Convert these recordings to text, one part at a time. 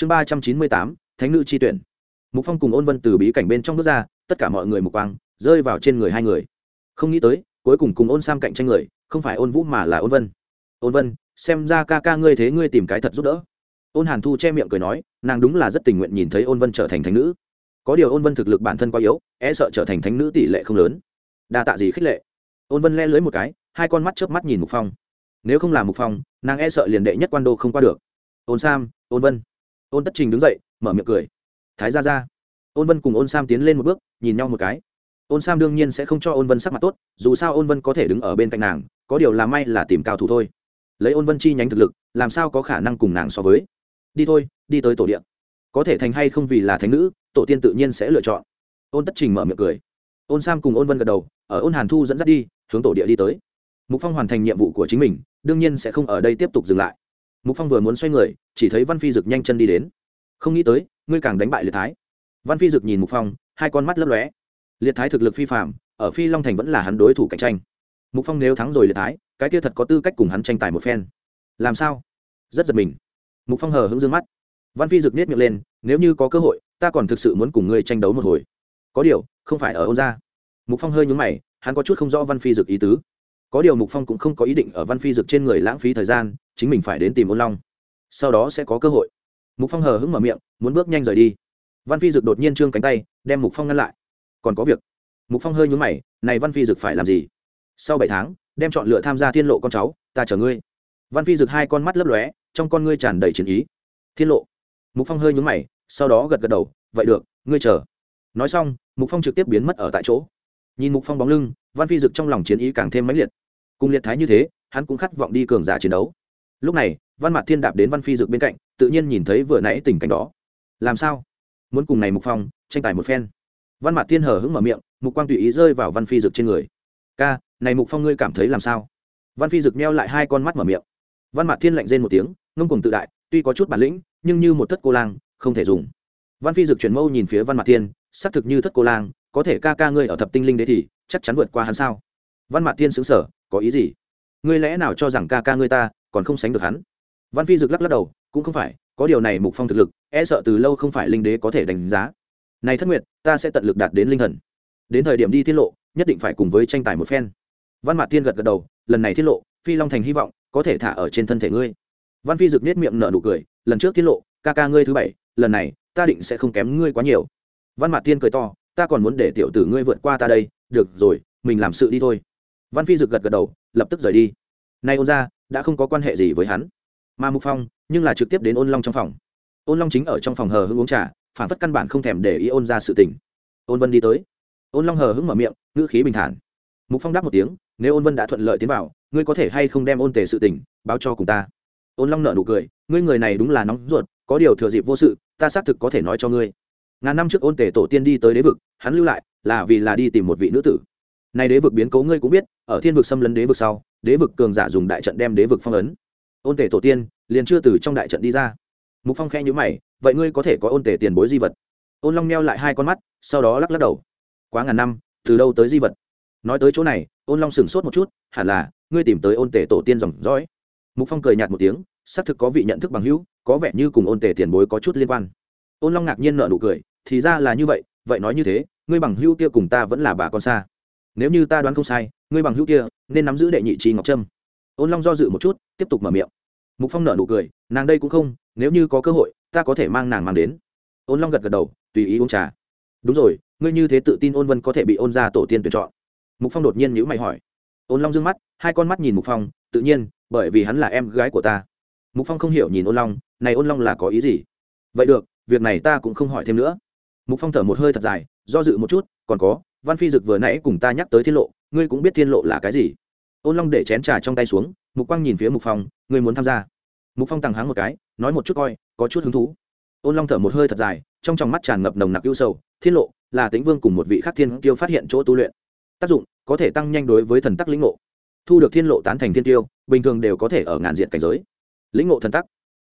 chương ba trăm chín mươi tám, thánh nữ chi tuyển. Mục phong cùng ôn vân từ bí cảnh bên trong bước ra, tất cả mọi người mục quang, rơi vào trên người hai người. Không nghĩ tới, cuối cùng cùng ôn sam cạnh tranh người, không phải ôn vũ mà là ôn vân. Ôn vân, xem ra ca ca ngươi thế ngươi tìm cái thật giúp đỡ. Ôn hàn thu che miệng cười nói, nàng đúng là rất tình nguyện nhìn thấy ôn vân trở thành thánh nữ. Có điều ôn vân thực lực bản thân quá yếu e sợ trở thành thánh nữ tỷ lệ không lớn. Đa tạ gì khích lệ. Ôn vân le lưới một cái, hai con mắt chớp mắt nhìn mục phong. Nếu không là mục phong, nàng e sợ liền đệ nhất quan đô không qua được. Ôn sam, ôn vân ôn tất trình đứng dậy, mở miệng cười. Thái ra ra ôn vân cùng ôn sam tiến lên một bước, nhìn nhau một cái. Ôn sam đương nhiên sẽ không cho ôn vân sắc mặt tốt, dù sao ôn vân có thể đứng ở bên cạnh nàng, có điều là may là tìm cao thủ thôi. Lấy ôn vân chi nhánh thực lực, làm sao có khả năng cùng nàng so với? Đi thôi, đi tới tổ điện có thể thành hay không vì là thánh nữ, tổ tiên tự nhiên sẽ lựa chọn. Ôn tất trình mở miệng cười. Ôn sam cùng ôn vân gật đầu, ở ôn hàn thu dẫn dắt đi, hướng tổ địa đi tới. Mục phong hoàn thành nhiệm vụ của chính mình, đương nhiên sẽ không ở đây tiếp tục dừng lại mục phong vừa muốn xoay người, chỉ thấy văn phi dực nhanh chân đi đến. Không nghĩ tới, ngươi càng đánh bại liệt thái. Văn phi dực nhìn mục phong, hai con mắt lấp lóe. Liệt thái thực lực phi phạm ở phi long thành vẫn là hắn đối thủ cạnh tranh. Mục phong nếu thắng rồi liệt thái, cái kia thật có tư cách cùng hắn tranh tài một phen. Làm sao? Rất giật mình. Mục phong hờ hững dương mắt. Văn phi dực nết miệng lên, nếu như có cơ hội, ta còn thực sự muốn cùng ngươi tranh đấu một hồi. Có điều, không phải ở ôn gia. Mục phong hơi nhúng mày, hắn có chút không rõ văn phi dực ý tứ. Có điều mục phong cũng không có ý định ở văn phi dực trên người lãng phí thời gian chính mình phải đến tìm ôn long. Sau đó sẽ có cơ hội. Mục phong hờ hững mở miệng, muốn bước nhanh rời đi. Văn phi dực đột nhiên trương cánh tay, đem mục phong ngăn lại. Còn có việc. Mục phong hơi nhúng mày, này văn phi dực phải làm gì? Sau bảy tháng, đem chọn lựa tham gia thiên lộ con cháu, ta chờ ngươi. Văn phi dực hai con mắt lấp lóe, trong con ngươi tràn đầy chiến ý. Thiên lộ. Mục phong hơi nhúng mày, sau đó gật gật đầu, vậy được, ngươi chờ. Nói xong, mục phong trực tiếp biến mất ở tại chỗ. Nhìn mục phong bóng lưng, văn phi dực trong lòng chiến ý càng thêm mãnh liệt. Cùng liệt thái như thế, hắn cũng khát vọng đi cường giả chiến đấu lúc này, văn mạc thiên đạp đến văn phi dực bên cạnh, tự nhiên nhìn thấy vừa nãy tình cảnh đó. Làm sao? Muốn cùng này mục phong tranh tài một phen. Văn mạc thiên hờ hững mở miệng, mục quang tùy ý rơi vào văn phi dực trên người. Ca, này mục phong ngươi cảm thấy làm sao? Văn phi dực meo lại hai con mắt mở miệng. Văn mạc thiên lạnh rên một tiếng, ngông cùng tự đại, tuy có chút bản lĩnh, nhưng như một thất cô lang, không thể dùng. Văn phi dực chuyển mâu nhìn phía văn mạc thiên, xác thực như thất cô lang, có thể ca ca ngươi ở thập tinh linh đấy thì chắc chắn vượt qua hắn sao? Văn mạc thiên xứng sở có ý gì? Ngươi lẽ nào cho rằng ca ca ngươi ta còn không sánh được hắn. Văn phi dực lắc lắc đầu, cũng không phải, có điều này mục phong thực lực e sợ từ lâu không phải linh đế có thể đánh giá. Này thất nguyệt, ta sẽ tận lực đạt đến linh thần. Đến thời điểm đi tiết lộ, nhất định phải cùng với tranh tài một phen. Văn mạc thiên gật gật đầu, lần này tiết lộ, phi long thành hy vọng, có thể thả ở trên thân thể ngươi. Văn phi dực nết miệng nở nụ cười, lần trước tiết lộ, ca ca ngươi thứ bảy, lần này, ta định sẽ không kém ngươi quá nhiều. Văn mạc tiên cười to, ta còn muốn để tiểu tử ngươi vượt qua ta đây, được rồi, mình làm sự đi thôi. Văn phi dực gật gật đầu, lập tức rời đi. Nay ôn ra đã không có quan hệ gì với hắn. Mà mục phong, nhưng là trực tiếp đến ôn long trong phòng. Ôn long chính ở trong phòng hờ hưng uống trà, phản phất căn bản không thèm để ý ôn ra sự tình. Ôn vân đi tới. Ôn long hờ hưng mở miệng, ngữ khí bình thản. Mục phong đáp một tiếng, nếu ôn vân đã thuận lợi tiến vào, ngươi có thể hay không đem ôn tề sự tình báo cho cùng ta? Ôn long nợ nụ cười, ngươi người này đúng là nóng ruột, có điều thừa dịp vô sự, ta xác thực có thể nói cho ngươi. Ngàn năm trước ôn tề tổ tiên đi tới đế vực, hắn lưu lại là vì là đi tìm một vị nữ tử. Nay đế vực biến cố ngươi cũng biết, ở thiên vực xâm lấn đế vực sau đế vực cường giả dùng đại trận đem đế vực phong ấn. Ôn tề tổ tiên, liền chưa từ trong đại trận đi ra. Mục phong khe nhữ mày, vậy ngươi có thể có ôn tề tiền bối di vật? Ôn long neo lại hai con mắt, sau đó lắc lắc đầu. Quá ngàn năm, từ đâu tới di vật? Nói tới chỗ này, ôn long sửng sốt một chút, hẳn là, ngươi tìm tới ôn tề tổ tiên dòng dõi. Mục phong cười nhạt một tiếng, xác thực có vị nhận thức bằng hữu, có vẻ như cùng ôn tề tiền bối có chút liên quan. Ôn long ngạc nhiên nợ nụ cười, thì ra là như vậy vậy nói như thế, ngươi bằng hữu kia cùng ta vẫn là bà con xa nếu như ta đoán không sai, ngươi bằng hữu kia nên nắm giữ đệ nhị trì ngọc trâm. Ôn long do dự một chút, tiếp tục mở miệng. Mục phong nở nụ cười, nàng đây cũng không, nếu như có cơ hội, ta có thể mang nàng mang đến. Ôn long gật gật đầu, tùy ý uống trà. Đúng rồi, ngươi như thế tự tin ôn vân có thể bị ôn ra tổ tiên tuyển chọn. Mục phong đột nhiên nhữ mày hỏi. Ôn long d ư ơ n g mắt, hai con mắt nhìn mục phong, tự nhiên, bởi vì hắn là em gái của ta. Mục phong không hiểu nhìn ôn long, này ôn long là có ý gì? Vậy được, việc này ta cũng không hỏi thêm nữa. Mục phong thở một hơi thật dài do dự một chút, còn có, văn phi dực vừa nãy cùng ta nhắc tới thiên lộ, ngươi cũng biết thiên lộ là cái gì. Ôn long để chén trà trong tay xuống, mục quang nhìn phía mục phong, ngươi muốn tham gia. Mục phong tằng háng một cái, nói một chút coi, có chút hứng thú. Ôn long thở một hơi thật dài, trong tròng mắt tràn ngập nồng nặc ưu sầu, thiên lộ là tĩnh vương cùng một vị khắc thiên tiêu phát hiện chỗ tu luyện. Tác dụng, có thể tăng nhanh đối với thần tắc lĩnh ngộ. Thu được thiên lộ tán thành thiên tiêu bình thường đều có thể ở ngàn diện cảnh giới. Lĩnh ngộ thần tắc.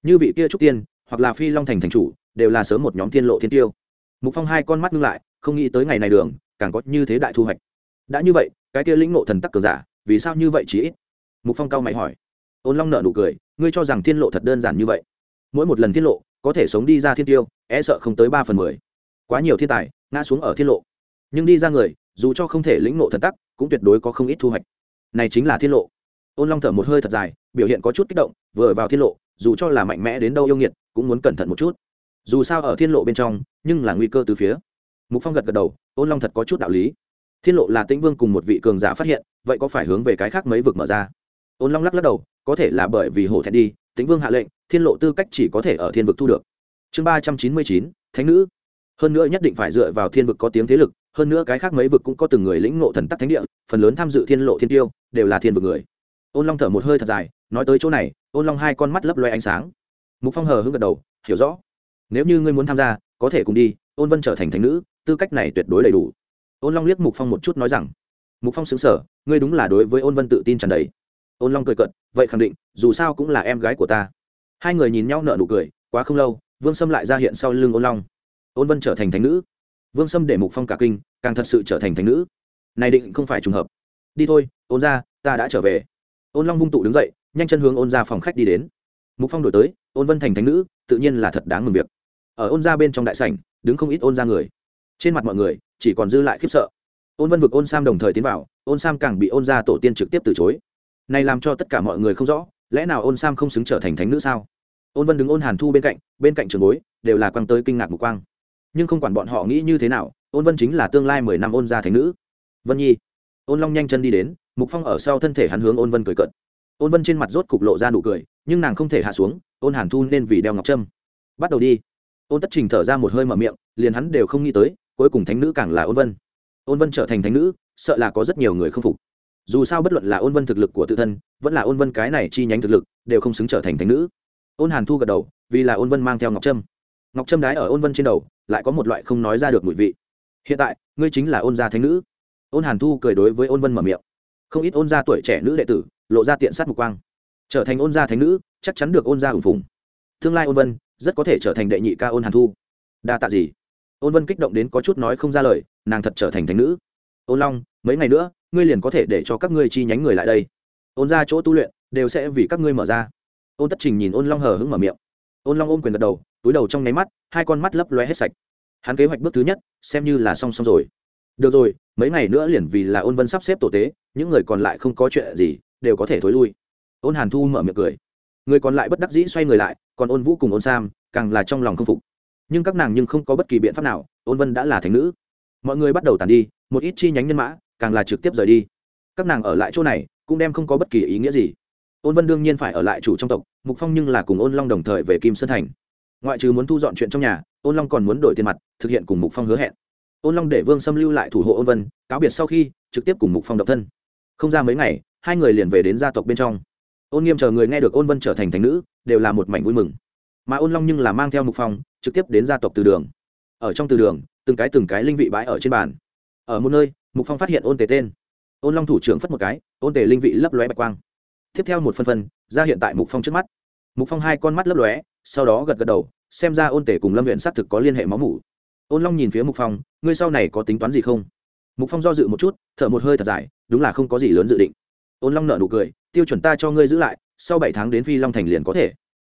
Như vị kia trúc tiên, hoặc là phi long thành thành chủ, đều là sớm một nhóm thiên lộ thiên tiêu mục phong hai con mắt ngưng lại không nghĩ tới ngày này đường, càng có như thế đại thu hoạch. Đã như vậy, cái kia lĩnh ngộ thần tắc cường giả, vì sao như vậy chỉ ít? Mục phong cao mày hỏi. Ôn long nợ nụ cười, ngươi cho rằng thiên lộ thật đơn giản như vậy. Mỗi một lần thiên lộ, có thể sống đi ra thiên tiêu e sợ không tới ba phần mười. Quá nhiều thiên tài, ngã xuống ở thiên lộ. Nhưng đi ra người, dù cho không thể lĩnh nộ thần tắc, cũng tuyệt đối có không ít thu hoạch. Này chính là thiên lộ. Ôn long thở một hơi thật dài, biểu hiện có chút kích động, vừa vào thiên lộ, dù cho là mạnh mẽ đến đâu yêu nghiệt, cũng muốn cẩn thận một chút. Dù sao ở thiên lộ bên trong, nhưng là nguy cơ từ phía mục phong gật gật đầu, ôn long thật có chút đạo lý. Thiên lộ là tĩnh vương cùng một vị cường giả phát hiện, vậy có phải hướng về cái khác mấy vực mở ra? Ôn long lắc lắc đầu, có thể là bởi vì hổ thẹn đi, tĩnh vương hạ lệnh, thiên lộ tư cách chỉ có thể ở thiên vực thu được. Chương ba trăm chín mươi chín, thánh nữ. Hơn nữa nhất định phải dựa vào thiên vực có tiếng thế lực, hơn nữa cái khác mấy vực cũng có từng người lĩnh ngộ thần tắc thánh địa, phần lớn tham dự thiên lộ thiên tiêu, đều là thiên vực người. Ôn long thở một hơi thật dài, nói tới chỗ này, ôn long hai con mắt lấp loe ánh sáng. Mục phong hờ hưng gật đầu, hiểu rõ nếu như ngươi muốn tham gia, có thể cùng đi, ôn vân trở thành thánh nữ, tư cách này tuyệt đối đầy đủ. Ôn long liếc mục phong một chút nói rằng, mục phong xứng sở ngươi đúng là đối với ôn vân tự tin tràn đầy. Ôn long cười cận vậy khẳng định, dù sao cũng là em gái của ta. Hai người nhìn nhau nợ nụ cười, quá không lâu, vương sâm lại ra hiện sau lưng ôn long. Ôn vân trở thành thánh nữ. Vương sâm để mục phong cả kinh, càng thật sự trở thành thánh nữ. Này định không phải trùng hợp. Đi thôi, ôn ra ta đã trở về. Ôn long vung tụ đứng dậy, nhanh chân hướng ôn ra phòng khách đi đến. Mục phong đổi tới, ôn vân thành thánh nữ, tự nhiên là thật đáng mừng việc ở ôn ra bên trong đại sảnh, đứng không ít ôn ra người. Trên mặt mọi người, chỉ còn dư lại khiếp sợ. Ôn vân vực ôn sam đồng thời tiến vào, ôn sam càng bị ôn ra tổ tiên trực tiếp từ chối. Này làm cho tất cả mọi người không rõ, lẽ nào ôn sam không xứng trở thành thánh nữ sao? Ôn vân đứng ôn hàn thu bên cạnh bên cạnh trường bối, đều là quang tới kinh ngạc mục quang. Nhưng không quản bọn họ nghĩ như thế nào, ôn vân chính là tương lai mười năm ôn gia thánh nữ. Vân nhi, ôn long nhanh chân đi đến, mục phong ở sau thân thể hắn hướng ôn vân cười cận ôn vân trên mặt rốt cục lộ ra nụ cười, nhưng nàng không thể hạ xuống, ôn hàn thu nên vì đeo ngọc trâm. Bắt đầu đi ôn tất trình thở ra một hơi mở miệng, liền hắn đều không nghĩ tới, cuối cùng thánh nữ càng là ôn vân. Ôn vân trở thành thánh nữ, sợ là có rất nhiều người không phục. Dù sao bất luận là ôn vân thực lực của tự thân, vẫn là ôn vân cái này chi nhánh thực lực, đều không xứng trở thành thánh nữ. Ôn hàn thu gật đầu, vì là ôn vân mang theo ngọc trâm. Ngọc trâm đái ở ôn vân trên đầu, lại có một loại không nói ra được mùi vị. Hiện tại, ngươi chính là ôn gia thánh nữ. Ôn hàn thu cười đối với ôn vân mở miệng. Không ít ôn gia tuổi trẻ nữ đệ tử, lộ ra tiện sát mục quang. Trở thành ôn gia thánh nữ, chắc chắn được ôn gia ủng phùng tương lai ôn vân rất có thể trở thành đệ nhị ca ôn hàn thu. Đa tạ gì? Ôn vân kích động đến có chút nói không ra lời, nàng thật trở thành thánh nữ. Ôn long, mấy ngày nữa, ngươi liền có thể để cho các ngươi chi nhánh người lại đây. Ôn ra chỗ tu luyện, đều sẽ vì các ngươi mở ra. Ôn tất trình nhìn ôn long hờ hững mở miệng. Ôn long ôm quyền gật đầu, túi đầu trong nháy mắt, hai con mắt lấp loe hết sạch. Hắn kế hoạch bước thứ nhất, xem như là song song rồi. Được rồi, mấy ngày nữa liền vì là ôn vân sắp xếp tổ tế, những người còn lại không có chuyện gì, đều có thể thối lui. Ôn hàn thu mở miệng cười. Người còn lại bất đắc dĩ xoay người lại còn ôn vũ cùng ôn sam càng là trong lòng không phục nhưng các nàng nhưng không có bất kỳ biện pháp nào ôn vân đã là thành nữ mọi người bắt đầu tàn đi một ít chi nhánh nhân mã càng là trực tiếp rời đi các nàng ở lại chỗ này cũng đem không có bất kỳ ý nghĩa gì ôn vân đương nhiên phải ở lại chủ trong tộc mục phong nhưng là cùng ôn long đồng thời về kim sơn thành ngoại trừ muốn thu dọn chuyện trong nhà ôn long còn muốn đổi tiền mặt thực hiện cùng mục phong hứa hẹn ôn long để vương xâm lưu lại thủ hộ ôn vân cáo biệt sau khi trực tiếp cùng mục phong độc thân không ra mấy ngày hai người liền về đến gia tộc bên trong ôn nghiêm chờ người nghe được ôn vân trở thành thành nữ, đều là một mảnh vui mừng. Mà ôn long nhưng là mang theo mục phong, trực tiếp đến gia tộc từ đường. Ở trong từ đường, từng cái từng cái linh vị bãi ở trên bàn. Ở một nơi, mục phong phát hiện ôn tề tên. Ôn long thủ trưởng phất một cái, ôn tề linh vị lấp lóe bạch quang. Tiếp theo một phân phân, ra hiện tại mục phong trước mắt. Mục phong hai con mắt lấp lóe, sau đó gật gật đầu, xem ra ôn tề cùng lâm huyện xác thực có liên hệ máu mủ. Ôn long nhìn phía mục phong, ngươi sau này có tính toán gì không? Mục phong do dự một chút, thở một hơi thật dài, đúng là không có gì lớn dự định ôn long nở nụ cười, tiêu chuẩn ta cho ngươi giữ lại, sau bảy tháng đến phi long thành liền có thể.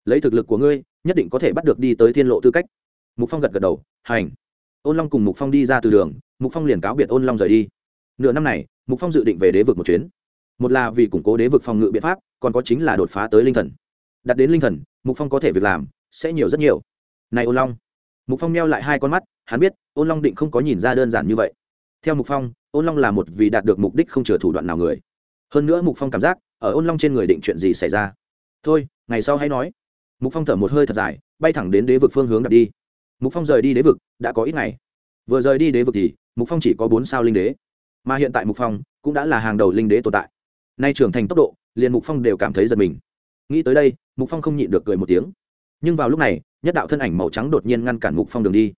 Lấy thực lực của ngươi, nhất định có thể bắt được đi tới thiên lộ tư cách. Mục phong gật gật đầu, hành. Ôn long cùng mục phong đi ra từ đường, mục phong liền cáo biệt ôn long rời đi. Nửa năm này, mục phong dự định về đế vực một chuyến. Một là vì củng cố đế vực phòng ngự biện pháp, còn có chính là đột phá tới linh thần. Đặt đến linh thần, mục phong có thể việc làm, sẽ nhiều rất nhiều. Này ôn long. Mục phong meo lại hai con mắt, hắn biết, ôn long định không có nhìn ra đơn giản như vậy. Theo mục phong, ôn long là một vì đạt được mục đích không chừa thủ đoạn nào người hơn nữa mục phong cảm giác, ở ôn long trên người định chuyện gì xảy ra? Thôi, ngày sau hãy nói. Mục phong thở một hơi thật dài, bay thẳng đến đế vực phương hướng đặt đi. Mục phong rời đi đế vực, đã có ít ngày. Vừa rời đi đế vực thì, mục phong chỉ có bốn sao linh đế. Mà hiện tại mục phong, cũng đã là hàng đầu linh đế tồn tại. Nay trưởng thành tốc độ, liền mục phong đều cảm thấy giật mình. Nghĩ tới đây, mục phong không nhịn được cười một tiếng. Nhưng vào lúc này, nhất đạo thân ảnh màu trắng đột nhiên ngăn cản mục phong đường đi.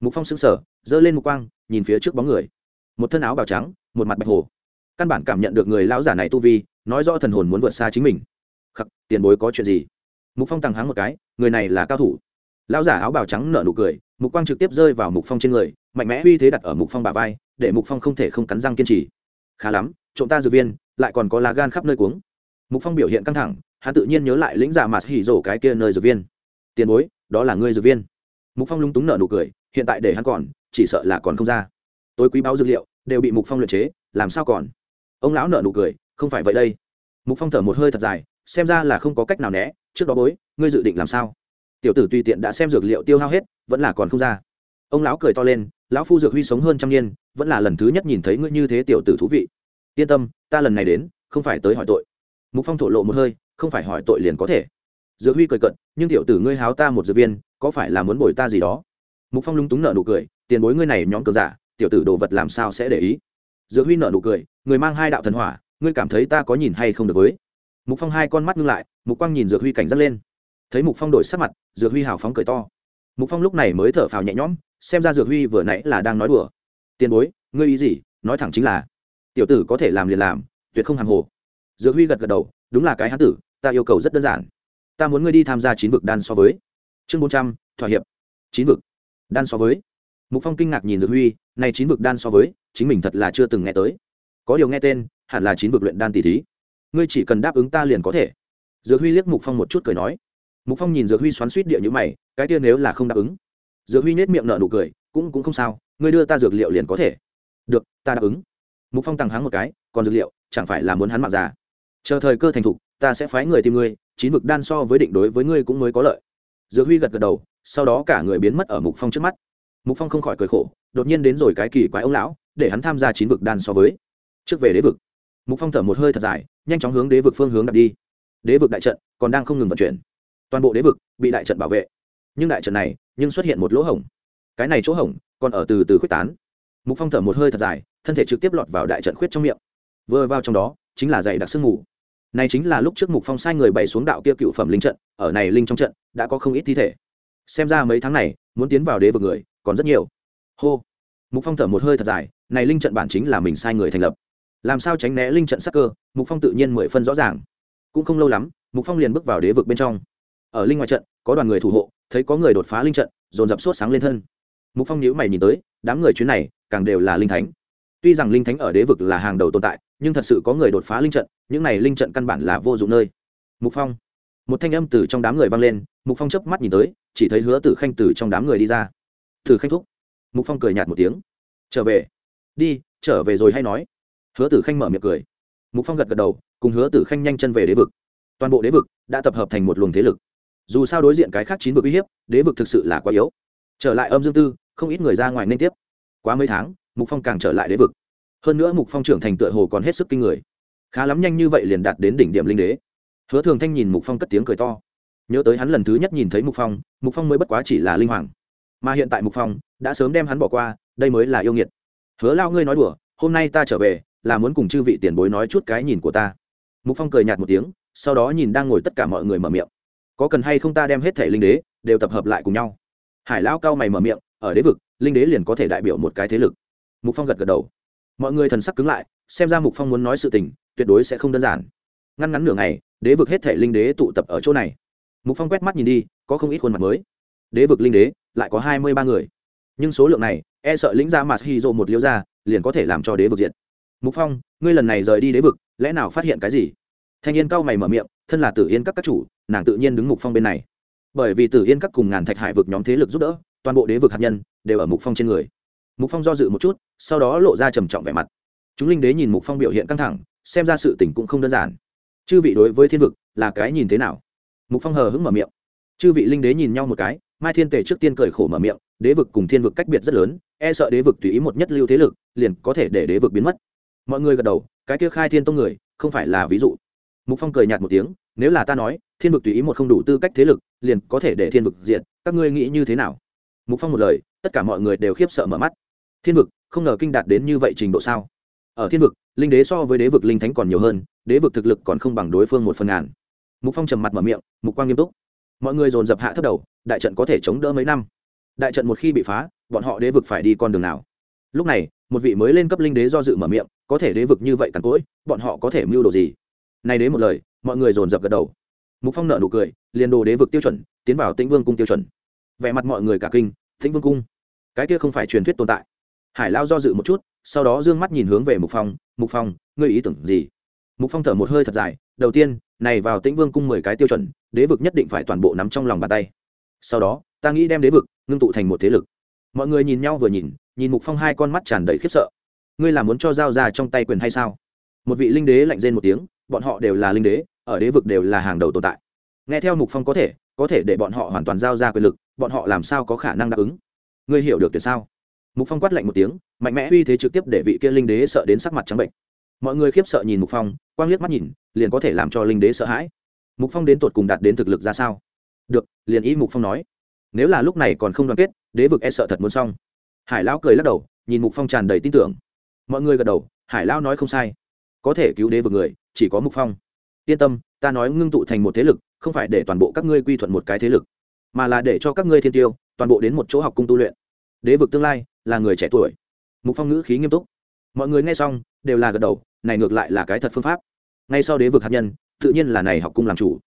Mục phong sững sờ, giơ lên mục quang, nhìn phía trước bóng người. Một thân áo bào trắng, một mặt bạch hồ căn bản cảm nhận được người lão giả này tu vi, nói rõ thần hồn muốn vượt xa chính mình. Khắc, tiền bối có chuyện gì? Mục phong thẳng háng một cái, người này là cao thủ. Lão giả áo bào trắng nở nụ cười, mục quang trực tiếp rơi vào mục phong trên người, mạnh mẽ uy thế đặt ở mục phong bà vai, để mục phong không thể không cắn răng kiên trì. Khá lắm, trộm ta dược viên, lại còn có lá gan khắp nơi cuống. Mục phong biểu hiện căng thẳng, hắn tự nhiên nhớ lại lĩnh giả mà hỉ rổ cái kia nơi dược viên. Tiền bối, đó là ngươi dược viên. Mục phong lúng túng nở nụ cười, hiện tại để hắn còn, chỉ sợ là còn không ra. Tối quý báo dược liệu, đều bị mục phong luyện chế, làm sao còn? Ông lão nở nụ cười, không phải vậy đây. Mục phong thở một hơi thật dài, xem ra là không có cách nào né, trước đó bối, ngươi dự định làm sao? Tiểu tử tùy tiện đã xem dược liệu tiêu hao hết, vẫn là còn không ra. Ông lão cười to lên, lão phu dược huy sống hơn trăm niên, vẫn là lần thứ nhất nhìn thấy ngươi như thế tiểu tử thú vị. Yên tâm, ta lần này đến, không phải tới hỏi tội. Mục phong thổ lộ một hơi, không phải hỏi tội liền có thể. Dược huy cười cận nhưng tiểu tử ngươi háo ta một dược viên, có phải là muốn bồi ta gì đó? Mục phong lúng túng nợ nụ cười, tiền bối ngươi này nhóm cờ giả, tiểu tử đồ vật làm sao sẽ để ý? Dược huy nợ nụ cười, người mang hai đạo thần hỏa, ngươi cảm thấy ta có nhìn hay không được với? Mục phong hai con mắt ngưng lại, mục quang nhìn dược huy cảnh giác lên. Thấy mục phong đổi sắc mặt, dược huy hào phóng cười to. Mục phong lúc này mới thở phào nhẹ nhõm, xem ra dược huy vừa nãy là đang nói đùa. Tiền bối, ngươi ý gì? Nói thẳng chính là, tiểu tử có thể làm liền làm, tuyệt không hàng hồ. Dược huy gật gật đầu, đúng là cái hán tử, ta yêu cầu rất đơn giản. Ta muốn ngươi đi tham gia chín vực đan so với. Chương bốn trăm, thỏa hiệp. Chín vực đan so với. Mục phong kinh ngạc nhìn dược huy này chín vực đan so với, chính mình thật là chưa từng nghe tới. Có điều nghe tên, hẳn là chín vực luyện đan tỷ thí. Ngươi chỉ cần đáp ứng ta liền có thể. Dược huy liếc mục phong một chút cười nói. Mục phong nhìn dược huy xoắn suýt địa như mày, cái kia nếu là không đáp ứng. Dược huy nết miệng nở nụ cười, cũng cũng không sao, ngươi đưa ta dược liệu liền có thể. Được, ta đáp ứng. Mục phong tăng háng một cái, còn dược liệu, chẳng phải là muốn hắn mặc già. Chờ thời cơ thành thục, ta sẽ phái người tìm ngươi, chín vực đan so với định đối với ngươi cũng mới có lợi. Dược huy gật gật đầu, sau đó cả người biến mất ở mục phong trước mắt mục phong không khỏi cười khổ, đột nhiên đến rồi cái kỳ quái ông lão, để hắn tham gia chín vực đan so với. Trước về đế vực, mục phong thở một hơi thật dài, nhanh chóng hướng đế vực phương hướng đặt đi. Đế vực đại trận còn đang không ngừng vận chuyển. Toàn bộ đế vực bị đại trận bảo vệ. Nhưng đại trận này nhưng xuất hiện một lỗ hổng. Cái này chỗ hổng còn ở từ từ khuyết tán. Mục phong thở một hơi thật dài, thân thể trực tiếp lọt vào đại trận khuyết trong miệng. Vừa vào trong đó, chính là dày đặc sương mù. Này chính là lúc trước mục phong sai người bày xuống đạo kia cựu phẩm linh trận, ở này linh trong trận đã có không ít thi thể. Xem ra mấy tháng này, muốn tiến vào đế vực người còn rất nhiều. Hô. Mục phong thở một hơi thật dài, này linh trận bản chính là mình sai người thành lập. Làm sao tránh né linh trận sắc cơ, mục phong tự nhiên mười phân rõ ràng. Cũng không lâu lắm, mục phong liền bước vào đế vực bên trong. Ở linh ngoài trận, có đoàn người thủ hộ, thấy có người đột phá linh trận, dồn dập sốt sáng lên thân. Mục phong nhíu mày nhìn tới, đám người chuyến này, càng đều là linh thánh. Tuy rằng linh thánh ở đế vực là hàng đầu tồn tại, nhưng thật sự có người đột phá linh trận, những này linh trận căn bản là vô dụng nơi. Mục phong. Một thanh âm từ trong đám người vang lên, mục phong chớp mắt nhìn tới, chỉ thấy hứa tử khanh từ trong đám người đi ra thử khanh thúc. Mục phong cười nhạt một tiếng. Trở về. Đi, trở về rồi hay nói. Hứa tử khanh mở miệng cười. Mục phong gật gật đầu, cùng hứa tử khanh nhanh chân về đế vực. Toàn bộ đế vực đã tập hợp thành một luồng thế lực. Dù sao đối diện cái khác chín vực uy hiếp, đế vực thực sự là quá yếu. Trở lại âm dương tư, không ít người ra ngoài nên tiếp. Quá mấy tháng, mục phong càng trở lại đế vực. Hơn nữa mục phong trưởng thành tựa hồ còn hết sức kinh người. Khá lắm nhanh như vậy liền đạt đến đỉnh điểm linh đế. Hứa thường thanh nhìn mục phong cất tiếng cười to. Nhớ tới hắn lần thứ nhất nhìn thấy mục phong mục phong mới bất quá chỉ là linh hoàng mà hiện tại mục phong đã sớm đem hắn bỏ qua, đây mới là yêu nghiệt. Hứa lao ngươi nói đùa, hôm nay ta trở về, là muốn cùng chư vị tiền bối nói chút cái nhìn của ta. Mục phong cười nhạt một tiếng, sau đó nhìn đang ngồi tất cả mọi người mở miệng. Có cần hay không ta đem hết thể linh đế, đều tập hợp lại cùng nhau? Hải lão cao mày mở miệng, ở đế vực, linh đế liền có thể đại biểu một cái thế lực. Mục phong gật gật đầu. Mọi người thần sắc cứng lại, xem ra mục phong muốn nói sự tình, tuyệt đối sẽ không đơn giản. Ngăn ngắn nửa ngày, đế vực hết thể linh đế tụ tập ở chỗ này. Mục phong quét mắt nhìn đi, có không ít khuôn mặt mới. Đế vực linh đế lại có hai mươi ba người. Nhưng số lượng này e sợ lĩnh ra mặt hy dộ một liêu ra, liền có thể làm cho đế vực diện mục phong, ngươi lần này rời đi đế vực, lẽ nào phát hiện cái gì? Thanh yên cao mày mở miệng, thân là tử yên các các chủ, nàng tự nhiên đứng mục phong bên này. Bởi vì tử yên các cùng ngàn thạch hải vực nhóm thế lực giúp đỡ, toàn bộ đế vực hạt nhân đều ở mục phong trên người. Mục phong do dự một chút, sau đó lộ ra trầm trọng vẻ mặt. Chúng linh đế nhìn mục phong biểu hiện căng thẳng, xem ra sự tình cũng không đơn giản. Chư vị đối với thiên vực là cái nhìn thế nào? Mục phong hờ hững mở miệng. Chư vị linh đế nhìn nhau một cái mai thiên tề trước tiên cười khổ mở miệng, đế vực cùng thiên vực cách biệt rất lớn e sợ đế vực tùy ý một nhất lưu thế lực, liền có thể để đế vực biến mất. Mọi người gật đầu, cái kia khai thiên tông người, không phải là ví dụ. Mục phong cười nhạt một tiếng, nếu là ta nói, thiên vực tùy ý một không đủ tư cách thế lực, liền có thể để thiên vực diện các ngươi nghĩ như thế nào? Mục phong một lời, tất cả mọi người đều khiếp sợ mở mắt. Thiên vực, không ngờ kinh đạt đến như vậy trình độ sao? Ở thiên vực, linh đế so với đế vực linh thánh còn nhiều hơn, đế vực thực lực còn không bằng đối phương một phần ngàn. Mục phong trầm mặt mở miệng, mục quang nghiêm túc. Mọi người dồn dập hạ thấp đầu đại trận có thể chống đỡ mấy năm. Đại trận một khi bị phá, bọn họ đế vực phải đi con đường nào? Lúc này, một vị mới lên cấp linh đế do dự mở miệng, có thể đế vực như vậy cằn cỗi, bọn họ có thể mưu đồ gì? Này đế một lời, mọi người dồn dập gật đầu. Mục phong nợ nụ cười, liền đồ đế vực tiêu chuẩn, tiến vào tĩnh vương cung tiêu chuẩn. Vẻ mặt mọi người cả kinh, tĩnh vương cung? Cái kia không phải truyền thuyết tồn tại. Hải lao do dự một chút, sau đó d ư ơ n g mắt nhìn hướng về mục phong mục phong, ngươi ý tưởng gì? Mục phong thở một hơi thật dài, đầu tiên, này vào tĩnh vương cung mười cái tiêu chuẩn, đế vực nhất định phải toàn bộ nắm trong lòng bàn tay sau đó, ta nghĩ đem đế vực ngưng tụ thành một thế lực. Mọi người nhìn nhau vừa nhìn nhìn mục phong hai con mắt tràn đầy khiếp sợ. Ngươi là muốn cho giao ra trong tay quyền hay sao? Một vị linh đế lạnh rên một tiếng, bọn họ đều là linh đế, ở đế vực đều là hàng đầu tồn tại. Nghe theo mục phong có thể có thể để bọn họ hoàn toàn giao ra quyền lực, bọn họ làm sao có khả năng đáp ứng? Ngươi hiểu được tuyệt sao? Mục phong quát lạnh một tiếng, mạnh mẽ uy thế trực tiếp để vị kia linh đế sợ đến sắc mặt trắng bệnh. Mọi người khiếp sợ nhìn mục phong, quang liếc mắt nhìn, liền có thể làm cho linh đế sợ hãi. Mục phong đến tột cùng đạt đến thực lực ra sao? Được, liền ý mục phong nói. Nếu là lúc này còn không đoàn kết, đế vực e sợ thật muốn xong. Hải lão cười lắc đầu, nhìn mục phong tràn đầy tin tưởng. Mọi người gật đầu, hải lão nói không sai. Có thể cứu đế vực người, chỉ có mục phong. Yên tâm, ta nói ngưng tụ thành một thế lực, không phải để toàn bộ các ngươi quy thuận một cái thế lực, mà là để cho các ngươi thiên tiêu, toàn bộ đến một chỗ học cung tu luyện. Đế vực tương lai là người trẻ tuổi. Mục phong ngữ khí nghiêm túc. Mọi người nghe xong, đều là gật đầu, này ngược lại là cái thật phương pháp. Ngay sau đế vực hạt nhân, tự nhiên là này học cung làm chủ.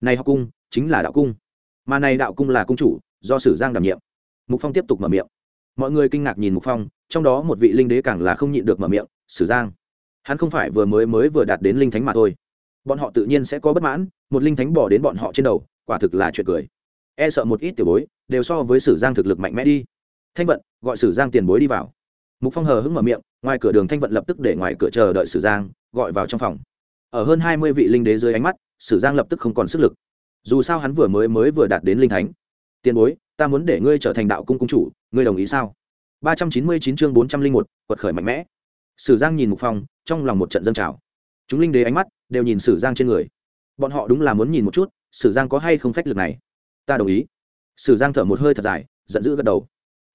Này học cung chính là đạo cung mà này đạo cung là cung chủ, do sử giang đảm nhiệm. Mục phong tiếp tục mở miệng. Mọi người kinh ngạc nhìn mục phong, trong đó một vị linh đế càng là không nhịn được mở miệng, sử giang, hắn không phải vừa mới mới vừa đạt đến linh thánh mà thôi. Bọn họ tự nhiên sẽ có bất mãn, một linh thánh bỏ đến bọn họ trên đầu, quả thực là chuyện cười. E sợ một ít tiểu bối, đều so với sử giang thực lực mạnh mẽ đi. Thanh vận, gọi sử giang tiền bối đi vào. Mục phong hờ hững mở miệng, ngoài cửa đường thanh vận lập tức để ngoài cửa chờ đợi sử giang, gọi vào trong phòng. Ở hơn hai mươi vị linh đế dưới ánh mắt, sử giang lập tức không còn sức lực dù sao hắn vừa mới mới vừa đạt đến linh thánh. Tiền bối, ta muốn để ngươi trở thành đạo cung cung chủ, ngươi đồng ý sao? ba trăm chín mươi chín chương bốn trăm linh một, quật khởi mạnh mẽ. Sử giang nhìn mục phong, trong lòng một trận dân trào. Chúng linh đế ánh mắt đều nhìn sử giang trên người. Bọn họ đúng là muốn nhìn một chút, sử giang có hay không phách lực này. Ta đồng ý. Sử giang thở một hơi thật dài, giận dữ gật đầu.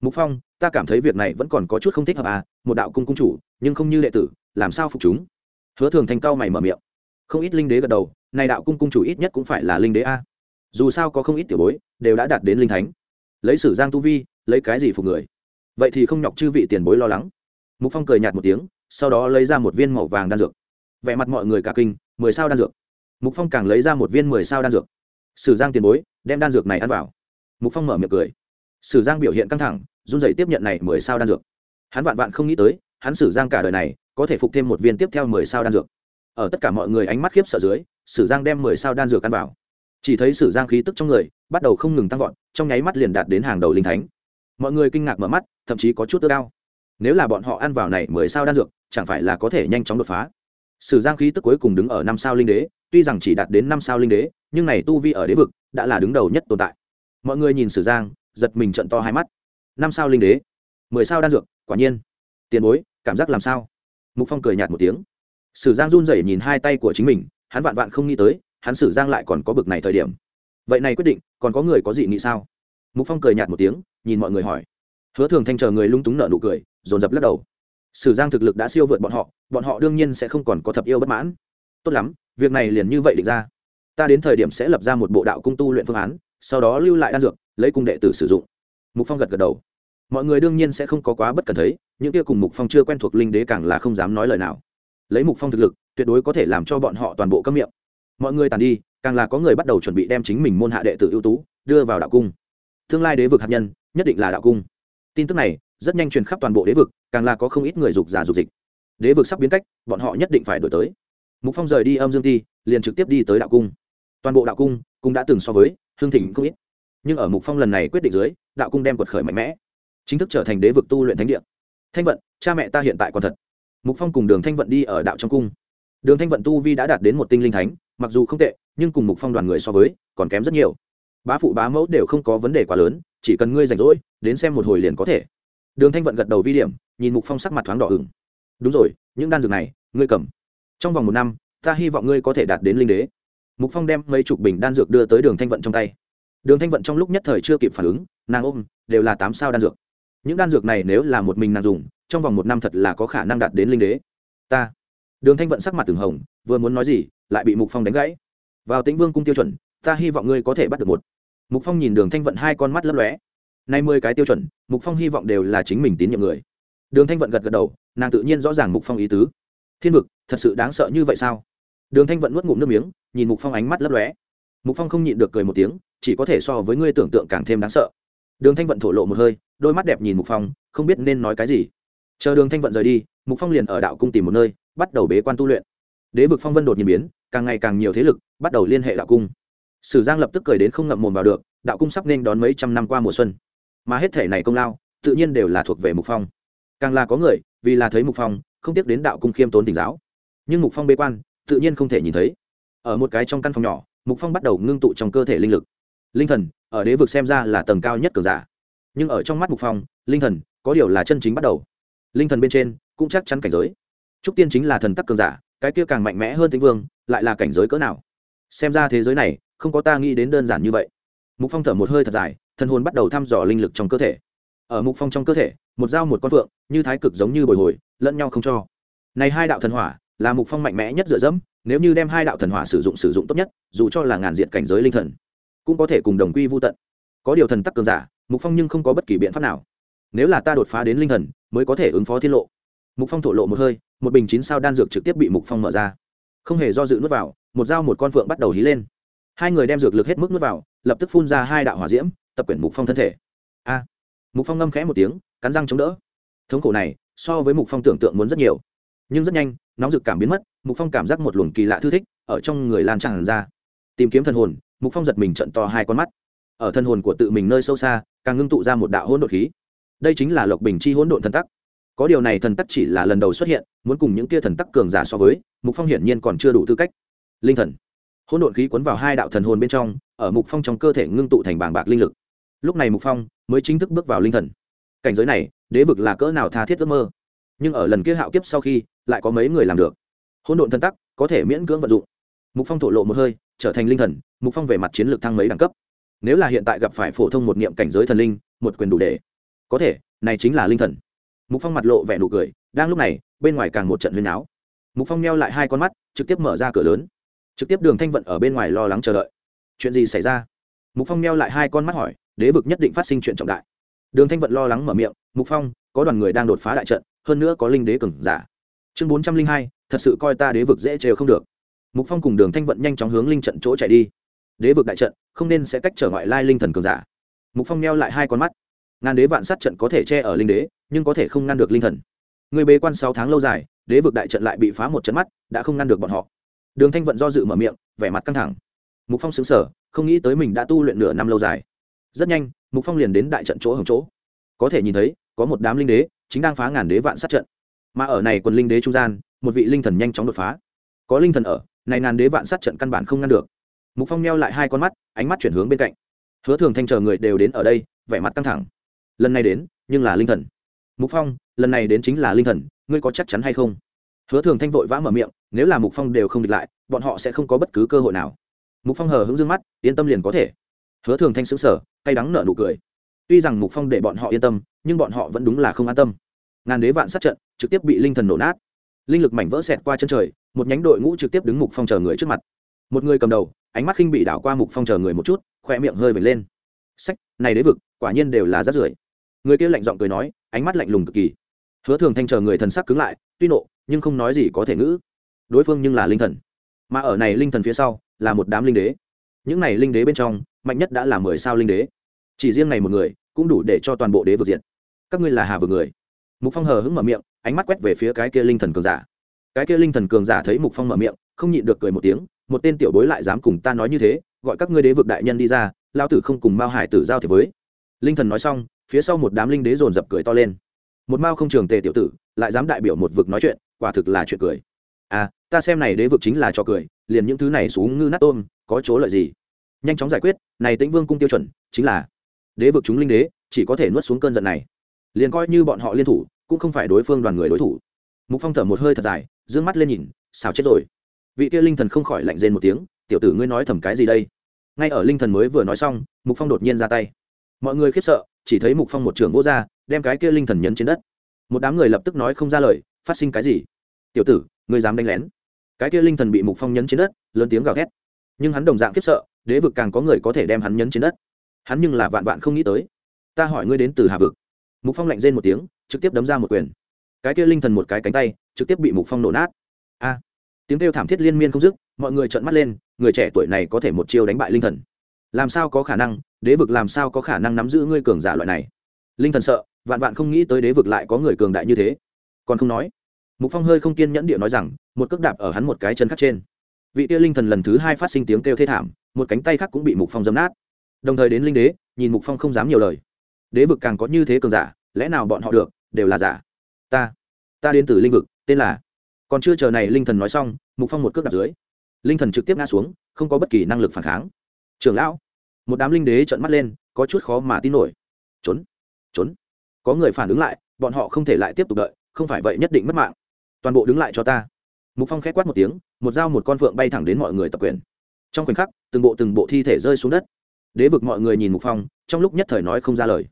Mục phong, ta cảm thấy việc này vẫn còn có chút không thích hợp à một đạo cung cung chủ, nhưng không như đệ tử, làm sao phục chúng? Hứa thường thành cao mày mở miệng không ít linh đế gật đầu, này đạo cung cung chủ ít nhất cũng phải là linh đế a. Dù sao có không ít tiểu bối, đều đã đạt đến linh thánh. Lấy sử giang tu vi, lấy cái gì phục người? Vậy thì không nhọc chư vị tiền bối lo lắng. Mục phong cười nhạt một tiếng, sau đó lấy ra một viên màu vàng đan dược. Vẻ mặt mọi người cả kinh, mười sao đan dược. Mục phong càng lấy ra một viên mười sao đan dược. Sử giang tiền bối, đem đan dược này ăn vào. Mục phong mở miệng cười. Sử giang biểu hiện căng thẳng, run rẩy tiếp nhận này mười sao đan dược. Hắn vạn vạn không nghĩ tới, hắn sử giang cả đời này, có thể phục thêm một viên tiếp theo mười sao đan dược ở tất cả mọi người ánh mắt khiếp sợ dưới, sử giang đem mười sao đan dược ăn vào. Chỉ thấy sử giang khí tức trong người bắt đầu không ngừng tăng vọt, trong nháy mắt liền đạt đến hàng đầu linh thánh. Mọi người kinh ngạc mở mắt, thậm chí có chút ước ao. Nếu là bọn họ ăn vào này mười sao đan dược, chẳng phải là có thể nhanh chóng đột phá? Sử giang khí tức cuối cùng đứng ở năm sao linh đế, tuy rằng chỉ đạt đến năm sao linh đế, nhưng này tu vi ở đế vực đã là đứng đầu nhất tồn tại. Mọi người nhìn sử giang, giật mình trận to hai mắt. Năm sao linh đế, mười sao đan dược, quả nhiên. Tiền bối, cảm giác làm sao? Mục phong cười nhạt một tiếng sử giang run rẩy nhìn hai tay của chính mình, hắn vạn vạn không nghĩ tới, hắn sử giang lại còn có bực này thời điểm. Vậy này quyết định, còn có người có gì nghĩ sao? Mục phong cười nhạt một tiếng, nhìn mọi người hỏi. Hứa thường thanh chờ người lung túng nợ nụ cười, dồn dập lắc đầu. Sử giang thực lực đã siêu vượt bọn họ bọn họ đương nhiên sẽ không còn có thập yêu bất mãn. Tốt lắm, việc này liền như vậy định ra. Ta đến thời điểm sẽ lập ra một bộ đạo cung tu luyện phương án, sau đó lưu lại đan dược, lấy cung đệ tử sử dụng. Mục phong gật gật đầu. Mọi người đương nhiên sẽ không có quá bất cần thấy, những kia cùng mục phong chưa quen thuộc linh đế càng là không dám nói lời nào lấy mục phong thực lực, tuyệt đối có thể làm cho bọn họ toàn bộ cấm miệng. Mọi người tàn đi, càng là có người bắt đầu chuẩn bị đem chính mình môn hạ đệ tử ưu tú đưa vào đạo cung. Tương lai đế vực hạt nhân, nhất định là đạo cung. Tin tức này, rất nhanh truyền khắp toàn bộ đế vực, càng là có không ít người dục giả dục dịch. Đế vực sắp biến cách, bọn họ nhất định phải đổi tới. Mục phong rời đi âm dương ti, liền trực tiếp đi tới đạo cung. Toàn bộ đạo cung cũng đã từng so với hương thịnh không ít. Nhưng ở mục phong lần này quyết định dưới, đạo cung đem quật khởi mạnh mẽ, chính thức trở thành đế vực tu luyện thánh địa. Thanh vận, cha mẹ ta hiện tại còn thật mục phong cùng đường thanh vận đi ở đạo trong cung. Đường thanh vận tu vi đã đạt đến một tinh linh thánh, mặc dù không tệ, nhưng cùng mục phong đoàn người so với, còn kém rất nhiều. Bá phụ bá mẫu đều không có vấn đề quá lớn, chỉ cần ngươi rảnh rỗi, đến xem một hồi liền có thể. Đường thanh vận gật đầu vi điểm, nhìn mục phong sắc mặt thoáng đỏ ửng. Đúng rồi, những đan dược này, ngươi cầm. Trong vòng một năm, ta hy vọng ngươi có thể đạt đến linh đế. Mục phong đem mấy chục bình đan dược đưa tới đường thanh vận trong tay. Đường thanh vận trong lúc nhất thời chưa kịp phản ứng, nàng ôm, đều là tám sao đan dược những đan dược này nếu là một mình nàng dùng, trong vòng một năm thật là có khả năng đạt đến linh đế. Ta. Đường thanh vận sắc mặt từng hồng, vừa muốn nói gì, lại bị mục phong đánh gãy. Vào tĩnh vương cung tiêu chuẩn, ta hy vọng ngươi có thể bắt được một. Mục phong nhìn đường thanh vận hai con mắt lấp lóe. Nay mười cái tiêu chuẩn, mục phong hy vọng đều là chính mình tín nhiệm người. Đường thanh vận gật gật đầu, nàng tự nhiên rõ ràng mục phong ý tứ. Thiên vực, thật sự đáng sợ như vậy sao? Đường thanh vận nuốt ngụm nước miếng, nhìn mục phong ánh mắt lấp lóe. Mục phong không nhịn được cười một tiếng, chỉ có thể so với ngươi tưởng tượng càng thêm đáng sợ đường thanh vận thổ lộ một hơi, đôi mắt đẹp nhìn mục phong, không biết nên nói cái gì. Chờ đường thanh vận rời đi, mục phong liền ở đạo cung tìm một nơi, bắt đầu bế quan tu luyện. Đế vực phong vân đột nhiên biến, càng ngày càng nhiều thế lực bắt đầu liên hệ đạo cung. Sử giang lập tức cười đến không ngậm mồm vào được, đạo cung sắp nên đón mấy trăm năm qua mùa xuân. Mà hết thể này công lao, tự nhiên đều là thuộc về mục phong. Càng là có người, vì là thấy mục phong, không tiếc đến đạo cung khiêm tốn tỉnh giáo. Nhưng mục phong bế quan, tự nhiên không thể nhìn thấy. Ở một cái trong căn phòng nhỏ, mục phong bắt đầu ngưng tụ trong cơ thể linh lực. Linh thần ở đế vực xem ra là tầng cao nhất cường giả. Nhưng ở trong mắt mục phong, linh thần, có điều là chân chính bắt đầu. Linh thần bên trên, cũng chắc chắn cảnh giới. Trúc tiên chính là thần tắc cường giả, cái kia càng mạnh mẽ hơn tĩnh vương, lại là cảnh giới cỡ nào? Xem ra thế giới này, không có ta nghĩ đến đơn giản như vậy. Mục phong thở một hơi thật dài, thần hồn bắt đầu thăm dò linh lực trong cơ thể. Ở mục phong trong cơ thể, một dao một con phượng, như thái cực giống như bồi hồi, lẫn nhau không cho. Này hai đạo thần hỏa, là mục phong mạnh mẽ nhất dựa dẫm, nếu như đem hai đạo thần hỏa sử dụng sử dụng tốt nhất, dù cho là ngàn diện cảnh giới linh thần cũng có thể cùng đồng quy vô tận. Có điều thần tắc cường giả, mục phong nhưng không có bất kỳ biện pháp nào. Nếu là ta đột phá đến linh thần, mới có thể ứng phó tiết lộ. Mục phong thổ lộ một hơi, một bình chín sao đan dược trực tiếp bị mục phong mở ra. Không hề do dự nuốt vào, một dao một con phượng bắt đầu hí lên. Hai người đem dược lực hết mức nuốt vào, lập tức phun ra hai đạo hỏa diễm, tập quyển mục phong thân thể. A! Mục phong ngâm khẽ một tiếng, cắn răng chống đỡ. Thống khổ này, so với mục phong tưởng tượng muốn rất nhiều. Nhưng rất nhanh, nóng dực cảm biến mất, mục phong cảm giác một luồng kỳ lạ thư thích ở trong người lan tràn ra. Tìm kiếm thần hồn mục phong giật mình trận to hai con mắt. Ở thân hồn của tự mình nơi sâu xa, càng ngưng tụ ra một đạo hỗn độn khí. Đây chính là lộc bình chi hỗn độn thần tắc. Có điều này thần tắc chỉ là lần đầu xuất hiện, muốn cùng những kia thần tắc cường giả so với, mục phong hiển nhiên còn chưa đủ tư cách. Linh thần. Hỗn độn khí cuốn vào hai đạo thần hồn bên trong, ở mục phong trong cơ thể ngưng tụ thành bảng bạc linh lực. Lúc này mục phong mới chính thức bước vào linh thần. Cảnh giới này, đế vực là cỡ nào tha thiết ước mơ. Nhưng ở lần kia hạo kiếp sau khi, lại có mấy người làm được. Hỗn độn thần tắc có thể miễn cưỡng vận dụng. Mục phong thổ lộ một hơi trở thành linh thần, mục phong về mặt chiến lược thăng mấy đẳng cấp. Nếu là hiện tại gặp phải phổ thông một niệm cảnh giới thần linh, một quyền đủ để. Có thể, này chính là linh thần. Mục phong mặt lộ vẻ nụ cười, đang lúc này, bên ngoài càng một trận huyên áo mục phong neo lại hai con mắt, trực tiếp mở ra cửa lớn. Trực tiếp đường thanh vận ở bên ngoài lo lắng chờ đợi. Chuyện gì xảy ra? Mục phong neo lại hai con mắt hỏi, đế vực nhất định phát sinh chuyện trọng đại. Đường thanh vận lo lắng mở miệng, mục phong, có đoàn người đang đột phá đại trận, hơn nữa có linh đế cường giả. Chương bốn trăm linh hai, thật sự coi ta đế vực dễ trêu không được mục phong cùng đường thanh vận nhanh chóng hướng linh trận chỗ chạy đi. Đế vực đại trận, không nên sẽ cách trở ngoại lai linh thần cường giả. Mục phong neo lại hai con mắt. Ngàn đế vạn sát trận có thể che ở linh đế, nhưng có thể không ngăn được linh thần. Người bế quan sáu tháng lâu dài, đế vực đại trận lại bị phá một trận mắt, đã không ngăn được bọn họ. Đường thanh vận do dự mở miệng, vẻ mặt căng thẳng. Mục phong xứng sở không nghĩ tới mình đã tu luyện nửa năm lâu dài. Rất nhanh, mục phong liền đến đại trận chỗ hồng chỗ. Có thể nhìn thấy, có một đám linh đế, chính đang phá ngàn đế vạn sát trận. Mà ở này quần linh đế trung gian, một vị linh thần nhanh chóng đột phá. Có linh thần ở này ngàn đế vạn sát trận căn bản không ngăn được. Mục phong neo lại hai con mắt, ánh mắt chuyển hướng bên cạnh. Hứa thường thanh chờ người đều đến ở đây, vẻ mặt căng thẳng. Lần này đến, nhưng là linh thần. Mục phong, lần này đến chính là linh thần, ngươi có chắc chắn hay không? Hứa thường thanh vội vã mở miệng, nếu là mục phong đều không địch lại, bọn họ sẽ không có bất cứ cơ hội nào. Mục phong hờ hững dương mắt, yên tâm liền có thể. Hứa thường thanh xứng sở cay đắng nở nụ cười. Tuy rằng mục phong để bọn họ yên tâm, nhưng bọn họ vẫn đúng là không an tâm. Ngàn đế vạn sát trận, trực tiếp bị linh thần nổ nát. Linh lực mảnh vỡ xẹt qua chân trời một nhánh đội ngũ trực tiếp đứng mục phong chờ người trước mặt. Một người cầm đầu, ánh mắt khinh bị đảo qua mục phong chờ người một chút khoe miệng hơi vệt lên. Sách, này đế vực, quả nhiên đều là rát rưởi. Người kia lạnh giọng cười nói, ánh mắt lạnh lùng cực kỳ. Hứa thường thanh chờ người thần sắc cứng lại, tuy nộ, nhưng không nói gì có thể ngữ. Đối phương nhưng là linh thần. Mà ở này linh thần phía sau, là một đám linh đế. Những này linh đế bên trong, mạnh nhất đã là mười sao linh đế. Chỉ riêng này một người, cũng đủ để cho toàn bộ đế vực diện các ngươi là hà vực người. Mục phong hờ hững mở miệng, ánh mắt quét về phía cái kia linh thần cường giả cái kia linh thần cường giả thấy mục phong mở miệng, không nhịn được cười một tiếng, một tên tiểu bối lại dám cùng ta nói như thế, gọi các ngươi đế vực đại nhân đi ra, lao tử không cùng mao hải tử giao thế với. Linh thần nói xong, phía sau một đám linh đế dồn dập cười to lên. Một mao không trường tề tiểu tử, lại dám đại biểu một vực nói chuyện, quả thực là chuyện cười. À ta xem này đế vực chính là cho cười, liền những thứ này xuống ngư nát tôm, có chỗ lợi gì? Nhanh chóng giải quyết, này tĩnh vương cung tiêu chuẩn, chính là đế vực chúng linh đế, chỉ có thể nuốt xuống cơn giận này. Liền coi như bọn họ liên thủ, cũng không phải đối phương đoàn người đối thủ. Mục phong thở một hơi thật dài d ư ơ n g mắt lên nhìn, xào chết rồi. Vị kia linh thần không khỏi lạnh rên một tiếng, tiểu tử ngươi nói thầm cái gì đây? Ngay ở linh thần mới vừa nói xong, mục phong đột nhiên ra tay. Mọi người khiếp sợ, chỉ thấy mục phong một trưởng vô r đem cái kia linh thần nhấn trên đất. Một đám người lập tức nói không ra lời, phát sinh cái gì? Tiểu tử, ngươi dám đánh lén? Cái kia linh thần bị mục phong nhấn trên đất, lớn tiếng gào thét. Nhưng hắn đồng dạng khiếp sợ, đế vực càng có người có thể đem hắn nhấn trên đất. Hắn nhưng là vạn vạn không nghĩ tới. Ta hỏi ngươi đến từ hà vực. Mục phong lạnh rên một tiếng, trực tiếp đấm ra một quyền cái kia linh thần một cái cánh tay, trực tiếp bị mục phong nổ nát. A, tiếng kêu thảm thiết liên miên không dứt, mọi người trợn mắt lên, người trẻ tuổi này có thể một chiêu đánh bại linh thần. Làm sao có khả năng, đế vực làm sao có khả năng nắm giữ ngươi cường giả loại này? Linh thần sợ, vạn vạn không nghĩ tới đế vực lại có người cường đại như thế. Còn không nói, mục phong hơi không kiên nhẫn địa nói rằng, một cước đạp ở hắn một cái chân khác trên. Vị kia linh thần lần thứ hai phát sinh tiếng kêu thê thảm, một cánh tay khác cũng bị mục phong dấm nát. Đồng thời đến linh đế, nhìn mục phong không dám nhiều lời. Đế vực càng có như thế cường giả, lẽ nào bọn họ được, đều là giả? Ta ta đến từ linh vực, tên là, còn chưa chờ này linh thần nói xong, mục phong một cước đặt dưới. Linh thần trực tiếp ngã xuống, không có bất kỳ năng lực phản kháng. Trưởng lão, một đám linh đế trợn mắt lên, có chút khó mà tin nổi. Trốn trốn. Có người phản ứng lại, bọn họ không thể lại tiếp tục đợi, không phải vậy nhất định mất mạng. Toàn bộ đứng lại cho ta. Mục phong khét quát một tiếng, một dao một con phượng bay thẳng đến mọi người tập quyền. Trong khoảnh khắc, từng bộ từng bộ thi thể rơi xuống đất. Đế vực mọi người nhìn mục phong, trong lúc nhất thời nói không ra lời.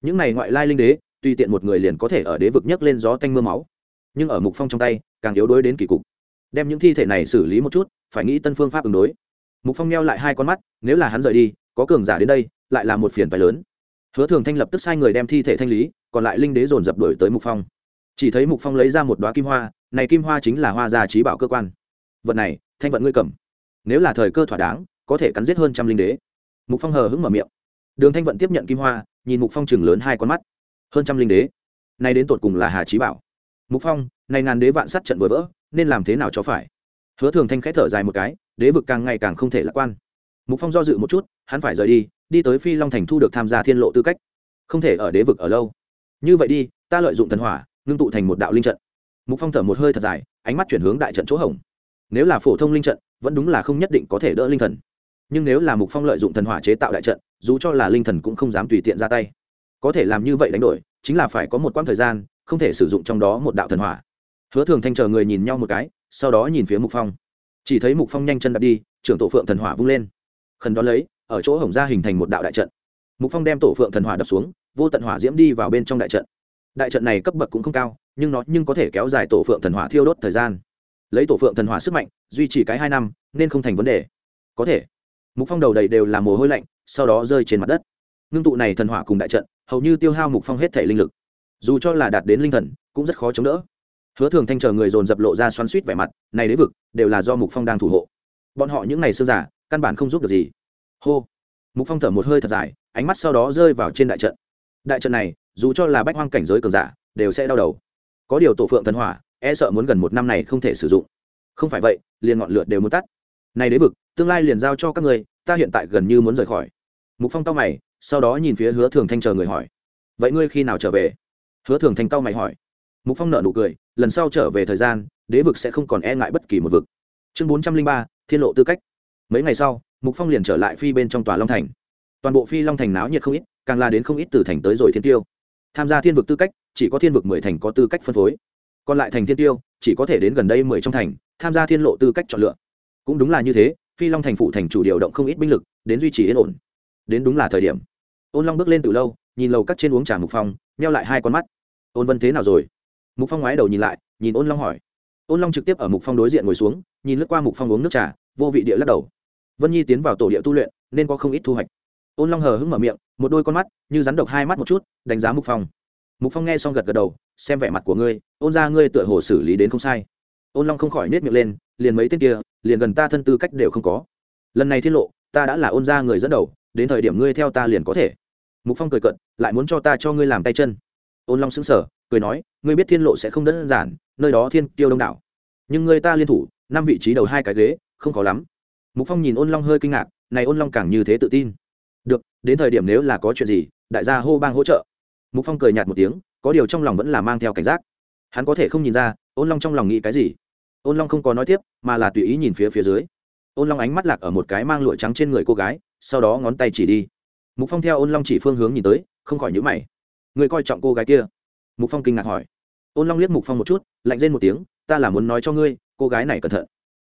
Những này ngoại lai linh đế tùy tiện một người liền có thể ở đế vực nhấc lên gió tanh mưa máu, nhưng ở mục phong trong tay, càng yếu đuối đến kỳ cục. Đem những thi thể này xử lý một chút, phải nghĩ tân phương pháp ứng đối. Mục phong neo lại hai con mắt, nếu là hắn rời đi, có cường giả đến đây, lại là một phiền phái lớn. Hứa thường thanh lập tức sai người đem thi thể thanh lý, còn lại linh đế dồn dập đuổi tới mục phong. Chỉ thấy mục phong lấy ra một đoá kim hoa, này kim hoa chính là hoa gia trí bảo cơ quan. Vận này, thanh vận ngươi cầm. Nếu là thời cơ thỏa đáng, có thể cắn giết hơn trăm linh đế. Mục phong hờ hững mở miệng. Đường thanh vận tiếp nhận kim hoa, nhìn mục phong chừng lớn hai con mắt hơn trăm linh đế. Nay đến tột cùng là hà trí bảo. Mục phong, nay ngàn đế vạn sát trận vừa vỡ, nên làm thế nào cho phải? Hứa thường thanh khẽ thở dài một cái, đế vực càng ngày càng không thể lạc quan. Mục phong do dự một chút, hắn phải rời đi đi tới phi long thành thu được tham gia thiên lộ tư cách. Không thể ở đế vực ở lâu. Như vậy đi, ta lợi dụng thần hỏa, ngưng tụ thành một đạo linh trận. Mục phong thở một hơi thật dài, ánh mắt chuyển hướng đại trận chỗ hồng. Nếu là phổ thông linh trận, vẫn đúng là không nhất định có thể đỡ linh thần. Nhưng nếu là mục phong lợi dụng thần hỏa chế tạo đại trận, dù cho là linh thần cũng không dám tùy tiện ra tay có thể làm như vậy đánh đổi, chính là phải có một quãng thời gian, không thể sử dụng trong đó một đạo thần hỏa. Hứa thường thanh chờ người nhìn nhau một cái, sau đó nhìn phía mục phong. Chỉ thấy mục phong nhanh chân đạp đi, trưởng tổ phượng thần hỏa vung lên. Khẩn đón lấy, ở chỗ hồng gia hình thành một đạo đại trận. Mục phong đem tổ phượng thần hỏa đập xuống, vô tận hỏa diễm đi vào bên trong đại trận. Đại trận này cấp bậc cũng không cao, nhưng nó nhưng có thể kéo dài tổ phượng thần hỏa thiêu đốt thời gian. Lấy tổ phượng thần hỏa sức mạnh, duy trì cái hai năm, nên không thành vấn đề. Có thể. Mục phong đầu đầy đều là mồ hôi lạnh, sau đó rơi trên mặt đất ngưng tụ này thần hỏa cùng đại trận, hầu như tiêu hao mục phong hết thể linh lực. Dù cho là đạt đến linh thần, cũng rất khó chống đỡ. Hứa thường thanh chờ người dồn dập lộ ra xoắn suýt vẻ mặt, này đế vực, đều là do mục phong đang thủ hộ. Bọn họ những ngày xưa giả, căn bản không giúp được gì. Hô. Mục phong thở một hơi thật dài, ánh mắt sau đó rơi vào trên đại trận. Đại trận này, dù cho là bách hoang cảnh giới cường giả, đều sẽ đau đầu. Có điều tổ phượng thần hỏa e sợ muốn gần một năm này không thể sử dụng. Không phải vậy, liền ngọn lửa đều muốn tắt. Này đế vực, tương lai liền giao cho các người ta hiện tại gần như muốn rời khỏi. Mục phong tao mày sau đó nhìn phía hứa thường thanh chờ người hỏi, vậy ngươi khi nào trở về? Hứa thường thanh cao mày hỏi. Mục phong nợ nụ cười, lần sau trở về thời gian, đế vực sẽ không còn e ngại bất kỳ một vực. Chương bốn trăm linh ba, thiên lộ tư cách. Mấy ngày sau, mục phong liền trở lại phi bên trong tòa long thành. Toàn bộ phi long thành náo nhiệt không ít, càng là đến không ít từ thành tới rồi thiên tiêu. Tham gia thiên vực tư cách, chỉ có thiên vực mười thành có tư cách phân phối. Còn lại thành thiên tiêu, chỉ có thể đến gần đây mười trong thành, tham gia thiên lộ tư cách chọn lựa. Cũng đúng là như thế, phi long thành phụ thành chủ điều động không ít binh lực, đến duy trì yên ổn. Đến đúng là thời điểm ôn long bước lên từ lâu, nhìn lầu cắt trên uống trà mục phong neo lại hai con mắt. Ôn vân thế nào rồi? Mục phong ngoái đầu nhìn lại, nhìn ôn long hỏi. Ôn long trực tiếp ở mục phong đối diện ngồi xuống, nhìn lướt qua mục phong uống nước trà, vô vị địa lắc đầu. Vân nhi tiến vào tổ địa tu luyện, nên có không ít thu hoạch. Ôn long hờ hững mở miệng, một đôi con mắt, như rắn độc hai mắt một chút, đánh giá mục phong. Mục phong nghe xong gật gật đầu, xem vẻ mặt của ngươi, ôn ra ngươi tựa hồ xử lý đến không sai. Ôn long không khỏi nết miệng lên, liền mấy tên kia, liền gần ta thân tư cách đều không có. Lần này tiết lộ, ta đã là ôn ra người dẫn đầu, đến thời điểm ngươi theo ta liền có thể mục phong cười cận lại muốn cho ta cho ngươi làm tay chân. Ôn long xứng sở cười nói, ngươi biết thiên lộ sẽ không đơn giản, nơi đó thiên tiêu đông đảo. Nhưng ngươi ta liên thủ, năm vị trí đầu hai cái ghế, không khó lắm. Mục phong nhìn ôn long hơi kinh ngạc, này ôn long càng như thế tự tin. Được, đến thời điểm nếu là có chuyện gì, đại gia hô bang hỗ trợ. Mục phong cười nhạt một tiếng, có điều trong lòng vẫn là mang theo cảnh giác. Hắn có thể không nhìn ra, ôn long trong lòng nghĩ cái gì. Ôn long không có nói tiếp, mà là tùy ý nhìn phía phía dưới. Ôn long ánh mắt lạc ở một cái mang lụa trắng trên người cô gái, sau đó ngón tay chỉ đi mục phong theo ôn long chỉ phương hướng nhìn tới, không khỏi nhữ mày. Người coi trọng cô gái kia. Mục phong kinh ngạc hỏi. Ôn long liếc mục phong một chút, lạnh lên một tiếng, ta là muốn nói cho ngươi, cô gái này cẩn thận.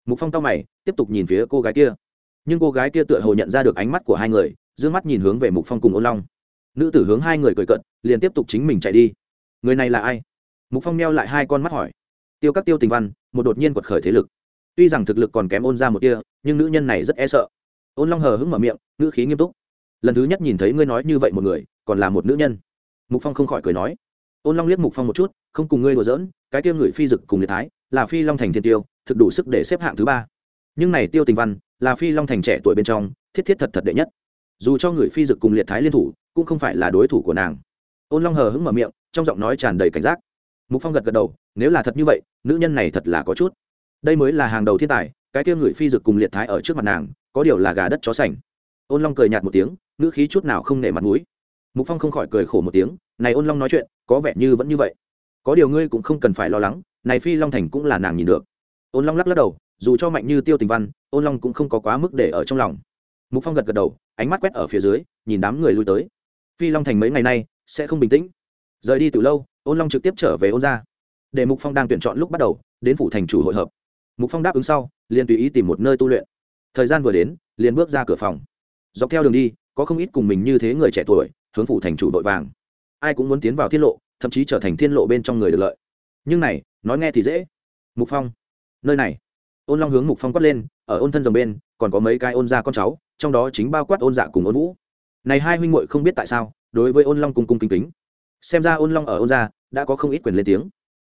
Mục phong tao mày, tiếp tục nhìn phía cô gái kia. Nhưng cô gái kia tựa hồ nhận ra được ánh mắt của hai người d mắt nhìn hướng về mục phong cùng ôn long. Nữ tử hướng hai người cười cận liền tiếp tục chính mình chạy đi. Người này là ai? Mục phong neo lại hai con mắt hỏi. Tiêu các tiêu tình văn, một đột nhiên quật khởi thế lực. Tuy rằng thực lực còn kém ôn ra một kia nhưng nữ nhân này rất e sợ. Ôn long hờ hững mở miệng, ngữ khí nghiêm túc lần thứ nhất nhìn thấy ngươi nói như vậy một người, còn là một nữ nhân. Mục phong không khỏi cười nói. Ôn long liếc mục phong một chút, không cùng ngươi đùa giỡn, cái tiêu người phi dực cùng liệt thái, là phi long thành thiên tiêu, thực đủ sức để xếp hạng thứ ba. Nhưng này tiêu tình văn, là phi long thành trẻ tuổi bên trong, thiết thiết thật thật đệ nhất. Dù cho người phi dực cùng liệt thái liên thủ, cũng không phải là đối thủ của nàng. Ôn long hờ hững mở miệng, trong giọng nói tràn đầy cảnh giác. Mục phong gật gật đầu, nếu là thật như vậy, nữ nhân này thật là có chút. Đây mới là hàng đầu thiên tài, cái tiêu người phi dực cùng liệt thái ở trước mặt nàng, có điều là gà đất chó sành ôn long cười nhạt một tiếng, ngữ khí chút nào không nể mặt mũi. Mục phong không khỏi cười khổ một tiếng, này ôn long nói chuyện, có vẻ như vẫn như vậy. Có điều ngươi cũng không cần phải lo lắng, này phi long thành cũng là nàng nhìn được. Ôn long lắc lắc đầu, dù cho mạnh như tiêu tình văn, ôn long cũng không có quá mức để ở trong lòng. Mục phong gật gật đầu, ánh mắt quét ở phía dưới, nhìn đám người lui tới. Phi long thành mấy ngày nay sẽ không bình tĩnh. Rời đi từ lâu, ôn long trực tiếp trở về ôn ra để mục phong đang tuyển chọn lúc bắt đầu, đến phủ thành chủ hội hợp. Mục phong đáp ứng sau, liền tùy ý tìm một nơi tu luyện. Thời gian vừa đến, liền bước ra cửa phòng dọc theo đường đi, có không ít cùng mình như thế người trẻ tuổi, hướng phủ thành chủ vội vàng. Ai cũng muốn tiến vào thiên lộ, thậm chí trở thành thiên lộ bên trong người được lợi. Nhưng này, nói nghe thì dễ. Mục phong, nơi này. Ôn long hướng mục phong quát lên, ở ôn thân dòng bên, còn có mấy cái ôn gia con cháu, trong đó chính bao quát ôn dạ cùng ôn vũ. Này hai huynh muội không biết tại sao, đối với ôn long cung cung kính kính. Xem ra ôn long ở ôn gia, đã có không ít quyền lên tiếng.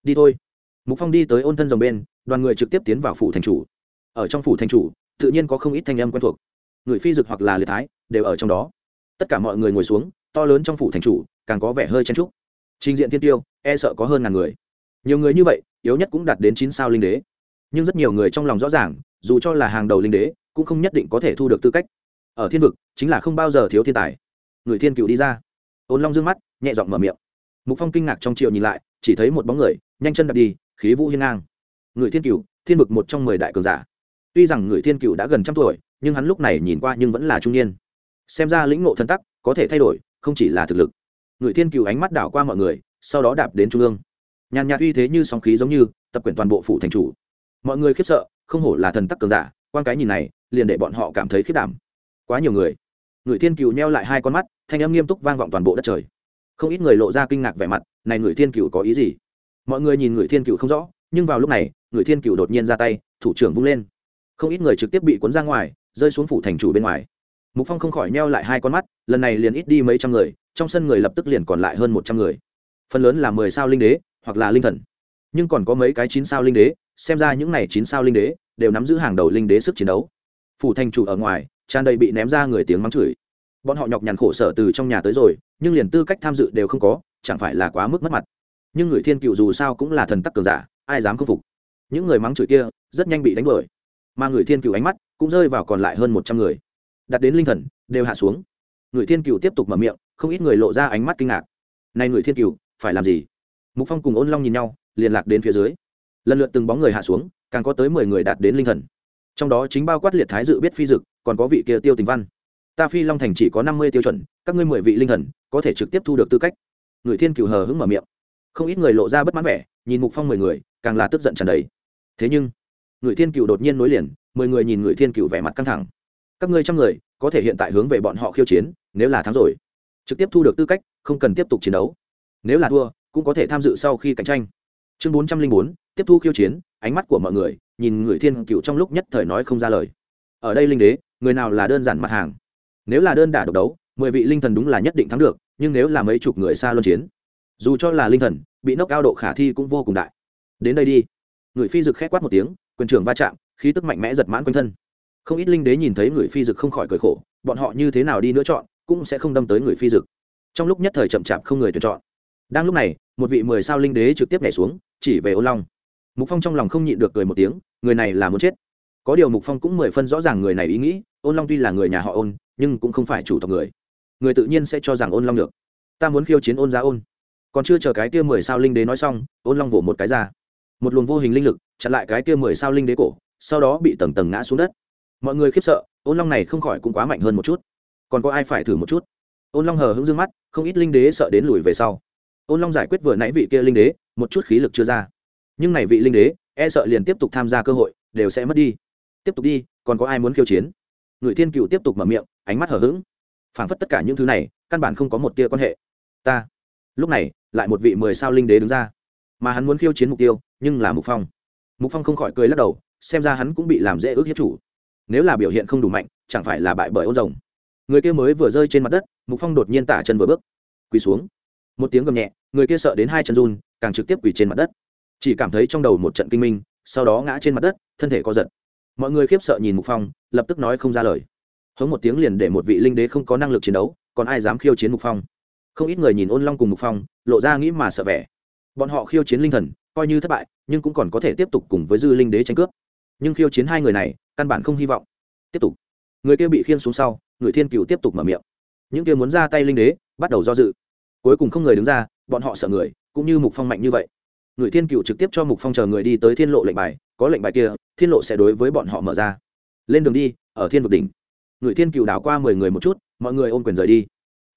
Đi thôi. Mục phong đi tới ôn thân dòng bên, đoàn người trực tiếp tiến vào phủ thành chủ. Ở trong phủ thành chủ, tự nhiên có không ít thanh âm quen thuộc người phi dực hoặc là liệt thái, đều ở trong đó. Tất cả mọi người ngồi xuống, to lớn trong phủ thành chủ, càng có vẻ hơi chen trúc trình diện thiên tiêu e sợ có hơn ngàn người. Nhiều người như vậy, yếu nhất cũng đạt đến chín sao linh đế. Nhưng rất nhiều người trong lòng rõ ràng, dù cho là hàng đầu linh đế, cũng không nhất định có thể thu được tư cách. Ở thiên vực, chính là không bao giờ thiếu thiên tài. Người thiên cựu đi ra. Ôn long d ư ơ n g mắt, nhẹ giọng mở miệng. Mục phong kinh ngạc trong triệu nhìn lại, chỉ thấy một bóng người, nhanh chân đập đi, khí vũ hiên ngang. Người thiên cựu thiên vực một trong mười đại cường giả. Tuy rằng người thiên cựu đã gần trăm tuổi nhưng hắn lúc này nhìn qua nhưng vẫn là trung niên. Xem ra lĩnh ngộ thân tắc có thể thay đổi, không chỉ là thực lực. Người thiên cựu ánh mắt đảo qua mọi người, sau đó đạp đến trung ương. Nhàn nhạt uy thế như sóng khí giống như, tập quyển toàn bộ phủ thành chủ. Mọi người khiếp sợ, không hổ là thần tắc cường giả, quan cái nhìn này, liền để bọn họ cảm thấy khiếp đảm. Quá nhiều người. Người thiên cựu neo lại hai con mắt, thanh âm nghiêm túc vang vọng toàn bộ đất trời. Không ít người lộ ra kinh ngạc vẻ mặt, này người thiên cựu có ý gì? Mọi người nhìn người thiên cựu không rõ, nhưng vào lúc này người thiên cựu đột nhiên ra tay, thủ trưởng vung lên. Không ít người trực tiếp bị cuốn ra ngoài rơi xuống phủ thành chủ bên ngoài. Mục phong không khỏi neo lại hai con mắt, lần này liền ít đi mấy trăm người, trong sân người lập tức liền còn lại hơn một trăm người. Phần lớn là mười sao linh đế, hoặc là linh thần. Nhưng còn có mấy cái chín sao linh đế, xem ra những này chín sao linh đế đều nắm giữ hàng đầu linh đế sức chiến đấu. Phủ thành chủ ở ngoài, tràn đầy bị ném ra người tiếng mắng chửi. Bọn họ nhọc nhằn khổ sở từ trong nhà tới rồi, nhưng liền tư cách tham dự đều không có, chẳng phải là quá mức mất mặt. Nhưng người thiên cựu dù sao cũng là thần tắc cường giả, ai dám khâm phục. Những người mắng chửi kia, rất nhanh bị đánh đuổi. Mà người thiên cựu ánh mắt cũng rơi vào còn lại hơn một trăm người. Đặt đến linh thần, đều hạ xuống. Người thiên cựu tiếp tục mở miệng, không ít người lộ ra ánh mắt kinh ngạc. Này người thiên cựu phải làm gì? Mục phong cùng ôn long nhìn nhau liền lạc đến phía dưới. Lần lượt từng bóng người hạ xuống, càng có tới mười người đạt đến linh thần. Trong đó chính bao quát liệt thái dự biết phi dực, còn có vị kia tiêu tình văn. Ta phi long thành chỉ có năm mươi tiêu chuẩn, các ngươi mười vị linh thần, có thể trực tiếp thu được tư cách. Người thiên cửu hờ hững mở miệng. Không ít người lộ ra bất mãn vẻ, nhìn mục phong mười người, càng là tức giận tràn đầy. Thế nhưng người thiên cửu đột nhiên nối liền mười người nhìn người thiên Cựu vẻ mặt căng thẳng. Các ngươi trăm người, có thể hiện tại hướng về bọn họ khiêu chiến, nếu là thắng rồi. Trực tiếp thu được tư cách, không cần tiếp tục chiến đấu. Nếu là thua, cũng có thể tham dự sau khi cạnh tranh. Chương bốn trăm linh bốn, tiếp thu khiêu chiến, ánh mắt của mọi người, nhìn người thiên cựu trong lúc nhất thời nói không ra lời. Ở đây linh đế, người nào là đơn giản mặt hàng? Nếu là đơn đả độc đấu, mười vị linh thần đúng là nhất định thắng được, nhưng nếu là mấy chục người xa luân chiến, dù cho là linh thần, bị nốc cao độ khả thi cũng vô cùng đại. Đến đây đi. Người phi dực khét quát một tiếng, quyền trưởng va chạm khí tức mạnh mẽ giật mãn quanh thân. Không ít linh đế nhìn thấy người phi dực không khỏi cười khổ, bọn họ như thế nào đi nữa chọn, cũng sẽ không đâm tới người phi dực. Trong lúc nhất thời chậm chạp không người tuyển chọn. Đang lúc này, một vị mười sao linh đế trực tiếp nhảy xuống, chỉ về ôn long. Mục phong trong lòng không nhịn được cười một tiếng, người này là muốn chết. Có điều mục phong cũng mười phân rõ ràng người này ý nghĩ ôn long tuy là người nhà họ ôn, nhưng cũng không phải chủ tộc người. Người tự nhiên sẽ cho rằng ôn long được. Ta muốn khiêu chiến ôn ra ôn. Còn chưa chờ cái kia mười sao linh đế nói xong, ôn long vỗ một cái ra. Một luồng vô hình linh lực chặn lại cái kia mười sao linh đế cổ sau đó bị tầng tầng ngã xuống đất. Mọi người khiếp sợ ôn long này không khỏi cũng quá mạnh hơn một chút. Còn có ai phải thử một chút? Ôn long hờ hững dương mắt không ít linh đế sợ đến lùi về sau. Ôn long giải quyết vừa nãy vị kia linh đế một chút khí lực chưa ra. Nhưng này vị linh đế e sợ liền tiếp tục tham gia cơ hội đều sẽ mất đi. Tiếp tục đi còn có ai muốn khiêu chiến? Người thiên cựu tiếp tục mở miệng ánh mắt hờ hững, phản phảng phất tất cả những thứ này căn bản không có một tia quan hệ. Ta lúc này lại một vị mười sao linh đế đứng ra. Mà hắn muốn khiêu chiến mục tiêu nhưng là mục phong. Mục phong không khỏi cười lắc đầu xem ra hắn cũng bị làm dễ ước hiếp chủ. Nếu là biểu hiện không đủ mạnh, chẳng phải là bại bởi ôn rồng. Người kia mới vừa rơi trên mặt đất, mục phong đột nhiên tả chân vừa bước, quỳ xuống. Một tiếng gầm nhẹ, người kia sợ đến hai chân run, càng trực tiếp quỳ trên mặt đất. Chỉ cảm thấy trong đầu một trận kinh minh, sau đó ngã trên mặt đất, thân thể co giật. Mọi người khiếp sợ nhìn mục phong, lập tức nói không ra lời. Hống một tiếng liền để một vị linh đế không có năng lực chiến đấu, còn ai dám khiêu chiến mục phong? Không ít người nhìn ôn long cùng mục phong, lộ ra nghĩ mà sợ vẻ. Bọn họ khiêu chiến linh thần, coi như thất bại, nhưng cũng còn có thể tiếp tục cùng với dư linh đế tranh cướp nhưng khiêu chiến hai người này, căn bản không hy vọng. Tiếp tục. Người kia bị khiên xuống sau người thiên cựu tiếp tục mở miệng. Những kia muốn ra tay linh đế, bắt đầu do dự. Cuối cùng không người đứng ra, bọn họ sợ người, cũng như mục phong mạnh như vậy. Người thiên cựu trực tiếp cho mục phong chờ người đi tới thiên lộ lệnh bài, có lệnh bài kia, thiên lộ sẽ đối với bọn họ mở ra. Lên đường đi, ở thiên vực đỉnh. Người thiên cựu đảo qua mười người một chút, mọi người ôm quyền rời đi.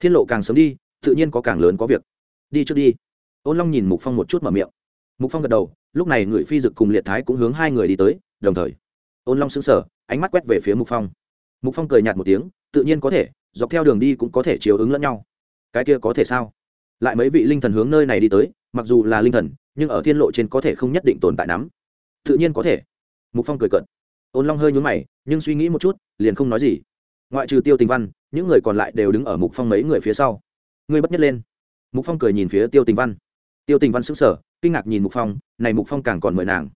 Thiên lộ càng sớm đi, tự nhiên có càng lớn có việc. Đi trước đi. Ôn long nhìn mục phong một chút mở miệng. Mục phong gật đầu, lúc này người phi dực cùng liệt thái cũng hướng hai người đi tới đồng thời, ôn long xứng sở ánh mắt quét về phía mục phong. Mục phong cười nhạt một tiếng, tự nhiên có thể, dọc theo đường đi cũng có thể chiếu ứng lẫn nhau. Cái kia có thể sao? Lại mấy vị linh thần hướng nơi này đi tới, mặc dù là linh thần, nhưng ở thiên lộ trên có thể không nhất định tồn tại nắm tự nhiên có thể. Mục phong cười cận ôn long hơi nhún mày, nhưng suy nghĩ một chút, liền không nói gì. Ngoại trừ tiêu tình văn, những người còn lại đều đứng ở mục phong mấy người phía sau. Ngươi bất nhất lên. Mục phong cười nhìn phía tiêu tình văn. Tiêu tình văn sững sờ, kinh ngạc nhìn mục phong, này mục phong càng còn mời nàng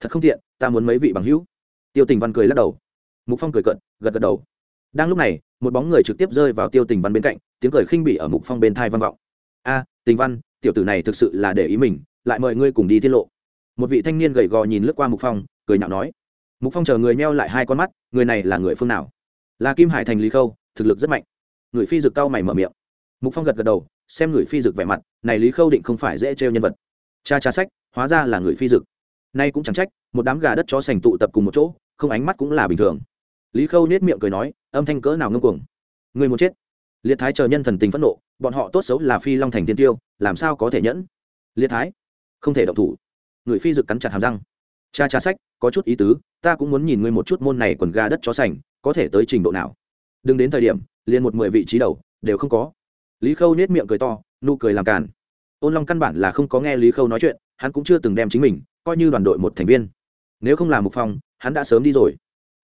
thật không tiện, ta muốn mấy vị bằng hữu. Tiêu tình văn cười lắc đầu. Mục phong cười cận gật gật đầu. Đang lúc này, một bóng người trực tiếp rơi vào tiêu tình văn bên cạnh, tiếng cười khinh bỉ ở mục phong bên thai văn vọng. A, tình văn, tiểu tử này thực sự là để ý mình, lại mời ngươi cùng đi tiết lộ. Một vị thanh niên gầy gò nhìn lướt qua mục phong, cười nhạo nói. Mục phong chờ người meo lại hai con mắt, người này là người phương nào? Là kim hải thành lý khâu, thực lực rất mạnh. Người phi dực cao mày mở miệng. Mục phong gật gật đầu, xem người phi dực vẻ mặt, này lý khâu định không phải dễ trêu nhân vật. Cha cha sách, hóa ra là người phi dực nay cũng chẳng trách, một đám gà đất chó sành tụ tập cùng một chỗ, không ánh mắt cũng là bình thường. Lý khâu nết miệng cười nói, âm thanh cỡ nào ngưng cuồng. Người muốn chết. Liệt thái chờ nhân thần tình phẫn nộ, bọn họ tốt xấu là phi long thành tiên tiêu, làm sao có thể nhẫn? Liệt thái, không thể động thủ. Người phi dực cắn chặt hàm răng. Cha cha sách, có chút ý tứ, ta cũng muốn nhìn ngươi một chút môn này quần gà đất chó sành, có thể tới trình độ nào. Đừng đến thời điểm, liền một mười vị trí đầu, đều không có. Lý khâu nết miệng cười to, nụ cười làm càn. Ôn long căn bản là không có nghe lý khâu nói chuyện, hắn cũng chưa từng đem chính mình coi như đoàn đội một thành viên. Nếu không là mục phong, hắn đã sớm đi rồi.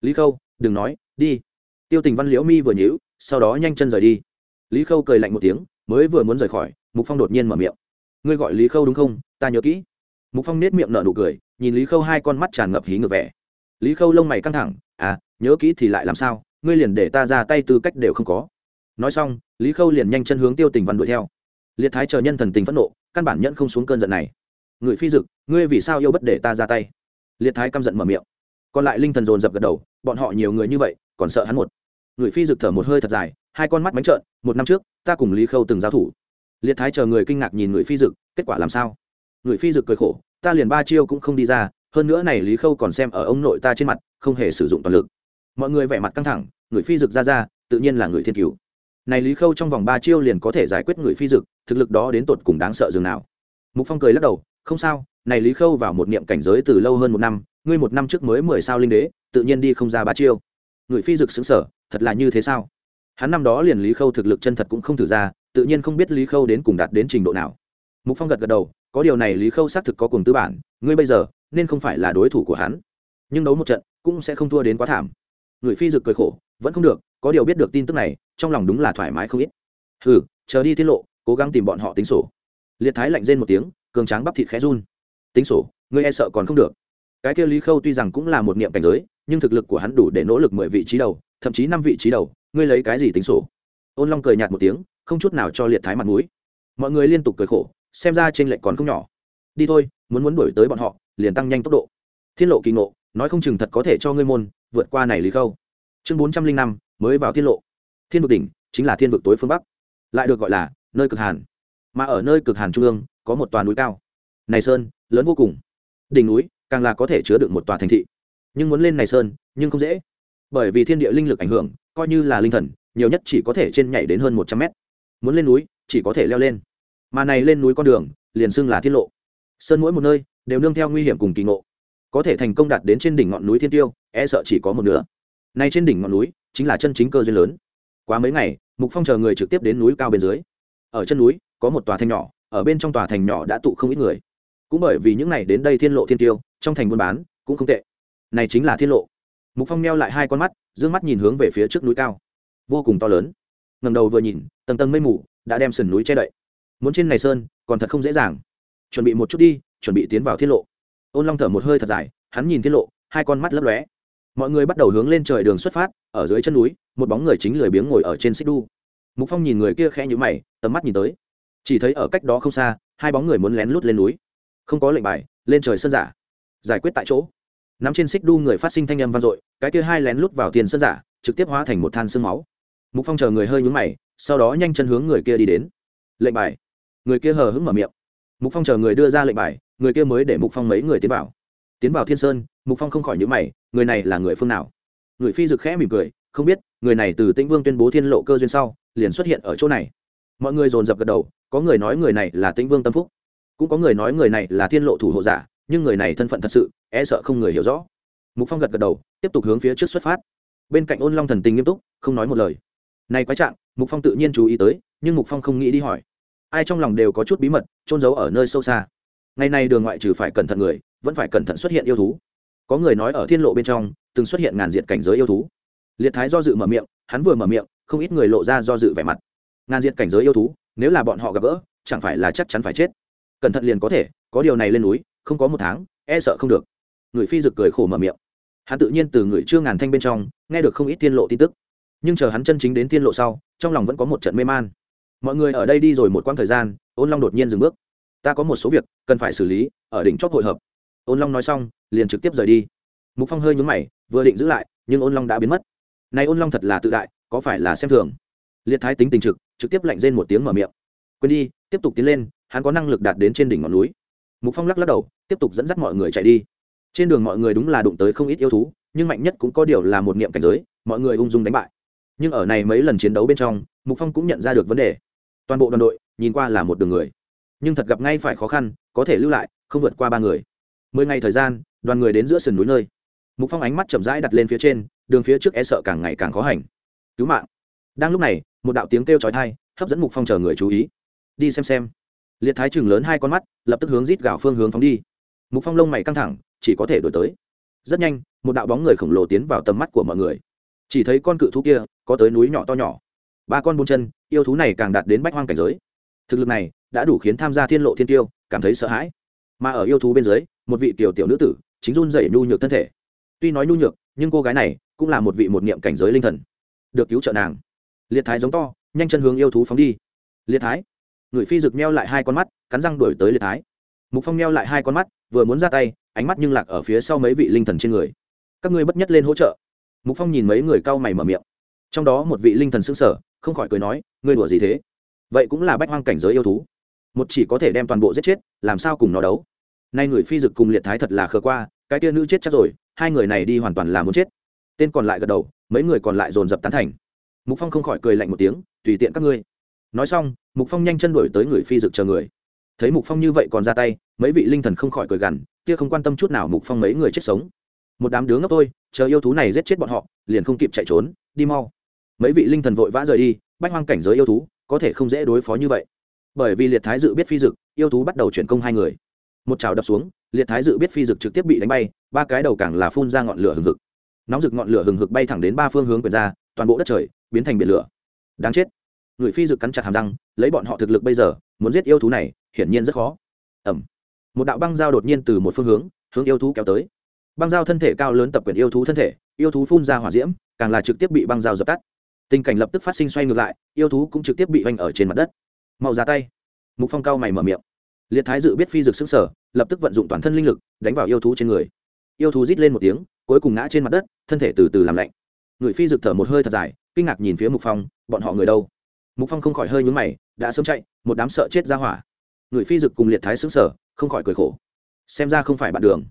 Lý khâu, đừng nói, đi. Tiêu tình văn liễu mi vừa nhíu, sau đó nhanh chân rời đi. Lý khâu cười lạnh một tiếng, mới vừa muốn rời khỏi, mục phong đột nhiên mở miệng. Ngươi gọi lý khâu đúng không? Ta nhớ kỹ. Mục phong nết miệng nở nụ cười, nhìn lý khâu hai con mắt tràn ngập hí ngược vẻ. Lý khâu lông mày căng thẳng à nhớ kỹ thì lại làm sao? Ngươi liền để ta ra tay tư cách đều không có. Nói xong, lý khâu liền nhanh chân hướng tiêu tình văn đuổi theo. Liệt thái chờ nhân thần tình phẫn nộ, căn bản nhẫn không xuống cơn giận này người phi dực, ngươi vì sao yêu bất để ta ra tay? Liệt thái căm giận mở miệng. Còn lại linh thần dồn dập gật đầu, bọn họ nhiều người như vậy, còn sợ hắn một. Người phi dực thở một hơi thật dài, hai con mắt bánh trợn, một năm trước, ta cùng lý khâu từng giao thủ. Liệt thái chờ người kinh ngạc nhìn người phi dực, kết quả làm sao? Người phi dực cười khổ, ta liền ba chiêu cũng không đi ra, hơn nữa này lý khâu còn xem ở ông nội ta trên mặt, không hề sử dụng toàn lực. Mọi người vẻ mặt căng thẳng, người phi dực ra ra, tự nhiên là người thiên cứu này lý khâu trong vòng ba chiêu liền có thể giải quyết người phi dực, thực lực đó đến tột cùng đáng sợ dường nào? Mục phong cười lắc đầu không sao, này lý khâu vào một niệm cảnh giới từ lâu hơn một năm, ngươi một năm trước mới mười sao linh đế, tự nhiên đi không ra ba chiêu. Người phi dực xứng sở thật là như thế sao? Hắn năm đó liền lý khâu thực lực chân thật cũng không thử ra, tự nhiên không biết lý khâu đến cùng đạt đến trình độ nào. Mục phong gật gật đầu, có điều này lý khâu xác thực có cùng tư bản, ngươi bây giờ nên không phải là đối thủ của hắn. Nhưng đấu một trận, cũng sẽ không thua đến quá thảm. Người phi dực cười khổ, vẫn không được, có điều biết được tin tức này, trong lòng đúng là thoải mái không ít. Hừ, chờ đi tiết lộ, cố gắng tìm bọn họ tính sổ. Liệt thái lạnh rên một tiếng cường tráng bắp thịt khẽ run. Tính sổ, ngươi e sợ còn không được. Cái kia lý khâu tuy rằng cũng là một niệm cảnh giới, nhưng thực lực của hắn đủ để nỗ lực mười vị trí đầu, thậm chí năm vị trí đầu. Ngươi lấy cái gì tính sổ? Ôn long cười nhạt một tiếng, không chút nào cho liệt thái mặt mũi. Mọi người liên tục cười khổ, xem ra trên lệch còn không nhỏ. Đi thôi, muốn muốn đuổi tới bọn họ, liền tăng nhanh tốc độ. Thiên lộ kỳ ngộ, nói không chừng thật có thể cho ngươi môn, vượt qua này lý khâu. Chương bốn trăm linh năm, mới vào thiên lộ. Thiên vực đỉnh, chính là thiên vực tối phương bắc. Lại được gọi là nơi cực hàn. Mà ở nơi cực hàn trung ương có một tòa núi cao. Này sơn, lớn vô cùng. Đỉnh núi, càng là có thể chứa được một tòa thành thị. Nhưng muốn lên này sơn, nhưng không dễ. Bởi vì thiên địa linh lực ảnh hưởng, coi như là linh thần, nhiều nhất chỉ có thể trên nhảy đến hơn một trăm mét. Muốn lên núi, chỉ có thể leo lên. Mà này lên núi con đường, liền xưng là thiên lộ. Sơn mỗi một nơi, đều nương theo nguy hiểm cùng kỳ ngộ. Có thể thành công đạt đến trên đỉnh ngọn núi thiên tiêu e sợ chỉ có một nửa. Nay trên đỉnh ngọn núi, chính là chân chính cơ duyên lớn. Quá mấy ngày, mục phong chờ người trực tiếp đến núi cao bên dưới. Ở chân núi, có một tòa thanh nhỏ ở bên trong tòa thành nhỏ đã tụ không ít người. Cũng bởi vì những này đến đây thiên lộ thiên tiêu, trong thành buôn bán cũng không tệ. Này chính là thiên lộ. Mục phong neo lại hai con mắt d ư ơ n g mắt nhìn hướng về phía trước núi cao. Vô cùng to lớn. Ngầm đầu vừa nhìn, tầng tầng mây mù đã đem sườn núi che đậy. Muốn trên này sơn, còn thật không dễ dàng. Chuẩn bị một chút đi, chuẩn bị tiến vào thiên lộ. Ôn long thở một hơi thật dài, hắn nhìn thiên lộ, hai con mắt lấp lóe. Mọi người bắt đầu hướng lên trời đường xuất phát, ở dưới chân núi, một bóng người chính lười biếng ngồi ở trên xích đu. Mục phong nhìn người kia khẽ nhũ mày, tầm mắt nhìn tới chỉ thấy ở cách đó không xa, hai bóng người muốn lén lút lên núi. Không có lệnh bài, lên trời sơn giả. Giải quyết tại chỗ. Nắm trên xích đu người phát sinh thanh âm vang dội, cái kia hai lén lút vào tiền sơn giả, trực tiếp hóa thành một than xương máu. Mục phong chờ người hơi nhúng mày, sau đó nhanh chân hướng người kia đi đến. Lệnh bài. Người kia hờ hững mở miệng. Mục phong chờ người đưa ra lệnh bài, người kia mới để mục phong mấy người tiến vào. Tiến vào thiên sơn, mục phong không khỏi nhữ mày, người này là người phương nào? Người phi dực khẽ mỉm cười, không biết, người này từ tĩnh vương tuyên bố thiên lộ cơ duyên sau, liền xuất hiện ở chỗ này mọi người dồn dập gật đầu, có người nói người này là tĩnh vương tâm phúc, cũng có người nói người này là thiên lộ thủ hộ giả, nhưng người này thân phận thật sự e sợ không người hiểu rõ. Mục phong gật gật đầu, tiếp tục hướng phía trước xuất phát. Bên cạnh ôn long thần tình nghiêm túc, không nói một lời. Này quái trạng, mục phong tự nhiên chú ý tới, nhưng mục phong không nghĩ đi hỏi. Ai trong lòng đều có chút bí mật trôn giấu ở nơi sâu xa. Ngày nay đường ngoại trừ phải cẩn thận người, vẫn phải cẩn thận xuất hiện yêu thú. Có người nói ở thiên lộ bên trong, từng xuất hiện ngàn diện cảnh giới yêu thú. Liệt thái do dự mở miệng, hắn vừa mở miệng, không ít người lộ ra do dự vẻ mặt ngàn diện cảnh giới yêu thú, nếu là bọn họ gặp gỡ, chẳng phải là chắc chắn phải chết. Cẩn thận liền có thể, có điều này lên núi, không có một tháng e sợ không được. Người phi dực cười khổ mở miệng. Hắn tự nhiên từ người chưa ngàn thanh bên trong, nghe được không ít tiên lộ tin tức. Nhưng chờ hắn chân chính đến tiên lộ sau, trong lòng vẫn có một trận mê man. Mọi người ở đây đi rồi một quãng thời gian, ôn long đột nhiên dừng bước. Ta có một số việc cần phải xử lý, ở đỉnh chót hội hợp. Ôn long nói xong, liền trực tiếp rời đi. Mục phong hơi nhúng mày, vừa định giữ lại, nhưng ôn long đã biến mất. Nay ôn long thật là tự đại, có phải là xem thường? Liệt thái tính tình trực trực tiếp lạnh rên một tiếng mở miệng. Quên đi, tiếp tục tiến lên, hắn có năng lực đạt đến trên đỉnh ngọn núi. Mục phong lắc lắc đầu, tiếp tục dẫn dắt mọi người chạy đi. Trên đường mọi người đúng là đụng tới không ít yêu thú, nhưng mạnh nhất cũng có điều là một niệm cảnh giới, mọi người ung dung đánh bại. Nhưng ở này mấy lần chiến đấu bên trong, mục phong cũng nhận ra được vấn đề. Toàn bộ đoàn đội nhìn qua là một đường người. Nhưng thật gặp ngay phải khó khăn, có thể lưu lại, không vượt qua ba người. Mười ngày thời gian, đoàn người đến giữa sườn núi nơi. Mục phong ánh mắt chậm rãi đặt lên phía trên, đường phía trước e sợ càng ngày càng khó hành. Cứu mạng đang lúc này, một đạo tiếng kêu chói tai hấp dẫn mục phong chờ người chú ý. Đi xem xem. Liệt thái chừng lớn hai con mắt, lập tức hướng rít gạo phương hướng phóng đi. Mục phong lông mày căng thẳng, chỉ có thể đổi tới. Rất nhanh, một đạo bóng người khổng lồ tiến vào tầm mắt của mọi người. Chỉ thấy con cự thú kia có tới núi nhỏ to nhỏ. Ba con bốn chân, yêu thú này càng đạt đến bách hoang cảnh giới. Thực lực này đã đủ khiến tham gia thiên lộ thiên tiêu cảm thấy sợ hãi. Mà ở yêu thú bên dưới, một vị tiểu tiểu nữ tử chính run dậy nhu nhược thân thể. Tuy nói nhu nhược, nhưng cô gái này cũng là một vị một niệm cảnh giới linh thần. Được cứu trợ nàng liệt thái giống to, nhanh chân hướng yêu thú phóng đi. Liệt thái. Người phi rực meo lại hai con mắt, cắn răng đuổi tới liệt thái. Mục phong meo lại hai con mắt, vừa muốn ra tay, ánh mắt nhưng lạc ở phía sau mấy vị linh thần trên người. Các ngươi bất nhất lên hỗ trợ. Mục phong nhìn mấy người cau mày mở miệng. Trong đó một vị linh thần xứng sở không khỏi cười nói, ngươi đùa gì thế? Vậy cũng là bách hoang cảnh giới yêu thú. Một chỉ có thể đem toàn bộ giết chết, làm sao cùng nó đấu? Nay người phi dực cùng liệt thái thật là khờ qua, cái tia nữ chết chắc rồi, hai người này đi hoàn toàn là muốn chết. Tên còn lại gật đầu, mấy người còn lại dồn dập tán thành mục phong không khỏi cười lạnh một tiếng, tùy tiện các ngươi. Nói xong, mục phong nhanh chân đuổi tới người phi dực chờ người. Thấy mục phong như vậy còn ra tay, mấy vị linh thần không khỏi cười gằn, kia không quan tâm chút nào mục phong mấy người chết sống. Một đám đứa ngốc thôi, chờ yêu thú này giết chết bọn họ, liền không kịp chạy trốn, đi mau. Mấy vị linh thần vội vã rời đi, bách hoang cảnh giới yêu thú, có thể không dễ đối phó như vậy. Bởi vì liệt thái dự biết phi dực, yêu thú bắt đầu chuyển công hai người. Một chảo đập xuống, liệt thái dự biết phi dực trực tiếp bị đánh bay, ba cái đầu càng là phun ra ngọn lửa hừng hực. Nóng rực ngọn lửa hừng hực bay thẳng đến ba phương hướng quyền ra, toàn bộ đất trời biến thành biển lửa. Đáng chết. Người phi dực cắn chặt hàm răng, lấy bọn họ thực lực bây giờ, muốn giết yêu thú này, hiển nhiên rất khó. Ẩm. Một đạo băng dao đột nhiên từ một phương hướng hướng yêu thú kéo tới. Băng dao thân thể cao lớn tập quyền yêu thú thân thể, yêu thú phun ra hỏa diễm, càng là trực tiếp bị băng dao dập tắt. Tình cảnh lập tức phát sinh xoay ngược lại, yêu thú cũng trực tiếp bị oanh ở trên mặt đất. Mau ra tay. Mục phong cao mày mở miệng. Liệt thái dự biết phi dực xứng sở lập tức vận dụng toàn thân linh lực, đánh vào yêu thú trên người. Yêu thú rít lên một tiếng, cuối cùng ngã trên mặt đất, thân thể từ từ làm lạnh. Người phi dực thở một hơi thật dài kinh ngạc nhìn phía mục phong, bọn họ người đâu? Mục phong không khỏi hơi nhúng mày, đã sớm chạy, một đám sợ chết ra hỏa. Người phi dực cùng liệt thái xứng sở không khỏi cười khổ. Xem ra không phải bạn đường.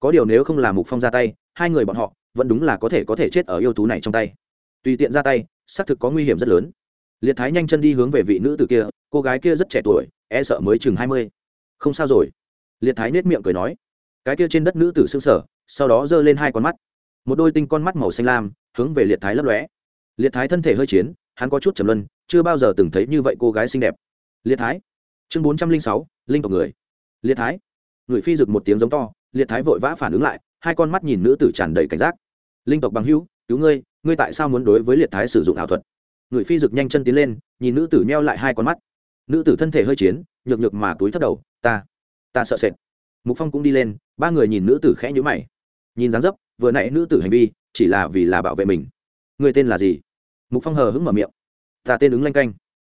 Có điều nếu không là mục phong ra tay, hai người bọn họ, vẫn đúng là có thể có thể chết ở yêu thú này trong tay. Tùy tiện ra tay, xác thực có nguy hiểm rất lớn. Liệt thái nhanh chân đi hướng về vị nữ tử kia, cô gái kia rất trẻ tuổi e sợ mới chừng hai mươi. Không sao rồi. Liệt thái nết miệng cười nói. Cái kia trên đất nữ tử s ư n g sở sau đó giơ lên hai con mắt. Một đôi tinh con mắt màu xanh lam, hướng về liệt thái lấp lóe liệt thái thân thể hơi chiến, hắn có chút trầm luân, chưa bao giờ từng thấy như vậy cô gái xinh đẹp. Liệt thái, chương bốn trăm linh sáu, linh tộc người. Liệt thái, người phi rực một tiếng giống to, liệt thái vội vã phản ứng lại, hai con mắt nhìn nữ tử tràn đầy cảnh giác. Linh tộc bằng hữu, cứu ngươi ngươi tại sao muốn đối với liệt thái sử dụng ảo thuật? Người phi rực nhanh chân tiến lên, nhìn nữ tử meo lại hai con mắt. Nữ tử thân thể hơi chiến, nhược nhược mà túi thất đầu, ta ta sợ sệt. Mục phong cũng đi lên, ba người nhìn nữ tử khẽ nhữ mày. Nhìn dáng dấp, vừa nãy nữ tử hành vi, chỉ là vì là bảo vệ mình. Người tên là gì? Mục phong hờ hững mở miệng ta tên ứng lanh canh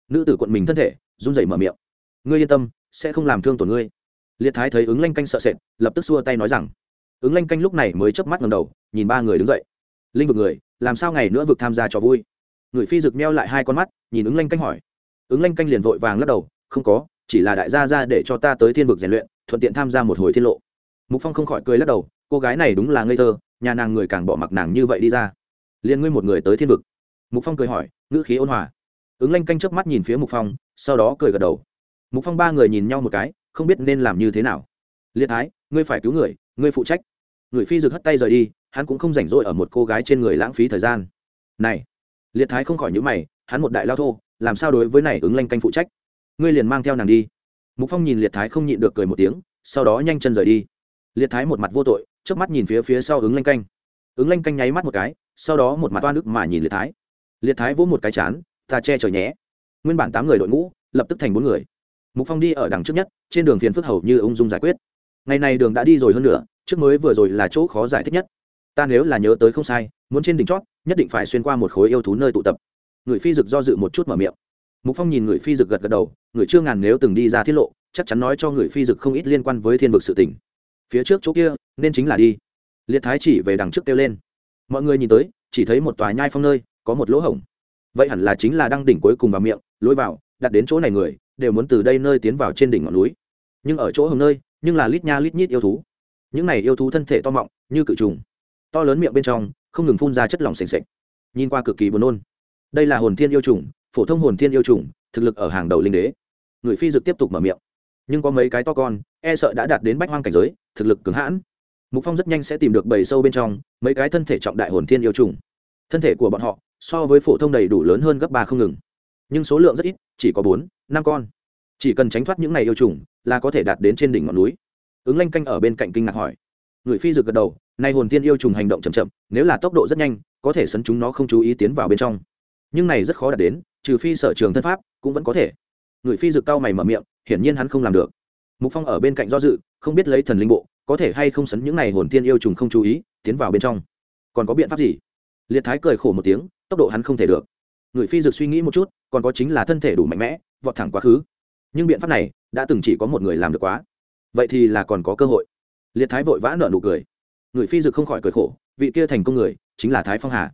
nữ tử quận mình thân thể run rẩy mở miệng ngươi yên tâm sẽ không làm thương tổn ngươi liệt thái thấy ứng lanh canh sợ sệt lập tức xua tay nói rằng ứng lanh canh lúc này mới chớp mắt ngầm đầu nhìn ba người đứng dậy linh vực người làm sao ngày nữa vực tham gia trò vui người phi rực meo lại hai con mắt nhìn ứng lanh canh hỏi ứng lanh canh liền vội vàng lắc đầu không có chỉ là đại gia ra để cho ta tới thiên vực rèn luyện thuận tiện tham gia một hồi thiên lộ mục phong không khỏi cười lắc đầu cô gái này đúng là ngây thơ nhà nàng người càng bỏ mặc nàng như vậy đi ra liền ngươi một người tới thiên vực mục phong cười hỏi, ngữ khí ôn hòa. Ứng lanh canh chớp mắt nhìn phía mục phong, sau đó cười gật đầu. Mục phong ba người nhìn nhau một cái, không biết nên làm như thế nào. Liệt thái, ngươi phải cứu người, ngươi phụ trách. Người phi rực hất tay rời đi, hắn cũng không rảnh rỗi ở một cô gái trên người lãng phí thời gian. Này, liệt thái không khỏi nhữ mày, hắn một đại lao thô, làm sao đối với này ứng lanh canh phụ trách? Ngươi liền mang theo nàng đi. Mục phong nhìn liệt thái không nhịn được cười một tiếng, sau đó nhanh chân rời đi. Liệt thái một mặt vô tội trước mắt nhìn phía phía sau ứng lanh canh. Ứng lanh canh nháy mắt một cái, sau đó một mặt toan ức mà nhìn liệt thái liệt thái vỗ một cái chán, ta che trời nhé. Nguyên bản tám người đội ngũ lập tức thành bốn người. Mục phong đi ở đằng trước nhất, trên đường phiền phức hầu như ung dung giải quyết. Ngày này đường đã đi rồi hơn nữa trước mới vừa rồi là chỗ khó giải thích nhất. Ta nếu là nhớ tới không sai, muốn trên đỉnh chót, nhất định phải xuyên qua một khối yêu thú nơi tụ tập. Người phi dực do dự một chút mở miệng. Mục phong nhìn người phi dực gật gật đầu người chưa ngàn nếu từng đi ra tiết lộ, chắc chắn nói cho người phi dực không ít liên quan với thiên vực sự tỉnh phía trước chỗ kia, nên chính là đi. Liệt thái chỉ về đằng trước kêu lên. Mọi người nhìn tới, chỉ thấy một tòa nhai phong nơi có một lỗ hổng. Vậy hẳn là chính là đăng đỉnh cuối cùng vào miệng lối vào, đặt đến chỗ này người, đều muốn từ đây nơi tiến vào trên đỉnh ngọn núi. Nhưng ở chỗ hồng nơi, nhưng là lít nha lít nhít yêu thú. Những này yêu thú thân thể to mọng, như cự trùng. To lớn miệng bên trong, không ngừng phun ra chất lỏng sềnh sệch nhìn qua cực kỳ buồn nôn. Đây là hồn thiên yêu trùng, phổ thông hồn thiên yêu trùng, thực lực ở hàng đầu linh đế. Người phi dực tiếp tục mở miệng. Nhưng có mấy cái to con e sợ đã đạt đến bách hoang cảnh giới, thực lực cứng hãn. Mục phong rất nhanh sẽ tìm được bầy sâu bên trong, mấy cái thân thể trọng đại hồn thiên yêu trùng. Thân thể của bọn họ so với phổ thông đầy đủ lớn hơn gấp ba không ngừng. Nhưng số lượng rất ít, chỉ có bốn, năm con. Chỉ cần tránh thoát những này yêu trùng là có thể đạt đến trên đỉnh ngọn núi. Ứng lanh canh ở bên cạnh kinh ngạc hỏi. Người phi rực gật đầu, nay hồn tiên yêu trùng hành động chậm chậm, nếu là tốc độ rất nhanh, có thể sấn chúng nó không chú ý tiến vào bên trong. Nhưng này rất khó đạt đến, trừ phi sở trường thân pháp cũng vẫn có thể. Người phi rực cao mày mở miệng, hiển nhiên hắn không làm được. Mục phong ở bên cạnh do dự, không biết lấy thần linh bộ, có thể hay không sấn những này hồn tiên yêu trùng không chú ý, tiến vào bên trong. Còn có biện pháp gì? Liệt thái cười khổ một tiếng, tốc độ hắn không thể được. Người phi dực suy nghĩ một chút, còn có chính là thân thể đủ mạnh mẽ, vọt thẳng quá khứ. Nhưng biện pháp này đã từng chỉ có một người làm được quá. Vậy thì là còn có cơ hội. Liệt thái vội vã nợ nụ cười. Người phi dực không khỏi cười khổ, vị kia thành công người chính là thái phong hà.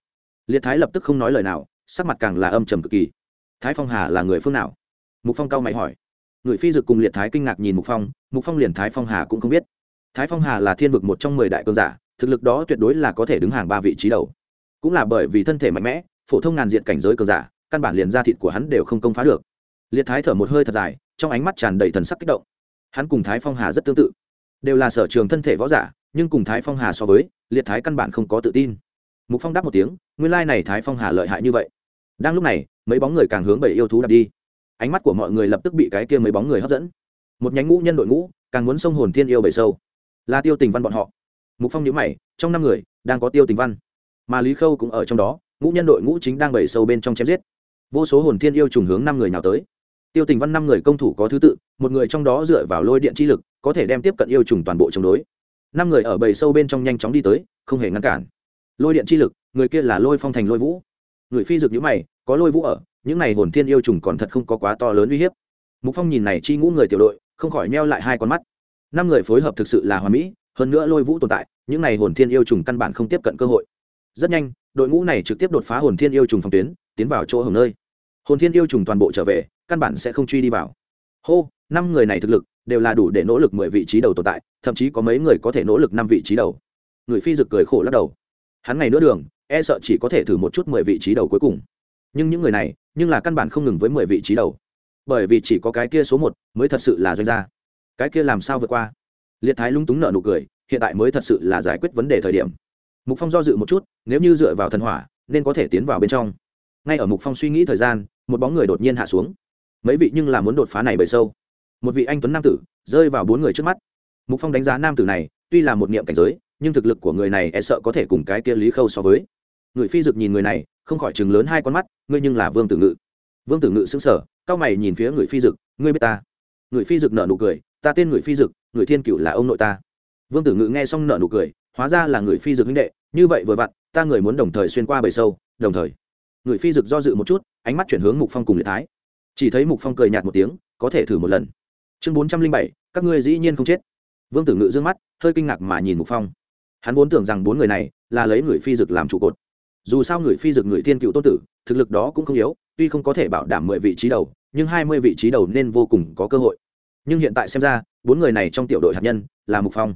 Liệt thái lập tức không nói lời nào, sắc mặt càng là âm trầm cực kỳ. Thái phong hà là người phương nào? Mục phong cao mày hỏi. Người phi dực cùng liệt thái kinh ngạc nhìn mục phong mục phong liền thái phong hà cũng không biết. Thái phong hà là thiên vực một trong mười đại cơn giả, thực lực đó tuyệt đối là có thể đứng hàng ba vị trí đầu cũng là bởi vì thân thể mạnh mẽ, phổ thông ngàn diện cảnh giới cơn giả, căn bản liền ra thịt của hắn đều không công phá được. Liệt thái thở một hơi thật dài, trong ánh mắt tràn đầy thần sắc kích động. Hắn cùng thái phong hà rất tương tự. Đều là sở trường thân thể võ giả, nhưng cùng thái phong hà so với, liệt thái căn bản không có tự tin. Mục phong đáp một tiếng, nguyên lai này thái phong hà lợi hại như vậy. Đang lúc này, mấy bóng người càng hướng bảy yêu thú đạp đi. Ánh mắt của mọi người lập tức bị cái kia mấy bóng người hấp dẫn. Một nhánh ngũ nhân đội ngũ, càng muốn sông hồn thiên yêu bảy sâu. Là tiêu tình văn bọn họ. Mục phong nhớ mày, trong năm người, đang có tiêu tình văn mà lý khâu cũng ở trong đó, ngũ nhân đội ngũ chính đang bẩy sâu bên trong chém giết. Vô số hồn thiên yêu trùng hướng năm người nào tới. Tiêu tình văn năm người công thủ có thứ tự, một người trong đó dựa vào lôi điện chi lực, có thể đem tiếp cận yêu trùng toàn bộ chống đối. Năm người ở bầy sâu bên trong nhanh chóng đi tới, không hề ngăn cản. Lôi điện chi lực, người kia là lôi phong thành lôi vũ. Người phi dực nhữ mày, có lôi vũ ở, những này hồn thiên yêu trùng còn thật không có quá to lớn uy hiếp. Mục phong nhìn này chi ngũ người tiểu đội, không khỏi neo lại hai con mắt. Năm người phối hợp thực sự là hoàn mỹ, hơn nữa lôi vũ tồn tại, những này hồn thiên yêu trùng căn bản không tiếp cận cơ hội rất nhanh, đội ngũ này trực tiếp đột phá hồn thiên yêu trùng phòng tuyến, tiến vào chỗ hồng nơi. Hồn thiên yêu trùng toàn bộ trở về, căn bản sẽ không truy đi vào. Hô, năm người này thực lực đều là đủ để nỗ lực mười vị trí đầu tồn tại, thậm chí có mấy người có thể nỗ lực năm vị trí đầu. Người phi dực cười khổ lắc đầu. Hắn ngày nữa đường e sợ chỉ có thể thử một chút mười vị trí đầu cuối cùng. Nhưng những người này, nhưng là căn bản không ngừng với mười vị trí đầu. Bởi vì chỉ có cái kia số một mới thật sự là doanh gia. Cái kia làm sao vượt qua? Liệt thái lung túng nợ nụ cười, hiện tại mới thật sự là giải quyết vấn đề thời điểm mục phong do dự một chút, nếu như dựa vào thần hỏa, nên có thể tiến vào bên trong. Ngay ở mục phong suy nghĩ thời gian, một bóng người đột nhiên hạ xuống. Mấy vị nhưng là muốn đột phá này bởi sâu. Một vị anh tuấn nam tử, rơi vào bốn người trước mắt. Mục phong đánh giá nam tử này, tuy là một niệm cảnh giới, nhưng thực lực của người này e sợ có thể cùng cái kia lý khâu so với. Người phi dực nhìn người này, không khỏi chừng lớn hai con mắt, ngươi nhưng là vương tử ngự. Vương tử ngự xứng sở cao mày nhìn phía người phi dực ngươi biết ta. Người phi dực nở nụ cười, ta tên người phi dực người thiên cựu là ông nội ta. Vương tử ngự nghe xong nở nụ cười hóa ra là người phi dược huynh đệ, như vậy vừa vặn, ta người muốn đồng thời xuyên qua bầy sâu, đồng thời. Người phi dược do dự một chút, ánh mắt chuyển hướng mục phong cùng liệt thái. Chỉ thấy mục phong cười nhạt một tiếng, có thể thử một lần. Chương bốn trăm linh bảy, các ngươi dĩ nhiên không chết. Vương tử ngự d ư ơ n g mắt, hơi kinh ngạc mà nhìn mục phong. Hắn vốn tưởng rằng bốn người này là lấy người phi dực làm trụ cột. Dù sao người phi dực người thiên cựu tôn tử, thực lực đó cũng không yếu, tuy không có thể bảo đảm mười vị trí đầu, nhưng hai mươi vị trí đầu nên vô cùng có cơ hội. Nhưng hiện tại xem ra, bốn người này trong tiểu đội hạt nhân là mục phong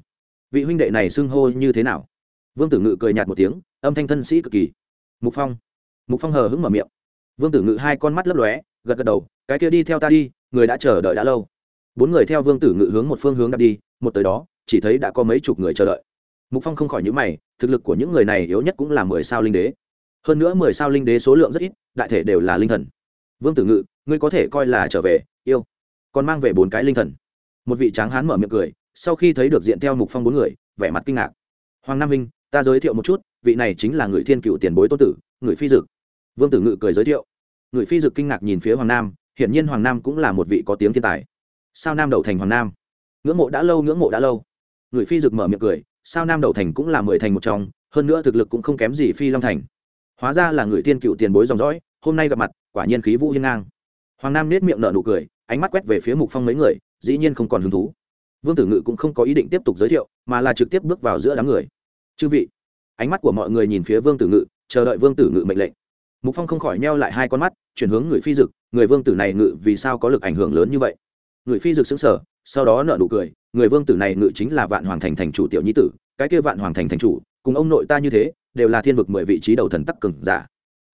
vị huynh đệ này xưng hô như thế nào? Vương tử ngự cười nhạt một tiếng, âm thanh thân sĩ cực kỳ. Mục phong. Mục phong hờ hững mở miệng. Vương tử ngự hai con mắt lấp lóe, gật gật đầu, cái kia đi theo ta đi, người đã chờ đợi đã lâu. Bốn người theo vương tử ngự hướng một phương hướng đặt đi, một tới đó, chỉ thấy đã có mấy chục người chờ đợi. Mục phong không khỏi nhữ mày, thực lực của những người này yếu nhất cũng là mười sao linh đế. Hơn nữa mười sao linh đế số lượng rất ít, đại thể đều là linh thần. Vương tử ngự, ngươi có thể coi là trở về, yêu. Còn mang về bốn cái linh thần. Một vị tráng hán mở miệng cười sau khi thấy được diện theo mục phong bốn người, vẻ mặt kinh ngạc. Hoàng nam minh, ta giới thiệu một chút, vị này chính là người thiên cựu tiền bối tôn tử người phi dực. Vương tử ngự cười giới thiệu. Người phi dực kinh ngạc nhìn phía hoàng nam, hiển nhiên hoàng nam cũng là một vị có tiếng thiên tài. Sao nam đầu thành hoàng nam? Ngưỡng mộ đã lâu, ngưỡng mộ đã lâu. Người phi dực mở miệng cười. Sao nam đầu thành cũng là mười thành một trong, hơn nữa thực lực cũng không kém gì phi long thành. Hóa ra là người thiên cựu tiền bối dòng dõi, hôm nay gặp mặt, quả nhiên khí vũ hiên ngang. Hoàng nam nết miệng nở nụ cười, ánh mắt quét về phía mục phong mấy người, dĩ nhiên không còn hứng thú vương tử ngự cũng không có ý định tiếp tục giới thiệu, mà là trực tiếp bước vào giữa đám người. Chư vị. Ánh mắt của mọi người nhìn phía vương tử ngự, chờ đợi vương tử ngự mệnh lệnh. Mục phong không khỏi neo lại hai con mắt, chuyển hướng người phi dực, người vương tử này ngự vì sao có lực ảnh hưởng lớn như vậy? Người phi dực xứng sở sau đó nợ nụ cười, người vương tử này ngự chính là vạn hoàng thành thành chủ tiểu nhi tử, cái kia vạn hoàng thành thành chủ, cùng ông nội ta như thế, đều là thiên vực mười vị trí đầu thần tắc cường giả.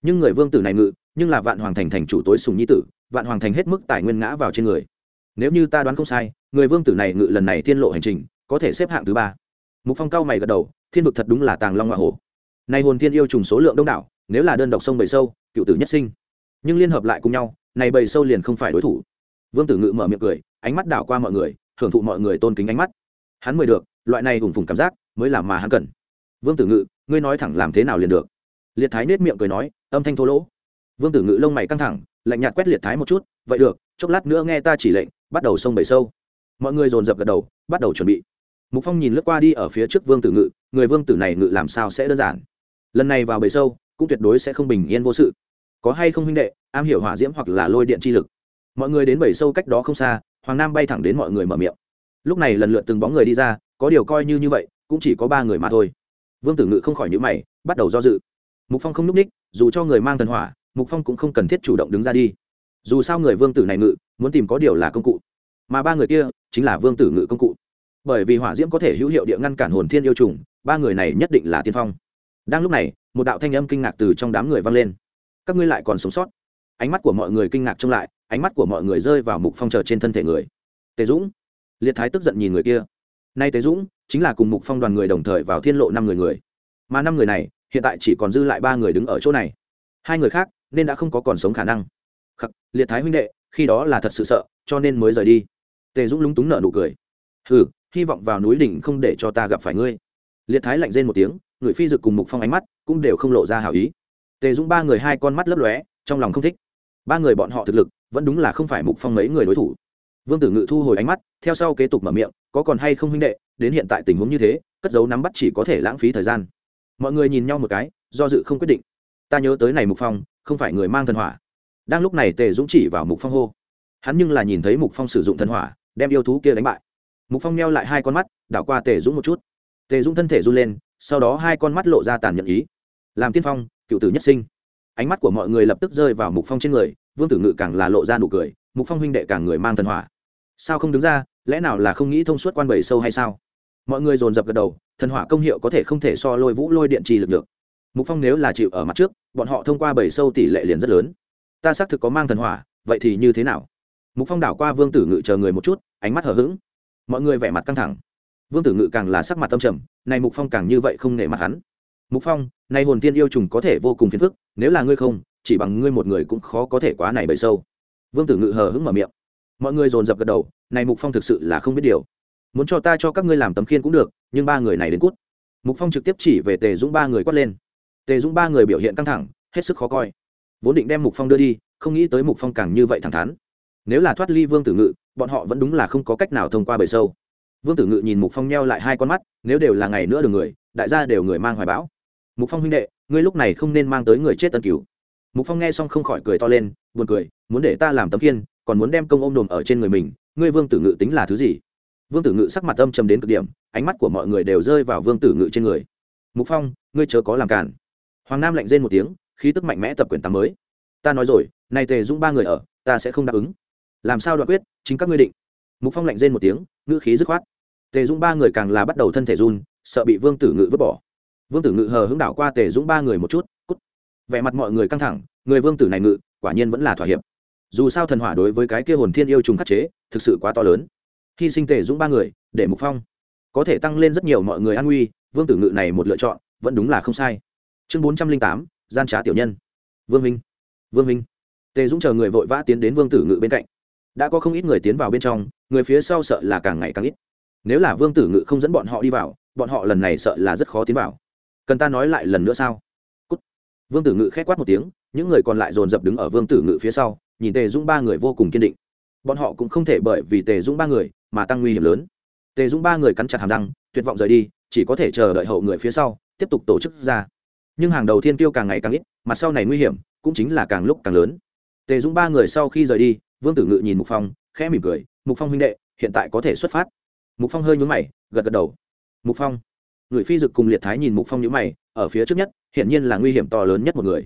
Nhưng người vương tử này ngự, nhưng là vạn hoàng thành thành chủ tối sùng nhi tử, vạn hoàng thành hết mức tài nguyên ngã vào trên người nếu như ta đoán không sai, người vương tử này ngự lần này thiên lộ hành trình, có thể xếp hạng thứ ba. Mục phong cao mày gật đầu, thiên vực thật đúng là tàng long hoa hổ. Nay hồn thiên yêu trùng số lượng đông đảo, nếu là đơn độc sông bầy sâu, cựu tử nhất sinh. Nhưng liên hợp lại cùng nhau, này bầy sâu liền không phải đối thủ. Vương tử ngự mở miệng cười, ánh mắt đảo qua mọi người hưởng thụ mọi người tôn kính ánh mắt. Hắn mời được, loại này hùng phùng cảm giác, mới làm mà hắn cần. Vương tử ngự, ngươi nói thẳng làm thế nào liền được. Liệt thái nết miệng cười nói, âm thanh thô lỗ. Vương tử ngự lông mày căng thẳng, lạnh nhạt quét liệt thái một chút, vậy được, chốc lát nữa nghe ta chỉ lệnh bắt đầu sông bầy sâu. Mọi người dồn dập gật đầu, bắt đầu chuẩn bị. Mục phong nhìn lướt qua đi ở phía trước vương tử ngự, người vương tử này ngự làm sao sẽ đơn giản? Lần này vào bầy sâu, cũng tuyệt đối sẽ không bình yên vô sự. Có hay không huynh đệ, am hiểu hỏa diễm hoặc là lôi điện chi lực? Mọi người đến bầy sâu cách đó không xa, hoàng nam bay thẳng đến mọi người mở miệng. Lúc này lần lượt từng bóng người đi ra, có điều coi như như vậy, cũng chỉ có ba người mà thôi. Vương tử ngự không khỏi nhữ mày, bắt đầu do dự. Mục phong không n ú c ních, dù cho người mang thần hỏa, mục phong cũng không cần thiết chủ động đứng ra đi. Dù sao người vương tử này ngự muốn tìm có điều là công cụ. Mà ba người kia chính là vương tử ngự công cụ. Bởi vì hỏa diễm có thể hữu hiệu địa ngăn cản hồn thiên yêu trùng, ba người này nhất định là tiên phong. Đang lúc này, một đạo thanh âm kinh ngạc từ trong đám người vang lên. Các ngươi lại còn sống sót. Ánh mắt của mọi người kinh ngạc trông lại, ánh mắt của mọi người rơi vào mục phong chờ trên thân thể người. Tề dũng. Liệt thái tức giận nhìn người kia. Nay tề dũng chính là cùng mục phong đoàn người đồng thời vào thiên lộ năm người người. Mà năm người này, hiện tại chỉ còn dư lại ba người đứng ở chỗ này. Hai người khác nên đã không có còn sống khả năng. Khắc, liệt thái huynh đệ khi đó là thật sự sợ, cho nên mới rời đi. Tề dũng lúng túng nở nụ cười. Hừ, hy vọng vào núi đỉnh không để cho ta gặp phải ngươi. Liệt thái lạnh rên một tiếng, người phi dực cùng mục phong ánh mắt cũng đều không lộ ra hảo ý. Tề dũng ba người hai con mắt lấp lóe, trong lòng không thích. Ba người bọn họ thực lực vẫn đúng là không phải mục phong mấy người đối thủ. Vương tử ngự thu hồi ánh mắt, theo sau kế tục mở miệng, có còn hay không huynh đệ, đến hiện tại tình huống như thế, cất dấu nắm bắt chỉ có thể lãng phí thời gian. Mọi người nhìn nhau một cái, do dự không quyết định. Ta nhớ tới này mục phong, không phải người mang thần hỏa đang lúc này tề dũng chỉ vào mục phong hô. Hắn nhưng là nhìn thấy mục phong sử dụng thần hỏa, đem yêu thú kia đánh bại. Mục phong neo lại hai con mắt, đảo qua tề dũng một chút. Tề dũng thân thể run lên, sau đó hai con mắt lộ ra tàn nhẫn ý. Làm tiên phong, cựu tử nhất sinh. Ánh mắt của mọi người lập tức rơi vào mục phong trên người, vương tử ngự càng là lộ ra nụ cười, mục phong huynh đệ càng người mang thần hỏa. Sao không đứng ra, lẽ nào là không nghĩ thông suốt quan bảy sâu hay sao? Mọi người dồn dập gật đầu, thần hỏa công hiệu có thể không thể so lôi vũ lôi điện trì lực được. Mục phong nếu là chịu ở mặt trước, bọn họ thông qua bảy sâu tỷ lệ liền rất lớn ta xác thực có mang thần hỏa, vậy thì như thế nào? Mục phong đảo qua vương tử ngự chờ người một chút, ánh mắt hở h ữ g mọi người vẻ mặt căng thẳng. Vương tử ngự càng là sắc mặt tâm trầm này mục phong càng như vậy không nể mặt hắn. Mục phong, nay hồn tiên yêu trùng có thể vô cùng phiền phức, nếu là ngươi không, chỉ bằng ngươi một người cũng khó có thể quá này bậy sâu. Vương tử ngự hờ hững mở miệng. Mọi người dồn dập gật đầu này mục phong thực sự là không biết điều. Muốn cho ta cho các ngươi làm tấm khiên cũng được, nhưng ba người này đến cút. Mục phong trực tiếp chỉ về tề dũng ba người quát lên. Tề dũng ba người biểu hiện căng thẳng, hết sức khó coi vốn định đem mục phong đưa đi, không nghĩ tới mục phong càng như vậy thẳng thắn. Nếu là thoát ly vương tử ngự, bọn họ vẫn đúng là không có cách nào thông qua bầy sâu. Vương tử ngự nhìn mục phong neo lại hai con mắt, nếu đều là ngày nữa được người, đại gia đều người mang hoài bão. Mục phong huynh đệ, ngươi lúc này không nên mang tới người chết tân cứu. mục phong nghe xong không khỏi cười to lên, buồn cười, muốn để ta làm tấm kiên còn muốn đem công ôm đồm ở trên người mình, ngươi vương tử ngự tính là thứ gì? Vương tử ngự sắc mặt âm trầm đến cực điểm, ánh mắt của mọi người đều rơi vào vương tử ngự trên người. Mục phong, ngươi chớ có làm cản hoàng nam lạnh rên một tiếng khí tức mạnh mẽ tập quyển tám mới. Ta nói rồi nay tề dũng ba người ở, ta sẽ không đáp ứng. Làm sao đoạn quyết, chính các ngươi định. Mục phong lạnh rên một tiếng, ngữ khí dứt khoát. Tề dũng ba người càng là bắt đầu thân thể run, sợ bị vương tử ngự vứt bỏ. Vương tử ngự hờ hướng đảo qua tề dũng ba người một chút, cút. Vẻ mặt mọi người căng thẳng, người vương tử này ngự, quả nhiên vẫn là thỏa hiệp. Dù sao thần hỏa đối với cái kia hồn thiên yêu trùng khắc chế, thực sự quá to lớn. Hy sinh tề dũng ba người, để mục phong có thể tăng lên rất nhiều mọi người an nguy, vương tử ngự này một lựa chọn, vẫn đúng là không sai. Chương bốn trăm linh tám gian trá tiểu nhân. Vương minh vương minh tề dũng chờ người vội vã tiến đến vương tử ngự bên cạnh. Đã có không ít người tiến vào bên trong, người phía sau sợ là càng ngày càng ít. Nếu là vương tử ngự không dẫn bọn họ đi vào, bọn họ lần này sợ là rất khó tiến vào. Cần ta nói lại lần nữa sao? Cút. vương tử ngự k h é quát một tiếng, những người còn lại dồn dập đứng ở vương tử ngự phía sau, nhìn tề dũng ba người vô cùng kiên định. Bọn họ cũng không thể bởi vì tề dũng ba người mà tăng nguy hiểm lớn. Tề dũng ba người cắn chặt hàm răng, tuyệt vọng rời đi, chỉ có thể chờ đợi hậu người phía sau, tiếp tục tổ chức ra nhưng hàng đầu thiên tiêu càng ngày càng ít mặt sau này nguy hiểm cũng chính là càng lúc càng lớn. Tề dũng ba người sau khi rời đi, vương tử ngự nhìn mục phong, khẽ mỉm cười, mục phong huynh đệ, hiện tại có thể xuất phát. Mục phong hơi nhún mày, gật gật đầu. Mục phong. Người phi dực cùng liệt thái nhìn mục phong nhún mày, ở phía trước nhất hiện nhiên là nguy hiểm to lớn nhất một người.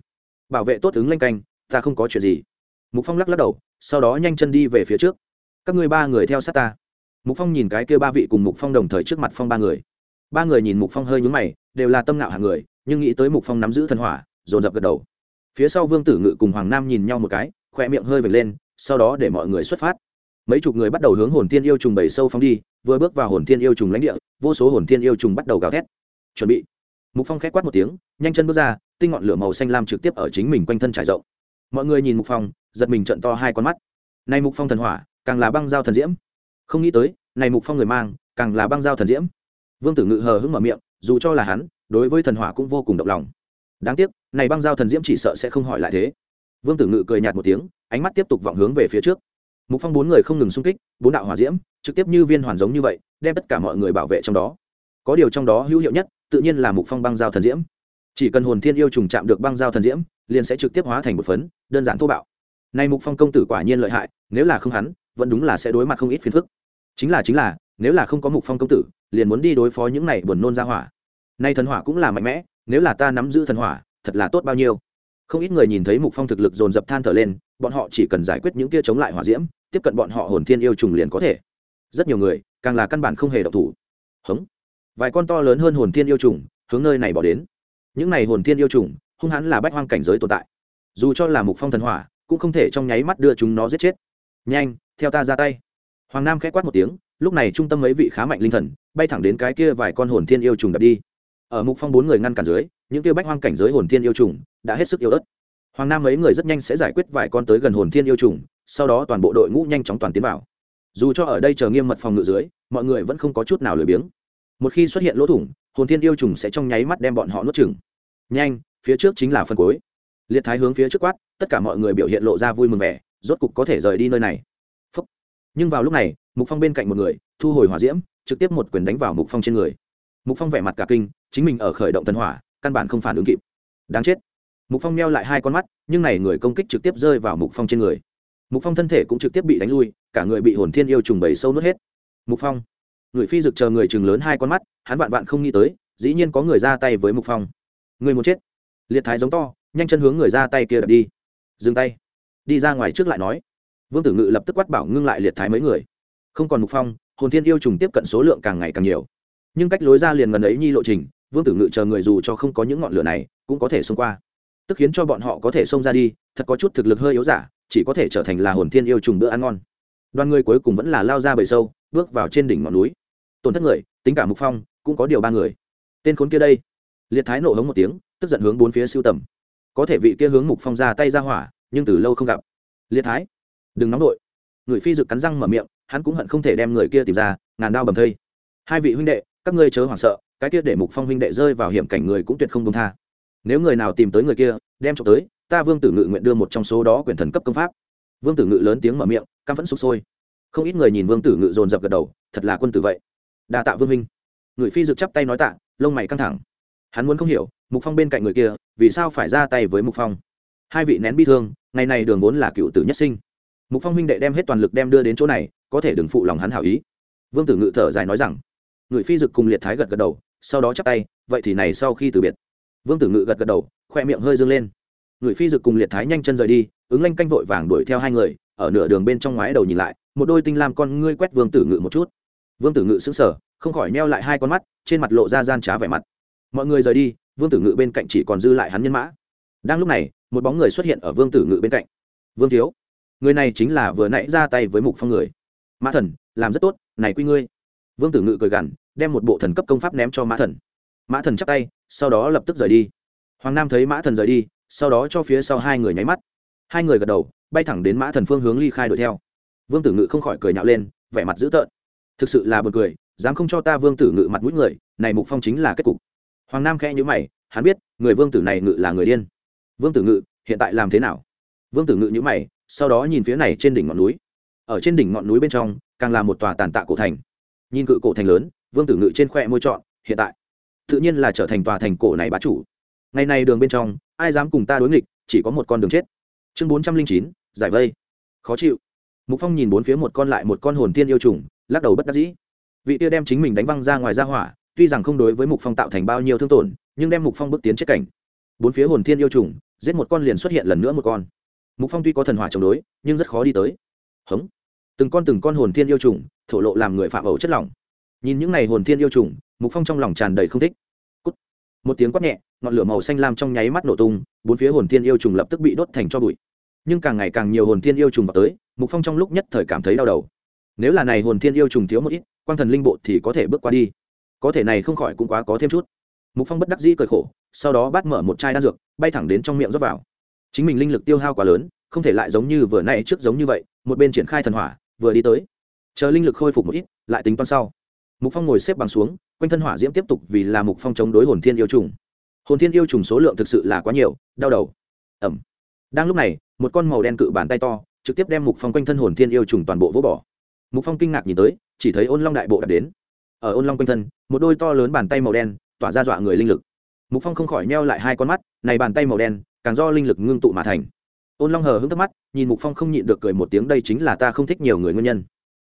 Bảo vệ tốt ứng lanh canh, ta không có chuyện gì. Mục phong lắc lắc đầu, sau đó nhanh chân đi về phía trước. Các ngươi ba người theo sát ta. Mục phong nhìn cái kia ba vị cùng mục phong đồng thời trước mặt phong ba người. Ba người nhìn mục phong hơi nhún mày, đều là tâm ngạo hạng người nhưng nghĩ tới mục phong nắm giữ thần hỏa, dồn dập gật đầu. Phía sau vương tử ngự cùng hoàng nam nhìn nhau một cái, khoe miệng hơi vệt lên, sau đó để mọi người xuất phát. Mấy chục người bắt đầu hướng hồn thiên yêu trùng bầy sâu phóng đi, vừa bước vào hồn thiên yêu trùng lãnh địa, vô số hồn thiên yêu trùng bắt đầu gào thét. Chuẩn bị. Mục phong khét quát một tiếng, nhanh chân bước ra, tinh ngọn lửa màu xanh lam trực tiếp ở chính mình quanh thân trải rộng. Mọi người nhìn mục phong, giật mình trận to hai con mắt. Này mục phong thần hỏa, càng là băng giao thần diễm. Không nghĩ tới, này mục phong người mang, càng là băng giao thần diễm. Vương tử ngự hờ hững mở miệng, dù cho là hắn đối với thần hỏa cũng vô cùng động lòng. Đáng tiếc, này băng giao thần diễm chỉ sợ sẽ không hỏi lại thế. Vương tử ngự cười nhạt một tiếng, ánh mắt tiếp tục vọng hướng về phía trước. Mục phong bốn người không ngừng xung kích, bốn đạo hỏa diễm, trực tiếp như viên hoàn giống như vậy, đem tất cả mọi người bảo vệ trong đó. Có điều trong đó hữu hiệu nhất, tự nhiên là mục phong băng giao thần diễm. Chỉ cần hồn thiên yêu trùng chạm được băng giao thần diễm, liền sẽ trực tiếp hóa thành một phấn, đơn giản thô bạo. Nay mục phong công tử quả nhiên lợi hại, nếu là không hắn, vẫn đúng là sẽ đối mặt không ít phiền phức. Chính là chính là, nếu là không có mục phong công tử, liền muốn đi đối phó những này buồn nôn ra hỏa nay thần hỏa cũng là mạnh mẽ, nếu là ta nắm giữ thần hỏa, thật là tốt bao nhiêu. Không ít người nhìn thấy mục phong thực lực dồn dập than thở lên, bọn họ chỉ cần giải quyết những kia chống lại hỏa diễm, tiếp cận bọn họ hồn thiên yêu trùng liền có thể. Rất nhiều người, càng là căn bản không hề độc thủ. Hống. Vài con to lớn hơn hồn thiên yêu trùng, hướng nơi này bỏ đến. Những này hồn thiên yêu trùng, hung hãn là bách hoang cảnh giới tồn tại. Dù cho là mục phong thần hỏa, cũng không thể trong nháy mắt đưa chúng nó giết chết. Nhanh, theo ta ra tay. Hoàng nam khẽ quát một tiếng, lúc này trung tâm mấy vị khá mạnh linh thần, bay thẳng đến cái kia vài con hồn thiên yêu trùng đập đi ở mục phong bốn người ngăn cản dưới, những kia bách hoang cảnh giới hồn thiên yêu trùng đã hết sức yêu ớt. Hoàng nam mấy người rất nhanh sẽ giải quyết vài con tới gần hồn thiên yêu trùng, sau đó toàn bộ đội ngũ nhanh chóng toàn tiến vào. Dù cho ở đây chờ nghiêm mật phòng ngự dưới, mọi người vẫn không có chút nào lười biếng. Một khi xuất hiện lỗ thủng, hồn thiên yêu trùng sẽ trong nháy mắt đem bọn họ nuốt chừng nhanh, phía trước chính là phân cối liệt thái hướng phía trước quát, tất cả mọi người biểu hiện lộ ra vui mừng vẻ, rốt cục có thể rời đi nơi này. Phúc. nhưng vào lúc này, mục phong bên cạnh một người, thu hồi hỏa diễm, trực tiếp một quyền đánh vào mục phong trên người mục phong vẻ mặt cả kinh, chính mình ở khởi động tân hỏa, căn bản không phản ứng kịp. Đáng chết. Mục phong meo lại hai con mắt, nhưng này người công kích trực tiếp rơi vào mục phong trên người. Mục phong thân thể cũng trực tiếp bị đánh lui, cả người bị hồn thiên yêu trùng bầy sâu nuốt hết. Mục phong. Người phi dực chờ người chừng lớn hai con mắt, hắn vạn vạn không nghĩ tới, dĩ nhiên có người ra tay với mục phong. Người muốn chết. Liệt thái giống to, nhanh chân hướng người ra tay kia đập đi. Dừng tay. Đi ra ngoài trước lại nói. Vương tử ngự lập tức quát bảo ngưng lại liệt thái mấy người. Không còn mục phong, hồn thiên yêu trùng tiếp cận số lượng càng ngày càng nhiều nhưng cách lối ra liền gần ấy nhi lộ trình, vương tử ngự chờ người dù cho không có những ngọn lửa này, cũng có thể xông qua. Tức khiến cho bọn họ có thể xông ra đi, thật có chút thực lực hơi yếu giả, chỉ có thể trở thành là hồn thiên yêu trùng bữa ăn ngon. Đoàn người cuối cùng vẫn là lao ra bầy sâu, bước vào trên đỉnh ngọn núi. Tổn thất người, tính cả mục phong, cũng có điều ba người. Tên khốn kia đây. Liệt thái nộ hống một tiếng, tức giận hướng bốn phía siêu tầm. Có thể vị kia hướng mục phong ra tay ra hỏa, nhưng từ lâu không gặp. Liệt thái, đừng nóng đội người phi dự cắn răng mở miệng, hắn cũng hận không thể đem người kia tìm ra, ngàn đao bầm thây. Hai vị huynh đệ các ngươi chớ hoảng sợ, cái kia để mục phong huynh đệ rơi vào hiểm cảnh người cũng tuyệt không công tha. Nếu người nào tìm tới người kia, đem trộm tới, ta vương tử ngự nguyện đưa một trong số đó quyền thần cấp công pháp. Vương tử ngự lớn tiếng mở miệng, căm phẫn sụp sôi. Không ít người nhìn vương tử ngự dồn dập gật đầu, thật là quân tử vậy. Đa tạ vương minh người phi dực chắp tay nói tạ, lông mày căng thẳng. Hắn muốn không hiểu, mục phong bên cạnh người kia, vì sao phải ra tay với mục phong? Hai vị nén bi thương, ngày này đường vốn là cựu tử nhất sinh. Mục phong huynh đệ đem hết toàn lực đem đưa đến chỗ này, có thể đừng phụ lòng hắn hảo ý. Vương tử ngự thở dài nói rằng người phi dực cùng liệt thái gật gật đầu, sau đó chắp tay, vậy thì này sau khi từ biệt. Vương tử ngự gật gật đầu, khoe miệng hơi dương lên. Người phi dực cùng liệt thái nhanh chân rời đi, ứng lanh canh vội vàng đuổi theo hai người, ở nửa đường bên trong ngoái đầu nhìn lại, một đôi tinh lam con ngươi quét vương tử ngự một chút. Vương tử ngự sững sờ, không khỏi neo lại hai con mắt, trên mặt lộ ra gian trá vẻ mặt. Mọi người rời đi, vương tử ngự bên cạnh chỉ còn dư lại hắn nhân mã. Đang lúc này, một bóng người xuất hiện ở vương tử ngự bên cạnh. Vương thiếu, người này chính là vừa nãy ra tay với mục phong người. Mã thần, làm rất tốt, này quy ngươi. Vương tử ngự cười gằn đem một bộ thần cấp công pháp ném cho mã thần. Mã thần chắp tay, sau đó lập tức rời đi. Hoàng nam thấy mã thần rời đi, sau đó cho phía sau hai người nháy mắt. Hai người gật đầu, bay thẳng đến mã thần phương hướng ly khai đuổi theo. Vương tử ngự không khỏi cười nhạo lên, vẻ mặt dữ tợn. Thực sự là b u ồ n cười, dám không cho ta vương tử ngự mặt mũi người, này mục phong chính là kết cục. Hoàng nam khẽ nhữ mày, hắn biết, người vương tử này ngự là người điên. Vương tử ngự, hiện tại làm thế nào? Vương tử ngự nhữ mày, sau đó nhìn phía này trên đỉnh ngọn núi. Ở trên đỉnh ngọn núi bên trong, càng là một tòa tàn tạ cổ thành. Nhìn cự cổ thành lớn vương tử ngự trên khoe môi trọn, hiện tại, tự nhiên là trở thành tòa thành cổ này bá chủ. Ngày này đường bên trong, ai dám cùng ta đối nghịch, chỉ có một con đường chết. Chương bốn trăm linh chín, giải vây. Khó chịu. Mục phong nhìn bốn phía một con lại một con hồn tiên yêu trùng, lắc đầu bất đắc dĩ. Vị tia đem chính mình đánh văng ra ngoài ra hỏa, tuy rằng không đối với mục phong tạo thành bao nhiêu thương tổn, nhưng đem mục phong bước tiến chết cảnh. Bốn phía hồn thiên yêu trùng, giết một con liền xuất hiện lần nữa một con. Mục phong tuy có thần hỏa chống đối, nhưng rất khó đi tới. Hống. Từng con từng con hồn thiên yêu trùng, thổ lộ làm người phạm ẩu chất lỏng nhìn những n à y hồn thiên yêu trùng, mục phong trong lòng tràn đầy không thích. Cút. một tiếng quát nhẹ, ngọn lửa màu xanh lam trong nháy mắt nổ tung, bốn phía hồn thiên yêu trùng lập tức bị đốt thành cho bụi. Nhưng càng ngày càng nhiều hồn thiên yêu trùng vào tới, mục phong trong lúc nhất thời cảm thấy đau đầu. Nếu là này hồn thiên yêu trùng thiếu một ít, quang thần linh bộ thì có thể bước qua đi. Có thể này không khỏi cũng quá có thêm chút. Mục phong bất đắc dĩ cười khổ, sau đó bắt mở một chai đan dược, bay thẳng đến trong miệng rót vào. Chính mình linh lực tiêu hao quá lớn, không thể lại giống như vừa nay trước giống như vậy, một bên triển khai thần hỏa, vừa đi tới. Chờ linh lực khôi phục một ít, lại tính toán sau mục phong ngồi xếp bằng xuống, quanh thân hỏa diễm tiếp tục vì là mục phong chống đối hồn thiên yêu trùng. Hồn thiên yêu trùng số lượng thực sự là quá nhiều, đau đầu. Ẩm đang lúc này, một con màu đen cự bàn tay to, trực tiếp đem mục phong quanh thân hồn thiên yêu trùng toàn bộ vỗ bỏ. Mục phong kinh ngạc nhìn tới, chỉ thấy ôn long đại bộ đã đến. Ở ôn long quanh thân, một đôi to lớn bàn tay màu đen tỏa ra dọa người linh lực. Mục phong không khỏi neo lại hai con mắt, này bàn tay màu đen, càng do linh lực ngưng tụ mà thành. Ôn long hờ hững thắc mắt nhìn mục phong không nhịn được cười một tiếng, đây chính là ta không thích nhiều người nguyên nhân.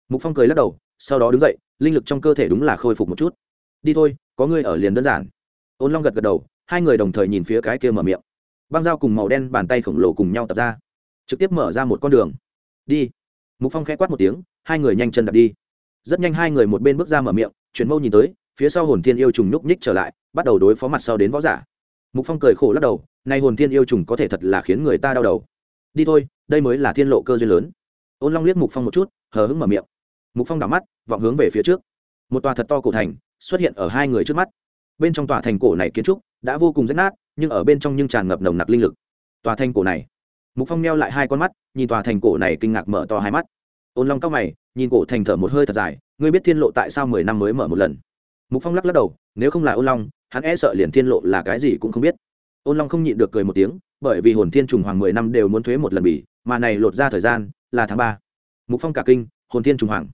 Mục phong cười lắc đầu sau đó đứng dậy, linh lực trong cơ thể đúng là khôi phục một chút. Đi thôi, có ngươi ở liền đơn giản. Ôn long gật gật đầu, hai người đồng thời nhìn phía cái kia mở miệng. Băng dao cùng màu đen bàn tay khổng lồ cùng nhau tập ra. Trực tiếp mở ra một con đường. Đi. Mục phong khẽ quát một tiếng, hai người nhanh chân đạp đi. Rất nhanh hai người một bên bước ra mở miệng, chuyển mâu nhìn tới, phía sau hồn thiên yêu trùng nhúc nhích trở lại, bắt đầu đối phó mặt sau đến võ giả. Mục phong cười khổ lắc đầu nay hồn thiên yêu trùng có thể thật là khiến người ta đau đầu. Đi thôi, đây mới là thiên lộ cơ duyên lớn. Ôn long liếc mục phong một chút, hờ hững mở miệng mục phong đảo mắt, vọng hướng về phía trước. Một tòa thật to cổ thành xuất hiện ở hai người trước mắt. Bên trong tòa thành cổ này kiến trúc đã vô cùng rách nát, nhưng ở bên trong nhưng tràn ngập nồng nặc linh lực. Tòa thành cổ này, mục phong meo lại hai con mắt, nhìn tòa thành cổ này kinh ngạc mở to hai mắt. Ôn long cao mày, nhìn cổ thành thở một hơi thật dài, ngươi biết thiên lộ tại sao mười năm mới mở một lần? Mục phong lắc lắc đầu, nếu không là ôn long, hắn e sợ liền thiên lộ là cái gì cũng không biết. Ôn long không nhịn được cười một tiếng, bởi vì hồn thiên trùng hoàng mười năm đều muốn thuế một lần bỉ, mà này lột ra thời gian là tháng ba. Mục phong cả kinh, hồn thiên trùng hoàng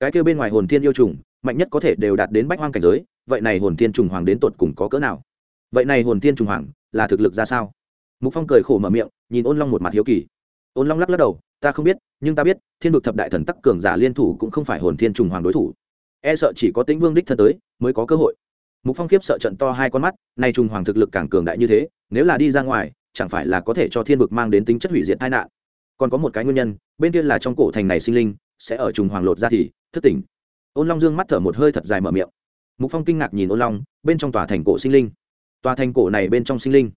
cái kia bên ngoài hồn thiên yêu trùng, mạnh nhất có thể đều đạt đến bách hoang cảnh giới, vậy này hồn thiên trùng hoàng đến tột cùng có cỡ nào? Vậy này hồn thiên trùng hoàng là thực lực ra sao? Mục phong cười khổ mở miệng, nhìn ôn long một mặt hiếu kỳ. Ôn long lắc lắc đầu, ta không biết, nhưng ta biết, thiên vực thập đại thần tắc cường giả liên thủ cũng không phải hồn thiên trùng hoàng đối thủ. E sợ chỉ có tĩnh vương đích thân tới mới có cơ hội. Mục phong khiếp sợ trận to hai con mắt nay trùng hoàng thực lực càng cường đại như thế, nếu là đi ra ngoài, chẳng phải là có thể cho thiên vực mang đến tính chất hủy diệt tai nạn. Còn có một cái nguyên nhân, bên kia là trong cổ thành này sinh linh sẽ ở trùng hoàng lột ra thì thức tỉnh. Ôn long dương mắt thở một hơi thật dài mở miệng. Mục phong kinh ngạc nhìn ôn long, bên trong tòa thành cổ sinh linh. Tòa thành cổ này bên trong sinh linh.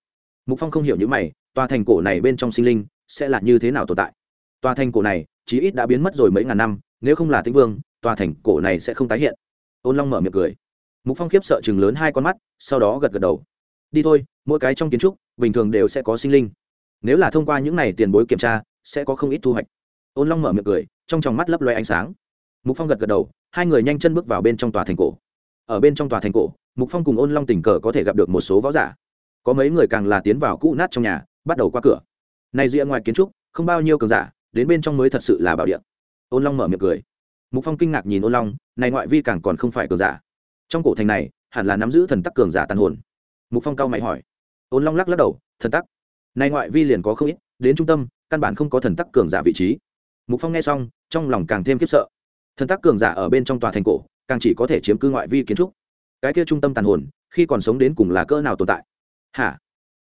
Mục phong không hiểu những mày, tòa thành cổ này bên trong sinh linh sẽ là như thế nào tồn tại? Tòa thành cổ này chí ít đã biến mất rồi mấy ngàn năm, nếu không là tĩnh vương, tòa thành cổ này sẽ không tái hiện. Ôn long mở miệng cười. Mục phong khiếp sợ chừng lớn hai con mắt, sau đó gật gật đầu. Đi thôi, mỗi cái trong kiến trúc, bình thường đều sẽ có sinh linh. Nếu là thông qua những này tiền bối kiểm tra, sẽ có không ít thu hoạch. Ôn long mở miệng cười trong tròng mắt lấp loe ánh sáng. Mục phong gật gật đầu, hai người nhanh chân bước vào bên trong tòa thành cổ. Ở bên trong tòa thành cổ, mục phong cùng ôn long tình cờ có thể gặp được một số võ giả. Có mấy người càng là tiến vào cũ nát trong nhà, bắt đầu qua cửa. Này rìa ngoài kiến trúc, không bao nhiêu cường giả, đến bên trong mới thật sự là bảo địa. Ôn long mở miệng cười. Mục phong kinh ngạc nhìn ôn long, này ngoại vi càng còn không phải cường giả. Trong cổ thành này, hẳn là nắm giữ thần tắc cường giả tàn hồn. Mục phong cao mày hỏi. Ôn long lắc lắc đầu, thần tắc. Này ngoại vi liền có không ít, đến trung tâm, căn bản không có thần tắc cường giả vị trí mục phong nghe xong, trong lòng càng thêm khiếp sợ. Thần tác cường giả ở bên trong tòa thành cổ, càng chỉ có thể chiếm cư ngoại vi kiến trúc. Cái kia trung tâm tàn hồn, khi còn sống đến cùng là cỡ nào tồn tại? Hả?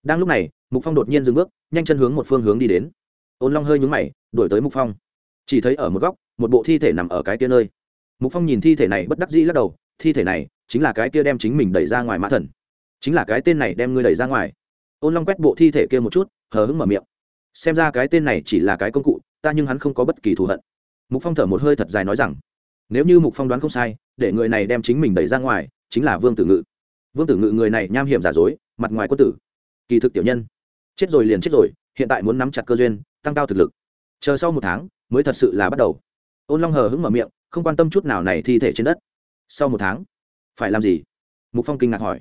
Đang lúc này, mục phong đột nhiên dừng bước, nhanh chân hướng một phương hướng đi đến. Ôn long hơi nhúng mày, đuổi tới mục phong. Chỉ thấy ở một góc, một bộ thi thể nằm ở cái kia nơi. Mục phong nhìn thi thể này bất đắc dĩ lắc đầu, thi thể này chính là cái kia đem chính mình đẩy ra ngoài mã thần. Chính là cái tên này đem ngươi đẩy ra ngoài. Ôn long quét bộ thi thể kia một chút, hờ hững mở miệng xem ra cái tên này chỉ là cái công cụ, ta nhưng hắn không có bất kỳ thù hận. Mục phong thở một hơi thật dài nói rằng, nếu như mục phong đoán không sai, để người này đem chính mình đẩy ra ngoài, chính là vương tử ngự. Vương tử ngự người này nham hiểm giả dối, mặt ngoài quân tử, kỳ thực tiểu nhân. Chết rồi liền chết rồi, hiện tại muốn nắm chặt cơ duyên, tăng cao thực lực. Chờ sau một tháng, mới thật sự là bắt đầu. Ôn long hờ hững mở miệng, không quan tâm chút nào này thi thể trên đất. Sau một tháng, phải làm gì? Mục phong kinh ngạc hỏi.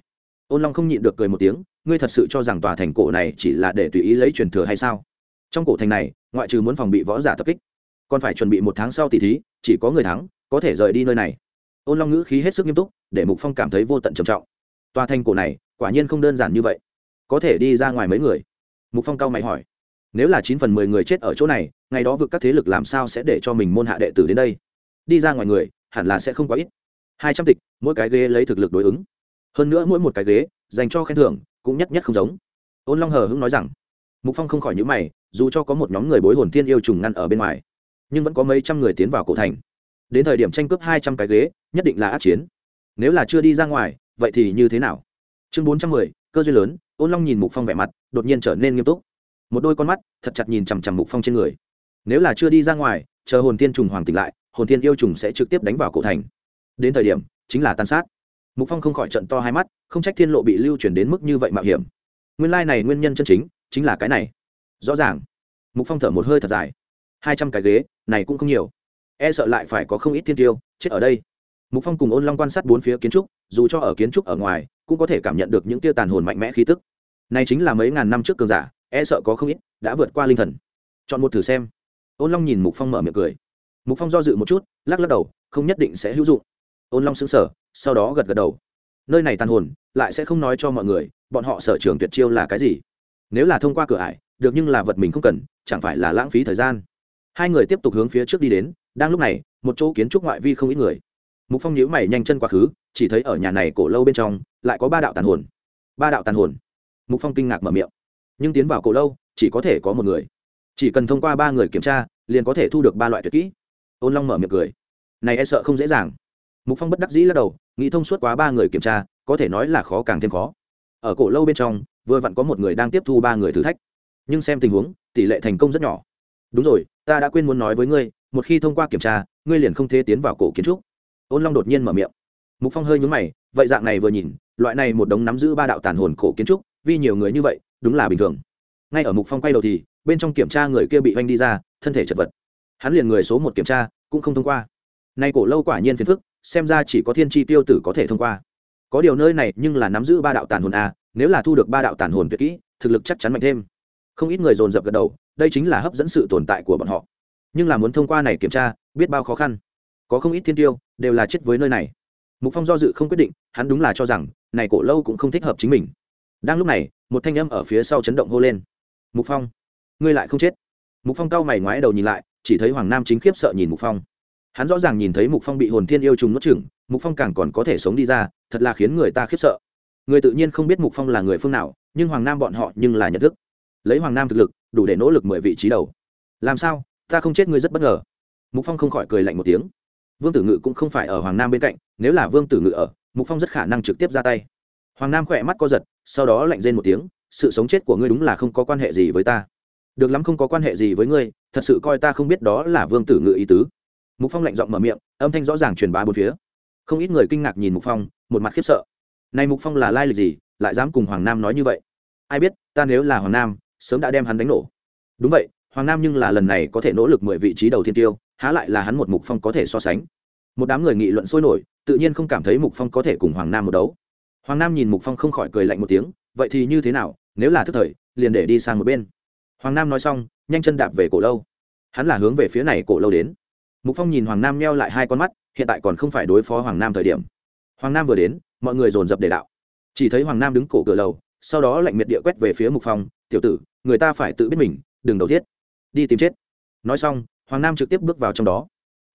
Ôn long không nhịn được cười một tiếng, ngươi thật sự cho rằng tòa thành cổ này chỉ là để tùy ý lấy truyền thừa hay sao? Trong cổ thành này, ngoại trừ muốn phòng bị võ giả tập kích, còn phải chuẩn bị một tháng sau tỷ thí, chỉ có người thắng, có thể rời đi nơi này. Ôn long ngữ khí hết sức nghiêm túc, để mục phong cảm thấy vô tận trầm trọng. Tòa thành cổ này, quả nhiên không đơn giản như vậy. Có thể đi ra ngoài mấy người? Mục phong cao mày hỏi. Nếu là chín phần mười người chết ở chỗ này, ngày đó vượt các thế lực làm sao sẽ để cho mình môn hạ đệ tử đến đây? Đi ra ngoài người, hẳn là sẽ không quá ít. Hai trăm tịch, mỗi cái ghế lấy thực lực đối ứng. Hơn nữa mỗi một cái ghế, dành cho khen thưởng, cũng nhất nhất không giống. Ôn long hờ hững nói rằng mục phong không khỏi nhữ mày, dù cho có một nhóm người bối hồn thiên yêu trùng ngăn ở bên ngoài, nhưng vẫn có mấy trăm người tiến vào cổ thành. Đến thời điểm tranh cướp hai trăm cái ghế, nhất định là át chiến. Nếu là chưa đi ra ngoài, vậy thì như thế nào? Chương bốn trăm mười, cơ duyên lớn, ôn long nhìn mục phong vẻ mặt, đột nhiên trở nên nghiêm túc. Một đôi con mắt, thật chặt nhìn chằm chằm mục phong trên người. Nếu là chưa đi ra ngoài, chờ hồn thiên trùng hoàng tỉnh lại, hồn thiên yêu trùng sẽ trực tiếp đánh vào cổ thành. Đến thời điểm, chính là tàn sát. Mục phong không khỏi trận to hai mắt, không trách thiên lộ bị lưu chuyển đến mức như vậy mạo hiểm. Nguyên lai này nguyên nhân chân chính chính là cái này. Rõ ràng. Mục phong thở một hơi thật dài. Hai trăm cái ghế, này cũng không nhiều. E sợ lại phải có không ít thiên tiêu, chết ở đây. Mục phong cùng ôn long quan sát bốn phía kiến trúc, dù cho ở kiến trúc ở ngoài, cũng có thể cảm nhận được những tia tàn hồn mạnh mẽ khí tức. Này chính là mấy ngàn năm trước cường giả e sợ có không ít đã vượt qua linh thần. Chọn một thử xem. Ôn long nhìn mục phong mở miệng cười. Mục phong do dự một chút, lắc lắc đầu, không nhất định sẽ hữu dụng. Ôn long xứng sở sau đó gật gật đầu. Nơi này tàn hồn, lại sẽ không nói cho mọi người, bọn họ sở trường tuyệt chiêu là cái gì nếu là thông qua cửa ải, được nhưng là vật mình không cần, chẳng phải là lãng phí thời gian. Hai người tiếp tục hướng phía trước đi đến, đang lúc này, một chỗ kiến trúc ngoại vi không ít người. Mục phong nhíu mày nhanh chân quá khứ, chỉ thấy ở nhà này cổ lâu bên trong, lại có ba đạo tàn hồn. Ba đạo tàn hồn. Mục phong kinh ngạc mở miệng. Nhưng tiến vào cổ lâu, chỉ có thể có một người. Chỉ cần thông qua ba người kiểm tra, liền có thể thu được ba loại tuyệt kỹ. Ôn long mở miệng cười. Này e sợ không dễ dàng. Mục phong bất đắc dĩ lắc đầu, nghĩ thông suốt quá ba người kiểm tra, có thể nói là khó càng thêm khó. Ở cổ lâu bên trong vừa vặn có một người đang tiếp thu ba người thử thách. Nhưng xem tình huống, tỷ lệ thành công rất nhỏ. Đúng rồi, ta đã quên muốn nói với ngươi, một khi thông qua kiểm tra, ngươi liền không thể tiến vào cổ kiến trúc. Ôn long đột nhiên mở miệng. Mục phong hơi nhúng mày, vậy dạng này vừa nhìn, loại này một đống nắm giữ ba đạo tàn hồn cổ kiến trúc vì nhiều người như vậy, đúng là bình thường. Ngay ở mục phong quay đầu thì, bên trong kiểm tra người kia bị oanh đi ra, thân thể chật vật. Hắn liền người số một kiểm tra, cũng không thông qua. Nay cổ lâu quả nhiên phiền phức, xem ra chỉ có thiên tri tiêu tử có thể thông qua. Có điều nơi này nhưng là nắm giữ ba đạo tàn hồn a nếu là thu được ba đạo tàn hồn tuyệt kỹ, thực lực chắc chắn mạnh thêm. Không ít người dồn dập gật đầu, đây chính là hấp dẫn sự tồn tại của bọn họ. Nhưng là muốn thông qua này kiểm tra, biết bao khó khăn. Có không ít thiên tiêu, đều là chết với nơi này. Mục phong do dự không quyết định, hắn đúng là cho rằng, này cổ lâu cũng không thích hợp chính mình. Đang lúc này, một thanh âm ở phía sau chấn động hô lên. Mục phong, ngươi lại không chết. Mục phong cau mày ngoái đầu nhìn lại, chỉ thấy hoàng nam chính khiếp sợ nhìn mục phong. Hắn rõ ràng nhìn thấy mục phong bị hồn thiên yêu trùng nuốt chửng, mục phong càng còn có thể sống đi ra, thật là khiến người ta khiếp sợ người tự nhiên không biết mục phong là người phương nào, nhưng hoàng nam bọn họ nhưng là nhận thức. Lấy hoàng nam thực lực, đủ để nỗ lực mười vị trí đầu. Làm sao? Ta không chết ngươi rất bất ngờ. Mục phong không khỏi cười lạnh một tiếng. Vương tử ngự cũng không phải ở hoàng nam bên cạnh, nếu là vương tử ngự ở, mục phong rất khả năng trực tiếp ra tay. Hoàng nam khỏe mắt co giật, sau đó lạnh rên một tiếng, sự sống chết của ngươi đúng là không có quan hệ gì với ta. Được lắm không có quan hệ gì với ngươi, thật sự coi ta không biết đó là vương tử ngự ý tứ. Mục phong lạnh giọng mở miệng, âm thanh rõ ràng truyền bá bốn phía. Không ít người kinh ngạc nhìn mục phong, một mặt khiếp sợ này mục phong là lai lịch gì, lại dám cùng hoàng nam nói như vậy? Ai biết, ta nếu là hoàng nam, sớm đã đem hắn đánh nổ. Đúng vậy, hoàng nam nhưng là lần này có thể nỗ lực mười vị trí đầu thiên tiêu, há lại là hắn một mục phong có thể so sánh. Một đám người nghị luận sôi nổi, tự nhiên không cảm thấy mục phong có thể cùng hoàng nam một đấu. Hoàng nam nhìn mục phong không khỏi cười lạnh một tiếng, vậy thì như thế nào, nếu là thức thời, liền để đi sang một bên. Hoàng nam nói xong, nhanh chân đạp về cổ lâu. Hắn là hướng về phía này cổ lâu đến. Mục phong nhìn hoàng nam meo lại hai con mắt, hiện tại còn không phải đối phó hoàng nam thời điểm. Hoàng nam vừa đến mọi người dồn dập để đạo. Chỉ thấy hoàng nam đứng cổ cửa lầu, sau đó lạnh miệt địa quét về phía mục phong tiểu tử, người ta phải tự biết mình, đừng đầu thiết. Đi tìm chết. Nói xong, hoàng nam trực tiếp bước vào trong đó.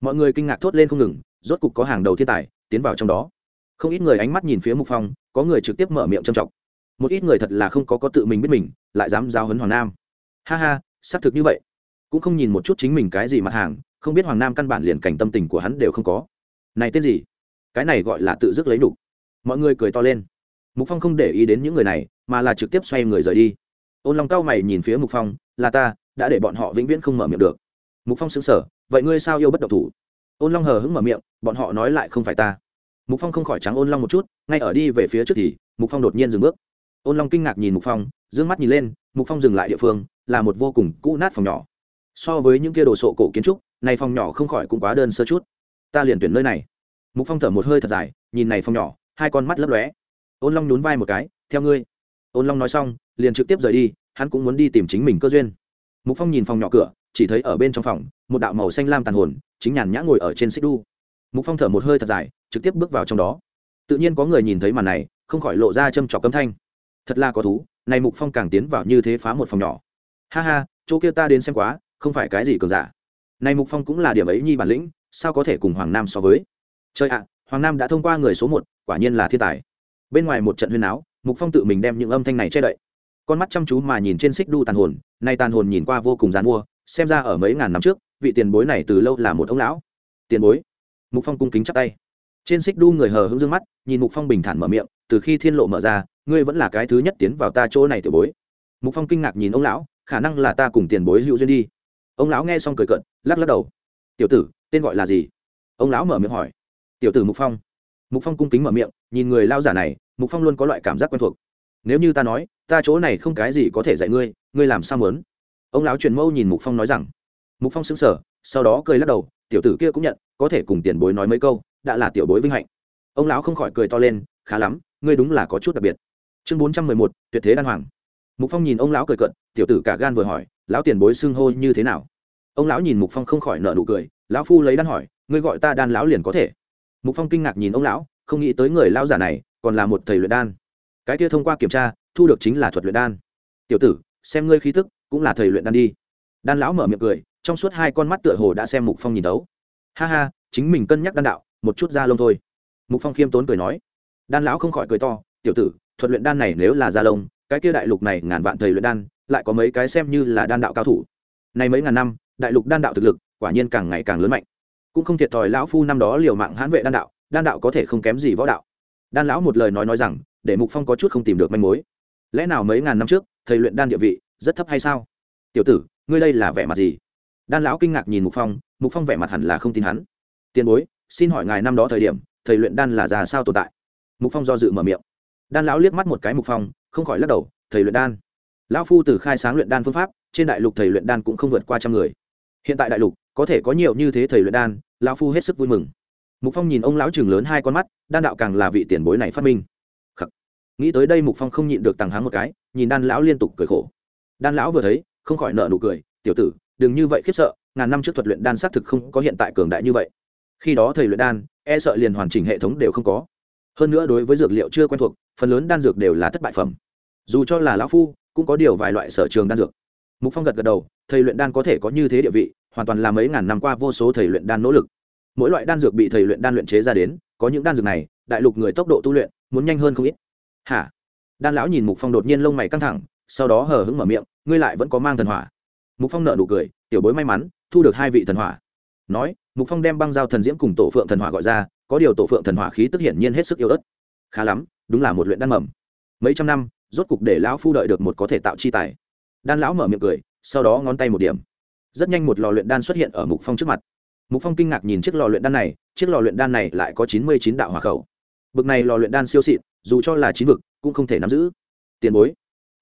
Mọi người kinh ngạc thốt lên không ngừng, rốt cục có hàng đầu thiên tài tiến vào trong đó. Không ít người ánh mắt nhìn phía mục phong có người trực tiếp mở miệng trầm trọng. Một ít người thật là không có có tự mình biết mình, lại dám giao hấn hoàng nam. Ha ha, xác thực như vậy. Cũng không nhìn một chút chính mình cái gì mặt hàng, không biết hoàng nam căn bản liền cảnh tâm tình của hắn đều không có. Này tên gì? Cái này gọi là tự dứt lấy đủ mọi người cười to lên. Mục phong không để ý đến những người này, mà là trực tiếp xoay người rời đi. Ôn long cao mày nhìn phía mục phong, là ta, đã để bọn họ vĩnh viễn không mở miệng được. Mục phong xứng sở vậy ngươi sao yêu bất động thủ? Ôn long hờ hững mở miệng, bọn họ nói lại không phải ta. Mục phong không khỏi trắng ôn long một chút, ngay ở đi về phía trước thì, mục phong đột nhiên dừng bước. Ôn long kinh ngạc nhìn mục phong d ư ơ n g mắt nhìn lên, mục phong dừng lại địa phương, là một vô cùng cũ nát phòng nhỏ. So với những kia đồ sộ cổ kiến trúc, này phòng nhỏ không khỏi cũng quá đơn sơ chút. Ta liền tuyển nơi này. Mục phong thở một hơi thật dài, nhìn này phòng nhỏ hai con mắt lấp lóe. Ôn long nhún vai một cái, theo ngươi. Ôn long nói xong, liền trực tiếp rời đi, hắn cũng muốn đi tìm chính mình cơ duyên. Mục phong nhìn phòng nhỏ cửa, chỉ thấy ở bên trong phòng, một đạo màu xanh lam tàn hồn, chính nhàn nhã ngồi ở trên xích đu. Mục phong thở một hơi thật dài, trực tiếp bước vào trong đó. Tự nhiên có người nhìn thấy màn này, không khỏi lộ ra châm trọc cấm thanh. Thật là có thú, này mục phong càng tiến vào như thế phá một phòng nhỏ. Ha ha, chỗ kia ta đến xem quá, không phải cái gì cường giả. Này mục phong cũng là điểm ấy nhi bản lĩnh, sao có thể cùng hoàng nam so với? Trời ạ, hoàng nam đã thông qua người số một quả nhiên là thiên tài. Bên ngoài một trận huyên áo mục phong tự mình đem những âm thanh này che đậy. Con mắt chăm chú mà nhìn trên xích đu tàn hồn, nay tàn hồn nhìn qua vô cùng dán mua, xem ra ở mấy ngàn năm trước, vị tiền bối này từ lâu là một ông lão. Tiền bối. Mục phong cung kính chắp tay. Trên xích đu người hờ hững dương mắt, nhìn mục phong bình thản mở miệng, từ khi thiên lộ mở ra, ngươi vẫn là cái thứ nhất tiến vào ta chỗ này tiểu bối. Mục phong kinh ngạc nhìn ông lão, khả năng là ta cùng tiền bối hữu duyên đi. Ông lão nghe xong cười cận lắc lắc đầu. Tiểu tử, tên gọi là gì? Ông lão mở miệng hỏi. Tiểu tử mục phong mục phong cung kính mở miệng, nhìn người lao giả này, mục phong luôn có loại cảm giác quen thuộc. Nếu như ta nói, ta chỗ này không cái gì có thể dạy ngươi ngươi làm sao mớn ông lão truyền mâu nhìn mục phong nói rằng. Mục phong xứng sở sau đó cười lắc đầu, tiểu tử kia cũng nhận, có thể cùng tiền bối nói mấy câu, đã là tiểu bối vinh hạnh. Ông lão không khỏi cười to lên, khá lắm, ngươi đúng là có chút đặc biệt. Chương bốn trăm mười một, tuyệt thế đan hoàng. Mục phong nhìn ông lão cười cận tiểu tử cả gan vừa hỏi, lão tiền bối xưng hô như thế nào? Ông lão nhìn mục phong không khỏi nợ nụ cười, lão phu lấy đan hỏi, ngươi gọi ta đan lão liền có thể mục phong kinh ngạc nhìn ông lão, không nghĩ tới người lão giả này còn là một thầy luyện đan. Cái kia thông qua kiểm tra, thu được chính là thuật luyện đan. Tiểu tử, xem ngươi khí tức, cũng là thầy luyện đan đi. Đan lão mở miệng cười, trong suốt hai con mắt tựa hồ đã xem mục phong nhìn đấu ha ha, chính mình cân nhắc đan đạo, một chút da lông thôi. Mục phong khiêm tốn cười nói. Đan lão không khỏi cười to, tiểu tử, thuật luyện đan này nếu là da lông, cái kia đại lục này ngàn vạn thầy luyện đan, lại có mấy cái xem như là đan đạo cao thủ. Này mấy ngàn năm, đại lục đan đạo thực lực quả nhiên càng ngày càng lớn mạnh cũng không thiệt thòi lão phu năm đó liều mạng hãn vệ đan đạo đan đạo có thể không kém gì võ đạo. Đan lão một lời nói nói rằng, để mục phong có chút không tìm được manh mối. Lẽ nào mấy ngàn năm trước, thầy luyện đan địa vị, rất thấp hay sao? Tiểu tử, ngươi đây là vẻ mặt gì? Đan lão kinh ngạc nhìn mục phong mục phong vẻ mặt hẳn là không tin hắn. Tiền bối, xin hỏi ngài năm đó thời điểm, thầy luyện đan là già sao tồn tại? Mục phong do dự mở miệng. Đan lão liếc mắt một cái mục phong, không khỏi lắc đầu, thầy luyện đan. Lão phu từ khai sáng luyện đan phương pháp, trên đại lục thầy luyện đan cũng không vượt qua trăm người. Hiện tại đại lục, có thể có nhiều như thế thầy luyện đan lão phu hết sức vui mừng. Mục phong nhìn ông lão chừng lớn hai con mắt, đan đạo càng là vị tiền bối này phát minh. Khắc. nghĩ tới đây mục phong không nhịn được tàng háng một cái, nhìn đan lão liên tục cười khổ. Đan lão vừa thấy, không khỏi nợ nụ cười, tiểu tử, đừng như vậy khiếp sợ, ngàn năm trước thuật luyện đan xác thực không có hiện tại cường đại như vậy. Khi đó thầy luyện đan e sợ liền hoàn chỉnh hệ thống đều không có. Hơn nữa đối với dược liệu chưa quen thuộc, phần lớn đan dược đều là thất bại phẩm. Dù cho là lão phu, cũng có điều vài loại sở trường đan dược. Mục phong gật gật đầu, thầy luyện đan có thể có như thế địa vị hoàn toàn là mấy ngàn năm qua vô số thầy luyện đan nỗ lực. Mỗi loại đan dược bị thầy luyện đan luyện chế ra đến, có những đan dược này, đại lục người tốc độ tu luyện muốn nhanh hơn không ít. Hả? Đan lão nhìn mục phong đột nhiên lông mày căng thẳng, sau đó hờ hững mở miệng, ngươi lại vẫn có mang thần hỏa? Mục phong nợ nụ cười, tiểu bối may mắn, thu được hai vị thần hỏa. Nói, mục phong đem băng giao thần diễm cùng tổ phượng thần hỏa gọi ra, có điều tổ phượng thần hỏa khí tức hiển nhiên hết sức yêu ớt. Khá lắm, đúng là một luyện đan mầm. Mấy trăm năm, rốt cục để lão phu đợi được một có thể tạo chi tài. Đan lão mở miệng cười, sau đó ngón tay một điểm rất nhanh một lò luyện đan xuất hiện ở mục phong trước mặt. Mục phong kinh ngạc nhìn chiếc lò luyện đan này, chiếc lò luyện đan này lại có chín mươi chín đạo hỏa khẩu. Bực này lò luyện đan siêu xịn, dù cho là chín vực, cũng không thể nắm giữ. Tiền bối.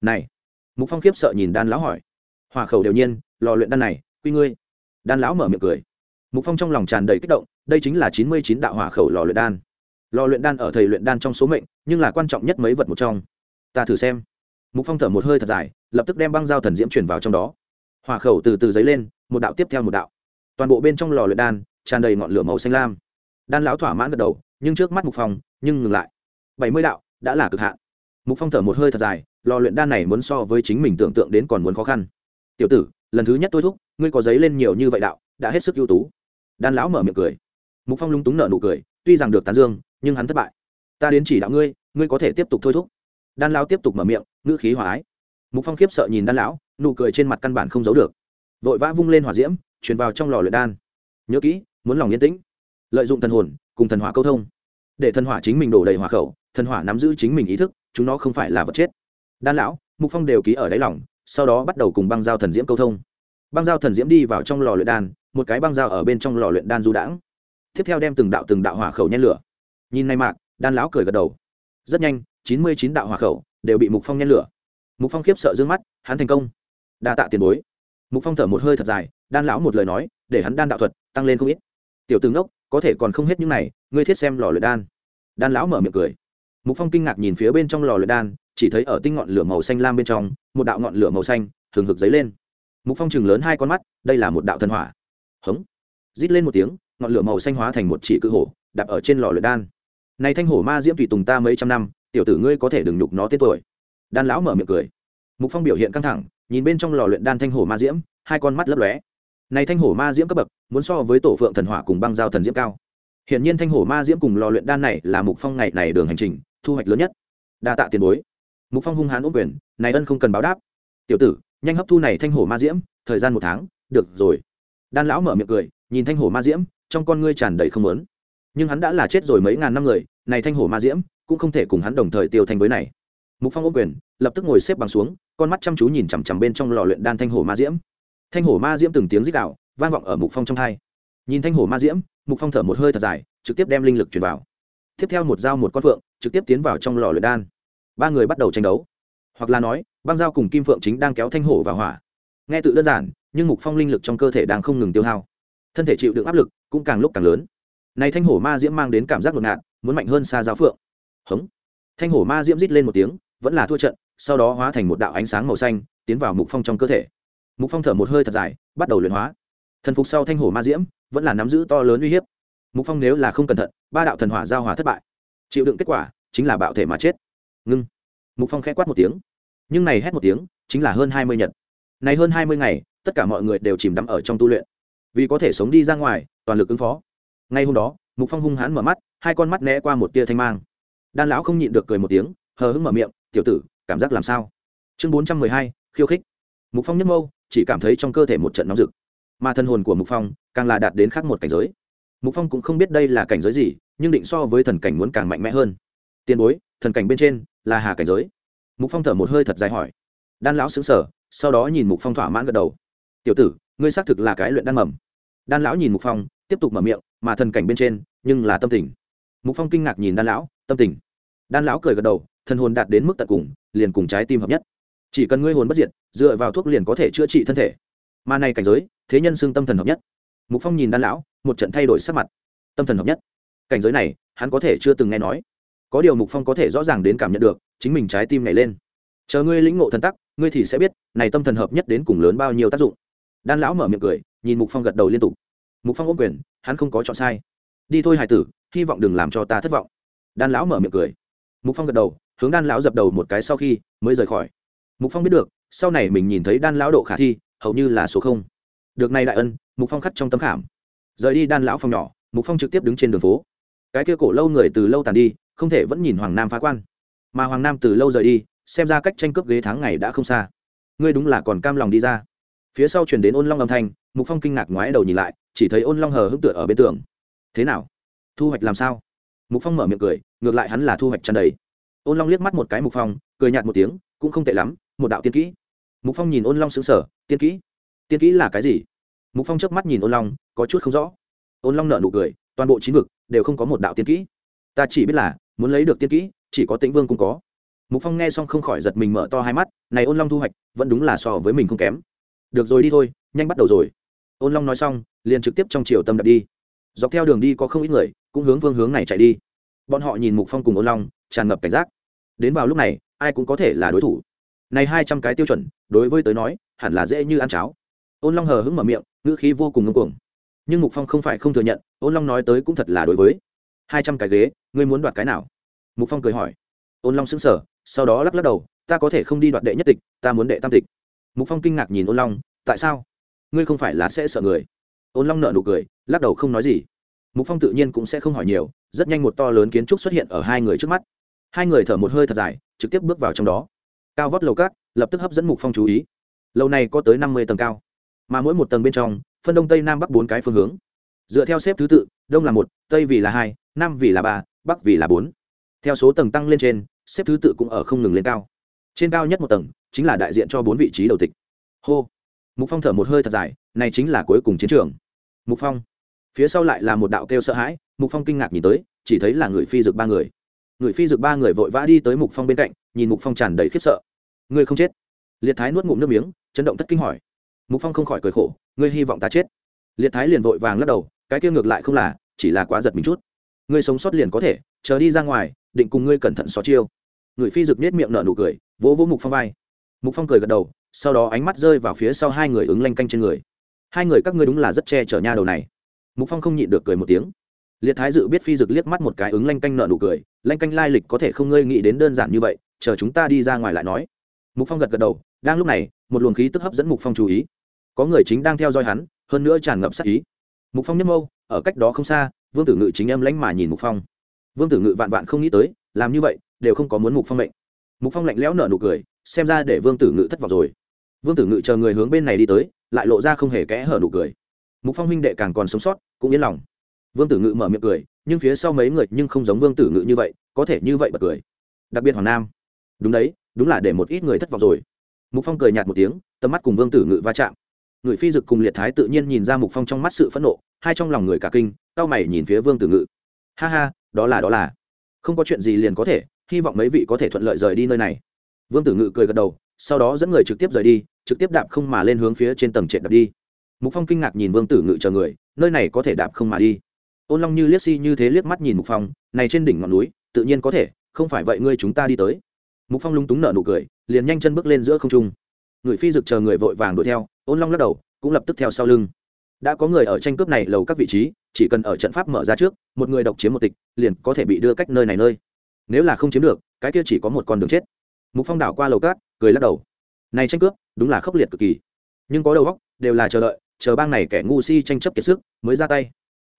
Này. Mục phong khiếp sợ nhìn đan lão hỏi. Hỏa khẩu đều nhiên, lò luyện đan này, quy ngươi. Đan lão mở miệng cười. Mục phong trong lòng tràn đầy kích động, đây chính là chín mươi chín đạo hỏa khẩu lò luyện đan. Lò luyện đan ở thầy luyện đan trong số mệnh, nhưng là quan trọng nhất mấy vật một trong. Ta thử xem. Mục phong thở một hơi thật dài, lập tức đem băng dao thần diễm chuyển vào trong đó hỏa khẩu từ từ dấy lên, một đạo tiếp theo một đạo. Toàn bộ bên trong lò luyện đan, tràn đầy ngọn lửa màu xanh lam. Đan lão thỏa mãn gật đầu, nhưng trước mắt mục phong, nhưng ngừng lại. Bảy mươi đạo, đã là cực hạn. Mục phong thở một hơi thật dài, lò luyện đan này muốn so với chính mình tưởng tượng đến còn muốn khó khăn. Tiểu tử, lần thứ nhất tôi thúc, ngươi có giấy lên nhiều như vậy đạo, đã hết sức ưu tú. Đan lão mở miệng cười. Mục phong lúng túng nở nụ cười, tuy rằng được tán dương, nhưng hắn thất bại. Ta đến chỉ đạo ngươi ngươi có thể tiếp tục thôi thúc. Đan lão tiếp tục mở miệng, ngữ khí hòa ái mục phong khiếp sợ nhìn đan lão nụ cười trên mặt căn bản không giấu được vội vã vung lên hỏa diễm truyền vào trong lò luyện đan nhớ kỹ muốn lòng yên tĩnh lợi dụng thần hồn cùng thần hỏa câu thông để thần hỏa chính mình đổ đầy hỏa khẩu thần hỏa nắm giữ chính mình ý thức chúng nó không phải là vật chết đan lão mục phong đều ký ở đáy lòng sau đó bắt đầu cùng băng giao thần diễm câu thông băng giao thần diễm đi vào trong lò luyện đan một cái băng giao ở bên trong lò luyện đan du đãng tiếp theo đem từng đạo từng đạo hỏa khẩu nhen lửa nhìn nay mạc đan lão cười gật đầu rất nhanh chín mươi chín đạo hỏa khẩu đều bị mục phong nhen lửa mục phong khiếp sợ d ư ơ n g mắt, hắn thành công. Đa tạ tiền bối. Mục phong thở một hơi thật dài, đan lão một lời nói, để hắn đan đạo thuật, tăng lên không ít. Tiểu tướng đốc có thể còn không hết những này, ngươi thiết xem lò luyện đan. Đan lão mở miệng cười. Mục phong kinh ngạc nhìn phía bên trong lò luyện đan, chỉ thấy ở tinh ngọn lửa màu xanh lam bên trong, một đạo ngọn lửa màu xanh thường hực dấy lên. Mục phong chừng lớn hai con mắt, đây là một đạo thần hỏa. Hống. Rít lên một tiếng, ngọn lửa màu xanh hóa thành một chỉ cự hổ đạp ở trên lò luyện đan. Này thanh hổ ma diễm tùy tùng ta mấy trăm năm, tiểu tử ngươi có thể đừng nhục nó tên tuổi đan lão mở miệng cười. Mục phong biểu hiện căng thẳng, nhìn bên trong lò luyện đan thanh hổ ma diễm, hai con mắt lấp lóe. Này thanh hổ ma diễm cấp bậc, muốn so với tổ phượng thần hỏa cùng băng giao thần diễm cao. Hiển nhiên thanh hổ ma diễm cùng lò luyện đan này là mục phong ngày này đường hành trình, thu hoạch lớn nhất. Đa tạ tiền bối. Mục phong hung hãn ôm quyền, này ân không cần báo đáp. Tiểu tử, nhanh hấp thu này thanh hổ ma diễm, thời gian một tháng, được rồi. Đan lão mở miệng cười, nhìn thanh hổ ma diễm, trong con ngươi tràn đầy không lớn nhưng hắn đã là chết rồi mấy ngàn năm người, này thanh hổ ma diễm, cũng không thể cùng hắn đồng thời tiêu thanh với này mục phong ôm quyền, lập tức ngồi xếp bằng xuống, con mắt chăm chú nhìn chằm chằm bên trong lò luyện đan thanh hổ ma diễm. Thanh hổ ma diễm từng tiếng rít đạo vang vọng ở mục phong trong thai nhìn thanh hổ ma diễm, mục phong thở một hơi thật dài, trực tiếp đem linh lực truyền vào. Tiếp theo một dao một con phượng, trực tiếp tiến vào trong lò luyện đan. Ba người bắt đầu tranh đấu. Hoặc là nói, băng dao cùng kim phượng chính đang kéo thanh hổ vào hỏa. Nghe tự đơn giản, nhưng mục phong linh lực trong cơ thể đang không ngừng tiêu hao. Thân thể chịu đựng áp lực cũng càng lúc càng lớn. Này thanh hổ ma diễm mang đến cảm giác ngột ngạt, muốn mạnh hơn xa giáo phượng. Hống. Thanh hổ ma diễm rít lên một tiếng vẫn là thua trận, sau đó hóa thành một đạo ánh sáng màu xanh, tiến vào mục phong trong cơ thể. Mục phong thở một hơi thật dài, bắt đầu luyện hóa. Thần phục sau thanh hổ ma diễm, vẫn là nắm giữ to lớn uy hiếp. Mục phong nếu là không cẩn thận, ba đạo thần hỏa giao hòa thất bại. Chịu đựng kết quả, chính là bạo thể mà chết. Ngưng. Mục phong khẽ quát một tiếng. Nhưng này hét một tiếng, chính là hơn hai mươi nhật. Này hơn hai mươi ngày, tất cả mọi người đều chìm đắm ở trong tu luyện. Vì có thể sống đi ra ngoài, toàn lực ứng phó. Ngay hôm đó, mục phong hung hãn mở mắt, hai con mắt né qua một tia thanh mang. Đan lão không nhịn được cười một tiếng, hờ hững mở miệng tiểu tử, cảm giác làm sao? Chương bốn trăm mười hai, khiêu khích. Mục phong nhấp mâu, chỉ cảm thấy trong cơ thể một trận nóng rực. Mà thân hồn của mục phong, càng là đạt đến khác một cảnh giới. Mục phong cũng không biết đây là cảnh giới gì, nhưng định so với thần cảnh muốn càng mạnh mẽ hơn. Tiền bối, thần cảnh bên trên là hà cảnh giới. Mục phong thở một hơi thật dài hỏi. Đan lão xứng sở sau đó nhìn mục phong thỏa mãn gật đầu. Tiểu tử, ngươi xác thực là cái luyện đan mầm. Đan lão nhìn mục phong, tiếp tục mở miệng, mà thần cảnh bên trên, nhưng là tâm tình. Mục phong kinh ngạc nhìn đan lão, tâm tình. Đan lão cười gật đầu thần hồn đạt đến mức tận cùng, liền cùng trái tim hợp nhất. Chỉ cần ngươi hồn bất diệt, dựa vào thuốc liền có thể chữa trị thân thể. Mà này cảnh giới, thế nhân xương tâm thần hợp nhất. Mục phong nhìn đan lão, một trận thay đổi sắc mặt. Tâm thần hợp nhất. Cảnh giới này, hắn có thể chưa từng nghe nói. Có điều mục phong có thể rõ ràng đến cảm nhận được, chính mình trái tim nhảy lên. Chờ ngươi lĩnh ngộ thần tắc, ngươi thì sẽ biết, này tâm thần hợp nhất đến cùng lớn bao nhiêu tác dụng. Đan lão mở miệng cười, nhìn mục phong gật đầu liên tục. Mục phong ôm quyền, hắn không có chọn sai. Đi thôi, hải tử, hy vọng đừng làm cho ta thất vọng. Đan lão mở miệng cười. Mục phong gật đầu hướng đan lão dập đầu một cái sau khi mới rời khỏi. Mục phong biết được, sau này mình nhìn thấy đan lão độ khả thi, hầu như là số không. Được này đại ân, mục phong khắc trong tấm khảm. Rời đi đan lão phòng nhỏ, mục phong trực tiếp đứng trên đường phố. Cái kia cổ lâu người từ lâu tàn đi, không thể vẫn nhìn hoàng nam phá quan. Mà hoàng nam từ lâu rời đi, xem ra cách tranh cướp ghế tháng ngày đã không xa. Ngươi đúng là còn cam lòng đi ra. Phía sau chuyển đến ôn long âm thanh, mục phong kinh ngạc ngoái đầu nhìn lại, chỉ thấy ôn long hờ hững tựa ở bên tường. Thế nào? Thu hoạch làm sao? Mục phong mở miệng cười, ngược lại hắn là thu hoạch tràn đầy ôn long liếc mắt một cái mục phong cười nhạt một tiếng cũng không tệ lắm một đạo tiên kỹ mục phong nhìn ôn long xứng sở tiên kỹ tiên kỹ là cái gì mục phong chớp mắt nhìn ôn long có chút không rõ ôn long nợ nụ cười toàn bộ chín vực đều không có một đạo tiên kỹ ta chỉ biết là muốn lấy được tiên kỹ chỉ có tĩnh vương cũng có mục phong nghe xong không khỏi giật mình mở to hai mắt này ôn long thu hoạch vẫn đúng là so với mình không kém được rồi đi thôi nhanh bắt đầu rồi ôn long nói xong liền trực tiếp trong chiều tâm đập đi dọc theo đường đi có không ít người cũng hướng vương hướng này chạy đi bọn họ nhìn mục phong cùng ôn long tràn ngập cảnh giác. Đến vào lúc này, ai cũng có thể là đối thủ. Này hai trăm cái tiêu chuẩn, đối với tới nói, hẳn là dễ như ăn cháo. Ôn long hờ hững mở miệng, ngữ khí vô cùng ngưng cuồng. Nhưng mục phong không phải không thừa nhận, ôn long nói tới cũng thật là đối với. Hai trăm cái ghế, ngươi muốn đoạt cái nào? Mục phong cười hỏi. Ôn long sững sờ, sau đó lắc lắc đầu, ta có thể không đi đoạt đệ nhất tịch, ta muốn đệ tam tịch. Mục phong kinh ngạc nhìn ôn long, tại sao? Ngươi không phải là sẽ sợ người? Ôn long nợ nụ cười, lắc đầu không nói gì. Mục phong tự nhiên cũng sẽ không hỏi nhiều, rất nhanh một to lớn kiến trúc xuất hiện ở hai người trước mắt hai người thở một hơi thật dài, trực tiếp bước vào trong đó. Cao vót lầu cát lập tức hấp dẫn mục phong chú ý. Lâu này có tới năm mươi tầng cao, mà mỗi một tầng bên trong, phân đông tây nam bắc bốn cái phương hướng. Dựa theo xếp thứ tự, đông là một, tây vì là hai, nam vì là ba, bắc vì là bốn. Theo số tầng tăng lên trên, xếp thứ tự cũng ở không ngừng lên cao. Trên cao nhất một tầng, chính là đại diện cho bốn vị trí đầu tịch. Hô! Mục phong thở một hơi thật dài, này chính là cuối cùng chiến trường. Mục phong. Phía sau lại là một đạo kêu sợ hãi, mục phong kinh ngạc nhìn tới, chỉ thấy là người phi dực ba người người phi dược ba người vội vã đi tới mục phong bên cạnh, nhìn mục phong tràn đầy khiếp sợ. Ngươi không chết? Liệt thái nuốt ngụm nước miếng, chấn động thất kinh hỏi. Mục phong không khỏi cười khổ, ngươi hy vọng ta chết. Liệt thái liền vội vàng lắc đầu, cái kia ngược lại không là, chỉ là quá giật mình chút. Ngươi sống sót liền có thể, chờ đi ra ngoài, định cùng ngươi cẩn thận xó chiêu. Người phi dực nết miệng nở nụ cười, vỗ vỗ mục phong vai. Mục phong cười gật đầu, sau đó ánh mắt rơi vào phía sau hai người ứng lanh canh trên người. Hai người các ngươi đúng là rất che chở nha đầu này. Mục phong không nhịn được cười một tiếng liệt thái dự biết phi dực liếc mắt một cái ứng lanh canh nợ nụ cười, lanh canh lai lịch có thể không ngơi nghĩ đến đơn giản như vậy, chờ chúng ta đi ra ngoài lại nói. Mục phong gật gật đầu, đang lúc này, một luồng khí tức hấp dẫn mục phong chú ý. Có người chính đang theo dõi hắn, hơn nữa tràn ngập sắc ý. Mục phong nhấp mâu ở cách đó không xa, vương tử ngự chính âm lãnh mà nhìn mục phong. Vương tử ngự vạn vạn không nghĩ tới, làm như vậy, đều không có muốn mục phong mệnh. Mục phong lạnh lẽo nở nụ cười, xem ra để vương tử ngự thất vọng rồi. Vương tử ngự chờ người hướng bên này đi tới, lại lộ ra không hề kẽ hở nụ cười. Mục phong huynh đệ càng còn sống sót, cũng yên lòng vương tử ngự mở miệng cười, nhưng phía sau mấy người nhưng không giống vương tử ngự như vậy, có thể như vậy bật cười. Đặc biệt hoàng nam. Đúng đấy, đúng là để một ít người thất vọng rồi. Mục phong cười nhạt một tiếng, tầm mắt cùng vương tử ngự va chạm. Người phi dực cùng liệt thái tự nhiên nhìn ra mục phong trong mắt sự phẫn nộ, hai trong lòng người cả kinh, cao mày nhìn phía vương tử ngự. Ha ha, đó là đó là. Không có chuyện gì liền có thể, hy vọng mấy vị có thể thuận lợi rời đi nơi này. Vương tử ngự cười gật đầu, sau đó dẫn người trực tiếp rời đi, trực tiếp đạp không mà lên hướng phía trên tầng trệt đạp đi. Mục phong kinh ngạc nhìn vương tử ngự chờ người, nơi này có thể đạp không mà đi ôn long như liếc si như thế liếc mắt nhìn mục phong, này trên đỉnh ngọn núi, tự nhiên có thể, không phải vậy ngươi chúng ta đi tới. Mục phong lung túng nở nụ cười, liền nhanh chân bước lên giữa không trung. Người phi dực chờ người vội vàng đuổi theo, ôn long lắc đầu, cũng lập tức theo sau lưng. Đã có người ở tranh cướp này lầu các vị trí, chỉ cần ở trận pháp mở ra trước, một người độc chiếm một tịch, liền có thể bị đưa cách nơi này nơi. Nếu là không chiếm được, cái kia chỉ có một con đường chết. Mục phong đảo qua lầu cát cười lắc đầu. Này tranh cướp, đúng là khốc liệt cực kỳ. Nhưng có đầu góc đều là chờ đợi, chờ bang này kẻ ngu si tranh chấp kiệt sức, mới ra tay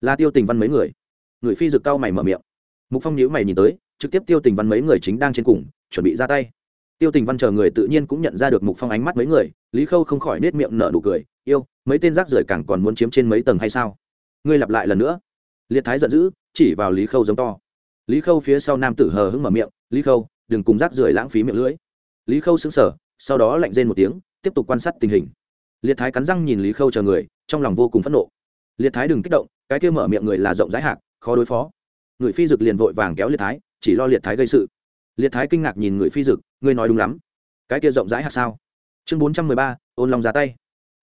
là tiêu tình văn mấy người. Người phi rực cao mày mở miệng. Mục phong nhíu mày nhìn tới, trực tiếp tiêu tình văn mấy người chính đang trên cùng, chuẩn bị ra tay. Tiêu tình văn chờ người tự nhiên cũng nhận ra được mục phong ánh mắt mấy người, lý khâu không khỏi nết miệng nở nụ cười. Yêu, mấy tên rác rưởi càng còn muốn chiếm trên mấy tầng hay sao? Ngươi lặp lại lần nữa. Liệt thái giận dữ, chỉ vào lý khâu giống to. Lý khâu phía sau nam tử hờ hững mở miệng, lý khâu, đừng cùng rác rưởi lãng phí miệng lưỡi. Lý khâu sững sờ, sau đó lạnh rên một tiếng, tiếp tục quan sát tình hình. Liệt thái cắn răng nhìn lý khâu chờ người, trong lòng vô cùng phẫn nộ liệt thái đừng kích động, cái kia mở miệng người là rộng rãi hạc, khó đối phó. Người phi dực liền vội vàng kéo liệt thái, chỉ lo liệt thái gây sự. Liệt thái kinh ngạc nhìn người phi dực, ngươi nói đúng lắm. Cái kia rộng rãi hạc sao? Chương bốn trăm mười ba, ôn lòng ra tay.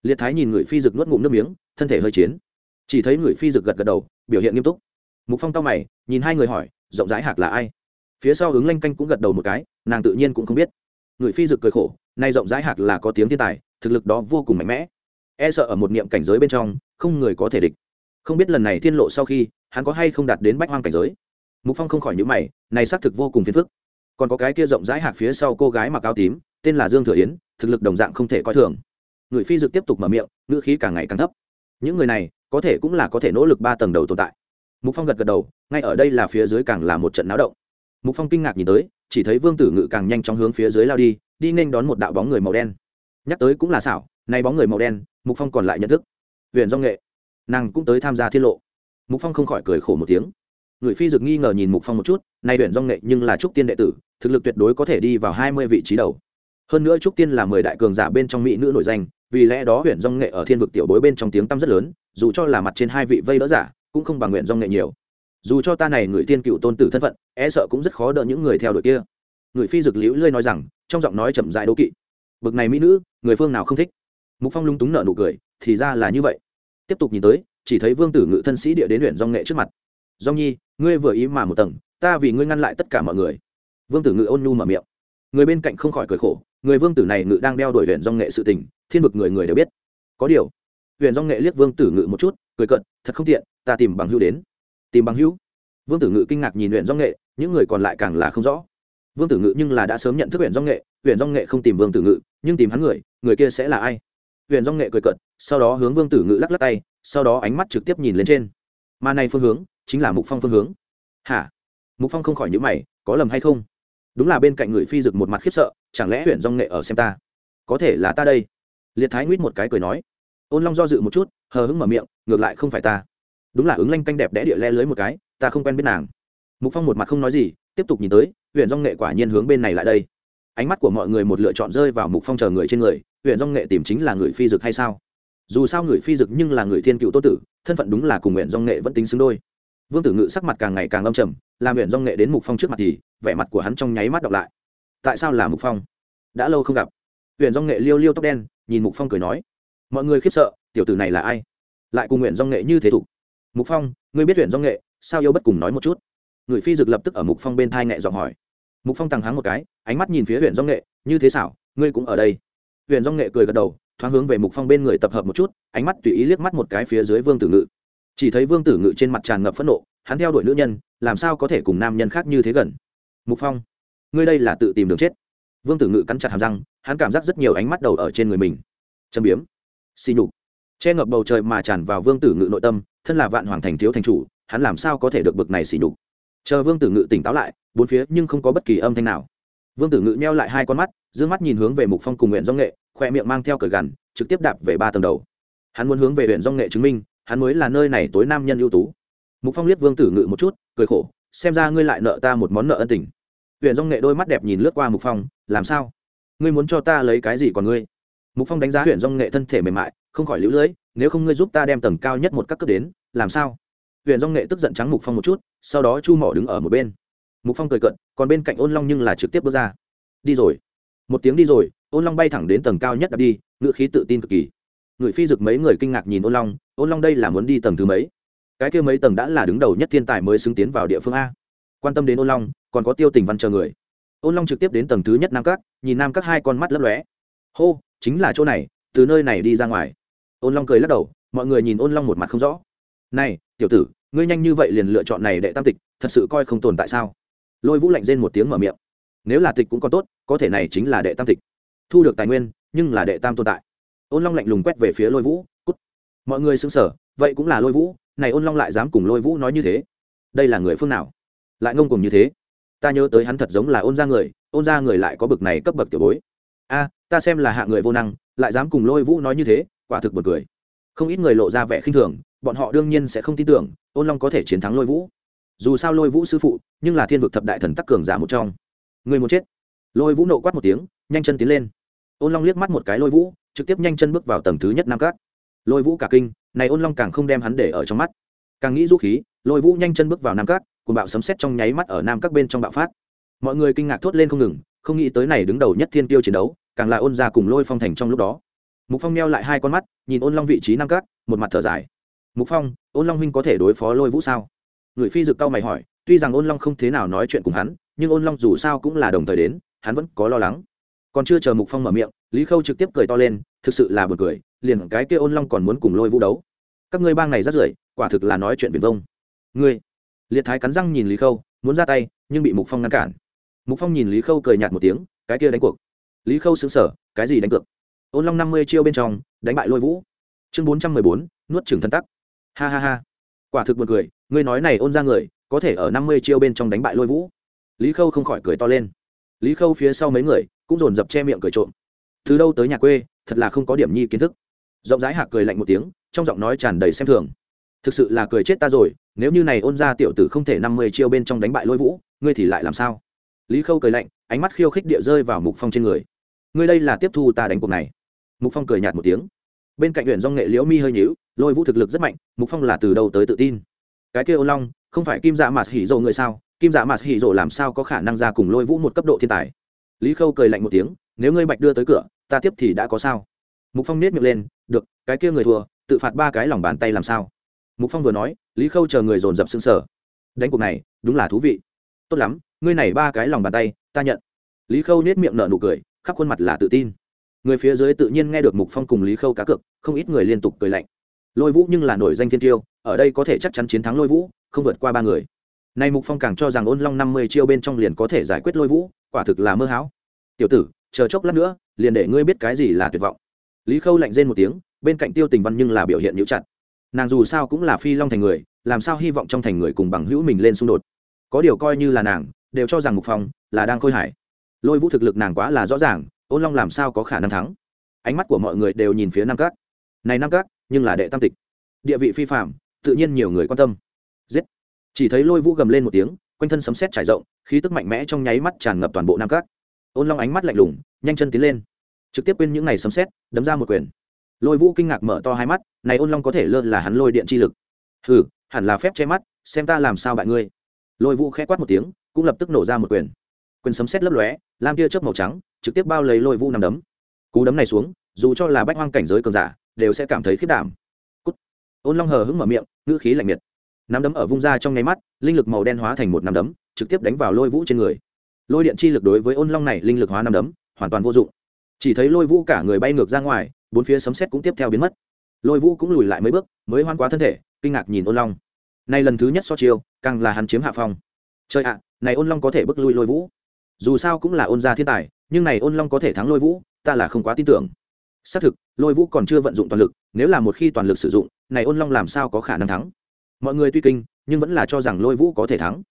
Liệt thái nhìn người phi dực nuốt ngụm nước miếng, thân thể hơi chiến. Chỉ thấy người phi dực gật gật đầu, biểu hiện nghiêm túc. Mục phong tao mày, nhìn hai người hỏi, rộng rãi hạc là ai? Phía sau ứng lanh canh cũng gật đầu một cái, nàng tự nhiên cũng không biết. Người phi dực cười khổ, nay rộng rãi hạc là có tiếng thiên tài, thực lực đó vô cùng mạnh mẽ e sợ ở một niệm cảnh giới bên trong, không người có thể địch. Không biết lần này thiên lộ sau khi, hắn có hay không đạt đến bách hoang cảnh giới? Mục phong không khỏi nhữ mày, này xác thực vô cùng phiền phức. Còn có cái kia rộng rãi hạc phía sau cô gái mặc áo tím, tên là dương thừa yến, thực lực đồng dạng không thể coi thường. Người phi dực tiếp tục mở miệng, ngữ khí càng ngày càng thấp. Những người này, có thể cũng là có thể nỗ lực ba tầng đầu tồn tại. Mục phong gật gật đầu, ngay ở đây là phía dưới càng là một trận náo động. Mục phong kinh ngạc nhìn tới, chỉ thấy vương tử ngự càng nhanh chóng hướng phía dưới lao đi đi nên đón một đạo bóng người màu đen. Nhắc tới cũng là xảo nay bóng người màu đen, mục phong còn lại nhận thức. Huyện do nghệ, nàng cũng tới tham gia thiên lộ. Mục phong không khỏi cười khổ một tiếng. Người phi dực nghi ngờ nhìn mục phong một chút, nay huyện do nghệ nhưng là trúc tiên đệ tử, thực lực tuyệt đối có thể đi vào hai mươi vị trí đầu. Hơn nữa trúc tiên là mười đại cường giả bên trong mỹ nữ nổi danh, vì lẽ đó huyện do nghệ ở thiên vực tiểu bối bên trong tiếng tăm rất lớn, dù cho là mặt trên hai vị vây đỡ giả, cũng không bằng nguyện do nghệ nhiều. Dù cho ta này người tiên cựu tôn tử thân phận e sợ cũng rất khó đỡ những người theo đuổi kia. Người phi dực liễu lươi nói rằng, trong giọng nói chậm dại đố kỵ. Bực này mỹ nữ, người phương nào không thích? Mục phong lung túng nợ nụ cười, thì ra là như vậy. Tiếp tục nhìn tới, chỉ thấy vương tử ngự thân sĩ địa đến huyện dong nghệ trước mặt. Dong nhi, ngươi vừa ý mà một tầng, ta vì ngươi ngăn lại tất cả mọi người. Vương tử ngự ôn nhu mở miệng. Người bên cạnh không khỏi cười khổ, người vương tử này ngự đang đeo đuổi huyện dong nghệ sự tình, thiên vực người người đều biết. Có điều, huyện dong nghệ liếc vương tử ngự một chút, cười cận thật không tiện, ta tìm bằng hữu đến. Tìm bằng hữu? Vương tử ngự kinh ngạc nhìn huyện dong nghệ, những người còn lại càng là không rõ. Vương tử ngự nhưng là đã sớm nhận thức huyện dong nghệ, huyện dong nghệ không tìm vương tử ngự, nhưng tìm hắn người người kia sẽ là ai? Huyện dong nghệ cười cợt, sau đó hướng vương tử ngự lắc lắc tay, sau đó ánh mắt trực tiếp nhìn lên trên. Mà này phương hướng, chính là mục phong phương hướng. Hả? Mục phong không khỏi nhữ mày, có lầm hay không? Đúng là bên cạnh người phi dực một mặt khiếp sợ, chẳng lẽ huyện dong nghệ ở xem ta? Có thể là ta đây. Liệt thái nguyết một cái cười nói. Ôn long do dự một chút, hờ hững mở miệng, ngược lại không phải ta. Đúng là ứng lanh canh đẹp đẽ địa le lưới một cái, ta không quen biết nàng. Mục phong một mặt không nói gì, tiếp tục nhìn tới huyện dong nghệ quả nhiên hướng bên này lại đây. Ánh mắt của mọi người một lựa chọn rơi vào mục phong chờ người trên người huyện dong nghệ tìm chính là người phi dực hay sao? Dù sao người phi dực nhưng là người thiên cựu tô tử, thân phận đúng là cùng huyện dong nghệ vẫn tính xứng đôi. Vương tử ngự sắc mặt càng ngày càng âm trầm, làm huyện dong nghệ đến mục phong trước mặt thì, vẻ mặt của hắn trong nháy mắt đọc lại. Tại sao là mục phong? Đã lâu không gặp. Huyện dong nghệ liêu liêu tóc đen, nhìn mục phong cười nói. Mọi người khiếp sợ, tiểu tử này là ai? Lại cùng nguyện dong nghệ như thế thủ. Mục phong, ngươi biết huyện dong nghệ, sao yêu bất cùng nói một chút? Người phi dực lập tức ở mục phong bên thai nghệ giọng hỏi. Mục phong tăng háng một cái, ánh mắt nhìn phía huyện dong nghệ, như thế xảo, ngươi cũng ở đây huyện dong nghệ cười gật đầu, thoáng hướng về mục phong bên người tập hợp một chút, ánh mắt tùy ý liếc mắt một cái phía dưới vương tử ngự. Chỉ thấy vương tử ngự trên mặt tràn ngập phẫn nộ, hắn theo đuổi nữ nhân, làm sao có thể cùng nam nhân khác như thế gần? Mục phong, ngươi đây là tự tìm đường chết. Vương tử ngự cắn chặt hàm răng, hắn cảm giác rất nhiều ánh mắt đầu ở trên người mình. Châm biếm, xì nhục. Che ngập bầu trời mà tràn vào vương tử ngự nội tâm, thân là vạn hoàng thành thiếu thành chủ, hắn làm sao có thể được bực này xì nhục? Chờ vương tử ngự tỉnh táo lại, bốn phía nhưng không có bất kỳ âm thanh nào. Vương tử ngự meo lại hai con mắt d ư ơ n g mắt nhìn hướng về mục phong cùng nguyện do nghệ, khoe miệng mang theo cờ gằn, trực tiếp đạp về ba tầng đầu. Hắn muốn hướng về huyện do nghệ chứng minh, hắn mới là nơi này tối nam nhân ưu tú. Mục phong liếc vương tử ngự một chút, cười khổ, xem ra ngươi lại nợ ta một món nợ ân tình. Huyện do nghệ đôi mắt đẹp nhìn lướt qua mục phong, làm sao? Ngươi muốn cho ta lấy cái gì còn ngươi? Mục phong đánh giá huyện do nghệ thân thể mềm mại, không khỏi lũ lưỡi, nếu không ngươi giúp ta đem tầng cao nhất một các cấp đến, làm sao? Huyện do nghệ tức giận trắng mục phong một chút, sau đó chu mỏ đứng ở một bên. Mục phong cười cận còn bên cạnh ôn long nhưng là trực tiếp bước ra. Đi rồi một tiếng đi rồi, ôn long bay thẳng đến tầng cao nhất đã đi ngự khí tự tin cực kỳ. Người phi dực mấy người kinh ngạc nhìn ôn long ôn long đây là muốn đi tầng thứ mấy? Cái kia mấy tầng đã là đứng đầu nhất thiên tài mới xứng tiến vào địa phương a. Quan tâm đến ôn long, còn có tiêu tình văn chờ người. Ôn long trực tiếp đến tầng thứ nhất nam các, nhìn nam các hai con mắt lấp lóe. Hô, chính là chỗ này, từ nơi này đi ra ngoài. Ôn long cười lắc đầu, mọi người nhìn ôn long một mặt không rõ. Này, tiểu tử, ngươi nhanh như vậy liền lựa chọn này đệ tam tịch, thật sự coi không tồn tại sao? Lôi vũ lạnh rên một tiếng mở miệng nếu là tịch cũng còn tốt, có thể này chính là đệ tam tịch. Thu được tài nguyên, nhưng là đệ tam tồn tại. Ôn long lạnh lùng quét về phía lôi vũ, cút. Mọi người xứng sở vậy cũng là lôi vũ, này ôn long lại dám cùng lôi vũ nói như thế? Đây là người phương nào? Lại ngông cùng như thế? Ta nhớ tới hắn thật giống là ôn ra người, ôn ra người lại có bực này cấp bậc tiểu bối. A, ta xem là hạ người vô năng, lại dám cùng lôi vũ nói như thế, quả thực b cười. Không ít người lộ ra vẻ khinh thường, bọn họ đương nhiên sẽ không tin tưởng, ôn long có thể chiến thắng lôi vũ. Dù sao lôi vũ sư phụ, nhưng là thiên vực thập đại thần tắc cường giả một trong người muốn chết. Lôi vũ nộ quát một tiếng, nhanh chân tiến lên. Ôn long liếc mắt một cái lôi vũ, trực tiếp nhanh chân bước vào tầng thứ nhất nam cát. Lôi vũ cả kinh, này ôn long càng không đem hắn để ở trong mắt. Càng nghĩ du khí, lôi vũ nhanh chân bước vào nam cát cùng bạo sấm xét trong nháy mắt ở nam các bên trong bạo phát. Mọi người kinh ngạc thốt lên không ngừng, không nghĩ tới này đứng đầu nhất thiên tiêu chiến đấu, càng là ôn ra cùng lôi phong thành trong lúc đó. Mục phong neo lại hai con mắt, nhìn ôn long vị trí nam cát, một mặt thở dài. Mục phong, ôn long huynh có thể đối phó lôi vũ sao? Người phi dực cao mày hỏi, tuy rằng ôn long không thế nào nói chuyện cùng hắn nhưng ôn long dù sao cũng là đồng thời đến, hắn vẫn có lo lắng. Còn chưa chờ mục phong mở miệng, lý khâu trực tiếp cười to lên, thực sự là b u ồ n cười, liền cái kia ôn long còn muốn cùng lôi vũ đấu. Các ngươi bang này rất rưởi, quả thực là nói chuyện viền vông. Ngươi, liệt thái cắn răng nhìn lý khâu, muốn ra tay, nhưng bị mục phong ngăn cản. Mục phong nhìn lý khâu cười nhạt một tiếng, cái kia đánh cuộc. Lý khâu xứng sở cái gì đánh cược? Ôn long năm mươi chiêu bên trong, đánh bại lôi vũ. Chương bốn trăm mười bốn, nuốt trừng thân tắc. Ha ha ha. Quả thực buồn cười, ngươi nói này ôn ra người, có thể ở năm mươi chiêu bên trong đánh bại lôi vũ lý khâu không khỏi cười to lên. Lý khâu phía sau mấy người cũng dồn dập che miệng cười trộm. Từ đâu tới nhà quê, thật là không có điểm nhi kiến thức. Rộng rãi hạc cười lạnh một tiếng, trong giọng nói tràn đầy xem thường. Thực sự là cười chết ta rồi, nếu như này ôn ra tiểu tử không thể năm mươi chiêu bên trong đánh bại lôi vũ, ngươi thì lại làm sao? Lý khâu cười lạnh, ánh mắt khiêu khích địa rơi vào mục phong trên người. Ngươi đây là tiếp thu ta đánh cuộc này. Mục phong cười nhạt một tiếng. Bên cạnh huyện do nghệ liễu mi hơi nhíu, lôi vũ thực lực rất mạnh, mục phong là từ đâu tới tự tin? Cái kia ô long, không phải kim dạ mạt hỉ dầu người sao? Kim dạ mạt hỉ rộ làm sao có khả năng ra cùng lôi vũ một cấp độ thiên tài? Lý khâu cười lạnh một tiếng, nếu ngươi bạch đưa tới cửa, ta tiếp thì đã có sao? Mục phong nết miệng lên, được, cái kia người thua, tự phạt ba cái lòng bàn tay làm sao? Mục phong vừa nói, lý khâu chờ người dồn dập xương sở đánh cuộc này, đúng là thú vị. Tốt lắm, ngươi này ba cái lòng bàn tay, ta nhận. Lý khâu nết miệng nở nụ cười, khắp khuôn mặt là tự tin. Người phía dưới tự nhiên nghe được mục phong cùng lý khâu cá cược, không ít người liên tục cười lạnh. Lôi vũ nhưng là nổi danh thiên tiêu, ở đây có thể chắc chắn chiến thắng lôi vũ, không vượt qua ba người nay mục phong càng cho rằng ôn long năm mươi chiêu bên trong liền có thể giải quyết lôi vũ, quả thực là mơ hão. Tiểu tử, chờ chốc lát nữa, liền để ngươi biết cái gì là tuyệt vọng. Lý khâu lạnh rên một tiếng, bên cạnh tiêu tình văn nhưng là biểu hiện nhũ chặt. Nàng dù sao cũng là phi long thành người, làm sao hy vọng trong thành người cùng bằng hữu mình lên xung đột? Có điều coi như là nàng, đều cho rằng mục phong là đang khôi hải lôi vũ thực lực nàng quá là rõ ràng, ôn long làm sao có khả năng thắng? Ánh mắt của mọi người đều nhìn phía nam cát. Này nam cát, nhưng là đệ tam tịch. Địa vị phi phạm tự nhiên nhiều người quan tâm. Giết! Chỉ thấy lôi vũ gầm lên một tiếng, quanh thân sấm sét trải rộng, khí tức mạnh mẽ trong nháy mắt tràn ngập toàn bộ nam cát ôn long ánh mắt lạnh lùng, nhanh chân tiến lên. Trực tiếp quên những ngày sấm sét, đấm ra một quyền. Lôi vũ kinh ngạc mở to hai mắt, này ôn long có thể lơ là hắn lôi điện chi lực. Hừ, hẳn là phép che mắt, xem ta làm sao bại ngươi. Lôi vũ khẽ quát một tiếng, cũng lập tức nổ ra một quyền. Quyền sấm sét lấp lóe, lam tia chớp màu trắng, trực tiếp bao lấy lôi vũ nằm đấm. Cú đấm này xuống, dù cho là bách hoang cảnh giới cường giả, đều sẽ cảm thấy khiết đảm. Cút. ôn long hờ hững mở miệng, ngữ khí lạnh miệt nắm đấm ở vung ra trong nháy mắt, linh lực màu đen hóa thành một nắm đấm, trực tiếp đánh vào lôi vũ trên người. Lôi điện chi lực đối với ôn long này linh lực hóa nắm đấm, hoàn toàn vô dụng. Chỉ thấy lôi vũ cả người bay ngược ra ngoài, bốn phía sấm sét cũng tiếp theo biến mất. Lôi vũ cũng lùi lại mấy bước, mới hoan quá thân thể, kinh ngạc nhìn ôn long. Nay lần thứ nhất so chiêu, càng là hắn chiếm hạ phong. Trời ạ, này ôn long có thể bước lui lôi vũ. Dù sao cũng là ôn gia thiên tài, nhưng này ôn long có thể thắng lôi vũ, ta là không quá tin tưởng. Xác thực, lôi vũ còn chưa vận dụng toàn lực, nếu là một khi toàn lực sử dụng, này ôn long làm sao có khả năng thắng? Mọi người tuy kinh, nhưng vẫn là cho rằng lôi vũ có thể thắng.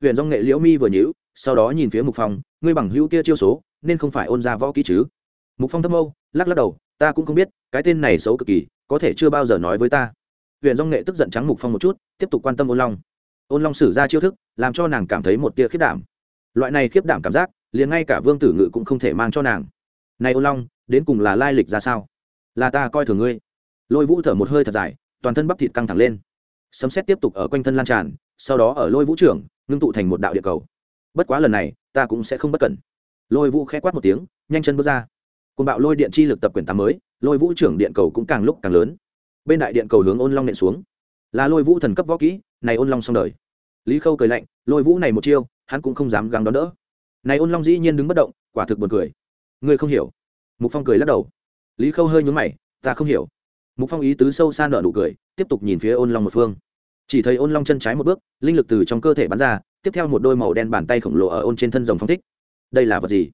Huyện dong nghệ liễu mi vừa nhíu, sau đó nhìn phía mục phong, ngươi bằng hữu kia chiêu số, nên không phải ôn ra võ kỹ chứ? Mục phong thâm âu lắc lắc đầu, ta cũng không biết, cái tên này xấu cực kỳ, có thể chưa bao giờ nói với ta. Huyện dong nghệ tức giận trắng mục phong một chút, tiếp tục quan tâm ôn long. Ôn long sử ra chiêu thức, làm cho nàng cảm thấy một tia khiết đảm. Loại này khiếp đảm cảm giác, liền ngay cả vương tử ngự cũng không thể mang cho nàng. Này ôn long, đến cùng là lai lịch ra sao? Là ta coi thường ngươi. Lôi vũ thở một hơi thật dài, toàn thân bắp thịt căng thẳng lên sấm xét tiếp tục ở quanh thân lan tràn, sau đó ở lôi vũ trưởng, ngưng tụ thành một đạo địa cầu. Bất quá lần này, ta cũng sẽ không bất cẩn. Lôi vũ k h ẽ quát một tiếng, nhanh chân bước ra. Côn bạo lôi điện chi lực tập quyển tám mới, lôi vũ trưởng điện cầu cũng càng lúc càng lớn. Bên đại điện cầu hướng ôn long nện xuống. Là lôi vũ thần cấp võ kỹ, này ôn long xong đời. Lý khâu cười lạnh, lôi vũ này một chiêu, hắn cũng không dám gắng đón đỡ. Này ôn long dĩ nhiên đứng bất động, quả thực buồn cười. Ngươi không hiểu. Mục phong cười lắc đầu. Lý khâu hơi nhún mày, ta không hiểu mục phong ý tứ sâu xa nở nụ cười, tiếp tục nhìn phía ôn long một phương. Chỉ thấy ôn long chân trái một bước, linh lực từ trong cơ thể bắn ra, tiếp theo một đôi màu đen bàn tay khổng lồ ở ôn trên thân rồng phong thích. Đây là vật gì?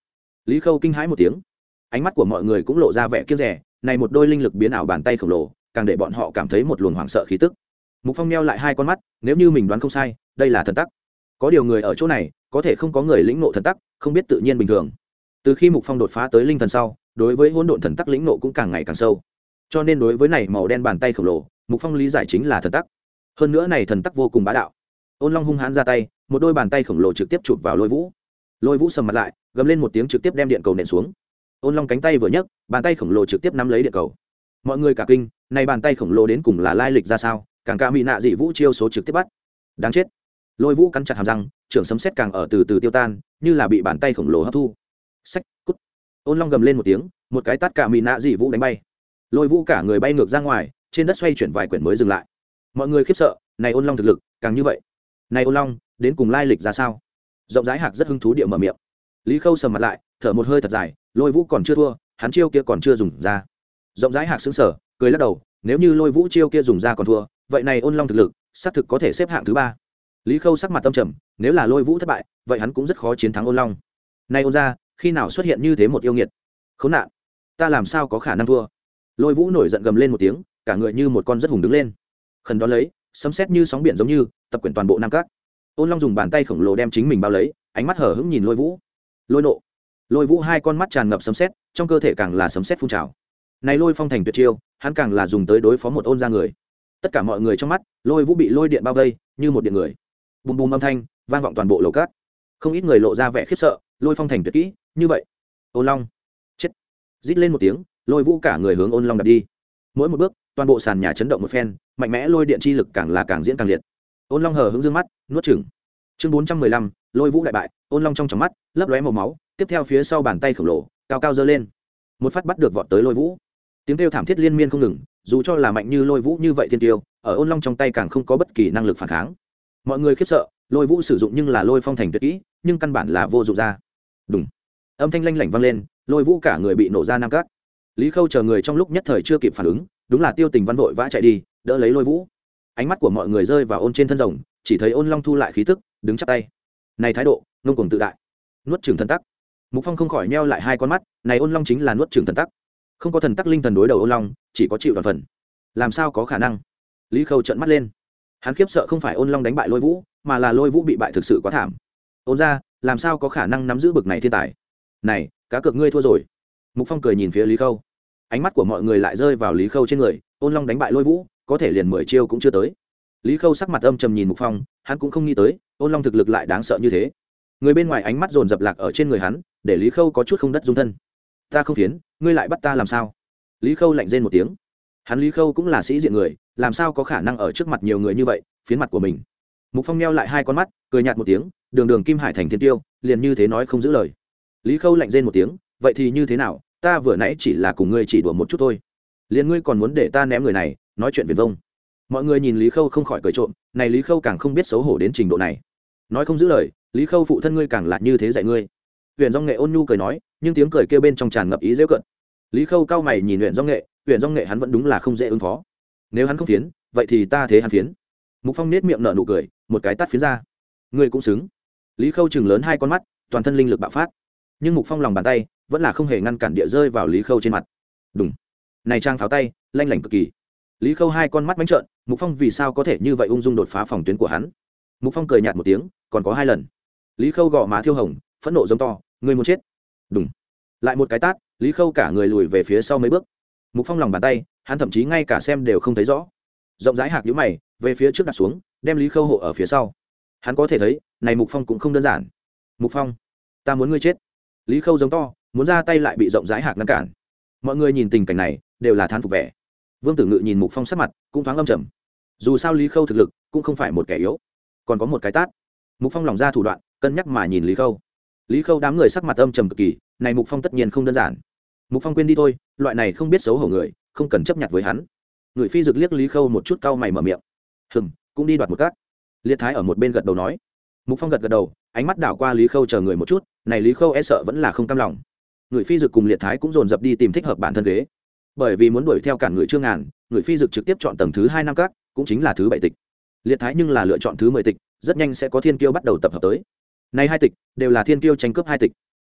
Lý khâu kinh hãi một tiếng. Ánh mắt của mọi người cũng lộ ra vẻ kiếp rẻ này một đôi linh lực biến ảo bàn tay khổng lồ, càng để bọn họ cảm thấy một luồng hoảng sợ khí tức. Mục phong neo lại hai con mắt, nếu như mình đoán không sai, đây là thần tắc. Có điều người ở chỗ này, có thể không có người lĩnh nộ thần tắc, không biết tự nhiên bình thường. Từ khi mục phong đột phá tới linh thần sau, đối với hỗn độn thần tắc lĩnh nộ cũng càng ngày càng sâu cho nên đối với này màu đen bàn tay khổng lồ, mục phong lý giải chính là thần tắc. Hơn nữa này thần tắc vô cùng bá đạo. Ôn long hung hãn ra tay, một đôi bàn tay khổng lồ trực tiếp chụp vào lôi vũ. Lôi vũ sầm mặt lại, gầm lên một tiếng trực tiếp đem điện cầu nện xuống. Ôn long cánh tay vừa nhấc, bàn tay khổng lồ trực tiếp nắm lấy điện cầu. Mọi người cả kinh, này bàn tay khổng lồ đến cùng là lai lịch ra sao? Càng ca mỹ nạ dị vũ chiêu số trực tiếp bắt. Đáng chết. Lôi vũ cắn chặt hàm răng, trưởng sấm xét càng ở từ từ tiêu tan, như là bị bàn tay khổng lồ hấp thu. Sách cút. Ôn long gầm lên một tiếng, một cái tát cả mỹ nạ dị vũ đánh bay lôi vũ cả người bay ngược ra ngoài, trên đất xoay chuyển vài quyển mới dừng lại. Mọi người khiếp sợ, này ôn long thực lực, càng như vậy. Này ôn long, đến cùng lai lịch ra sao? Rộng rãi hạc rất hứng thú địa mở miệng. Lý khâu sầm mặt lại, thở một hơi thật dài, lôi vũ còn chưa thua, hắn chiêu kia còn chưa dùng ra. Rộng rãi hạc xứng sở cười lắc đầu, nếu như lôi vũ chiêu kia dùng ra còn thua, vậy này ôn long thực lực, xác thực có thể xếp hạng thứ ba. Lý khâu sắc mặt tâm trầm, nếu là lôi vũ thất bại, vậy hắn cũng rất khó chiến thắng ôn long. Nay ôn ra, khi nào xuất hiện như thế một yêu nghiệt? Khốn nạn, ta làm sao có khả năng thua? Lôi vũ nổi giận gầm lên một tiếng cả người như một con rất hùng đứng lên khẩn đón lấy sấm xét như sóng biển giống như tập quyển toàn bộ nam cát ôn long dùng bàn tay khổng lồ đem chính mình bao lấy ánh mắt hở hững nhìn lôi vũ lôi nộ lôi vũ hai con mắt tràn ngập sấm xét trong cơ thể càng là sấm xét phun trào này lôi phong thành tuyệt chiêu hắn càng là dùng tới đối phó một ôn ra người tất cả mọi người trong mắt lôi vũ bị lôi điện bao vây như một điện người bùm bùm âm thanh vang vọng toàn bộ lầu cát không ít người lộ ra vẻ khiếp sợ lôi phong thành tuyệt kỹ như vậy ôn long chết rít lên một tiếng lôi vũ cả người hướng ôn long đặt đi. Mỗi một bước, toàn bộ sàn nhà chấn động một phen, mạnh mẽ lôi điện chi lực càng là càng diễn càng liệt. Ôn long hờ hướng dương mắt, nuốt chừng chương bốn trăm mười lăm, lôi vũ đại bại, ôn long trong trong mắt, lấp lóe màu máu, tiếp theo phía sau bàn tay khổng lồ, cao cao dơ lên. Một phát bắt được vọt tới lôi vũ. Tiếng kêu thảm thiết liên miên không ngừng, dù cho là mạnh như lôi vũ như vậy thiên tiêu, ở ôn long trong tay càng không có bất kỳ năng lực phản kháng. Mọi người khiếp sợ, lôi vũ sử dụng nhưng là lôi phong thành tuyệt kỹ, nhưng căn bản là vô dụng ra. Đúng âm thanh lanh lảnh vang lên, lôi vũ cả người bị nổ ra nam cát lý khâu chờ người trong lúc nhất thời chưa kịp phản ứng, đúng là tiêu tình văn vội vã chạy đi, đỡ lấy lôi vũ. Ánh mắt của mọi người rơi vào ôn trên thân rồng, chỉ thấy ôn long thu lại khí tức, đứng chắp tay. Này thái độ, ngông cùng tự đại. Nuốt trường thần tắc. Mục phong không khỏi neo lại hai con mắt, này ôn long chính là nuốt trường thần tắc. Không có thần tắc linh thần đối đầu ôn long, chỉ có chịu đoàn phần. Làm sao có khả năng? Lý khâu trận mắt lên. Hắn khiếp sợ không phải ôn long đánh bại lôi vũ, mà là lôi vũ bị bại thực sự quá thảm. Ôn ra, làm sao có khả năng nắm giữ bực này thiên tài? Này, cá cược ngươi thua rồi mục phong cười nhìn phía lý khâu ánh mắt của mọi người lại rơi vào lý khâu trên người ôn long đánh bại lôi vũ có thể liền mười chiêu cũng chưa tới lý khâu sắc mặt âm trầm nhìn mục phong hắn cũng không nghĩ tới ôn long thực lực lại đáng sợ như thế người bên ngoài ánh mắt dồn dập lạc ở trên người hắn để lý khâu có chút không đất dung thân ta không phiến ngươi lại bắt ta làm sao lý khâu lạnh rên một tiếng hắn lý khâu cũng là sĩ diện người làm sao có khả năng ở trước mặt nhiều người như vậy phiến mặt của mình mục phong neo lại hai con mắt cười nhạt một tiếng đường đường kim hải thành thiên tiêu liền như thế nói không giữ lời lý khâu lạnh rên một tiếng vậy thì như thế nào? Ta vừa nãy chỉ là cùng ngươi chỉ đùa một chút thôi. Liền ngươi còn muốn để ta ném người này, nói chuyện viền vông. Mọi người nhìn lý khâu không khỏi cười trộm, này lý khâu càng không biết xấu hổ đến trình độ này. Nói không giữ lời, lý khâu phụ thân ngươi càng lạ như thế dạy ngươi. Huyện dong nghệ ôn nhu cười nói, nhưng tiếng cười kêu bên trong tràn ngập ý dễ cận. Lý khâu cao mày nhìn huyện dong nghệ huyện dong nghệ hắn vẫn đúng là không dễ ứng phó. Nếu hắn không phiến, vậy thì ta thế hắn phiến. Mục phong nết miệng nở nụ cười, một cái tắt phiến ra. Ngươi cũng xứng. Lý khâu chừng lớn hai con mắt, toàn thân linh lực bạo phát. Nhưng mục phong lòng bàn tay vẫn là không hề ngăn cản địa rơi vào lý khâu trên mặt. Đúng này trang pháo tay, lanh lảnh cực kỳ. Lý khâu hai con mắt bánh trợn, mục phong vì sao có thể như vậy ung dung đột phá phòng tuyến của hắn? Mục phong cười nhạt một tiếng, còn có hai lần. Lý khâu gõ má thiêu hồng, phẫn nộ giống to người muốn chết? Đúng lại một cái tát, lý khâu cả người lùi về phía sau mấy bước. Mục phong lòng bàn tay, hắn thậm chí ngay cả xem đều không thấy rõ. Rộng rãi hạc nhũ mày, về phía trước đặt xuống, đem lý khâu hộ ở phía sau. Hắn có thể thấy, này mục phong cũng không đơn giản. Mục phong, ta muốn ngươi chết. Lý khâu giống to muốn ra tay lại bị rộng rãi hạc ngăn cản. Mọi người nhìn tình cảnh này, đều là thán phục vẻ. Vương tử ngự nhìn mục phong sắc mặt, cũng thoáng âm trầm. Dù sao lý khâu thực lực cũng không phải một kẻ yếu, còn có một cái tát. Mục phong lòng ra thủ đoạn, cân nhắc mà nhìn lý khâu. Lý khâu đám người sắc mặt âm trầm cực kỳ, này mục phong tất nhiên không đơn giản. Mục phong quên đi thôi, loại này không biết xấu hổ người, không cần chấp nhận với hắn. Người phi dực liếc lý khâu một chút cau mày mở miệng. Hừng cũng đi đoạt một cát. Liệt thái ở một bên gật đầu nói. Mục phong gật gật đầu, ánh mắt đảo qua lý khâu chờ người một chút, này lý khâu e sợ vẫn là không cam lòng người phi dực cùng liệt thái cũng dồn dập đi tìm thích hợp bản thân ghế. Bởi vì muốn đuổi theo cản người trương ngàn, người phi dực trực tiếp chọn tầng thứ hai năm các, cũng chính là thứ bảy tịch. Liệt thái nhưng là lựa chọn thứ mười tịch, rất nhanh sẽ có thiên kiêu bắt đầu tập hợp tới. Nay hai tịch, đều là thiên kiêu tranh cướp hai tịch.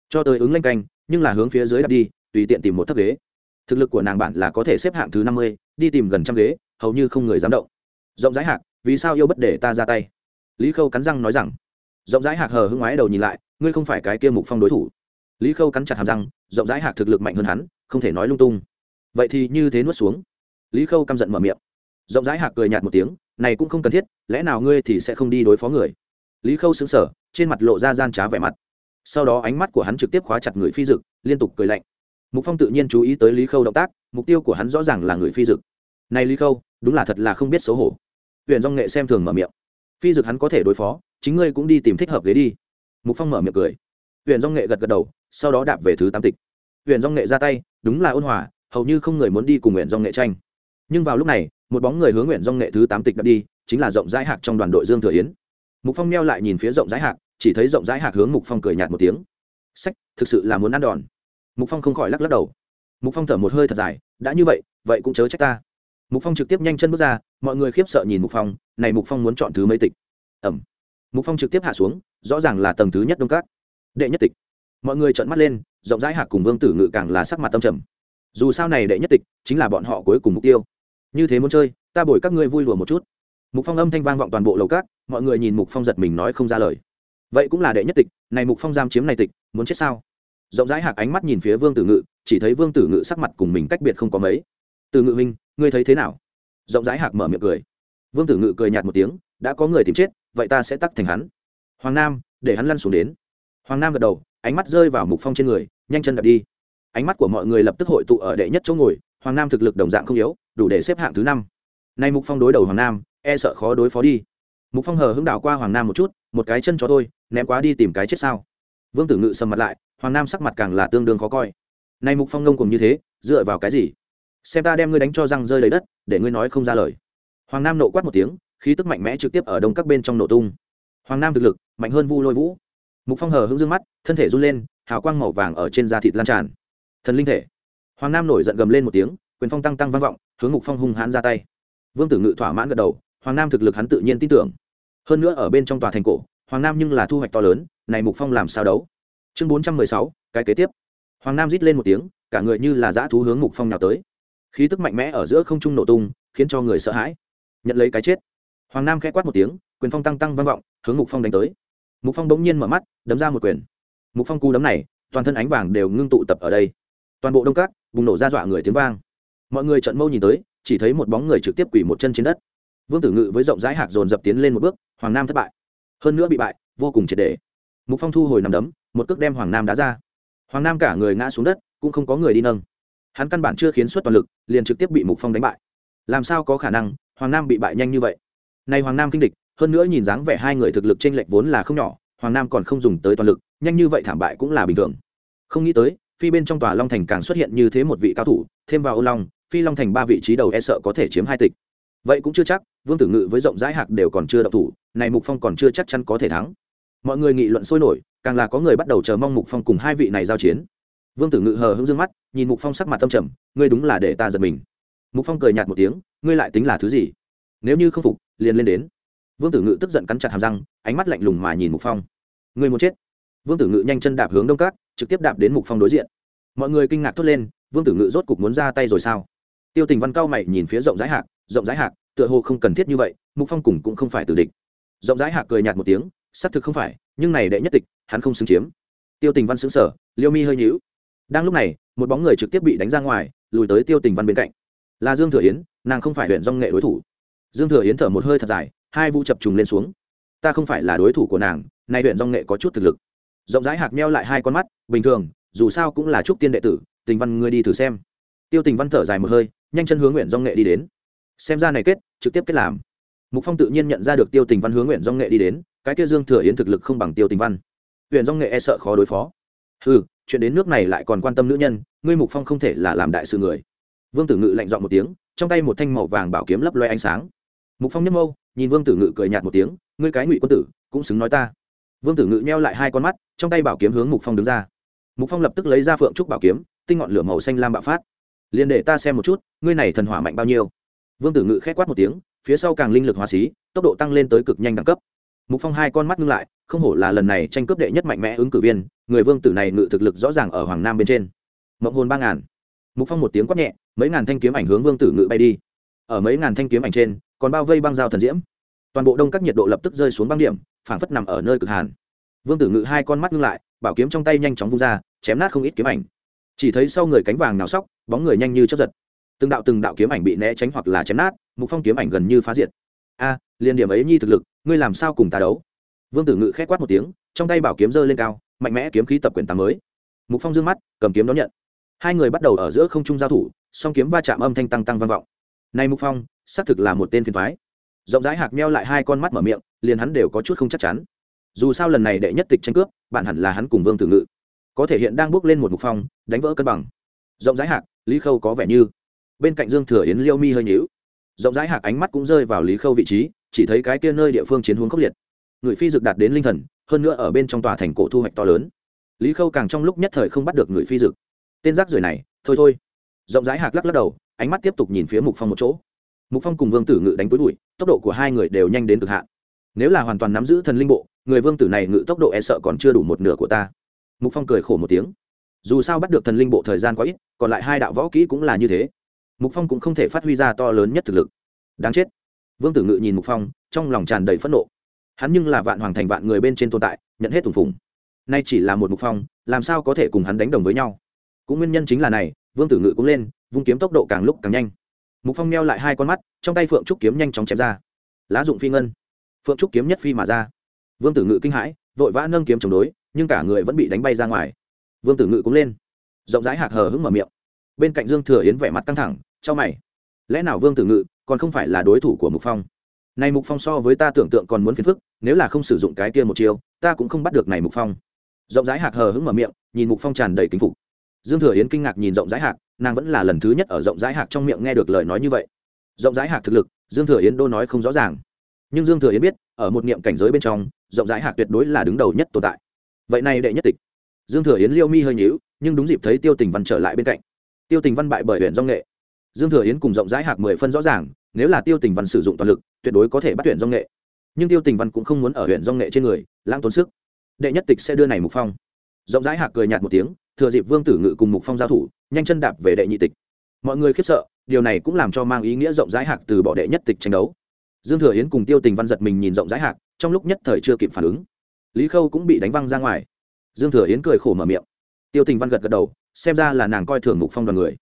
Cho tới ứng lanh canh, nhưng là hướng phía dưới đặt đi, tùy tiện tìm một thấp ghế. Thực lực của nàng bản là có thể xếp hạng thứ năm mươi, đi tìm gần trăm ghế, hầu như không người dám động. Rộng rãi hạc, vì sao yêu bất để ta ra tay? Lý khâu cắn răng nói rằng. Rộng rãi hạc hờ hưng ngoái đầu nhìn lại, ngươi không phải cái kia mục phong đối thủ lý khâu cắn chặt hàm răng, rộng rãi hạc thực lực mạnh hơn hắn, không thể nói lung tung. Vậy thì như thế nuốt xuống. Lý khâu căm giận mở miệng. Rộng rãi hạc cười nhạt một tiếng, này cũng không cần thiết, lẽ nào ngươi thì sẽ không đi đối phó người? Lý khâu xứng sở trên mặt lộ ra gian trá vẻ mặt. Sau đó ánh mắt của hắn trực tiếp khóa chặt người phi dực, liên tục cười lạnh. Mục phong tự nhiên chú ý tới lý khâu động tác, mục tiêu của hắn rõ ràng là người phi dực. Này lý khâu, đúng là thật là không biết xấu hổ. Huyện dong nghệ xem thường mở miệng. Phi dực hắn có thể đối phó, chính ngươi cũng đi tìm thích hợp ghế đi. Mục phong mở miệng cười huyện dong nghệ gật gật đầu, sau đó đạp về thứ tám tịch. Huyện dong nghệ ra tay, đúng là ôn hòa, hầu như không người muốn đi cùng huyện dong nghệ tranh. Nhưng vào lúc này, một bóng người hướng huyện dong nghệ thứ tám tịch đã đi, chính là rộng rãi hạc trong đoàn đội dương thừa yến. Mục phong neo lại nhìn phía rộng rãi hạc, chỉ thấy rộng rãi hạc hướng mục phong cười nhạt một tiếng. Sách, thực sự là muốn ăn đòn. Mục phong không khỏi lắc lắc đầu. Mục phong thở một hơi thật dài, đã như vậy vậy cũng chớ trách ta. Mục phong trực tiếp nhanh chân bước ra, mọi người khiếp sợ nhìn mục phong, này mục phong muốn chọn thứ mấy tịch? Ẩm mục phong trực tiếp hạ xuống, rõ ràng là tầng thứ nhất đông cát đệ nhất tịch. Mọi người trợn mắt lên, rộng rãi hạc cùng vương tử ngự càng là sắc mặt tâm trầm. Dù sao này đệ nhất tịch chính là bọn họ cuối cùng mục tiêu. Như thế muốn chơi, ta bồi các ngươi vui lùa một chút. Mục phong âm thanh vang vọng toàn bộ lầu cát mọi người nhìn mục phong giật mình nói không ra lời. Vậy cũng là đệ nhất tịch, này mục phong giam chiếm này tịch, muốn chết sao? Rộng rãi hạc ánh mắt nhìn phía vương tử ngự, chỉ thấy vương tử ngự sắc mặt cùng mình cách biệt không có mấy. Từ ngự minh ngươi thấy thế nào? Rộng rãi hạc mở miệng cười. Vương tử ngự cười nhạt một tiếng, đã có người tìm chết, vậy ta sẽ tắc thành hắn. Hoàng nam, để hắn lăn xuống đến hoàng nam gật đầu ánh mắt rơi vào mục phong trên người nhanh chân đập đi. Ánh mắt của mọi người lập tức hội tụ ở đệ nhất chỗ ngồi hoàng nam thực lực đồng dạng không yếu đủ để xếp hạng thứ năm. Nay mục phong đối đầu hoàng nam e sợ khó đối phó đi. Mục phong hờ hững đảo qua hoàng nam một chút một cái chân cho thôi, ném quá đi tìm cái chết sao. Vương tử ngự sầm mặt lại hoàng nam sắc mặt càng là tương đương khó coi. Nay mục phong ngông cùng như thế dựa vào cái gì? Xem ta đem ngươi đánh cho răng rơi lấy đất để ngươi nói không ra lời. Hoàng nam nộ quát một tiếng khí tức mạnh mẽ trực tiếp ở đông các bên trong nổ tung. Hoàng nam thực lực mạnh hơn vu lôi vũ mục phong hờ hững dương mắt, thân thể run lên, hào quang màu vàng ở trên da thịt lan tràn. Thần linh thể. Hoàng nam nổi giận gầm lên một tiếng, quyền phong tăng tăng vang vọng, hướng mục phong hung hãn ra tay. Vương tử ngự thỏa mãn gật đầu, hoàng nam thực lực hắn tự nhiên tin tưởng. Hơn nữa ở bên trong tòa thành cổ, hoàng nam nhưng là thu hoạch to lớn, này mục phong làm sao đấu? Chương bốn trăm mười sáu, cái kế tiếp. Hoàng nam rít lên một tiếng, cả người như là dã thú hướng mục phong nhào tới. Khí tức mạnh mẽ ở giữa không trung nổ tung, khiến cho người sợ hãi. Nhận lấy cái chết. Hoàng nam khẽ quát một tiếng, quyền phong tăng tăng vang vọng, hướng mục phong đánh tới mục phong bỗng nhiên mở mắt, đấm ra một quyền. Mục phong cú đấm này, toàn thân ánh vàng đều ngưng tụ tập ở đây. Toàn bộ đông cát bùng nổ ra dọa người tiếng vang. Mọi người trận mâu nhìn tới, chỉ thấy một bóng người trực tiếp quỳ một chân trên đất. Vương tử ngự với rộng rãi hạc dồn dập tiến lên một bước, hoàng nam thất bại. Hơn nữa bị bại, vô cùng triệt đề mục phong thu hồi nằm đấm, một cước đem hoàng nam đá ra. Hoàng nam cả người ngã xuống đất, cũng không có người đi nâng. Hắn căn bản chưa khiến suất toàn lực, liền trực tiếp bị mục phong đánh bại. Làm sao có khả năng, hoàng nam bị bại nhanh như vậy? Này hoàng nam kinh địch hơn nữa nhìn dáng vẻ hai người thực lực t r ê n lệch vốn là không nhỏ, hoàng nam còn không dùng tới toàn lực, nhanh như vậy thảm bại cũng là bình thường. Không nghĩ tới, phi bên trong tòa long thành càng xuất hiện như thế một vị cao thủ, thêm vào ô long, phi long thành ba vị trí đầu e sợ có thể chiếm hai tịch. Vậy cũng chưa chắc, vương tử ngự với rộng rãi hạc đều còn chưa đậu thủ, này mục phong còn chưa chắc chắn có thể thắng. Mọi người nghị luận sôi nổi, càng là có người bắt đầu chờ mong mục phong cùng hai vị này giao chiến. Vương tử ngự hờ hững d mắt, nhìn mục phong sắc mặt tâm trầm, ngươi đúng là để ta giật mình. Mục phong cười nhạt một tiếng, ngươi lại tính là thứ gì? Nếu như không phục, liền lên đến vương tử ngự tức giận cắn chặt hàm răng, ánh mắt lạnh lùng mà nhìn mục phong. Người muốn chết. Vương tử ngự nhanh chân đạp hướng đông cát, trực tiếp đạp đến mục phong đối diện. Mọi người kinh ngạc thốt lên, vương tử ngự rốt cục muốn ra tay rồi sao? Tiêu tình văn cao mày nhìn phía rộng rãi hạc, rộng rãi hạc, tựa hồ không cần thiết như vậy, mục phong cùng cũng không phải tử địch. Rộng rãi hạc cười nhạt một tiếng, xác thực không phải, nhưng này đệ nhất tịch, hắn không xứng chiếm. Tiêu tình văn xứng sở liêu mi hơi nhíu. Đang lúc này, một bóng người trực tiếp bị đánh ra ngoài, lùi tới tiêu tình văn bên cạnh. Là dương thừa yến, nàng không phải huyện dong nghệ đối thủ. Dương thừa yến thở một hơi thật dài hai vụ chập trùng lên xuống. Ta không phải là đối thủ của nàng, nay huyện dong nghệ có chút thực lực. Rộng rãi hạc meo lại hai con mắt, bình thường, dù sao cũng là trúc tiên đệ tử, tình văn ngươi đi thử xem. Tiêu tình văn thở dài một hơi, nhanh chân hướng nguyện dong nghệ đi đến. Xem ra này kết, trực tiếp kết làm. Mục phong tự nhiên nhận ra được tiêu tình văn hướng nguyện dong nghệ đi đến, cái kia dương thừa yến thực lực không bằng tiêu tình văn. Huyện dong nghệ e sợ khó đối phó. Ừ chuyện đến nước này lại còn quan tâm nữ nhân, ngươi mục phong không thể là làm đại sự người. Vương tử ngự lạnh dọn một tiếng, trong tay một thanh màu vàng bảo kiếm lấp loe ánh sáng. Mục phong nhấp mâu nhìn vương tử ngự cười nhạt một tiếng, ngươi cái ngụy quân tử, cũng xứng nói ta. Vương tử ngự nheo lại hai con mắt, trong tay bảo kiếm hướng mục phong đứng ra. Mục phong lập tức lấy ra phượng trúc bảo kiếm, tinh ngọn lửa màu xanh lam bạo phát. Liền để ta xem một chút, ngươi này thần hỏa mạnh bao nhiêu? Vương tử ngự k h é quát một tiếng, phía sau càng linh lực hóa xí, tốc độ tăng lên tới cực nhanh đẳng cấp. Mục phong hai con mắt ngưng lại, không hổ là lần này tranh cướp đệ nhất mạnh mẽ ứng cử viên, người vương tử này ngự thực lực rõ ràng ở hoàng nam bên trên. Mộng hồn ba ngàn. Mục phong một tiếng quát nhẹ, mấy ngàn thanh kiếm ảnh hướng vương tử ngự bay đi. Ở mấy ngàn thanh kiếm ảnh trên còn bao vây băng dao thần diễm. Toàn bộ đông các nhiệt độ lập tức rơi xuống băng điểm, phảng phất nằm ở nơi cực hàn. Vương tử ngự hai con mắt ngưng lại, bảo kiếm trong tay nhanh chóng vung ra, chém nát không ít kiếm ảnh. Chỉ thấy sau người cánh vàng nào sóc, bóng người nhanh như chấp giật. Từng đạo từng đạo kiếm ảnh bị né tránh hoặc là chém nát, mục phong kiếm ảnh gần như phá diệt. A liền điểm ấy nhi thực lực, ngươi làm sao cùng ta đấu? Vương tử ngự khét quát một tiếng, trong tay bảo kiếm giơ lên cao, mạnh mẽ kiếm khí tập quyền tám mới. Mục phong dương mắt, cầm kiếm đón nhận. Hai người bắt đầu ở giữa không trung giao thủ, song kiếm va chạm âm thanh tăng tăng vang vọng. Nay mục phong xác thực là một tên phiền thoái. Rộng rãi hạc meo lại hai con mắt mở miệng, liền hắn đều có chút không chắc chắn. Dù sao lần này đệ nhất tịch tranh cướp bạn hẳn là hắn cùng vương tử ngự. Có thể hiện đang bước lên một mục phong, đánh vỡ cân bằng. Rộng rãi hạc, lý khâu có vẻ như bên cạnh dương thừa yến liêu mi hơi nhíu. Rộng rãi hạc ánh mắt cũng rơi vào lý khâu vị trí, chỉ thấy cái kia nơi địa phương chiến hướng khốc liệt. Người phi dực đạt đến linh thần, hơn nữa ở bên trong tòa thành cổ thu hoạch to lớn. Lý khâu càng trong lúc nhất thời không bắt được người phi dực. Tên rác rưởi này, thôi thôi. Rộng rãi hạc lắc lắc đầu, ánh mắt tiếp tục nhìn phía mục phong một chỗ mục phong cùng vương tử ngự đánh túi bụi, tốc độ của hai người đều nhanh đến cực hạn. Nếu là hoàn toàn nắm giữ thần linh bộ, người vương tử này ngự tốc độ e sợ còn chưa đủ một nửa của ta. Mục phong cười khổ một tiếng. Dù sao bắt được thần linh bộ thời gian quá ít, còn lại hai đạo võ kỹ cũng là như thế. Mục phong cũng không thể phát huy ra to lớn nhất thực lực. Đáng chết. Vương tử ngự nhìn mục phong, trong lòng tràn đầy phẫn nộ. Hắn nhưng là vạn hoàng thành vạn người bên trên tồn tại, nhận hết thủng phùng. Nay chỉ là một mục phong, làm sao có thể cùng hắn đánh đồng với nhau? Cũng nguyên nhân chính là này, vương tử ngự cũng lên, vung kiếm tốc độ càng lúc càng nhanh mục phong neo lại hai con mắt trong tay phượng trúc kiếm nhanh chóng chém ra lá dụng phi ngân phượng trúc kiếm nhất phi mà ra vương tử ngự kinh hãi vội vã nâng kiếm chống đối nhưng cả người vẫn bị đánh bay ra ngoài vương tử ngự cũng lên rộng rãi hạc hờ hững mở miệng bên cạnh dương thừa yến vẻ mặt căng thẳng cho mày lẽ nào vương tử ngự còn không phải là đối thủ của mục phong này mục phong so với ta tưởng tượng còn muốn phiền phức nếu là không sử dụng cái kia một chiêu ta cũng không bắt được này mục phong rộng rãi hạc hờ hững mở miệng nhìn mục phong tràn đầy kính phục dương thừa yến kinh ngạc nhìn rộng rãi hạc, nàng vẫn là lần thứ nhất ở rộng rãi hạc trong miệng nghe được lời nói như vậy. Rộng rãi hạc thực lực, dương thừa yến đô nói không rõ ràng. Nhưng dương thừa yến biết, ở một niệm cảnh giới bên trong, rộng rãi hạc tuyệt đối là đứng đầu nhất tồn tại. Vậy này đệ nhất tịch. Dương thừa yến liêu mi hơi nhíu, nhưng đúng dịp thấy tiêu tình văn trở lại bên cạnh. Tiêu tình văn bại bởi huyện do nghệ. Dương thừa yến cùng rộng rãi hạc mười phân rõ ràng, nếu là tiêu tình văn sử dụng toàn lực, tuyệt đối có thể bắt huyện do nghệ. Nhưng tiêu tình văn cũng không muốn ở huyện do nghệ trên người, lãng tốn sức. Đệ nhất tịch sẽ đưa này mục phong rộng rãi hạc cười nhạt một tiếng, thừa dịp vương tử ngự cùng mục phong giao thủ, nhanh chân đạp về đệ nhị tịch. Mọi người khiếp sợ, điều này cũng làm cho mang ý nghĩa rộng rãi hạc từ bỏ đệ nhất tịch tranh đấu. Dương thừa yến cùng tiêu tình văn giật mình nhìn rộng rãi hạc, trong lúc nhất thời chưa kịp phản ứng. Lý khâu cũng bị đánh văng ra ngoài. Dương thừa yến cười khổ mở miệng. Tiêu tình văn gật gật đầu, xem ra là nàng coi thường mục phong đoàn người.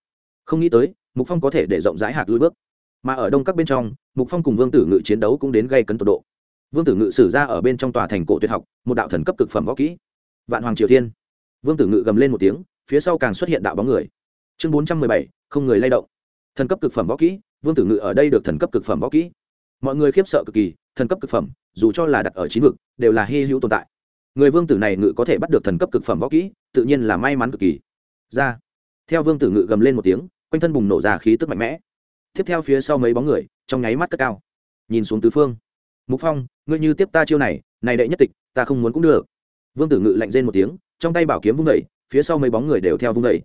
Không nghĩ tới, mục phong có thể để rộng rãi hạc lui bước. Mà ở đông các bên trong, mục phong cùng vương tử ngự chiến đấu cũng đến gây cấn tột độ. Vương tử ngự sử ra ở bên trong tòa thành cổ tuyệt học, một đạo thần cấp cực phẩm võ kỹ. Vạn hoàng triều thiên vương tử ngự gầm lên một tiếng, phía sau càng xuất hiện đạo bóng người. Chương bốn trăm mười bảy, không người lay động. Thần cấp cực phẩm võ kỹ, vương tử ngự ở đây được thần cấp cực phẩm võ kỹ. Mọi người khiếp sợ cực kỳ, thần cấp cực phẩm, dù cho là đặt ở chín vực, đều là hy hữu tồn tại. Người vương tử này ngự có thể bắt được thần cấp cực phẩm võ kỹ, tự nhiên là may mắn cực kỳ. Ra. Theo vương tử ngự gầm lên một tiếng, quanh thân bùng nổ ra khí tức mạnh mẽ. Tiếp theo phía sau mấy bóng người, trong nháy mắt cất cao. Nhìn xuống tứ phương. Mục phong, ngươi như tiếp ta chiêu này này đệ nhất tịch, ta không muốn cũng được. Vương tử ngự lạnh rên một tiếng trong tay bảo kiếm vung vẩy phía sau mấy bóng người đều theo vung vẩy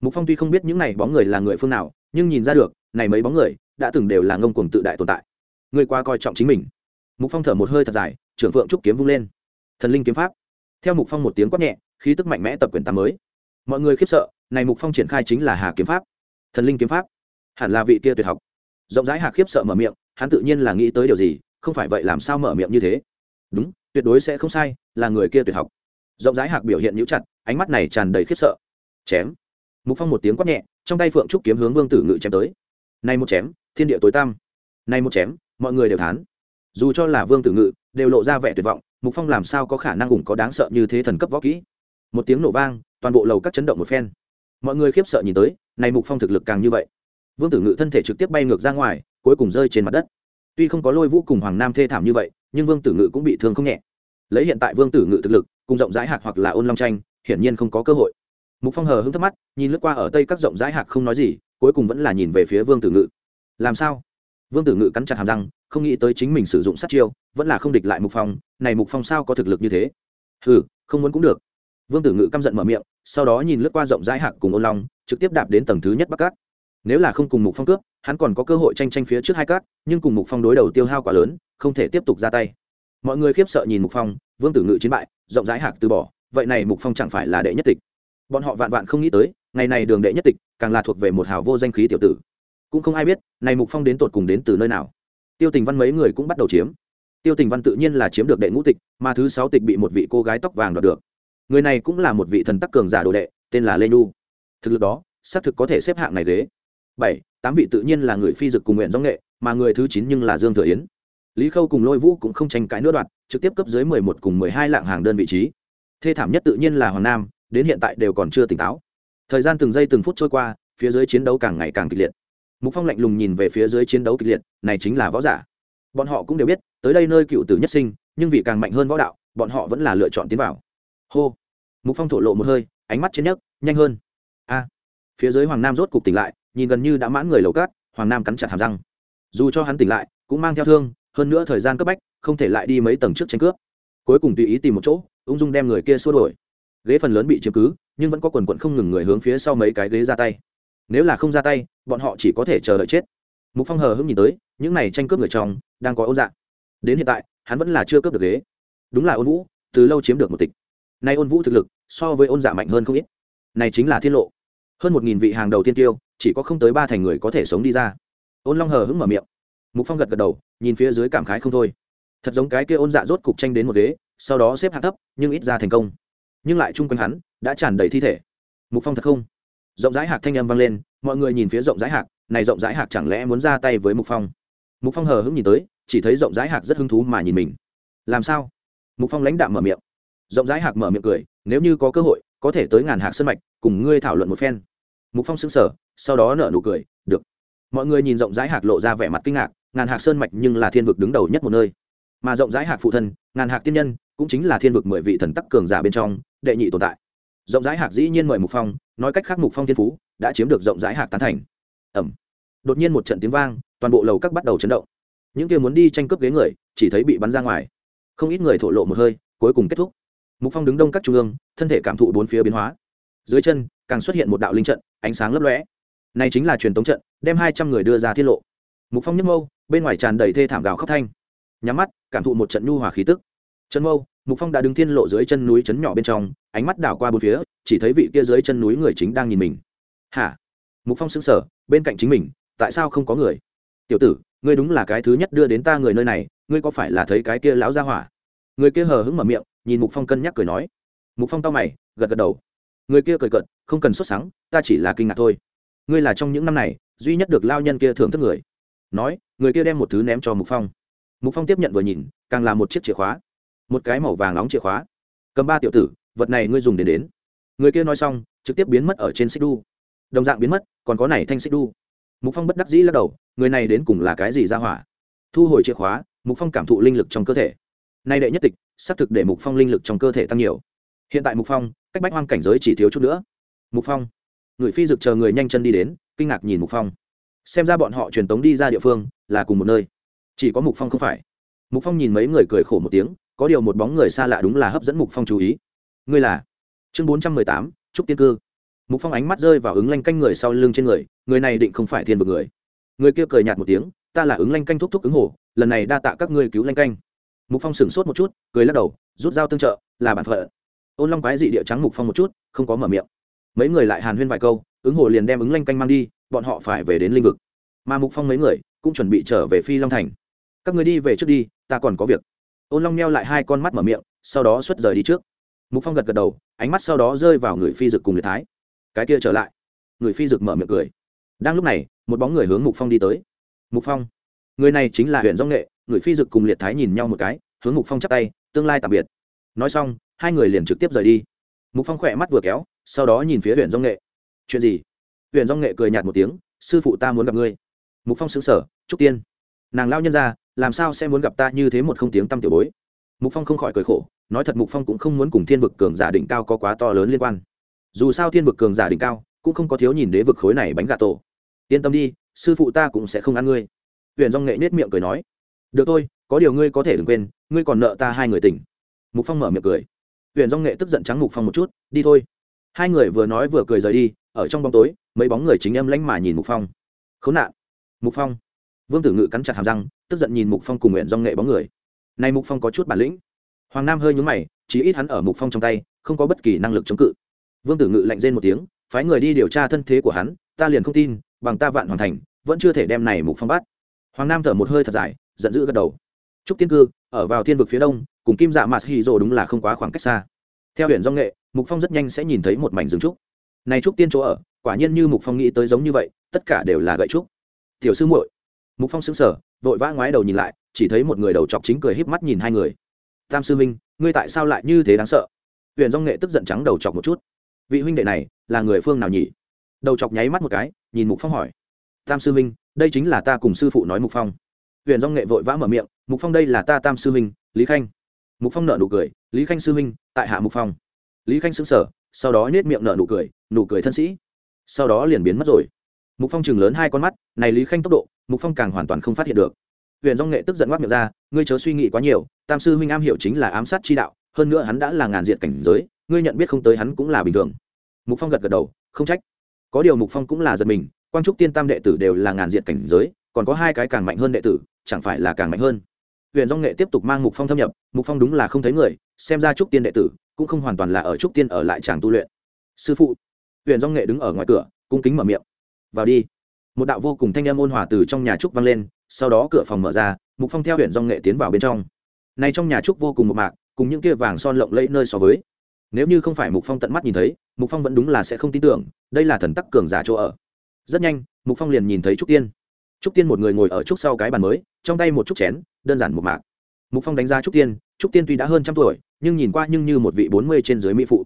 mục phong tuy không biết những này bóng người là người phương nào, nhưng nhìn ra được, này mấy bóng người đã từng đều là ngông cuồng tự đại tồn tại. Người qua coi trọng chính mình. Mục phong thở một hơi thật dài, trưởng phượng trúc kiếm vung lên. Thần linh kiếm pháp. Theo mục phong một tiếng quát nhẹ, khí tức mạnh mẽ tập quyền tám mới. Mọi người khiếp sợ, này mục phong triển khai chính là hà kiếm pháp. Thần linh kiếm pháp. Hẳn là vị kia tuyệt học. Rộng rãi hà khiếp sợ mở miệng, hắn tự nhiên là nghĩ tới điều gì, không phải vậy làm sao mở miệng như thế. Đúng, tuyệt đối sẽ không sai, là người kia tuyệt học rộng rãi hạc biểu hiện nhũ chặt, ánh mắt này tràn đầy khiếp sợ. Chém. Mục phong một tiếng quát nhẹ, trong tay phượng trúc kiếm hướng vương tử ngự chém tới. Nay một chém, thiên địa tối tăm. Nay một chém, mọi người đều thán. Dù cho là vương tử ngự, đều lộ ra vẻ tuyệt vọng, mục phong làm sao có khả năng ủng có đáng sợ như thế thần cấp võ kỹ? Một tiếng nổ vang, toàn bộ lầu các chấn động một phen. Mọi người khiếp sợ nhìn tới, này mục phong thực lực càng như vậy. Vương tử ngự thân thể trực tiếp bay ngược ra ngoài, cuối cùng rơi trên mặt đất. Tuy không có lôi vũ cùng hoàng nam thê thảm như vậy, nhưng vương tử ngự cũng bị thương không nhẹ. Lấy hiện tại vương tử ngự thực lực cùng rộng rãi hạc hoặc là ôn long tranh, hiển nhiên không có cơ hội. Mục phong hờ hững thắc mắt nhìn lướt qua ở tây các rộng rãi hạc không nói gì, cuối cùng vẫn là nhìn về phía vương tử ngự. Làm sao? Vương tử ngự cắn chặt hàm răng, không nghĩ tới chính mình sử dụng sát chiêu, vẫn là không địch lại mục phong, này mục phong sao có thực lực như thế? Ừ không muốn cũng được. Vương tử ngự căm giận mở miệng, sau đó nhìn lướt qua rộng rãi hạc cùng ôn long, trực tiếp đạp đến tầng thứ nhất bắc cát. Nếu là không cùng mục phong cướp, hắn còn có cơ hội tranh tranh phía trước hai cát, nhưng cùng mục phong đối đầu tiêu hao quá lớn, không thể tiếp tục ra tay. Mọi người khiếp sợ nhìn mục phong, vương tử ngự chiến bại rộng rãi hạc từ bỏ, vậy này mục phong chẳng phải là đệ nhất tịch. Bọn họ vạn vạn không nghĩ tới, ngày này đường đệ nhất tịch càng là thuộc về một hào vô danh khí tiểu tử. Cũng không ai biết, này mục phong đến tột cùng đến từ nơi nào. Tiêu tình văn mấy người cũng bắt đầu chiếm. Tiêu tình văn tự nhiên là chiếm được đệ ngũ tịch, mà thứ sáu tịch bị một vị cô gái tóc vàng đoạt được. Người này cũng là một vị thần tắc cường giả đồ đệ, tên là lê nhu. Thực lực đó, xác thực có thể xếp hạng này ghế. Bảy, tám vị tự nhiên là người phi dực cùng nguyện do nghệ, mà người thứ chín nhưng là dương thừa yến. Lý khâu cùng lôi vũ cũng không tranh cãi nữa đoạt trực tiếp cấp dưới mười một cùng mười hai lạng hàng đơn vị trí. Thê thảm nhất tự nhiên là hoàng nam, đến hiện tại đều còn chưa tỉnh táo. Thời gian từng giây từng phút trôi qua, phía dưới chiến đấu càng ngày càng kịch liệt. Mục phong lạnh lùng nhìn về phía dưới chiến đấu kịch liệt, này chính là võ giả. Bọn họ cũng đều biết, tới đây nơi cựu tử nhất sinh, nhưng vì càng mạnh hơn võ đạo, bọn họ vẫn là lựa chọn tiến vào. Hô. Mục phong thổ lộ một hơi, ánh mắt chiến nhấc, nhanh hơn. A. Phía dưới hoàng nam rốt cục tỉnh lại, nhìn gần như đã mãn người lầu cát, hoàng nam cắn chặt hàm răng. Dù cho hắn tỉnh lại, cũng mang theo thương hơn nữa thời gian cấp bách, không thể lại đi mấy tầng trước tranh cướp. Cuối cùng tùy ý tìm một chỗ, ung dung đem người kia xua đổi ghế phần lớn bị chiếm cứ, nhưng vẫn có quần quận không ngừng người hướng phía sau mấy cái ghế ra tay. Nếu là không ra tay, bọn họ chỉ có thể chờ đợi chết. Mục phong hờ hững nhìn tới, những này tranh cướp người chồng đang có ôn dạng. Đến hiện tại, hắn vẫn là chưa cướp được ghế. Đúng là ôn vũ, từ lâu chiếm được một tịch. Nay ôn vũ thực lực, so với ôn dạ mạnh hơn không ít. Này chính là thiên lộ. Hơn một nghìn vị hàng đầu tiên tiêu, chỉ có không tới ba thành người có thể sống đi ra. Ôn long hờ hững mở miệng mục phong gật gật đầu, nhìn phía dưới cảm khái không thôi. Thật giống cái kia ôn dạ rốt cục tranh đến một ghế, sau đó xếp hạ thấp, nhưng ít ra thành công. Nhưng lại chung quanh hắn, đã tràn đầy thi thể. Mục phong thật không? Rộng rãi hạc thanh âm vang lên, mọi người nhìn phía rộng rãi hạc, này rộng rãi hạc chẳng lẽ muốn ra tay với mục phong? Mục phong hờ hững nhìn tới, chỉ thấy rộng rãi hạc rất hứng thú mà nhìn mình. Làm sao? Mục phong lãnh đạm mở miệng. Rộng rãi hạc mở miệng cười, nếu như có cơ hội, có thể tới ngàn hạc sân mạch, cùng ngươi thảo luận một phen. Mục phong sững sờ, sau đó nở nụ cười, được. Mọi người nhìn rộng rãi hạc lộ ra vẻ mặt kinh ngạc ngàn hạc sơn mạch nhưng là thiên vực đứng đầu nhất một nơi. Mà rộng rãi hạc phụ thân, ngàn hạc tiên nhân, cũng chính là thiên vực mười vị thần tắc cường giả bên trong, đệ nhị tồn tại. Rộng rãi hạc dĩ nhiên mời mục phong, nói cách khác mục phong thiên phú đã chiếm được rộng rãi hạc tán thành. Ẩm. Đột nhiên một trận tiếng vang, toàn bộ lầu các bắt đầu chấn động. Những kia muốn đi tranh cướp ghế người, chỉ thấy bị bắn ra ngoài. Không ít người thổ lộ một hơi, cuối cùng kết thúc. Mục phong đứng đông các trung ương, thân thể cảm thụ bốn phía biến hóa. Dưới chân, càng xuất hiện một đạo linh trận, ánh sáng lấp lóe. Này chính là truyền tống trận, đem hai trăm người đưa ra tiết lộ mục phong nhấc mâu, bên ngoài tràn đầy thê thảm gào khóc thanh. Nhắm mắt, cảm thụ một trận nhu hòa khí tức. Chân mâu, mục phong đã đứng thiên lộ dưới chân núi trấn nhỏ bên trong, ánh mắt đảo qua bốn phía, chỉ thấy vị kia dưới chân núi người chính đang nhìn mình. Hả? Mục phong sững sờ, bên cạnh chính mình, tại sao không có người? Tiểu tử, ngươi đúng là cái thứ nhất đưa đến ta người nơi này, ngươi có phải là thấy cái kia lão gia hỏa? Người kia hờ hững mở miệng, nhìn mục phong cân nhắc cười nói. Mục phong tao mày, gật gật đầu. Người kia cười cận không cần xuất sáng ta chỉ là kinh ngạc thôi. Ngươi là trong những năm này, duy nhất được lao nhân kia thưởng thức người nói, người kia đem một thứ ném cho mục phong. Mục phong tiếp nhận vừa nhìn, càng là một chiếc chìa khóa. Một cái màu vàng nóng chìa khóa. Cầm ba tiểu tử, vật này ngươi dùng để đến. Người kia nói xong, trực tiếp biến mất ở trên xích đu. Đồng dạng biến mất, còn có này thanh xích đu. Mục phong bất đắc dĩ lắc đầu, người này đến cùng là cái gì ra hỏa? Thu hồi chìa khóa, mục phong cảm thụ linh lực trong cơ thể. Nay đệ nhất tịch xác thực để mục phong linh lực trong cơ thể tăng nhiều. Hiện tại mục phong, cách bách hoang cảnh giới chỉ thiếu chút nữa. Mục phong, người phi dực chờ người nhanh chân đi đến, kinh ngạc nhìn mục phong xem ra bọn họ truyền tống đi ra địa phương là cùng một nơi. Chỉ có mục phong không phải. Mục phong nhìn mấy người cười khổ một tiếng, có điều một bóng người xa lạ đúng là hấp dẫn mục phong chú ý. Ngươi là? Chương bốn trăm mười tám, trúc tiên cư. Mục phong ánh mắt rơi vào ứng lanh canh người sau lưng trên người người này định không phải thiên vực người. Người kia cười nhạt một tiếng, ta là ứng lanh canh thúc thúc ứng hồ, lần này đa tạ các ngươi cứu lanh canh. Mục phong sửng sốt một chút, cười lắc đầu, rút dao tương trợ, là bản phận. Ôn long quái dị địa trắng mục phong một chút, không có mở miệng mấy người lại hàn huyên vài câu, ứng hồ liền đem ứng lanh canh mang đi, bọn họ phải về đến linh vực. Mà mục phong mấy người cũng chuẩn bị trở về phi long thành. Các người đi về trước đi, ta còn có việc. Ôn long neo lại hai con mắt mở miệng, sau đó xuất rời đi trước. Mục phong gật gật đầu, ánh mắt sau đó rơi vào người phi dực cùng liệt thái. Cái kia trở lại. Người phi dực mở miệng cười. Đang lúc này, một bóng người hướng mục phong đi tới. Mục phong. Người này chính là huyện dông nghệ, người phi dực cùng liệt thái nhìn nhau một cái, hướng mục phong chắp tay, tương lai tạm biệt. Nói xong, hai người liền trực tiếp rời đi. Mục phong khỏe mắt vừa kéo sau đó nhìn phía huyện dông nghệ. Chuyện gì? Huyện dông nghệ cười nhạt một tiếng, sư phụ ta muốn gặp ngươi. Mục phong xứng sở trúc tiên, nàng lao nhân ra, làm sao sẽ muốn gặp ta như thế một không tiếng tăm tiểu bối? Mục phong không khỏi cười khổ, nói thật mục phong cũng không muốn cùng thiên vực cường giả đỉnh cao có quá to lớn liên quan. Dù sao thiên vực cường giả đỉnh cao, cũng không có thiếu nhìn đế vực khối này bánh gà tổ. Yên tâm đi, sư phụ ta cũng sẽ không ăn ngươi. Huyện dong nghệ nết miệng cười nói, được thôi, có điều ngươi có thể đừng quên, ngươi còn nợ ta hai người tỉnh mục phong mở miệng cười. Huyện dong nghệ tức giận trắng mục phong một chút, đi thôi hai người vừa nói vừa cười rời đi, ở trong bóng tối, mấy bóng người chính âm lánh mà nhìn mục phong. Khốn nạn! Mục phong. Vương tử ngự cắn chặt hàm răng, tức giận nhìn mục phong cùng nguyện dong nghệ bóng người. Nay mục phong có chút bản lĩnh. Hoàng nam hơi nhún mày chỉ ít hắn ở mục phong trong tay, không có bất kỳ năng lực chống cự. Vương tử ngự lạnh rên một tiếng, phái người đi điều tra thân thế của hắn, ta liền không tin, bằng ta vạn hoàn thành, vẫn chưa thể đem này mục phong bắt. Hoàng nam thở một hơi thật dài, giận dữ gật đầu. Trúc tiên cư, ở vào thiên vực phía đông, cùng kim dạ mạt hy rồ đúng là không quá khoảng cách xa. Theo huyện do nghệ mục phong rất nhanh sẽ nhìn thấy một mảnh rừng trúc. Này trúc tiên chỗ ở, quả nhiên như mục phong nghĩ tới giống như vậy, tất cả đều là gậy trúc. Tiểu sư muội. Mục phong sững sờ, vội vã ngoái đầu nhìn lại, chỉ thấy một người đầu chọc chính cười híp mắt nhìn hai người. Tam sư minh ngươi tại sao lại như thế đáng sợ? Huyền dong nghệ tức giận trắng đầu chọc một chút. Vị huynh đệ này, là người phương nào nhỉ? Đầu chọc nháy mắt một cái, nhìn mục phong hỏi. Tam sư minh đây chính là ta cùng sư phụ nói mục phong. Huyền dong nghệ vội vã mở miệng, mục phong đây là ta tam sư minh lý khanh. Mục phong nợ nụ cười, lý khanh sư minh tại hạ mục phong lý khanh sững sở sau đó nhếch miệng nở nụ cười nụ cười thân sĩ. Sau đó liền biến mất rồi. Mục phong chừng lớn hai con mắt, này lý khanh tốc độ, mục phong càng hoàn toàn không phát hiện được. Huyện dong nghệ tức giận ngoác miệng ra, ngươi chớ suy nghĩ quá nhiều, tam sư huynh am hiểu chính là ám sát chi đạo, hơn nữa hắn đã là ngàn diện cảnh giới, ngươi nhận biết không tới hắn cũng là bình thường. Mục phong gật gật đầu, không trách. Có điều mục phong cũng là giật mình, quang trúc tiên tam đệ tử đều là ngàn diện cảnh giới, còn có hai cái càng mạnh hơn đệ tử, chẳng phải là càng mạnh hơn? Huyện dong nghệ tiếp tục mang mục phong thâm nhập, mục phong đúng là không thấy người, xem ra trúc tiên đệ tử cũng không hoàn toàn là ở trúc tiên ở lại tràng tu luyện. Sư phụ huyện dong nghệ đứng ở ngoài cửa, cung kính mở miệng. Vào đi. Một đạo vô cùng thanh âm ôn hòa từ trong nhà trúc vang lên, sau đó cửa phòng mở ra, mục phong theo huyện dong nghệ tiến vào bên trong. Này trong nhà trúc vô cùng một mạc, cùng những kia vàng son lộng lẫy nơi so với. Nếu như không phải mục phong tận mắt nhìn thấy, mục phong vẫn đúng là sẽ không tin tưởng, đây là thần tắc cường giả chỗ ở. Rất nhanh, mục phong liền nhìn thấy trúc tiên trúc tiên một người ngồi ở trúc sau cái bàn mới, trong tay một trúc chén, đơn giản một mạc. Mục phong đánh giá trúc tiên trúc tiên tuy đã hơn trăm tuổi, nhưng nhìn qua nhưng như một vị bốn mươi trên dưới mỹ phụ.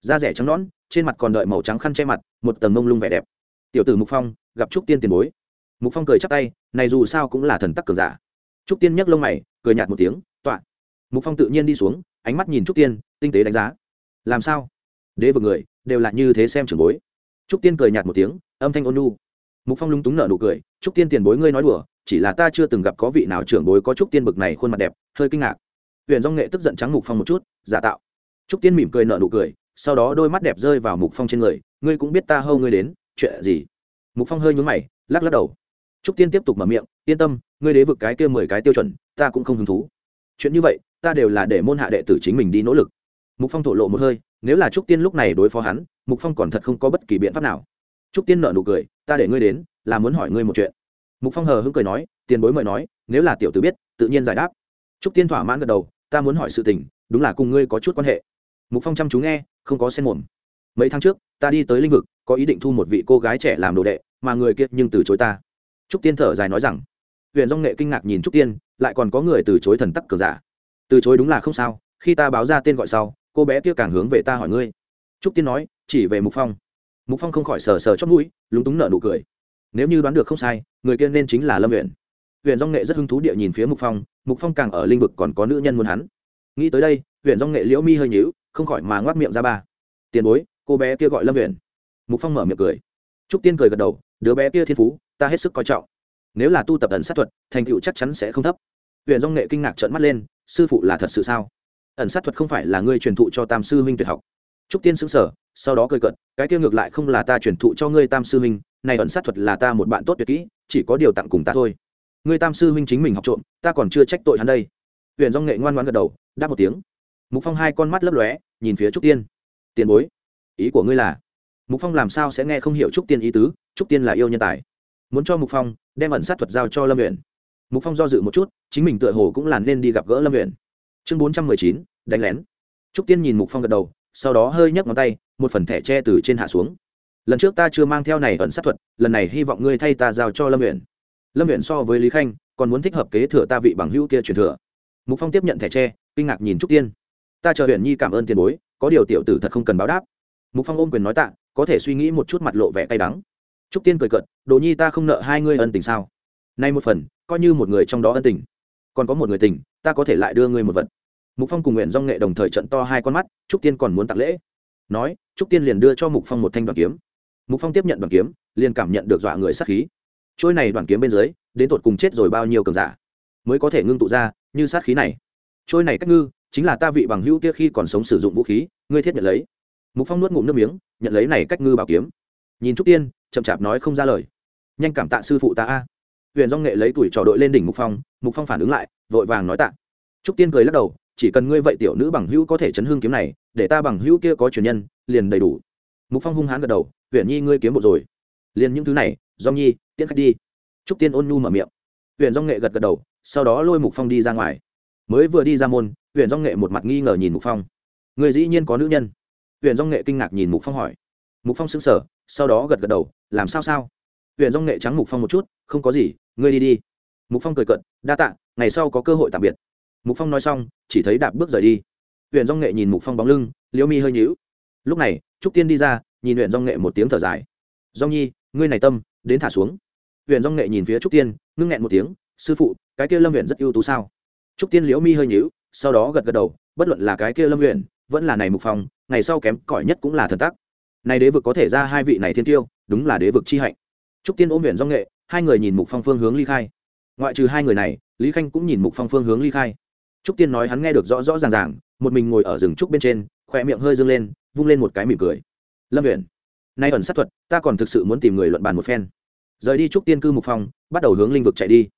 Da rẻ trắng nõn, trên mặt còn đợi màu trắng khăn che mặt, một tầng mông lung vẻ đẹp. Tiểu tử mục phong, gặp trúc tiên tiền bối. Mục phong cười chắp tay, này dù sao cũng là thần tắc cường giả. Trúc tiên nhấc lông mày, cười nhạt một tiếng tọa mục phong tự nhiên đi xuống, ánh mắt nhìn trúc tiên, tinh tế đánh giá. Làm sao? Đế vực người, đều là như thế xem trưởng bối. Trúc tiên cười nhạt một tiếng, âm thanh ôn nu mục phong lúng túng nở nụ cười, trúc tiên tiền bối ngươi nói đùa, chỉ là ta chưa từng gặp có vị nào trưởng bối có trúc tiên bực này khuôn mặt đẹp, hơi kinh ngạc. Huyện dong nghệ tức giận trắng mục phong một chút, giả tạo. Trúc tiên mỉm cười nở nụ cười, sau đó đôi mắt đẹp rơi vào mục phong trên người, ngươi cũng biết ta hâu ngươi đến, chuyện gì? Mục phong hơi nhún mày, lắc lắc đầu. Trúc tiên tiếp tục mở miệng, yên tâm, ngươi đế vực cái kia mười cái tiêu chuẩn, ta cũng không hứng thú. Chuyện như vậy, ta đều là để môn hạ đệ tử chính mình đi nỗ lực. Mục phong thổ lộ một hơi, nếu là trúc tiên lúc này đối phó hắn, mục phong còn thật không có bất kỳ biện pháp nào trúc tiên nợ nụ cười, ta để ngươi đến, là muốn hỏi ngươi một chuyện. Mục phong hờ hững cười nói, tiền bối mời nói, nếu là tiểu tử biết, tự nhiên giải đáp. Trúc tiên thỏa mãn gật đầu, ta muốn hỏi sự tình, đúng là cùng ngươi có chút quan hệ. Mục phong chăm chú nghe, không có sen mồm. Mấy tháng trước, ta đi tới linh vực, có ý định thu một vị cô gái trẻ làm đồ đệ, mà người kia nhưng từ chối ta. Trúc tiên thở dài nói rằng huyện dong nghệ kinh ngạc nhìn trúc tiên, lại còn có người từ chối thần tắc cờ giả. Từ chối đúng là không sao, khi ta báo ra tên gọi sau, cô bé kia càng hướng về ta hỏi ngươi. Trúc tiên nói, chỉ về mục phong mục phong không khỏi sờ sờ chót mũi, lúng túng nở nụ cười. Nếu như đoán được không sai, người kia nên chính là lâm huyện huyện dong nghệ rất hứng thú địa nhìn phía mục phong mục phong càng ở linh vực còn có nữ nhân muốn hắn. Nghĩ tới đây huyện dong nghệ liễu mi hơi nhíu, không khỏi mà ngoác miệng ra ba. Tiền bối, cô bé kia gọi lâm huyện mục phong mở miệng cười. Trúc tiên cười gật đầu, đứa bé kia thiên phú, ta hết sức coi trọng. Nếu là tu tập ẩn sát thuật, thành tựu chắc chắn sẽ không thấp. Huyện dong nghệ kinh ngạc trợn mắt lên, sư phụ là thật sự sao? Ẩn sát thuật không phải là ngươi truyền thụ cho tam sư huynh tuyệt học trúc tiên xứng sở sau đó cười cận cái kia ngược lại không là ta truyền thụ cho ngươi tam sư huynh, này ẩn sát thuật là ta một bạn tốt tuyệt kỹ, chỉ có điều tặng cùng ta thôi. Ngươi tam sư huynh chính mình học trộm, ta còn chưa trách tội hắn đây. Huyện do nghệ ngoan ngoan gật đầu, đáp một tiếng. Mục phong hai con mắt lấp lóe, nhìn phía trúc tiên. Tiền bối, ý của ngươi là? Mục phong làm sao sẽ nghe không hiểu trúc tiên ý tứ, trúc tiên là yêu nhân tài. Muốn cho mục phong đem ẩn sát thuật giao cho lâm huyện mục phong do dự một chút, chính mình tựa hồ cũng là nên đi gặp gỡ lâm huyện chương bốn trăm mười chín, đánh lén. Trúc tiên nhìn mục phong gật đầu sau đó hơi nhấc ngón tay, một phần thẻ tre từ trên hạ xuống. Lần trước ta chưa mang theo này ẩn sát thuật, lần này hy vọng ngươi thay ta giao cho lâm nguyện lâm nguyện so với lý khanh, còn muốn thích hợp kế thừa ta vị bằng hữu kia truyền thừa. Mục phong tiếp nhận thẻ tre kinh ngạc nhìn trúc tiên. Ta chờ huyện nhi cảm ơn tiền bối, có điều tiểu tử thật không cần báo đáp. Mục phong ôm quyền nói tạ, có thể suy nghĩ một chút mặt lộ vẻ cay đắng. Trúc tiên cười cợt, đồ nhi ta không nợ hai ngươi ân tình sao? Nay một phần, coi như một người trong đó ân tình. Còn có một người tình, ta có thể lại đưa ngươi một vật mục phong cùng nguyện dong nghệ đồng thời trận to hai con mắt, trúc tiên còn muốn tặng lễ. Nói, trúc tiên liền đưa cho mục phong một thanh đoàn kiếm. Mục phong tiếp nhận đoàn kiếm, liền cảm nhận được dọa người sát khí. Trôi này đoàn kiếm bên dưới, đến tột cùng chết rồi bao nhiêu cường giả mới có thể ngưng tụ ra như sát khí này. Trôi này cách ngư, chính là ta vị bằng hữu kia khi còn sống sử dụng vũ khí, ngươi thiết nhận lấy. Mục phong nuốt ngụm nước miếng, nhận lấy này cách ngư bảo kiếm. Nhìn trúc tiên, chậm chạp nói không ra lời. Nhanh cảm tạ sư phụ ta a. Huyền dong nghệ lấy tuổi trò đội lên đỉnh mục phong mục phong phản ứng lại, vội vàng nói tạ. Trúc tiên cười lắc đầu chỉ cần ngươi vậy tiểu nữ bằng hữu có thể chấn hương kiếm này, để ta bằng hữu kia có truyền nhân, liền đầy đủ. Mục phong hung hãn gật đầu huyện nhi ngươi kiếm một rồi. Liền những thứ này do nhi, tiễn khách đi. Trúc tiên ôn nhu mở miệng. Huyện do nghệ gật gật đầu, sau đó lôi mục phong đi ra ngoài. Mới vừa đi ra môn huyện do nghệ một mặt nghi ngờ nhìn mục phong. Người dĩ nhiên có nữ nhân? Huyện do nghệ kinh ngạc nhìn mục phong hỏi. Mục phong sững sờ, sau đó gật gật đầu, làm sao sao? Huyện do nghệ trắng mục phong một chút, không có gì, ngươi đi đi. Mục phong cười cận đa tạ, ngày sau có cơ hội tạm biệt mục phong nói xong, chỉ thấy đạp bước rời đi. Huyện dong nghệ nhìn mục phong bóng lưng, liễu mi hơi nhíu. Lúc này, trúc tiên đi ra, nhìn huyện dong nghệ một tiếng thở dài. Dong nhi, ngươi này tâm, đến thả xuống. Huyện dong nghệ nhìn phía trúc tiên, ngưng nghẹn một tiếng, sư phụ, cái kia lâm huyện rất ưu tú sao? Trúc tiên liễu mi hơi nhíu, sau đó gật gật đầu, bất luận là cái kia lâm huyện vẫn là này mục phong, ngày sau kém cỏi nhất cũng là thần tắc. Này đế vực có thể ra hai vị này thiên tiêu, đúng là đế vực chi hạnh. Trúc tiên ôm huyện dong nghệ, hai người nhìn mục phong phương hướng ly khai. Ngoại trừ hai người này, lý khanh cũng nhìn mục phong phương hướng ly khai trúc tiên nói hắn nghe được rõ rõ ràng ràng, một mình ngồi ở rừng trúc bên trên khỏe miệng hơi dâng lên, vung lên một cái mỉm cười. Lâm nguyện nay ẩn sát thuật, ta còn thực sự muốn tìm người luận bàn một phen. Rời đi trúc tiên cư mục phong bắt đầu hướng linh vực chạy đi.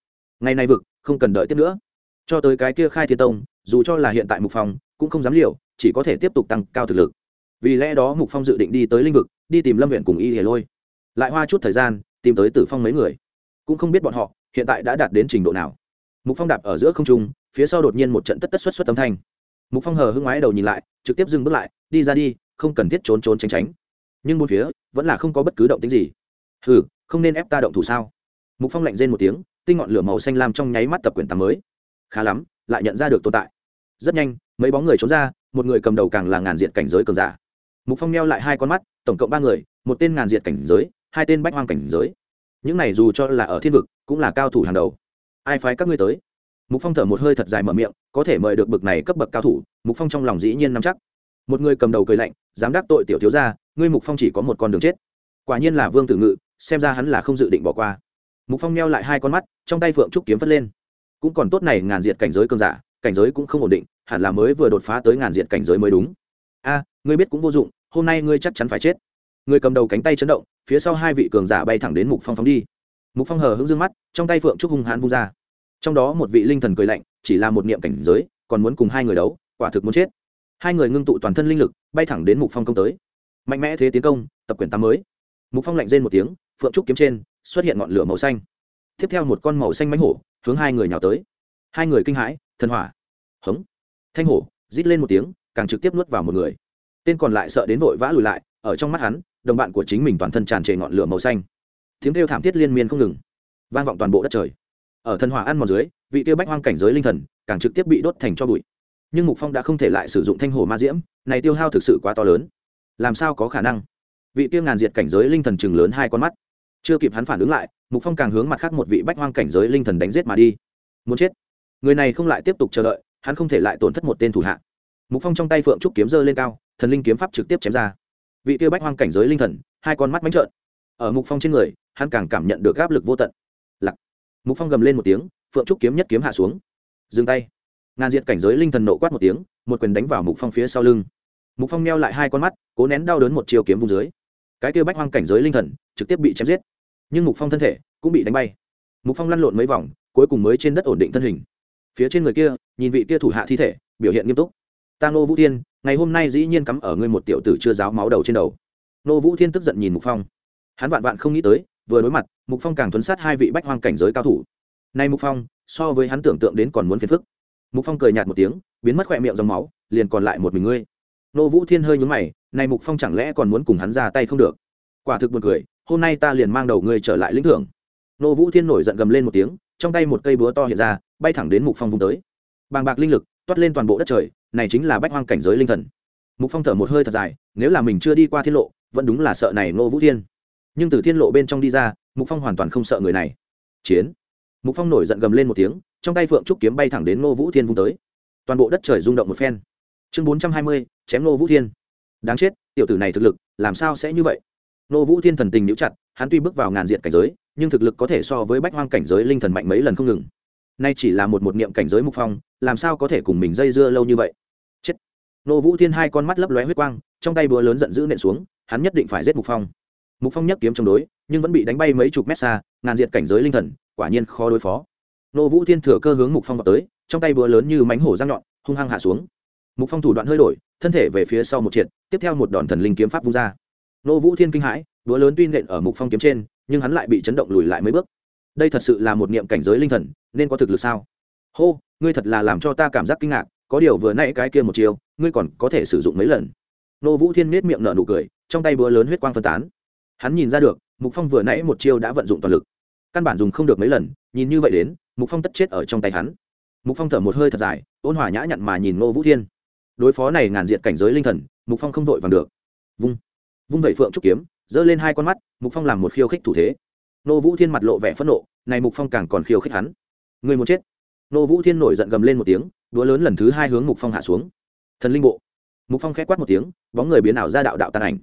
Ngày nay vực, không cần đợi tiếp nữa. Cho tới cái kia khai thiên tông, dù cho là hiện tại mục phong cũng không dám liều, chỉ có thể tiếp tục tăng cao thực lực. Vì lẽ đó mục phong dự định đi tới linh vực, đi tìm lâm huyện cùng y hề lôi. Lại hoa chút thời gian, tìm tới tử phong mấy người. Cũng không biết bọn họ hiện tại đã đạt đến trình độ nào. Mục phong đạp ở giữa không trung phía sau đột nhiên một trận tất tất xuất xuất âm thanh. Mục phong hờ hưng ngoái đầu nhìn lại, trực tiếp dừng bước lại, đi ra đi, không cần thiết trốn trốn tránh tránh. Nhưng bốn phía, vẫn là không có bất cứ động tính gì. Hừ, không nên ép ta động thủ sao? Mục phong lạnh rên một tiếng, tinh ngọn lửa màu xanh lam trong nháy mắt tập quyển tắm mới. Khá lắm, lại nhận ra được tồn tại. Rất nhanh, mấy bóng người trốn ra, một người cầm đầu càng là ngàn diện cảnh giới cường giả. Mục phong neo lại hai con mắt, tổng cộng ba người, một tên ngàn diện cảnh giới, hai tên bách hoang cảnh giới. Những này dù cho là ở thiên vực, cũng là cao thủ hàng đầu. Ai phái các ngươi tới? Mục phong thở một hơi thật dài mở miệng, có thể mời được bực này cấp bậc cao thủ, mục phong trong lòng dĩ nhiên nắm chắc. Một người cầm đầu cười lạnh, dám đắc tội tiểu thiếu gia, ngươi mục phong chỉ có một con đường chết. Quả nhiên là vương tử ngự, xem ra hắn là không dự định bỏ qua. Mục phong neo lại hai con mắt, trong tay phượng trúc kiếm phất lên. Cũng còn tốt này ngàn diệt cảnh giới cơn giả, cảnh giới cũng không ổn định, hẳn là mới vừa đột phá tới ngàn diệt cảnh giới mới đúng. A, ngươi biết cũng vô dụng, hôm nay ngươi chắc chắn phải chết. Người cầm đầu cánh tay chấn động, phía sau hai vị cường giả bay thẳng đến mục phong phóng đi. Mục phong hờ hững dương mắt, trong tay phượng trúc hung hãn vung ra trong đó một vị linh thần cười lạnh, chỉ là một niệm cảnh giới, còn muốn cùng hai người đấu, quả thực muốn chết. Hai người ngưng tụ toàn thân linh lực, bay thẳng đến mục phong công tới. Mạnh mẽ thế tiến công, tập quyển tám mới. Mục phong lạnh rên một tiếng, phượng trúc kiếm trên, xuất hiện ngọn lửa màu xanh. Tiếp theo một con màu xanh mánh hổ, hướng hai người nhào tới. Hai người kinh hãi, thần hỏa. Hống. Thanh hổ, rít lên một tiếng, càng trực tiếp nuốt vào một người. Tên còn lại sợ đến vội vã lùi lại, ở trong mắt hắn, đồng bạn của chính mình toàn thân tràn trề ngọn lửa màu xanh. Tiếng kêu thảm thiết liên miên không ngừng. Vang vọng toàn bộ đất trời ở thần hỏa ăn mòn dưới, vị tiêu bách hoang cảnh giới linh thần càng trực tiếp bị đốt thành cho bụi. Nhưng mục phong đã không thể lại sử dụng thanh hồ ma diễm, này tiêu hao thực sự quá to lớn. Làm sao có khả năng? Vị tiêu ngàn diệt cảnh giới linh thần chừng lớn hai con mắt. Chưa kịp hắn phản ứng lại, mục phong càng hướng mặt khác một vị bách hoang cảnh giới linh thần đánh giết mà đi. Muốn chết. Người này không lại tiếp tục chờ đợi, hắn không thể lại tổn thất một tên thủ hạ. Mục phong trong tay phượng trúc kiếm dơ lên cao, thần linh kiếm pháp trực tiếp chém ra. Vị tiêu bách hoang cảnh giới linh thần, hai con mắt bánh trợn. Ở mục phong trên người, hắn càng cảm nhận được áp lực vô tận mục phong gầm lên một tiếng, phượng trúc kiếm nhất kiếm hạ xuống. Dừng tay. Ngàn diện cảnh giới linh thần nộ quát một tiếng, một quyền đánh vào mục phong phía sau lưng. Mục phong neo lại hai con mắt, cố nén đau đớn một chiều kiếm vùng dưới. Cái kia bách hoang cảnh giới linh thần, trực tiếp bị chém giết. Nhưng mục phong thân thể cũng bị đánh bay. Mục phong lăn lộn mấy vòng, cuối cùng mới trên đất ổn định thân hình. Phía trên người kia, nhìn vị kia thủ hạ thi thể, biểu hiện nghiêm túc. Ta ngô vũ thiên, ngày hôm nay dĩ nhiên cắm ở ngươi một tiểu tử chưa giáo máu đầu trên đầu. Ngô vũ thiên tức giận nhìn mục phong. Hắn vạn vạn không nghĩ tới vừa đối mặt, mục phong càng thuấn sát hai vị bách hoang cảnh giới cao thủ. Nay mục phong, so với hắn tưởng tượng đến còn muốn phiền phức. Mục phong cười nhạt một tiếng, biến mất khỏe miệng dòng máu, liền còn lại một mình ngươi. Nô vũ thiên hơi nhúng mày này mục phong chẳng lẽ còn muốn cùng hắn ra tay không được? Quả thực buồn cười, hôm nay ta liền mang đầu ngươi trở lại lĩnh thưởng. Nô vũ thiên nổi giận gầm lên một tiếng, trong tay một cây búa to hiện ra, bay thẳng đến mục phong vùng tới. Bàng bạc linh lực, toát lên toàn bộ đất trời, này chính là bách hoang cảnh giới linh thần. Mục phong thở một hơi thật dài, nếu là mình chưa đi qua thiên lộ, vẫn đúng là sợ này nô vũ thiên nhưng từ thiên lộ bên trong đi ra, mục phong hoàn toàn không sợ người này. Chiến. Mục phong nổi giận gầm lên một tiếng, trong tay phượng trúc kiếm bay thẳng đến Ngô vũ thiên vung tới. Toàn bộ đất trời rung động một phen. Chương bốn trăm hai mươi, chém Ngô vũ thiên. Đáng chết, tiểu tử này thực lực, làm sao sẽ như vậy? Ngô vũ thiên thần tình níu chặt, hắn tuy bước vào ngàn diện cảnh giới, nhưng thực lực có thể so với bách hoang cảnh giới linh thần mạnh mấy lần không ngừng. Nay chỉ là một một niệm cảnh giới mục phong, làm sao có thể cùng mình dây dưa lâu như vậy? Chết. Nô vũ thiên hai con mắt lấp lóe huyết quang, trong tay búa lớn giận dữ nện xuống, hắn nhất định phải giết mục phong mục phong nhấc kiếm chống đối, nhưng vẫn bị đánh bay mấy chục mét xa, ngàn diệt cảnh giới linh thần, quả nhiên khó đối phó. Nô vũ thiên thừa cơ hướng mục phong vào tới, trong tay búa lớn như mánh hổ răng nhọn, hung hăng hạ xuống. Mục phong thủ đoạn hơi đổi, thân thể về phía sau một triệt, tiếp theo một đòn thần linh kiếm pháp vung ra. Nô vũ thiên kinh hãi, búa lớn tuy nện ở mục phong kiếm trên, nhưng hắn lại bị chấn động lùi lại mấy bước. Đây thật sự là một niệm cảnh giới linh thần, nên có thực lực sao? Hô, ngươi thật là làm cho ta cảm giác kinh ngạc, có điều vừa nãy cái kia một chiều ngươi còn có thể sử dụng mấy lần? Nô vũ thiên miết miệng nở nụ cười, trong tay búa lớn huyết quang phân tán hắn nhìn ra được, mục phong vừa nãy một chiêu đã vận dụng toàn lực. Căn bản dùng không được mấy lần, nhìn như vậy đến, mục phong tất chết ở trong tay hắn. Mục phong thở một hơi thật dài, ôn hòa nhã nhặn mà nhìn Ngô vũ thiên. Đối phó này ngàn diện cảnh giới linh thần, mục phong không vội vàng được. Vung vung vẩy phượng trúc kiếm, giơ lên hai con mắt, mục phong làm một khiêu khích thủ thế. Ngô vũ thiên mặt lộ vẻ phẫn nộ, này mục phong càng còn khiêu khích hắn. Người muốn chết. Ngô vũ thiên nổi giận gầm lên một tiếng, đũa lớn lần thứ hai hướng mục phong hạ xuống. Thần linh bộ. Mục phong khét quát một tiếng, bóng người biến ảo ra đạo đạo tàn ảnh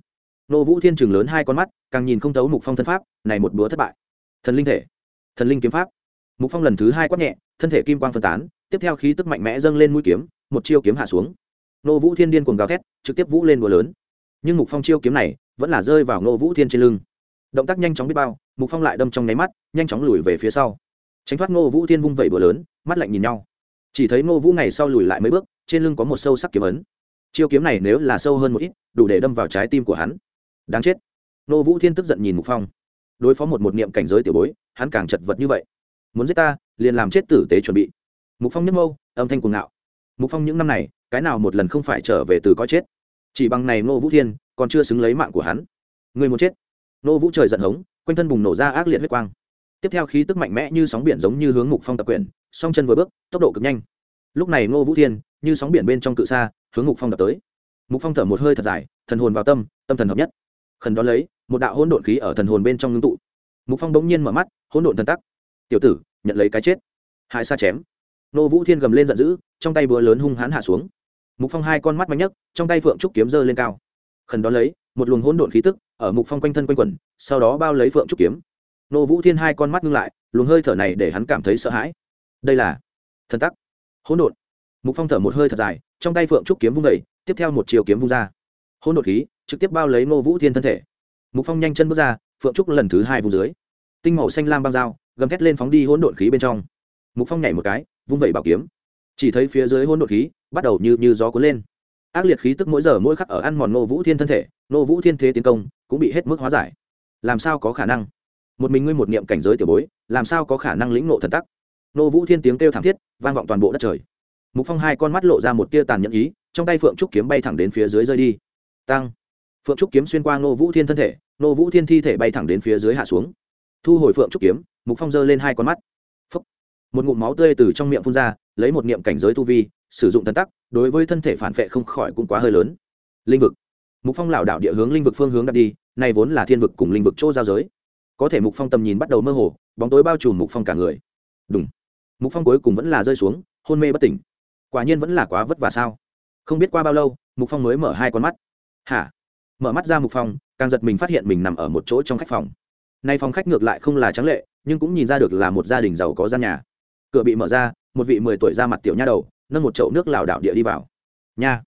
nô vũ thiên trường lớn hai con mắt, càng nhìn không thấu mục phong thân pháp, này một búa thất bại. Thần linh thể, thần linh kiếm pháp. Mục phong lần thứ hai quát nhẹ, thân thể kim quang phân tán, tiếp theo khí tức mạnh mẽ dâng lên mũi kiếm, một chiêu kiếm hạ xuống. Nô vũ thiên điên cuồng gào thét, trực tiếp vũ lên búa lớn. Nhưng mục phong chiêu kiếm này, vẫn là rơi vào nô vũ thiên trên lưng. Động tác nhanh chóng biết bao, mục phong lại đâm trong nháy mắt, nhanh chóng lùi về phía sau. Tránh thoát nô vũ thiên vung vẩy búa lớn, mắt lạnh nhìn nhau. Chỉ thấy nô vũ ngày sau lùi lại mấy bước, trên lưng có một sâu sắc kiếm ấn. Chiêu kiếm này nếu là sâu hơn một ít, đủ để đâm vào trái tim của hắn đáng chết. Nô vũ thiên tức giận nhìn mục phong. Đối phó một một niệm cảnh giới tiểu bối, hắn càng chật vật như vậy. Muốn giết ta, liền làm chết tử tế chuẩn bị. Mục phong nhấp mâu âm thanh cuồng ngạo. Mục phong những năm này, cái nào một lần không phải trở về từ coi chết. Chỉ bằng này nô vũ thiên, còn chưa xứng lấy mạng của hắn. Người muốn chết. Nô vũ trời giận hống, quanh thân bùng nổ ra ác liệt huyết quang. Tiếp theo khí tức mạnh mẽ như sóng biển giống như hướng mục phong tập quyển song chân vừa bước, tốc độ cực nhanh. Lúc này nô vũ thiên, như sóng biển bên trong cự xa hướng mục phong đập tới. Mục phong thở một hơi thật dài, thần hồn vào tâm tâm thần hợp nhất khẩn đón lấy, một đạo hỗn độn khí ở thần hồn bên trong ngưng tụ. Mục phong bỗng nhiên mở mắt, hỗn độn thần tắc. Tiểu tử, nhận lấy cái chết. Hai xa chém. Nô vũ thiên gầm lên giận dữ, trong tay búa lớn hung hãn hạ xuống. Mục phong hai con mắt mạnh nhất trong tay phượng trúc kiếm giơ lên cao. Khẩn đón lấy, một luồng hỗn độn khí tức ở mục phong quanh thân quanh quẩn, sau đó bao lấy phượng trúc kiếm. Nô vũ thiên hai con mắt ngưng lại, luồng hơi thở này để hắn cảm thấy sợ hãi. Đây là thần tắc. Hỗn độn. Mục phong thở một hơi thật dài, trong tay phượng trúc kiếm vung vẩy tiếp theo một chiều kiếm vung ra hỗn độn khí, trực tiếp bao lấy nô vũ thiên thân thể. Mục phong nhanh chân bước ra, phượng trúc lần thứ hai vùng dưới. Tinh màu xanh lam băng dao, gầm thét lên phóng đi hỗn độn khí bên trong. Mục phong nhảy một cái, vung vẩy bảo kiếm. Chỉ thấy phía dưới hỗn độn khí bắt đầu như như gió cuốn lên. Ác liệt khí tức mỗi giờ mỗi khắc ở ăn mòn nô vũ thiên thân thể nô vũ thiên thế tiến công cũng bị hết mức hóa giải. Làm sao có khả năng? Một mình ngươi một niệm cảnh giới tiểu bối, làm sao có khả năng lĩnh nộ thần tắc? Nô vũ thiên tiếng kêu thảm thiết, vang vọng toàn bộ đất trời. Mục phong hai con mắt lộ ra một tia tàn nhẫn ý, trong tay phượng trúc kiếm bay thẳng đến phía dưới rơi đi tăng. Phượng trúc kiếm xuyên qua ngô vũ thiên thân thể, ngô vũ thiên thi thể bay thẳng đến phía dưới hạ xuống. Thu hồi phượng trúc kiếm, mục phong giơ lên hai con mắt. Phúc. một ngụm máu tươi từ trong miệng phun ra, lấy một niệm cảnh giới tu vi, sử dụng thần tắc, đối với thân thể phản vệ không khỏi cũng quá hơi lớn. Linh vực. Mục phong lảo đảo địa hướng linh vực phương hướng đặt đi này vốn là thiên vực cùng linh vực chỗ giao giới. Có thể mục phong tầm nhìn bắt đầu mơ hồ, bóng tối bao trùm mục phong cả người. Đúng mục phong cuối cùng vẫn là rơi xuống, hôn mê bất tỉnh. Quả nhiên vẫn là quá vất vả sao? Không biết qua bao lâu, mục phong mới mở hai con mắt hả? Mở mắt ra mục phong, càng giật mình phát hiện mình nằm ở một chỗ trong khách phòng. Nay phòng khách ngược lại không là trắng lệ, nhưng cũng nhìn ra được là một gia đình giàu có gian nhà. Cửa bị mở ra, một vị mười tuổi ra mặt tiểu nha đầu, nâng một chậu nước lảo đảo địa đi vào. Nha!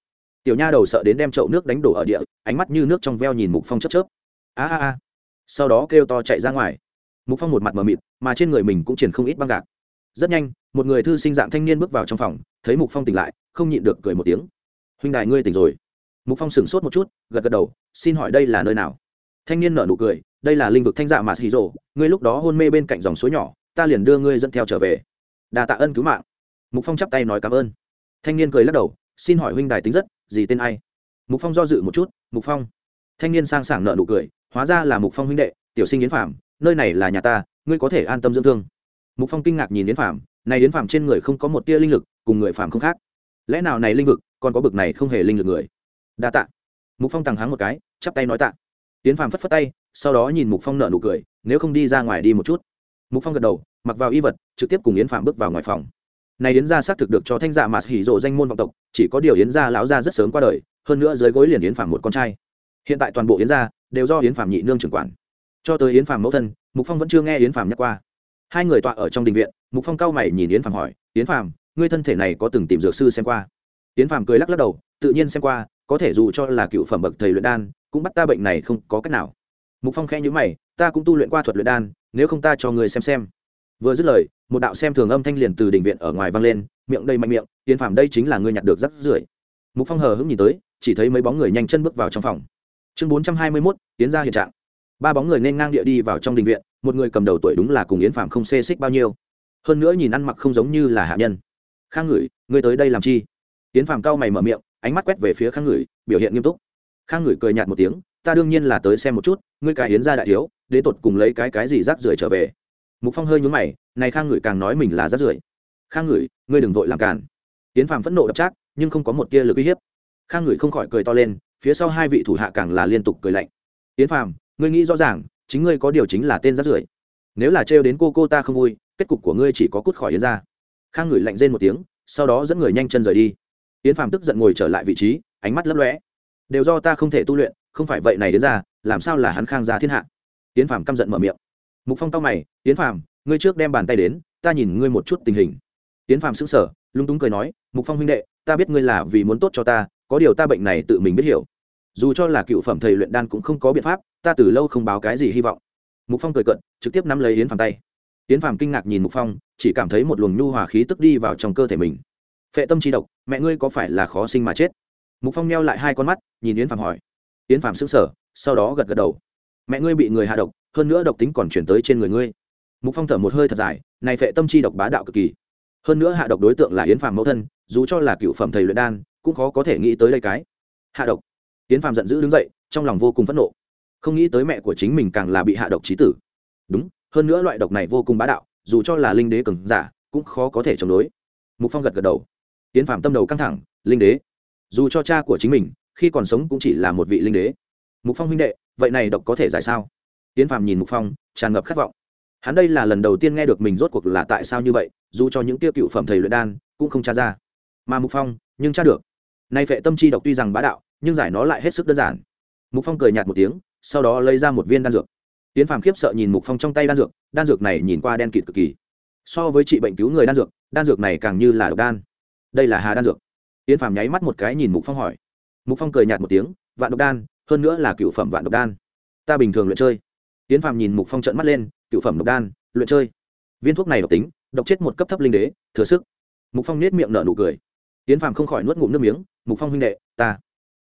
Tiểu nha đầu sợ đến đem chậu nước đánh đổ ở địa, ánh mắt như nước trong veo nhìn mục phong chớp chớp. A a a! Sau đó kêu to chạy ra ngoài. Mục phong một mặt mờ mịt, mà trên người mình cũng triển không ít băng gạc. Rất nhanh, một người thư sinh dạng thanh niên bước vào trong phòng, thấy mục phong tỉnh lại, không nhịn được cười một tiếng. Huynh đại ngươi tỉnh rồi mục phong sửng sốt một chút, gật gật đầu, xin hỏi đây là nơi nào? Thanh niên nở nụ cười, đây là linh vực thanh dạ mà hì rồ, ngươi lúc đó hôn mê bên cạnh dòng suối nhỏ, ta liền đưa ngươi dẫn theo trở về. Đà tạ ân cứu mạng. Mục phong chắp tay nói cảm ơn. Thanh niên cười lắc đầu, xin hỏi huynh đài tính rất, gì tên ai? Mục phong do dự một chút, mục phong. Thanh niên sang sảng nợ nụ cười, hóa ra là mục phong huynh đệ, tiểu sinh yến phạm nơi này là nhà ta, ngươi có thể an tâm dưỡng thương. Mục phong kinh ngạc nhìn yến phạm này yến phạm trên người không có một tia linh lực, cùng người phạm không khác. Lẽ nào này linh vực còn có bực này không hề linh lực người? Đa tạ. Mục phong tằng háng một cái, chắp tay nói tạ. Yến Phàm phất phất tay, sau đó nhìn mục phong nợ nụ cười, nếu không đi ra ngoài đi một chút. Mục phong gật đầu, mặc vào y vật, trực tiếp cùng yến phạm bước vào ngoài phòng. Này yến gia xác thực được cho thanh dạ mà hỉ rộ danh môn vọng tộc, chỉ có điều yến gia lão gia rất sớm qua đời, hơn nữa dưới gối liền yến phạm một con trai. Hiện tại toàn bộ yến gia đều do yến phạm nhị nương trưởng quản. Cho tới yến phạm mẫu thân, mục phong vẫn chưa nghe yến phạm nhắc qua. Hai người tọa ở trong đình viện, mục phong cao mày nhìn yến phạm hỏi, yến phạm ngươi thân thể này có từng tìm dược sư xem qua? Yến phạm cười lắc lắc đầu, tự nhiên xem qua có thể dù cho là cựu phẩm bậc thầy luyện đan, cũng bắt ta bệnh này không có cách nào. Mục phong khẽ nhữ mày, ta cũng tu luyện qua thuật luyện đan, nếu không ta cho người xem xem. Vừa dứt lời, một đạo xem thường âm thanh liền từ đình viện ở ngoài vang lên, miệng đầy mạnh miệng tiến phạm đây chính là người nhặt được rắc rưởi. Mục phong hờ hững nhìn tới, chỉ thấy mấy bóng người nhanh chân bước vào trong phòng. Chương bốn trăm hai mươi mốt tiến ra hiện trạng. Ba bóng người nên ngang địa đi vào trong đình viện, một người cầm đầu tuổi đúng là cùng yến phạm không xê xích bao nhiêu. Hơn nữa nhìn ăn mặc không giống như là hạ nhân. Khang ngửi, ngươi tới đây làm chi? Yến phạm cao mày mở miệng ánh mắt quét về phía khang ngửi, biểu hiện nghiêm túc. Khang ngửi cười nhạt một tiếng, ta đương nhiên là tới xem một chút, ngươi cái hiến ra đại thiếu, đến tột cùng lấy cái cái gì rác rưởi trở về? Mục phong hơi nhún mày, này khang ngửi càng nói mình là rác rưởi. Khang ngửi, ngươi đừng vội làm cản yến phạm phẫn nộ đập trác nhưng không có một tia lực uy hiếp. Khang ngửi không khỏi cười to lên, phía sau hai vị thủ hạ càng là liên tục cười lạnh. Yến phạm ngươi nghĩ rõ ràng, chính ngươi có điều chính là tên rác rưởi. Nếu là trêu đến cô cô ta không vui, kết cục của ngươi chỉ có cút khỏi yến ra khang ngửi lạnh rên một tiếng, sau đó dẫn người nhanh chân rời đi yến phạm tức giận ngồi trở lại vị trí, ánh mắt lấp lóe. Đều do ta không thể tu luyện, không phải vậy này đến ra, làm sao là hắn khang gia thiên hạ? Yến phạm căm giận mở miệng. Mục phong tao mày, yến phạm ngươi trước đem bàn tay đến, ta nhìn ngươi một chút tình hình. Yến phạm sững sờ, lung túng cười nói, mục phong huynh đệ, ta biết ngươi là vì muốn tốt cho ta, có điều ta bệnh này tự mình biết hiểu. Dù cho là cựu phẩm thầy luyện đan cũng không có biện pháp, ta từ lâu không báo cái gì hy vọng. Mục phong cười cận trực tiếp nắm lấy yến phàm tay. Yến phàm kinh ngạc nhìn mục phong, chỉ cảm thấy một luồng nhu hòa khí tức đi vào trong cơ thể mình phệ tâm chi độc, mẹ ngươi có phải là khó sinh mà chết? Mục phong neo lại hai con mắt, nhìn yến phàm hỏi. Yến phàm sững sờ, sau đó gật gật đầu. Mẹ ngươi bị người hạ độc, hơn nữa độc tính còn chuyển tới trên người ngươi. Mục phong thở một hơi thật dài, này phệ tâm chi độc bá đạo cực kỳ. Hơn nữa hạ độc đối tượng là yến phàm mẫu thân, dù cho là cựu phẩm thầy luyện đan, cũng khó có thể nghĩ tới đây cái. Hạ độc. Yến phàm giận dữ đứng dậy, trong lòng vô cùng phẫn nộ. Không nghĩ tới mẹ của chính mình càng là bị hạ độc trí tử. Đúng, hơn nữa loại độc này vô cùng bá đạo, dù cho là linh đế cường giả, cũng khó có thể chống đối. Mục phong gật gật đầu yến Phạm tâm đầu căng thẳng, linh đế. Dù cho cha của chính mình, khi còn sống cũng chỉ là một vị linh đế. Mục phong huynh đệ, vậy này độc có thể giải sao? Yến Phạm nhìn mục phong, tràn ngập khát vọng. Hắn đây là lần đầu tiên nghe được mình rốt cuộc là tại sao như vậy, dù cho những tiêu cựu phẩm thầy luyện đan cũng không tra ra. Mà mục phong, nhưng tra được. Nay phệ tâm chi độc tuy rằng bá đạo, nhưng giải nó lại hết sức đơn giản. Mục phong cười nhạt một tiếng, sau đó lấy ra một viên đan dược. Yến phàm khiếp sợ nhìn mục phong trong tay đan dược đan dược này nhìn qua đen kịt cực kỳ. So với trị bệnh cứu người đan dược đan dược này càng như là độc đan đây là hà đan dược. Yến phàm nháy mắt một cái nhìn mục phong hỏi. Mục phong cười nhạt một tiếng, vạn độc đan, hơn nữa là cựu phẩm vạn độc đan. Ta bình thường luyện chơi. Yến phàm nhìn mục phong trận mắt lên, cựu phẩm độc đan, luyện chơi. Viên thuốc này độc tính, độc chết một cấp thấp linh đế, thừa sức. Mục phong nết miệng nở nụ cười. Yến phàm không khỏi nuốt ngụm nước miếng, mục phong huynh đệ, ta.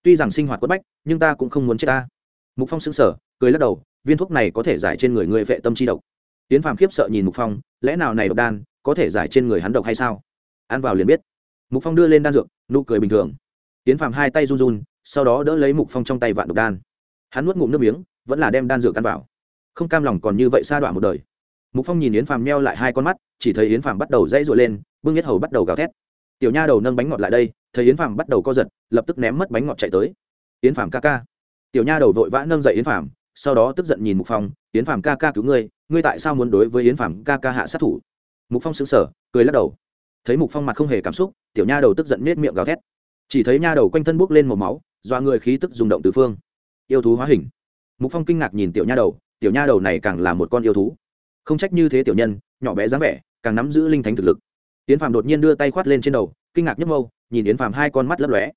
Tuy rằng sinh hoạt quất bách, nhưng ta cũng không muốn chết ta. Mục phong xứng sở cười lắc đầu, viên thuốc này có thể giải trên người người vệ tâm chi độc. Yến phàm khiếp sợ nhìn mục phong, lẽ nào này độc đan có thể giải trên người hắn độc hay sao? Ăn vào liền biết mục phong đưa lên đan dược, nụ cười bình thường. Yến phàm hai tay run run, sau đó đỡ lấy mục phong trong tay vạn độc đan. Hắn nuốt ngụm nước miếng, vẫn là đem đan dược ăn vào. Không cam lòng còn như vậy xa đoạn một đời. Mục phong nhìn yến phàm meo lại hai con mắt, chỉ thấy yến phàm bắt đầu dãy rụa lên, bưng nhất hầu bắt đầu gào thét. Tiểu nha đầu nâng bánh ngọt lại đây. Thấy yến phàm bắt đầu co giật, lập tức ném mất bánh ngọt chạy tới. Yến phàm ca ca. Tiểu nha đầu vội vã nâng dậy yến phàm, sau đó tức giận nhìn mục phong, yến phàm ca ca cứu ngươi ngươi tại sao muốn đối với yến phàm ca ca hạ sát thủ? Mục phong sững sờ, cười lắc đầu thấy mục phong mặt không hề cảm xúc, tiểu nha đầu tức giận nết miệng gào thét. Chỉ thấy nha đầu quanh thân bốc lên màu máu doa người khí tức rung động từ phương. Yêu thú hóa hình. Mục phong kinh ngạc nhìn tiểu nha đầu, tiểu nha đầu này càng là một con yêu thú. Không trách như thế tiểu nhân, nhỏ bé dáng vẻ, càng nắm giữ linh thánh thực lực. Yến phàm đột nhiên đưa tay khoát lên trên đầu, kinh ngạc nhấp mâu, nhìn yến phàm hai con mắt lấp lóe.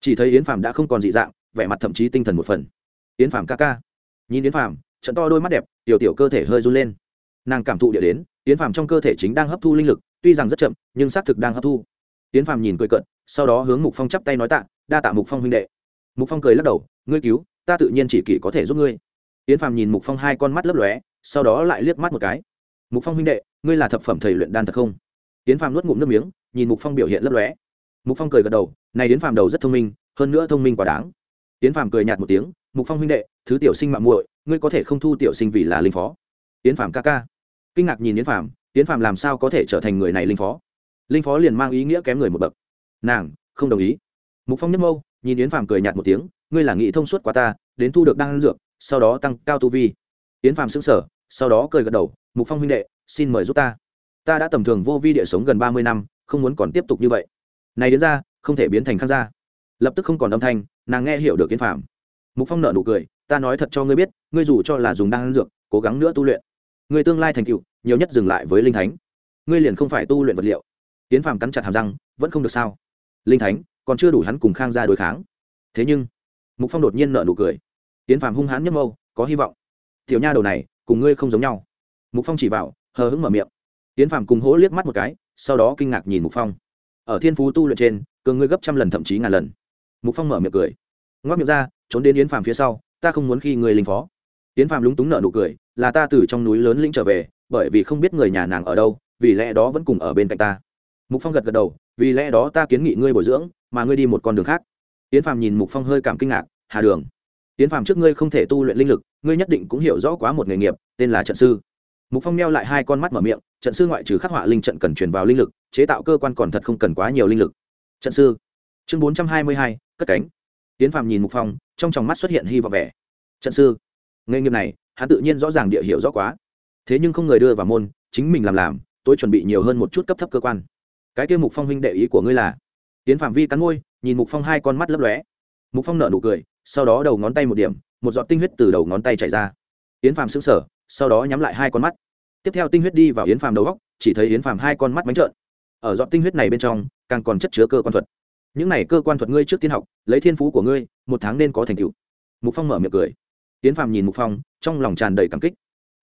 Chỉ thấy yến phàm đã không còn dị dạng, vẻ mặt thậm chí tinh thần một phần. Yến phàm ca ca. Nhìn yến phàm, trận to đôi mắt đẹp, tiểu tiểu cơ thể hơi run lên. Nàng cảm thụ địa đến, yến phàm trong cơ thể chính đang hấp thu linh lực tuy rằng rất chậm, nhưng xác thực đang hấp thu. Tiến phàm nhìn cười cận sau đó hướng mục phong chắp tay nói tạ, đa tạ mục phong huynh đệ. Mục phong cười lắc đầu, ngươi cứu, ta tự nhiên chỉ kỷ có thể giúp ngươi. Tiến phàm nhìn mục phong hai con mắt lấp lóe, sau đó lại liếc mắt một cái. Mục phong huynh đệ, ngươi là thập phẩm thầy luyện đan thật không? Tiến phàm nuốt ngụm nước miếng, nhìn mục phong biểu hiện lấp lóe. Mục phong cười gật đầu, này tiến phàm đầu rất thông minh, hơn nữa thông minh quá đáng. Tiến phàm cười nhạt một tiếng, mục phong huynh đệ, thứ tiểu sinh mạng muội, ngươi có thể không thu tiểu sinh vì là linh phó. Tiến phàm ca ca. Kinh ngạc nhìn tiến phàm Tiến Phạm làm sao có thể trở thành người này linh phó? Linh phó liền mang ý nghĩa kém người một bậc. Nàng, không đồng ý. Mục phong nhất mâu nhìn yến Phạm cười nhạt một tiếng, ngươi là nghĩ thông suốt quá ta, đến thu được đan dược, sau đó tăng cao tu vi. Yến Phạm xứng sở sau đó cười gật đầu, mục phong huynh đệ, xin mời giúp ta. Ta đã tầm thường vô vi địa sống gần ba mươi năm, không muốn còn tiếp tục như vậy. Này đến ra không thể biến thành khang gia. Lập tức không còn âm thanh, nàng nghe hiểu được yến Phạm. mục phong nợ nụ cười, ta nói thật cho ngươi biết, ngươi dù cho là dùng đan dược, cố gắng nữa tu luyện. Người tương lai thành cựu nhiều nhất dừng lại với linh thánh. Ngươi liền không phải tu luyện vật liệu. Tiến phàm cắn chặt hàm răng, vẫn không được sao? Linh thánh, còn chưa đủ hắn cùng khang ra đối kháng. Thế nhưng, mục phong đột nhiên nợ nụ cười. Tiến phàm hung hãn nhấp mâu có hy vọng. Tiểu nha đầu này, cùng ngươi không giống nhau. Mục phong chỉ vào, hờ hững mở miệng. Tiến phàm cùng hỗ liếc mắt một cái, sau đó kinh ngạc nhìn mục phong. Ở thiên phú tu luyện trên, cường ngươi gấp trăm lần thậm chí ngàn lần. Mục phong mở miệng cười. Ngoắc miệng ra, trốn đến yến phàm phía sau, ta không muốn khi người linh phó. Yến phàm lúng túng nợ nụ cười, là ta từ trong núi lớn lĩnh trở về bởi vì không biết người nhà nàng ở đâu, vì lẽ đó vẫn cùng ở bên cạnh ta. Mục phong gật gật đầu, vì lẽ đó ta kiến nghị ngươi bồi dưỡng, mà ngươi đi một con đường khác. Yến phàm nhìn mục phong hơi cảm kinh ngạc, hà đường. Yến phàm trước ngươi không thể tu luyện linh lực, ngươi nhất định cũng hiểu rõ quá một nghề nghiệp, tên là trận sư. Mục phong neo lại hai con mắt mở miệng, trận sư ngoại trừ khắc họa linh trận cần truyền vào linh lực, chế tạo cơ quan còn thật không cần quá nhiều linh lực. Trận sư. Chương bốn trăm hai mươi hai, cất cánh. Yến phàm nhìn mục phong, trong tròng mắt xuất hiện hy vọng vẻ. Trận sư. Nghề nghiệp này, hắn tự nhiên rõ ràng địa hiểu rõ quá thế nhưng không người đưa vào môn, chính mình làm làm, tôi chuẩn bị nhiều hơn một chút cấp thấp cơ quan. Cái kia mục phong huynh đệ ý của ngươi là? Tiến phạm vi cắn môi, nhìn mục phong hai con mắt lấp lóe. Mục phong nở nụ cười, sau đó đầu ngón tay một điểm, một giọt tinh huyết từ đầu ngón tay chảy ra. Yến phàm sững sờ, sau đó nhắm lại hai con mắt. Tiếp theo tinh huyết đi vào yến phàm đầu góc, chỉ thấy yến phàm hai con mắt bánh trợn. Ở giọt tinh huyết này bên trong, càng còn chất chứa cơ quan thuật. Những này cơ quan thuật ngươi trước tiên học, lấy thiên phú của ngươi, một tháng nên có thành tựu. Mục phong mở miệng cười. Yến phàm nhìn mục phong, trong lòng tràn đầy cảm kích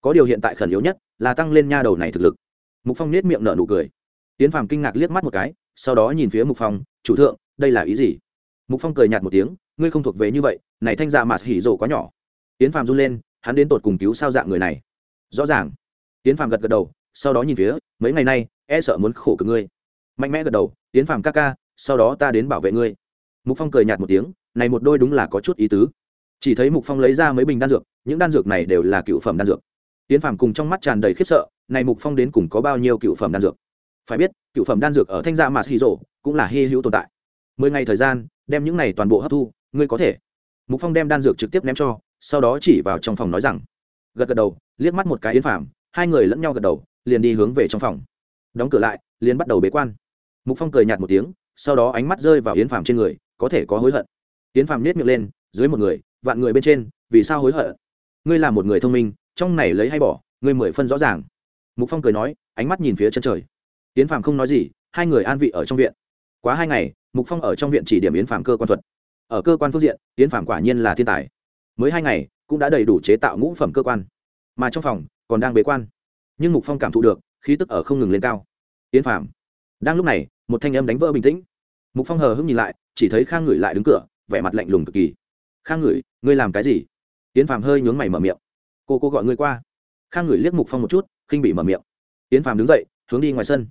có điều hiện tại khẩn yếu nhất là tăng lên nha đầu này thực lực. Mục phong nết miệng nở nụ cười. Tiến phàm kinh ngạc liếc mắt một cái, sau đó nhìn phía mục phong, chủ thượng, đây là ý gì? Mục phong cười nhạt một tiếng, ngươi không thuộc về như vậy, này thanh ra mà hỉ rổ quá nhỏ. Tiến phàm run lên, hắn đến tột cùng cứu sao dạng người này? Rõ ràng. Tiến phàm gật gật đầu, sau đó nhìn phía, mấy ngày nay e sợ muốn khổ cực ngươi. Mạnh mẽ gật đầu, tiến phàm ca ca, sau đó ta đến bảo vệ ngươi. Mục phong cười nhạt một tiếng, này một đôi đúng là có chút ý tứ. Chỉ thấy mục phong lấy ra mấy bình đan dược, những đan dược này đều là cựu phẩm đan dược. Tiến phàm cùng trong mắt tràn đầy khiếp sợ, này mục phong đến cùng có bao nhiêu cựu phẩm đan dược? Phải biết, cựu phẩm đan dược ở thanh gia mà hì rổ cũng là hy hữu tồn tại. Mười ngày thời gian, đem những này toàn bộ hấp thu, ngươi có thể. Mục phong đem đan dược trực tiếp ném cho, sau đó chỉ vào trong phòng nói rằng, gật gật đầu, liếc mắt một cái yến phàm, hai người lẫn nhau gật đầu, liền đi hướng về trong phòng. Đóng cửa lại, liền bắt đầu bế quan. Mục phong cười nhạt một tiếng, sau đó ánh mắt rơi vào yến phàm trên người, có thể có hối hận. Yến phàm nết miệng lên, dưới một người, vạn người bên trên, vì sao hối hận? Ngươi là một người thông minh trong này lấy hay bỏ, ngươi mười phân rõ ràng. Mục phong cười nói, ánh mắt nhìn phía chân trời. Yến phàm không nói gì, hai người an vị ở trong viện. Quá hai ngày, mục phong ở trong viện chỉ điểm yến phàm cơ quan thuật. Ở cơ quan phương diện, yến phàm quả nhiên là thiên tài. Mới hai ngày, cũng đã đầy đủ chế tạo ngũ phẩm cơ quan. Mà trong phòng, còn đang bế quan. Nhưng mục phong cảm thụ được, khí tức ở không ngừng lên cao. Yến phàm, đang lúc này, một thanh âm đánh vỡ bình tĩnh. Mục phong hờ hững nhìn lại, chỉ thấy khang ngửi lại đứng cửa, vẻ mặt lạnh lùng cực kỳ. Khang ngửi, ngươi làm cái gì? Yến phàm hơi nhướng mày mở miệng cô cô gọi ngươi qua. Khang ngửi liếc mục phong một chút, khinh bị mở miệng. Yến phàm đứng dậy, hướng đi ngoài sân.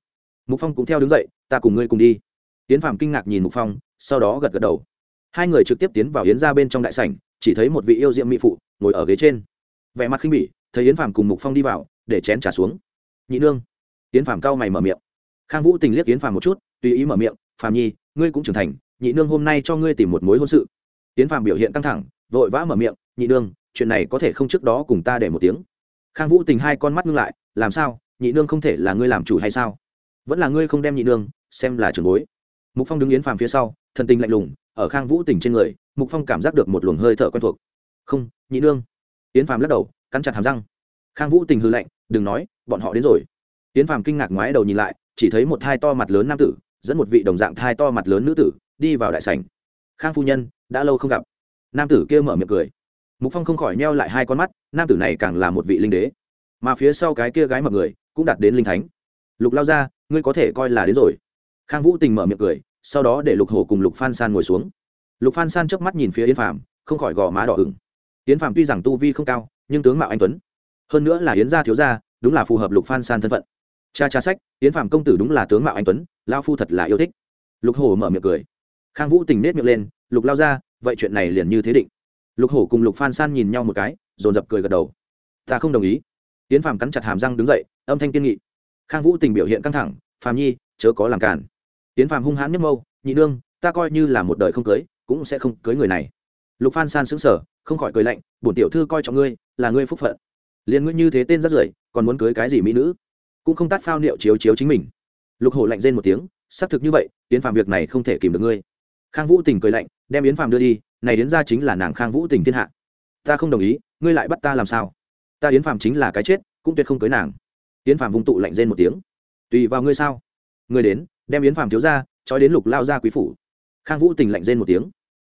Mục phong cũng theo đứng dậy, ta cùng ngươi cùng đi. Yến phàm kinh ngạc nhìn mục phong, sau đó gật gật đầu. Hai người trực tiếp tiến vào yến ra bên trong đại sảnh, chỉ thấy một vị yêu diệm mỹ phụ ngồi ở ghế trên. Vẻ mặt khinh bỉ, thấy yến phàm cùng mục phong đi vào, để chén trả xuống. Nhị nương. Yến phàm cao mày mở miệng. Khang vũ tình liếc yến phàm một chút, tùy ý mở miệng, phàm nhi, ngươi cũng trưởng thành, nhị nương hôm nay cho ngươi tìm một mối hôn sự. Yến phàm biểu hiện căng thẳng, vội vã mở miệng, nhị nương chuyện này có thể không trước đó cùng ta để một tiếng. Khang vũ tình hai con mắt ngưng lại, làm sao? Nhị nương không thể là ngươi làm chủ hay sao? Vẫn là ngươi không đem nhị nương, xem là trường bối. Mục phong đứng yến phàm phía sau, thần tình lạnh lùng, ở khang vũ tình trên người, mục phong cảm giác được một luồng hơi thở quen thuộc. Không, nhị nương. Yến phàm lắc đầu, cắn chặt hàm răng. Khang vũ tình hư lạnh, đừng nói, bọn họ đến rồi. Yến phàm kinh ngạc ngoái đầu nhìn lại, chỉ thấy một thai to mặt lớn nam tử, dẫn một vị đồng dạng thai to mặt lớn nữ tử, đi vào đại sảnh. Khang phu nhân, đã lâu không gặp. Nam tử kia mở miệng cười mục phong không khỏi neo lại hai con mắt, nam tử này càng là một vị linh đế. Mà phía sau cái kia gái mập người, cũng đạt đến linh thánh. Lục lao ra, ngươi có thể coi là đến rồi. Khang vũ tình mở miệng cười, sau đó để lục hổ cùng lục phan san ngồi xuống. Lục phan san chớp mắt nhìn phía yến phàm, không khỏi gò má đỏ ửng. Yến phàm tuy rằng tu vi không cao, nhưng tướng mạo anh tuấn. Hơn nữa là yến gia thiếu gia, đúng là phù hợp lục phan san thân phận. Cha cha sách, yến phàm công tử đúng là tướng mạo anh tuấn lao phu thật là yêu thích. Lục hổ mở miệng cười. Khang vũ tình nết miệng lên, lục lao ra, vậy chuyện này liền như thế định lục hổ cùng lục phan san nhìn nhau một cái, dồn dập cười gật đầu. Ta không đồng ý. Tiến phàm cắn chặt hàm răng đứng dậy, âm thanh kiên nghị. Khang vũ tình biểu hiện căng thẳng, phàm nhi, chớ có làm cản tiến phàm hung hãn nhấp mâu, nhị nương, ta coi như là một đời không cưới, cũng sẽ không cưới người này. Lục phan san sững sờ, không khỏi cười lạnh, bổn tiểu thư coi trọng ngươi, là ngươi phúc phận. Liền ngươi như thế tên rất rưởi, còn muốn cưới cái gì mỹ nữ? Cũng không tát phao niệu chiếu chiếu chính mình. Lục hổ lạnh rên một tiếng, xác thực như vậy tiến phàm việc này không thể kìm được ngươi. Khang vũ tình cười lạnh, đem yến phàm đưa đi này đến ra chính là nàng khang vũ tình thiên hạ. Ta không đồng ý, ngươi lại bắt ta làm sao? Ta yến phàm chính là cái chết, cũng tuyệt không cưới nàng. Yến phàm vung tụ lạnh rên một tiếng. Tùy vào ngươi sao? Ngươi đến, đem yến phàm thiếu ra, trói đến lục lao ra quý phủ. Khang vũ tình lạnh rên một tiếng.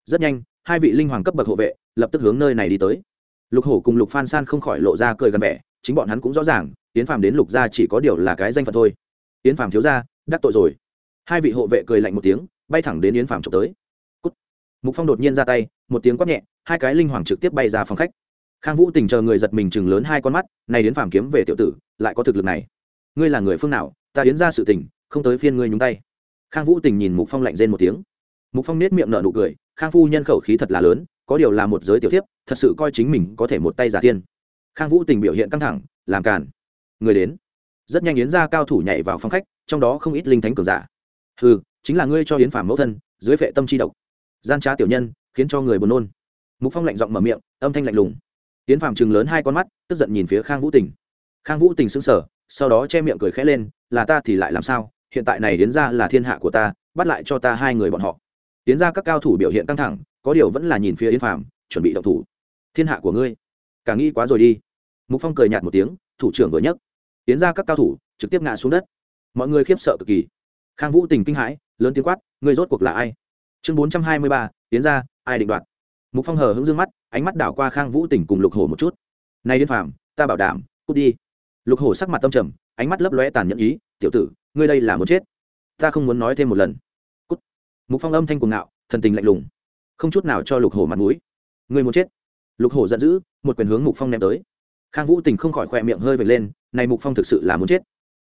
Rất nhanh, hai vị linh hoàng cấp bậc hộ vệ lập tức hướng nơi này đi tới. Lục hổ cùng lục phan san không khỏi lộ ra cười gần vẻ, chính bọn hắn cũng rõ ràng, yến phàm đến lục gia chỉ có điều là cái danh phận thôi. Yến phàm thiếu ra, đắc tội rồi. Hai vị hộ vệ cười lạnh một tiếng, bay thẳng đến yến phàm trộm tới mục phong đột nhiên ra tay, một tiếng quát nhẹ, hai cái linh hoàng trực tiếp bay ra phòng khách. Khang vũ tình chờ người giật mình chừng lớn hai con mắt, này đến phàm kiếm về tiểu tử, lại có thực lực này. Ngươi là người phương nào, ta yến ra sự tình, không tới phiên ngươi nhúng tay. Khang vũ tình nhìn mục phong lạnh rên một tiếng. Mục phong nết miệng nở nụ cười, khang phu nhân khẩu khí thật là lớn, có điều là một giới tiểu thiếp, thật sự coi chính mình có thể một tay giả tiên khang vũ tình biểu hiện căng thẳng, làm càn. Người đến. Rất nhanh yến ra cao thủ nhảy vào phòng khách, trong đó không ít linh thánh cường giả. Ừ chính là ngươi cho yến phàm mẫu thân, dưới vệ tâm chi độc gian trá tiểu nhân, khiến cho người buồn nôn. Mục phong lạnh giọng mở miệng, âm thanh lạnh lùng. Yến phàm chừng lớn hai con mắt, tức giận nhìn phía khang vũ tình. Khang vũ tình sững sờ, sau đó che miệng cười khẽ lên, là ta thì lại làm sao? Hiện tại này yến ra là thiên hạ của ta, bắt lại cho ta hai người bọn họ. Yến ra các cao thủ biểu hiện căng thẳng, có điều vẫn là nhìn phía yến phàm, chuẩn bị động thủ. Thiên hạ của ngươi, cả nghĩ quá rồi đi. Mục phong cười nhạt một tiếng, thủ trưởng vừa nhấc. Tiến ra các cao thủ trực tiếp ngã xuống đất. Mọi người khiếp sợ cực kỳ. Khang vũ tình kinh hãi, lớn tiếng quát, ngươi rốt cuộc là ai? Chương bốn trăm hai mươi ba, tiến ra ai định đoạt? Mục phong hờ hững dương mắt, ánh mắt đảo qua khang vũ tỉnh cùng lục hổ một chút. Nay điên phàm, ta bảo đảm, cút đi. Lục hổ sắc mặt tâm trầm, ánh mắt lấp lóe tàn nhẫn ý, tiểu tử, ngươi đây là muốn chết. Ta không muốn nói thêm một lần. Cút. Mục phong âm thanh cuồng ngạo, thần tình lạnh lùng. Không chút nào cho lục hổ mặt mũi. Ngươi muốn chết? Lục hổ giận dữ, một quyền hướng mục phong ném tới. Khang vũ tình không khỏi khỏe miệng hơi vệt lên, này mục phong thực sự là muốn chết.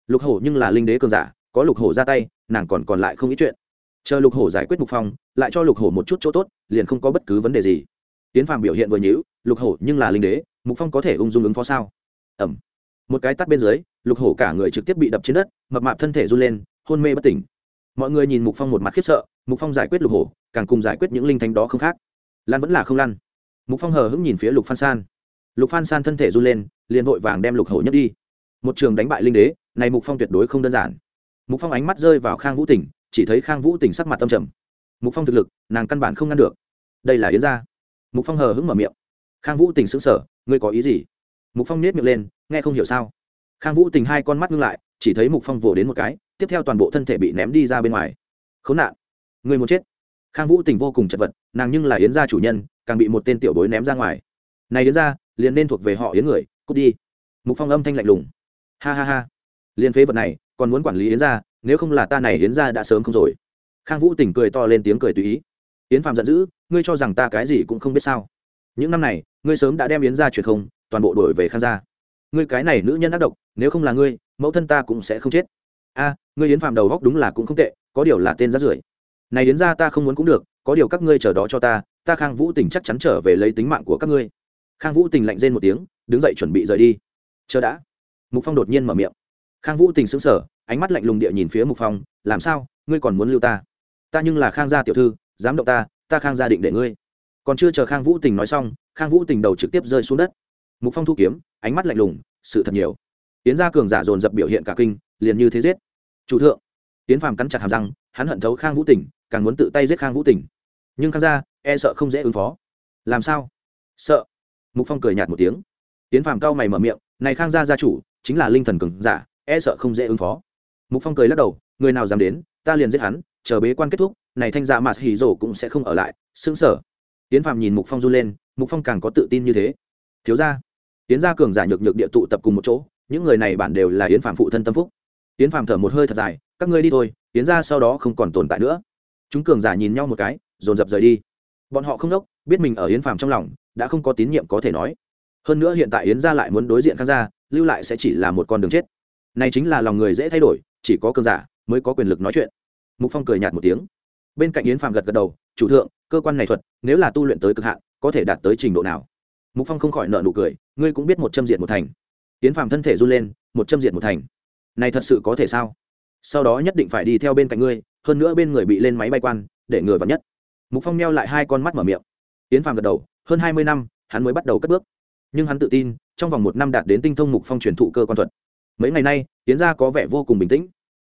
Lục hổ nhưng là linh đế cường giả, có lục hổ ra tay, nàng còn còn lại không ít chuyện chờ lục hổ giải quyết mục phong, lại cho lục hổ một chút chỗ tốt, liền không có bất cứ vấn đề gì. Tiến phàm biểu hiện vừa nhữ lục hổ nhưng là linh đế, mục phong có thể ung dung ứng phó sao? Ẩm. Một cái tắt bên dưới, lục hổ cả người trực tiếp bị đập trên đất, mập mạp thân thể run lên, hôn mê bất tỉnh. Mọi người nhìn mục phong một mặt khiếp sợ, mục phong giải quyết lục hổ, càng cùng giải quyết những linh thánh đó không khác. Lan vẫn là không lăn. Mục phong hờ hững nhìn phía lục phan san. Lục phan san thân thể run lên, liền vội vàng đem lục hổ nhấc đi. Một trường đánh bại linh đế, này mục phong tuyệt đối không đơn giản. Mục phong ánh mắt rơi vào khang vũ tỉnh chỉ thấy khang vũ tình sắc mặt tâm trầm. Mục phong thực lực, nàng căn bản không ngăn được. Đây là yến gia. Mục phong hờ hững mở miệng. Khang vũ tình sững sờ, ngươi có ý gì? Mục phong nết miệng lên, nghe không hiểu sao? Khang vũ tình hai con mắt ngưng lại, chỉ thấy mục phong vồ đến một cái, tiếp theo toàn bộ thân thể bị ném đi ra bên ngoài. Khốn nạn! Người muốn chết! Khang vũ tình vô cùng chật vật, nàng nhưng là yến gia chủ nhân, càng bị một tên tiểu bối ném ra ngoài. Này yến gia, liền nên thuộc về họ yến người, cút đi. Mục phong âm thanh lạnh lùng. Ha ha ha! Liền phế vật này, còn muốn quản lý yến gia nếu không là ta này yến gia đã sớm không rồi. Khang vũ tỉnh cười to lên tiếng cười tùy ý. Yến phạm giận dữ, ngươi cho rằng ta cái gì cũng không biết sao? Những năm này, ngươi sớm đã đem yến gia truyền không, toàn bộ đổi về khang gia. Ngươi cái này nữ nhân ác độc, nếu không là ngươi, mẫu thân ta cũng sẽ không chết. A, ngươi yến phạm đầu góc đúng là cũng không tệ, có điều là tên rát rưởi. Này Yến ra ta không muốn cũng được, có điều các ngươi chờ đó cho ta ta khang vũ tình chắc chắn trở về lấy tính mạng của các ngươi. Khang vũ tình lạnh rên một tiếng, đứng dậy chuẩn bị rời đi. Chờ đã. Mục phong đột nhiên mở miệng. Khang vũ tình sững sờ ánh mắt lạnh lùng địa nhìn phía mục phong, làm sao? Ngươi còn muốn lưu ta? Ta nhưng là khang gia tiểu thư, dám động ta ta khang gia định để ngươi. Còn chưa chờ khang vũ tình nói xong, khang vũ tình đầu trực tiếp rơi xuống đất. Mục phong thu kiếm, ánh mắt lạnh lùng, sự thật nhiều. Tiến gia cường giả dồn dập biểu hiện cả kinh, liền như thế giết. Chủ thượng. Tiến phàm cắn chặt hàm răng, hắn hận thấu khang vũ tình, càng muốn tự tay giết khang vũ tình. Nhưng khang gia e sợ không dễ ứng phó. Làm sao? Sợ? Mục phong cười nhạt một tiếng. Tiến phàm cao mày mở miệng, này khang gia gia chủ, chính là linh thần cường giả e sợ không dễ ứng phó mục phong cười lắc đầu, người nào dám đến, ta liền giết hắn, chờ bế quan kết thúc, này thanh gia mạt hỉ rổ cũng sẽ không ở lại xứng sở tiến phàm nhìn mục phong run lên, mục phong càng có tự tin như thế. Thiếu gia tiến gia cường giả nhược nhược địa tụ tập cùng một chỗ, những người này bản đều là yến phàm phụ thân tâm phúc. Yến phàm thở một hơi thật dài, các ngươi đi thôi, yến gia sau đó không còn tồn tại nữa. Chúng cường giả nhìn nhau một cái, dồn dập rời đi. Bọn họ không đốc, biết mình ở yến phàm trong lòng, đã không có tín nhiệm có thể nói. Hơn nữa hiện tại yến gia lại muốn đối diện khang gia, lưu lại sẽ chỉ là một con đường chết. Này chính là lòng người dễ thay đổi chỉ có cường giả mới có quyền lực nói chuyện. Mục phong cười nhạt một tiếng. Bên cạnh yến Phạm gật gật đầu, chủ thượng, cơ quan này thuật, nếu là tu luyện tới cực hạn, có thể đạt tới trình độ nào? Mục phong không khỏi nợ nụ cười, ngươi cũng biết một châm diện một thành. Yến Phạm thân thể run lên, một châm diện một thành? Này thật sự có thể sao? Sau đó nhất định phải đi theo bên cạnh ngươi, hơn nữa bên người bị lên máy bay quan, để ngừa vào nhất. Mục phong neo lại hai con mắt mở miệng. Yến Phạm gật đầu, hơn hai mươi năm, hắn mới bắt đầu cất bước. Nhưng hắn tự tin, trong vòng một năm đạt đến tinh thông mục phong truyền thụ cơ quan thuật mấy ngày nay, yến gia có vẻ vô cùng bình tĩnh.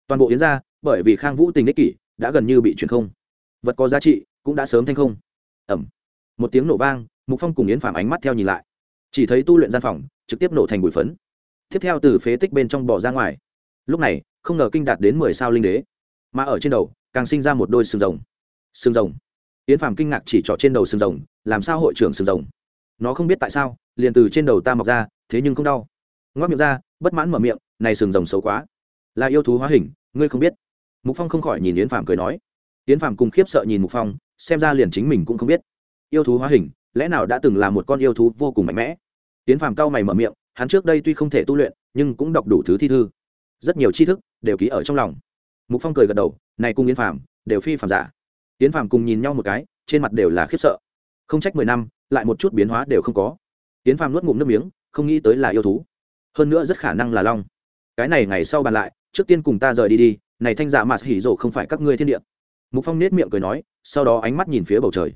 Toàn bộ yến gia, bởi vì khang vũ tình đích kỷ, đã gần như bị truyền không. Vật có giá trị, cũng đã sớm thanh không. Ẩm. Một tiếng nổ vang, mục phong cùng yến phàm ánh mắt theo nhìn lại. Chỉ thấy tu luyện gian phòng, trực tiếp nổ thành bụi phấn. Tiếp theo từ phế tích bên trong bỏ ra ngoài. Lúc này, không ngờ kinh đạt đến mười sao linh đế. Mà ở trên đầu, càng sinh ra một đôi sừng rồng. Sừng rồng. Yến phàm kinh ngạc chỉ trỏ trên đầu sừng rồng, làm sao hội trưởng sừng rồng? Nó không biết tại sao, liền từ trên đầu ta mọc ra, thế nhưng không đau ngoác miệng ra, bất mãn mở miệng, này sừng rồng xấu quá. Là yêu thú hóa hình, ngươi không biết. Mục phong không khỏi nhìn yến phàm cười nói. Yến phàm cùng khiếp sợ nhìn mục phong, xem ra liền chính mình cũng không biết. Yêu thú hóa hình, lẽ nào đã từng là một con yêu thú vô cùng mạnh mẽ? Yến phàm cau mày mở miệng, hắn trước đây tuy không thể tu luyện, nhưng cũng đọc đủ thứ thi thư. Rất nhiều tri thức đều ký ở trong lòng. Mục phong cười gật đầu, này cùng yến phàm, đều phi phàm giả. Yến phàm cùng nhìn nhau một cái, trên mặt đều là khiếp sợ. Không trách mười năm, lại một chút biến hóa đều không có. Yến phàm nuốt ngụm nước miếng, không nghĩ tới là yêu thú hơn nữa rất khả năng là long. Cái này ngày sau bàn lại, trước tiên cùng ta rời đi đi, này thanh dạ mạt hỉ rộ không phải các ngươi thiên địa. Mục phong nết miệng cười nói, sau đó ánh mắt nhìn phía bầu trời.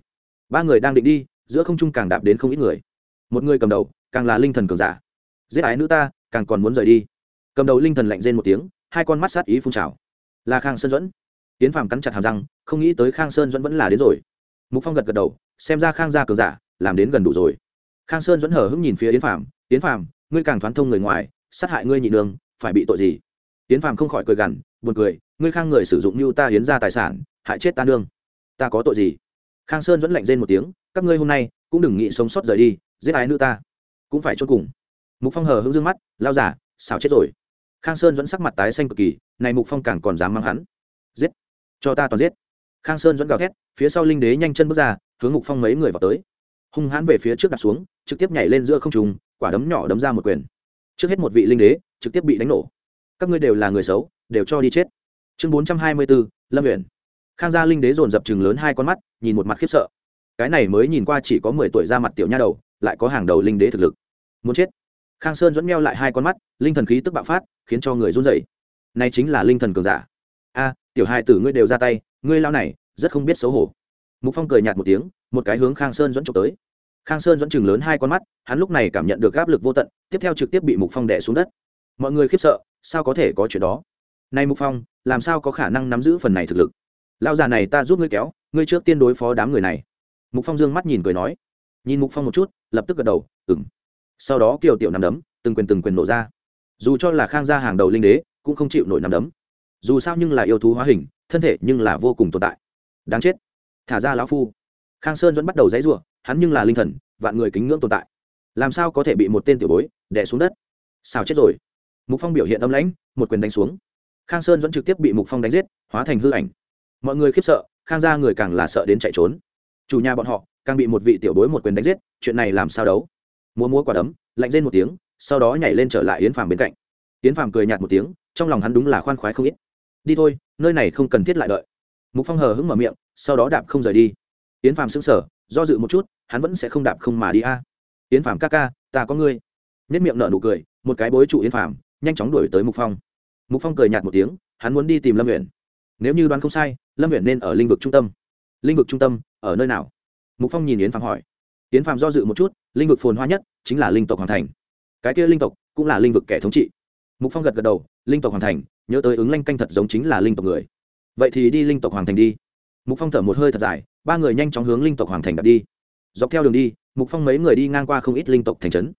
Ba người đang định đi, giữa không trung càng đạp đến không ít người. Một người cầm đầu, càng là linh thần cường giả. Giết ái nữ ta, càng còn muốn rời đi. Cầm đầu linh thần lạnh rên một tiếng, hai con mắt sát ý phun trào. Là khang sơn dẫn tiến phàm cắn chặt hàm răng, không nghĩ tới khang sơn dẫn vẫn là đến rồi. Mục phong gật gật đầu, xem ra khang gia cường giả, làm đến gần đủ rồi. Khang sơn dẫn hở hững nhìn phía yến phàm. Yến phàm ngươi càng thoán thông người ngoài, sát hại ngươi nhị đường phải bị tội gì? Yến phàm không khỏi cười gằn, buồn cười, ngươi khang người sử dụng như ta hiến ra tài sản, hại chết ta nương. Ta có tội gì? Khang sơn vẫn lạnh rên một tiếng, các ngươi hôm nay cũng đừng nghĩ sống sót rời đi, giết ái nữ ta? Cũng phải chốt cùng. Mục phong hờ hững dương mắt, lao giả, xảo chết rồi. Khang sơn vẫn sắc mặt tái xanh cực kỳ, này mục phong càng còn dám mang hắn. Giết! Cho ta toàn giết! Khang sơn vẫn gào thét, phía sau linh đế nhanh chân bước ra, hướng mục phong mấy người vào tới. Hung hãn về phía trước đặt xuống, trực tiếp nhảy lên giữa không trùng quả đấm nhỏ đấm ra một quyền. Trước hết một vị linh đế, trực tiếp bị đánh nổ. Các ngươi đều là người xấu, đều cho đi chết. Chương bốn trăm hai mươi bốn, lâm huyện khang gia linh đế dồn dập chừng lớn hai con mắt, nhìn một mặt khiếp sợ. Cái này mới nhìn qua chỉ có mười tuổi ra mặt tiểu nha đầu, lại có hàng đầu linh đế thực lực. Muốn chết. Khang sơn dẫn meo lại hai con mắt, linh thần khí tức bạo phát, khiến cho người run dậy này chính là linh thần cường giả. A, tiểu hai tử ngươi đều ra tay, ngươi lao này, rất không biết xấu hổ. Mục phong cười nhạt một tiếng, một cái hướng khang sơn dẫn trộm tới khang sơn dẫn chừng lớn hai con mắt, hắn lúc này cảm nhận được áp lực vô tận, tiếp theo trực tiếp bị mục phong đẻ xuống đất. Mọi người khiếp sợ, sao có thể có chuyện đó? Này mục phong, làm sao có khả năng nắm giữ phần này thực lực? Lao già này ta giúp ngươi kéo, ngươi trước tiên đối phó đám người này. Mục phong dương mắt nhìn cười nói. Nhìn mục phong một chút, lập tức gật đầu ừng sau đó kiều tiểu nằm đấm, từng quyền từng quyền nổ ra. Dù cho là khang gia hàng đầu linh đế, cũng không chịu nổi nằm đấm. Dù sao nhưng là yêu thú hóa hình, thân thể nhưng là vô cùng tồn tại. Đáng chết. Thả ra lão phu. Khang sơn vẫn bắt đầu dãy rủa hắn nhưng là linh thần, vạn người kính ngưỡng tồn tại. Làm sao có thể bị một tên tiểu bối đè xuống đất? Sao chết rồi? Mục phong biểu hiện âm lãnh, một quyền đánh xuống. Khang sơn vẫn trực tiếp bị mục phong đánh giết, hóa thành hư ảnh. Mọi người khiếp sợ, khang gia người càng là sợ đến chạy trốn. Chủ nhà bọn họ càng bị một vị tiểu bối một quyền đánh giết, chuyện này làm sao đấu? Múa múa quả đấm, lạnh lên một tiếng, sau đó nhảy lên trở lại yến phàm bên cạnh. Yến phàm cười nhạt một tiếng, trong lòng hắn đúng là khoan khoái không ít. Đi thôi, nơi này không cần thiết lại đợi. Mục phong hờ hững mở miệng, sau đó đạp không rời đi. Yến phàm sững sờ, do dự một chút hắn vẫn sẽ không đạp không mà đi a. Yến phàm ca ca, ta có ngươi. Nhất miệng nở nụ cười, một cái bối trụ yến phàm, nhanh chóng đuổi tới mục phong. Mục phong cười nhạt một tiếng, hắn muốn đi tìm lâm huyện nếu như đoán không sai, lâm huyện nên ở linh vực trung tâm. Linh vực trung tâm, ở nơi nào? Mục phong nhìn yến phàm hỏi. Yến phàm do dự một chút linh vực phồn hoa nhất chính là linh tộc hoàng thành. Cái kia linh tộc cũng là linh vực kẻ thống trị. Mục phong gật gật đầu, linh tộc hoàng thành, nhớ tới ứng lanh canh thật giống chính là linh tộc người. Vậy thì đi linh tộc hoàng thành đi. Mục phong thở một hơi thật dài, ba người nhanh chóng hướng linh tộc hoàng thành đặt đi dọc theo đường đi, mục phong mấy người đi ngang qua không ít linh tộc thành trấn.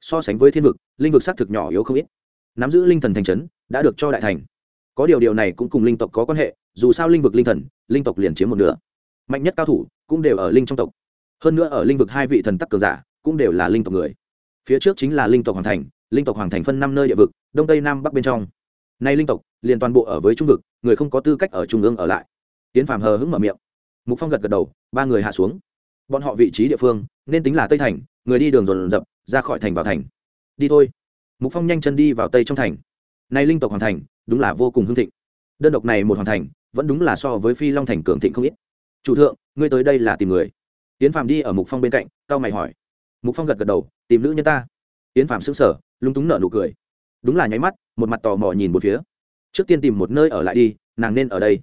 So sánh với thiên vực, linh vực xác thực nhỏ yếu không ít. Nắm giữ linh thần thành trấn, đã được cho đại thành. Có điều điều này cũng cùng linh tộc có quan hệ, dù sao linh vực linh thần, linh tộc liền chiếm một nửa. Mạnh nhất cao thủ cũng đều ở linh trong tộc. Hơn nữa ở linh vực hai vị thần tắc cường giả cũng đều là linh tộc người. Phía trước chính là linh tộc hoàng thành, linh tộc hoàng thành phân năm nơi địa vực, đông tây nam bắc bên trong. Nay linh tộc liền toàn bộ ở với trung vực, người không có tư cách ở trung ương ở lại. Tiến phàm hờ hững mở miệng. Mục phong gật gật đầu, ba người hạ xuống bọn họ vị trí địa phương, nên tính là tây thành, người đi đường dồn dập, ra khỏi thành vào thành. Đi thôi. Mục phong nhanh chân đi vào tây trong thành. Nay linh tộc hoàng thành, đúng là vô cùng hưng thịnh. Đơn độc này một hoàng thành, vẫn đúng là so với phi long thành cường thịnh không ít. Chủ thượng, ngươi tới đây là tìm người. Tiến phàm đi ở mục phong bên cạnh cao mày hỏi. Mục phong gật gật đầu, tìm nữ nhân ta. Tiến phàm sững sờ lúng túng nở nụ cười. Đúng là nháy mắt, một mặt tò mò nhìn một phía. Trước tiên tìm một nơi ở lại đi, nàng nên ở đây.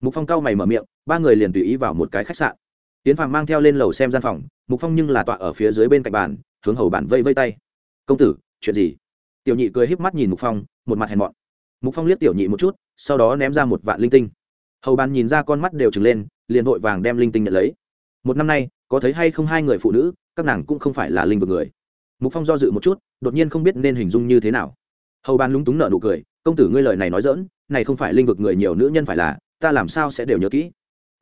Mục phong cao mày mở miệng, ba người liền tùy ý vào một cái khách sạn tiến phàm mang theo lên lầu xem gian phòng, mục phong nhưng là tọa ở phía dưới bên cạnh bàn, hướng hầu bản vây vây tay. Công tử, chuyện gì? Tiểu nhị cười híp mắt nhìn mục phong, một mặt hèn mọn. Mục phong liếc tiểu nhị một chút, sau đó ném ra một vạn linh tinh. Hầu bàn nhìn ra con mắt đều trừng lên, liền vội vàng đem linh tinh nhận lấy. Một năm nay, có thấy hay không hai người phụ nữ, các nàng cũng không phải là linh vực người. Mục phong do dự một chút, đột nhiên không biết nên hình dung như thế nào. Hầu bàn lúng túng nợ nụ cười, công tử ngươi lời này nói dỡn này không phải linh vực người nhiều nữ nhân phải là, ta làm sao sẽ đều nhớ kỹ?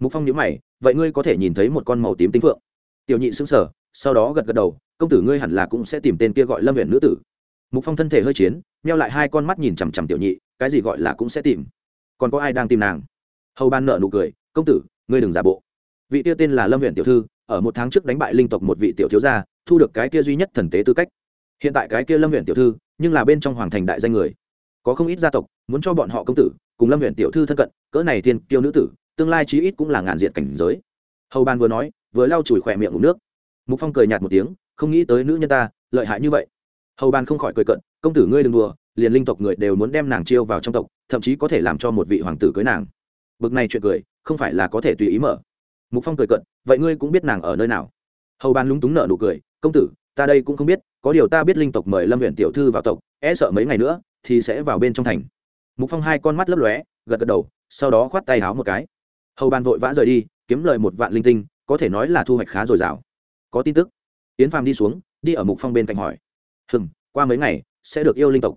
Mục phong nhớ mày, vậy ngươi có thể nhìn thấy một con màu tím tinh phượng. Tiểu nhị xứng sở sau đó gật gật đầu, công tử ngươi hẳn là cũng sẽ tìm tên kia gọi lâm huyện nữ tử. Mục phong thân thể hơi chiến meo lại hai con mắt nhìn chằm chằm tiểu nhị, cái gì gọi là cũng sẽ tìm. Còn có ai đang tìm nàng? Hầu ban nợ nụ cười, công tử, ngươi đừng giả bộ. Vị kia tên là lâm huyện tiểu thư, ở một tháng trước đánh bại linh tộc một vị tiểu thiếu gia, thu được cái kia duy nhất thần tế tư cách. Hiện tại cái kia lâm huyện tiểu thư, nhưng là bên trong hoàng thành đại danh người. Có không ít gia tộc, muốn cho bọn họ công tử, cùng lâm huyện tiểu thư thân cận, cỡ này thiên tiêu nữ tử tương lai chí ít cũng là ngàn diện cảnh giới. Hầu ban vừa nói, vừa lau chùi khỏe miệng ngủ nước. Mục phong cười nhạt một tiếng, không nghĩ tới nữ nhân ta, lợi hại như vậy. Hầu ban không khỏi cười cận công tử ngươi đừng đùa, liền linh tộc người đều muốn đem nàng chiêu vào trong tộc, thậm chí có thể làm cho một vị hoàng tử cưới nàng. Bực này chuyện cười, không phải là có thể tùy ý mở. Mục phong cười cận vậy ngươi cũng biết nàng ở nơi nào? Hầu ban lúng túng nợ nụ cười, công tử, ta đây cũng không biết, có điều ta biết linh tộc mời lâm huyện tiểu thư vào tộc e sợ mấy ngày nữa thì sẽ vào bên trong thành. Mục phong hai con mắt lấp lóe, gật gật đầu, sau đó khoát tay háo một cái hầu bàn vội vã rời đi, kiếm lời một vạn linh tinh, có thể nói là thu hoạch khá dồi dào. Có tin tức. Yến phàm đi xuống, đi ở mục phong bên cạnh hỏi. Hừng qua mấy ngày, sẽ được yêu linh tộc.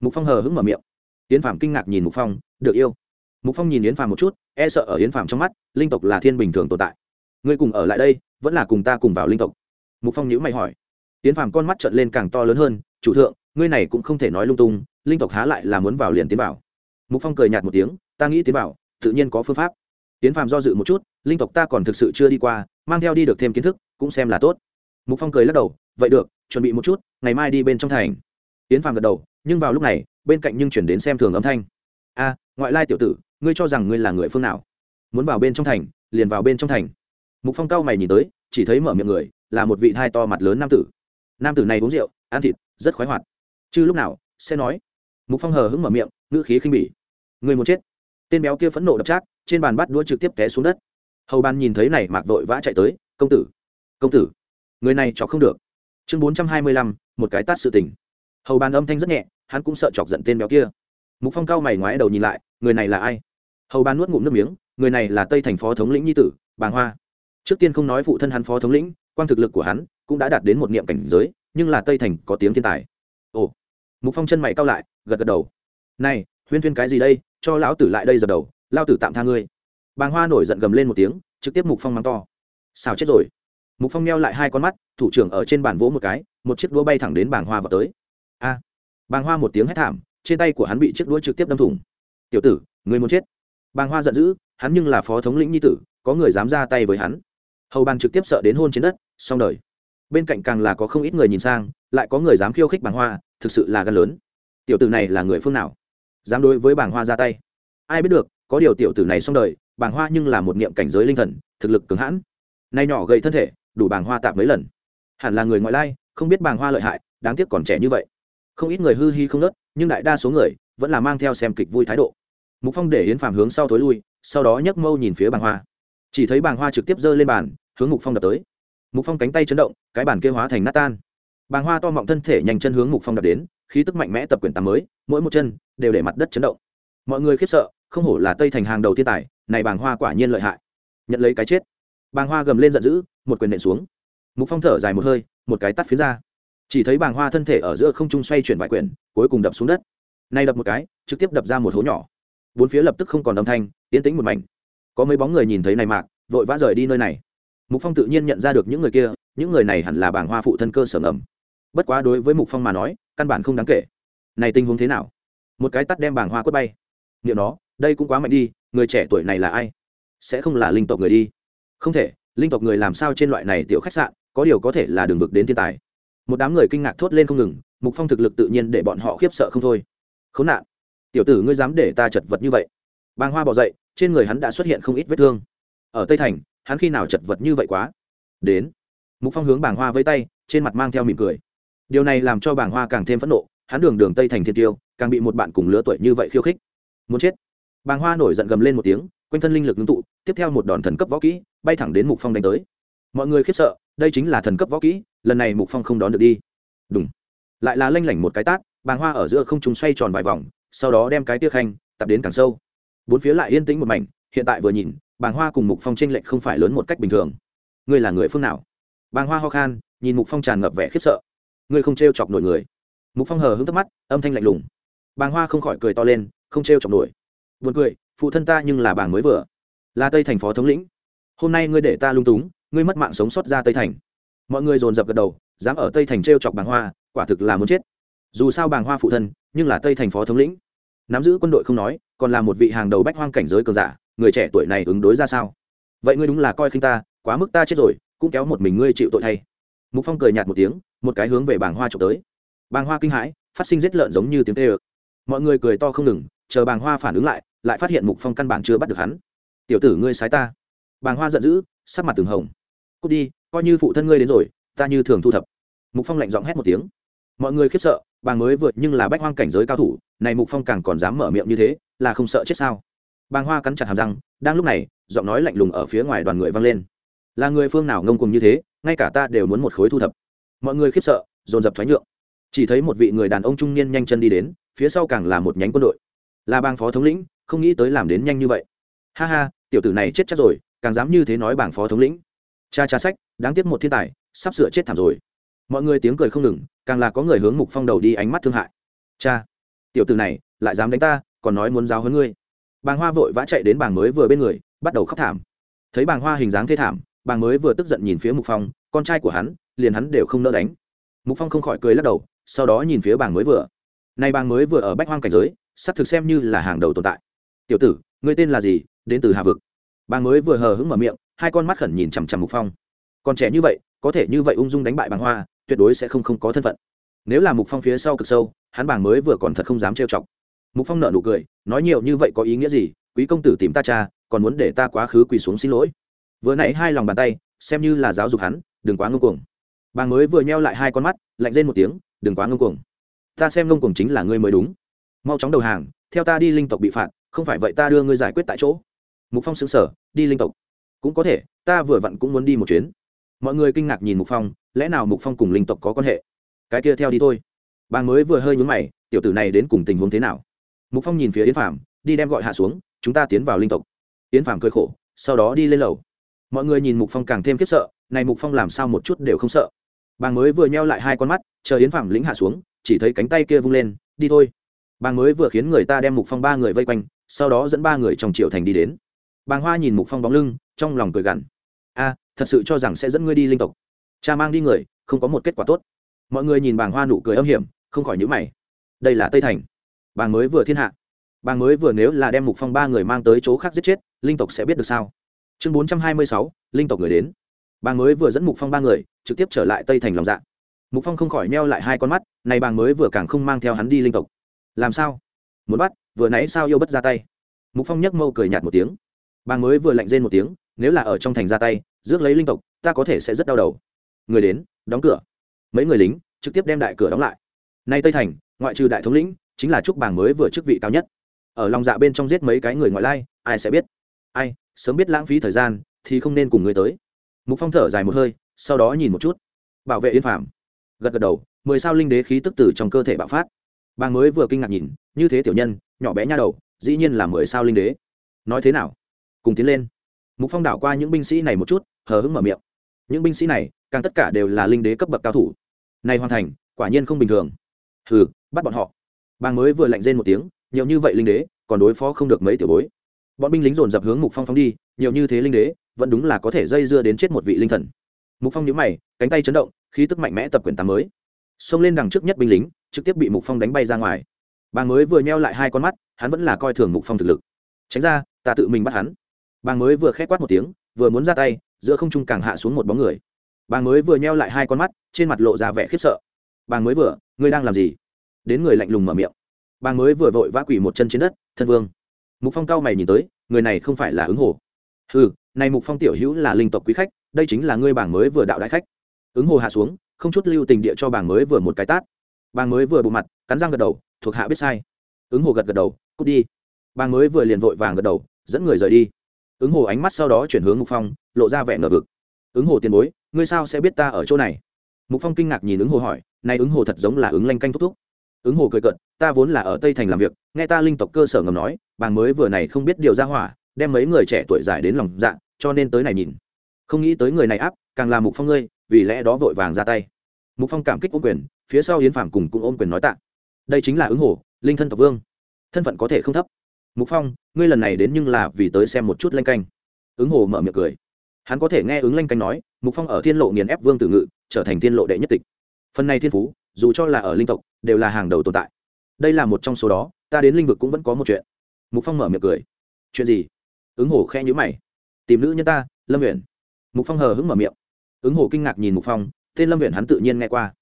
Mục phong hờ hững mở miệng. Yến phàm kinh ngạc nhìn mục phong, được yêu. Mục phong nhìn yến phàm một chút e sợ ở yến phàm trong mắt, linh tộc là thiên bình thường tồn tại. Ngươi cùng ở lại đây, vẫn là cùng ta cùng vào linh tộc. Mục phong nhữ mày hỏi. Yến phàm con mắt trợn lên càng to lớn hơn, chủ thượng, ngươi này cũng không thể nói lung tung, linh tộc há lại là muốn vào liền tiến vào. Mục phong cười nhạt một tiếng, ta nghĩ tiến vào, tự nhiên có phương pháp tiến phàm do dự một chút, linh tộc ta còn thực sự chưa đi qua, mang theo đi được thêm kiến thức, cũng xem là tốt. Mục phong cười lắc đầu, vậy được, chuẩn bị một chút, ngày mai đi bên trong thành. Tiến phàm gật đầu, nhưng vào lúc này, bên cạnh nhưng chuyển đến xem thường âm thanh. A, ngoại lai tiểu tử, ngươi cho rằng ngươi là người phương nào? Muốn vào bên trong thành, liền vào bên trong thành. Mục phong cao mày nhìn tới, chỉ thấy mở miệng người, là một vị thai to mặt lớn nam tử. Nam tử này uống rượu, ăn thịt, rất khoái hoạt. Chứ lúc nào, sẽ nói. Mục phong hờ hững mở miệng, ngữ khí khinh bỉ. Người muốn chết. Tên béo kia phẫn nộ đập trác trên bàn bắt đũa trực tiếp té xuống đất. Hầu ban nhìn thấy này, mạc vội vã chạy tới, công tử công tử, người này chọc không được. Chương bốn trăm hai mươi lăm, một cái tát sự tình. Hầu ban âm thanh rất nhẹ, hắn cũng sợ chọc giận tên béo kia. Mục phong cao mày ngoái đầu nhìn lại, người này là ai? Hầu ban nuốt ngụm nước miếng, người này là tây thành phó thống lĩnh nhi tử, bàng hoa. Trước tiên không nói phụ thân hắn phó thống lĩnh quan thực lực của hắn cũng đã đạt đến một niệm cảnh giới, nhưng là tây thành có tiếng thiên tài. Ồ. Mục phong chân mày cao lại, gật gật đầu. Này, huyên thuyên cái gì đây? Cho lão tử lại đây dập đầu lao tử tạm tha ngươi. Bàng hoa nổi giận gầm lên một tiếng trực tiếp mục phong mắng to. Sao chết rồi. Mục phong neo lại hai con mắt thủ trưởng ở trên bàn vỗ một cái một chiếc đũa bay thẳng đến bàng hoa vào tới. A! À, bàng hoa một tiếng hét thảm trên tay của hắn bị chiếc đũa trực tiếp đâm thủng. Tiểu tử người muốn chết? Bàng hoa giận dữ hắn nhưng là phó thống lĩnh nhi tử có người dám ra tay với hắn. Hầu bàn trực tiếp sợ đến hôn trên đất xong đời. Bên cạnh càng là có không ít người nhìn sang lại có người dám khiêu khích bàng hoa thực sự là gan lớn. Tiểu tử này là người phương nào? Dám đối với bàng hoa ra tay? Ai biết được có điều tiểu tử này xong đời, bàng hoa nhưng là một niệm cảnh giới linh thần, thực lực cứng hãn. Nay nhỏ gầy thân thể, đủ bàng hoa tạm mấy lần. Hẳn là người ngoại lai, không biết bàng hoa lợi hại, đáng tiếc còn trẻ như vậy. Không ít người hư hi không nớt, nhưng đại đa số người vẫn là mang theo xem kịch vui thái độ. Mục phong để yến phàm hướng sau thối lui, sau đó nhấc mâu nhìn phía bàng hoa. Chỉ thấy bàng hoa trực tiếp giơ lên bàn, hướng mục phong đập tới. Mục phong cánh tay chấn động, cái bàn kia hóa thành nát tan. Bàng hoa to mọng thân thể nhanh chân hướng mục phong đập đến, khí tức mạnh mẽ tập quyển tám mới, mỗi một chân đều để mặt đất chấn động. Mọi người khiếp sợ không hổ là tây thành hàng đầu thiên tài, này bàng hoa quả nhiên lợi hại. Nhận lấy cái chết. Bàng hoa gầm lên giận dữ, một quyền nện xuống. Mục phong thở dài một hơi, một cái tắt phía ra. Chỉ thấy bàng hoa thân thể ở giữa không trung xoay chuyển vài quyển, cuối cùng đập xuống đất. Nay đập một cái, trực tiếp đập ra một hố nhỏ. Bốn phía lập tức không còn âm thanh, yên tĩnh một mảnh. Có mấy bóng người nhìn thấy này mạc, vội vã rời đi nơi này. Mục phong tự nhiên nhận ra được những người kia, những người này hẳn là bảng hoa phụ thân cơ sở ngầm. Bất quá đối với mục phong mà nói, căn bản không đáng kể. Này tình huống thế nào? Một cái tắt đem bảng hoa quất bay. Nghiệm nó đây cũng quá mạnh đi, người trẻ tuổi này là ai? Sẽ không là linh tộc người đi. Không thể, linh tộc người làm sao trên loại này tiểu khách sạn, có điều có thể là đường vực đến thiên tài. Một đám người kinh ngạc thốt lên không ngừng, mục phong thực lực tự nhiên để bọn họ khiếp sợ không thôi. Khốn nạn! Tiểu tử ngươi dám để ta chật vật như vậy. Bàng hoa bỏ dậy, trên người hắn đã xuất hiện không ít vết thương. Ở tây thành, hắn khi nào chật vật như vậy quá? Đến! Mục phong hướng bàng hoa với tay, trên mặt mang theo mỉm cười. Điều này làm cho bàng hoa càng thêm phẫn nộ, hắn đường đường tây thành thiên tiêu, càng bị một bạn cùng lứa tuổi như vậy khiêu khích. Muốn chết! Bàng hoa nổi giận gầm lên một tiếng, quanh thân linh lực ngưng tụ, tiếp theo một đòn thần cấp võ kỹ, bay thẳng đến mục phong đánh tới. Mọi người khiếp sợ, đây chính là thần cấp võ kỹ, lần này mục phong không đón được đi. Đúng lại là lanh lảnh một cái tát, bàng hoa ở giữa không trùng xoay tròn vài vòng, sau đó đem cái tia khanh, tập đến càng sâu. Bốn phía lại yên tĩnh một mảnh, hiện tại vừa nhìn, bàng hoa cùng mục phong tranh lệch không phải lớn một cách bình thường. Ngươi là người phương nào? Bàng hoa ho khan, nhìn mục phong tràn ngập vẻ khiếp sợ. Ngươi không t chọc nổi người. Mục phong hờ hững thấp mắt, âm thanh lạnh lùng. Bàng hoa không khỏi cười to lên, không t chọc nổi buồn cười, phụ thân ta nhưng là bảng mới vừa. Là tây thành phó thống lĩnh. Hôm nay ngươi để ta lung túng, ngươi mất mạng sống sót ra tây thành. Mọi người dồn dập gật đầu, dám ở tây thành trêu chọc bảng hoa, quả thực là muốn chết. Dù sao bảng hoa phụ thân, nhưng là tây thành phó thống lĩnh. Nắm giữ quân đội không nói, còn là một vị hàng đầu bách hoang cảnh giới cường giả, người trẻ tuổi này ứng đối ra sao? Vậy ngươi đúng là coi khinh ta, quá mức ta chết rồi, cũng kéo một mình ngươi chịu tội thay. Mục phong cười nhạt một tiếng, một cái hướng về bảng hoa chụp tới. Bàng hoa kinh hãi, phát sinh giết lợn giống như tiếng tê mọi người cười to không ngừng, chờ bàng hoa phản ứng lại lại phát hiện mục phong căn bản chưa bắt được hắn. Tiểu tử ngươi sái ta. Bàng hoa giận dữ, sắc mặt từng hồng. Cút đi, coi như phụ thân ngươi đến rồi, ta như thường thu thập. Mục phong lạnh giọng hét một tiếng. Mọi người khiếp sợ, bàng mới vượt nhưng là bách hoang cảnh giới cao thủ, này mục phong càng còn dám mở miệng như thế, là không sợ chết sao? Bàng hoa cắn chặt hàm răng, đang lúc này, giọng nói lạnh lùng ở phía ngoài đoàn người vang lên. Là người phương nào ngông cùng như thế, ngay cả ta đều muốn một khối thu thập. Mọi người khiếp sợ, dồn dập thoái nhượng. Chỉ thấy một vị người đàn ông trung niên nhanh chân đi đến, phía sau càng là một nhánh quân đội. Là bang phó thống lĩnh không nghĩ tới làm đến nhanh như vậy. Ha ha, tiểu tử này chết chắc rồi, càng dám như thế nói bảng phó thống lĩnh. Cha cha sách, đáng tiếc một thiên tài, sắp sửa chết thảm rồi. Mọi người tiếng cười không ngừng, càng là có người hướng mục phong đầu đi ánh mắt thương hại. Cha, tiểu tử này, lại dám đánh ta, còn nói muốn giáo hơn ngươi. Bàng hoa vội vã chạy đến bàng mới vừa bên người, bắt đầu khóc thảm. Thấy bàng hoa hình dáng thê thảm, bàng mới vừa tức giận nhìn phía mục phong, con trai của hắn, liền hắn đều không nỡ đánh. Mục phong không khỏi cười lắc đầu, sau đó nhìn phía bàng mới vừa. Nay bàng mới vừa ở bách hoang cảnh giới, sắp thực xem như là hàng đầu tồn tại tiểu tử, ngươi tên là gì? Đến từ hà vực. Bàng mới vừa hờ hững mở miệng, hai con mắt khẩn nhìn chằm chằm mục phong. Còn trẻ như vậy, có thể như vậy ung dung đánh bại bàng hoa, tuyệt đối sẽ không không có thân phận. Nếu là mục phong phía sau cực sâu, hắn bàng mới vừa còn thật không dám trêu chọc. Mục phong nợ nụ cười, nói nhiều như vậy có ý nghĩa gì? Quý công tử tìm ta cha, còn muốn để ta quá khứ quỳ xuống xin lỗi. Vừa nãy hai lòng bàn tay, xem như là giáo dục hắn, đừng quá ngông cuồng. Bàng mới vừa nheo lại hai con mắt, lạnh lên một tiếng, đừng quá ngông cuồng. Ta xem ngông cuồng chính là ngươi mới đúng. Mau chóng đầu hàng, theo ta đi linh tộc bị phạt không phải vậy ta đưa ngươi giải quyết tại chỗ. Mục phong xứng sở đi linh tộc. Cũng có thể, ta vừa vặn cũng muốn đi một chuyến. Mọi người kinh ngạc nhìn mục phong, lẽ nào mục phong cùng linh tộc có quan hệ? Cái kia theo đi thôi. Bàng mới vừa hơi nhún mày, tiểu tử này đến cùng tình huống thế nào? Mục phong nhìn phía yến phạm đi đem gọi hạ xuống, chúng ta tiến vào linh tộc. Yến phạm cười khổ, sau đó đi lên lầu. Mọi người nhìn mục phong càng thêm khiếp sợ, này mục phong làm sao một chút đều không sợ. Bàng mới vừa nheo lại hai con mắt, chờ yến phạm lĩnh hạ xuống, chỉ thấy cánh tay kia vung lên, đi thôi. Bàng mới vừa khiến người ta đem mục phong ba người vây quanh sau đó dẫn ba người trong triệu thành đi đến. Bàng hoa nhìn mục phong bóng lưng, trong lòng cười gằn. A, thật sự cho rằng sẽ dẫn ngươi đi linh tộc. Cha mang đi người, không có một kết quả tốt. Mọi người nhìn bàng hoa nụ cười âm hiểm, không khỏi nhữ mày. Đây là tây thành. Bàng mới vừa thiên hạ. Bàng mới vừa nếu là đem mục phong ba người mang tới chỗ khác giết chết, linh tộc sẽ biết được sao? Chương bốn trăm hai mươi sáu, linh tộc người đến. Bàng mới vừa dẫn mục phong ba người, trực tiếp trở lại tây thành lòng dạ. Mục phong không khỏi neo lại hai con mắt, này bàng mới vừa càng không mang theo hắn đi linh tộc. Làm sao? Muốn bắt? Vừa nãy sao yêu bất ra tay? Mục phong nhấc mâu cười nhạt một tiếng. Bàng mới vừa lạnh rên một tiếng, nếu là ở trong thành ra tay, rước lấy linh tộc, ta có thể sẽ rất đau đầu. Người đến, đóng cửa. Mấy người lính, trực tiếp đem đại cửa đóng lại. Nay tây thành, ngoại trừ đại thống lĩnh, chính là trúc bàng mới vừa chức vị cao nhất. Ở lòng dạ bên trong giết mấy cái người ngoại lai, ai sẽ biết? Ai, sớm biết lãng phí thời gian, thì không nên cùng người tới. Mục phong thở dài một hơi, sau đó nhìn một chút. Bảo vệ yên phàm. Gật gật đầu, mười sao linh đế khí tức tử trong cơ thể bạo phát bàng mới vừa kinh ngạc nhìn, như thế tiểu nhân, nhỏ bé nha đầu, dĩ nhiên là mười sao linh đế. Nói thế nào? Cùng tiến lên. Mục phong đảo qua những binh sĩ này một chút, hờ hững mở miệng. Những binh sĩ này, càng tất cả đều là linh đế cấp bậc cao thủ. Này hoàn thành, quả nhiên không bình thường. Hừ, bắt bọn họ. Bàng mới vừa lạnh rên một tiếng, nhiều như vậy linh đế, còn đối phó không được mấy tiểu bối. Bọn binh lính dồn dập hướng mục phong phóng đi, nhiều như thế linh đế, vẫn đúng là có thể dây dưa đến chết một vị linh thần. Mục phong nhíu mày, cánh tay chấn động, khí tức mạnh mẽ tập quyển tám mới. Xông lên đằng trước nhất binh lính trực tiếp bị mục phong đánh bay ra ngoài. Bàng mới vừa nheo lại hai con mắt, hắn vẫn là coi thường mục phong thực lực. Tránh ra, ta tự mình bắt hắn. Bàng mới vừa khét quát một tiếng, vừa muốn ra tay, giữa không trung càng hạ xuống một bóng người. Bàng mới vừa nheo lại hai con mắt, trên mặt lộ ra vẻ khiếp sợ. Bàng mới vừa, ngươi đang làm gì? Đến người lạnh lùng mở miệng. Bàng mới vừa vội vã quỳ một chân trên đất, thân vương. Mục phong cao mày nhìn tới, người này không phải là ứng hồ. Ừ này mục phong tiểu hữu là linh tộc quý khách, đây chính là ngươi bảng mới vừa đạo đại khách. Ứng hồ hạ xuống, không chút lưu tình địa cho bảng mới vừa một cái tát bàng mới vừa bộ mặt, cắn răng gật đầu, thuộc hạ biết sai. Ứng hồ gật gật đầu, cút đi. Bàng mới vừa liền vội vàng gật đầu, dẫn người rời đi. Ứng hồ ánh mắt sau đó chuyển hướng mục phong, lộ ra vẻ ngờ vực. Ứng hồ tiền bối, ngươi sao sẽ biết ta ở chỗ này? Mục phong kinh ngạc nhìn ứng hồ hỏi, này ứng hồ thật giống là ứng lanh canh thúc thúc. Ứng hồ cười cận ta vốn là ở tây thành làm việc, nghe ta linh tộc cơ sở ngầm nói, bàng mới vừa này không biết điều ra hỏa, đem mấy người trẻ tuổi giải đến lòng dạ cho nên tới này nhìn. Không nghĩ tới người này áp, càng là mục phong ngươi, vì lẽ đó vội vàng ra tay. Mục phong cảm kích ôm quyền phía sau yến phàm cùng cũng ôm quyền nói tạ. Đây chính là ứng hồ, linh thân tộc vương. Thân phận có thể không thấp. Mục phong, ngươi lần này đến nhưng là vì tới xem một chút lanh canh. Ứng hồ mở miệng cười. Hắn có thể nghe ứng lanh canh nói, mục phong ở thiên lộ nghiền ép vương tử ngự, trở thành thiên lộ đệ nhất tịch. Phần này thiên phú, dù cho là ở linh tộc, đều là hàng đầu tồn tại. Đây là một trong số đó, ta đến linh vực cũng vẫn có một chuyện. Mục phong mở miệng cười. Chuyện gì? Ứng hồ khe nhữ mày. Tìm nữ nhân ta, lâm nguyện mục phong hờ hững mở miệng. Ứng hồ kinh ngạc nhìn mục phong, tên lâm nguyện hắn tự nhiên nghe qua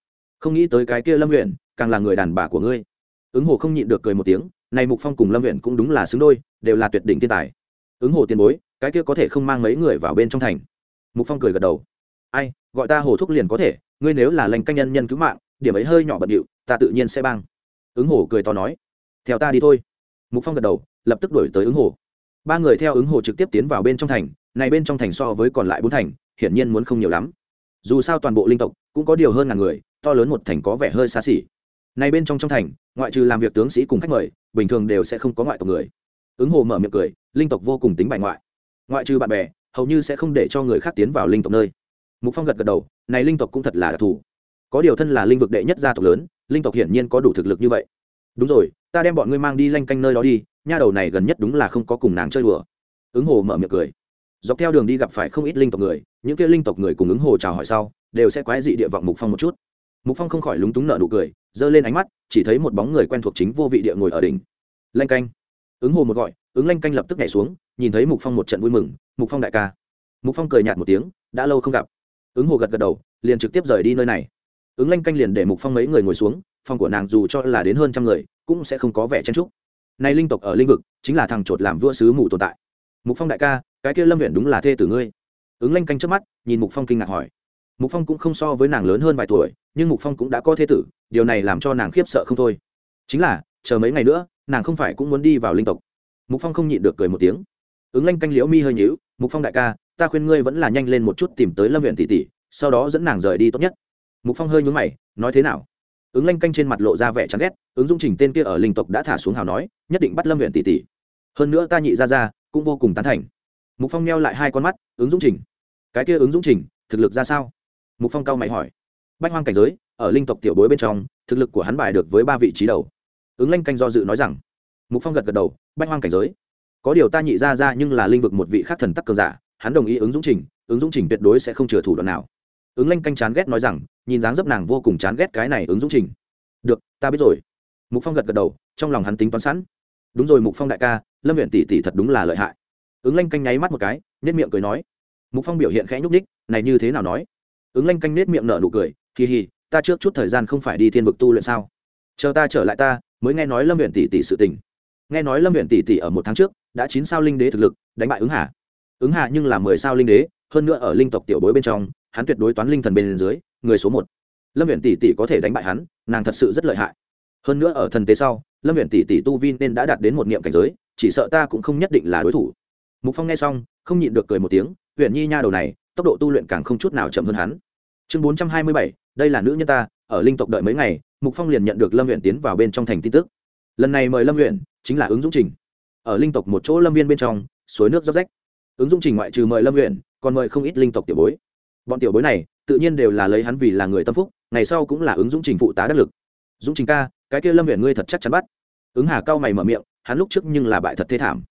không nghĩ tới cái kia lâm huyện càng là người đàn bà của ngươi. Ứng hồ không nhịn được cười một tiếng, này mục phong cùng lâm huyện cũng đúng là xứng đôi, đều là tuyệt đỉnh thiên tài. Ứng hồ tiền bối, cái kia có thể không mang mấy người vào bên trong thành? Mục phong cười gật đầu. Ai, gọi ta hồ thúc liền có thể, ngươi nếu là lành canh nhân nhân cứu mạng, điểm ấy hơi nhỏ bận điệu, ta tự nhiên sẽ băng ứng hồ cười to nói. Theo ta đi thôi. Mục phong gật đầu, lập tức đổi tới ứng hồ. Ba người theo ứng hồ trực tiếp tiến vào bên trong thành, này bên trong thành so với còn lại bốn thành, hiển nhiên muốn không nhiều lắm. Dù sao toàn bộ linh tộc cũng có điều hơn ngàn người to lớn một thành có vẻ hơi xa xỉ. Này bên trong trong thành, ngoại trừ làm việc tướng sĩ cùng khách mời, bình thường đều sẽ không có ngoại tộc người. Ứng hồ mở miệng cười, linh tộc vô cùng tính bài ngoại. Ngoại trừ bạn bè, hầu như sẽ không để cho người khác tiến vào linh tộc nơi. Mục phong gật gật đầu, này linh tộc cũng thật là đặc thù. Có điều thân là linh vực đệ nhất gia tộc lớn, linh tộc hiển nhiên có đủ thực lực như vậy. Đúng rồi, ta đem bọn ngươi mang đi lanh canh nơi đó đi, nha đầu này gần nhất đúng là không có cùng nàng chơi đùa. Ứng hồ mở miệng cười. Dọc theo đường đi gặp phải không ít linh tộc người, những kia linh tộc người cùng ứng hồ chào hỏi sau, đều sẽ quái dị địa vọng mục phong một chút mục phong không khỏi lúng túng nợ nụ cười, giơ lên ánh mắt, chỉ thấy một bóng người quen thuộc chính vô vị địa ngồi ở đỉnh. Lanh canh. Ứng hồ một gọi, ứng lanh canh lập tức nhảy xuống, nhìn thấy mục phong một trận vui mừng, mục phong đại ca. Mục phong cười nhạt một tiếng, đã lâu không gặp. Ứng hồ gật gật đầu, liền trực tiếp rời đi nơi này. Ứng lanh canh liền để mục phong mấy người ngồi xuống, phòng của nàng dù cho là đến hơn trăm người, cũng sẽ không có vẻ chen trúc nay linh tộc ở linh vực, chính là thằng chột làm vua sứ mù tồn tại. Mục phong đại ca, cái kia lâm huyện đúng là thê tử ngươi. Ứng lanh canh trước mắt, nhìn mục phong kinh ngạc hỏi mục phong cũng không so với nàng lớn hơn vài tuổi nhưng mục phong cũng đã có thê tử điều này làm cho nàng khiếp sợ không thôi chính là chờ mấy ngày nữa nàng không phải cũng muốn đi vào linh tộc mục phong không nhịn được cười một tiếng ứng lanh canh liễu mi hơi nhíu mục phong đại ca ta khuyên ngươi vẫn là nhanh lên một chút tìm tới lâm huyện tỷ tỷ sau đó dẫn nàng rời đi tốt nhất mục phong hơi nhún mày nói thế nào ứng lanh canh trên mặt lộ ra vẻ chán ghét ứng dung trình tên kia ở linh tộc đã thả xuống hào nói nhất định bắt lâm huyện tỷ tỷ hơn nữa ta nhị ra ra cũng vô cùng tán thành mục phong neo lại hai con mắt ứng dung trình cái kia ứng dung trình thực lực ra sao mục phong cao mày hỏi. Bách hoang cảnh giới, ở linh tộc tiểu bối bên trong, thực lực của hắn bài được với ba vị trí đầu. Ứng lanh canh do dự nói rằng. Mục phong gật gật đầu, bách hoang cảnh giới. Có điều ta nhị ra ra nhưng là linh vực một vị khác thần tắc cường giả, hắn đồng ý ứng dũng trình, ứng dũng trình tuyệt đối sẽ không chừa thủ đoạn nào. Ứng lanh canh chán ghét nói rằng, nhìn dáng dấp nàng vô cùng chán ghét cái này ứng dũng trình. Được, ta biết rồi. Mục phong gật gật đầu, trong lòng hắn tính toán sẵn. Đúng rồi mục phong đại ca, lâm huyện tỷ tỷ thật đúng là lợi hại. Ứng lanh canh nháy mắt một cái nhất miệng cười nói. Mục phong biểu hiện khẽ nhúc ních này như thế nào nói? Ứng lanh canh nết miệng nở nụ cười kỳ hì, ta trước chút thời gian không phải đi thiên vực tu luyện sao? Chờ ta trở lại ta, mới nghe nói lâm huyện tỷ tỷ sự tình. Nghe nói lâm huyện tỷ tỷ ở một tháng trước, đã chín sao linh đế thực lực, đánh bại ứng hà. Ứng hà nhưng là mười sao linh đế, hơn nữa ở linh tộc tiểu bối bên trong, hắn tuyệt đối toán linh thần bên dưới, người số một. Lâm huyện tỷ tỷ có thể đánh bại hắn, nàng thật sự rất lợi hại. Hơn nữa ở thần tế sau, lâm huyện tỷ tỷ tu vi nên đã đạt đến một niệm cảnh giới, chỉ sợ ta cũng không nhất định là đối thủ. Mục phong nghe xong, không nhịn được cười một tiếng huyện nhi nha đầu này, tốc độ tu luyện càng không chút nào chậm hơn hắn chương bốn trăm hai mươi bảy, đây là nữ nhân ta, ở linh tộc đợi mấy ngày, mục phong liền nhận được lâm huyện tiến vào bên trong thành tin tức. Lần này mời lâm huyện chính là ứng dũng trình. Ở linh tộc một chỗ lâm viên bên trong, suối nước róc rách. Ứng dũng trình ngoại trừ mời lâm huyện còn mời không ít linh tộc tiểu bối. Bọn tiểu bối này, tự nhiên đều là lấy hắn vì là người tâm phúc, ngày sau cũng là ứng dũng trình phụ tá đắc lực. Dũng trình ca, cái kia lâm huyện ngươi thật chắc chắn bắt. Ứng hà cao mày mở miệng, hắn lúc trước nhưng là bại thật thê thảm.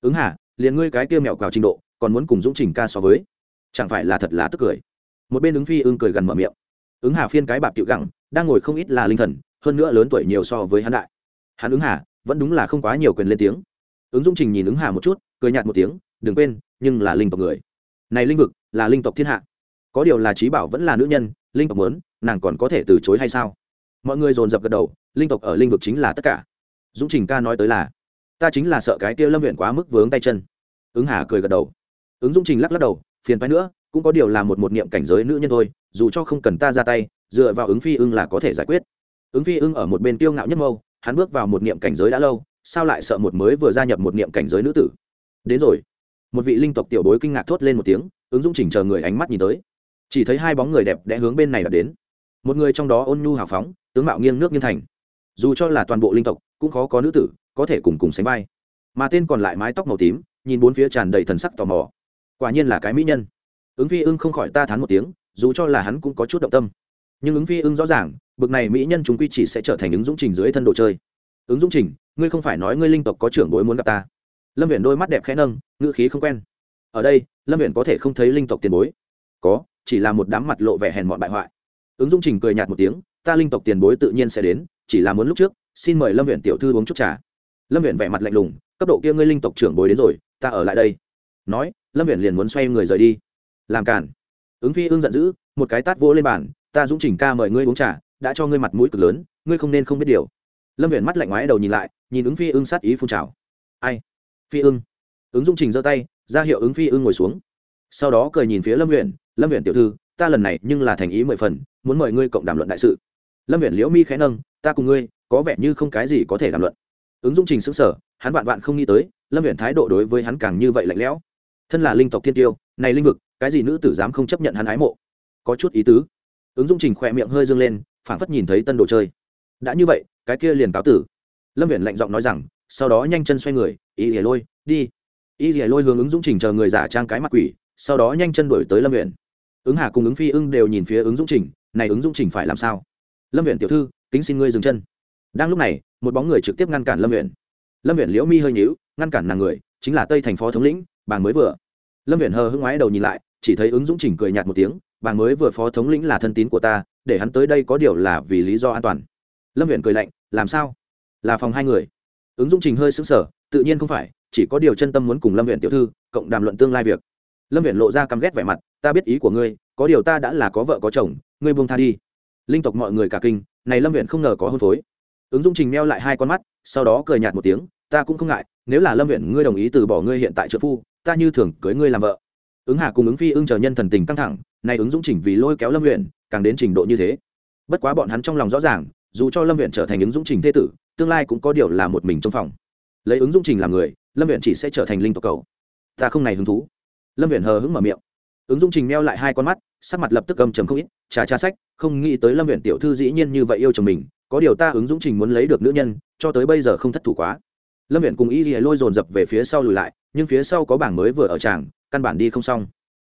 Ứng hà, liền ngươi cái kia mẹo cào trình độ, còn muốn cùng dũng trình ca so với, chẳng phải là thật là tức cười? Một bên ứng phi ưng cười gần mở miệng. Ứng hà phiên cái bạc tiểu gẳng, đang ngồi không ít là linh thần, hơn nữa lớn tuổi nhiều so với hắn đại. Hắn ứng hà, vẫn đúng là không quá nhiều quyền lên tiếng. Ứng dũng trình nhìn ứng hà một chút, cười nhạt một tiếng, đừng quên, nhưng là linh tộc người. Này linh vực, là linh tộc thiên hạ. Có điều là trí bảo vẫn là nữ nhân, linh tộc muốn, nàng còn có thể từ chối hay sao? Mọi người dồn dập gật đầu, linh tộc ở linh vực chính là tất cả. Dũng trình ca nói tới là, ta chính là sợ cái kia lâm huyện quá mức vướng tay chân. Ứng hà cười gật đầu. Ứng dũng trình lắc lắc đầu, phiền phái nữa cũng có điều là một một niệm cảnh giới nữ nhân thôi, dù cho không cần ta ra tay, dựa vào ứng phi ưng là có thể giải quyết. Ứng phi ưng ở một bên tiêu ngạo nhất mâu, hắn bước vào một niệm cảnh giới đã lâu, sao lại sợ một mới vừa gia nhập một niệm cảnh giới nữ tử? Đến rồi. Một vị linh tộc tiểu bối kinh ngạc thốt lên một tiếng, ứng dũng chỉnh chờ người ánh mắt nhìn tới. Chỉ thấy hai bóng người đẹp đẽ hướng bên này đã đến. Một người trong đó ôn nhu hào phóng, tướng mạo nghiêng nước nghiêng thành. Dù cho là toàn bộ linh tộc, cũng khó có nữ tử, có thể cùng cùng sánh vai. Mà tên còn lại mái tóc màu tím, nhìn bốn phía tràn đầy thần sắc tò mò. Quả nhiên là cái mỹ nhân ứng phi ưng không khỏi ta thán một tiếng, dù cho là hắn cũng có chút động tâm. Nhưng ứng phi ưng rõ ràng, bực này mỹ nhân chúng quy chỉ sẽ trở thành ứng dũng trình dưới thân đồ chơi. Ứng dũng trình, ngươi không phải nói ngươi linh tộc có trưởng bối muốn gặp ta? Lâm viện đôi mắt đẹp khẽ nâng, ngữ khí không quen. Ở đây, lâm viện có thể không thấy linh tộc tiền bối? Có, chỉ là một đám mặt lộ vẻ hèn mọn bại hoại. Ứng dũng trình cười nhạt một tiếng, ta linh tộc tiền bối tự nhiên sẽ đến, chỉ là muốn lúc trước, xin mời lâm viện tiểu thư uống chút trà. Lâm viện vẻ mặt lạnh lùng, cấp độ kia ngươi linh tộc trưởng bối đến rồi, ta ở lại đây. Nói, lâm viện liền muốn xoay người rời đi làm cản ứng phi ưng giận dữ, một cái tát vỗ lên bàn, ta dũng Chỉnh ca mời ngươi uống trà, đã cho ngươi mặt mũi cực lớn, ngươi không nên không biết điều. Lâm viện mắt lạnh ngoái đầu nhìn lại, nhìn ứng phi ưng sát ý phun trào. Ai? Phi ưng. Ứng dung trình giơ tay, ra hiệu ứng phi ưng ngồi xuống. Sau đó cười nhìn phía lâm viện lâm viện tiểu thư, ta lần này nhưng là thành ý mười phần, muốn mời ngươi cộng đàm luận đại sự. Lâm viện liễu mi khẽ nâng, ta cùng ngươi, có vẻ như không cái gì có thể đàm luận. Ứng dung trình xứng sở hắn vạn vạn không nghĩ tới, lâm viện thái độ đối với hắn càng như vậy lạnh lẽo. Thân là linh tộc thiên tiêu, này linh vực cái gì nữ tử dám không chấp nhận hắn ái mộ? Có chút ý tứ. Ứng dung trình khỏe miệng hơi dâng lên, phảng phất nhìn thấy tân đồ chơi. Đã như vậy, cái kia liền cáo tử. Lâm viện lạnh giọng nói rằng, sau đó nhanh chân xoay người, y lìa lôi, đi. Y lìa lôi hướng ứng dũng trình chờ người giả trang cái mặt quỷ, sau đó nhanh chân đổi tới lâm viện ứng hà cùng ứng phi ưng đều nhìn phía ứng dũng trình, này ứng dũng trình phải làm sao? Lâm viện tiểu thư, kính xin ngươi dừng chân. Đang lúc này, một bóng người trực tiếp ngăn cản lâm viện lâm viện liễu mi hơi nhíu, ngăn cản nàng người, chính là tây thành phó thống lĩnh bàng mới vừa. Lâm viện hờ hưng ngoái đầu nhìn lại chỉ thấy ứng dũng chỉnh cười nhạt một tiếng bàng mới vừa phó thống lĩnh là thân tín của ta, để hắn tới đây có điều là vì lý do an toàn. Lâm huyện cười lạnh, làm sao? Là phòng hai người. Ứng dũng trình hơi xứng sở tự nhiên không phải, chỉ có điều chân tâm muốn cùng lâm huyện tiểu thư cộng đàm luận tương lai việc. Lâm huyện lộ ra căm ghét vẻ mặt, ta biết ý của ngươi, có điều ta đã là có vợ có chồng, ngươi buông tha đi. Linh tộc mọi người cả kinh, này lâm huyện không ngờ có hôn phối. Ứng dũng trình meo lại hai con mắt, sau đó cười nhạt một tiếng, ta cũng không ngại, nếu là lâm huyện ngươi đồng ý từ bỏ ngươi hiện tại trợ phu, ta như thường cưới ngươi làm vợ ứng hà cùng ứng phi ưng chờ nhân thần tình căng thẳng, nay ứng dũng chỉnh vì lôi kéo lâm huyện càng đến trình độ như thế. Bất quá bọn hắn trong lòng rõ ràng, dù cho lâm huyện trở thành ứng dũng trình thế tử, tương lai cũng có điều là một mình trong phòng. Lấy ứng dũng trình làm người, lâm huyện chỉ sẽ trở thành linh tộc cầu. Ta không này hứng thú. Lâm huyện hờ hững mở miệng. Ứng dũng trình meo lại hai con mắt, sắc mặt lập tức cầm trầm không ít trà trà sách, không nghĩ tới lâm huyện tiểu thư dĩ nhiên như vậy yêu chồng mình, có điều ta ứng dũng trình muốn lấy được nữ nhân, cho tới bây giờ không thất thủ quá. Lâm huyện cùng y lôi dồn dập về phía sau lùi lại, nhưng phía sau có bảng mới vừa ở tràng căn bản đi không xong.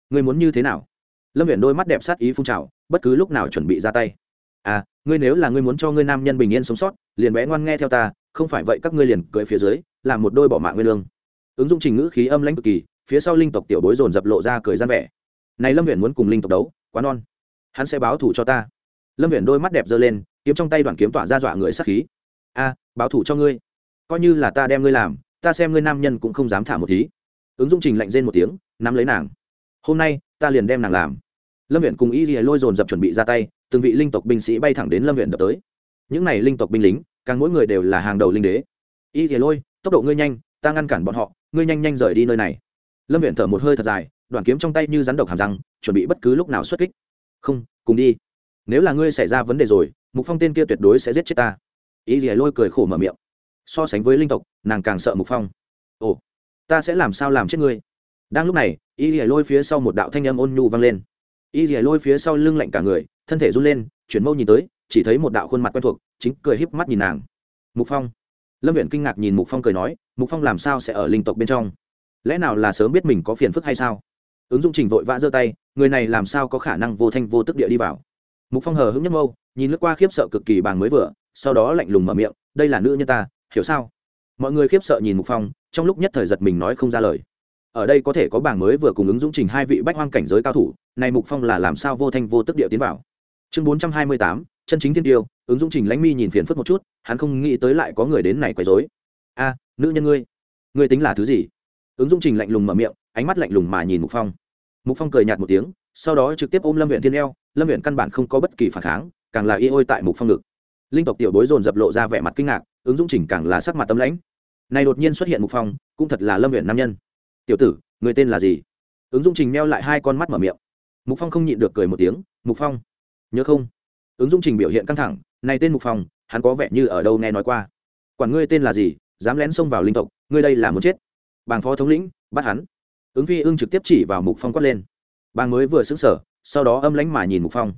Ngươi muốn như thế nào? Lâm viện đôi mắt đẹp sát ý phun trào, bất cứ lúc nào chuẩn bị ra tay. À ngươi nếu là ngươi muốn cho ngươi nam nhân bình yên sống sót, liền bé ngoan nghe theo ta, không phải vậy các ngươi liền cưỡi phía dưới, làm một đôi bỏ mạng nguyên lương. Ứng dụng trình ngữ khí âm lãnh cực kỳ, phía sau linh tộc tiểu bối dồn dập lộ ra cười gian vẻ. Này lâm viện muốn cùng linh tộc đấu, quá non. Hắn sẽ báo thủ cho ta. Lâm viện đôi mắt đẹp giơ lên, kiếm trong tay đoàn kiếm tỏa ra dọa người sát khí. A báo thủ cho ngươi. Coi như là ta đem ngươi làm, ta xem ngươi nam nhân cũng không dám thả một tí ứng dụng trình lạnh rên một tiếng, nắm lấy nàng. Hôm nay, ta liền đem nàng làm. Lâm viện cùng y dì lôi dồn dập chuẩn bị ra tay, từng vị linh tộc binh sĩ bay thẳng đến lâm viện đập tới. Những n à y linh tộc binh lính, càng mỗi người đều là hàng đầu linh đế. Y dì lôi, tốc độ ngươi nhanh, ta ngăn cản bọn họ, ngươi nhanh nhanh rời đi nơi này. Lâm viện thở một hơi thật dài đoàn kiếm trong tay như rắn độc hàm răng, chuẩn bị bất cứ lúc nào xuất kích. Không, cùng đi. Nếu là ngươi xảy ra vấn đề rồi, mục phong tên kia tuyệt đối sẽ giết chết ta. Y gì lôi cười khổ mở miệng. So sánh với linh tộc, nàng càng sợ mục phong. Ồ ta sẽ làm sao làm chết ngươi? Đang lúc này, y lìa lôi phía sau một đạo thanh âm ôn nhu vang lên. Y lìa lôi phía sau lưng lạnh cả người, thân thể run lên, chuyển mâu nhìn tới, chỉ thấy một đạo khuôn mặt quen thuộc, chính cười híp mắt nhìn nàng. Mục phong. Lâm viện kinh ngạc nhìn mục phong cười nói, mục phong làm sao sẽ ở linh tộc bên trong? Lẽ nào là sớm biết mình có phiền phức hay sao? Ứng dụng trình vội vã giơ tay, người này làm sao có khả năng vô thanh vô tức địa đi vào? Mục phong hờ hững nhấc mâu, nhìn lướt qua khiếp sợ cực kỳ bàng mới vừa, sau đó lạnh lùng mở miệng, đây là nữ nhân ta, hiểu sao? Mọi người khiếp sợ nhìn mục phong trong lúc nhất thời giật mình nói không ra lời. Ở đây có thể có bảng mới vừa cùng ứng dũng trình hai vị bách hoang cảnh giới cao thủ, này mục phong là làm sao vô thanh vô tức địa tiến vào? Chương bốn trăm hai mươi tám, chân chính thiên tiêu, ứng dũng trình lãnh mi nhìn phiền phức một chút, hắn không nghĩ tới lại có người đến này quấy rối. A, nữ nhân ngươi ngươi tính là thứ gì? Ứng dũng trình lạnh lùng mở miệng, ánh mắt lạnh lùng mà nhìn mục phong. Mục phong cười nhạt một tiếng, sau đó trực tiếp ôm lâm huyện thiên eo, lâm huyện căn bản không có bất kỳ phản kháng, càng là y ôi tại mục phong ngực. Linh tộc tiểu bối dồn dập lộ ra vẻ mặt kinh ngạc, ứng dũng trình càng là sắc mặt tâm lãnh này đột nhiên xuất hiện mục phong, cũng thật là lâm huyện nam nhân. Tiểu tử, người tên là gì? Ứng dụng trình meo lại hai con mắt mở miệng. Mục phong không nhịn được cười một tiếng, mục phong, nhớ không? Ứng dụng trình biểu hiện căng thẳng, này tên mục phong, hắn có vẻ như ở đâu nghe nói qua. Quản ngươi tên là gì, dám lén xông vào linh tộc, ngươi đây là muốn chết. Bàng phó thống lĩnh, bắt hắn. Ứng phi ưng trực tiếp chỉ vào mục phong quát lên. Bàng mới vừa xứng sở sau đó âm lánh mà nhìn mục phong.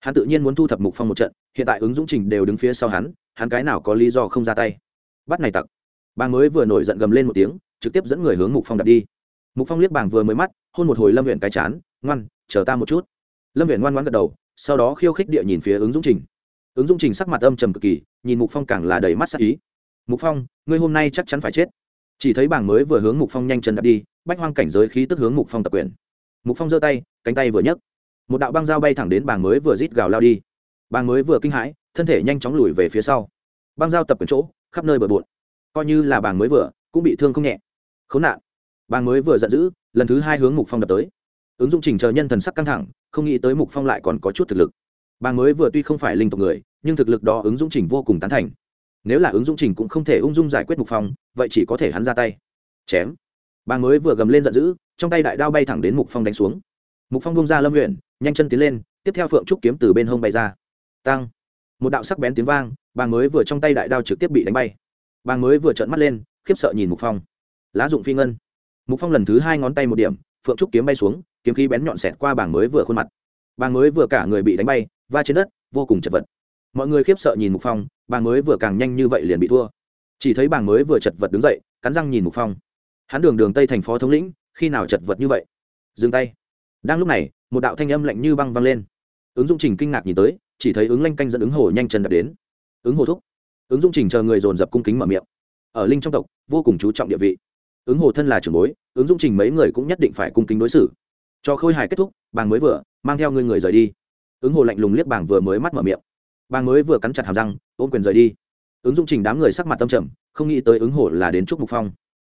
Hắn tự nhiên muốn thu thập mục phong một trận, hiện tại ứng dũng trình đều đứng phía sau hắn hắn cái nào có lý do không ra tay? Bắt này tặc bàng mới vừa nổi giận gầm lên một tiếng, trực tiếp dẫn người hướng mục phong đặt đi. Mục phong liếc bàng vừa mới mắt, hôn một hồi lâm huyện cái chán, ngoan, chờ ta một chút. Lâm huyện ngoan ngoan gật đầu, sau đó khiêu khích địa nhìn phía ứng dũng trình. Ứng dũng trình sắc mặt âm trầm cực kỳ, nhìn mục phong càng là đầy mắt sắc ý. Mục phong, ngươi hôm nay chắc chắn phải chết. Chỉ thấy bảng mới vừa hướng mục phong nhanh chân đặt đi, bách hoang cảnh giới khí tức hướng mục phong tập quyền. Mục phong giơ tay, cánh tay vừa nhấc. Một đạo băng dao bay thẳng đến bảng mới vừa rít gào lao đi. Bảng mới vừa kinh hãi, thân thể nhanh chóng lùi về phía sau. Băng dao tập quyền chỗ, khắp nơi bờ bộn coi như là bàng mới vừa cũng bị thương không nhẹ. Khốn nạn. Bàng mới vừa giận dữ lần thứ hai hướng mục phong đập tới. Ứng dụng trình chờ nhân thần sắc căng thẳng không nghĩ tới mục phong lại còn có chút thực lực. Bàng mới vừa tuy không phải linh tộc người nhưng thực lực đó ứng dụng trình vô cùng tán thành. Nếu là ứng dụng trình cũng không thể ung dung giải quyết mục phong vậy chỉ có thể hắn ra tay. Chém. Bàng mới vừa gầm lên giận dữ trong tay đại đao bay thẳng đến mục phong đánh xuống. Mục phong bông ra lâm nguyện, nhanh chân tiến lên tiếp theo phượng trúc kiếm từ bên hông bay ra. Tăng. Một đạo sắc bén tiếng vang bàng mới vừa trong tay đại đao trực tiếp bị đánh bay bàng mới vừa trợn mắt lên, khiếp sợ nhìn mục phong. Lá dụng phi ngân. Mục phong lần thứ hai ngón tay một điểm, phượng trúc kiếm bay xuống, kiếm khí bén nhọn xẹt qua bảng mới vừa khuôn mặt. Bàng mới vừa cả người bị đánh bay, va trên đất, vô cùng chật vật. Mọi người khiếp sợ nhìn mục phong, Bàng mới vừa càng nhanh như vậy liền bị thua. Chỉ thấy Bàng mới vừa chật vật đứng dậy, cắn răng nhìn mục phong. Hắn đường đường tây thành phó thống lĩnh, khi nào chật vật như vậy? Dừng tay. Đang lúc này, một đạo thanh âm lạnh như băng vang lên. Ứng dụng trình kinh ngạc nhìn tới, chỉ thấy ứng lanh canh dẫn ứng hồ nhanh chân đập đến. Ứng hồ thúc ứng dụng trình chờ người dồn dập cung kính mở miệng. Ở linh trong tộc, vô cùng chú trọng địa vị. Ứng hồ thân là trưởng bối, ứng dụng trình mấy người cũng nhất định phải cung kính đối xử. Cho khôi hài kết thúc, bàng mới vừa, mang theo người người rời đi. Ứng hồ lạnh lùng liếc bàng vừa mới mắt mở miệng. Bàng mới vừa cắn chặt hàm răng, ôm quyền rời đi. Ứng dụng trình đám người sắc mặt tâm trầm, không nghĩ tới ứng hồ là đến chúc mục phong.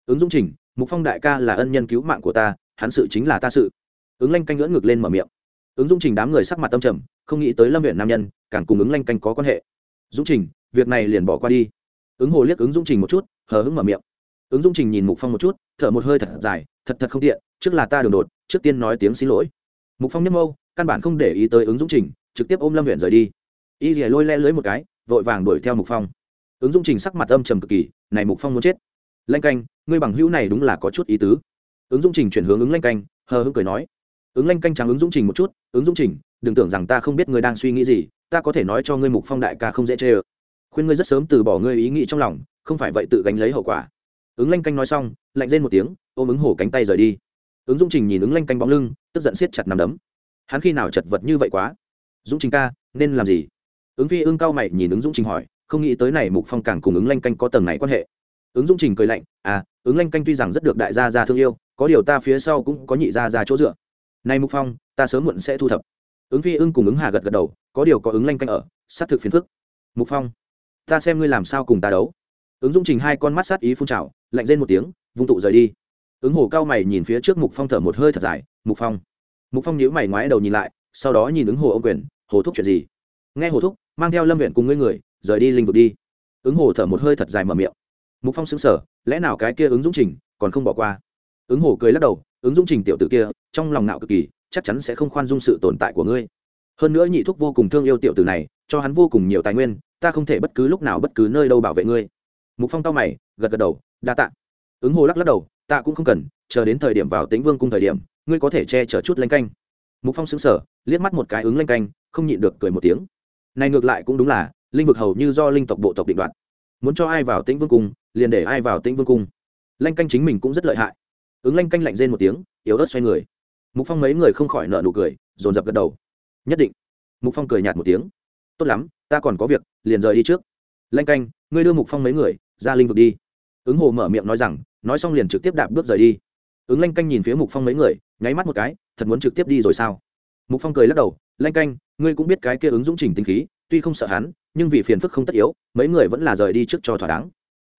Ứng dụng trình, mục phong đại ca là ân nhân cứu mạng của ta, hắn sự chính là ta sự. Ứng lanh canh ngưỡng ngược lên mở miệng. Ứng dụng trình đám người sắc mặt tâm trầm, không nghĩ tới lâm huyện nam nhân, càng cùng ứng lanh canh có quan hệ. Dũng trình việc này liền bỏ qua đi. Ứng hồ liếc ứng dũng trình một chút, hờ hững mở miệng. Ứng dung trình nhìn mục phong một chút, thở một hơi thật dài, thật thật không tiện, trước là ta đường đột, trước tiên nói tiếng xin lỗi. Mục phong nhấp mâu căn bản không để ý tới ứng dung trình, trực tiếp ôm lâm huyện rời đi. Y rìa lôi le lưới một cái, vội vàng đuổi theo mục phong. Ứng dung trình sắc mặt âm trầm cực kỳ, này mục phong muốn chết. Lanh canh, ngươi bằng hữu này đúng là có chút ý tứ. Ứng dung trình chuyển hướng ứng lanh canh, hờ hững cười nói. Ứng lanh canh trắng ứng dung trình một chút, ứng dung trình, đừng tưởng rằng ta không biết ngươi đang suy nghĩ gì, ta có thể nói cho ngươi mục phong đại ca không dễ chê ơ khuyên ngươi rất sớm từ bỏ ngươi ý nghĩ trong lòng, không phải vậy tự gánh lấy hậu quả. Ứng lanh canh nói xong, lạnh lên một tiếng, ôm ứng hổ cánh tay rời đi. Ứng dung trình nhìn ứng lanh canh bóng lưng, tức giận siết chặt nằm đấm. Hắn khi nào chật vật như vậy quá? Dũng trình ca, nên làm gì? Ứng phi ưng cao mày nhìn ứng dũng trình hỏi, không nghĩ tới này mục phong càng cùng ứng lanh canh có tầng này quan hệ. Ứng dũng trình cười lạnh à ứng lanh canh tuy rằng rất được đại gia gia thương yêu, có điều ta phía sau cũng có nhị gia gia chỗ dựa. Nay mục phong, ta sớm muộn sẽ thu thập. Ứng phi ưng cùng ứng hà gật gật đầu, có điều có ứng lanh canh ở, xác thực phiền phức. Mục phong ta xem ngươi làm sao cùng ta đấu. Ứng dung trình hai con mắt sát ý phun trào, lạnh lên một tiếng, vung tụ rời đi. Ứng hồ cao mày nhìn phía trước mục phong thở một hơi thật dài, mục phong. Mục phong nhíu mày ngoái đầu nhìn lại, sau đó nhìn ứng hồ ông quyền, hồ thúc chuyện gì? Nghe hồ thúc, mang theo lâm huyện cùng ngươi người, rời đi linh vực đi. Ứng hồ thở một hơi thật dài mở miệng. Mục phong xứng sở lẽ nào cái kia ứng dũng trình còn không bỏ qua? Ứng hồ cười lắc đầu, ứng dung trình tiểu tử kia, trong lòng nạo cực kỳ, chắc chắn sẽ không khoan dung sự tồn tại của ngươi. Hơn nữa nhị thúc vô cùng thương yêu tiểu tử này, cho hắn vô cùng nhiều tài nguyên ta không thể bất cứ lúc nào bất cứ nơi đâu bảo vệ ngươi. Mục phong tao mày, gật gật đầu, đa tạ. Ứng hồ lắc lắc đầu, ta cũng không cần, chờ đến thời điểm vào tĩnh vương cung thời điểm, ngươi có thể che chở chút lanh canh. Mục phong xứng sở liếc mắt một cái ứng lanh canh, không nhịn được cười một tiếng. Này ngược lại cũng đúng là, linh vực hầu như do linh tộc bộ tộc định đoạt. Muốn cho ai vào tĩnh vương cung, liền để ai vào tĩnh vương cung. Lanh canh chính mình cũng rất lợi hại. Ứng lanh canh lạnh rên một tiếng, yếu ớt xoay người. Mục phong mấy người không khỏi nợ nụ cười, dồn dập gật đầu. Nhất định. Mục phong cười nhạt một tiếng. Tốt lắm ta còn có việc, liền rời đi trước. Lanh canh, ngươi đưa mục phong mấy người, ra linh vực đi. Ứng hồ mở miệng nói rằng, nói xong liền trực tiếp đạp bước rời đi. Ứng lanh canh nhìn phía mục phong mấy người, nháy mắt một cái, thật muốn trực tiếp đi rồi sao? Mục phong cười lắc đầu, lanh canh, ngươi cũng biết cái kia ứng dũng trình tính khí, tuy không sợ hắn, nhưng vì phiền phức không tất yếu, mấy người vẫn là rời đi trước cho thỏa đáng.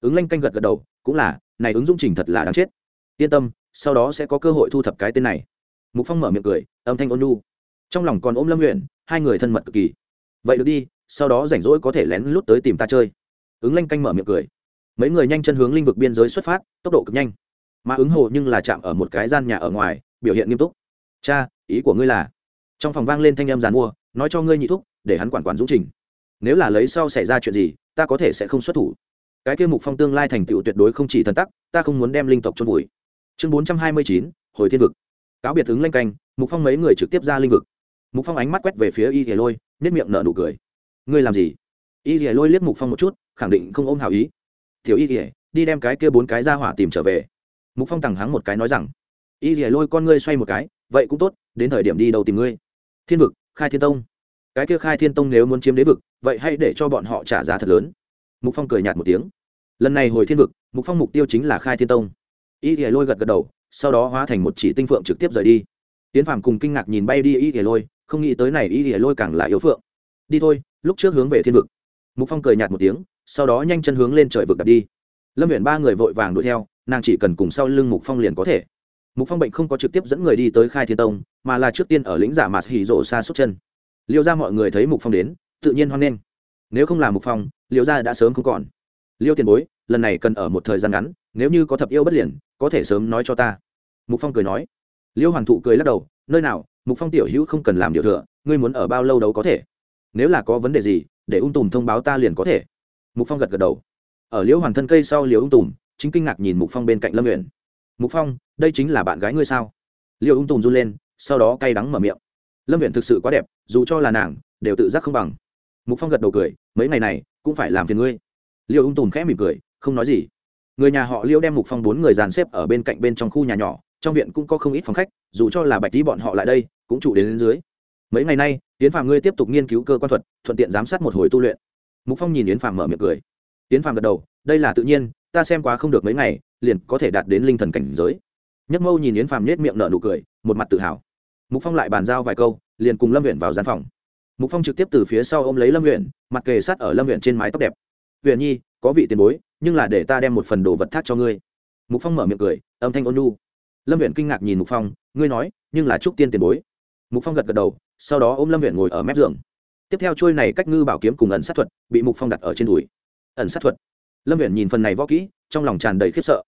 Ứng lanh canh gật gật đầu, cũng là, này ứng dũng trình thật là đáng chết. Yên tâm, sau đó sẽ có cơ hội thu thập cái tên này. Mục phong mở miệng cười, âm thanh ôn nhu. Trong lòng còn ôm lâm nguyện hai người thân mật cực kỳ. Vậy được đi sau đó rảnh rỗi có thể lén lút tới tìm ta chơi. Ứng lanh canh mở miệng cười. Mấy người nhanh chân hướng linh vực biên giới xuất phát, tốc độ cực nhanh. Mà ứng hồ nhưng là chạm ở một cái gian nhà ở ngoài, biểu hiện nghiêm túc. Cha, ý của ngươi là trong phòng vang lên thanh âm giàn mua, nói cho ngươi nhị thúc, để hắn quản quản dũng trình. Nếu là lấy sau xảy ra chuyện gì, ta có thể sẽ không xuất thủ. Cái kia mục phong tương lai thành tựu tuyệt đối không chỉ thần tắc, ta không muốn đem linh tộc chôn vùi. Chương bốn trăm hai mươi chín, hồi thiên vực. Cáo biệt ứng lanh canh, mục phong mấy người trực tiếp ra linh vực. Mục phong ánh mắt quét về phía y thể lôi nếp miệng nở nụ cười ngươi làm gì? Y hề lôi liếc mục phong một chút, khẳng định không ôm hào ý. Thiếu y hề đi đem cái kia bốn cái ra hỏa tìm trở về. Mục phong tằng hắng một cái nói rằng, y hề lôi con ngươi xoay một cái, vậy cũng tốt, đến thời điểm đi đâu tìm ngươi? Thiên vực, khai thiên tông. Cái kia khai thiên tông nếu muốn chiếm đế vực, vậy hãy để cho bọn họ trả giá thật lớn. Mục phong cười nhạt một tiếng. Lần này hồi thiên vực, mục phong mục tiêu chính là khai thiên tông. Y hề lôi gật gật đầu, sau đó hóa thành một chỉ tinh phượng trực tiếp rời đi. Tiến phàm cùng kinh ngạc nhìn bay đi y hề lôi, không nghĩ tới này y hề lôi càng là yếu phượng. Đi thôi lúc trước hướng về thiên vực. Mục phong cười nhạt một tiếng, sau đó nhanh chân hướng lên trời vực đặt đi. Lâm huyện ba người vội vàng đuổi theo, nàng chỉ cần cùng sau lưng mục phong liền có thể. Mục phong bệnh không có trực tiếp dẫn người đi tới khai thiên tông, mà là trước tiên ở lĩnh giả mạt hỉ rộ xa suốt chân. Liêu ra mọi người thấy mục phong đến, tự nhiên hoan nghênh. Nếu không là mục phong, liêu ra đã sớm không còn. Liêu tiền bối, lần này cần ở một thời gian ngắn, nếu như có thập yêu bất liền, có thể sớm nói cho ta. Mục phong cười nói. Liêu hoàn thụ cười lắc đầu, nơi nào, mục phong tiểu hữu không cần làm điều thừa, ngươi muốn ở bao lâu đâu có thể nếu là có vấn đề gì để ung tùm thông báo ta liền có thể. Mục phong gật gật đầu. Ở liễu hoàn thân cây sau liễu ung tùm chính kinh ngạc nhìn mục phong bên cạnh lâm nguyện mục phong đây chính là bạn gái ngươi sao? Liễu ung tùm run lên sau đó cay đắng mở miệng. Lâm nguyện thực sự quá đẹp dù cho là nàng đều tự giác không bằng. Mục phong gật đầu cười mấy ngày này cũng phải làm phiền ngươi. Liễu ung tùm khẽ mỉm cười không nói gì. Người nhà họ liễu đem mục phong bốn người dàn xếp ở bên cạnh bên trong khu nhà nhỏ trong viện cũng có không ít phòng khách dù cho là bạch tí bọn họ lại đây cũng trụ đến, đến dưới. Mấy ngày nay yến phàm ngươi tiếp tục nghiên cứu cơ quan thuật, thuận tiện giám sát một hồi tu luyện. Mục phong nhìn yến phàm mở miệng cười. Yến phàm gật đầu, đây là tự nhiên, ta xem quá không được mấy ngày, liền có thể đạt đến linh thần cảnh giới. Nhất mâu nhìn yến phàm nết miệng nở nụ cười, một mặt tự hào. Mục phong lại bàn giao vài câu, liền cùng lâm huyện vào gian phòng. Mục phong trực tiếp từ phía sau ôm lấy lâm huyện mặt kề sát ở lâm huyện trên mái tóc đẹp. Huyện nhi, có vị tiền bối, nhưng là để ta đem một phần đồ vật thác cho ngươi. Mục phong mở miệng cười, âm thanh ôn nu lâm huyện kinh ngạc nhìn mục phong, ngươi nói, nhưng là trúc tiên tiền bối mục phong gật gật đầu sau đó ôm lâm huyện ngồi ở mép giường tiếp theo trôi này cách ngư bảo kiếm cùng ẩn sát thuật bị mục phong đặt ở trên đùi ẩn sát thuật lâm huyện nhìn phần này võ kỹ trong lòng tràn đầy khiếp sợ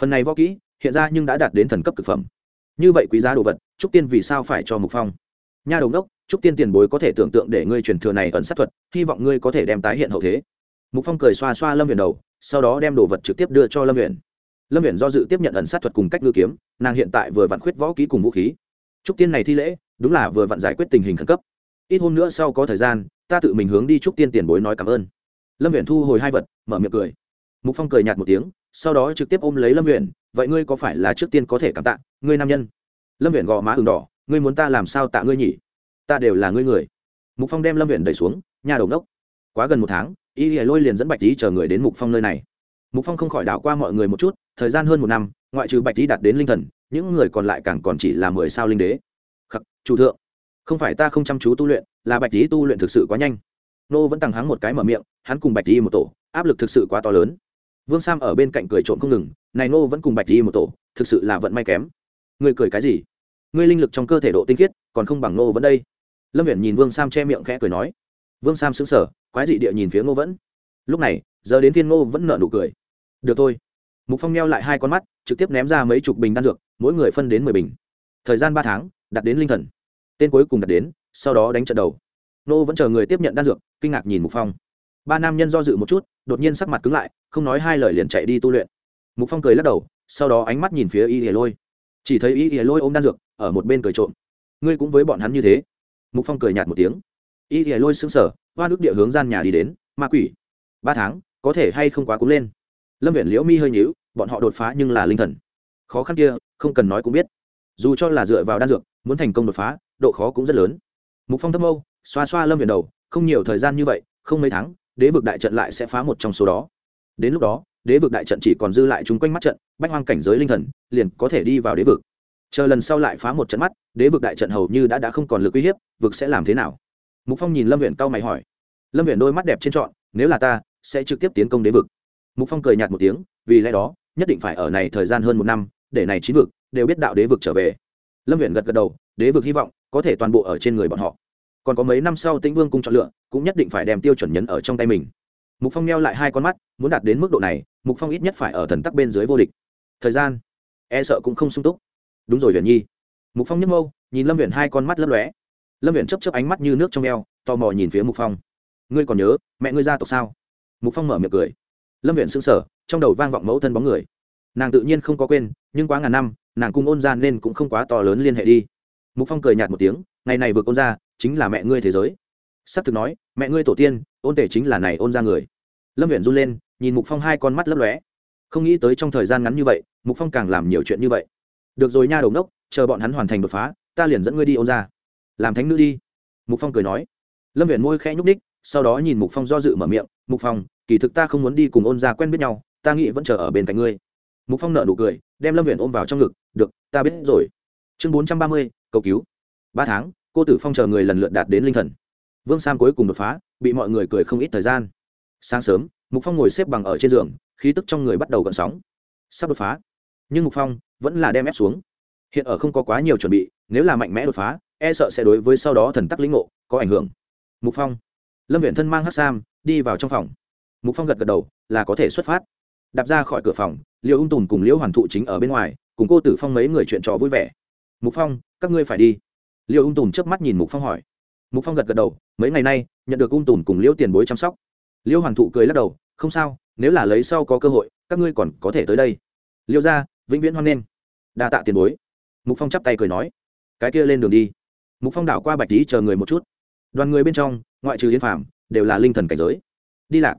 phần này võ kỹ hiện ra nhưng đã đạt đến thần cấp thực phẩm như vậy quý giá đồ vật trúc tiên vì sao phải cho mục phong nha đồng đốc trúc tiên tiền bối có thể tưởng tượng để ngươi truyền thừa này ẩn sát thuật hy vọng ngươi có thể đem tái hiện hậu thế mục phong cười xoa xoa lâm huyện đầu sau đó đem đồ vật trực tiếp đưa cho lâm huyện lâm huyện do dự tiếp nhận ẩn sát thuật cùng cách ngư kiếm nàng hiện tại vừa vặn khuyết võ kỹ cùng vũ khí trúc tiên này thi lễ đúng là vừa vặn giải quyết tình hình khẩn cấp. Ít hôm nữa sau có thời gian, ta tự mình hướng đi chúc tiên tiền bối nói cảm ơn. Lâm huyện thu hồi hai vật, mở miệng cười. Mục phong cười nhạt một tiếng, sau đó trực tiếp ôm lấy lâm huyện vậy ngươi có phải là trước tiên có thể cảm tạ, ngươi nam nhân? Lâm huyện gò má ừng đỏ, ngươi muốn ta làm sao tạ ngươi nhỉ? Ta đều là ngươi người. Mục phong đem lâm huyện đẩy xuống, nhà đầu đốc, quá gần một tháng, y hề lôi liền dẫn bạch tý chờ người đến mục phong nơi này. Mục phong không khỏi đảo qua mọi người một chút, thời gian hơn một năm, ngoại trừ bạch tý đạt đến linh thần, những người còn lại càng còn chỉ là mười sao linh đế chủ thượng, không phải ta không chăm chú tu luyện, là bạch lý tu luyện thực sự quá nhanh. Nô vẫn tăng hắng một cái mở miệng, hắn cùng bạch lý một tổ, áp lực thực sự quá to lớn. Vương sam ở bên cạnh cười trộm không ngừng, này nô vẫn cùng bạch lý một tổ, thực sự là vận may kém. Ngươi cười cái gì? Ngươi linh lực trong cơ thể độ tinh khiết, còn không bằng nô vẫn đây. Lâm viễn nhìn vương sam che miệng khẽ cười nói. Vương sam xứng sở quái dị địa nhìn phía ngô vẫn. Lúc này, giờ đến thiên ngô vẫn nợ nụ cười. Được thôi. Mục phong neo lại hai con mắt, trực tiếp ném ra mấy chục bình đan dược, mỗi người phân đến mười bình. Thời gian ba tháng đặt đến linh thần. Tên cuối cùng đặt đến, sau đó đánh trận đầu. Nô vẫn chờ người tiếp nhận đan dược, kinh ngạc nhìn mục phong. Ba nam nhân do dự một chút, đột nhiên sắc mặt cứng lại, không nói hai lời liền chạy đi tu luyện. Mục phong cười lắc đầu, sau đó ánh mắt nhìn phía y hề lôi. Chỉ thấy y hề lôi ôm đan dược, ở một bên cười trộm. Ngươi cũng với bọn hắn như thế. Mục phong cười nhạt một tiếng. Y hề lôi sững sở hoa nước địa hướng gian nhà đi đến, ma quỷ. Ba tháng, có thể hay không quá cúng lên. Lâm viện liễu mi hơi nhíu, bọn họ đột phá nhưng là linh thần. Khó khăn kia, không cần nói cũng biết dù cho là dựa vào đan dược, muốn thành công đột phá, độ khó cũng rất lớn. Mục phong thâm âu xoa xoa lâm viện đầu, không nhiều thời gian như vậy, không mấy tháng, đế vực đại trận lại sẽ phá một trong số đó. Đến lúc đó, đế vực đại trận chỉ còn dư lại chúng quanh mắt trận, bách hoang cảnh giới linh thần, liền có thể đi vào đế vực. Chờ lần sau lại phá một trận mắt, đế vực đại trận hầu như đã đã không còn lực uy hiếp, vực sẽ làm thế nào? Mục phong nhìn lâm Huyền cau mày hỏi. Lâm Huyền đôi mắt đẹp trên trọn, nếu là ta, sẽ trực tiếp tiến công đế vực. Mục phong cười nhạt một tiếng, vì lẽ đó, nhất định phải ở này thời gian hơn một năm, để này chín vực đều biết đạo đế vực trở về. Lâm huyện gật gật đầu, đế vực hy vọng có thể toàn bộ ở trên người bọn họ. Còn có mấy năm sau tĩnh vương cung chọn lựa, cũng nhất định phải đem tiêu chuẩn nhấn ở trong tay mình. Mục phong neo lại hai con mắt, muốn đạt đến mức độ này, mục phong ít nhất phải ở thần tắc bên dưới vô địch. Thời gian e sợ cũng không sung túc. Đúng rồi huyền nhi. Mục phong nhấc mâu nhìn lâm huyện hai con mắt lấp lóe. Lâm huyện chấp chấp ánh mắt như nước trong eo, tò mò nhìn phía mục phong. Ngươi còn nhớ mẹ ngươi gia tộc sao? Mục phong mở miệng cười. Lâm huyện sững sờ, trong đầu vang vọng mẫu thân bóng người nàng tự nhiên không có quên, nhưng quá ngàn năm, nàng cung ôn ra nên cũng không quá to lớn liên hệ đi. Mục phong cười nhạt một tiếng, ngày này vừa ôn ra chính là mẹ ngươi thế giới. S ắ c thực nói, mẹ ngươi tổ tiên, ôn tể chính là này ôn ra người. Lâm huyện run lên, nhìn mục phong hai con mắt lấp lóe. Không nghĩ tới trong thời gian ngắn như vậy, mục phong càng làm nhiều chuyện như vậy. Được rồi nha đầu đốc chờ bọn hắn hoàn thành đột phá, ta liền dẫn ngươi đi ôn ra làm thánh nữ đi. Mục phong cười nói. Lâm huyện môi khẽ nhúc ních sau đó nhìn mục phong do dự mở miệng. Mục phong, kỳ thực ta không muốn đi cùng ôn ra quen biết nhau, ta nghĩ vẫn chờ ở bên cạnh ngươi mục phong nợ nụ cười, đem lâm viện ôm vào trong ngực, được, ta biết rồi. Chương bốn trăm ba mươi, cầu cứu. Ba tháng, cô tử phong chờ người lần lượt đạt đến linh thần. Vương sam cuối cùng đột phá, bị mọi người cười không ít thời gian. Sáng sớm, mục phong ngồi xếp bằng ở trên giường, khí tức trong người bắt đầu gợn sóng. Sắp đột phá, nhưng mục phong vẫn là đem ép xuống. Hiện ở không có quá nhiều chuẩn bị, nếu là mạnh mẽ đột phá e sợ sẽ đối với sau đó thần tắc lĩnh ngộ có ảnh hưởng. Mục phong, lâm viện thân mang hát sam, đi vào trong phòng. Mục phong gật gật đầu, là có thể xuất phát đạp ra khỏi cửa phòng, liêu ung tùn cùng liễu hoàn thụ chính ở bên ngoài, cùng cô tử phong mấy người chuyện trò vui vẻ. Mục phong, các ngươi phải đi. Liêu ung tùn trước mắt nhìn mục phong hỏi. Mục phong gật gật đầu, mấy ngày nay, nhận được ung tùn cùng liễu tiền bối chăm sóc. Liễu hoàn thụ cười lắc đầu, không sao, nếu là lấy sau có cơ hội, các ngươi còn có thể tới đây. Liêu ra vĩnh viễn hoan nghênh. Đa tạ tiền bối. Mục phong chắp tay cười nói. Cái kia lên đường đi. Mục phong đảo qua bạch lý chờ người một chút. Đoàn người bên trong, ngoại trừ yên phàm, đều là linh thần cảnh giới. Đi lạc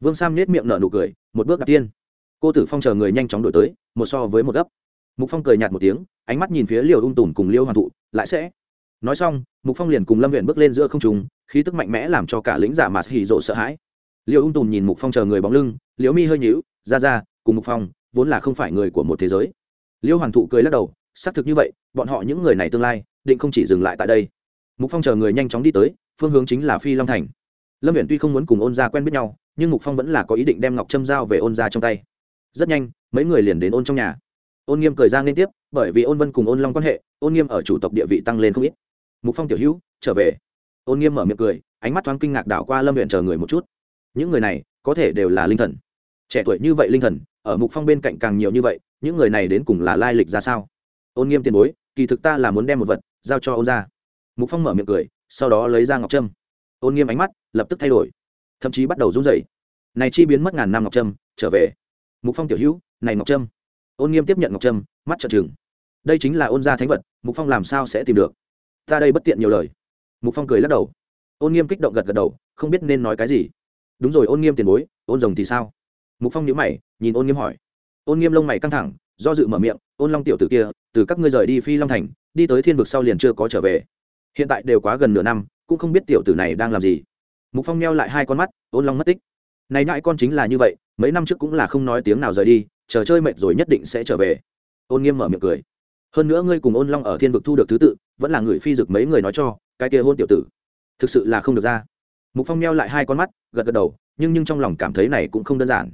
vương sam nết miệng nở nụ cười, một bước đặt tiên. Cô tử phong chờ người nhanh chóng đổi tới, một so với một gấp. Mục phong cười nhạt một tiếng, ánh mắt nhìn phía liều ung tùn cùng liêu hoàn thụ, lại sẽ. Nói xong, mục phong liền cùng lâm huyện bước lên giữa không trùng khí tức mạnh mẽ làm cho cả lính giả mà hỉ rộ sợ hãi. Liêu ung tùn nhìn mục phong chờ người bóng lưng, liễu mi hơi nhíu, ra ra, cùng mục phong, vốn là không phải người của một thế giới. Liêu hoàn thụ cười lắc đầu, xác thực như vậy, bọn họ những người này tương lai, định không chỉ dừng lại tại đây. Mục phong chờ người nhanh chóng đi tới, phương hướng chính là phi long thành lâm viện tuy không muốn cùng ôn gia quen biết nhau nhưng mục phong vẫn là có ý định đem ngọc trâm giao về ôn gia trong tay rất nhanh mấy người liền đến ôn trong nhà ôn nghiêm cười ra liên tiếp bởi vì ôn vân cùng ôn long quan hệ ôn nghiêm ở chủ tộc địa vị tăng lên không ít mục phong tiểu hữu trở về ôn nghiêm mở miệng cười ánh mắt thoáng kinh ngạc đảo qua lâm huyện chờ người một chút những người này có thể đều là linh thần trẻ tuổi như vậy linh thần ở mục phong bên cạnh càng nhiều như vậy những người này đến cùng là lai lịch ra sao ôn nghiêm tiền bối kỳ thực ta là muốn đem một vật giao cho ôn ra mục phong mở miệng cười sau đó lấy ra ngọc trâm ôn nghiêm ánh mắt lập tức thay đổi, thậm chí bắt đầu run rẩy. Này chi biến mất ngàn năm ngọc trâm, trở về. Mục phong tiểu hữu, này ngọc trâm. Ôn nghiêm tiếp nhận ngọc trâm, mắt trợn trừng. Đây chính là ôn gia thánh vật, mục phong làm sao sẽ tìm được? Ta đây bất tiện nhiều lời. Mục phong cười lắc đầu. Ôn nghiêm kích động gật gật đầu, không biết nên nói cái gì. Đúng rồi ôn nghiêm tiền bối ôn rồng thì sao? Mục phong nhíu mày, nhìn ôn nghiêm hỏi. Ôn nghiêm lông mày căng thẳng, do dự mở miệng ôn long tiểu tử kia, từ các ngươi rời đi phi long thành, đi tới thiên vực sau liền chưa có trở về. Hiện tại đều quá gần nửa năm cũng không biết tiểu tử này đang làm gì. Mục phong neo lại hai con mắt, ôn long mất tích. Này nại con chính là như vậy, mấy năm trước cũng là không nói tiếng nào rời đi, chờ chơi mệt rồi nhất định sẽ trở về. Ôn nghiêm mở miệng cười. Hơn nữa ngươi cùng ôn long ở thiên vực thu được thứ tự, vẫn là người phi dực mấy người nói cho, cái kia hôn tiểu tử, thực sự là không được ra. Mục phong neo lại hai con mắt, gật gật đầu, nhưng nhưng trong lòng cảm thấy này cũng không đơn giản.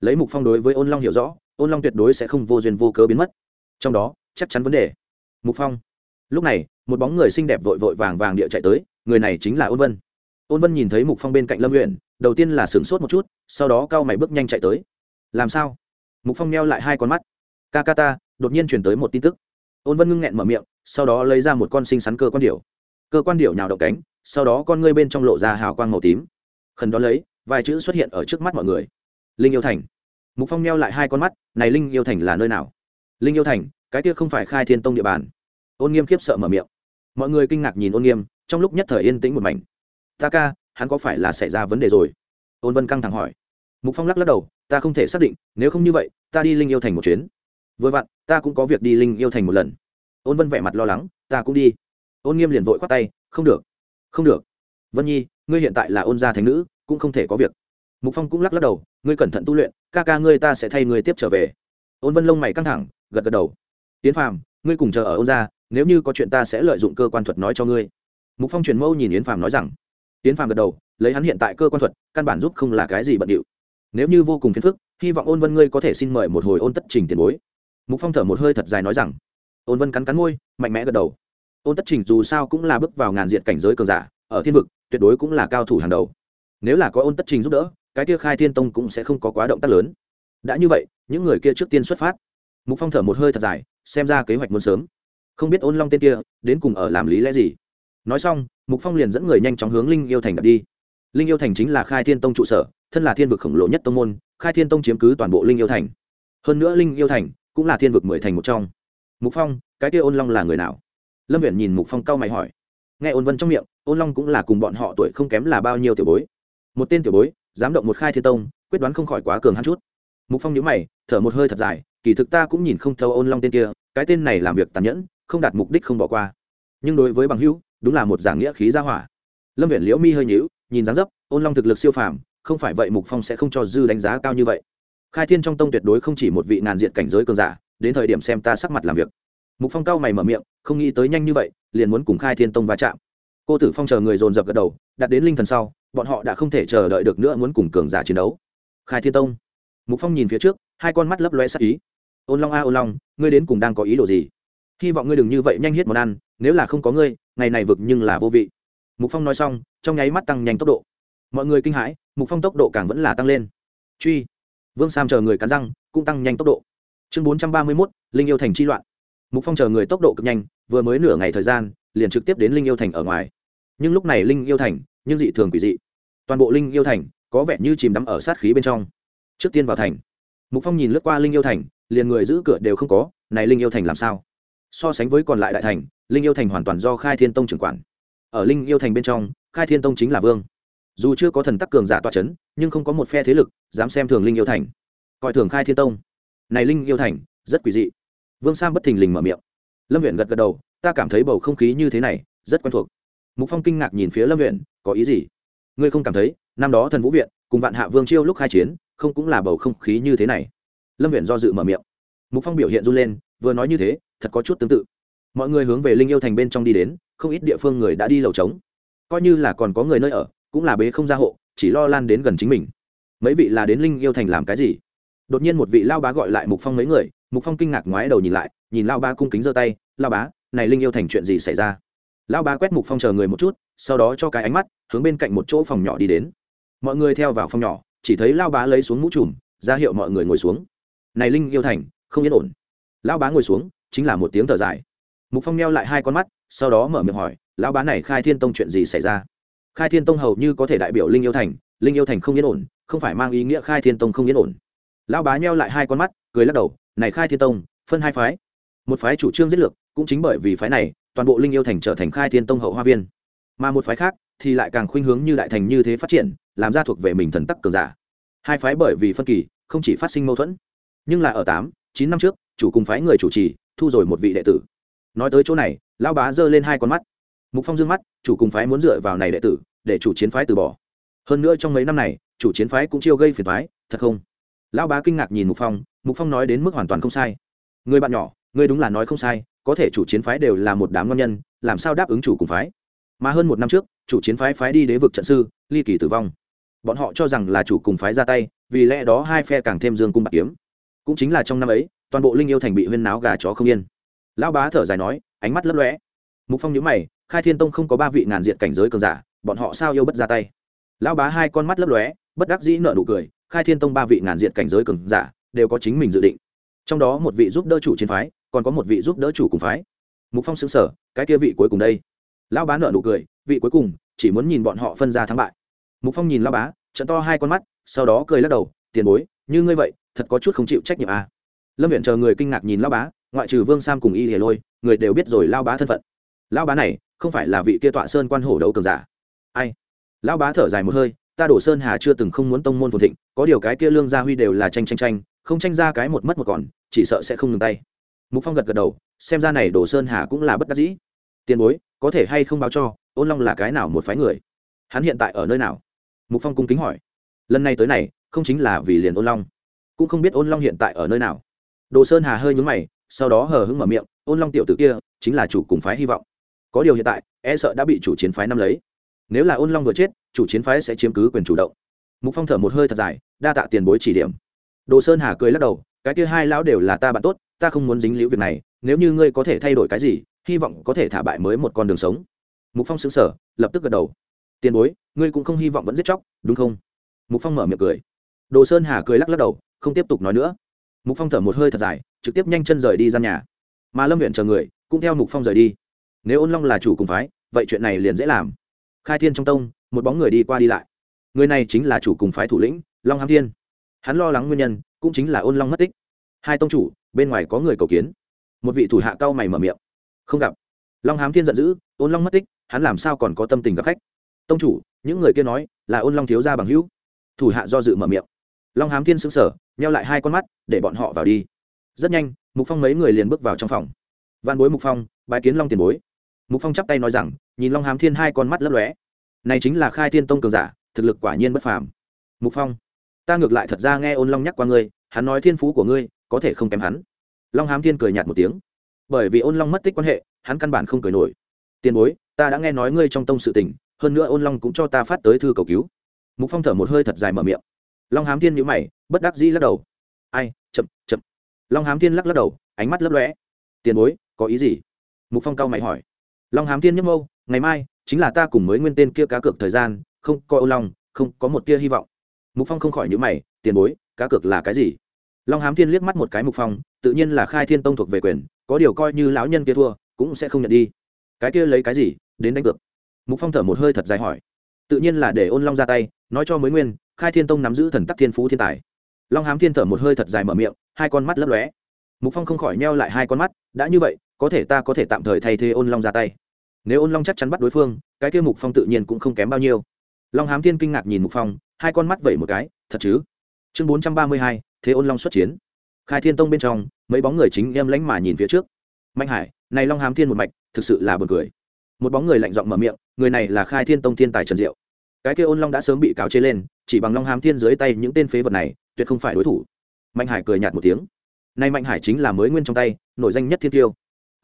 Lấy mục phong đối với ôn long hiểu rõ, ôn long tuyệt đối sẽ không vô duyên vô cớ biến mất. Trong đó, chắc chắn vấn đề. Mục phong. Lúc này, một bóng người xinh đẹp vội vội vàng vàng địa chạy tới người này chính là ôn vân. Ôn vân nhìn thấy mục phong bên cạnh lâm nguyện đầu tiên là sửng sốt một chút, sau đó cao mày bước nhanh chạy tới. Làm sao? Mục phong neo lại hai con mắt. Ca ca ta, đột nhiên chuyển tới một tin tức. Ôn vân ngưng nghẹn mở miệng, sau đó lấy ra một con sinh sắn cơ quan điểu. Cơ quan điểu nhào động cánh, sau đó con ngươi bên trong lộ ra hào quang màu tím. Khẩn đón lấy, vài chữ xuất hiện ở trước mắt mọi người. Linh yêu thành. Mục phong neo lại hai con mắt, này linh yêu thành là nơi nào? Linh yêu thành, cái kia không phải khai thiên tông địa bàn. Ôn nghiêm khiếp sợ mở miệng. Mọi người kinh ngạc nhìn ôn nghiêm trong lúc nhất thời yên tĩnh một mảnh. Ta ca, hắn có phải là xảy ra vấn đề rồi? Ôn vân căng thẳng hỏi. Mục phong lắc lắc đầu, ta không thể xác định, nếu không như vậy, ta đi linh yêu thành một chuyến. Vừa vặn, ta cũng có việc đi linh yêu thành một lần. Ôn vân vẻ mặt lo lắng, ta cũng đi. Ôn nghiêm liền vội khoát tay, không được không được. Vân nhi, ngươi hiện tại là ôn gia thành nữ, cũng không thể có việc. Mục phong cũng lắc lắc đầu, ngươi cẩn thận tu luyện, ca ca ngươi ta sẽ thay ngươi tiếp trở về. Ôn vân lông mày căng thẳng, gật gật đầu. Tiến phàm, ngươi cùng chờ ở ôn gia, nếu như có chuyện ta sẽ lợi dụng cơ quan thuật nói cho ngươi mục phong truyền mâu nhìn yến phàm nói rằng, yến phàm gật đầu, lấy hắn hiện tại cơ quan thuật, căn bản giúp không là cái gì bận điệu. Nếu như vô cùng phiền phức, hy vọng ôn vân ngươi có thể xin mời một hồi ôn tất trình tiền bối. Mục phong thở một hơi thật dài nói rằng, ôn vân cắn cắn môi, mạnh mẽ gật đầu. Ôn tất trình dù sao cũng là bước vào ngàn diện cảnh giới cường giả, ở thiên vực, tuyệt đối cũng là cao thủ hàng đầu. Nếu là có ôn tất trình giúp đỡ, cái kia khai thiên tông cũng sẽ không có quá động tác lớn. Đã như vậy, những người kia trước tiên xuất phát. Mục phong thở một hơi thật dài, xem ra kế hoạch muốn sớm. Không biết ôn long tên kia, đến cùng ở làm lý lẽ gì? Nói xong, mục phong liền dẫn người nhanh chóng hướng linh yêu thành đặt đi. Linh yêu thành chính là khai thiên tông trụ sở, thân là thiên vực khổng lồ nhất tông môn, khai thiên tông chiếm cứ toàn bộ linh yêu thành. Hơn nữa linh yêu thành cũng là thiên vực mười thành một trong. Mục phong, cái kia ôn long là người nào? Lâm viện nhìn mục phong cao mày hỏi. Nghe ôn vân trong miệng, ôn long cũng là cùng bọn họ tuổi không kém là bao nhiêu tiểu bối. Một tên tiểu bối, dám động một khai thiên tông, quyết đoán không khỏi quá cường hắn chút. Mục phong nhíu mày, thở một hơi thật dài, kỳ thực ta cũng nhìn không thấu ôn long tên kia, cái tên này làm việc tàn nhẫn, không đạt mục đích không bỏ qua. Nhưng đối với bằng hữu đúng là một giảng nghĩa khí gia hỏa. Lâm viện liễu mi hơi nhíu, nhìn dáng dấp, ôn long thực lực siêu phàm, không phải vậy mục phong sẽ không cho dư đánh giá cao như vậy. Khai thiên trong tông tuyệt đối không chỉ một vị ngàn diện cảnh giới cường giả, đến thời điểm xem ta sắc mặt làm việc. Mục phong cao mày mở miệng, không nghĩ tới nhanh như vậy, liền muốn cùng khai thiên tông va chạm. Cô tử phong chờ người dồn dập gật đầu, đặt đến linh thần sau, bọn họ đã không thể chờ đợi được nữa muốn cùng cường giả chiến đấu. Khai thiên tông. Mục phong nhìn phía trước, hai con mắt lấp loe sắc ý. Ôn long a, ôn long, ngươi đến cùng đang có ý đồ gì? Hy vọng ngươi đừng như vậy nhanh hết món ăn, nếu là không có ngươi, ngày này vực nhưng là vô vị. Mục phong nói xong, trong nháy mắt tăng nhanh tốc độ. Mọi người kinh hãi, mục phong tốc độ càng vẫn là tăng lên. Truy. Vương sam chờ người cắn răng, cũng tăng nhanh tốc độ. Chương bốn trăm ba mươi mốt, linh yêu thành chi loạn. Mục phong chờ người tốc độ cực nhanh, vừa mới nửa ngày thời gian, liền trực tiếp đến linh yêu thành ở ngoài. Nhưng lúc này linh yêu thành, nhưng dị thường quỷ dị. Toàn bộ linh yêu thành, có vẻ như chìm đắm ở sát khí bên trong. Trước tiên vào thành. Mục phong nhìn lướt qua linh yêu thành, liền người giữ cửa đều không có, này linh yêu thành làm sao? So sánh với còn lại đại thành, linh yêu thành hoàn toàn do khai thiên tông trưởng quản. Ở linh yêu thành bên trong, khai thiên tông chính là vương. Dù chưa có thần tắc cường giả toa c h ấ n nhưng không có một phe thế lực dám xem thường linh yêu thành. Coi thường khai thiên tông. Này linh yêu thành, rất quỷ dị. Vương sam bất thình lình mở miệng. Lâm huyện gật gật đầu, ta cảm thấy bầu không khí như thế này, rất quen thuộc. Mục phong kinh ngạc nhìn phía lâm huyện có ý gì? Ngươi không cảm thấy, năm đó thần vũ viện, cùng vạn hạ vương chiêu lúc khai chiến, không cũng là bầu không khí như thế này? Lâm huyện do dự mở miệng. Mục phong biểu hiện run lên, vừa nói như thế thật có chút tương tự. Mọi người hướng về linh yêu thành bên trong đi đến, không ít địa phương người đã đi lầu trống. Coi như là còn có người nơi ở, cũng là bế không ra hộ, chỉ lo lan đến gần chính mình. Mấy vị là đến linh yêu thành làm cái gì? Đột nhiên một vị lao bá gọi lại mục phong mấy người, mục phong kinh ngạc ngoái đầu nhìn lại, nhìn lao bá cung kính giơ tay, lao bá, này linh yêu thành chuyện gì xảy ra? Lao bá quét mục phong chờ người một chút, sau đó cho cái ánh mắt, hướng bên cạnh một chỗ phòng nhỏ đi đến. Mọi người theo vào phòng nhỏ, chỉ thấy lao bá lấy xuống mũ trùm, ra hiệu mọi người ngồi xuống. Này linh yêu thành, không yên ổn. Lao bá ngồi xuống chính là một tiếng thở dài. Mục phong neo lại hai con mắt, sau đó mở miệng hỏi, lão bá này khai thiên tông chuyện gì xảy ra? Khai thiên tông hầu như có thể đại biểu linh yêu thành, linh yêu thành không yên ổn, không phải mang ý nghĩa khai thiên tông không yên ổn. Lão bá neo lại hai con mắt, cười lắc đầu, này khai thiên tông, phân hai phái. Một phái chủ trương giết lược, cũng chính bởi vì phái này, toàn bộ linh yêu thành trở thành khai thiên tông hậu hoa viên. Mà một phái khác thì lại càng khuynh hướng như đại thành như thế phát triển, làm ra thuộc về mình thần tắc cường giả. Hai phái bởi vì phân kỳ, không chỉ phát sinh mâu thuẫn. Nhưng là ở tám, chín năm trước, chủ cùng phái người chủ trì thu rồi một vị đệ tử. Nói tới chỗ này, lão bá giơ lên hai con mắt. Mục phong dương mắt, chủ cùng phái muốn dựa vào này đệ tử, để chủ chiến phái từ bỏ. Hơn nữa trong mấy năm này, chủ chiến phái cũng chiêu gây phiền phái thật không? Lão bá kinh ngạc nhìn mục phong mục phong nói đến mức hoàn toàn không sai. Người bạn nhỏ, người đúng là nói không sai, có thể chủ chiến phái đều là một đám ngon nhân, làm sao đáp ứng chủ cùng phái? Mà hơn một năm trước, chủ chiến phái phái đi đế vực trận sư, ly kỳ tử vong. Bọn họ cho rằng là chủ cùng phái ra tay, vì lẽ đó hai phe càng thêm dương cung bạc kiếm. Cũng chính là trong năm ấy toàn bộ linh yêu thành bị huyên náo gà chó không yên. Lão bá thở dài nói, ánh mắt lấp lóe. Mục phong nhớ mày, khai thiên tông không có ba vị ngàn diện cảnh giới cường giả, bọn họ sao yêu bất ra tay? Lão bá hai con mắt lấp lóe, bất đắc dĩ nợ nụ cười, khai thiên tông ba vị ngàn diện cảnh giới cường giả đều có chính mình dự định. Trong đó một vị giúp đỡ chủ chiến phái, còn có một vị giúp đỡ chủ cùng phái. Mục phong xứng sở cái kia vị cuối cùng đây? Lão bá nợ nụ cười, vị cuối cùng, chỉ muốn nhìn bọn họ phân ra thắng bại. Mục phong nhìn lão bá trận to hai con mắt, sau đó cười lắc đầu, tiền bối, như ngươi vậy, thật có chút không chịu trách nhiệm à lâm viện chờ người kinh ngạc nhìn lão bá, ngoại trừ vương sam cùng y hề lôi, người đều biết rồi lão bá thân phận. Lão bá này, không phải là vị kia tọa sơn quan hổ đấu cường giả. Ai? Lão bá thở dài một hơi, ta đổ sơn hà chưa từng không muốn tông môn phồn thịnh, có điều cái kia lương gia huy đều là tranh tranh tranh, không tranh ra cái một mất một còn, chỉ sợ sẽ không ngừng tay. Mục phong gật gật đầu, xem ra này đổ sơn hà cũng là bất đắc dĩ. Tiền bối, có thể hay không báo cho, ôn long là cái nào một phái người? Hắn hiện tại ở nơi nào? Mục phong cung kính hỏi. Lần này tới này, không chính là vì liền ôn long. Cũng không biết ôn long hiện tại ở nơi nào đồ sơn hà hơi nhúng mày, sau đó hờ hững mở miệng, ôn long tiểu tử kia, chính là chủ cùng phái hy vọng. Có điều hiện tại e sợ đã bị chủ chiến phái năm lấy. Nếu là ôn long vừa chết, chủ chiến phái sẽ chiếm cứ quyền chủ động. Mục phong thở một hơi thật dài, đa tạ tiền bối chỉ điểm. Đồ sơn hà cười lắc đầu, cái kia hai lão đều là ta bạn tốt, ta không muốn dính liễu việc này, nếu như ngươi có thể thay đổi cái gì, hy vọng có thể thả bại mới một con đường sống. Mục phong xứng sở lập tức gật đầu. Tiền bối, ngươi cũng không hy vọng vẫn giết chóc, đúng không? Mục phong mở miệng cười. Đồ sơn hà cười lắc lắc đầu, không tiếp tục nói nữa mục phong thở một hơi thật dài, trực tiếp nhanh chân rời đi ra nhà. Mà lâm huyện chờ người, cũng theo mục phong rời đi. Nếu ôn long là chủ cùng phái, vậy chuyện này liền dễ làm. Khai thiên trong tông, một bóng người đi qua đi lại. Người này chính là chủ cùng phái thủ lĩnh, long hám thiên. Hắn lo lắng nguyên nhân, cũng chính là ôn long mất tích. Hai tông chủ, bên ngoài có người cầu kiến. Một vị thủ hạ cao mày mở miệng. Không gặp. Long hám thiên giận dữ, ôn long mất tích, hắn làm sao còn có tâm tình gặp khách? Tông chủ, những người kia nói là ôn long thiếu gia bằng hữu. Thủ hạ do dự mở miệng long hám thiên xứng sở neo lại hai con mắt, để bọn họ vào đi. Rất nhanh, mục phong mấy người liền bước vào trong phòng. Văn bối mục phong bài kiến long tiền bối. Mục phong chắp tay nói rằng, nhìn long hám thiên hai con mắt lấp lóe. Này chính là khai thiên tông cường giả, thực lực quả nhiên bất phàm. Mục phong, ta ngược lại thật ra nghe ôn long nhắc qua ngươi, hắn nói thiên phú của ngươi, có thể không kém hắn. Long hám thiên cười nhạt một tiếng. Bởi vì ôn long mất tích quan hệ, hắn căn bản không cười nổi. Tiền bối, ta đã nghe nói ngươi trong tông sự tình, hơn nữa ôn long cũng cho ta phát tới thư cầu cứu. Mục phong thở một hơi thật dài mở miệng long hám thiên nhữ mày, bất đắc dĩ lắc đầu. Ai, chậm chậm. Long hám thiên lắc lắc đầu, ánh mắt lấp lóe. Tiền bối, có ý gì? Mục phong cao mày hỏi. Long hám thiên nhấp mâu ngày mai, chính là ta cùng mới nguyên tên kia cá cược thời gian, không coi Âu long, không có một tia hy vọng. Mục phong không khỏi nhữ mày, tiền bối, cá cược là cái gì? Long hám thiên liếc mắt một cái mục phong, tự nhiên là khai thiên tông thuộc về quyền, có điều coi như lão nhân kia thua, cũng sẽ không nhận đi. Cái kia lấy cái gì, đến đánh cược? Mục phong thở một hơi thật dài hỏi. Tự nhiên là để ôn long ra tay, nói cho mới nguyên khai thiên tông nắm giữ thần tắc thiên phú thiên tài. Long hám thiên thở một hơi thật dài mở miệng, hai con mắt lấp lóe. Mục phong không khỏi neo lại hai con mắt, đã như vậy, có thể ta có thể tạm thời thay thế ôn long ra tay. Nếu ôn long chắc chắn bắt đối phương, cái kia mục phong tự nhiên cũng không kém bao nhiêu. Long hám thiên kinh ngạc nhìn mục phong, hai con mắt vẩy một cái, thật chứ? Chương bốn trăm ba mươi hai, thế ôn long xuất chiến. Khai thiên tông bên trong, mấy bóng người chính em lánh mà nhìn phía trước. Mạnh hải, này long hám thiên một mạch, thực sự là buồn cười. Một bóng người lạnh giọng mở miệng, người này là khai thiên tông thiên tài trần diệu cái kia ôn long đã sớm bị cáo chế lên, chỉ bằng long hám thiên dưới tay những tên phế vật này, tuyệt không phải đối thủ. Mạnh hải cười nhạt một tiếng. Nay mạnh hải chính là mới nguyên trong tay, nổi danh nhất thiên tiêu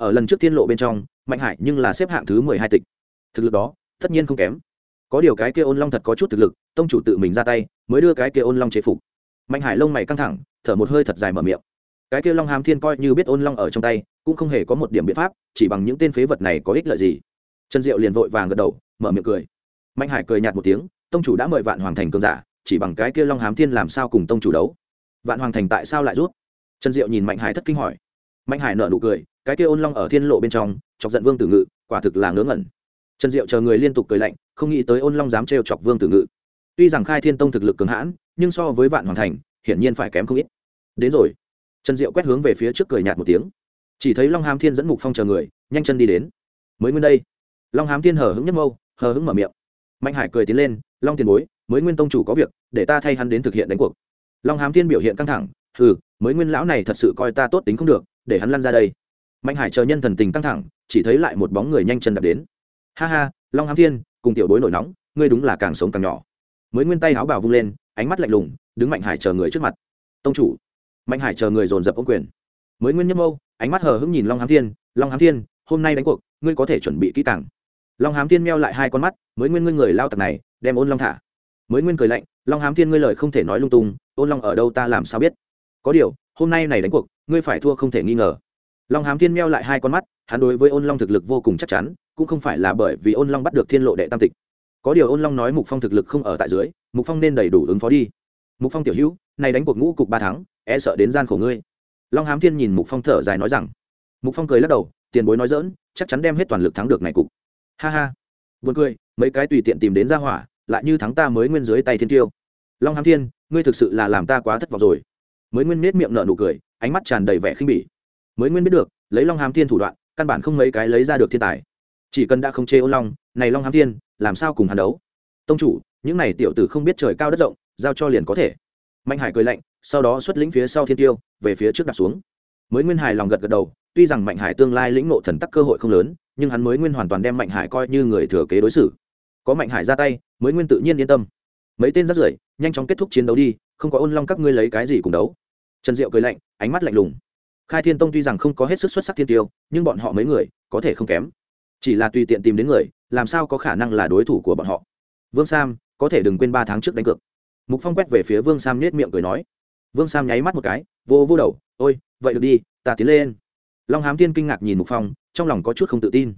ở lần trước thiên lộ bên trong, mạnh hải nhưng là xếp hạng thứ mười hai tịch. Thực lực đó, tất nhiên không kém. Có điều cái kia ôn long thật có chút thực lực, tông chủ tự mình ra tay, mới đưa cái kia ôn long chế phục. Mạnh hải lông mày căng thẳng, thở một hơi thật dài mở miệng. Cái kia long hàm thiên coi như biết ôn long ở trong tay, cũng không hề có một điểm biện pháp, chỉ bằng những tên phế vật này có ích lợi gì. Trần diệu liền vội vàng gật đầu, mở miệng cười mạnh hải cười nhạt một tiếng, tông chủ đã mời vạn hoàng thành cường giả, chỉ bằng cái kia long hám thiên làm sao cùng tông chủ đấu? Vạn hoàng thành tại sao lại rút? Trần diệu nhìn mạnh hải thất kinh hỏi. Mạnh hải nợ nụ cười, cái kia ôn long ở thiên lộ bên trong, chọc giận vương tử ngự, quả thực là ngớ ngẩn. Trần diệu chờ người liên tục cười lạnh, không nghĩ tới ôn long dám trêu chọc vương tử ngự. Tuy rằng khai thiên tông thực lực cường hãn, nhưng so với vạn hoàng thành, hiển nhiên phải kém không ít. Đến rồi. Trần diệu quét hướng về phía trước cười nhạt một tiếng. Chỉ thấy long Hám thiên dẫn mục phong chờ người, nhanh chân đi đến. Mới nguyên đây. Long Hám thiên hờ hững nhất mâu hờ hững mở miệng mạnh hải cười tiến lên long tiền bối mới nguyên tông chủ có việc để ta thay hắn đến thực hiện đánh cuộc. Long Hám thiên biểu hiện căng thẳng ừ, mới nguyên lão này thật sự coi ta tốt tính không được để hắn lăn ra đây. Mạnh hải chờ nhân thần tình căng thẳng chỉ thấy lại một bóng người nhanh chân đạp đến. Ha ha long Hám thiên cùng tiểu bối nổi nóng ngươi đúng là càng sống càng nhỏ. Mới nguyên tay áo bào vung lên ánh mắt lạnh lùng đứng mạnh hải chờ người trước mặt. Tông chủ. Mạnh hải chờ người dồn dập ông quyền. Mới nguyên nhâm mâu ánh mắt hờ hững nhìn long hám thiên long hám thiên hôm nay đánh cuộc ngươi có thể chuẩn bị kỹ càng long hám thiên meo lại hai con mắt, mới nguyên ngươi người lao tặc này, đem ôn long thả. Mới nguyên cười lạnh, long hám thiên ngươi lời không thể nói lung tung, ôn long ở đâu ta làm sao biết? Có điều, hôm nay này đánh cuộc, ngươi phải thua không thể nghi ngờ. Long hám thiên meo lại hai con mắt, hắn đối với ôn long thực lực vô cùng chắc chắn, cũng không phải là bởi vì ôn long bắt được thiên lộ đệ tam tịch. Có điều ôn long nói mục phong thực lực không ở tại dưới, mục phong nên đầy đủ ứng phó đi. Mục phong tiểu hữu, này đánh cuộc ngũ cục ba tháng e sợ đến gian khổ ngươi. Long hám thiên nhìn mục phong thở dài nói rằng, mục phong cười lắc đầu, tiền bối nói dỡn chắc chắn đem hết toàn lực thắng được này cục ha ha. Buồn cười, mấy cái tùy tiện tìm đến ra hỏa, lại như thắng ta mới nguyên dưới tay thiên tiêu. Long hám thiên, ngươi thực sự là làm ta quá thất vọng rồi. Mới nguyên nết miệng nở nụ cười, ánh mắt tràn đầy vẻ khinh bỉ. Mới nguyên biết được, lấy long hám thiên thủ đoạn, căn bản không mấy cái lấy ra được thiên tài. Chỉ cần đã không chê ô long, này long hám thiên, làm sao cùng hàn đấu? Tông chủ, những này tiểu tử không biết trời cao đất rộng, giao cho liền có thể. Mạnh hải cười lạnh, sau đó xuất lĩnh phía sau thiên tiêu, về phía trước đặt xuống. Mới nguyên hải lòng gật gật đầu tuy rằng mạnh hải tương lai lĩnh ngộ thần tắc cơ hội không lớn, nhưng hắn mới nguyên hoàn toàn đem mạnh hải coi như người thừa kế đối xử. Có mạnh hải ra tay, mới nguyên tự nhiên yên tâm. Mấy tên rắt rưởi, nhanh chóng kết thúc chiến đấu đi, không có ôn long các ngươi lấy cái gì cùng đấu. Trần diệu cười lạnh, ánh mắt lạnh lùng. Khai thiên tông tuy rằng không có hết sức xuất sắc thiên tiêu, nhưng bọn họ mấy người, có thể không kém. Chỉ là tùy tiện tìm đến người, làm sao có khả năng là đối thủ của bọn họ. Vương sam, có thể đừng quên ba tháng trước đánh cược. Mục phong quét về phía vương sam nết miệng cười nói. Vương sam nháy mắt một cái, vô vô đầu, ôi, vậy được đi, ta tiến lên long hám thiên kinh ngạc nhìn mục phong, trong lòng có chút không tự tin.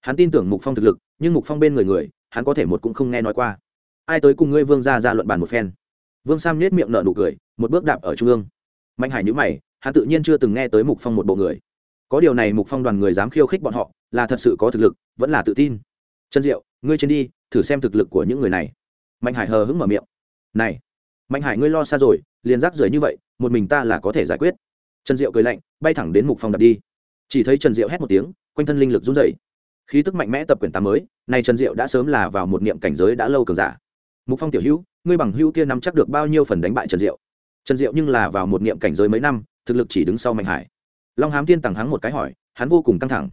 Hắn tin tưởng mục phong thực lực, nhưng mục phong bên người người, hắn có thể một cũng không nghe nói qua. Ai tới cùng ngươi vương ra ra luận bàn một phen? Vương sam nết miệng nở nụ cười, một bước đạp ở trung ương. Mạnh hải nhữ mày, hắn tự nhiên chưa từng nghe tới mục phong một bộ người. Có điều này mục phong đoàn người dám khiêu khích bọn họ, là thật sự có thực lực, vẫn là tự tin. Trần diệu, ngươi trên đi, thử xem thực lực của những người này. Mạnh hải hờ hững mở miệng. Này, mạnh hải ngươi lo xa rồi, liền rác rưởi như vậy, một mình ta là có thể giải quyết. Trần diệu cười lạnh, bay thẳng đến mục phong đập đi chỉ thấy trần diệu hét một tiếng, quanh thân linh lực run dậy khí tức mạnh mẽ tập quyển tám mới, nay trần diệu đã sớm là vào một niệm cảnh giới đã lâu cường giả. Mục phong tiểu hữu, ngươi bằng hữu kia nắm chắc được bao nhiêu phần đánh bại trần diệu? Trần diệu nhưng là vào một niệm cảnh giới mấy năm, thực lực chỉ đứng sau mạnh hải. Long hám thiên tặng hắn một cái hỏi, hắn vô cùng căng thẳng.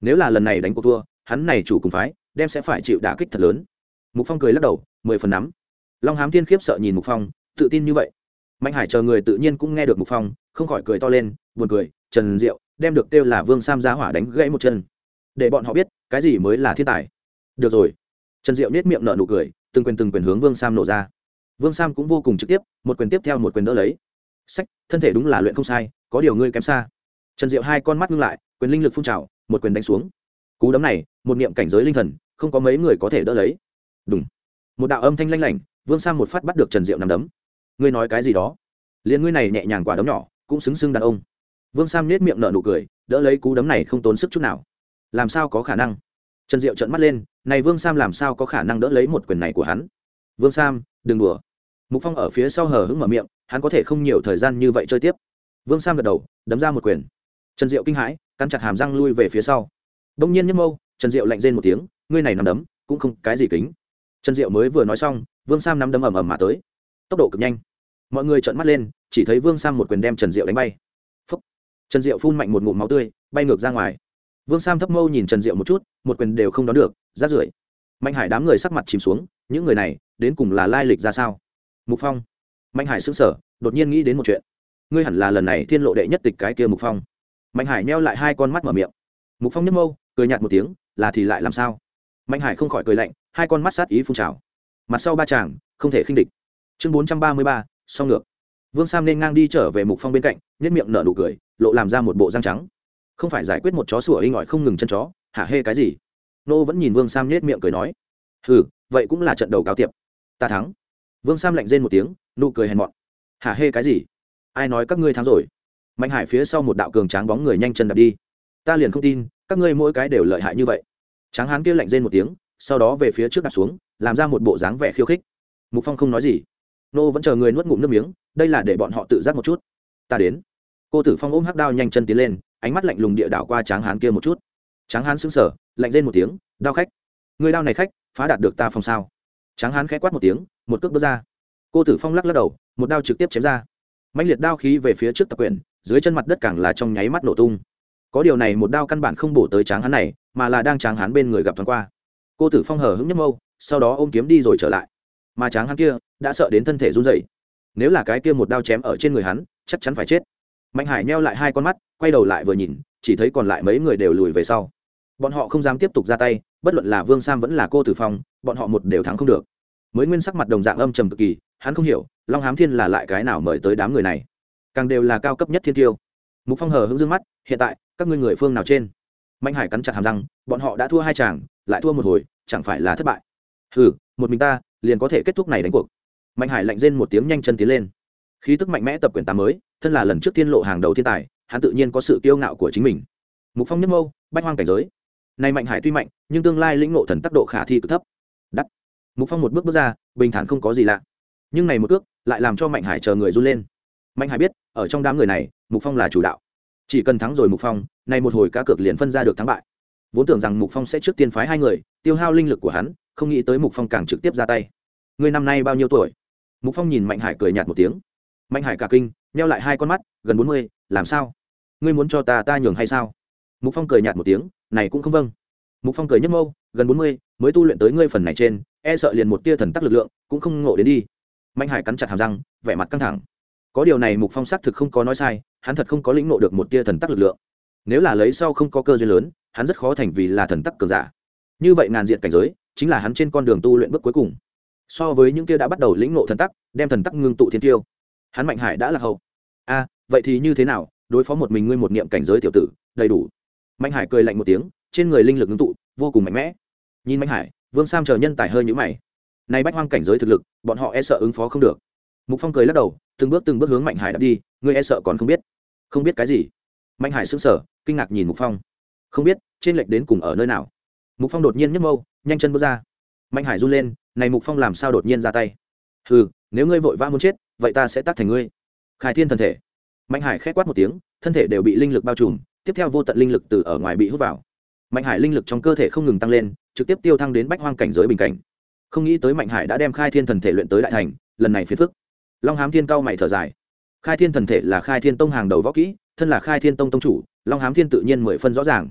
Nếu là lần này đánh cuộc thua, hắn này chủ cùng phái, đem sẽ phải chịu đả kích thật lớn. Mục phong cười lắc đầu, mười phần nắm. Long hám thiên khiếp sợ nhìn mục phong, tự tin như vậy. Mạnh hải chờ người tự nhiên cũng nghe được mục phong, không khỏi cười to lên, buồn cười, trần diệu đem được kêu là vương sam giá hỏa đánh gãy một chân. Để bọn họ biết, cái gì mới là thiên tài. Được rồi. Trần diệu nết miệng nở nụ cười, từng quyền từng quyền hướng vương sam nổ ra. Vương sam cũng vô cùng trực tiếp, một quyền tiếp theo một quyền đỡ lấy. Sách, thân thể đúng là luyện không sai, có điều ngươi kém xa. Trần diệu hai con mắt ngưng lại, quyền linh lực phun trào, một quyền đánh xuống. Cú đấm này, một niệm cảnh giới linh thần, không có mấy người có thể đỡ lấy. Đúng một đạo âm thanh lanh lảnh, vương sam một phát bắt được trần diệu nằm đấm. Ngươi nói cái gì đó? Liền ngươi này nhẹ nhàng quả đấm nhỏ, cũng xứng xưng đàn ông vương sam nết miệng nở nụ cười, đỡ lấy cú đấm này không tốn sức chút nào. Làm sao có khả năng? Trần diệu trợn mắt lên, này vương sam làm sao có khả năng đỡ lấy một quyền này của hắn? Vương sam, đừng đùa. Mục phong ở phía sau hờ hững mở miệng, hắn có thể không nhiều thời gian như vậy chơi tiếp. Vương sam gật đầu, đấm ra một quyền. Trần diệu kinh hãi, cắn chặt hàm răng lui về phía sau. Đông nhiên nhấp mâu trần diệu lạnh rên một tiếng, ngươi này nằm đấm, cũng không cái gì kính. Trần diệu mới vừa nói xong, vương sam nắm đấm ầm ầm mà tới. Tốc độ cực nhanh. Mọi người trợn mắt lên, chỉ thấy vương sam một quyền đem trần diệu đánh bay trần diệu phun mạnh một ngụm máu tươi, bay ngược ra ngoài. Vương sam thấp mâu nhìn trần diệu một chút, một quyền đều không đón được, rát rưởi. Mạnh hải đám người sắc mặt chìm xuống, những người này, đến cùng là lai lịch ra sao? Mục phong. Mạnh hải xứng sở đột nhiên nghĩ đến một chuyện. Ngươi hẳn là lần này thiên lộ đệ nhất tịch cái kia mục phong. Mạnh hải neo lại hai con mắt mở miệng. Mục phong nhấp mâu, cười nhạt một tiếng, là thì lại làm sao? Mạnh hải không khỏi cười lạnh, hai con mắt sát ý phun trào. Mặt sau ba chàng, không thể khinh địch. Chương bốn trăm ba mươi ba, song ngược. Vương sam nên ngang đi trở về mục phong bên cạnh nhất miệng nở nụ cười lộ làm ra một bộ răng trắng. Không phải giải quyết một chó sủa inh ỏi không ngừng chân chó, hả hê cái gì? Nô vẫn nhìn vương sam nhét miệng cười nói, hừ, vậy cũng là trận đầu cáo tiệp. Ta thắng. Vương sam lạnh rên một tiếng, nụ cười hèn mọn. Hả hê cái gì? Ai nói các ngươi thắng rồi? Mạnh hải phía sau một đạo cường tráng bóng người nhanh chân đạp đi. Ta liền không tin, các ngươi mỗi cái đều lợi hại như vậy. Tráng hán kia lạnh rên một tiếng, sau đó về phía trước đạp xuống, làm ra một bộ dáng vẻ khiêu khích. Mục phong không nói gì. Nô vẫn chờ người nuốt ngụm nước miếng, đây là để bọn họ tự giác một chút. Ta đến cô tử phong ôm hắc đao nhanh chân tiến lên, ánh mắt lạnh lùng địa đảo qua tráng hán kia một chút. Tráng hán sững sờ, lạnh rên một tiếng, đao khách, người đao này khách, phá đạt được ta phong sao? Tráng hán khẽ quát một tiếng, một cước bước ra. Cô tử phong lắc lắc đầu, một đao trực tiếp chém ra. Mạnh liệt đao khí về phía trước tập quyền, dưới chân mặt đất càng là trong nháy mắt nổ tung. Có điều này một đao căn bản không bổ tới tráng hán này, mà là đang tráng hán bên người gặp thoáng qua. Cô tử phong hờ hững nhấp mâu, sau đó ôm kiếm đi rồi trở lại. Mà tráng hán kia, đã sợ đến thân thể run rẩy. Nếu là cái kia một đao chém ở trên người hắn, chắc chắn phải chết mạnh hải neo lại hai con mắt, quay đầu lại vừa nhìn, chỉ thấy còn lại mấy người đều lùi về sau. Bọn họ không dám tiếp tục ra tay, bất luận là vương sam vẫn là cô tử phong, bọn họ một đều thắng không được. Mới nguyên sắc mặt đồng dạng âm trầm cực kỳ, hắn không hiểu, long hám thiên là lại cái nào mời tới đám người này. Càng đều là cao cấp nhất thiên tiêu. Mục phong hờ hững dương mắt, hiện tại, các ngươi người phương nào trên? Mạnh hải cắn chặt hàm răng, bọn họ đã thua hai chàng, lại thua một hồi, chẳng phải là thất bại? Ừ một mình ta, liền có thể kết thúc này đánh cuộc. Mạnh hải lạnh rên một tiếng nhanh chân tiến lên khí tức mạnh mẽ tập quyển tám mới, thân là lần trước thiên lộ hàng đầu thiên tài, hắn tự nhiên có sự kiêu ngạo của chính mình. Mục phong nhất mâu, bách hoang cảnh giới. Này mạnh hải tuy mạnh, nhưng tương lai lĩnh ngộ thần tác độ khả thi cực thấp. Đắt mục phong một bước bước ra, bình thản không có gì lạ. Nhưng này một cước, lại làm cho mạnh hải chờ người run lên. Mạnh hải biết, ở trong đám người này, mục phong là chủ đạo. Chỉ cần thắng rồi mục phong, này một hồi cá cược liền phân ra được thắng bại. Vốn tưởng rằng mục phong sẽ trước tiên phái hai người, tiêu hao linh lực của hắn, không nghĩ tới mục phong càng trực tiếp ra tay. Người năm nay bao nhiêu tuổi? Mục phong nhìn mạnh hải cười nhạt một tiếng mạnh hải cả kinh neo lại hai con mắt, gần bốn mươi, làm sao? Ngươi muốn cho ta ta nhường hay sao? Mục phong cười nhạt một tiếng, này cũng không vâng. Mục phong cười nhất mâu, gần bốn mươi, mới tu luyện tới ngươi phần này trên e sợ liền một tia thần tắc lực lượng, cũng không ngộ đến đi. Mạnh hải cắn chặt hàm răng, vẻ mặt căng thẳng. Có điều này mục phong xác thực không có nói sai, hắn thật không có lĩnh ngộ được một tia thần tắc lực lượng. Nếu là lấy sau không có cơ duyên lớn, hắn rất khó thành vì là thần tắc cường giả. Như vậy ngàn diện cảnh giới, chính là hắn trên con đường tu luyện bước cuối cùng. So với những tia đã bắt đầu lĩnh ngộ thần tắc, đem thần tắc ngưng tụ thiên tiêu hắn mạnh hải đã là hậu. A vậy thì như thế nào? Đối phó một mình ngươi một niệm cảnh giới tiểu tử đầy đủ. Mạnh hải cười lạnh một tiếng trên người linh lực ngưng tụ vô cùng mạnh mẽ. Nhìn mạnh hải vương sam chờ nhân tài hơi nhũ mày. Nay bách hoang cảnh giới thực lực bọn họ e sợ ứng phó không được. Mục phong cười lắc đầu từng bước từng bước hướng mạnh hải đã đi ngươi e sợ còn không biết. Không biết cái gì? Mạnh hải sững sờ kinh ngạc nhìn mục phong. Không biết trên lệch đến cùng ở nơi nào? Mục phong đột nhiên nhấc mâu nhanh chân bước ra. Mạnh hải run lên này mục phong làm sao đột nhiên ra tay? Hừ, nếu ngươi vội vã muốn chết vậy ta sẽ tác thành ngươi. Khai thiên thần thể. Mạnh hải khét quát một tiếng, thân thể đều bị linh lực bao trùm, tiếp theo vô tận linh lực từ ở ngoài bị hút vào. Mạnh hải linh lực trong cơ thể không ngừng tăng lên, trực tiếp tiêu thăng đến bách hoang cảnh giới bình cảnh. Không nghĩ tới mạnh hải đã đem khai thiên thần thể luyện tới đại thành, lần này phiền phức. Long hám thiên cao mày thở dài. Khai thiên thần thể là khai thiên tông hàng đầu võ kỹ, thân là khai thiên tông tông chủ, long hám thiên tự nhiên mười phân rõ ràng.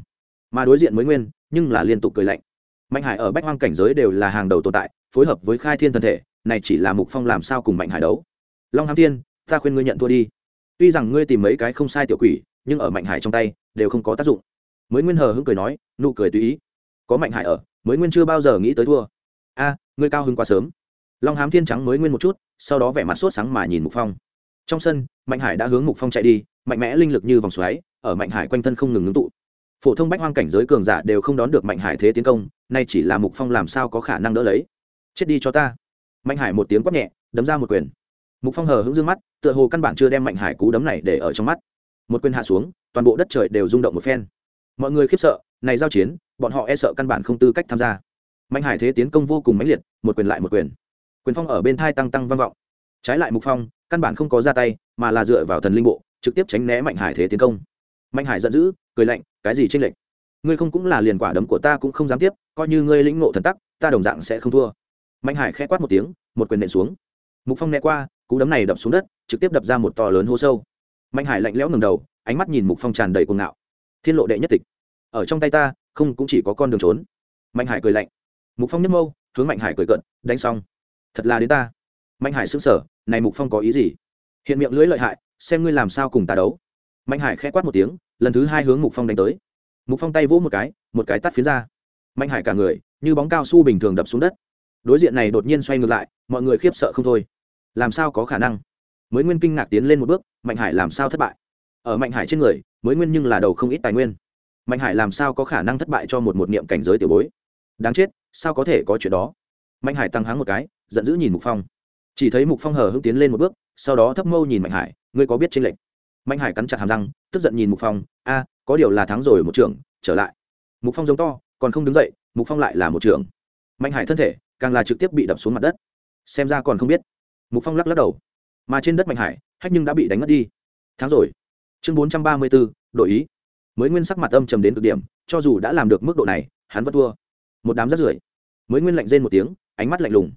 Mà đối diện mới nguyên, nhưng là liên tục cười lạnh. Mạnh hải ở bách hoang cảnh giới đều là hàng đầu tồn tại, phối hợp với khai thiên thần thể, này chỉ là mục phong làm sao cùng mạnh hải đấu long hám thiên, ta khuyên ngươi nhận thua đi. Tuy rằng ngươi tìm mấy cái không sai tiểu quỷ, nhưng ở mạnh hải trong tay, đều không có tác dụng. Mới nguyên hờ hững cười nói, nụ cười tùy ý. Có mạnh hải ở, mới nguyên chưa bao giờ nghĩ tới thua. A, ngươi cao hứng quá sớm. Long hám thiên trắng mới nguyên một chút, sau đó vẻ mặt sốt sáng mà nhìn mục phong. Trong sân, mạnh hải đã hướng mục phong chạy đi, mạnh mẽ linh lực như vòng xoáy, ở mạnh hải quanh thân không ngừng ngưng tụ. Phổ thông bách hoang cảnh giới cường giả đều không đón được mạnh hải thế tiến công, nay chỉ là mục phong làm sao có khả năng đỡ lấy. Chết đi cho ta. Mạnh hải một tiếng quát nhẹ, đấm ra một quyền mục phong hờ hững dương mắt, tựa hồ căn bản chưa đem mạnh hải cú đấm này để ở trong mắt. Một quyền hạ xuống, toàn bộ đất trời đều rung động một phen. Mọi người khiếp sợ, này giao chiến, bọn họ e sợ căn bản không tư cách tham gia. Mạnh hải thế tiến công vô cùng mãnh liệt, một quyền lại một quyền. Quyền phong ở bên thai tăng tăng vang vọng. Trái lại mục phong, căn bản không có ra tay, mà là dựa vào thần linh bộ, trực tiếp tránh né mạnh hải thế tiến công. Mạnh hải giận dữ, cười lạnh, cái gì tranh lệch? Ngươi không cũng là liền quả đấm của ta cũng không dám tiếp, coi như ngươi lĩnh ngộ thần tắc, ta đồng dạng sẽ không thua. Mạnh hải khẽ quát một tiếng, một quyền nện xuống. Mục phong né qua cú đấm này đập xuống đất, trực tiếp đập ra một to lớn hố sâu. Mạnh hải lạnh lẽo ngầm đầu, ánh mắt nhìn mục phong tràn đầy cuồng ngạo. Thiên lộ đệ nhất tịch, ở trong tay ta, không cũng chỉ có con đường trốn. Mạnh hải cười lạnh. Mục phong nhấp mâu hướng mạnh hải cười cận đánh xong. Thật là đến ta. Mạnh hải sững sờ, này mục phong có ý gì? Hiện miệng lưỡi lợi hại, xem ngươi làm sao cùng ta đấu. Mạnh hải khẽ quát một tiếng, lần thứ hai hướng mục phong đánh tới. Mục phong tay vỗ một cái một cái tắt phía ra. Mạnh hải cả người, như bóng cao su bình thường đập xuống đất. Đối diện này đột nhiên xoay ngược lại, mọi người khiếp sợ không thôi làm sao có khả năng? Mới nguyên kinh ngạc tiến lên một bước, mạnh hải làm sao thất bại? Ở mạnh hải trên người, mới nguyên nhưng là đầu không ít tài nguyên. Mạnh hải làm sao có khả năng thất bại cho một một niệm cảnh giới tiểu bối? Đáng chết, sao có thể có chuyện đó? Mạnh hải tăng háng một cái, giận dữ nhìn mục phong. Chỉ thấy mục phong hờ hững tiến lên một bước, sau đó thấp mâu nhìn mạnh hải, ngươi có biết trên lệch? mạnh hải cắn chặt hàm răng, tức giận nhìn mục phong, a, có điều là thắng rồi một trưởng, trở lại. Mục phong giống to, còn không đứng dậy, mục phong lại là một trưởng. Mạnh hải thân thể càng là trực tiếp bị đập xuống mặt đất. Xem ra còn không biết mục phong lắc lắc đầu. Mà trên đất mạnh hải, hách nhưng đã bị đánh mất đi. Tháng rồi. Chương bốn trăm ba mươi bốn đổi ý. Mới nguyên sắc mặt âm trầm đến cực điểm, cho dù đã làm được mức độ này, hắn vẫn thua. Một đám rắt rưởi. Mới nguyên lạnh rên một tiếng, ánh mắt lạnh lùng.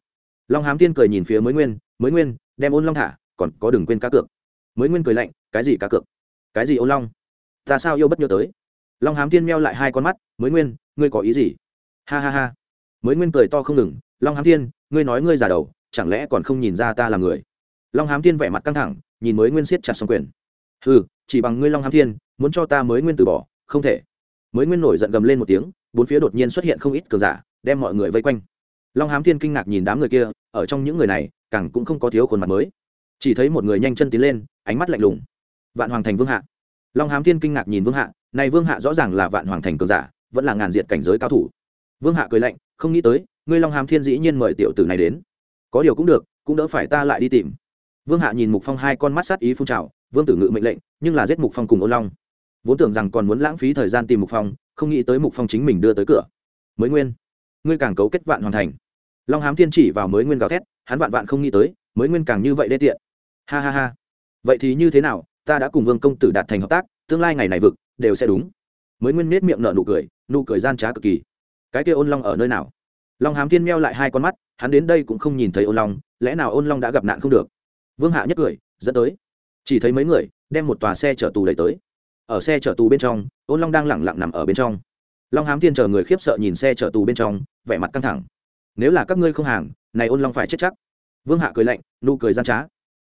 Long hám tiên cười nhìn phía mới nguyên mới nguyên, đem ôn long thả, còn có đừng quên cá cược. Mới nguyên cười lạnh, cái gì cá cược? Cái gì ôn long? Ta sao yêu bất nhớ tới? Long hám tiên meo lại hai con mắt, mới nguyên, ngươi có ý gì? Ha ha ha. Mới nguyên cười to không ngừng, long hám tiên ngươi nói ngươi già đầu chẳng lẽ còn không nhìn ra ta là người? Long hám Thiên vẻ mặt căng thẳng, nhìn mới nguyên siết chặt xong quyền. Ừ chỉ bằng ngươi long hám thiên, muốn cho ta mới nguyên từ bỏ, không thể. Mới nguyên nổi giận gầm lên một tiếng, bốn phía đột nhiên xuất hiện không ít cờ giả, đem mọi người vây quanh. Long hám thiên kinh ngạc nhìn đám người kia, ở trong những người này, càng cũng không có thiếu khuôn mặt mới. Chỉ thấy một người nhanh chân tiến lên, ánh mắt lạnh lùng. Vạn hoàng thành vương hạ. Long hám thiên kinh ngạc nhìn vương hạ, này vương hạ rõ ràng là vạn hoàng thành cường giả, vẫn là ngàn diệt cảnh giới cao thủ. Vương hạ cười lạnh, không nghĩ tới, ngươi long hám thiên dĩ nhiên mời tiểu tử này đến có điều cũng được, cũng đỡ phải ta lại đi tìm. Vương hạ nhìn mục phong hai con mắt sát ý phun trào, vương tử ngự mệnh lệnh, nhưng là giết mục phong cùng ô long. Vốn tưởng rằng còn muốn lãng phí thời gian tìm mục phong, không nghĩ tới mục phong chính mình đưa tới cửa. Mới nguyên, ngươi càng cấu kết vạn hoàn thành. Long hám thiên chỉ vào mới nguyên gào thét, hắn vạn vạn không nghĩ tới, mới nguyên càng như vậy đê tiện. Ha ha ha. Vậy thì như thế nào, ta đã cùng vương công tử đạt thành hợp tác, tương lai ngày này vực, đều sẽ đúng. Mới nguyên nết miệng nở nụ cười nụ cười gian trá cực kỳ. Cái kia ôn long ở nơi nào? Long hám thiên meo lại hai con mắt, hắn đến đây cũng không nhìn thấy ôn long, lẽ nào ôn long đã gặp nạn không được? Vương hạ nhất cười, dẫn tới. Chỉ thấy mấy người, đem một tòa xe chở tù đẩy tới. Ở xe chở tù bên trong, ôn long đang lẳng lặng nằm ở bên trong. Long hám thiên chờ người khiếp sợ nhìn xe chở tù bên trong, vẻ mặt căng thẳng. Nếu là các ngươi không hàng, này ôn long phải chết chắc. Vương hạ cười lạnh, nụ cười gian trá.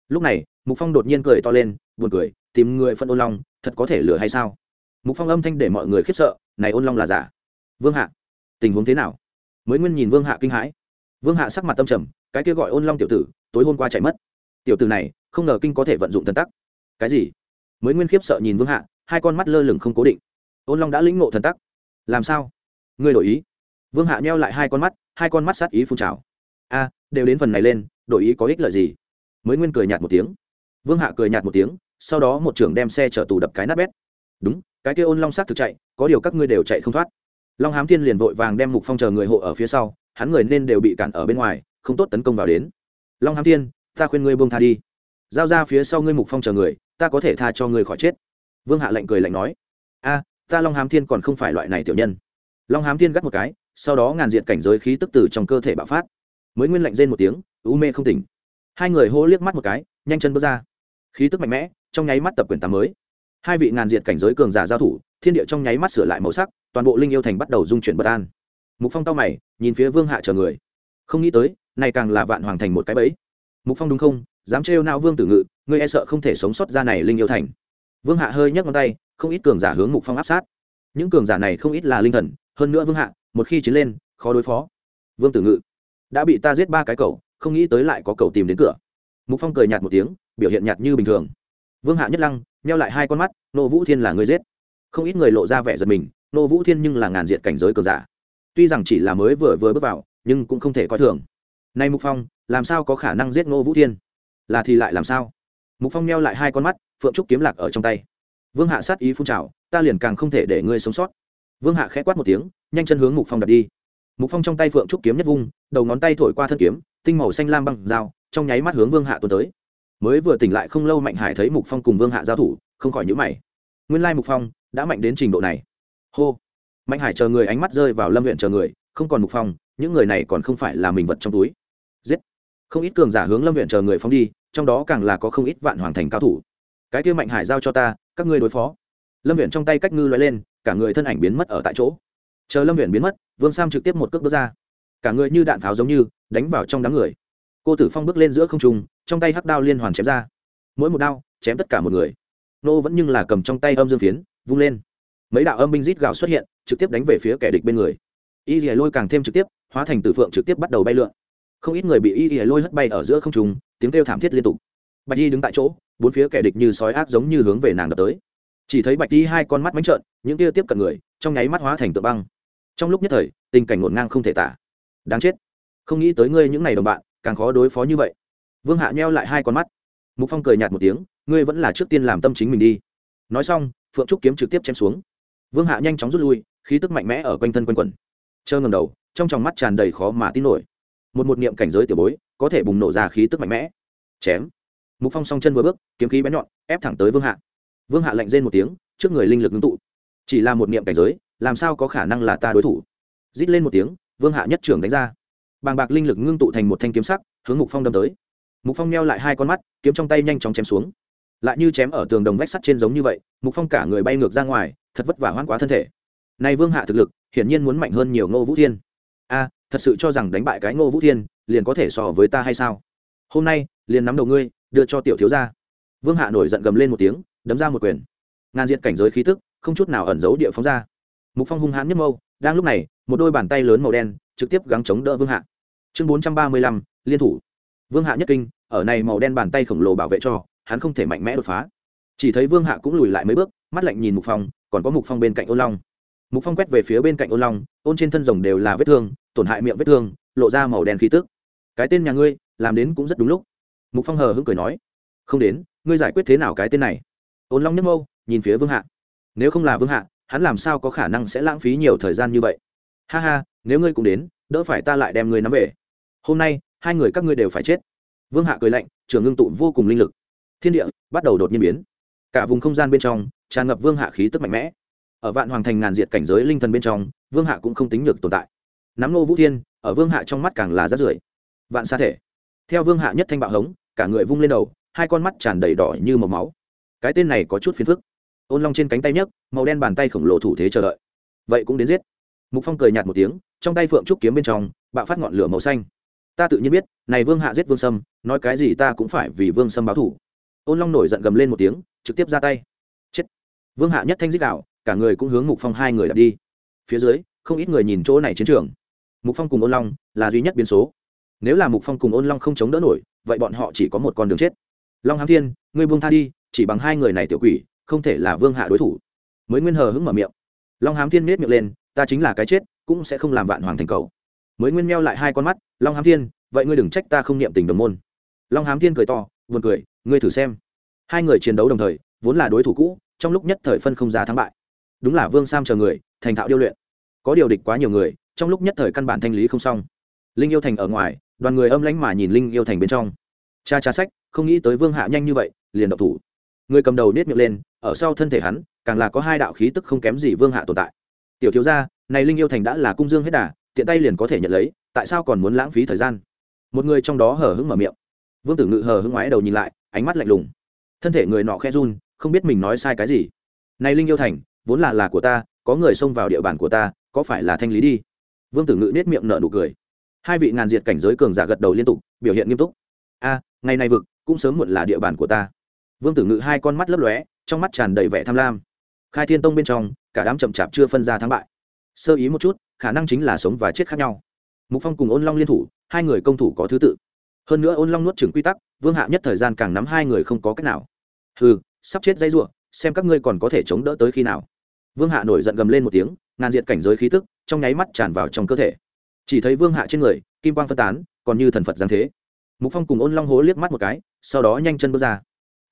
Lúc này, mục phong đột nhiên cười to lên, buồn cười, tìm người phân ôn long, thật có thể lừa hay sao? Mục phong âm thanh để mọi người khiếp sợ, này ôn long là giả. Vương hạ, tình huống thế nào? Mới nguyên nhìn vương hạ kinh hãi. Vương hạ sắc mặt tâm trầm, cái kia gọi ôn long tiểu tử, tối hôm qua chạy mất. Tiểu tử này, không ngờ kinh có thể vận dụng thần tắc. Cái gì? Mới nguyên khiếp sợ nhìn vương hạ, hai con mắt lơ lửng không cố định. Ôn long đã lĩnh ngộ thần tắc. Làm sao? Ngươi đổi ý. Vương hạ nheo lại hai con mắt, hai con mắt sát ý phun trào. A, đều đến phần này lên, đổi ý có ích lợi gì? Mới nguyên cười nhạt một tiếng. Vương hạ cười nhạt một tiếng, sau đó một trưởng đem xe chở tù đập cái nát bét. Đúng, cái kia ôn long sát thực chạy, có điều các ngươi đều chạy không thoát long hám thiên liền vội vàng đem mục phong chờ người hộ ở phía sau, hắn người nên đều bị cản ở bên ngoài, không tốt tấn công vào đến. Long hám thiên, ta khuyên ngươi buông tha đi. Giao ra phía sau ngươi mục phong chờ người, ta có thể tha cho ngươi khỏi chết. Vương hạ lạnh cười lạnh nói, a, ta long hám thiên còn không phải loại này tiểu nhân. Long hám thiên gắt một cái, sau đó ngàn diện cảnh giới khí tức tử trong cơ thể bạo phát. Mới nguyên lạnh rên một tiếng, u mê không tỉnh. Hai người hô liếc mắt một cái, nhanh chân bước ra. Khí tức mạnh mẽ, trong nháy mắt tập quyền tám mới. Hai vị ngàn diện cảnh giới cường giả giao thủ thiên địa trong nháy mắt sửa lại màu sắc, toàn bộ linh yêu thành bắt đầu dung chuyển bất an. Mục phong tao mày, nhìn phía vương hạ chờ người. Không nghĩ tới, này càng là vạn hoàng thành một cái bẫy. Mục phong đúng không? Dám trêu nao vương tử ngự, ngươi e sợ không thể sống sót ra này linh yêu thành. Vương hạ hơi nhấc ngón tay, không ít cường giả hướng mục phong áp sát. Những cường giả này không ít là linh thần, hơn nữa vương hạ, một khi chiến lên, khó đối phó. Vương tử ngự, đã bị ta giết ba cái cầu không nghĩ tới lại có cầu tìm đến cửa. Mục phong cười nhạt một tiếng, biểu hiện nhạt như bình thường. Vương hạ nhất lăng neo lại hai con mắt, nô vũ thiên là người giết không ít người lộ ra vẻ giật mình, nô vũ thiên nhưng là ngàn diện cảnh giới cờ giả. Tuy rằng chỉ là mới vừa vừa bước vào, nhưng cũng không thể coi thường. Nay mục phong, làm sao có khả năng giết nô vũ thiên? Là thì lại làm sao? Mục phong neo lại hai con mắt, phượng trúc kiếm lạc ở trong tay. Vương hạ sát ý phun trào, ta liền càng không thể để ngươi sống sót. Vương hạ khẽ quát một tiếng, nhanh chân hướng mục phong đặt đi. Mục phong trong tay phượng trúc kiếm nhất vung, đầu ngón tay thổi qua thân kiếm, tinh màu xanh lam băng dao, trong nháy mắt hướng vương hạ tuần tới. Mới vừa tỉnh lại không lâu mạnh hải thấy mục phong cùng vương hạ giao thủ, không khỏi nhữ mày. Nguyên lai mục phong đã mạnh đến trình độ này. Hô. Mạnh hải chờ người, ánh mắt rơi vào lâm huyện chờ người, không còn mục phong, những người này còn không phải là mình vật trong túi. Giết. Không ít cường giả hướng lâm huyện chờ người phóng đi, trong đó càng là có không ít vạn hoàng thành cao thủ. Cái kia mạnh hải giao cho ta, các ngươi đối phó. Lâm huyện trong tay cách ngư loại lên, cả người thân ảnh biến mất ở tại chỗ. Chờ lâm huyện biến mất, vương sam trực tiếp một cước bước ra. Cả người như đạn pháo giống như, đánh vào trong đám người. Cô tử phong bước lên giữa không trung, trong tay hắc đao liên hoàn chém ra. Mỗi một đao, chém tất cả một người. Nô vẫn nhưng là cầm trong tay âm dương phiến vung lên. Mấy đạo âm binh rít gạo xuất hiện, trực tiếp đánh về phía kẻ địch bên người. Y dì lôi càng thêm trực tiếp, hóa thành tử phượng trực tiếp bắt đầu bay lượn. Không ít người bị y dì lôi hất bay ở giữa không trung, tiếng kêu thảm thiết liên tục. Bạch Y đứng tại chỗ, bốn phía kẻ địch như sói ác giống như hướng về nàng đập tới. Chỉ thấy bạch Y hai con mắt bánh trợn, những tia tiếp cận người, trong nháy mắt hóa thành tượng băng. Trong lúc nhất thời, tình cảnh ngổn ngang không thể tả. Đáng chết. Không nghĩ tới ngươi những ngày đồng bạn, càng khó đối phó như vậy. Vương hạ nheo lại hai con mắt. Mục phong cười nhạt một tiếng, ngươi vẫn là trước tiên làm tâm chính mình đi. Nói xong phượng trúc kiếm trực tiếp chém xuống vương hạ nhanh chóng rút lui khí tức mạnh mẽ ở quanh thân quanh quẩn trơ ngầm đầu trong tròng mắt tràn đầy khó mà tin nổi một một niệm cảnh giới tiểu bối có thể bùng nổ ra khí tức mạnh mẽ chém mục phong song chân vừa bước kiếm khí bén nhọn ép thẳng tới vương hạ vương hạ lạnh rên một tiếng trước người linh lực ngưng tụ chỉ là một niệm cảnh giới làm sao có khả năng là ta đối thủ rít lên một tiếng vương hạ nhất trưởng đánh ra bàng bạc linh lực ngưng tụ thành một thanh kiếm sắc hướng mục phong đâm tới mục phong neo lại hai con mắt kiếm trong tay nhanh chóng chém xuống lại như chém ở tường đồng vách sắt trên giống như vậy, mục phong cả người bay ngược ra ngoài, thật vất vả hoan quá thân thể. Này vương hạ thực lực, hiển nhiên muốn mạnh hơn nhiều ngô vũ thiên. A, thật sự cho rằng đánh bại cái ngô vũ thiên, liền có thể so với ta hay sao? Hôm nay, liền nắm đầu ngươi, đưa cho tiểu thiếu gia. Vương hạ nổi giận gầm lên một tiếng, đấm ra một quyền. Ngàn diện cảnh giới khí tức, không chút nào ẩn giấu địa phóng ra. Mục phong hung hãn nhất mâu, đang lúc này, một đôi bàn tay lớn màu đen, trực tiếp gắng chống đỡ vương hạ. Chương bốn trăm ba mươi lăm, liên thủ. Vương hạ nhất kinh, ở này màu đen bàn tay khổng lồ bảo vệ cho hắn không thể mạnh mẽ đột phá. Chỉ thấy vương hạ cũng lùi lại mấy bước, mắt lạnh nhìn mục phong, còn có mục phong bên cạnh ôn long. Mục phong quét về phía bên cạnh ôn long, ôn trên thân rồng đều là vết thương, tổn hại miệng vết thương, lộ ra màu đen khí tức. Cái tên nhà ngươi, làm đến cũng rất đúng lúc. Mục phong hờ hững cười nói, không đến, ngươi giải quyết thế nào cái tên này? Ôn long nhấp mâu nhìn phía vương hạ. Nếu không là vương hạ, hắn làm sao có khả năng sẽ lãng phí nhiều thời gian như vậy? Ha ha, nếu ngươi cũng đến, đỡ phải ta lại đem ngươi nắm về. Hôm nay, hai người các ngươi đều phải chết. Vương hạ cười lạnh, trưởng ngưng tụ vô cùng linh lực thiên địa bắt đầu đột nhiên biến. Cả vùng không gian bên trong tràn ngập vương hạ khí tức mạnh mẽ. Ở vạn hoàng thành ngàn diệt cảnh giới linh thần bên trong, vương hạ cũng không tính được tồn tại. Nắm nô vũ thiên, ở vương hạ trong mắt càng là rát rưởi. Vạn xa thể. Theo vương hạ nhất thanh bạo hống, cả người vung lên đầu, hai con mắt tràn đầy đỏ như màu máu. Cái tên này có chút phiền phức. Ôn long trên cánh tay nhấc, màu đen bàn tay khổng lồ thủ thế chờ đợi. Vậy cũng đến giết. Mục phong cười nhạt một tiếng, trong tay phượng trúc kiếm bên trong, bạo phát ngọn lửa màu xanh. Ta tự nhiên biết, này vương hạ giết vương sâm, nói cái gì ta cũng phải vì vương sâm báo thủ ôn long nổi giận gầm lên một tiếng, trực tiếp ra tay. Chết. Vương hạ nhất thanh dích đạo cả người cũng hướng mục phong hai người đặt đi. Phía dưới, không ít người nhìn chỗ này chiến trường. Mục phong cùng ôn long là duy nhất biến số. Nếu là mục phong cùng ôn long không chống đỡ nổi, vậy bọn họ chỉ có một con đường chết. Long hám thiên, ngươi buông tha đi, chỉ bằng hai người này tiểu quỷ, không thể là vương hạ đối thủ. Mới nguyên hờ hững mở miệng. Long hám thiên miết miệng lên, ta chính là cái chết, cũng sẽ không làm vạn hoàng thành cầu. Mới nguyên meo lại hai con mắt, long hám thiên, vậy ngươi đừng trách ta không niệm tình đồng môn. Long hám thiên cười to vượt cười ngươi thử xem. Hai người chiến đấu đồng thời, vốn là đối thủ cũ, trong lúc nhất thời phân không ra thắng bại. Đúng là vương sam chờ người, thành thạo điêu luyện. Có điều địch quá nhiều người, trong lúc nhất thời căn bản thanh lý không xong. Linh yêu thành ở ngoài, đoàn người âm lãnh mà nhìn linh yêu thành bên trong. Cha cha sách, không nghĩ tới vương hạ nhanh như vậy, liền độc thủ. Người cầm đầu nết miệng lên, ở sau thân thể hắn, càng là có hai đạo khí tức không kém gì vương hạ tồn tại. Tiểu thiếu gia, này linh yêu thành đã là cung dương hết đà, tiện tay liền có thể nhận lấy, tại sao còn muốn lãng phí thời gian? Một người trong đó hở hững mở miệng vương tử ngự hờ hững ngoái đầu nhìn lại, ánh mắt lạnh lùng. Thân thể người nọ khe run, không biết mình nói sai cái gì. Này linh yêu thành, vốn là là của ta, có người xông vào địa bàn của ta, có phải là thanh lý đi? Vương tử ngự nết miệng nở nụ cười. Hai vị ngàn diệt cảnh giới cường giả gật đầu liên tục, biểu hiện nghiêm túc. A, ngày này vực, cũng sớm muộn là địa bàn của ta. Vương tử ngự hai con mắt lấp lóe, trong mắt tràn đầy vẻ tham lam. Khai thiên tông bên trong, cả đám chậm chạp chưa phân ra thắng bại. Sơ ý một chút, khả năng chính là sống và chết khác nhau. Mục phong cùng ôn long liên thủ, hai người công thủ có thứ tự hơn nữa ôn long nuốt chừng quy tắc vương hạ nhất thời gian càng nắm hai người không có cách nào. Hừ sắp chết dây ruộng xem các ngươi còn có thể chống đỡ tới khi nào. Vương hạ nổi giận gầm lên một tiếng ngàn diệt cảnh giới khí tức trong nháy mắt tràn vào trong cơ thể. Chỉ thấy vương hạ trên người kim quang phân tán còn như thần phật giáng thế. Mục phong cùng ôn long hố liếc mắt một cái sau đó nhanh chân bước ra.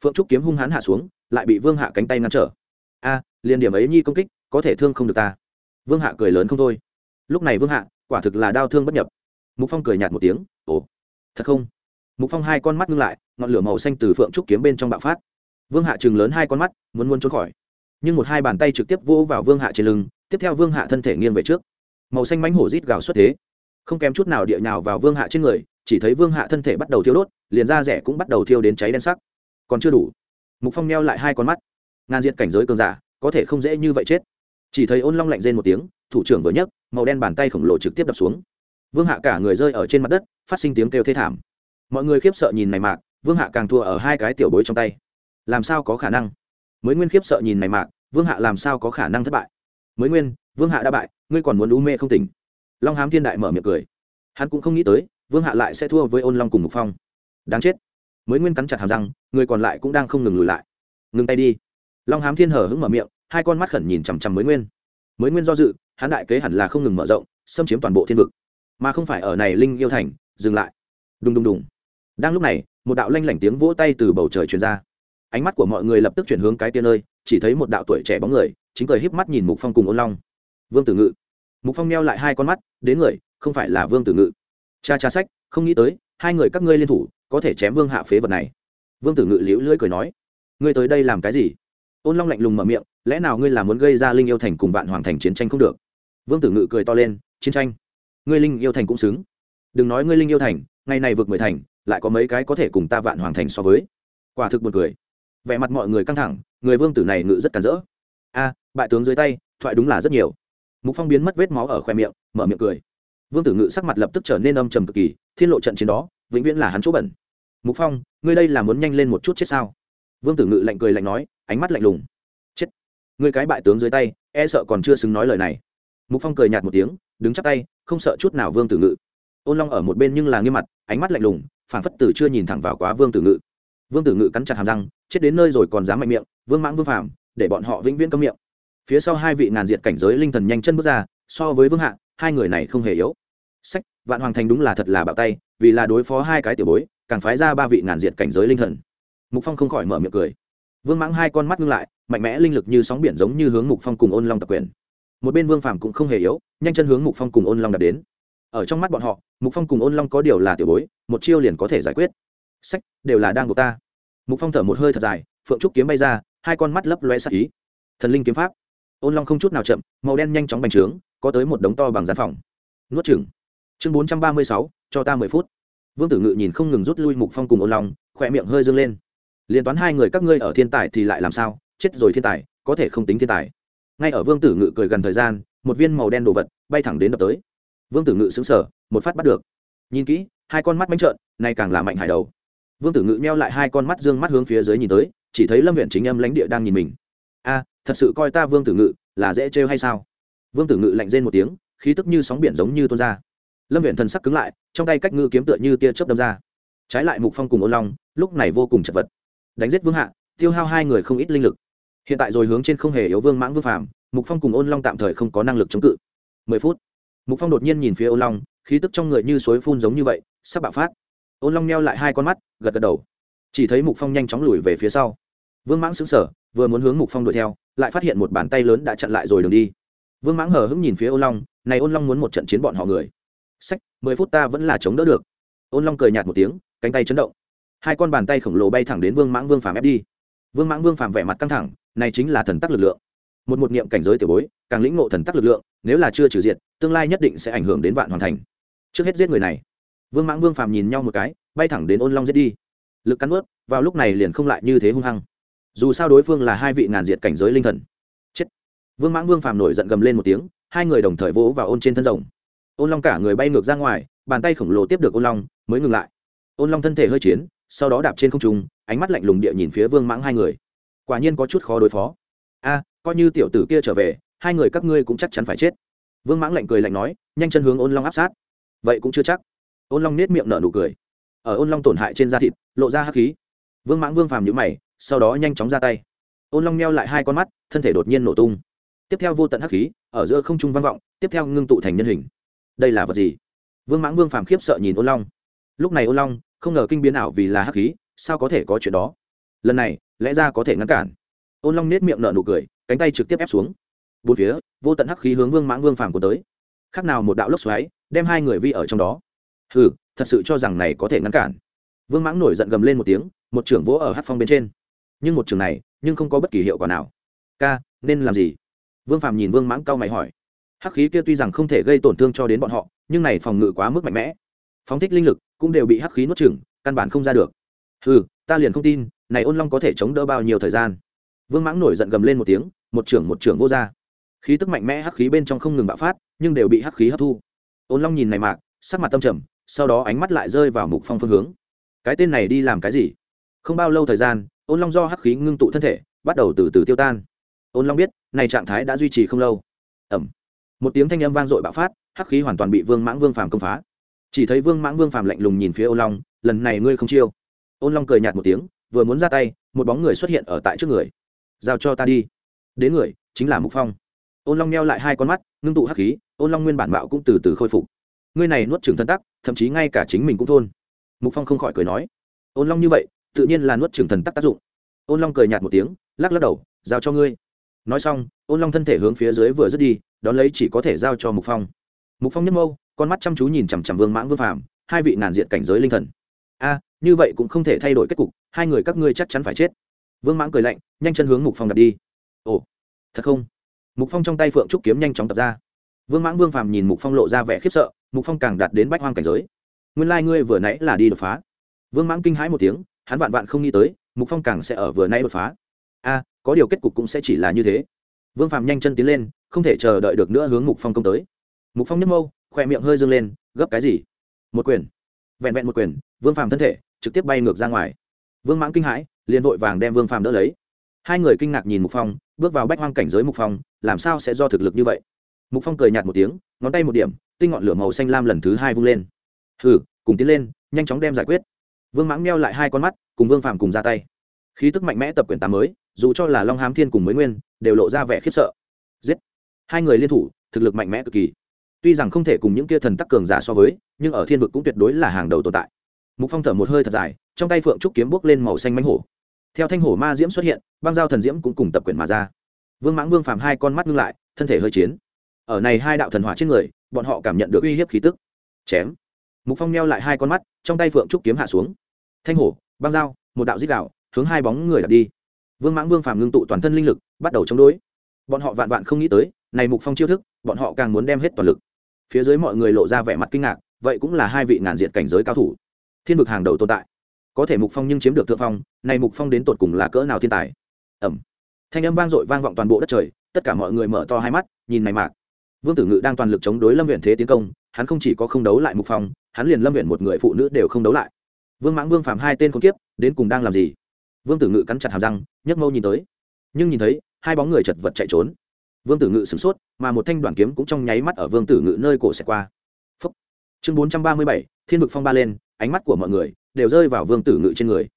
Phượng trúc kiếm hung hãn hạ xuống lại bị vương hạ cánh tay ngăn trở. A à, liền điểm ấy nhi công kích có thể thương không được ta. Vương hạ cười lớn không thôi. Lúc này vương hạ quả thực là đau thương bất nhập. Mục phong cười nhạt một tiếng ồ thật không? Mục phong hai con mắt ngưng lại, ngọn lửa màu xanh từ phượng trúc kiếm bên trong bạo phát. Vương hạ chừng lớn hai con mắt, muốn muốn trốn khỏi. Nhưng một hai bàn tay trực tiếp vỗ vào vương hạ trên lưng, tiếp theo vương hạ thân thể nghiêng về trước. Màu xanh mánh hổ rít gào xuất thế. Không kém chút nào địa nhào vào vương hạ trên người, chỉ thấy vương hạ thân thể bắt đầu thiêu đốt, liền da rẻ cũng bắt đầu thiêu đến cháy đen sắc. Còn chưa đủ. Mục phong neo lại hai con mắt. Ngàn diện cảnh giới cường giả, có thể không dễ như vậy chết. Chỉ thấy ôn long lạnh rên một tiếng, thủ trưởng vừa nhấc, màu đen bàn tay khổng lồ trực tiếp đập xuống vương hạ cả người rơi ở trên mặt đất, phát sinh tiếng kêu thê thảm. Mọi người khiếp sợ nhìn này mạc vương hạ càng thua ở hai cái tiểu bối trong tay. Làm sao có khả năng? Mới nguyên khiếp sợ nhìn này mạc vương hạ làm sao có khả năng thất bại? Mới nguyên, vương hạ đã bại, ngươi còn muốn u mê không tỉnh? Long hám thiên đại mở miệng cười. Hắn cũng không nghĩ tới, vương hạ lại sẽ thua với ôn long cùng mục phong. Đáng chết. Mới nguyên cắn chặt hàm răng, người còn lại cũng đang không ngừng lùi lại. Ngừng tay đi. Long hám thiên hở hững mở miệng, hai con mắt khẩn nhìn chằm chằm mới nguyên. Mới nguyên do dự, hắn đại kế hẳn là không ngừng mở rộng, xâm chiếm toàn bộ thiên vực mà không phải ở này linh yêu thành, dừng lại. Đùng đùng đùng. Đang lúc này, một đạo lanh lảnh tiếng vỗ tay từ bầu trời truyền ra. Ánh mắt của mọi người lập tức chuyển hướng cái tia nơi, chỉ thấy một đạo tuổi trẻ bóng người, chính cười híp mắt nhìn mục phong cùng ôn long. Vương tử ngự. Mục phong neo lại hai con mắt, đến người, không phải là vương tử ngự. Cha cha sách, không nghĩ tới, hai người các ngươi liên thủ, có thể chém vương hạ phế vật này. Vương tử ngự liễu lưỡi cười nói. Ngươi tới đây làm cái gì? Ôn long lạnh lùng mở miệng, lẽ nào ngươi là muốn gây ra linh yêu thành cùng vạn hoàng thành chiến tranh không được? Vương tử ngự cười to lên, chiến tranh ngươi linh yêu thành cũng xứng. Đừng nói ngươi linh yêu thành, ngày này vượt mười thành, lại có mấy cái có thể cùng ta vạn hoàng thành so với. Quả thực buồn cười. Vẻ mặt mọi người căng thẳng, người vương tử này ngự rất cản rỡ. A, bại tướng dưới tay, thoại đúng là rất nhiều. Mục phong biến mất vết máu ở khoe miệng, mở miệng cười. Vương tử ngự sắc mặt lập tức trở nên âm trầm cực kỳ, thiên lộ trận chiến đó, vĩnh viễn là hắn chỗ bẩn. Mục phong, ngươi đây là muốn nhanh lên một chút chết sao? Vương tử ngự lạnh cười lạnh nói, ánh mắt lạnh lùng. Chết. Ngươi cái bại tướng dưới tay e sợ còn chưa xứng nói lời này. Mục phong cười nhạt một tiếng, đứng chắp tay không sợ chút nào vương tử ngự. Ôn long ở một bên nhưng là nghiêm mặt, ánh mắt lạnh lùng phản phất tử chưa nhìn thẳng vào quá vương tử ngự. Vương tử ngự cắn chặt hàm răng, chết đến nơi rồi còn dám mạnh miệng, vương mãng vương phàm, để bọn họ vĩnh viễn cấm miệng. Phía sau hai vị ngàn diệt cảnh giới linh thần nhanh chân bước ra, so với vương hạ, hai người này không hề yếu. Sách, vạn hoàng thành đúng là thật là bạo tay, vì là đối phó hai cái tiểu bối, càng phái ra ba vị ngàn diệt cảnh giới linh thần. Mục phong không khỏi mở miệng cười. Vương mãng hai con mắt ngưng lại, mạnh mẽ linh lực như sóng biển giống như hướng mục phong cùng ôn long tập quyền một bên vương phàm cũng không hề yếu, nhanh chân hướng mục phong cùng ôn long đạt đến. Ở trong mắt bọn họ, mục phong cùng ôn long có điều là tiểu bối, một chiêu liền có thể giải quyết. Sách, đều là đang của ta. Mục phong thở một hơi thật dài, phượng trúc kiếm bay ra, hai con mắt lấp loe sắc ý. Thần linh kiếm pháp. Ôn long không chút nào chậm, màu đen nhanh chóng bành trướng, có tới một đống to bằng gián phòng. Nuốt chừng chương bốn trăm ba mươi sáu, cho ta mười phút. Vương tử ngự nhìn không ngừng rút lui mục phong cùng ôn long, khỏe miệng hơi dâng lên. Liền toán hai người các ngươi ở thiên tài thì lại làm sao? Chết rồi thiên tài, có thể không tính thiên tài ngay ở vương tử ngự cười gần thời gian, một viên màu đen đồ vật bay thẳng đến đập tới. Vương tử ngự xứng sở một phát bắt được. Nhìn kỹ, hai con mắt bánh trợn nay càng là mạnh hải đầu. Vương tử ngự meo lại hai con mắt dương mắt hướng phía dưới nhìn tới, chỉ thấy lâm huyện chính âm lãnh địa đang nhìn mình. A, thật sự coi ta vương tử ngự là dễ trêu hay sao? Vương tử ngự lạnh rên một tiếng, khí tức như sóng biển giống như tuôn ra. Lâm huyện thần sắc cứng lại, trong tay cách ngư kiếm tựa như tia chớp đâm ra. Trái lại mục phong cùng ô long, lúc này vô cùng chật vật. Đánh giết vương hạ, tiêu hao hai người không ít linh lực hiện tại rồi hướng trên không hề yếu vương mãng vương phàm, mục phong cùng ôn long tạm thời không có năng lực chống cự. Mười phút, mục phong đột nhiên nhìn phía ôn long, khí tức trong người như suối phun giống như vậy, sắp bạo phát. Ôn long neo lại hai con mắt, gật gật đầu. Chỉ thấy mục phong nhanh chóng lùi về phía sau. Vương mãng xứng sở vừa muốn hướng mục phong đuổi theo, lại phát hiện một bàn tay lớn đã chặn lại rồi đường đi. Vương mãng hờ hững nhìn phía ôn long, này ôn long muốn một trận chiến bọn họ người. Sách, mười phút ta vẫn là chống đỡ được. Ôn long cười nhạt một tiếng, cánh tay chấn động. Hai con bàn tay khổng lồ bay thẳng đến vương mãng vương phàm ép đi vương mãng vương phàm vẻ mặt căng thẳng, này chính là thần tắc lực lượng. Một một niệm cảnh giới tiểu bối, càng lĩnh ngộ thần tắc lực lượng, nếu là chưa trừ diệt, tương lai nhất định sẽ ảnh hưởng đến vạn hoàn thành. Trước hết giết người này. Vương mãng vương phàm nhìn nhau một cái, bay thẳng đến ôn long giết đi. Lực cắn ướt vào lúc này liền không lại như thế hung hăng. Dù sao đối phương là hai vị ngàn diệt cảnh giới linh thần. Chết. Vương mãng vương phàm nổi giận gầm lên một tiếng, hai người đồng thời vỗ vào ôn trên thân rồng. Ôn long cả người bay ngược ra ngoài, bàn tay khổng lồ tiếp được ôn long, mới ngừng lại. Ôn long thân thể hơi chiến, sau đó đạp trên không trung ánh mắt lạnh lùng địa nhìn phía vương mãng hai người. Quả nhiên có chút khó đối phó. A, coi như tiểu tử kia trở về, hai người các ngươi cũng chắc chắn phải chết. Vương mãng lạnh cười lạnh nói, nhanh chân hướng ôn long áp sát. Vậy cũng chưa chắc. Ôn long nết miệng nở nụ cười. Ở ôn long tổn hại trên da thịt, lộ ra hắc khí. Vương mãng vương phàm nhữ mày, sau đó nhanh chóng ra tay. Ôn long meo lại hai con mắt, thân thể đột nhiên nổ tung. Tiếp theo vô tận hắc khí, ở giữa không trung vang vọng, tiếp theo ngưng tụ thành nhân hình. Đây là vật gì? Vương mãng vương phàm khiếp sợ nhìn ôn long. Lúc này ôn long, không ngờ kinh biến ảo vì là hắc khí sao có thể có chuyện đó? Lần này, lẽ ra có thể ngăn cản. Ôn long nết miệng nở nụ cười, cánh tay trực tiếp ép xuống. Bốn phía, vô tận hắc khí hướng vương mãng vương phàm của tới. Khác nào một đạo lốc xoáy, đem hai người vi ở trong đó. Hừ, thật sự cho rằng này có thể ngăn cản. Vương mãng nổi giận gầm lên một tiếng, một trưởng vỗ ở hát phong bên trên. Nhưng một trường này, nhưng không có bất kỳ hiệu quả nào. Ca, nên làm gì? Vương phàm nhìn vương mãng cao mày hỏi. Hắc khí kia tuy rằng không thể gây tổn thương cho đến bọn họ, nhưng này phòng ngự quá mức mạnh mẽ. Phóng thích linh lực cũng đều bị hắc khí nuốt chửng, căn bản không ra được ừ ta liền không tin, này ôn long có thể chống đỡ bao nhiêu thời gian. Vương mãng nổi giận gầm lên một tiếng, một trưởng một trưởng vô ra. Khí tức mạnh mẽ hắc khí bên trong không ngừng bạo phát, nhưng đều bị hắc khí hấp thu. Ôn long nhìn này mạc, sắc mặt tâm trầm, sau đó ánh mắt lại rơi vào mục phong phương hướng. Cái tên này đi làm cái gì? Không bao lâu thời gian, ôn long do hắc khí ngưng tụ thân thể, bắt đầu từ từ tiêu tan. Ôn long biết, này trạng thái đã duy trì không lâu. Ẩm. Một tiếng thanh âm vang dội bạo phát, hắc khí hoàn toàn bị vương mãng vương phàm công phá. Chỉ thấy vương mãng vương phàm lạnh lùng nhìn phía ôn long, lần này ngươi không chiêu ôn long cười nhạt một tiếng, vừa muốn ra tay, một bóng người xuất hiện ở tại trước người. Giao cho ta đi. Đến người, chính là mục phong. Ôn long neo lại hai con mắt, ngưng tụ hắc khí, ôn long nguyên bản mạo cũng từ từ khôi phục. Ngươi này nuốt trừng thân tắc, thậm chí ngay cả chính mình cũng thôn. Mục phong không khỏi cười nói. Ôn long như vậy, tự nhiên là nuốt trừng thần tắc tác dụng. Ôn long cười nhạt một tiếng, lắc lắc đầu, giao cho ngươi. Nói xong, ôn long thân thể hướng phía dưới vừa dứt đi, đón lấy chỉ có thể giao cho mục phong. Mục phong nhấp mâu con mắt chăm chú nhìn chằm chằm vương mãng vương phàm, hai vị nàn diện cảnh giới linh thần. A như vậy cũng không thể thay đổi kết cục, hai người các ngươi chắc chắn phải chết. Vương mãng cười lạnh, nhanh chân hướng mục phong đặt đi. Ồ, thật không? Mục phong trong tay phượng trúc kiếm nhanh chóng tập ra. Vương mãng vương phàm nhìn mục phong lộ ra vẻ khiếp sợ, mục phong càng đạt đến bách hoang cảnh giới. Nguyên lai、like、ngươi vừa nãy là đi đột phá. Vương mãng kinh hãi một tiếng, hắn vạn vạn không nghĩ tới, mục phong càng sẽ ở vừa nãy đột phá. A, có điều kết cục cũng sẽ chỉ là như thế. Vương phàm nhanh chân tiến lên, không thể chờ đợi được nữa hướng mục phong công tới. Mục phong nhấp mâu khoe miệng hơi dâng lên, gấp cái gì? Một quyền. Vẹn vẹn một quyền, vương phàm thân thể trực tiếp bay ngược ra ngoài. Vương mãng kinh hãi, liền vội vàng đem vương phàm đỡ lấy. Hai người kinh ngạc nhìn mục phong, bước vào bách hoang cảnh giới mục phong, làm sao sẽ do thực lực như vậy? Mục phong cười nhạt một tiếng, ngón tay một điểm, tinh ngọn lửa màu xanh lam lần thứ hai vung lên. Hừ, cùng tiến lên, nhanh chóng đem giải quyết. Vương mãng meo lại hai con mắt, cùng vương Phàm cùng ra tay. Khí tức mạnh mẽ tập quyển tám mới, dù cho là long hám thiên cùng mới nguyên, đều lộ ra vẻ khiếp sợ. Giết! Hai người liên thủ, thực lực mạnh mẽ cực kỳ. Tuy rằng không thể cùng những kia thần tắc cường giả so với, nhưng ở thiên vực cũng tuyệt đối là hàng đầu tồn tại mục phong thở một hơi thật dài, trong tay phượng trúc kiếm bước lên màu xanh mánh hổ. Theo thanh hổ ma diễm xuất hiện, băng giao thần diễm cũng cùng tập quyển mà ra. Vương mãng vương phàm hai con mắt ngưng lại, thân thể hơi chiến. Ở này hai đạo thần hỏa trên người, bọn họ cảm nhận được uy hiếp khí tức. Chém. Mục phong neo lại hai con mắt, trong tay phượng trúc kiếm hạ xuống. Thanh hổ, băng dao một đạo dích đạo hướng hai bóng người đặt đi. Vương mãng vương phàm ngưng tụ toàn thân linh lực, bắt đầu chống đối. Bọn họ vạn vạn không nghĩ tới, này mục phong chiêu thức, bọn họ càng muốn đem hết toàn lực. Phía dưới mọi người lộ ra vẻ mặt kinh ngạc, vậy cũng là hai vị ngàn diện cảnh giới cao thủ thiên vực hàng đầu tồn tại. Có thể mục phong nhưng chiếm được thượng phong này mục phong đến tột cùng là cỡ nào thiên tài? Ẩm. Thanh âm vang dội vang vọng toàn bộ đất trời, tất cả mọi người mở to hai mắt, nhìn này mạc. Vương tử ngự đang toàn lực chống đối lâm huyện thế tiến công, hắn không chỉ có không đấu lại mục phong, hắn liền lâm huyện một người phụ nữ đều không đấu lại. Vương mãng vương phạm hai tên con kiếp, đến cùng đang làm gì? Vương tử ngự cắn chặt hàm răng, nhấc mâu nhìn tới. Nhưng nhìn thấy, hai bóng người chật vật chạy trốn. Vương tử ngự sửng sốt, mà một thanh đoàn kiếm cũng trong nháy mắt ở vương tử ngự nơi cổ xẹt qua. Phúc. chương bốn trăm ba mươi bảy, thiên vực phong ba lên ánh mắt của mọi người đều rơi vào vương tử ngự trên người.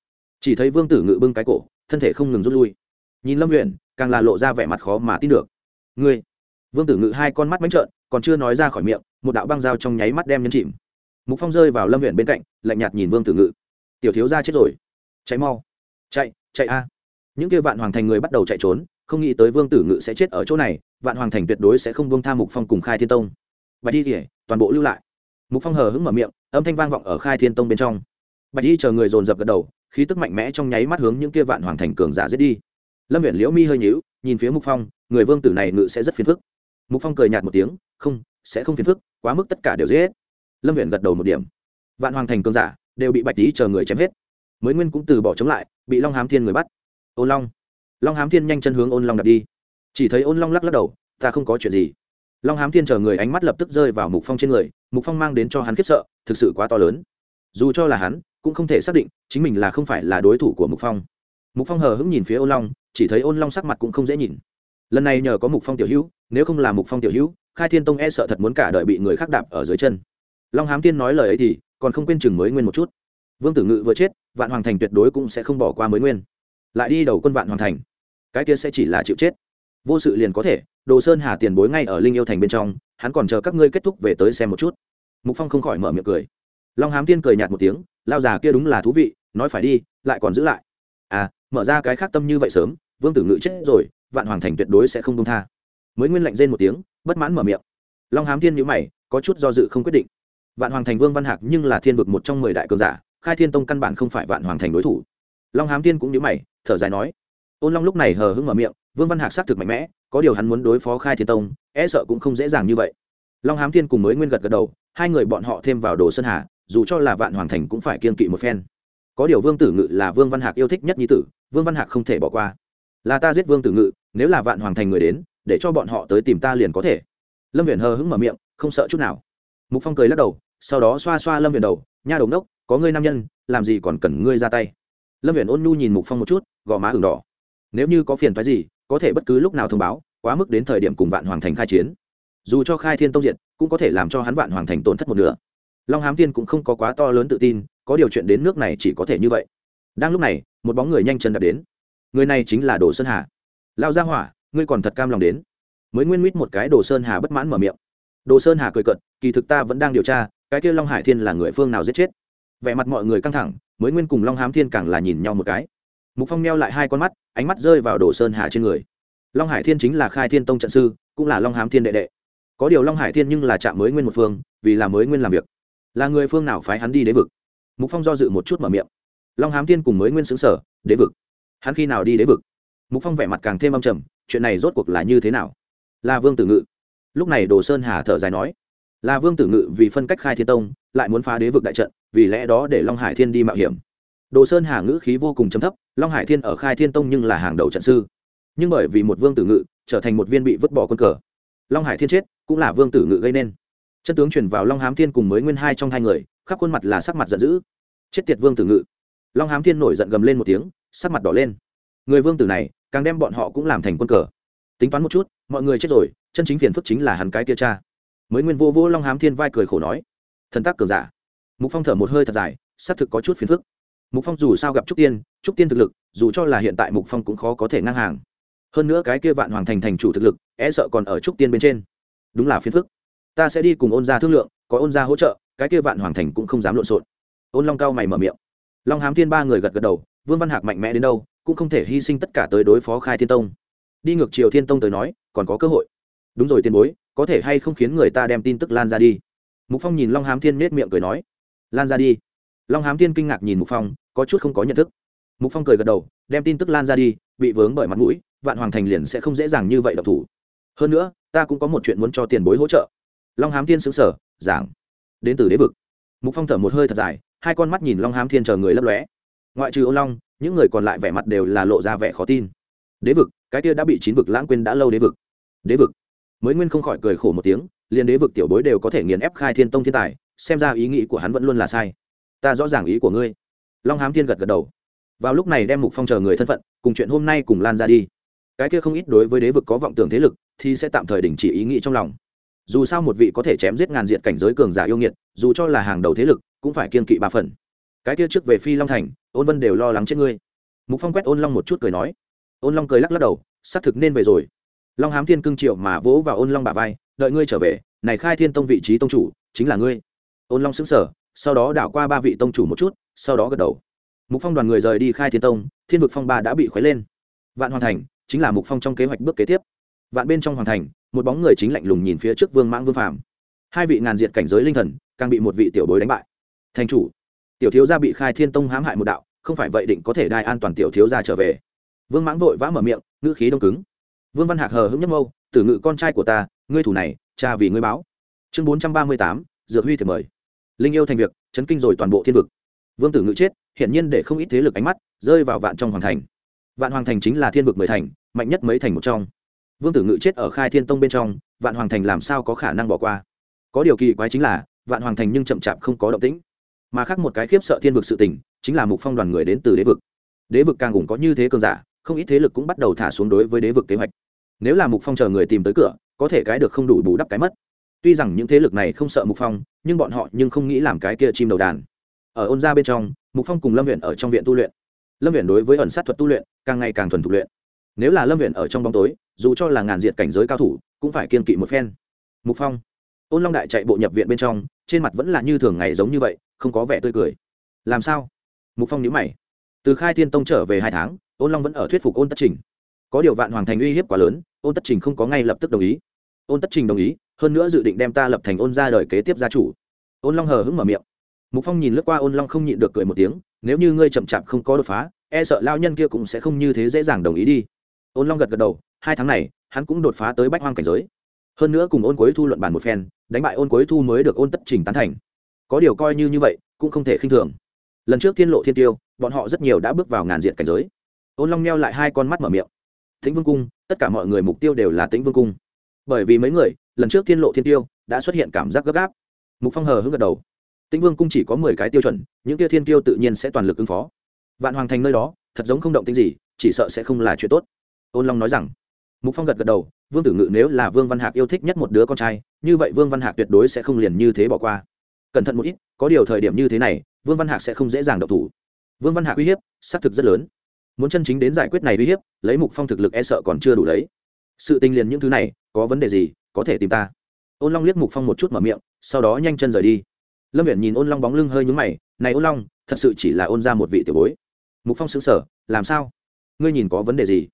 Chỉ thấy vương tử ngự bưng cái cổ, thân thể không ngừng rút lui. Nhìn lâm huyện càng là lộ ra vẻ mặt khó mà tin được. Ngươi? Vương tử ngự hai con mắt bánh trợn, còn chưa nói ra khỏi miệng, một đạo băng dao trong nháy mắt đem nhấn chìm. Mục phong rơi vào lâm huyện bên cạnh, lạnh nhạt nhìn vương tử ngự. Tiểu thiếu ra chết rồi. Cháy mau. Chạy chạy a. Những kia vạn hoàng thành người bắt đầu chạy trốn, không nghĩ tới vương tử ngự sẽ chết ở chỗ này, vạn hoàng thành tuyệt đối sẽ không vương tha mục phong cùng khai thiên tông. Và đi kể toàn bộ lưu lại mục phong hờ hững mở miệng, âm thanh vang vọng ở khai thiên tông bên trong. Bạch y chờ người dồn dập gật đầu, khí tức mạnh mẽ trong nháy mắt hướng những kia vạn hoàng thành cường giả giết đi. Lâm huyện liễu mi hơi nhíu, nhìn phía mục phong, người vương tử này ngự sẽ rất phiền phức. Mục phong cười nhạt một tiếng, không, sẽ không phiền phức, quá mức tất cả đều giết. Lâm huyện gật đầu một điểm. Vạn hoàng thành cường giả đều bị bạch tý chờ người chém hết. Mới nguyên cũng từ bỏ chống lại, bị long hám thiên người bắt. Ôn long. Long hám thiên nhanh chân hướng ôn long đặt đi. Chỉ thấy ôn long lắc lắc đầu, ta không có chuyện gì long hám thiên chờ người ánh mắt lập tức rơi vào mục phong trên người, mục phong mang đến cho hắn khiếp sợ, thực sự quá to lớn. Dù cho là hắn, cũng không thể xác định chính mình là không phải là đối thủ của mục phong. Mục phong hờ hững nhìn phía ôn long, chỉ thấy ôn long sắc mặt cũng không dễ nhìn. Lần này nhờ có mục phong tiểu hữu, nếu không là mục phong tiểu hữu, khai thiên tông e sợ thật muốn cả đời bị người khác đạp ở dưới chân. Long hám thiên nói lời ấy thì còn không quên chừng mới nguyên một chút. Vương tử ngự vừa chết, vạn hoàng thành tuyệt đối cũng sẽ không bỏ qua mới nguyên. Lại đi đầu quân vạn hoàng thành, cái kia sẽ chỉ là chịu chết vô sự liền có thể, đồ sơn hà tiền bối ngay ở linh yêu thành bên trong, hắn còn chờ các ngươi kết thúc về tới xem một chút. Mục phong không khỏi mở miệng cười. Long hám tiên cười nhạt một tiếng, lao già kia đúng là thú vị, nói phải đi, lại còn giữ lại. À mở ra cái khác tâm như vậy sớm, vương tử ngự chết rồi, vạn hoàng thành tuyệt đối sẽ không công tha. Mới nguyên lạnh rên một tiếng, bất mãn mở miệng. Long hám thiên nhữ mày, có chút do dự không quyết định. Vạn hoàng thành vương văn hạc nhưng là thiên vực một trong mười đại cường giả, khai thiên tông căn bản không phải vạn hoàng thành đối thủ. Long hám thiên cũng nhữ mày, thở dài nói. Ôn long lúc này hờ hững mở miệng vương văn hạc xác thực mạnh mẽ, có điều hắn muốn đối phó khai thiên tông e sợ cũng không dễ dàng như vậy. Long hám thiên cùng mới nguyên gật gật đầu, hai người bọn họ thêm vào đồ sơn hà, dù cho là vạn hoàng thành cũng phải kiên kỵ một phen. Có điều vương tử ngự là vương văn hạc yêu thích nhất nhi tử, vương văn hạc không thể bỏ qua. Là ta giết vương tử ngự, nếu là vạn hoàng thành người đến, để cho bọn họ tới tìm ta liền có thể. Lâm viện hờ hững mở miệng, không sợ chút nào. Mục phong cười lắc đầu, sau đó xoa xoa lâm viện đầu, nha đầu đốc có ngươi nam nhân, làm gì còn cần ngươi ra tay? Lâm viện ôn nhu nhìn mục phong một chút, gò má ửng đỏ. Nếu như có phiền phái gì có thể bất cứ lúc nào thông báo, quá mức đến thời điểm cùng vạn hoàng thành khai chiến. Dù cho khai thiên tông diện cũng có thể làm cho hắn vạn hoàng thành tổn thất một nửa. Long hám tiên cũng không có quá to lớn tự tin, có điều chuyện đến nước này chỉ có thể như vậy. Đang lúc này, một bóng người nhanh chân đạp đến. Người này chính là đồ sơn hà. Lao ra hỏa, ngươi còn thật cam lòng đến. Mới nguyên mít một cái đồ sơn hà bất mãn mở miệng. Đồ sơn hà cười cận kỳ thực ta vẫn đang điều tra, cái kia long hải thiên là người phương nào giết chết. Vẻ mặt mọi người căng thẳng, mới nguyên cùng long hám thiên càng là nhìn nhau một cái mục phong meo lại hai con mắt, ánh mắt rơi vào đồ sơn hà trên người. Long hải thiên chính là khai thiên tông trận sư, cũng là long hám thiên đệ đệ. Có điều long hải thiên nhưng là trạm mới nguyên một phương, vì là mới nguyên làm việc. Là người phương nào phái hắn đi đế vực? Mục phong do dự một chút mở miệng. Long hám thiên cùng mới nguyên xứng sở, đế vực. Hắn khi nào đi đế vực? Mục phong vẻ mặt càng thêm âm trầm, chuyện này rốt cuộc là như thế nào? Là vương tử ngự. Lúc này đồ sơn hà thở dài nói. Là vương tử ngự vì phân cách khai thiên tông, lại muốn phá đế vực đại trận, vì lẽ đó để long hải thiên đi mạo hiểm đồ sơn hà ngữ khí vô cùng chấm thấp, long hải thiên ở khai thiên tông nhưng là hàng đầu trận sư. Nhưng bởi vì một vương tử ngự, trở thành một viên bị vứt bỏ quân cờ. Long hải thiên chết, cũng là vương tử ngự gây nên. Chân tướng chuyển vào long hám thiên cùng mới nguyên hai trong hai người, khắp khuôn mặt là sắc mặt giận dữ. Chết tiệt vương tử ngự. Long hám thiên nổi giận gầm lên một tiếng, sắc mặt đỏ lên. Người vương tử này, càng đem bọn họ cũng làm thành quân cờ. Tính toán một chút, mọi người chết rồi, chân chính phiền phức chính là hắn cái kia cha. Mới nguyên vô vô long hám thiên vai cười khổ nói. Thần tác cường giả. Mục phong thở một hơi thật dài, xác thực có chút phiền phức mục phong dù sao gặp trúc tiên trúc tiên thực lực, dù cho là hiện tại mục phong cũng khó có thể ngang hàng. Hơn nữa cái kia vạn hoàng thành thành chủ thực lực e sợ còn ở trúc tiên bên trên. Đúng là phiền phức. Ta sẽ đi cùng ôn gia thương lượng, có ôn gia hỗ trợ, cái kia vạn hoàng thành cũng không dám lộn xộn. Ôn long cao mày mở miệng. Long hám thiên ba người gật gật đầu, vương văn hạc mạnh mẽ đến đâu, cũng không thể hy sinh tất cả tới đối phó khai thiên tông. Đi ngược chiều thiên tông tới nói, còn có cơ hội. Đúng rồi tiền bối, có thể hay không khiến người ta đem tin tức lan ra đi? Mục phong nhìn long hám thiên nết miệng cười nói. Lan ra đi. Long hám thiên kinh ngạc nhìn mục phong có chút không có nhận thức. Mục phong cười gật đầu, đem tin tức lan ra đi, bị vướng bởi mặt mũi, vạn hoàng thành liền sẽ không dễ dàng như vậy độc thủ. Hơn nữa, ta cũng có một chuyện muốn cho tiền bối hỗ trợ. Long hám thiên xứng sở giảng. Đến từ đế vực. Mục phong thở một hơi thật dài, hai con mắt nhìn long hám thiên chờ người lấp lóe. Ngoại trừ ô long, những người còn lại vẻ mặt đều là lộ ra vẻ khó tin. Đế vực, cái kia đã bị chín vực lãng quên đã lâu đế vực. Đế vực. Mới nguyên không khỏi cười khổ một tiếng, liền đế vực tiểu bối đều có thể nghiền ép khai thiên tông thiên tài, xem ra ý nghĩ của hắn vẫn luôn là sai. Ta rõ ràng ý của ngươi long hám thiên gật gật đầu. Vào lúc này đem mục phong chờ người thân phận, cùng chuyện hôm nay cùng lan ra đi. Cái kia không ít đối với đế vực có vọng tưởng thế lực, thì sẽ tạm thời đình chỉ ý nghĩ trong lòng. Dù sao một vị có thể chém giết ngàn diện cảnh giới cường giả yêu nghiệt, dù cho là hàng đầu thế lực, cũng phải kiên kỵ ba phần. Cái kia trước về phi long thành, ôn vân đều lo lắng chết ngươi. Mục phong quét ôn long một chút cười nói. Ôn long cười lắc lắc đầu, xác thực nên về rồi. Long hám thiên cưng triệu mà vỗ vào ôn long bà vai, đợi ngươi trở về, này khai thiên tông vị trí tông chủ chính là ngươi. Ôn long xứng sở sau đó đảo qua ba vị tông chủ một chút sau đó gật đầu. Mục phong đoàn người rời đi khai thiên tông, thiên vực phong ba đã bị khuấy lên. Vạn hoàn thành chính là mục phong trong kế hoạch bước kế tiếp. Vạn bên trong hoàn thành, một bóng người chính lạnh lùng nhìn phía trước vương mãng vương phàm. Hai vị ngàn diệt cảnh giới linh thần, càng bị một vị tiểu bối đánh bại. Thành chủ, tiểu thiếu gia bị khai thiên tông hãm hại một đạo, không phải vậy định có thể đai an toàn tiểu thiếu gia trở về. Vương mãng vội vã mở miệng, ngữ khí đông cứng. Vương văn hạc hờ hững nhấp mâu tử ngự con trai của ta, ngươi thủ này, cha vì ngươi báo. Chương bốn trăm ba mươi tám, dược huy thì mời. Linh yêu thành việc, chấn kinh rồi toàn bộ thiên vực vương tử ngự chết hiện nhiên để không ít thế lực ánh mắt rơi vào vạn trong hoàng thành. Vạn hoàng thành chính là thiên vực mười thành, mạnh nhất mấy thành một trong. Vương tử ngự chết ở khai thiên tông bên trong, vạn hoàng thành làm sao có khả năng bỏ qua? Có điều kỳ quái chính là, vạn hoàng thành nhưng chậm chạp không có động tĩnh. Mà khác một cái khiếp sợ thiên vực sự tình, chính là mục phong đoàn người đến từ đế vực. Đế vực càng ủng có như thế cường giả, không ít thế lực cũng bắt đầu thả xuống đối với đế vực kế hoạch. Nếu là mục phong chờ người tìm tới cửa, có thể cái được không đủ bù đắp cái mất. Tuy rằng những thế lực này không sợ mục phong, nhưng bọn họ nhưng không nghĩ làm cái kia chim đầu đàn ở ôn gia bên trong, mục phong cùng lâm viện ở trong viện tu luyện. Lâm viện đối với ẩn sát thuật tu luyện, càng ngày càng thuần thục luyện. Nếu là lâm viện ở trong bóng tối, dù cho là ngàn diệt cảnh giới cao thủ, cũng phải kiên kỵ một phen. Mục phong, ôn long đại chạy bộ nhập viện bên trong, trên mặt vẫn là như thường ngày giống như vậy, không có vẻ tươi cười. Làm sao? Mục phong nhíu mày. Từ khai thiên tông trở về hai tháng, ôn long vẫn ở thuyết phục ôn tất trình. Có điều vạn hoàng thành uy hiếp quá lớn, ôn tất trình không có ngay lập tức đồng ý. Ôn tất trình đồng ý, hơn nữa dự định đem ta lập thành ôn ra đời kế tiếp gia chủ. Ôn long hờ hững mở miệng mục phong nhìn lướt qua ôn long không nhịn được cười một tiếng, nếu như ngươi chậm chạp không có đột phá e sợ lao nhân kia cũng sẽ không như thế dễ dàng đồng ý đi. Ôn long gật gật đầu, hai tháng này, hắn cũng đột phá tới bách hoang cảnh giới. Hơn nữa cùng ôn cuối thu luận bàn một phen, đánh bại ôn cuối thu mới được ôn tất trình tán thành. Có điều coi như như vậy, cũng không thể khinh thường. Lần trước thiên lộ thiên tiêu, bọn họ rất nhiều đã bước vào ngàn diện cảnh giới. Ôn long neo lại hai con mắt mở miệng. Tĩnh vương cung, tất cả mọi người mục tiêu đều là tĩnh vương cung. Bởi vì mấy người, lần trước thiên lộ thiên tiêu đã xuất hiện cảm giác gấp gáp. Mục phong hờ hững gật đầu tĩnh vương cung chỉ có mười cái tiêu chuẩn, những tiêu thiên tiêu tự nhiên sẽ toàn lực ứng phó. Vạn hoàng thành nơi đó, thật giống không động tính gì, chỉ sợ sẽ không là chuyện tốt. Ôn long nói rằng. Mục phong gật gật đầu, vương tử ngự nếu là vương văn hạc yêu thích nhất một đứa con trai, như vậy vương văn hạc tuyệt đối sẽ không liền như thế bỏ qua. Cẩn thận một ít, có điều thời điểm như thế này, vương văn hạc sẽ không dễ dàng độc thủ. Vương văn hạc uy hiếp, xác thực rất lớn. Muốn chân chính đến giải quyết này uy hiếp, lấy mục phong thực lực e sợ còn chưa đủ lấy. Sự tình liền những thứ này, có vấn đề gì, có thể tìm ta. Ôn long liếc mục phong một chút mở miệng, sau đó nhanh chân rời đi lâm viện nhìn ôn long bóng lưng hơi nhúng mày, này ôn long, thật sự chỉ là ôn ra một vị tiểu bối. Mục phong xứng sở làm sao? Ngươi nhìn có vấn đề gì?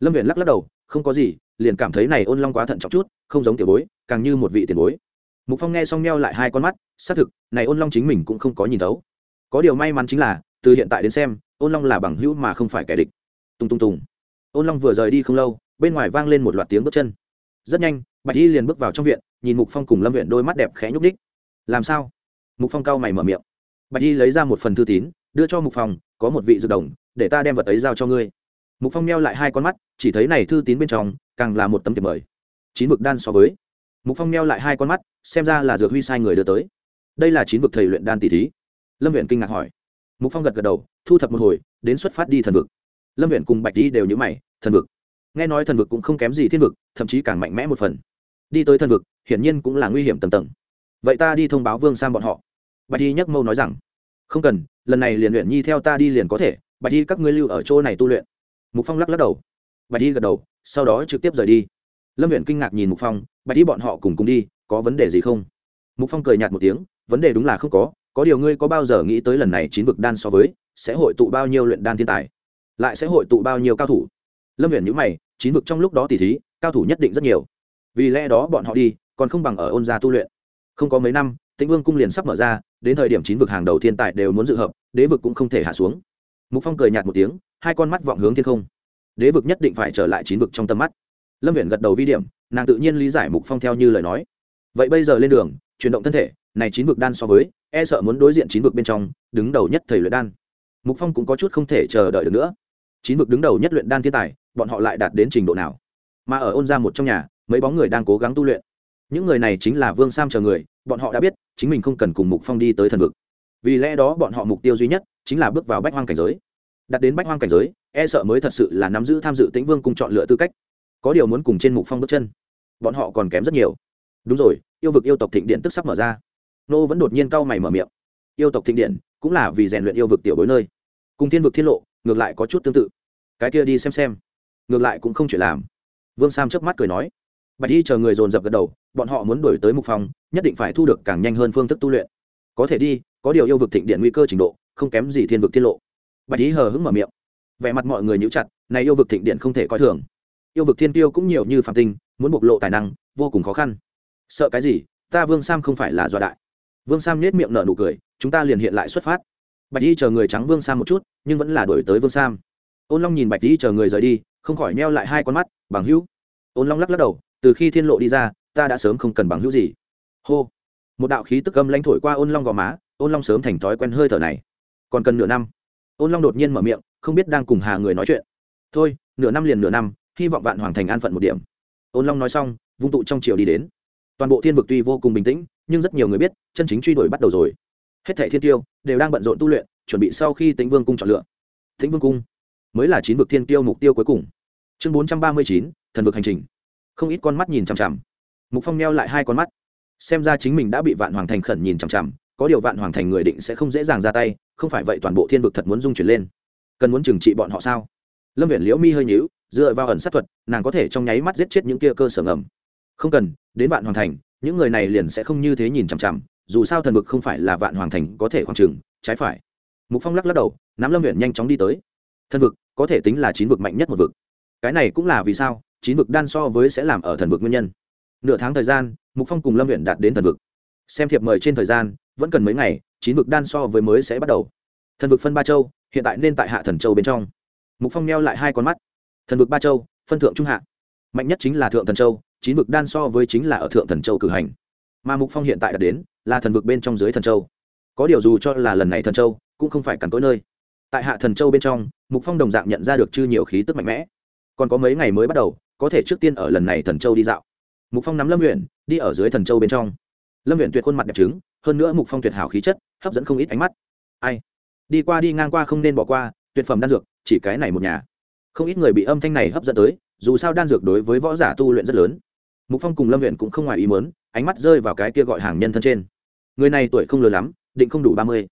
Lâm viện lắc lắc đầu, không có gì, liền cảm thấy này ôn long quá thận trọng chút, không giống tiểu bối, càng như một vị tiền bối. Mục phong nghe xong meo lại hai con mắt, xác thực, này ôn long chính mình cũng không có nhìn thấu. Có điều may mắn chính là, từ hiện tại đến xem, ôn long là bằng hữu mà không phải kẻ địch. Tung tung tùng ôn long vừa rời đi không lâu, bên ngoài vang lên một loạt tiếng bước chân. Rất nhanh, bạch y liền bước vào trong viện, nhìn mục phong cùng lâm viện đôi mắt đẹp khẽ nhúc ních làm sao? Mục phong cao mày mở miệng. Bạch y lấy ra một phần thư tín, đưa cho mục phong, có một vị dược đồng, để ta đem vật ấy giao cho ngươi. Mục phong meo lại hai con mắt, chỉ thấy này thư tín bên trong, càng là một tấm thiệp mời. Chín vực đan so với. Mục phong meo lại hai con mắt, xem ra là dược huy sai người đưa tới. Đây là chín vực thầy luyện đan tỷ thí. Lâm huyện kinh ngạc hỏi. Mục phong gật gật đầu, thu thập một hồi, đến xuất phát đi thần vực. Lâm huyện cùng bạch Y đều nhữ mày, thần vực? Nghe nói thần vực cũng không kém gì thiên vực, thậm chí càng mạnh mẽ một phần. Đi tới thần vực, hiển nhiên cũng là nguy hiểm tầng tầng. Vậy ta đi thông báo vương sang bọn họ bạch Y nhắc mâu nói rằng, không cần, lần này liền luyện nhi theo ta đi liền có thể, bạch Y các ngươi lưu ở chỗ này tu luyện. Mục phong lắc lắc đầu. Bạch Y gật đầu, sau đó trực tiếp rời đi. Lâm luyện kinh ngạc nhìn mục phong, bạch Y bọn họ cùng cùng đi, có vấn đề gì không? Mục phong cười nhạt một tiếng, vấn đề đúng là không có có điều ngươi có bao giờ nghĩ tới lần này chín vực đan so với, sẽ hội tụ bao nhiêu luyện đan thiên tài, lại sẽ hội tụ bao nhiêu cao thủ? Lâm luyện nhữ mày, chín vực trong lúc đó tỉ thí, cao thủ nhất định rất nhiều. Vì lẽ đó bọn họ đi, còn không bằng ở ôn gia tu luyện. Không có mấy năm, tĩnh vương cung liền sắp mở ra đến thời điểm chín vực hàng đầu thiên tài đều muốn dự hợp, đế vực cũng không thể hạ xuống. Mục phong cười nhạt một tiếng, hai con mắt vọng hướng thiên không. Đế vực nhất định phải trở lại chín vực trong tầm mắt. Lâm viện gật đầu vi điểm, nàng tự nhiên lý giải mục phong theo như lời nói. Vậy bây giờ lên đường, chuyển động thân thể, này chín vực đan so với e sợ muốn đối diện chín vực bên trong, đứng đầu nhất thầy luyện đan. Mục phong cũng có chút không thể chờ đợi được nữa. Chín vực đứng đầu nhất luyện đan thiên tài, bọn họ lại đạt đến trình độ nào? Mà ở ôn ra một trong nhà, mấy bóng người đang cố gắng tu luyện. Những người này chính là vương sam chờ người bọn họ đã biết chính mình không cần cùng mục phong đi tới thần vực. Vì lẽ đó bọn họ mục tiêu duy nhất chính là bước vào bách hoang cảnh giới. Đặt đến bách hoang cảnh giới e sợ mới thật sự là nắm giữ tham dự tĩnh vương cùng chọn lựa tư cách. Có điều muốn cùng trên mục phong bước chân, bọn họ còn kém rất nhiều. Đúng rồi, yêu vực yêu tộc thịnh điện tức sắp mở ra. Nô vẫn đột nhiên cau mày mở miệng. Yêu tộc thịnh điện cũng là vì rèn luyện yêu vực tiểu bối nơi. Cùng thiên vực thiên lộ, ngược lại có chút tương tự. Cái kia đi xem xem. Ngược lại cũng không chuyện làm. Vương sam chớp mắt cười nói bạch y chờ người dồn dập gật đầu, bọn họ muốn đổi tới mục phong nhất định phải thu được càng nhanh hơn phương thức tu luyện. Có thể đi, có điều yêu vực thịnh điện nguy cơ trình độ, không kém gì thiên vực tiết lộ. Bạch y hờ hững mở miệng. Vẻ mặt mọi người nhíu chặt, này yêu vực thịnh điện không thể coi thường. Yêu vực thiên tiêu cũng nhiều như phạm tinh, muốn bộc lộ tài năng, vô cùng khó khăn. Sợ cái gì? Ta vương sam không phải là do đại. Vương sam nhếch miệng nở nụ cười, chúng ta liền hiện lại xuất phát. Bạch y chờ người trắng vương sam một chút, nhưng vẫn là đổi tới vương sam. Ôn long nhìn bạch y chờ người rời đi, không khỏi neo lại hai con mắt, bằng hữu. Ôn long lắc lắc đầu từ khi thiên lộ đi ra, ta đã sớm không cần bằng hữu gì. Hô. Một đạo khí tức âm lãnh thổi qua ôn long gò má, ôn long sớm thành thói quen hơi thở này. Còn cần nửa năm. Ôn long đột nhiên mở miệng, không biết đang cùng hà người nói chuyện. Thôi, nửa năm liền nửa năm, hy vọng vạn hoàng thành an phận một điểm. Ôn long nói xong, vung tụ trong chiều đi đến. Toàn bộ thiên vực tuy vô cùng bình tĩnh, nhưng rất nhiều người biết, chân chính truy đuổi bắt đầu rồi. Hết thẻ thiên tiêu đều đang bận rộn tu luyện, chuẩn bị sau khi tĩnh vương cung chọn lựa. Tĩnh vương cung mới là chín vực thiên tiêu mục tiêu cuối cùng. Chương bốn trăm ba mươi chín, thần vực hành trình không ít con mắt nhìn chằm chằm. Mục phong neo lại hai con mắt. Xem ra chính mình đã bị vạn hoàng thành khẩn nhìn chằm chằm, có điều vạn hoàng thành người định sẽ không dễ dàng ra tay, không phải vậy toàn bộ thiên vực thật muốn dung chuyển lên. Cần muốn trừng trị bọn họ sao? Lâm viện liễu mi hơi nhíu, dựa vào ẩn sát thuật, nàng có thể trong nháy mắt giết chết những kia cơ sở ngầm. Không cần, đến vạn hoàng thành, những người này liền sẽ không như thế nhìn chằm chằm, dù sao thần vực không phải là vạn hoàng thành có thể khoảng trừng trái phải. Mục phong lắc lắc đầu, nắm lâm huyện nhanh chóng đi tới. Thần vực, có thể tính là chín vực mạnh nhất một vực. Cái này cũng là vì sao? Chín vực đan so với sẽ làm ở thần vực nguyên nhân. Nửa tháng thời gian, mục phong cùng lâm huyện đạt đến thần vực. Xem thiệp mời trên thời gian, vẫn cần mấy ngày, chín vực đan so với mới sẽ bắt đầu. Thần vực phân ba châu, hiện tại nên tại hạ thần châu bên trong. Mục phong neo lại hai con mắt. Thần vực ba châu, phân thượng trung hạ. Mạnh nhất chính là thượng thần châu, chín vực đan so với chính là ở thượng thần châu cử hành. Mà mục phong hiện tại đã đến, là thần vực bên trong dưới thần châu. Có điều dù cho là lần này thần châu, cũng không phải cằn tối nơi. Tại hạ thần châu bên trong, mục phong đồng dạng nhận ra được chư nhiều khí tức mạnh mẽ. Còn có mấy ngày mới bắt đầu có thể trước tiên ở lần này thần châu đi dạo. Mục phong nắm lâm nguyện đi ở dưới thần châu bên trong. Lâm nguyện tuyệt khuôn mặt đẹp trứng, hơn nữa mục phong tuyệt hảo khí chất, hấp dẫn không ít ánh mắt. Ai? Đi qua đi ngang qua không nên bỏ qua, tuyệt phẩm đan dược, chỉ cái này một nhà. Không ít người bị âm thanh này hấp dẫn tới, dù sao đan dược đối với võ giả tu luyện rất lớn. Mục phong cùng lâm luyện cũng không ngoài ý mớn ánh mắt rơi vào cái kia gọi hàng nhân thân trên. Người này tuổi không lớn lắm, định không đủ ba mươi.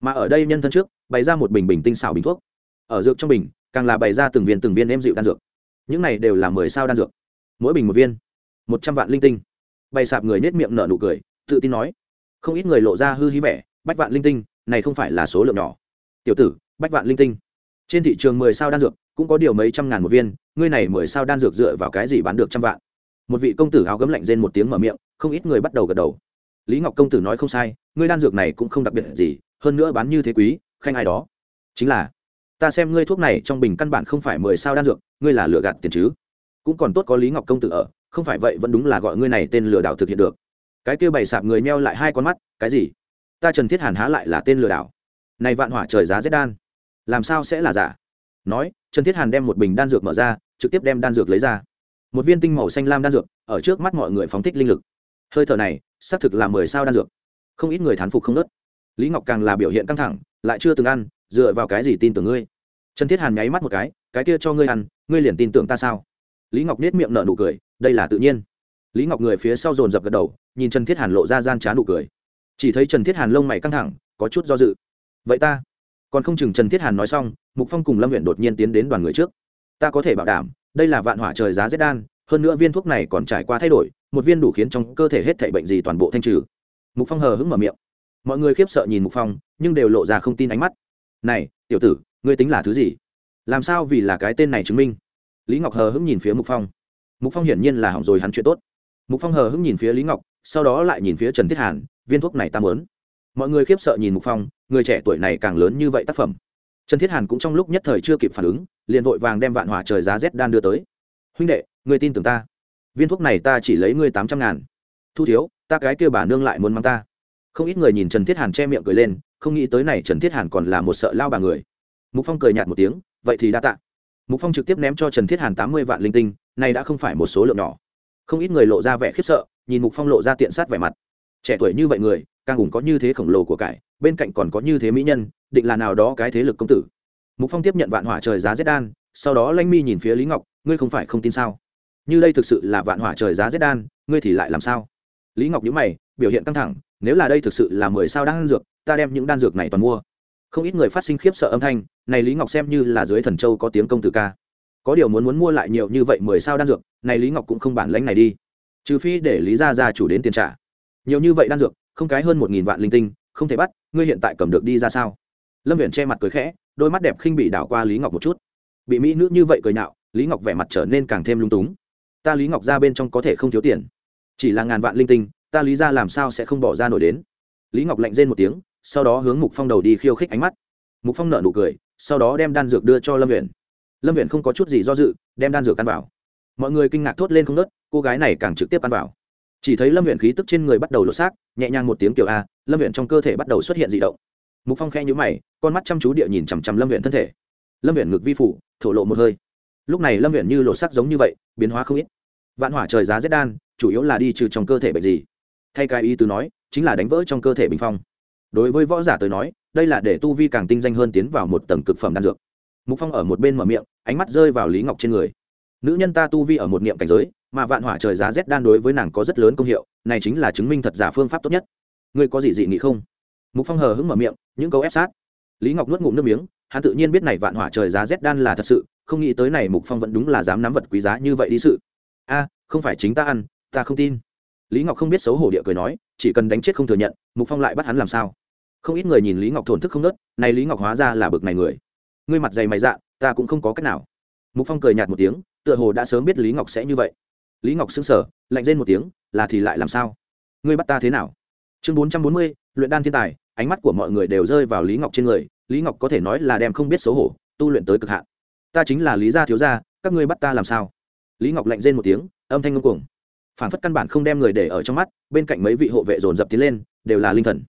Mà ở đây nhân thân trước, bày ra một bình bình tinh xảo bình thuốc. Ở dược trong bình, càng là bày ra từng viên từng viên êm dịu đan dược những này đều là mười sao đan dược. Mỗi bình một viên. Một trăm vạn linh tinh. Bày sạp người nết miệng nở nụ cười, tự tin nói. Không ít người lộ ra hư hí vẻ, bách vạn linh tinh, này không phải là số lượng nhỏ. Tiểu tử, bách vạn linh tinh. Trên thị trường mười sao đan dược, cũng có điều mấy trăm ngàn một viên, ngươi này mười sao đan dược dựa vào cái gì bán được trăm vạn? Một vị công tử áo gấm lạnh rên một tiếng mở miệng, không ít người bắt đầu gật đầu. Lý ngọc công tử nói không sai, ngươi đan dược này cũng không đặc biệt gì, hơn nữa bán như thế quý khanh ai đó? Chính là ta xem ngươi thuốc này trong bình căn bản không phải mười sao đan dược, ngươi là lừa gạt tiền chứ. Cũng còn tốt có lý ngọc công tử ở, không phải vậy vẫn đúng là gọi ngươi này tên lừa đảo thực hiện được. Cái kia bày sạp người meo lại hai con mắt, cái gì? Ta trần thiết hàn há lại là tên lừa đảo. Này vạn hỏa trời giá rét đan. Làm sao sẽ là giả? Nói, trần thiết hàn đem một bình đan dược mở ra, trực tiếp đem đan dược lấy ra. Một viên tinh màu xanh lam đan dược, ở trước mắt mọi người phóng thích linh lực. Hơi thở này, xác thực là mười sao đan dược. Không ít người thán phục không nớt. Lý ngọc càng là biểu hiện căng thẳng, lại chưa từng ăn dựa vào cái gì tin tưởng ngươi? Trần thiết hàn nháy mắt một cái cái kia cho ngươi ăn, ngươi liền tin tưởng ta sao? Lý ngọc nết miệng nở nụ cười, đây là tự nhiên. Lý ngọc người phía sau dồn dập gật đầu, nhìn trần thiết hàn lộ ra gian trá nụ cười. Chỉ thấy trần thiết hàn lông mày căng thẳng, có chút do dự. Vậy ta? Còn không chừng trần thiết hàn nói xong, mục phong cùng lâm huyện đột nhiên tiến đến đoàn người trước. Ta có thể bảo đảm, đây là vạn hỏa trời giá rét đan, hơn nữa viên thuốc này còn trải qua thay đổi, một viên đủ khiến trong cơ thể hết thảy bệnh gì toàn bộ thanh trừ. Mục phong hờ hững mở miệng. Mọi người khiếp sợ nhìn mục phong, nhưng đều lộ ra không tin ánh mắt này, tiểu tử, ngươi tính là thứ gì? Làm sao vì là cái tên này chứng minh? Lý ngọc hờ hững nhìn phía mục phong. Mục phong hiển nhiên là hỏng rồi hắn chuyện tốt. Mục phong hờ hững nhìn phía lý ngọc, sau đó lại nhìn phía trần thiết hàn, viên thuốc này ta mớn mọi người khiếp sợ nhìn mục phong, người trẻ tuổi này càng lớn như vậy tác phẩm. Trần thiết hàn cũng trong lúc nhất thời chưa kịp phản ứng, liền vội vàng đem vạn hỏa trời giá rét đan đưa tới. Huynh đệ người tin tưởng ta. Viên thuốc này ta chỉ lấy ngươi tám trăm ngàn. Thu thiếu, ta cái kia bà nương lại muốn mang ta. Không ít người nhìn trần thiết hàn che miệng cười lên không nghĩ tới này trần thiết hàn còn là một sợ lao bà người. Mục phong cười nhạt một tiếng, vậy thì đa tạ. Mục phong trực tiếp ném cho trần thiết hàn tám mươi vạn linh tinh, này đã không phải một số lượng nhỏ. Không ít người lộ ra vẻ khiếp sợ, nhìn mục phong lộ ra tiện sát vẻ mặt. Trẻ tuổi như vậy người, càng ủng có như thế khổng lồ của cải, bên cạnh còn có như thế mỹ nhân, định là nào đó cái thế lực công tử. Mục phong tiếp nhận vạn hỏa trời giá rét đan, sau đó lanh mi nhìn phía lý ngọc, ngươi không phải không tin sao? Như đây thực sự là vạn hỏa trời giá rét đan, ngươi thì lại làm sao? Lý ngọc nhíu mày, biểu hiện căng thẳng, nếu là đây thực sự là mười sao đan dược ta đem những đan dược này toàn mua. Không ít người phát sinh khiếp sợ âm thanh, này lý ngọc xem như là dưới thần châu có tiếng công tử ca. Có điều muốn muốn mua lại nhiều như vậy mười sao đan dược, này lý ngọc cũng không bản lãnh này đi. Trừ phi để lý gia gia chủ đến tiền trả. Nhiều như vậy đan dược, không cái hơn một nghìn vạn linh tinh, không thể bắt, ngươi hiện tại cầm được đi ra sao? Lâm viện che mặt cười khẽ, đôi mắt đẹp khinh bị đảo qua lý ngọc một chút. Bị mỹ nữ như vậy cười nhạo, lý ngọc vẻ mặt trở nên càng thêm lung túng. Ta lý ngọc ra bên trong có thể không thiếu tiền. Chỉ là ngàn vạn linh tinh, ta lý ra làm sao sẽ không bỏ ra nổi đến? Lý ngọc lạnh rên một tiếng sau đó hướng mục phong đầu đi khiêu khích ánh mắt mục phong nợ nụ cười sau đó đem đan dược đưa cho lâm viện lâm viện không có chút gì do dự đem đan dược ăn vào mọi người kinh ngạc thốt lên không nớt cô gái này càng trực tiếp ăn vào chỉ thấy lâm viện khí tức trên người bắt đầu lột xác nhẹ nhàng một tiếng kiểu a lâm viện trong cơ thể bắt đầu xuất hiện d ị động mục phong khe nhũ mày con mắt chăm chú địa nhìn chằm chằm lâm viện thân thể lâm viện ngực vi phủ thổ lộ một hơi lúc này lâm viện như lột xác giống như vậy biến hóa không ít vạn hỏa trời giá rét đan chủ yếu là đi trừ trong cơ thể bệnh gì thay cái ý từ nói chính là đánh vỡ trong cơ thể bình phong đối với võ giả tới nói, đây là để tu vi càng tinh danh hơn tiến vào một tầng cực phẩm đan dược. Mục phong ở một bên mở miệng, ánh mắt rơi vào lý ngọc trên người. Nữ nhân ta tu vi ở một niệm cảnh giới, mà vạn hỏa trời giá rét đan đối với nàng có rất lớn công hiệu, này chính là chứng minh thật giả phương pháp tốt nhất. Ngươi có gì dị nghị không? Mục phong hờ hững mở miệng, những câu ép sát. Lý ngọc nuốt ngụm nước miếng, hắn tự nhiên biết này vạn hỏa trời giá rét đan là thật sự, không nghĩ tới này mục phong vẫn đúng là dám nắm vật quý giá như vậy đi sự. A, không phải chính ta ăn, ta không tin. Lý ngọc không biết xấu hổ địa cười nói, chỉ cần đánh chết không thừa nhận, mục phong lại bắt hắn làm sao? Không ít người nhìn lý ngọc thổn thức không nớt, này lý ngọc hóa ra là bực này người. Ngươi mặt dày mày dạ ta cũng không có cách nào. Mục phong cười nhạt một tiếng, tựa hồ đã sớm biết lý ngọc sẽ như vậy. Lý ngọc xứng sở lạnh lên một tiếng, là thì lại làm sao? Ngươi bắt ta thế nào? Chương bốn trăm bốn mươi, luyện đan thiên tài, ánh mắt của mọi người đều rơi vào lý ngọc trên người, lý ngọc có thể nói là đem không biết xấu hổ, tu luyện tới cực hạn. Ta chính là lý gia thiếu gia, các ngươi bắt ta làm sao? Lý ngọc lạnh rên một tiếng, âm thanh ngông cuồng. Phản phất căn bản không đem người để ở trong mắt, bên cạnh mấy vị hộ vệ dồn dập tiến lên, đều là linh thần.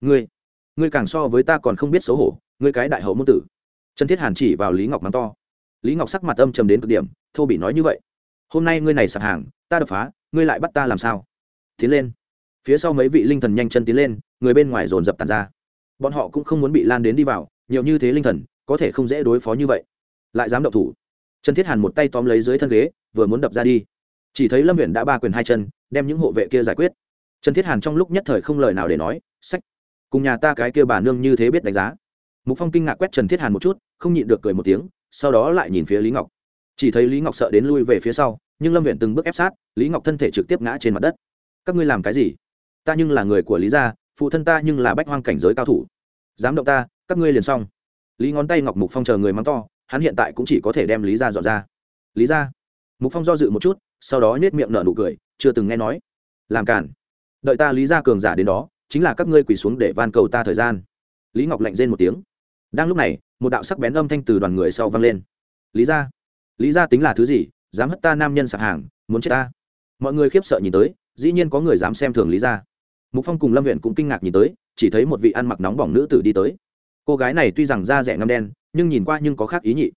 Ngươi ngươi càng so với ta còn không biết xấu hổ, ngươi cái đại hậu môn tử. Trần thiết hàn chỉ vào lý ngọc mắng to. Lý ngọc sắc mặt âm trầm đến cực điểm, thô bị nói như vậy. Hôm nay ngươi này sạp hàng, ta đập phá, ngươi lại bắt ta làm sao? Tiến lên. Phía sau mấy vị linh thần nhanh chân tiến lên, người bên ngoài dồn dập tàn ra. Bọn họ cũng không muốn bị lan đến đi vào, nhiều như thế linh thần, có thể không dễ đối phó như vậy. Lại dám động thủ. Trần thiết hàn một tay tóm lấy dưới thân ghế, vừa muốn đập ra đi. Chỉ thấy lâm huyện đã ba quyền hai chân, đem những hộ vệ kia giải quyết. Trần thiết hàn trong lúc nhất thời không lời nào để nói, sách cùng nhà ta cái kia bà nương như thế biết đánh giá. Mục phong kinh ngạc quét trần thiết hàn một chút, không nhịn được cười một tiếng, sau đó lại nhìn phía lý ngọc. Chỉ thấy lý ngọc sợ đến lui về phía sau, nhưng lâm viện từng bước ép sát, lý ngọc thân thể trực tiếp ngã trên mặt đất. Các ngươi làm cái gì? Ta nhưng là người của lý gia, phụ thân ta nhưng là bách hoang cảnh giới cao thủ. Dám động ta, các ngươi liền xong. Lý ngón tay ngọc mục phong chờ người mắng to, hắn hiện tại cũng chỉ có thể đem lý gia dọn ra. Lý gia? Mục phong do dự một chút, sau đó nhét miệng nở nụ cười, chưa từng nghe nói. Làm cản đợi ta lý gia cường giả đến đó chính là các ngươi quỳ xuống để van cầu ta thời gian. Lý ngọc lạnh rên một tiếng. Đang lúc này, một đạo sắc bén âm thanh từ đoàn người sau vang lên. Lý gia lý gia tính là thứ gì? Dám hất ta nam nhân sạp hàng, muốn chết ta? Mọi người khiếp sợ nhìn tới, dĩ nhiên có người dám xem thường lý gia. Mục phong cùng lâm huyện cũng kinh ngạc nhìn tới, chỉ thấy một vị ăn mặc nóng bỏng nữ tử đi tới. Cô gái này tuy rằng da rẻ ngâm đen, nhưng nhìn qua nhưng có khác ý nhị.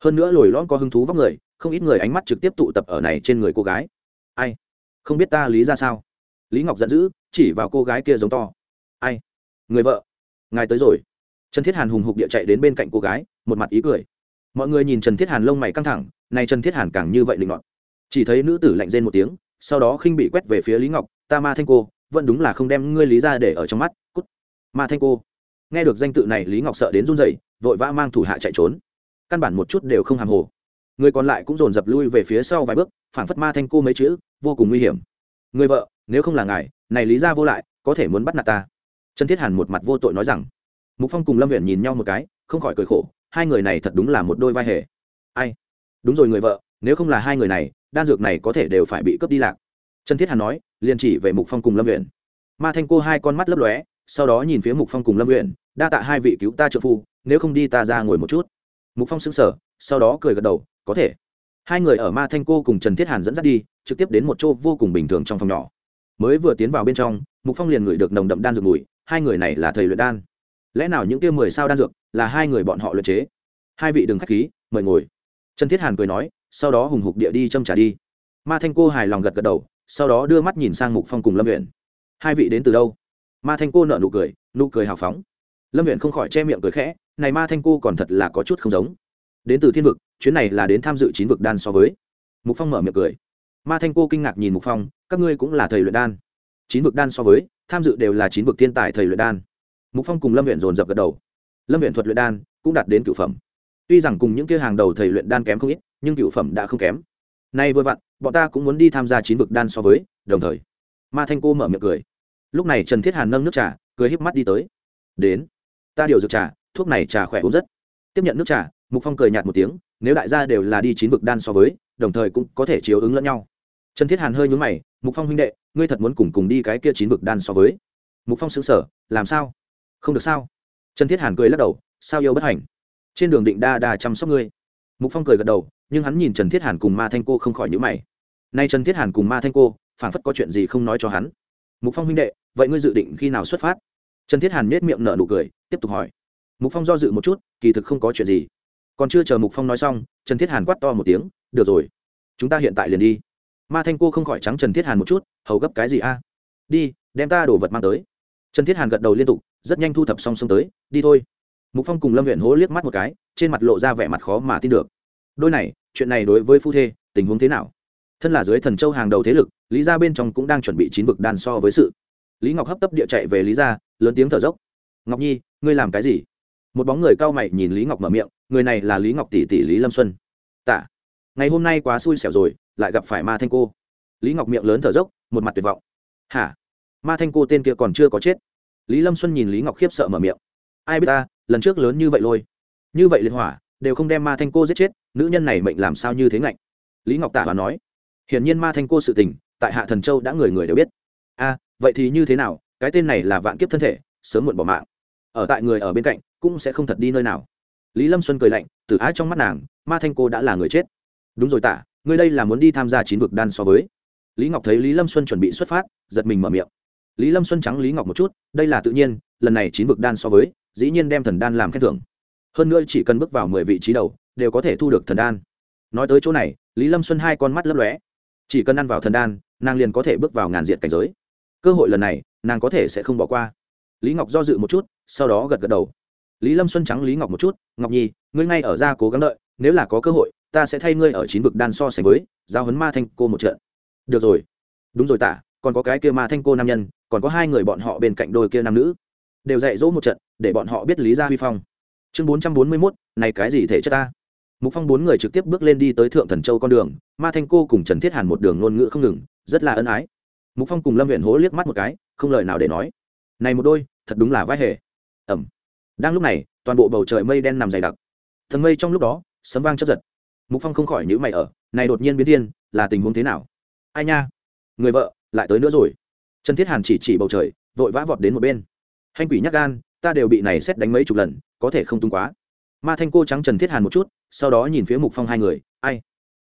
Hơn nữa lồi lõm có hứng thú vóc người, không ít người ánh mắt trực tiếp tụ tập ở này trên người cô gái. Ai? Không biết ta lý ra sao? Lý ngọc giận dữ chỉ vào cô gái kia giống to. Ai? Người vợ? Ngài tới rồi. Trần thiết hàn hùng hục địa chạy đến bên cạnh cô gái, một mặt ý cười. Mọi người nhìn trần thiết hàn lông mày căng thẳng này trần thiết hàn càng như vậy định luận chỉ thấy nữ tử lạnh rên một tiếng, sau đó khinh bị quét về phía lý ngọc, ta ma thanh cô, vẫn đúng là không đem ngươi lý ra để ở trong mắt, cút. Ma thanh cô. Nghe được danh tự này, lý ngọc sợ đến run rẩy, vội vã mang thủ hạ chạy trốn. Căn bản một chút đều không hàm hồ. Người còn lại cũng dồn dập lui về phía sau vài bước phản phất ma thanh cô mấy chữ, vô cùng nguy hiểm. Người vợ, nếu không là ngài này lý ra vô lại, có thể muốn bắt nạt ta. Trần thiết hàn một mặt vô tội nói rằng. Mục phong cùng lâm huyện nhìn nhau một cái, không khỏi cười khổ, hai người này thật đúng là một đôi vai hề. Ai? Đúng rồi người vợ, nếu không là hai người này, đan dược này có thể đều phải bị cướp đi lạc. Trần thiết hàn nói, liền chỉ về mục phong cùng lâm huyện ma thanh cô hai con mắt lấp lóe, sau đó nhìn phía mục phong cùng lâm huyện đa tạ hai vị cứu ta trợ phu, nếu không đi ta ra ngồi một chút. Mục phong xứng sở sau đó cười gật đầu, có thể. Hai người ở ma thanh cô cùng trần thiết hàn dẫn dắt đi, trực tiếp đến một chỗ vô cùng bình thường trong phòng nhỏ mới vừa tiến vào bên trong, mục phong liền ngửi được nồng đậm đan dược mùi, hai người này là thầy luyện đan. Lẽ nào những kia mười sao đan dược là hai người bọn họ luyện chế? Hai vị đừng k h á c h khí, mời ngồi. Trần thiết hàn cười nói, sau đó hùng hục địa đi châm trả đi. Ma thanh cô hài lòng gật gật đầu, sau đó đưa mắt nhìn sang mục phong cùng lâm huyện hai vị đến từ đâu? Ma thanh cô nợ nụ cười nụ cười hào phóng. Lâm huyện không khỏi che miệng cười khẽ, này ma thanh cô còn thật là có chút không giống. Đến từ thiên vực, chuyến này là đến tham dự chín vực đan so với. Mục phong mở miệng cười. Ma thanh cô kinh ngạc nhìn mục phong các ngươi cũng là thầy luyện đan. Chín vực đan so với, tham dự đều là chín vực thiên tài thầy luyện đan. Mục phong cùng lâm huyện dồn dập gật đầu. Lâm huyện thuật luyện đan cũng đạt đến cựu phẩm. Tuy rằng cùng những kia hàng đầu thầy luyện đan kém không ít, nhưng cựu phẩm đã không kém. Nay vừa vặn, bọn ta cũng muốn đi tham gia chín vực đan so với, đồng thời, ma thanh cô mở miệng cười. Lúc này trần thiết hàn nâng nước trà, cười híp mắt đi tới. Đến, ta điều dược trà, thuốc này trà khỏe uống rất. Tiếp nhận nước trà, mục phong cười nhạt một tiếng, nếu đại gia đều là đi chín vực đan so với, đồng thời cũng có thể chiếu ứng lẫn nhau. Trần thiết hàn hơi nhún mày mục phong huynh đệ, ngươi thật muốn cùng cùng đi cái kia chín vực đan so với. Mục phong xứng sở làm sao? Không được sao? Trần thiết hàn cười lắc đầu, sao yêu bất hành? Trên đường định đa đa chăm sóc ngươi. Mục phong cười gật đầu, nhưng hắn nhìn trần thiết hàn cùng ma thanh cô không khỏi nhữ mày. Nay trần thiết hàn cùng ma thanh cô, phảng phất có chuyện gì không nói cho hắn. Mục phong huynh đệ, vậy ngươi dự định khi nào xuất phát? Trần thiết hàn nhét miệng nở nụ cười, tiếp tục hỏi. Mục phong do dự một chút, kỳ thực không có chuyện gì. Còn chưa chờ mục phong nói xong, trần thiết hàn quát to một tiếng, được rồi, chúng ta hiện tại liền đi ma thanh cô không khỏi trắng trần thiết hàn một chút, hầu gấp cái gì a? Đi, đem ta đồ vật mang tới. Trần thiết hàn gật đầu liên tục, rất nhanh thu thập xong xong tới, đi thôi. Mục phong cùng lâm huyện hố liếc mắt một cái, trên mặt lộ ra vẻ mặt khó mà tin được. Đôi này, chuyện này đối với phu thê, tình huống thế nào? Thân là dưới thần châu hàng đầu thế lực, lý gia bên trong cũng đang chuẩn bị chín vực đan so với sự. Lý ngọc hấp tấp địa chạy về lý gia, lớn tiếng thở dốc. Ngọc nhi, ngươi làm cái gì? Một bóng người cao mày nhìn lý ngọc mở miệng, người này là lý ngọc tỷ tỷ lý lâm xuân. Tạ ngày hôm nay quá xui xẻo rồi, lại gặp phải ma thanh cô. Lý ngọc miệng lớn thở dốc, một mặt tuyệt vọng. Hả? Ma thanh cô tên kia còn chưa có chết. Lý lâm xuân nhìn lý ngọc khiếp sợ mở miệng. Ai biết ta, lần trước lớn như vậy lôi. Như vậy liên hỏa, đều không đem ma thanh cô giết chết, nữ nhân này mệnh làm sao như thế ngạnh? Lý ngọc tả và nói. Hiển nhiên ma thanh cô sự tình, tại hạ thần châu đã người người đều biết. A, vậy thì như thế nào? Cái tên này là vạn kiếp thân thể, sớm muộn bỏ mạng. Ở tại người ở bên cạnh, cũng sẽ không thật đi nơi nào. Lý lâm xuân cười lạnh, từ ái trong mắt nàng, ma thanh cô đã là người chết đúng rồi tả, ngươi đây là muốn đi tham gia chín vực đan so với. Lý ngọc thấy lý lâm xuân chuẩn bị xuất phát, giật mình mở miệng. Lý lâm xuân trắng lý ngọc một chút, đây là tự nhiên, lần này chín vực đan so với, dĩ nhiên đem thần đan làm khen thưởng. Hơn nữa chỉ cần bước vào mười vị trí đầu, đều có thể thu được thần đan. Nói tới chỗ này, lý lâm xuân hai con mắt lấp lóe. Chỉ cần ăn vào thần đan, nàng liền có thể bước vào ngàn diện cảnh giới. Cơ hội lần này, nàng có thể sẽ không bỏ qua. Lý ngọc do dự một chút, sau đó gật gật đầu. Lý lâm xuân trắng lý ngọc một chút, ngọc nhi, ngươi ngay ở ra cố gắng đợi, nếu là có cơ hội ta sẽ thay ngươi ở chín vực đan so sánh với giao hấn ma thanh cô một trận. Được rồi. Đúng rồi tả, còn có cái kia ma thanh cô nam nhân, còn có hai người bọn họ bên cạnh đôi kia nam nữ. Đều dạy dỗ một trận, để bọn họ biết lý gia huy phong. Chương bốn trăm bốn mươi mốt, này cái gì thể chất ta? Mục phong bốn người trực tiếp bước lên đi tới thượng thần châu con đường, ma thanh cô cùng trần thiết hàn một đường ngôn ngữ không ngừng, rất là ân ái. Mục phong cùng lâm huyện hố liếc mắt một cái, không lời nào để nói. Này một đôi, thật đúng là vai hề. Ẩm. Đang lúc này, toàn bộ bầu trời mây đen nằm dày đặc. Thần mây trong lúc đó, sấm vang chấp giật mục phong không khỏi nhữ mày ở, này đột nhiên biến thiên, là tình huống thế nào? Ai nha? Người vợ, lại tới nữa rồi. Trần thiết hàn chỉ chỉ bầu trời, vội vã vọt đến một bên. Hành quỷ nhắc gan, ta đều bị này xét đánh mấy chục lần, có thể không tung quá. Ma thanh cô trắng trần thiết hàn một chút, sau đó nhìn phía mục phong hai người, ai?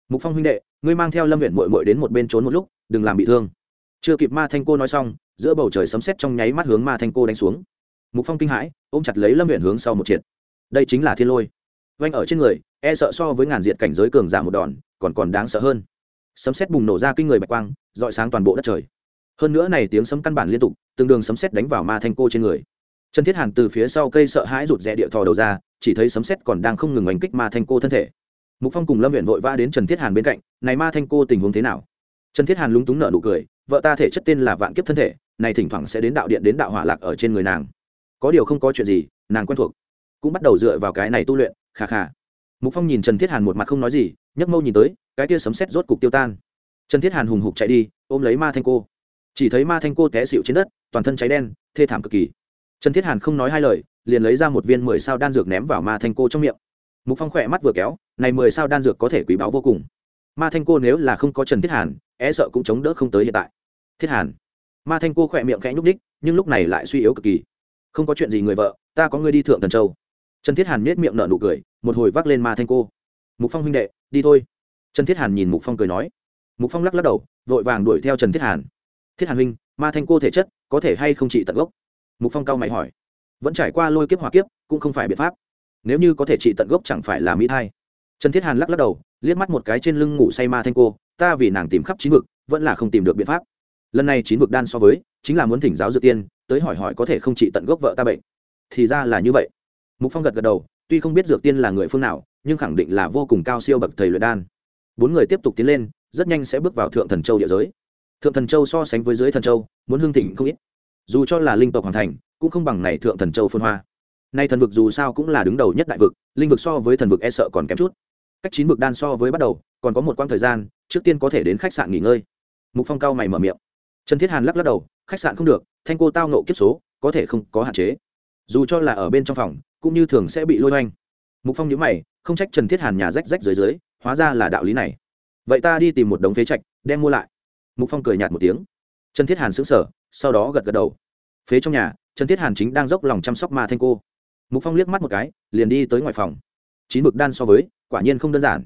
Mục phong huynh đệ, ngươi mang theo lâm huyện mội mội đến một bên trốn một lúc, đừng làm bị thương. Chưa kịp ma thanh cô nói xong, giữa bầu trời sấm sét trong nháy mắt hướng ma thanh cô đánh xuống. Mục phong kinh hãi, ôm chặt lấy lâm huyện hướng sau một triệt. Đây chính là thiên lôi. Vanh ở trên người e sợ so với ngàn diệt cảnh giới cường giả một đòn, còn còn đáng sợ hơn. Sấm sét bùng nổ ra kinh người bạch quang dọi sáng toàn bộ đất trời. Hơn nữa này tiếng sấm căn bản liên tục từng đường sấm sét đánh vào ma thanh cô trên người. Trần thiết hàn từ phía sau cây sợ hãi rụt rè địa thò đầu ra, chỉ thấy sấm sét còn đang không ngừng oanh kích ma thanh cô thân thể. Mục phong cùng lâm huyện vội vã đến trần thiết hàn bên cạnh, này ma thanh cô tình huống thế nào? Trần thiết hàn lúng túng nở nụ cười, vợ ta thể chất tên là vạn kiếp thân thể, này thỉnh thoảng sẽ đến đạo điện đến đạo hỏa lạc ở trên người nàng. Có điều không có chuyện gì, nàng quen thuộc. Cũng bắt đầu dựa vào cái này tu luyện khà khà mục phong nhìn trần thiết hàn một mặt không nói gì nhấc mâu nhìn tới cái tia sấm sét rốt cục tiêu tan. Trần thiết hàn hùng hục chạy đi ôm lấy ma thanh cô. Chỉ thấy ma thanh cô té xịu trên đất toàn thân cháy đen thê thảm cực kỳ. Trần thiết hàn không nói hai lời liền lấy ra một viên mười sao đan dược ném vào ma thanh cô trong miệng. Mục phong khỏe mắt vừa kéo này mười sao đan dược có thể quý báu vô cùng. Ma thanh cô nếu là không có trần thiết hàn e sợ cũng chống đỡ không tới hiện tại. Thiết hàn. Ma thanh cô khỏe miệng khẽ nhúc ních, nhưng lúc này lại suy yếu cực kỳ. Không có chuyện gì người vợ ta có người đi thượng thần châu. Trần thiết hàn nết miệng nở nụ cười một hồi vác lên ma thanh cô. Mục phong huynh đệ, đi thôi. Trần thiết hàn nhìn mục phong cười nói. Mục phong lắc lắc đầu, vội vàng đuổi theo trần thiết hàn. Thiết hàn huynh, ma thanh cô thể chất, có thể hay không trị tận gốc? Mục phong cao mày hỏi. Vẫn trải qua lôi kiếp hỏa kiếp, cũng không phải biện pháp. Nếu như có thể trị tận gốc chẳng phải là mỹ thai. Trần thiết hàn lắc lắc đầu, liếc mắt một cái trên lưng ngủ say ma thanh cô, ta vì nàng tìm khắp chín vực, vẫn là không tìm được biện pháp. Lần này chín vực đan so với, chính là muốn thỉnh giáo dự tiên, tới hỏi hỏi có thể không trị tận gốc vợ ta bệnh. Thì ra là như vậy. Mục phong gật gật đầu tuy không biết dược tiên là người phương nào, nhưng khẳng định là vô cùng cao siêu bậc thầy luyện đan. Bốn người tiếp tục tiến lên, rất nhanh sẽ bước vào thượng thần châu địa giới. Thượng thần châu so sánh với dưới thần châu, muốn hương thịnh không ít. Dù cho là linh tộc hoàn thành, cũng không bằng này thượng thần châu phân hoa. Nay thần vực dù sao cũng là đứng đầu nhất đại vực, linh vực so với thần vực e sợ còn kém chút. Cách chín vực đan so với bắt đầu, còn có một quãng thời gian, trước tiên có thể đến khách sạn nghỉ ngơi. Mục phong cao mày mở miệng. Trần thiết hàn lắc lắc đầu, khách sạn không được, thanh cô tao nộ kiếp số, có thể không có hạn chế dù cho là ở bên trong phòng, cũng như thường sẽ bị lôi oanh mục phong nhớ mày, không trách trần thiết hàn nhà rách rách dưới dưới, hóa ra là đạo lý này. Vậy ta đi tìm một đống phế trạch, đem mua lại. Mục phong cười nhạt một tiếng. Trần thiết hàn sững sờ, sau đó gật gật đầu. Phế trong nhà, trần thiết hàn chính đang dốc lòng chăm sóc ma thanh cô. Mục phong liếc mắt một cái, liền đi tới ngoài phòng. Chín bực đan so với, quả nhiên không đơn giản.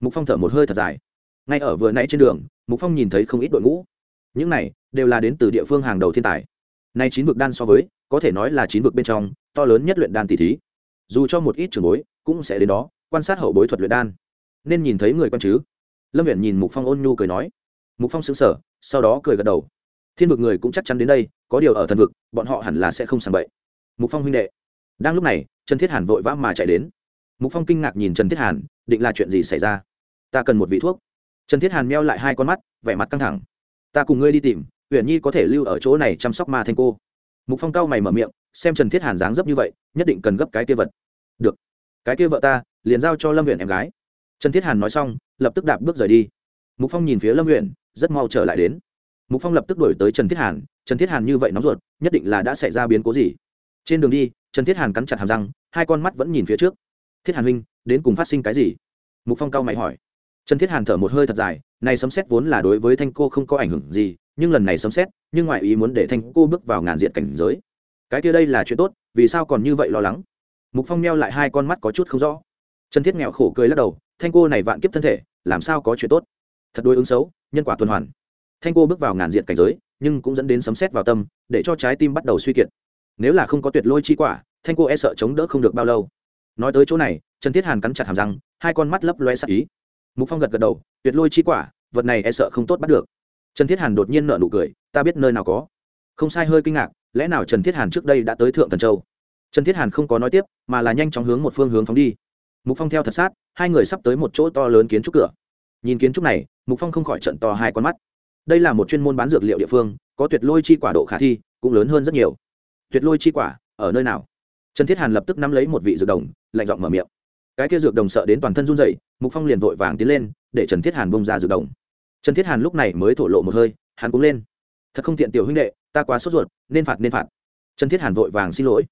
Mục phong thở một hơi thật dài. Ngay ở vừa nãy trên đường, mục phong nhìn thấy không ít đội ngũ. Những này đều là đến từ địa phương hàng đầu thiên tài. Nay chín vực đan so với có thể nói là chín vực bên trong, to lớn nhất luyện đan tỷ thí. Dù cho một ít trường bối, cũng sẽ đến đó, quan sát hậu bối thuật luyện đan. Nên nhìn thấy người quan chứ? Lâm viện nhìn mục phong ôn nhu cười nói. Mục phong xứng sở sau đó cười gật đầu. Thiên vực người cũng chắc chắn đến đây, có điều ở thần vực, bọn họ hẳn là sẽ không sàng bậy. Mục phong huynh đệ, đang lúc này, trần thiết hàn vội vã mà chạy đến. Mục phong kinh ngạc nhìn trần thiết hàn, định là chuyện gì xảy ra? Ta cần một vị thuốc. Trần thiết hàn meo lại hai con mắt, vẻ mặt căng thẳng. Ta cùng ngươi đi tìm huyện nhi có thể lưu ở chỗ này chăm sóc ma thanh cô mục phong cao mày mở miệng, xem trần thiết hàn dáng dấp như vậy, nhất định cần gấp cái kia vật. Được. Cái kia vợ ta, liền giao cho lâm huyện em gái. Trần thiết hàn nói xong, lập tức đạp bước rời đi. Mục phong nhìn phía lâm huyện rất mau trở lại đến. Mục phong lập tức đổi tới trần thiết hàn, trần thiết hàn như vậy nóng ruột, nhất định là đã xảy ra biến cố gì. Trên đường đi, trần thiết hàn cắn chặt hàm răng, hai con mắt vẫn nhìn phía trước. Thiết hàn huynh, đến cùng phát sinh cái gì? Mục phong cao mày hỏi. Trần thiết hàn thở một hơi thật dài, này sấm xét vốn là đối với thanh cô không có ảnh hưởng gì, nhưng lần này sấm xét nhưng ngoại ý muốn để thanh cô bước vào ngàn diện cảnh giới. Cái kia đây là chuyện tốt, vì sao còn như vậy lo lắng? Mục phong meo lại hai con mắt có chút không rõ. Trần thiết nghèo khổ cười lắc đầu, thanh cô này vạn kiếp thân thể, làm sao có chuyện tốt? Thật đối ứng xấu, nhân quả tuần hoàn. Thanh cô bước vào ngàn diện cảnh giới, nhưng cũng dẫn đến sấm xét vào tâm, để cho trái tim bắt đầu suy kiệt. Nếu là không có tuyệt lôi chi quả, thanh cô e sợ chống đỡ không được bao lâu. Nói tới chỗ này, trần thiết hàn cắn chặt hàm răng, hai con mắt lấp loe sắc ý. Mục phong gật gật đầu, tuyệt lôi chi quả, vật này e sợ không tốt bắt được trần thiết hàn đột nhiên nợ nụ cười, ta biết nơi nào có. Không sai, hơi kinh ngạc, lẽ nào trần thiết hàn trước đây đã tới thượng thần châu? Trần thiết hàn không có nói tiếp, mà là nhanh chóng hướng một phương hướng phóng đi. Mục phong theo thật sát, hai người sắp tới một chỗ to lớn kiến trúc cửa. Nhìn kiến trúc này, mục phong không khỏi trận to hai con mắt. Đây là một chuyên môn bán dược liệu địa phương, có tuyệt lôi chi quả độ khả thi, cũng lớn hơn rất nhiều. Tuyệt lôi chi quả, ở nơi nào? Trần thiết hàn lập tức nắm lấy một vị dược đồng, lạnh giọng mở miệng. Cái kia dược đồng sợ đến toàn thân run dậy mục phong liền vội vàng tiến lên, để trần thiết hàn bông ra dược đồng trần thiết hàn lúc này mới thổ lộ một hơi, hắn cũng lên. Thật không tiện tiểu huynh đệ, ta quá sốt ruột, nên phạt nên phạt. Trần thiết hàn vội vàng xin lỗi.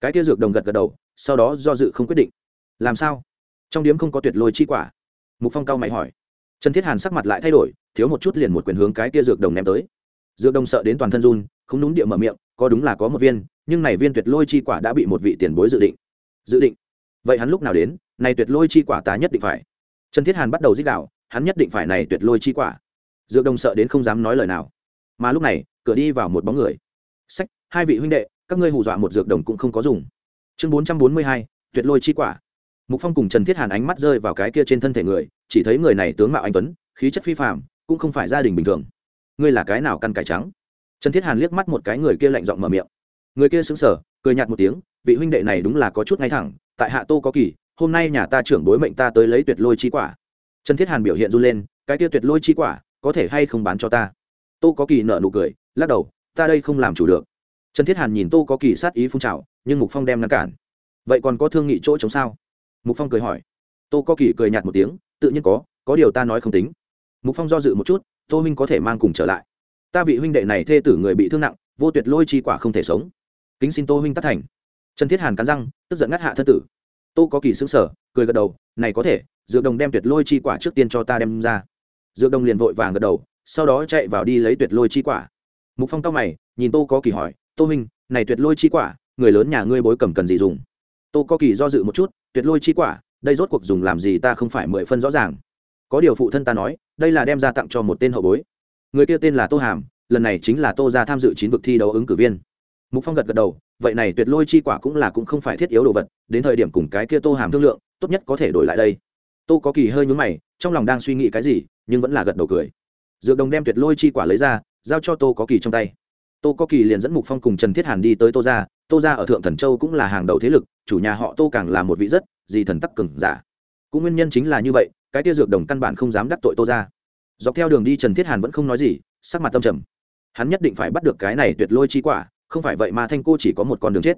Cái kia dược đồng gật gật đầu, sau đó do dự không quyết định. Làm sao? Trong điếm không có tuyệt lôi chi quả. Mục phong cao mày hỏi. Trần thiết hàn sắc mặt lại thay đổi, thiếu một chút liền một quyền hướng cái kia dược đồng ném tới. Dược đồng sợ đến toàn thân run, không đúng địa mở miệng, có đúng là có một viên, nhưng này viên tuyệt lôi chi quả đã bị một vị tiền bối dự định. Dự định. Vậy hắn lúc nào đến, này tuyệt lôi chi quả ta nhất định phải. Trần thiết hàn bắt đầu dích đạo hắn nhất định phải này tuyệt lôi chi quả. Dược đồng sợ đến không dám nói lời nào. Mà lúc này, cửa đi vào một bóng người. Sách, hai vị huynh đệ, các ngươi hù dọa một dược đồng cũng không có dùng. Chương bốn trăm bốn mươi hai, tuyệt lôi chi quả. Mục phong cùng trần thiết hàn ánh mắt rơi vào cái kia trên thân thể người, chỉ thấy người này tướng mạo anh tuấn, khí chất phi phạm cũng không phải gia đình bình thường. Ngươi là cái nào căn cải trắng? Trần thiết hàn liếc mắt một cái người kia lạnh giọng mở miệng. Người kia xứng sở cười nhạt một tiếng, vị huynh đệ này đúng là có chút ngay thẳng, tại hạ tô có kỳ, hôm nay nhà ta trưởng bối mệnh ta tới lấy tuyệt lôi chi quả trần thiết hàn biểu hiện run lên, cái kia tuyệt lôi chi quả, có thể hay không bán cho ta? Tô có kỳ nợ nụ cười, lắc đầu, ta đây không làm chủ được. Trần thiết hàn nhìn tô có kỳ sát ý phun trào, nhưng mục phong đem ngăn cản. Vậy còn có thương nghị chỗ chống sao? Mục phong cười hỏi. Tô có kỳ cười nhạt một tiếng, tự nhiên có có điều ta nói không tính. Mục phong do dự một chút, tô huynh có thể mang cùng trở lại. Ta vị huynh đệ này thê tử người bị thương nặng, vô tuyệt lôi chi quả không thể sống. Kính xin tô huynh tất thành. Trần thiết hàn cắn răng, tức giận ngắt hạ thân tử. Tô có kỳ xứng sở cười gật đầu, này có thể dược đồng đem tuyệt lôi chi quả trước tiên cho ta đem ra. Dược đồng liền vội vàng gật đầu, sau đó chạy vào đi lấy tuyệt lôi chi quả. Mục phong cao mày, nhìn tô có kỳ hỏi, tô minh này tuyệt lôi chi quả, người lớn nhà ngươi bối cầm cần gì dùng? Tô có kỳ do dự một chút, tuyệt lôi chi quả, đây rốt cuộc dùng làm gì ta không phải mười phân rõ ràng. Có điều phụ thân ta nói, đây là đem ra tặng cho một tên hậu bối. Người kia tên là tô hàm, lần này chính là tô ra tham dự chín vực thi đấu ứng cử viên. Mục phong gật gật đầu, vậy này tuyệt lôi chi quả cũng là cũng không phải thiết yếu đồ vật, đến thời điểm cùng cái kia tô hàm thương lượng, tốt nhất có thể đổi lại đây tô có kỳ hơi nhúng mày, trong lòng đang suy nghĩ cái gì, nhưng vẫn là gật đầu cười. Dược đồng đem tuyệt lôi chi quả lấy ra, giao cho tô có kỳ trong tay. Tô có kỳ liền dẫn mục phong cùng trần thiết hàn đi tới tô ra tô ra ở thượng thần châu cũng là hàng đầu thế lực, chủ nhà họ tô càng là một vị rất gì thần tắc cừng giả. Cũng nguyên nhân chính là như vậy, cái tia dược đồng căn bản không dám đắc tội tô ra dọc theo đường đi trần thiết hàn vẫn không nói gì, sắc mặt tâm trầm. Hắn nhất định phải bắt được cái này tuyệt lôi chi quả, không phải vậy mà thanh cô chỉ có một con đường chết.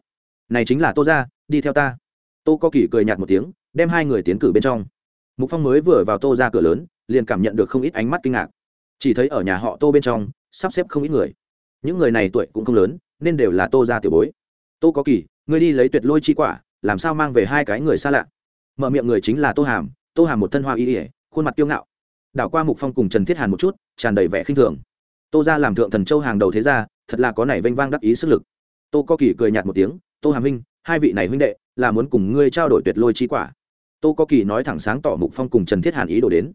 Này chính là tô ra đi theo ta. Tô có kỳ cười nhạt một tiếng, đem hai người tiến cử bên trong mục phong mới vừa vào tô ra cửa lớn, liền cảm nhận được không ít ánh mắt kinh ngạc. Chỉ thấy ở nhà họ tô bên trong, sắp xếp không ít người. Những người này tuổi cũng không lớn, nên đều là tô ra tiểu bối. Tô có kỳ, ngươi đi lấy tuyệt lôi chi quả, làm sao mang về hai cái người xa lạ? Mở miệng người chính là tô hàm tô hàm một thân hoa y ỉa khuôn mặt kiêu ngạo. Đảo qua mục phong cùng trần thiết hàn một chút, tràn đầy vẻ khinh thường. Tô ra làm thượng thần châu hàng đầu thế gia, thật là có này vênh vang đắc ý sức lực. Tô có kỳ cười nhạt một tiếng, tô hàm huynh, hai vị này huynh đệ, là muốn cùng ngươi trao đổi tuyệt lôi chi quả tô có kỳ nói thẳng sáng tỏ mục phong cùng trần thiết hàn ý đồ đến.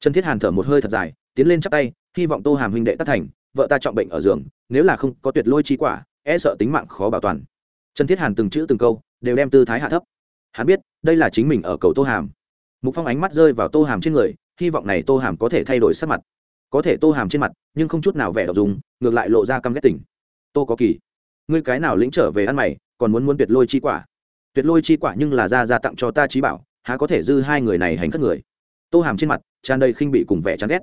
Trần thiết hàn thở một hơi thật dài, tiến lên chắp tay, hy vọng tô hàm huynh đệ tất thành, vợ ta trọng bệnh ở giường, nếu là không có tuyệt lôi chi quả e sợ tính mạng khó bảo toàn. Trần thiết hàn từng chữ từng câu, đều đem tư thái hạ thấp. Hắn biết, đây là chính mình ở cầu tô hàm. Mục phong ánh mắt rơi vào tô hàm trên người, hy vọng này tô hàm có thể thay đổi sắc mặt. Có thể tô hàm trên mặt, nhưng không chút nào vẻ đọc dùng ngược lại lộ ra căm ghét tình. Tô có kỳ, ngươi cái nào lĩnh trở về ăn mày, còn muốn muốn tuyệt lôi chi quả? Tuyệt lôi chi quả nhưng là ra ra tặng cho ta trí bảo há có thể dư hai người này hành khất người? Tô hàm trên mặt tràn đầy khinh bị cùng vẻ chán ghét.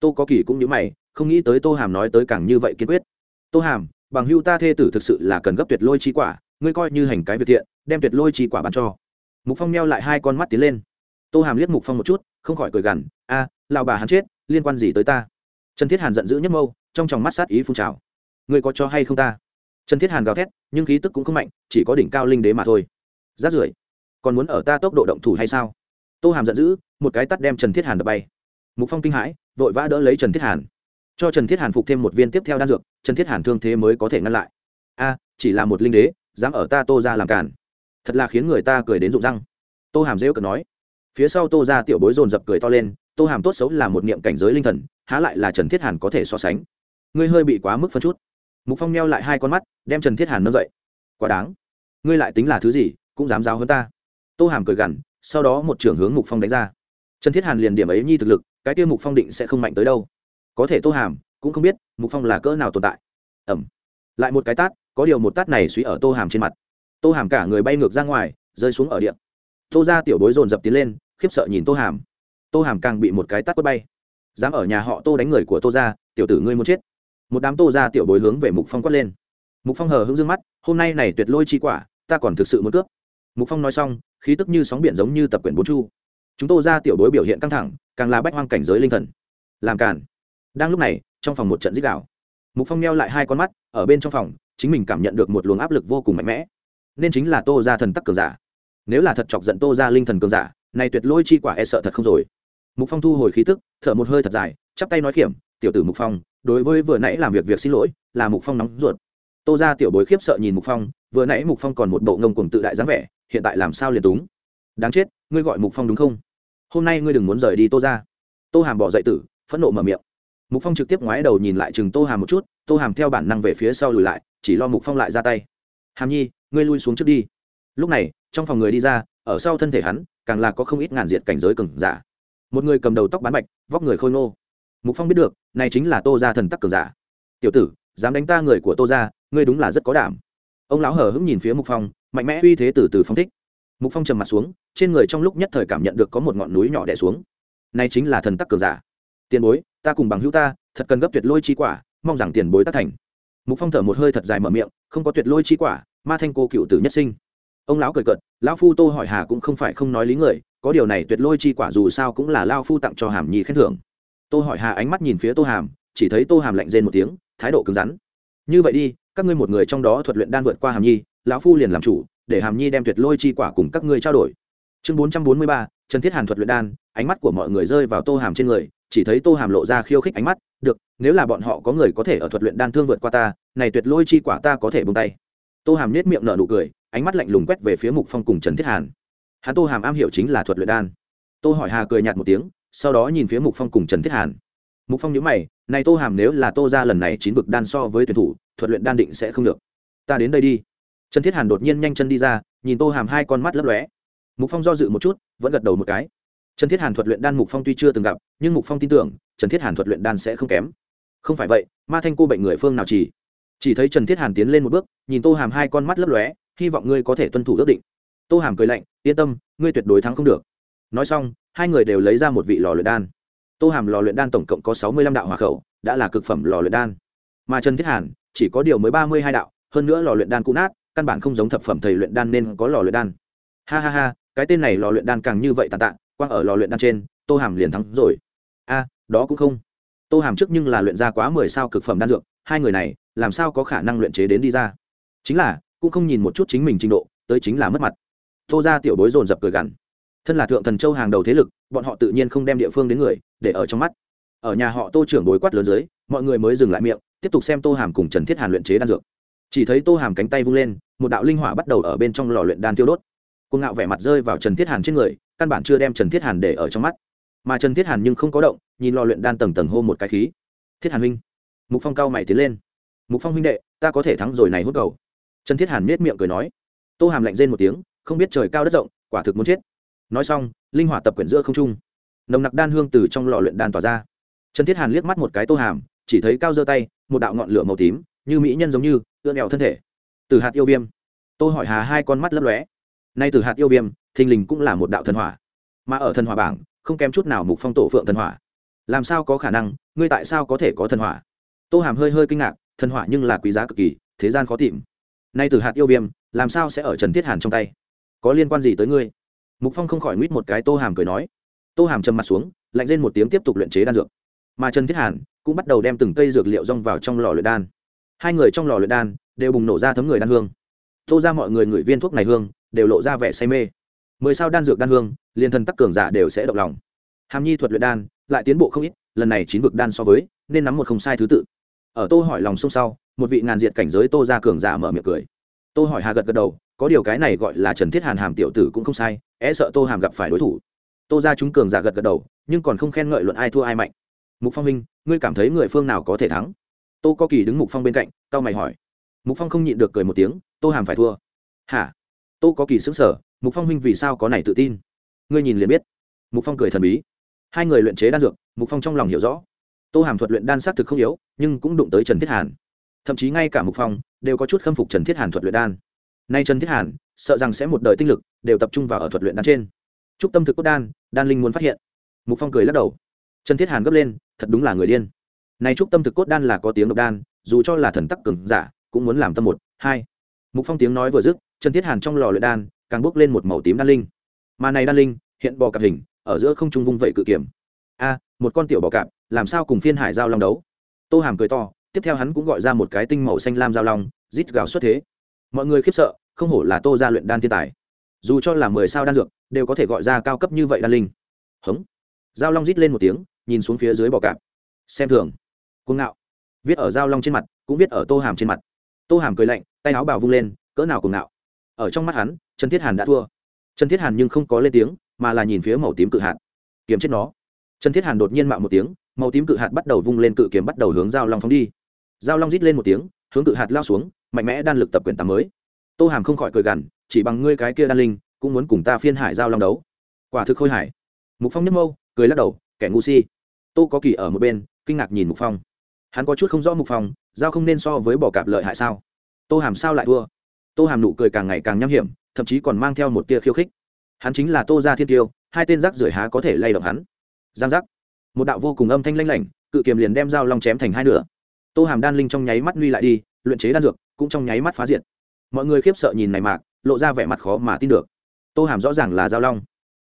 Tô có kỳ cũng như mày không nghĩ tới tô hàm nói tới càng như vậy kiên quyết. Tô hàm bằng hưu ta thê tử thực sự là cần gấp tuyệt lôi chi quả ngươi coi như hành cái việc thiện đem tuyệt lôi chi quả bán cho. Mục phong neo lại hai con mắt tiến lên. Tô hàm liếc mục phong một chút không khỏi cười gằn a à, bà hắn chết liên quan gì tới ta? Trần thiết hàn giận dữ nhất mâu trong tròng mắt sát ý phun trào. Ngươi có cho hay không ta? Trần thiết hàn gào thét nhưng khí tức cũng không mạnh chỉ có đỉnh cao linh đế mà thôi. Rát rưởi còn muốn ở ta tốc độ động thủ hay sao? Tô hàm giận dữ, một cái tắt đem trần thiết hàn đập bay. Mục phong kinh hãi, vội vã đỡ lấy trần thiết hàn. Cho trần thiết hàn phục thêm một viên tiếp theo đan dược, trần thiết hàn thương thế mới có thể ngăn lại. A, chỉ là một linh đế, dám ở ta tô ra làm cản. Thật là khiến người ta cười đến rụng răng. Tô hàm dễ cực nói. Phía sau tô ra tiểu bối dồn dập cười to lên, tô hàm tốt xấu là một niệm cảnh giới linh thần, há lại là trần thiết hàn có thể so sánh. Ngươi hơi bị quá mức phân chút. Mục phong neo lại hai con mắt, đem trần thiết hàn nâng dậy. Quá đáng. Ngươi lại tính là thứ gì, cũng dám giáo hơn ta tô hàm cười gằn, sau đó một trưởng hướng mục phong đánh ra. Trần thiết hàn liền điểm ấy nhi thực lực, cái kia mục phong định sẽ không mạnh tới đâu. Có thể tô hàm cũng không biết mục phong là cỡ nào tồn tại. Ẩm. Lại một cái tát, có điều một tát này suy ở tô hàm trên mặt. Tô hàm cả người bay ngược ra ngoài, rơi xuống ở điện tô ra tiểu bối dồn dập tiến lên, khiếp sợ nhìn tô hàm. Tô hàm càng bị một cái tát quất bay. Dám ở nhà họ tô đánh người của tô ra tiểu tử ngươi muốn chết. Một đám tô ra tiểu bối hướng về mục phong quất lên. Mục phong hờ hững dương mắt, hôm nay này tuyệt lôi chi quả, ta còn thực sự muốn cướp. Mục phong nói xong khí tức như sóng biển giống như tập quyển bốn chu. Chúng tôi ra tiểu bối biểu hiện căng thẳng, càng là bách hoang cảnh giới linh thần. Làm càn. Đang lúc này, trong phòng một trận dích đạo mục phong neo lại hai con mắt, ở bên trong phòng, chính mình cảm nhận được một luồng áp lực vô cùng mạnh mẽ. Nên chính là tô ra thần tắc cường giả. Nếu là thật chọc giận tô ra linh thần cường giả, này tuyệt lôi chi quả e sợ thật không rồi. Mục phong thu hồi khí tức, thở một hơi thật dài, chắp tay nói kiểm tiểu tử mục phong, đối với vừa nãy làm việc việc xin lỗi, là mục phong nóng ruột. Tô ra tiểu bối khiếp sợ nhìn mục phong, vừa nãy mục phong còn một bộ ngông cuồng tự đại dáng vẻ hiện tại làm sao liền túng? Đáng chết, ngươi gọi mục phong đúng không? Hôm nay ngươi đừng muốn rời đi tô ra tô hàm bỏ dậy tử, phẫn nộ mở miệng. Mục phong trực tiếp ngoái đầu nhìn lại chừng tô hàm một chút, tô hàm theo bản năng về phía sau lùi lại, chỉ lo mục phong lại ra tay. Hàm nhi, ngươi lui xuống trước đi. Lúc này, trong phòng người đi ra, ở sau thân thể hắn, càng là có không ít ngàn diện cảnh giới cường giả. Một người cầm đầu tóc bán bạch, vóc người khôi ngô. Mục phong biết được, này chính là tô gia thần tắc cường giả. Tiểu tử, dám đánh ta người của tô gia, ngươi đúng là rất có đảm ông lão hờ hững nhìn phía mục phong, mạnh mẽ uy thế từ từ phong thích. Mục phong trầm mặt xuống, trên người trong lúc nhất thời cảm nhận được có một ngọn núi nhỏ đè xuống. Này chính là thần tắc cường giả. Tiền bối, ta cùng bằng hữu ta, thật cần gấp tuyệt lôi chi quả, mong rằng tiền bối tác thành. Mục phong thở một hơi thật dài mở miệng, không có tuyệt lôi chi quả, ma thanh cô cựu tử nhất sinh. Ông lão cười cợt, lão phu tô hỏi hà cũng không phải không nói lý người, có điều này tuyệt lôi chi quả dù sao cũng là lao phu tặng cho hàm nhi khen thưởng. Tô hỏi hà ánh mắt nhìn phía tô hàm, chỉ thấy tô hàm lạnh rên một tiếng, thái độ cứng rắn. Như vậy đi các ngươi một người trong đó thuật luyện đan vượt qua hàm nhi, lão phu liền làm chủ, để hàm nhi đem tuyệt lôi chi quả cùng các ngươi trao đổi. Chương bốn trăm bốn mươi ba, trần thiết hàn thuật luyện đan, ánh mắt của mọi người rơi vào tô hàm trên người, chỉ thấy tô hàm lộ ra khiêu khích ánh mắt, được, nếu là bọn họ có người có thể ở thuật luyện đan thương vượt qua ta, này tuyệt lôi chi quả ta có thể bông tay. Tô hàm nết miệng nở nụ cười, ánh mắt lạnh lùng quét về phía mục phong cùng trần thiết hàn. Hắn tô hàm am hiểu chính là thuật luyện đan. Tô hỏi hà cười nhạt một tiếng, sau đó nhìn phía mục phong cùng trần thiết hàn. Mục phong nhớ mày này tô hàm nếu là tô ra lần này chín vực đan so với tuyển thủ, thuật luyện đan định sẽ không được. Ta đến đây đi. Trần thiết hàn đột nhiên nhanh chân đi ra, nhìn tô hàm hai con mắt lấp lóe. Mục phong do dự một chút, vẫn gật đầu một cái. Trần thiết hàn thuật luyện đan mục phong tuy chưa từng gặp, nhưng mục phong tin tưởng, trần thiết hàn thuật luyện đan sẽ không kém. Không phải vậy, ma thanh cô bệnh người phương nào chỉ? Chỉ thấy trần thiết hàn tiến lên một bước, nhìn tô hàm hai con mắt lấp lóe, hy vọng ngươi có thể tuân thủ ước định. Tô hàm cười lạnh, yên tâm, ngươi tuyệt đối thắng không được. Nói xong, hai người đều lấy ra một vị lò luyện đan tô hàm lò luyện đan tổng cộng có sáu mươi lăm đạo hòa khẩu, đã là cực phẩm lò luyện đan. Mà trần thiết hàn chỉ có điều mới ba mươi hai đạo, hơn nữa lò luyện đan cũ nát, căn bản không giống thập phẩm thầy luyện đan nên có lò luyện đan. Ha ha ha, cái tên này lò luyện đan càng như vậy tàn tạ, quang ở lò luyện đan trên, tô hàm liền thắng rồi. A, đó cũng không. Tô hàm trước nhưng là luyện ra quá mười sao cực phẩm đan dược, hai người này, làm sao có khả năng luyện chế đến đi ra? Chính là, cũng không nhìn một chút chính mình trình độ, tới chính là mất mặt. Tô ra tiểu bối dồn dập cười gằn. Thân là thượng thần châu hàng đầu thế lực bọn họ tự nhiên không đem địa phương đến người, để ở trong mắt. Ở nhà họ tô trưởng bối quát lớn dưới, mọi người mới dừng lại miệng, tiếp tục xem tô hàm cùng trần thiết hàn luyện chế đan dược. Chỉ thấy tô hàm cánh tay vung lên, một đạo linh hỏa bắt đầu ở bên trong lò luyện đan tiêu đốt. Cuồng ngạo vẻ mặt rơi vào trần thiết hàn trên người, căn bản chưa đem trần thiết hàn để ở trong mắt. Mà trần thiết hàn nhưng không có động, nhìn lò luyện đan tầng tầng hô một cái khí. Thiết hàn huynh. Mục phong cao mày tiến lên. Mục phong huynh đệ, ta có thể thắng rồi này hút cầu. Trần thiết hàn miết miệng cười nói. Tô hàm lạnh rên một tiếng, không biết trời cao đất rộng, quả thực muốn chết. Nói xong linh hỏa tập quyển giữa không trung. Nồng nặc đan hương từ trong lò luyện đan tỏa ra. Trần thiết hàn liếc mắt một cái tô hàm, chỉ thấy cao giơ tay, một đạo ngọn lửa màu tím, như mỹ nhân giống như ươn ẹo thân thể. Từ hạt yêu viêm. Tôi hỏi hà hai con mắt lấp lóe. Nay từ hạt yêu viêm, thình lình cũng là một đạo thần hỏa. Mà ở thần hỏa bảng, không kém chút nào mục phong tổ phượng thần hỏa. Làm sao có khả năng, ngươi tại sao có thể có thần hỏa? Tô hàm hơi hơi kinh ngạc, thần hỏa nhưng là quý giá cực kỳ, thế gian khó tìm. Nay từ hạt yêu viêm, làm sao sẽ ở trần thiết hàn trong tay? Có liên quan gì tới ngươi? Mục phong không khỏi nguyết một cái tô hàm cười nói tô hàm trầm mặt xuống lạnh lên một tiếng tiếp tục luyện chế đan dược mà trần thiết hàn cũng bắt đầu đem từng cây dược liệu rong vào trong lò luyện đan hai người trong lò luyện đan đều bùng nổ ra thấm người đan hương tô ra mọi người ngửi viên thuốc này hương đều lộ ra vẻ say mê mười sao đan dược đan hương liền thần tắc cường giả đều sẽ động lòng hàm nhi thuật luyện đan lại tiến bộ không ít lần này chín vực đan so với nên nắm một không sai thứ tự ở tô hỏi lòng sông sau một vị ngàn diệt cảnh giới tô ra cường giả mở miệng cười tô hỏi hà gật gật đầu, có điều cái này gọi là trần thiết hàn hàm tiểu tử cũng không sai, é e sợ tô hàm gặp phải đối thủ. Tô ra chúng cường giả gật gật đầu, nhưng còn không khen ngợi luận ai thua ai mạnh. Mục phong minh ngươi cảm thấy người phương nào có thể thắng? Tô có kỳ đứng mục phong bên cạnh tao mày hỏi. Mục phong không nhịn được cười một tiếng, tô hàm phải thua. Hả? Tô có kỳ xứng sở mục phong minh vì sao có này tự tin? Ngươi nhìn liền biết. Mục phong cười thần bí. Hai người luyện chế đan dược, mục phong trong lòng hiểu rõ. Tô hàm thuật luyện đan xác thực không yếu, nhưng cũng đụng tới trần thiết hàn. Thậm chí ngay cả mục phong đều có chút khâm phục trần thiết hàn thuật luyện đan. Nay trần thiết hàn, sợ rằng sẽ một đời tinh lực đều tập trung vào ở thuật luyện đan trên. Chúc tâm thực cốt đan đan linh muốn phát hiện. Mục phong cười lắc đầu. Trần thiết hàn gấp lên, thật đúng là người điên. Nay chúc tâm thực cốt đan là có tiếng độc đan, dù cho là thần tắc cường giả, cũng muốn làm tâm một, hai. Mục phong tiếng nói vừa dứt, trần thiết hàn trong lò luyện đan, càng bốc lên một màu tím đan linh. Mà này đan linh, hiện bò cặp hình, ở giữa không trung vung vậy cự kiểm a, một con tiểu bò cạp, làm sao cùng phiên hải giao long đấu? Tô hàm cười to, tiếp theo hắn cũng gọi ra một cái tinh màu xanh lam giao long rít gào xuất thế. Mọi người khiếp sợ, không hổ là tô ra luyện đan thiên tài. Dù cho là mười sao đan dược, đều có thể gọi ra cao cấp như vậy đan linh. Hống. Giao long rít lên một tiếng, nhìn xuống phía dưới bọ cạp. Xem thường. Cuồng ngạo. Viết ở giao long trên mặt, cũng viết ở tô hàm trên mặt. Tô hàm cười lạnh, tay áo bào vung lên, cỡ nào cuồng ngạo. Ở trong mắt hắn, trần thiết hàn đã thua. Trần thiết hàn nhưng không có lên tiếng, mà là nhìn phía màu tím cự hạt. Kiếm chết nó. Trần thiết hàn đột nhiên mạo một tiếng, màu tím cự hạt bắt đầu vung lên cự kiếm bắt đầu hướng giao long phóng đi. Giao long rít lên một tiếng hướng cự hạt lao xuống, mạnh mẽ đan lực tập quyền tám mới. Tô hàm không khỏi cười gằn, chỉ bằng ngươi cái kia đan linh, cũng muốn cùng ta phiên hải giao long đấu. Quả thực khôi hải mục phong nhấp mâu cười lắc đầu, kẻ ngu si. Tô có kỳ ở một bên, kinh ngạc nhìn mục phong. Hắn có chút không rõ mục phong, giao không nên so với bỏ cạp lợi hại sao? Tô hàm sao lại thua? Tô hàm nụ cười càng ngày càng nham hiểm, thậm chí còn mang theo một tia khiêu khích. Hắn chính là tô gia thiên tiêu, hai tên rác rưởi há có thể lay động hắn. Giang giác. Một đạo vô cùng âm thanh lanh lảnh, cự kiềm liền đem dao long chém thành hai nửa tô hàm đan linh trong nháy mắt nguy lại đi, luyện chế đan dược cũng trong nháy mắt phá diện mọi người khiếp sợ nhìn này mạc lộ ra vẻ mặt khó mà tin được. Tô hàm rõ ràng là Giao long.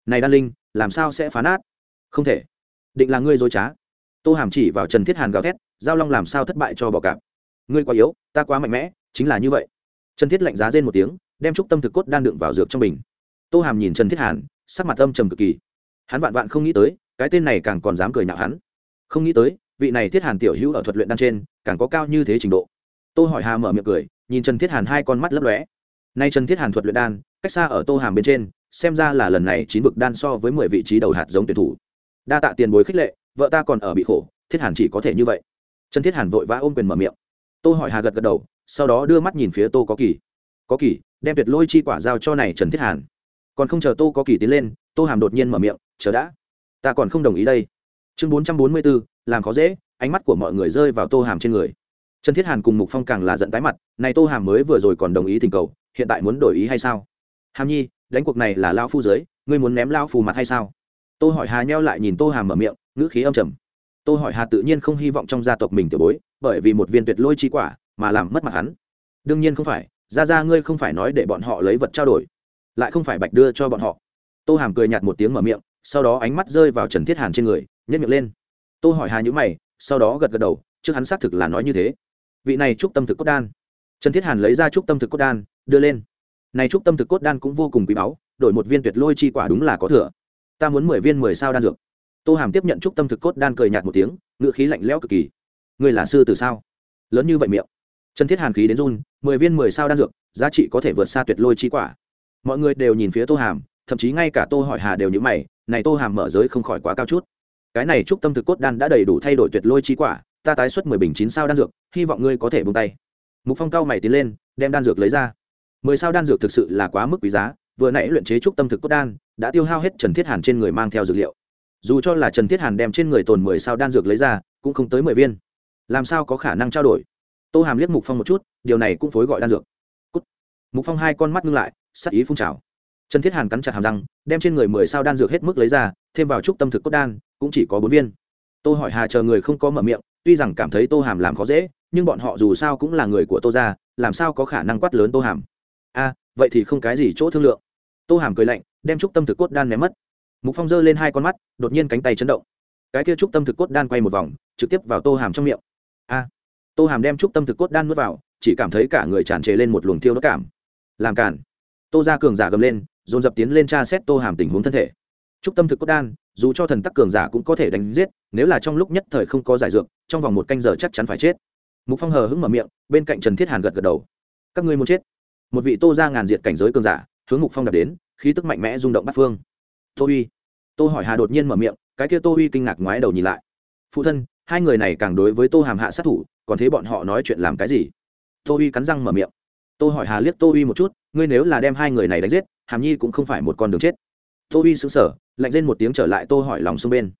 Này đan linh, làm sao sẽ phá nát? Không thể. Định là ngươi dối trá. Tô hàm chỉ vào trần thiết hàn gào thét, giao long làm sao thất bại cho bọ cạp? Ngươi quá yếu, ta quá mạnh mẽ, chính là như vậy. Trần thiết lạnh giá rên một tiếng, đem trúc tâm thực cốt đan đựng vào dược trong bình. Tô hàm nhìn trần thiết hàn, sắc mặt âm trầm cực kỳ. Hắn vạn vạn không nghĩ tới, cái tên này càng còn dám cười nhạo hắn. Không nghĩ tới vị này thiết hàn tiểu hữu ở thuật luyện đan trên, càng có cao như thế trình độ. Tô hỏi hà mở miệng cười, nhìn trần thiết hàn hai con mắt lấp lóe. Nay trần thiết hàn thuật luyện đan, cách xa ở tô hàm bên trên, xem ra là lần này chín vực đan so với mười vị trí đầu hạt giống tuyển thủ. Đa tạ tiền bối khích lệ, vợ ta còn ở bị khổ, thiết hàn chỉ có thể như vậy. Trần thiết hàn vội vã ôm quyền mở miệng. Tô hỏi hà gật gật đầu, sau đó đưa mắt nhìn phía tô có kỳ. Có kỳ, đem tuyệt lôi chi quả giao cho này trần thiết hàn. Còn không chờ tô có kỳ tiến lên, tô hàm đột nhiên mở miệng, chờ đã, ta còn không đồng ý đây. Chương bốn trăm bốn mươi bốn làm khó dễ, ánh mắt của mọi người rơi vào tô hàm trên người. Trần thiết hàn cùng mục phong càng là giận tái mặt, này tô hàm mới vừa rồi còn đồng ý thỉnh cầu, hiện tại muốn đổi ý hay sao? Hàm nhi, đánh cuộc này là lao phu giới ngươi muốn ném lao phù mặt hay sao? Tô hỏi hà nheo lại nhìn tô hàm mở miệng, ngữ khí âm trầm. Tô hỏi hà tự nhiên không hy vọng trong gia tộc mình tiểu bối, bởi vì một viên tuyệt lôi chi quả mà làm mất mặt hắn. Đương nhiên không phải, ra ra ngươi không phải nói để bọn họ lấy vật trao đổi, lại không phải bạch đưa cho bọn họ. Tô hàm cười nhạt một tiếng mở miệng, sau đó ánh mắt rơi vào trần thiết hàn trên người nhét miệng lên tôi hỏi hà nhữ mày, sau đó gật gật đầu, trước hắn xác thực là nói như thế. Vị này trúc tâm thực cốt đan. Trần thiết hàn lấy ra trúc tâm thực cốt đan, đưa lên. Này trúc tâm thực cốt đan cũng vô cùng quý báu, đổi một viên tuyệt lôi chi quả đúng là có thừa. Ta muốn mười viên mười sao đan dược. Tô hàm tiếp nhận trúc tâm thực cốt đan cười nhạt một tiếng ngựa khí lạnh lẽo cực kỳ. Người là sư từ sao? Lớn như vậy miệng. Trần thiết hàn khí đến run, mười viên mười sao đan dược, giá trị có thể vượt xa tuyệt lôi chi quả. Mọi người đều nhìn phía tô hàm, thậm chí ngay cả tô hỏi hà đều như mày, này tô hàm mở giới không khỏi quá cao chút cái này chúc tâm thực cốt đan đã đầy đủ thay đổi tuyệt lôi chi quả, ta tái xuất mười bình chín sao đan dược, hy vọng ngươi có thể bung tay. Mục phong cao mày tiến lên, đem đan dược lấy ra. Mười sao đan dược thực sự là quá mức quý giá, vừa nãy luyện chế trúc tâm thực cốt đan, đã tiêu hao hết trần thiết hàn trên người mang theo dược liệu. Dù cho là trần thiết hàn đem trên người tồn mười sao đan dược lấy ra, cũng không tới mười viên. Làm sao có khả năng trao đổi? Tô hàm liếc mục phong một chút, điều này cũng phối gọi đan dược. Cút. mục phong hai con mắt ngưng lại, sắc ý phun trào. Trần thiết hàn cắn chặt hàm răng, đem trên người mười sao đan dược hết mức lấy ra, thêm vào trúc tâm thực cốt đan cũng chỉ có bốn viên. Tô hỏi hà chờ người không có mở miệng, tuy rằng cảm thấy tô hàm làm khó dễ, nhưng bọn họ dù sao cũng là người của tô ra làm sao có khả năng quát lớn tô hàm? A, vậy thì không cái gì chỗ thương lượng. Tô hàm cười lạnh, đem trúc tâm thực cốt đan ném mất. Mục phong giơ lên hai con mắt, đột nhiên cánh tay chấn động. Cái kia trúc tâm thực cốt đan quay một vòng, trực tiếp vào tô hàm trong miệng. A, tô hàm đem trúc tâm thực cốt đan nuốt vào, chỉ cảm thấy cả người tràn trề lên một luồng tiêu nó cảm. Làm cản tô ra cường giả gầm lên, dồn dập tiến lên tra xét tô hàm tình huống thân thể trúc tâm thực cốt đan, dù cho thần tắc cường giả cũng có thể đánh giết, nếu là trong lúc nhất thời không có giải dược, trong vòng một canh giờ chắc chắn phải chết. Mục phong hờ hững mở miệng, bên cạnh trần thiết hàn gật gật đầu. Các ngươi muốn chết? Một vị tô ra ngàn diệt cảnh giới cường giả, hướng mục phong đập đến, khí tức mạnh mẽ rung động bắt phương. Tô uy. Tô hỏi hà đột nhiên mở miệng, cái kia tô uy kinh ngạc ngoái đầu nhìn lại. Phụ thân, hai người này càng đối với tô hàm hạ sát thủ, còn thế bọn họ nói chuyện làm cái gì? Tô uy cắn răng mở miệng. Tô hỏi hà liếc tô uy một chút, ngươi nếu là đem hai người này đánh giết, hàm nhi cũng không phải một con đường chết. Tô uy xứng sở lạnh lên một tiếng trở lại tô hỏi lòng sông bên.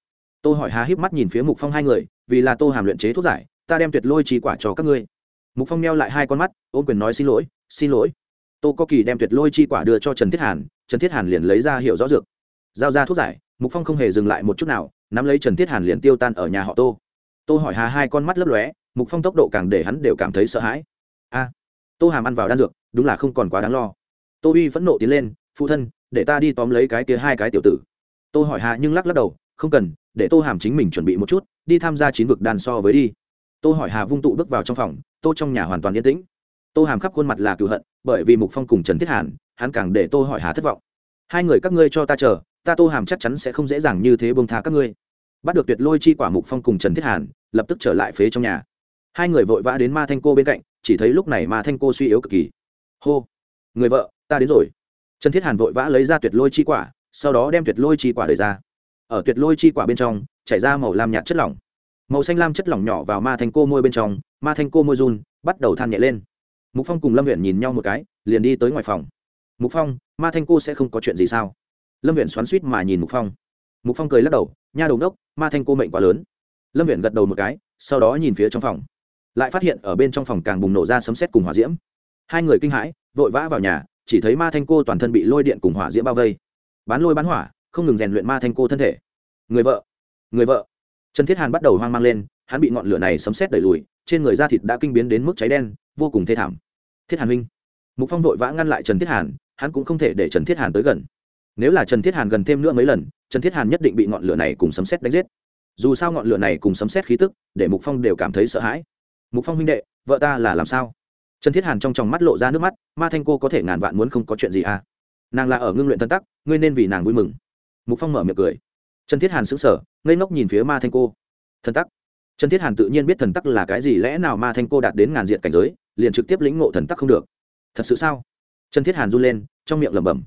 Tô hỏi há híp mắt nhìn phía mục phong hai người, vì là tô hàm luyện chế thuốc giải, ta đem tuyệt lôi trì quả cho các ngươi. Mục phong neo lại hai con mắt ôm quyền nói xin lỗi xin lỗi. Tô có kỳ đem tuyệt lôi chi quả đưa cho trần thiết hàn, trần thiết hàn liền lấy ra hiệu rõ dược. Giao ra thuốc giải, mục phong không hề dừng lại một chút nào, nắm lấy trần thiết hàn liền tiêu tan ở nhà họ tô. Tô hỏi hà hai con mắt lấp lóe, mục phong tốc độ càng để hắn đều cảm thấy sợ hãi. A, tô hàm ăn vào đan dược, đúng là không còn quá đáng lo. Tô uy phẫn nộ tiến lên, phụ thân, để ta đi tóm lấy cái kia hai cái tiểu tử tô hỏi hà nhưng lắc lắc đầu, không cần, để tô hàm chính mình chuẩn bị một chút, đi tham gia chín vực đan so với đi. Tô hỏi hà vung tụ bước vào trong phòng, tô trong nhà hoàn toàn yên tĩnh. Tô hàm khắp khuôn mặt là cựu hận, bởi vì mục phong cùng trần thiết hàn, hắn càng để tô hỏi hà thất vọng. Hai người các ngươi cho ta chờ, ta tô hàm chắc chắn sẽ không dễ dàng như thế bông tha các ngươi. Bắt được tuyệt lôi chi quả mục phong cùng trần thiết hàn, lập tức trở lại phế trong nhà. Hai người vội vã đến ma thanh cô bên cạnh, chỉ thấy lúc này ma thanh cô suy yếu cực kỳ. Hô, người vợ, ta đến rồi. Trần thiết hàn vội vã lấy ra tuyệt lôi chi quả sau đó đem tuyệt lôi chi quả đời ra. Ở tuyệt lôi chi quả bên trong, chảy ra màu lam nhạt chất lỏng. Màu xanh lam chất lỏng nhỏ vào ma thanh cô môi bên trong, ma thanh cô môi run, bắt đầu than nhẹ lên. Mục phong cùng lâm huyện nhìn nhau một cái, liền đi tới ngoài phòng. Mục phong, ma thanh cô sẽ không có chuyện gì sao? Lâm huyện xoắn suýt mà nhìn mục phong. Mục phong cười lắc đầu, nha đầu đốc ma thanh cô mệnh quá lớn. Lâm huyện gật đầu một cái, sau đó nhìn phía trong phòng. Lại phát hiện ở bên trong phòng càng bùng nổ ra sấm sét cùng hỏa diễm. Hai người kinh hãi, vội vã vào nhà, chỉ thấy ma thanh cô toàn thân bị lôi điện cùng hỏa diễm bao vây bán lôi bán hỏa, không ngừng rèn luyện ma thanh cô thân thể. Người vợ người vợ. Trần thiết hàn bắt đầu hoang mang lên, hắn bị ngọn lửa này sấm sét đẩy lùi, trên người da thịt đã kinh biến đến mức cháy đen, vô cùng thê thảm. Thiết hàn huynh. Mục phong vội vã ngăn lại trần thiết hàn, hắn cũng không thể để trần thiết hàn tới gần. Nếu là trần thiết hàn gần thêm nữa mấy lần, trần thiết hàn nhất định bị ngọn lửa này cùng sấm sét đánh giết. Dù sao ngọn lửa này cùng sấm sét khí tức, để mục phong đều cảm thấy sợ hãi. Mục phong huynh đệ, vợ ta là làm sao? Trần thiết hàn trong tròng mắt lộ ra nước mắt, ma thanh cô có thể ngàn vạn muốn không có chuyện gì à? Nàng là ở ngưng luyện thần tắc, ngươi nên vì nàng vui mừng. Mục phong mở miệng cười. Trần thiết hàn sững sờ, ngây ngốc nhìn phía ma thanh cô. Thần tắc? Trần thiết hàn tự nhiên biết thần tắc là cái gì, lẽ nào ma thanh cô đạt đến ngàn diện cảnh giới, liền trực tiếp lĩnh ngộ thần tắc không được? Thật sự sao? Trần thiết hàn run lên, trong miệng lẩm bẩm.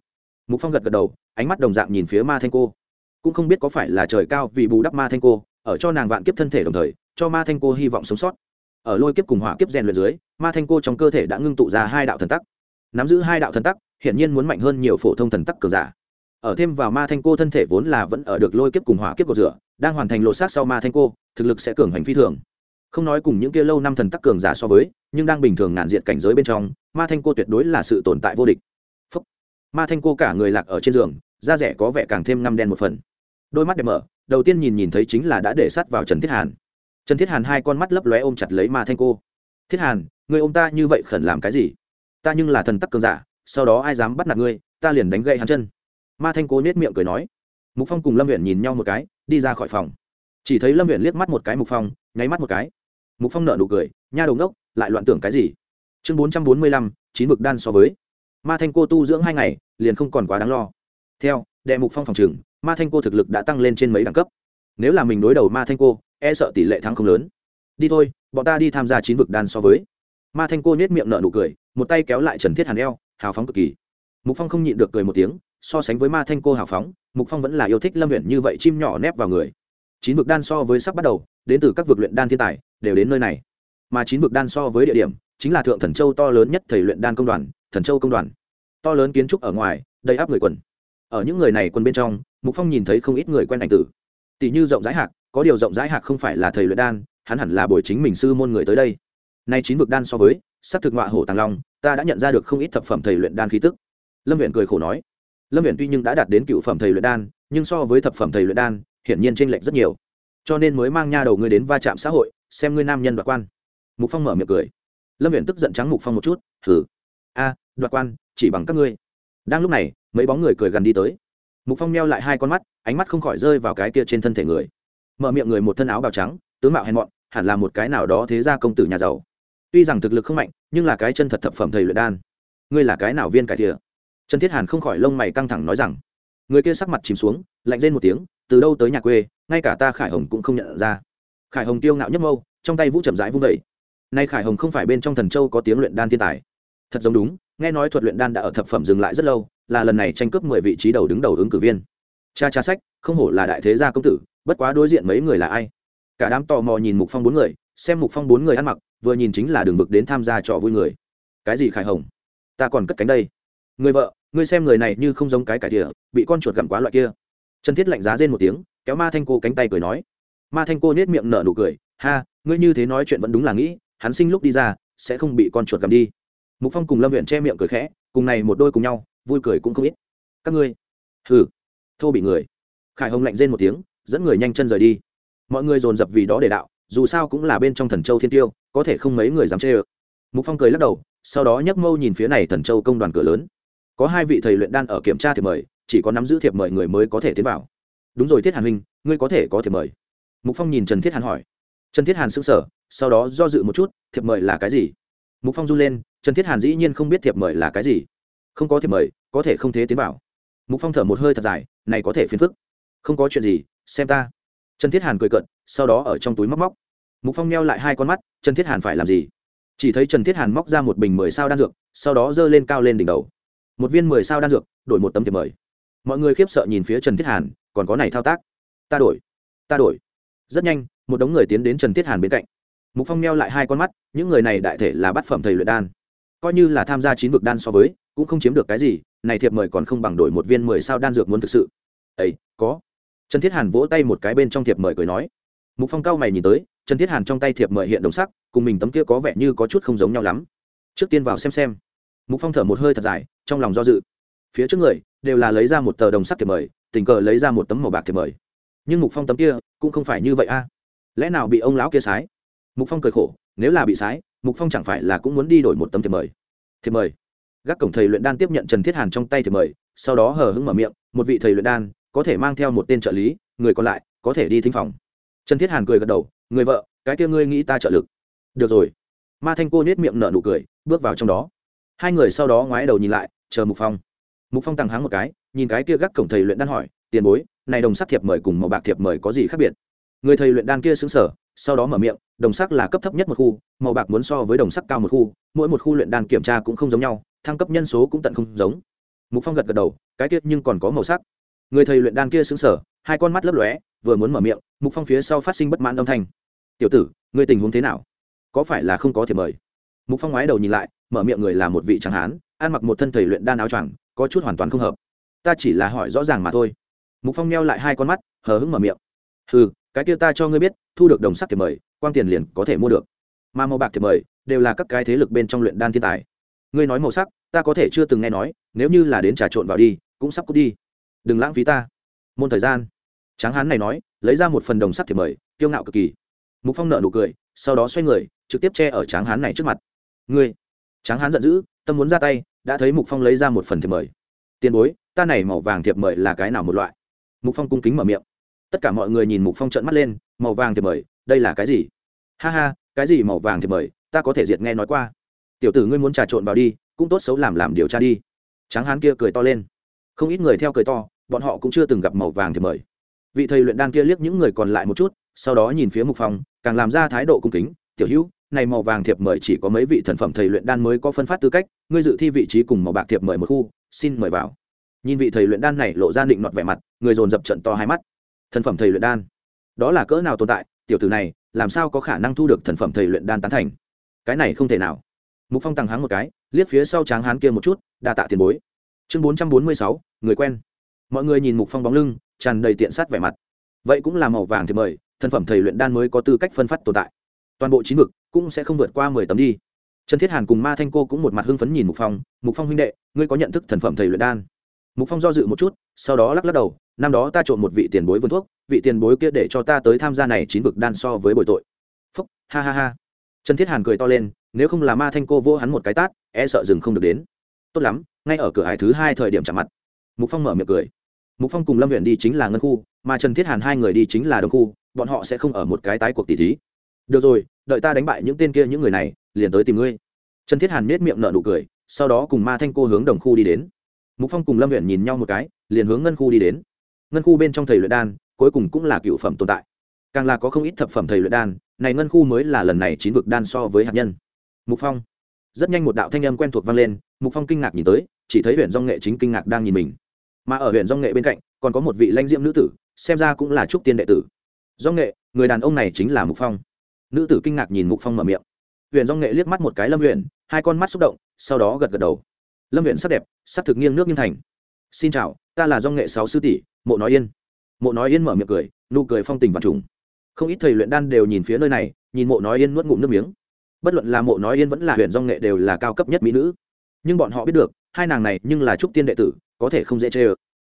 Mục phong gật gật đầu, ánh mắt đồng dạng nhìn phía ma thanh cô. Cũng không biết có phải là trời cao vì bù đắp ma thanh cô, ở cho nàng vạn kiếp thân thể đồng thời, cho ma thanh cô hy vọng sống sót. Ở lôi kiếp cùng hỏa kiếp rèn luyện dưới, ma thanh cô trong cơ thể đã ngưng tụ ra hai đạo thần tắc. Nắm giữ hai đạo thần tắc hiển nhiên muốn mạnh hơn nhiều phổ thông thần tắc cường giả. Ở thêm vào ma thanh cô thân thể vốn là vẫn ở được lôi kiếp cùng hỏa kiếp của rửa, đang hoàn thành lộ sát sau ma thanh cô, thực lực sẽ cường hành phi thường. Không nói cùng những kia lâu năm thần tắc cường giả so với, nhưng đang bình thường ngàn diện cảnh giới bên trong, ma thanh cô tuyệt đối là sự tồn tại vô địch. Phúc. ma thanh cô cả người lạc ở trên giường, da rẻ có vẻ càng thêm ngăm đen một phần. Đôi mắt đẹp mở, đầu tiên nhìn nhìn thấy chính là đã để sát vào trần thiết hàn. Trần thiết hàn hai con mắt lấp lóe ôm chặt lấy ma thanh cô. Thiết hàn, người ôm ta như vậy khẩn làm cái gì? Ta nhưng là thần tắc cường giả sau đó ai dám bắt nạt ngươi, ta liền đánh gậy hắn chân. Ma thanh Cố nết miệng cười nói. Mục phong cùng lâm huyện nhìn nhau một cái, đi ra khỏi phòng. Chỉ thấy lâm huyện liếc mắt một cái mục phong, nháy mắt một cái. Mục phong nở nụ cười, nha đầu ngốc, lại loạn tưởng cái gì? Chương bốn trăm bốn mươi lăm, chín vực đan so với. Ma thanh cô tu dưỡng hai ngày, liền không còn quá đáng lo. Theo, đệ mục phong phòng trừng ma thanh cô thực lực đã tăng lên trên mấy đẳng cấp. Nếu là mình đối đầu ma thanh cô e sợ tỷ lệ thắng không lớn. Đi thôi, bọn ta đi tham gia chín vực đan so với. Ma thanh cô nhét miệng nở nụ cười, một tay kéo lại trần thiết hàn eo hào phóng cực kỳ. Mục phong không nhịn được cười một tiếng, so sánh với ma thanh cô hào phóng, mục phong vẫn là yêu thích lâm huyện như vậy chim nhỏ nép vào người. Chín vực đan so với sắp bắt đầu, đến từ các vực luyện đan thiên tài, đều đến nơi này. Mà chín vực đan so với địa điểm, chính là thượng thần châu to lớn nhất thầy luyện đan công đoàn, thần châu công đoàn. To lớn kiến trúc ở ngoài, đầy áp người quần. Ở những người này quần bên trong, mục phong nhìn thấy không ít người quen ảnh tử. Tỷ như rộng rãi hạc, có điều rộng rãi hạc không phải là thầy luyện đan, hắn hẳn là bồi chính mình sư môn người tới đây. Nay chín vực đan so với sắc thực ngọa hổ tàng long ta đã nhận ra được không ít thập phẩm thầy luyện đan khí tức. Lâm viện cười khổ nói. Lâm viện tuy nhưng đã đạt đến cựu phẩm thầy luyện đan, nhưng so với thập phẩm thầy luyện đan, hiển nhiên tranh lệch rất nhiều. Cho nên mới mang nha đầu ngươi đến va chạm xã hội, xem ngươi nam nhân đoạt quan. Mục phong mở miệng cười. Lâm viện tức giận trắng mục phong một chút. Thử a, đoạt quan, chỉ bằng các ngươi. Đang lúc này, mấy bóng người cười gần đi tới. Mục phong meo lại hai con mắt, ánh mắt không khỏi rơi vào cái kia trên thân thể người. Mở miệng người một thân áo bào trắng, tướng mạo hèn mọn, hẳn là một cái nào đó thế gia công tử nhà giàu tuy rằng thực lực không mạnh, nhưng là cái chân thật thập phẩm thầy luyện đan. Ngươi là cái nào viên cải thìa? Trần thiết hàn không khỏi lông mày căng thẳng nói rằng, người kia sắc mặt chìm xuống, lạnh lên một tiếng, từ đâu tới nhà quê, ngay cả ta khải hồng cũng không nhận ra. Khải hồng tiêu ngạo nhấp mâu, trong tay vũ chậm rãi vung vẩy nay khải hồng không phải bên trong thần châu có tiếng luyện đan thiên tài. Thật giống đúng, nghe nói thuật luyện đan đã ở thập phẩm dừng lại rất lâu, là lần này tranh cướp mười vị trí đầu đứng đầu ứng cử viên. Cha cha sách, không hổ là đại thế gia công tử, bất quá đối diện mấy người là ai? Cả đám tò mò nhìn mục phong bốn người, xem mục phong bốn người ăn mặc vừa nhìn chính là đường vực đến tham gia trò vui người. Cái gì khải hồng? Ta còn cất cánh đây. Người vợ, ngươi xem người này như không giống cái cải tỉa bị con chuột gặm quá loại kia. Trần thiết lạnh giá rên một tiếng, kéo ma thanh cô cánh tay cười nói. Ma thanh cô nết miệng nở nụ cười. Ha, ngươi như thế nói chuyện vẫn đúng là nghĩ, hắn sinh lúc đi ra, sẽ không bị con chuột gặm đi. Mục phong cùng lâm huyện che miệng cười khẽ, cùng này một đôi cùng nhau, vui cười cũng không ít. Các ngươi? Hừ. Thô bị người. Khải hồng lạnh rên một tiếng, dẫn người nhanh chân rời đi. Mọi người dồn dập vì đó để đạo, dù sao cũng là bên trong thần châu thiên tiêu có thể không mấy người dám chê ơ. Mục phong cười lắc đầu, sau đó nhấc mâu nhìn phía này thần châu công đoàn cửa lớn. Có hai vị thầy luyện đan ở kiểm tra thiệp mời, chỉ có nắm giữ thiệp mời người mới có thể tiến vào. Đúng rồi thiết hàn huynh, ngươi có thể có thiệp mời. Mục phong nhìn trần thiết hàn hỏi. Trần thiết hàn sững sờ, sau đó do dự một chút, thiệp mời là cái gì? Mục phong run lên, trần thiết hàn dĩ nhiên không biết thiệp mời là cái gì. Không có thiệp mời, có thể không thế tiến vào. Mục phong thở một hơi thật dài, này có thể phiền phức. Không có chuyện gì, xem ta. Trần thiết hàn cười cận sau đó ở trong túi móc móc mục phong neo lại hai con mắt, trần thiết hàn phải làm gì? Chỉ thấy trần thiết hàn móc ra một bình mười sao đan dược, sau đó giơ lên cao lên đỉnh đầu. Một viên mười sao đan dược, đổi một tấm thiệp mời. Mọi người khiếp sợ nhìn phía trần thiết hàn, còn có này thao tác. Ta đổi ta đổi. Rất nhanh, một đống người tiến đến trần thiết hàn bên cạnh. Mục phong neo lại hai con mắt, những người này đại thể là bát phẩm thầy luyện đan. Coi như là tham gia chín vực đan so với, cũng không chiếm được cái gì, này thiệp mời còn không bằng đổi một viên mười sao đan dược muốn thực sự. Ấy, có. Trần thiết hàn vỗ tay một cái bên trong thiệp mời cười nói. Mục phong cao mày nhìn tới trần thiết hàn trong tay thiệp mời hiện đồng sắc, cùng mình tấm kia có vẻ như có chút không giống nhau lắm. Trước tiên vào xem xem. Mục phong thở một hơi thật dài, trong lòng do dự. Phía trước người, đều là lấy ra một tờ đồng sắc thiệp mời, tình cờ lấy ra một tấm màu bạc thiệp mời. Nhưng mục phong tấm kia, cũng không phải như vậy a. Lẽ nào bị ông lão kia sái? Mục phong cười khổ, nếu là bị sái, mục phong chẳng phải là cũng muốn đi đổi một tấm thiệp mời. Thiệp mời. Gác cổng thầy luyện đan tiếp nhận trần thiết hàn trong tay thiệp mời, sau đó hờ hững mở miệng, một vị thầy luyện đan, có thể mang theo một tên trợ lý, người còn lại, có thể đi thính phòng trần thiết hàn cười gật đầu, người vợ, cái kia ngươi nghĩ ta trợ lực. Được rồi. Ma thanh cô nết miệng nở nụ cười, bước vào trong đó. Hai người sau đó ngoái đầu nhìn lại, chờ mục phong. Mục phong tăng háng một cái, nhìn cái kia gác cổng thầy luyện đan hỏi, tiền bối, này đồng sắc thiệp mời cùng màu bạc thiệp mời có gì khác biệt? Người thầy luyện đan kia xứng sở sau đó mở miệng, đồng sắc là cấp thấp nhất một khu, màu bạc muốn so với đồng sắc cao một khu, mỗi một khu luyện đan kiểm tra cũng không giống nhau, thăng cấp nhân số cũng tận không giống. Mục phong gật gật đầu, cái kia nhưng còn có màu sắc. Người thầy luyện đan kia xứng sở hai con mắt lấp lóe, vừa muốn mở miệng mục phong phía sau phát sinh bất mãn âm thanh. Tiểu tử người tình huống thế nào? Có phải là không có thiệp mời? Mục phong ngoái đầu nhìn lại, mở miệng người là một vị tráng hán, ăn mặc một thân thầy luyện đan áo choàng, có chút hoàn toàn không hợp. Ta chỉ là hỏi rõ ràng mà thôi. Mục phong neo lại hai con mắt, hờ hững mở miệng. Ừ cái kia ta cho ngươi biết, thu được đồng sắc thiệp mời, quang tiền liền có thể mua được. Mà màu bạc thiệp mời, đều là các cái thế lực bên trong luyện đan thiên tài. Ngươi nói màu sắc, ta có thể chưa từng nghe nói, nếu như là đến trà trộn vào đi, cũng sắp cút đi. Đừng lãng phí ta. Môn thời gian tráng hán này nói, lấy ra một phần đồng sắt thiệp mời, kiêu ngạo cực kỳ. Mục phong nợ nụ cười, sau đó xoay người, trực tiếp che ở tráng hán này trước mặt. Ngươi, tráng hán giận dữ, tâm muốn ra tay, đã thấy mục phong lấy ra một phần thiệp mời. Tiền bối, ta này màu vàng thiệp mời là cái nào một loại? Mục phong cung kính mở miệng. Tất cả mọi người nhìn mục phong trợn mắt lên, màu vàng thiệp mời, đây là cái gì? Ha ha, cái gì màu vàng thiệp mời, ta có thể diệt nghe nói qua. Tiểu tử ngươi muốn trà trộn vào đi, cũng tốt xấu làm làm điều tra đi. Tráng hán kia cười to lên. Không ít người theo cười to, bọn họ cũng chưa từng gặp màu vàng thiệp mời vị thầy luyện đan kia liếc những người còn lại một chút, sau đó nhìn phía mục phong càng làm ra thái độ cung kính, tiểu hữu, này màu vàng thiệp mời chỉ có mấy vị thần phẩm thầy luyện đan mới có phân phát tư cách, ngươi dự thi vị trí cùng màu bạc thiệp mời một khu, xin mời vào. Nhìn vị thầy luyện đan này lộ ra định nọt vẻ mặt, người dồn dập trận to hai mắt. Thần phẩm thầy luyện đan? Đó là cỡ nào tồn tại? Tiểu tử này, làm sao có khả năng thu được thần phẩm thầy luyện đan tán thành? Cái này không thể nào. Mục phong tăng háng một cái, liếc phía sau tráng hán kia một chút, đa tạ tiền bối. Chương bốn trăm bốn mươi sáu, người quen. Mọi người nhìn mục phong bóng lưng tràn đầy tiện sát vẻ mặt. Vậy cũng là màu vàng thì mời, thân phẩm thầy luyện đan mới có tư cách phân phát tồn tại. Toàn bộ chín vực cũng sẽ không vượt qua mười tấm đi. Trần thiết hàn cùng ma thanh cô cũng một mặt hưng phấn nhìn mục phong mục phong huynh đệ, ngươi có nhận thức thần phẩm thầy luyện đan? Mục phong do dự một chút, sau đó lắc lắc đầu, năm đó ta trộn một vị tiền bối vườn thuốc, vị tiền bối kia để cho ta tới tham gia này chín vực đan so với bồi tội. Phúc, ha ha ha. Trần thiết hàn cười to lên, nếu không là ma thanh cô vô hắn một cái tát e sợ dừng không được đến. Tốt lắm, ngay ở cửa hải thứ hai thời điểm chạm mặt. Mục phong mở miệng cười mục phong cùng lâm huyện đi chính là ngân khu, mà trần thiết hàn hai người đi chính là đồng khu, bọn họ sẽ không ở một cái tái cuộc tỷ thí. Được rồi, đợi ta đánh bại những tên kia những người này, liền tới tìm ngươi. Trần thiết hàn nết miệng nở nụ cười, sau đó cùng ma thanh cô hướng đồng khu đi đến. Mục phong cùng lâm huyện nhìn nhau một cái, liền hướng ngân khu đi đến. Ngân khu bên trong thầy luyện đan, cuối cùng cũng là cựu phẩm tồn tại. Càng là có không ít thập phẩm thầy luyện đan, này ngân khu mới là lần này chín vực đan so với hạt nhân. Mục phong. Rất nhanh một đạo thanh âm quen thuộc vang lên, mục phong kinh ngạc nhìn tới, chỉ thấy huyện dong nghệ chính kinh ngạc đang nhìn mình mà ở huyện dong nghệ bên cạnh, còn có một vị lãnh diễm nữ tử, xem ra cũng là trúc tiên đệ tử. Dong nghệ, người đàn ông này chính là mục phong. Nữ tử kinh ngạc nhìn mục phong mở miệng. Huyện dong nghệ liếc mắt một cái lâm huyện hai con mắt xúc động, sau đó gật gật đầu. Lâm huyện sắc đẹp, sắc thực nghiêng nước nghiêng thành. Xin chào, ta là dong nghệ sáu sư tỷ, mộ nói yên. Mộ nói yên mở miệng cười, nụ cười phong tình và trùng. Không ít thầy luyện đan đều nhìn phía nơi này, nhìn mộ nói yên nuốt ngụm nước miếng. Bất luận là mộ nói yên vẫn là huyện dong nghệ đều là cao cấp nhất mỹ nữ. Nhưng bọn họ biết được, hai nàng này nhưng là trúc tiên đệ tử có thể không dễ chê ơ.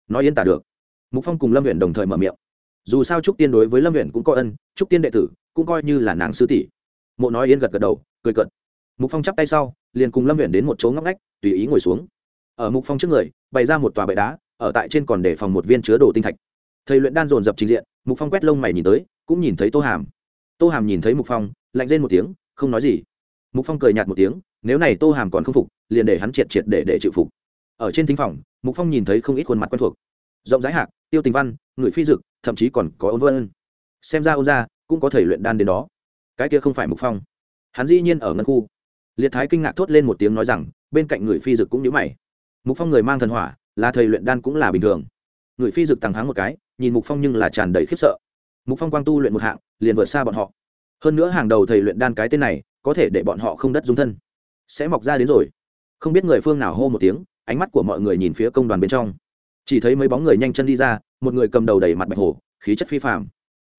Nói yên tả được. Mục phong cùng lâm huyện đồng thời mở miệng. Dù sao trúc tiên đối với lâm huyện cũng có ân, trúc tiên đệ tử cũng coi như là nàng sư tỷ. Mộ nói yên gật gật đầu, cười cận mục phong chắp tay sau, liền cùng lâm huyện đến một chỗ ngóc ngách, tùy ý ngồi xuống. Ở mục phong trước người, bày ra một tòa bệ đá, ở tại trên còn để phòng một viên chứa đồ tinh thạch. Thầy luyện đan dồn dập trình diện, mục phong quét lông mày nhìn tới, cũng nhìn thấy tô hàm. Tô hàm nhìn thấy mục phong, lạnh rên một tiếng, không nói gì. Mục phong cười nhạt một tiếng, nếu này tô hàm còn không phục, liền để hắn triệt triệt để để chịu phục ở trên thính phòng, mục phong nhìn thấy không ít khuôn mặt quen thuộc. Rộng rãi hạc, tiêu tình văn, người phi dực, thậm chí còn có ôn vân. Xem ra ôn ra cũng có thể luyện đan đến đó. Cái kia không phải mục phong. Hắn dĩ nhiên ở ngân khu. Liệt thái kinh ngạc thốt lên một tiếng nói rằng, bên cạnh người phi dực cũng nhớ mày. Mục phong người mang thần hỏa, là thầy luyện đan cũng là bình thường. Người phi dực tăng háng một cái, nhìn mục phong nhưng là tràn đầy khiếp sợ. Mục phong quang tu luyện một hạng, liền vượt xa bọn họ. Hơn nữa hàng đầu thầy luyện đan cái tên này, có thể để bọn họ không đất dung thân. Sẽ mọc ra đến rồi. Không biết người phương nào hô một tiếng ánh mắt của mọi người nhìn phía công đoàn bên trong. Chỉ thấy mấy bóng người nhanh chân đi ra, một người cầm đầu đầy mặt bạch hổ, khí chất phi phạm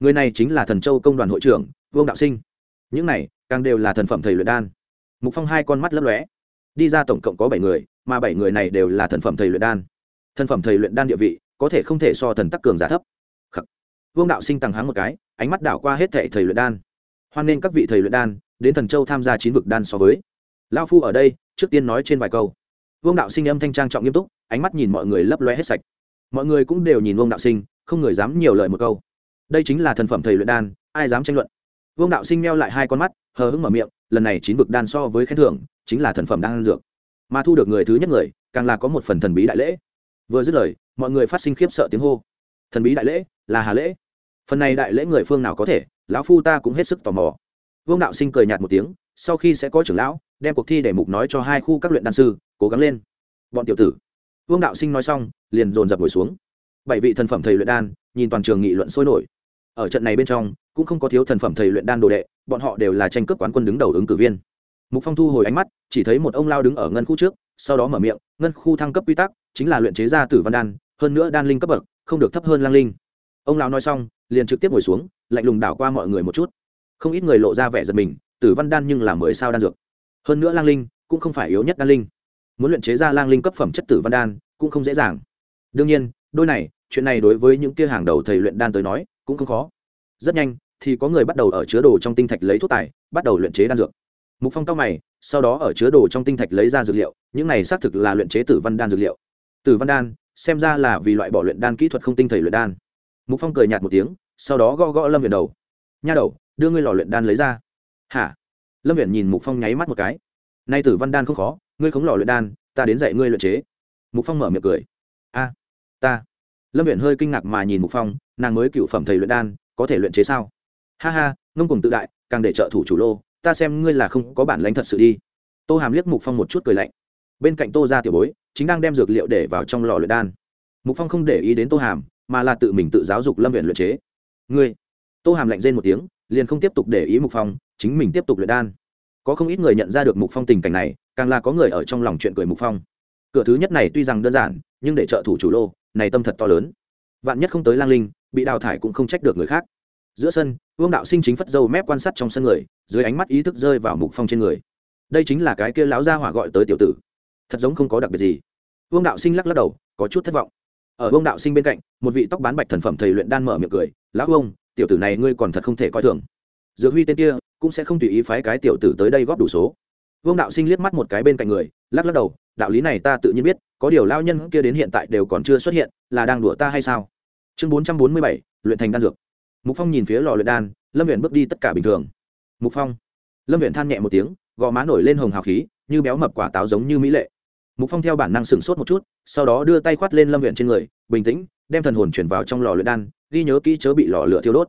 người này chính là thần châu công đoàn hội trưởng, vương đạo sinh. Những này, càng đều là thần phẩm thầy luyện đan. Mục phong hai con mắt lấp lóe. Đi ra tổng cộng có bảy người, mà bảy người này đều là thần phẩm thầy luyện đan. Thần phẩm thầy luyện đan địa vị, có thể không thể so thần tắc cường giả thấp. Khắc. vương đạo sinh tăng háng một cái, ánh mắt đảo qua hết thệ thầy luyện đan. Hoan nên các vị thầy luyện đan, đến thần châu tham gia chín vực đan so với. Lao phu ở đây, trước tiên nói trên vài câu vương đạo sinh âm thanh trang trọng nghiêm túc, ánh mắt nhìn mọi người lấp loe hết sạch. Mọi người cũng đều nhìn vương đạo sinh, không người dám nhiều lời một câu. Đây chính là thần phẩm thầy luyện đan, ai dám tranh luận? Vương đạo sinh meo lại hai con mắt, hờ hững mở miệng, lần này chín vực đan so với khen thưởng, chính là thần phẩm đan dược. Mà thu được người thứ nhất người, càng là có một phần thần bí đại lễ. Vừa dứt lời, mọi người phát sinh khiếp sợ tiếng hô. Thần bí đại lễ, là hà lễ. Phần này đại lễ người phương nào có thể, lão phu ta cũng hết sức tò mò. Vương đạo sinh cười nhạt một tiếng, sau khi sẽ có trưởng lão, đem cuộc thi để mục nói cho hai khu các luyện đan sư cố gắng lên. Bọn tiểu tử. Vương đạo sinh nói xong, liền dồn dập ngồi xuống. Bảy vị thần phẩm thầy luyện đan, nhìn toàn trường nghị luận sôi nổi. Ở trận này bên trong, cũng không có thiếu thần phẩm thầy luyện đan đồ đệ, bọn họ đều là tranh cướp quán quân đứng đầu ứng cử viên. Mục phong thu hồi ánh mắt, chỉ thấy một ông lao đứng ở ngân khu trước, sau đó mở miệng, ngân khu thăng cấp quy tắc chính là luyện chế ra tử văn đan, hơn nữa đan linh cấp bậc, không được thấp hơn lang linh. Ông lão nói xong, liền trực tiếp ngồi xuống, lạnh lùng đảo qua mọi người một chút. Không ít người lộ ra vẻ giật mình, tử văn đan nhưng là mười sao đan dược. Hơn nữa lang linh cũng không phải yếu nhất đan linh muốn luyện chế ra lang linh cấp phẩm chất tử văn đan cũng không dễ dàng. Đương nhiên, đôi này, chuyện này đối với những kia hàng đầu thầy luyện đan tới nói cũng không khó. Rất nhanh, thì có người bắt đầu ở chứa đồ trong tinh thạch lấy thuốc tài, bắt đầu luyện chế đan dược. Mục phong cao mày, sau đó ở chứa đồ trong tinh thạch lấy ra dược liệu, những này xác thực là luyện chế tử văn đan dược liệu. Tử văn đan, xem ra là vì loại bỏ luyện đan kỹ thuật không tinh thầy luyện đan. Mục phong cười nhạt một tiếng, sau đó gõ gõ lâm viện đầu. Nha đầu, đưa ngươi lò luyện đan lấy ra. Hả? Lâm viện nhìn mục phong nháy mắt một cái nay tử văn đan không khó, ngươi khống lò luyện đan, ta đến dạy ngươi luyện chế. Mục phong mở miệng cười. A, ta. Lâm viện hơi kinh ngạc mà nhìn mục phong, nàng mới cựu phẩm thầy luyện đan, có thể luyện chế sao? Ha ha, ngông cùng tự đại, càng để trợ thủ chủ lô, ta xem ngươi là không có bản lãnh thật sự đi. Tô hàm liếc mục phong một chút cười lạnh. Bên cạnh tô ra tiểu bối, chính đang đem dược liệu để vào trong lò luyện đan. Mục phong không để ý đến tô hàm, mà là tự mình tự giáo dục lâm viện luyện chế. Ngươi. Tô hàm lạnh rên một tiếng, liền không tiếp tục để ý mục phong, chính mình tiếp tục luyện đan có không ít người nhận ra được mục phong tình cảnh này, càng là có người ở trong lòng chuyện cười mục phong. Cửa thứ nhất này tuy rằng đơn giản, nhưng để trợ thủ chủ lô, này tâm thật to lớn. Vạn nhất không tới lang linh, bị đào thải cũng không trách được người khác. Giữa sân, vương đạo sinh chính phất dâu mép quan sát trong sân người, dưới ánh mắt ý thức rơi vào mục phong trên người. Đây chính là cái kia láo gia hỏa gọi tới tiểu tử. Thật giống không có đặc biệt gì. Vương đạo sinh lắc lắc đầu, có chút thất vọng. Ở vương đạo sinh bên cạnh, một vị tóc bán bạch thần phẩm thầy luyện đan mở miệng cười, lão ông, tiểu tử này ngươi còn thật không thể coi thường. Dược huy tên kia cũng sẽ không tùy ý phái cái tiểu tử tới đây góp đủ số. Vương đạo sinh liếc mắt một cái bên cạnh người, lắc lắc đầu, đạo lý này ta tự nhiên biết, có điều lao nhân kia đến hiện tại đều còn chưa xuất hiện, là đang đùa ta hay sao? Chương bốn trăm bốn mươi bảy, luyện thành đan dược. Mục phong nhìn phía lò luyện đan, lâm viện bước đi tất cả bình thường. Mục phong. Lâm viện than nhẹ một tiếng, gò má nổi lên hồng hào khí, như béo mập quả táo giống như mỹ lệ. Mục phong theo bản năng sửng sốt một chút, sau đó đưa tay khoát lên lâm viện trên người, bình tĩnh, đem thần hồn chuyển vào trong lò luyện đan, ghi nhớ kỹ chớ bị lò lửa thiêu đốt.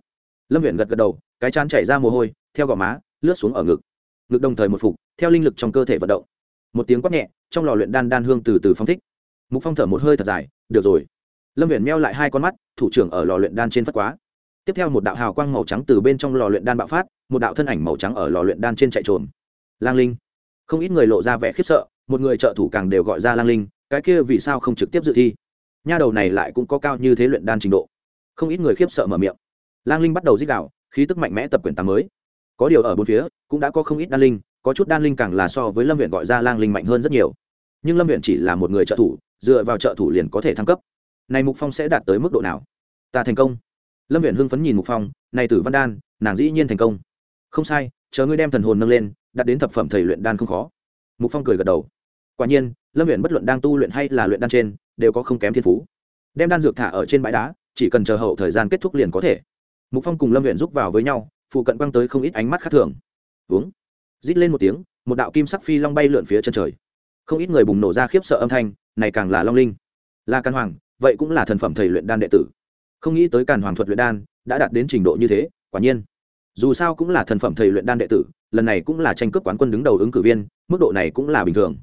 Lâm viện gật gật đầu cái chán chảy ra mồ hôi, theo gò má, lướt xuống ở ngực. Ngực đồng thời một phục, theo linh lực trong cơ thể vận động. Một tiếng quát nhẹ, trong lò luyện đan đan hương từ từ phong thích. Mục phong thở một hơi thật dài, được rồi. Lâm viện meo lại hai con mắt, thủ trưởng ở lò luyện đan trên phất quá. Tiếp theo một đạo hào quang màu trắng từ bên trong lò luyện đan bạo phát, một đạo thân ảnh màu trắng ở lò luyện đan trên chạy trồn lang linh. Không ít người lộ ra vẻ khiếp sợ, một người trợ thủ càng đều gọi ra lang linh, cái kia vì sao không trực tiếp dự thi? Nha đầu này lại cũng có cao như thế luyện đan trình độ. Không ít người khiếp sợ mở miệng. Lang linh bắt đầu dích đạo khí tức mạnh mẽ tập quyển tám mới. Có điều ở bốn phía, cũng đã có không ít đan linh, có chút đan linh càng là so với lâm viện gọi ra lang linh mạnh hơn rất nhiều. Nhưng lâm viện chỉ là một người trợ thủ, dựa vào trợ thủ liền có thể thăng cấp. Này mục phong sẽ đạt tới mức độ nào? Ta thành công. Lâm viện hưng phấn nhìn mục phong, này tử văn đan, nàng dĩ nhiên thành công. Không sai, chờ ngươi đem thần hồn nâng lên, đặt đến thập phẩm thầy luyện đan không khó. Mục phong cười gật đầu. Quả nhiên, lâm viện bất luận đang tu luyện hay là luyện đan trên, đều có không kém thiên phú. Đem đan dược thả ở trên bãi đá, chỉ cần chờ hậu thời gian kết thúc liền có thể mục phong cùng lâm viện giúp vào với nhau phụ cận quăng tới không ít ánh mắt khác thường uống rít lên một tiếng một đạo kim sắc phi long bay lượn phía chân trời không ít người bùng nổ ra khiếp sợ âm thanh này càng là long linh là Càn hoàng vậy cũng là thần phẩm thầy luyện đan đệ tử không nghĩ tới càn hoàng thuật luyện đan đã đạt đến trình độ như thế quả nhiên dù sao cũng là thần phẩm thầy luyện đan đệ tử lần này cũng là tranh cướp quán quân đứng đầu ứng cử viên mức độ này cũng là bình thường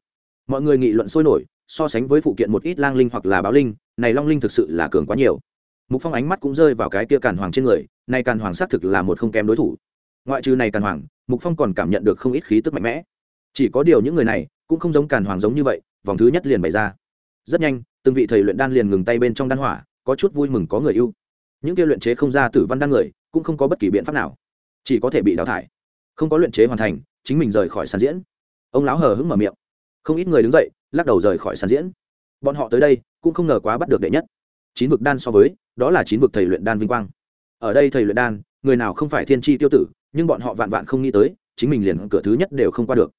mọi người nghị luận sôi nổi so sánh với phụ kiện một ít lang linh hoặc là báo linh này long linh thực sự là cường quá nhiều mục phong ánh mắt cũng rơi vào cái kia càn hoàng trên người này càn hoàng xác thực là một không kém đối thủ. Ngoại trừ này càn hoàng, mục phong còn cảm nhận được không ít khí tức mạnh mẽ. Chỉ có điều những người này cũng không giống càn hoàng giống như vậy, vòng thứ nhất liền bày ra. Rất nhanh, từng vị thầy luyện đan liền ngừng tay bên trong đan hỏa, có chút vui mừng có người ưu. Những kia luyện chế không ra tử văn đan người, cũng không có bất kỳ biện pháp nào. Chỉ có thể bị đào thải. Không có luyện chế hoàn thành, chính mình rời khỏi sàn diễn. Ông lão hờ hững mở miệng. Không ít người đứng dậy, lắc đầu rời khỏi sàn diễn. Bọn họ tới đây, cũng không ngờ quá bắt được đệ nhất chín vực đan so với, đó là chín vực thầy luyện đan vinh quang. Ở đây thầy luyện đan, người nào không phải thiên tri tiêu tử, nhưng bọn họ vạn vạn không nghĩ tới, chính mình liền cửa thứ nhất đều không qua được.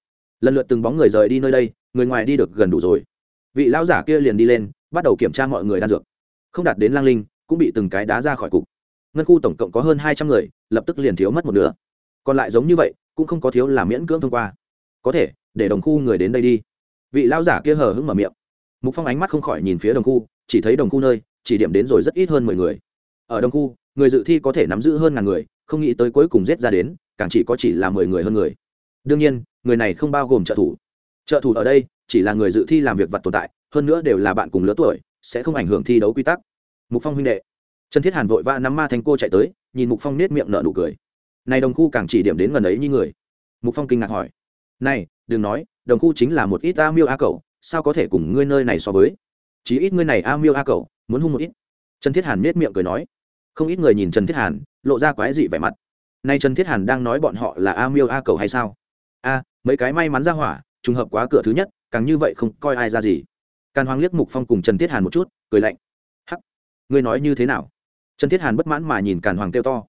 Lần lượt từng bóng người rời đi nơi đây, người ngoài đi được gần đủ rồi. Vị lão giả kia liền đi lên, bắt đầu kiểm tra mọi người đan dược. Không đạt đến lang linh, cũng bị từng cái đá ra khỏi cục. Ngân khu tổng cộng có hơn hai trăm người, lập tức liền thiếu mất một nửa. Còn lại giống như vậy, cũng không có thiếu là miễn cưỡng thông qua. Có thể, để đồng khu người đến đây đi. Vị lão giả kia hờ hững mở miệng. Mục phong ánh mắt không khỏi nhìn phía đồng khu, chỉ thấy đồng khu nơi chỉ điểm đến rồi rất ít hơn mười người. Ở đông khu, người dự thi có thể nắm giữ hơn ngàn người, không nghĩ tới cuối cùng giết ra đến, càng chỉ có chỉ là mười người hơn người. Đương nhiên, người này không bao gồm trợ thủ. Trợ thủ ở đây, chỉ là người dự thi làm việc vật tồn tại, hơn nữa đều là bạn cùng lứa tuổi, sẽ không ảnh hưởng thi đấu quy tắc. Mục phong huynh đệ. Trần thiết hàn vội vã nắm ma thanh cô chạy tới, nhìn mục phong nết miệng nở nụ cười. Này đồng khu càng chỉ điểm đến gần ấy như người. Mục phong kinh ngạc hỏi. Này, đừng nói, đồng khu chính là một ít a miêu a cậu sao có thể cùng ngươi nơi này so với? Chỉ ít ngươi này a miêu a cậu muốn hung một ít. Trần thiết hàn nết miệng cười nói. Không ít người nhìn trần thiết hàn, lộ ra quái dị vẻ mặt. Nay trần thiết hàn đang nói bọn họ là a miêu a cầu hay sao? A, mấy cái may mắn ra hỏa, trùng hợp quá cửa thứ nhất, càng như vậy không coi ai ra gì. Càn hoàng liếc mục phong cùng trần thiết hàn một chút, cười lạnh. Hắc, ngươi nói như thế nào? Trần thiết hàn bất mãn mà nhìn càn hoàng kêu to.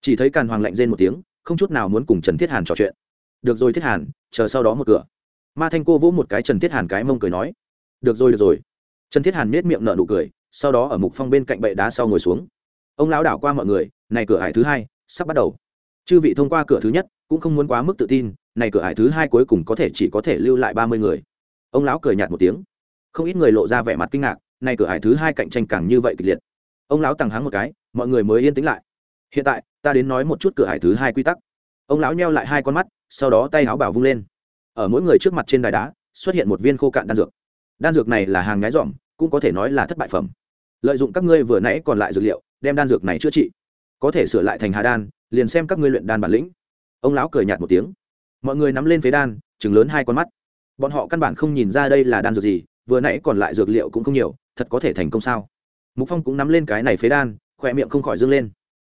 Chỉ thấy càn hoàng lạnh rên một tiếng, không chút nào muốn cùng trần thiết hàn trò chuyện. Được rồi thiết hàn, chờ sau đó một cửa. Ma thanh cô vỗ một cái trần thiết hàn cái mông cười nói. Được rồi được rồi. Trần thiết hàn nết miệng nở nụ cười sau đó ở mục phong bên cạnh bệ đá sau ngồi xuống. Ông lão đảo qua mọi người, này cửa hải thứ hai, sắp bắt đầu. Chư vị thông qua cửa thứ nhất, cũng không muốn quá mức tự tin, này cửa hải thứ hai cuối cùng có thể chỉ có thể lưu lại ba mươi người. Ông lão cười nhạt một tiếng. Không ít người lộ ra vẻ mặt kinh ngạc, này cửa hải thứ hai cạnh tranh càng như vậy kịch liệt. Ông lão tăng hắng một cái, mọi người mới yên tĩnh lại. Hiện tại, ta đến nói một chút cửa hải thứ hai quy tắc. Ông lão nheo lại hai con mắt, sau đó tay áo bảo vung lên. Ở mỗi người trước mặt trên đài đá, xuất hiện một viên khô cạn đan dược. Đan dược này là hàng nhái dỏm, cũng có thể nói là thất bại phẩm lợi dụng các ngươi vừa nãy còn lại dược liệu, đem đan dược này chữa trị. Có thể sửa lại thành hà đan, liền xem các ngươi luyện đan bản lĩnh. Ông lão cười nhạt một tiếng. Mọi người nắm lên phế đan chừng lớn hai con mắt. Bọn họ căn bản không nhìn ra đây là đan dược gì, vừa nãy còn lại dược liệu cũng không nhiều, thật có thể thành công sao? Mục phong cũng nắm lên cái này phế đan, khỏe miệng không khỏi dâng lên.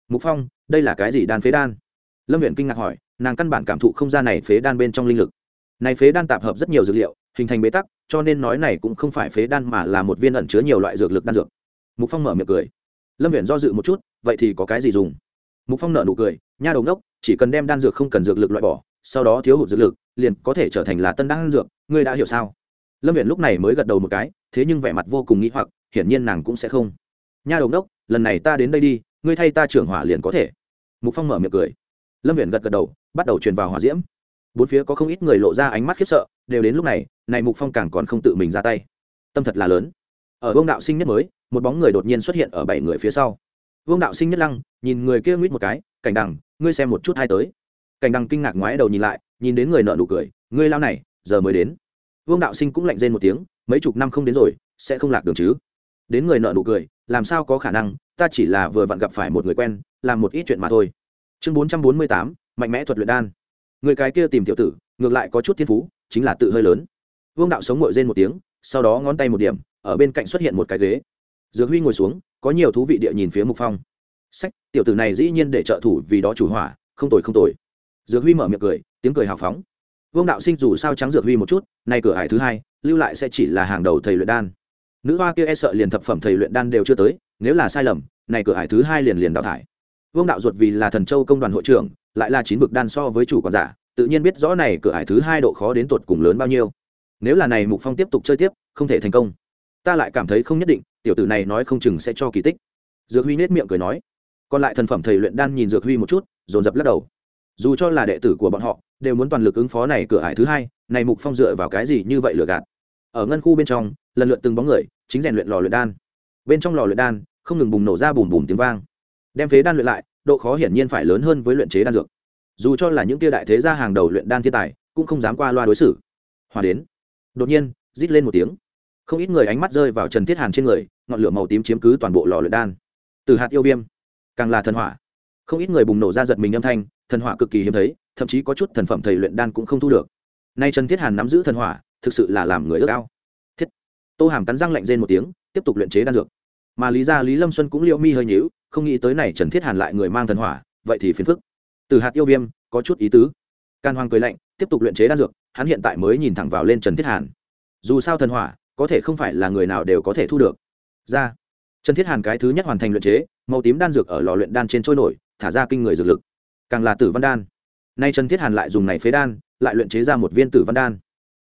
Mục phong, đây là cái gì đan phế đan? Lâm huyện kinh ngạc hỏi, nàng căn bản cảm thụ không ra này phế đan bên trong linh lực. Này phế đan tạp hợp rất nhiều dược liệu, hình thành bế tắc, cho nên nói này cũng không phải phế đan mà là một viên ẩn chứa nhiều loại dược lực đan dược mục phong mở miệng cười. Lâm viện do dự một chút, vậy thì có cái gì dùng? Mục phong nở nụ cười, nha đầu đốc chỉ cần đem đan dược không cần dược lực loại bỏ, sau đó thiếu hụt dược lực, liền có thể trở thành là tân đan dược, ngươi đã hiểu sao? Lâm viện lúc này mới gật đầu một cái, thế nhưng vẻ mặt vô cùng nghĩ hoặc, hiển nhiên nàng cũng sẽ không. Nha đầu đốc lần này ta đến đây đi, ngươi thay ta trưởng hỏa liền có thể. Mục phong mở miệng cười. Lâm viện gật gật đầu, bắt đầu truyền vào hỏa diễm. Bốn phía có không ít người lộ ra ánh mắt khiếp sợ, đều đến lúc này này mục phong càng còn không tự mình ra tay. Tâm thật là lớn ở vương đạo sinh nhất mới, một bóng người đột nhiên xuất hiện ở bảy người phía sau. Vương đạo sinh nhất lăng, nhìn người kia nguyết một cái, cảnh đằng, ngươi xem một chút hai tới. Cảnh đằng kinh ngạc ngoái đầu nhìn lại, nhìn đến người nợ nụ cười, ngươi lao này, giờ mới đến. Vương đạo sinh cũng lạnh rên một tiếng, mấy chục năm không đến rồi, sẽ không lạc đường chứ? Đến người nợ nụ cười, làm sao có khả năng, ta chỉ là vừa vặn gặp phải một người quen, làm một ít chuyện mà thôi. Chương bốn trăm bốn mươi tám, mạnh mẽ thuật luyện đan. Người cái kia tìm tiểu tử, ngược lại có chút thiên phú, chính là tự hơi lớn. Vương đạo sống ngội rên một tiếng, sau đó ngón tay một điểm ở bên cạnh xuất hiện một cái ghế. Dược huy ngồi xuống, có nhiều thú vị địa nhìn phía mục phong. Sách, tiểu tử này dĩ nhiên để trợ thủ vì đó chủ hỏa, không tồi không tồi. Dược huy mở miệng cười, tiếng cười hào phóng. Vương đạo sinh dù sao trắng dược huy một chút, nay cửa hải thứ hai, lưu lại sẽ chỉ là hàng đầu thầy luyện đan. Nữ hoa kia e sợ liền thập phẩm thầy luyện đan đều chưa tới, nếu là sai lầm này cửa hải thứ hai liền liền đào thải. Vương đạo ruột vì là thần châu công đoàn hội trưởng, lại là chín vực đan so với chủ còn giả, tự nhiên biết rõ này cửa hải thứ hai độ khó đến tột cùng lớn bao nhiêu. Nếu là này mục phong tiếp tục chơi tiếp, không thể thành công ta lại cảm thấy không nhất định, tiểu tử này nói không chừng sẽ cho kỳ tích. Dược huy nết miệng cười nói. Còn lại thần phẩm thầy luyện đan nhìn dược huy một chút, dồn dập lắc đầu. Dù cho là đệ tử của bọn họ, đều muốn toàn lực ứng phó này cửa ải thứ hai, này mục phong dựa vào cái gì như vậy lừa gạt. Ở ngân khu bên trong, lần lượt từng bóng người, chính rèn luyện lò luyện đan. Bên trong lò luyện đan, không ngừng bùng nổ ra bùm bùm tiếng vang. Đem phế đan luyện lại, độ khó hiển nhiên phải lớn hơn với luyện chế đan dược. Dù cho là những tia đại thế gia hàng đầu luyện đan thiên tài, cũng không dám qua loa đối xử. Hòa đến. Đột nhiên, rít lên một tiếng không ít người ánh mắt rơi vào trần thiết hàn trên người, ngọn lửa màu tím chiếm cứ toàn bộ lò luyện đan. Từ hạt yêu viêm, càng là thần hỏa. Không ít người bùng nổ ra giật mình âm thanh, thần hỏa cực kỳ hiếm thấy, thậm chí có chút thần phẩm thầy luyện đan cũng không thu được. Nay trần thiết hàn nắm giữ thần hỏa, thực sự là làm người ước ao. Thiết, tô hàm cắn răng lạnh rên một tiếng, tiếp tục luyện chế đan dược. Mà lý ra lý lâm xuân cũng liệu mi hơi nhíu, không nghĩ tới này trần thiết hàn lại người mang thần hỏa, vậy thì phiền phức. Từ hạt yêu viêm, có chút ý tứ. Can hoàng cười lạnh, tiếp tục luyện chế đan dược, hắn hiện tại mới nhìn thẳng vào lên trần thiết hàn. Dù sao thần hỏa có thể không phải là người nào đều có thể thu được. Ra. Trần thiết hàn cái thứ nhất hoàn thành luyện chế, màu tím đan dược ở lò luyện đan trên trôi nổi, thả ra kinh người dược lực. Càng là tử văn đan. Nay trần thiết hàn lại dùng này phế đan, lại luyện chế ra một viên tử văn đan.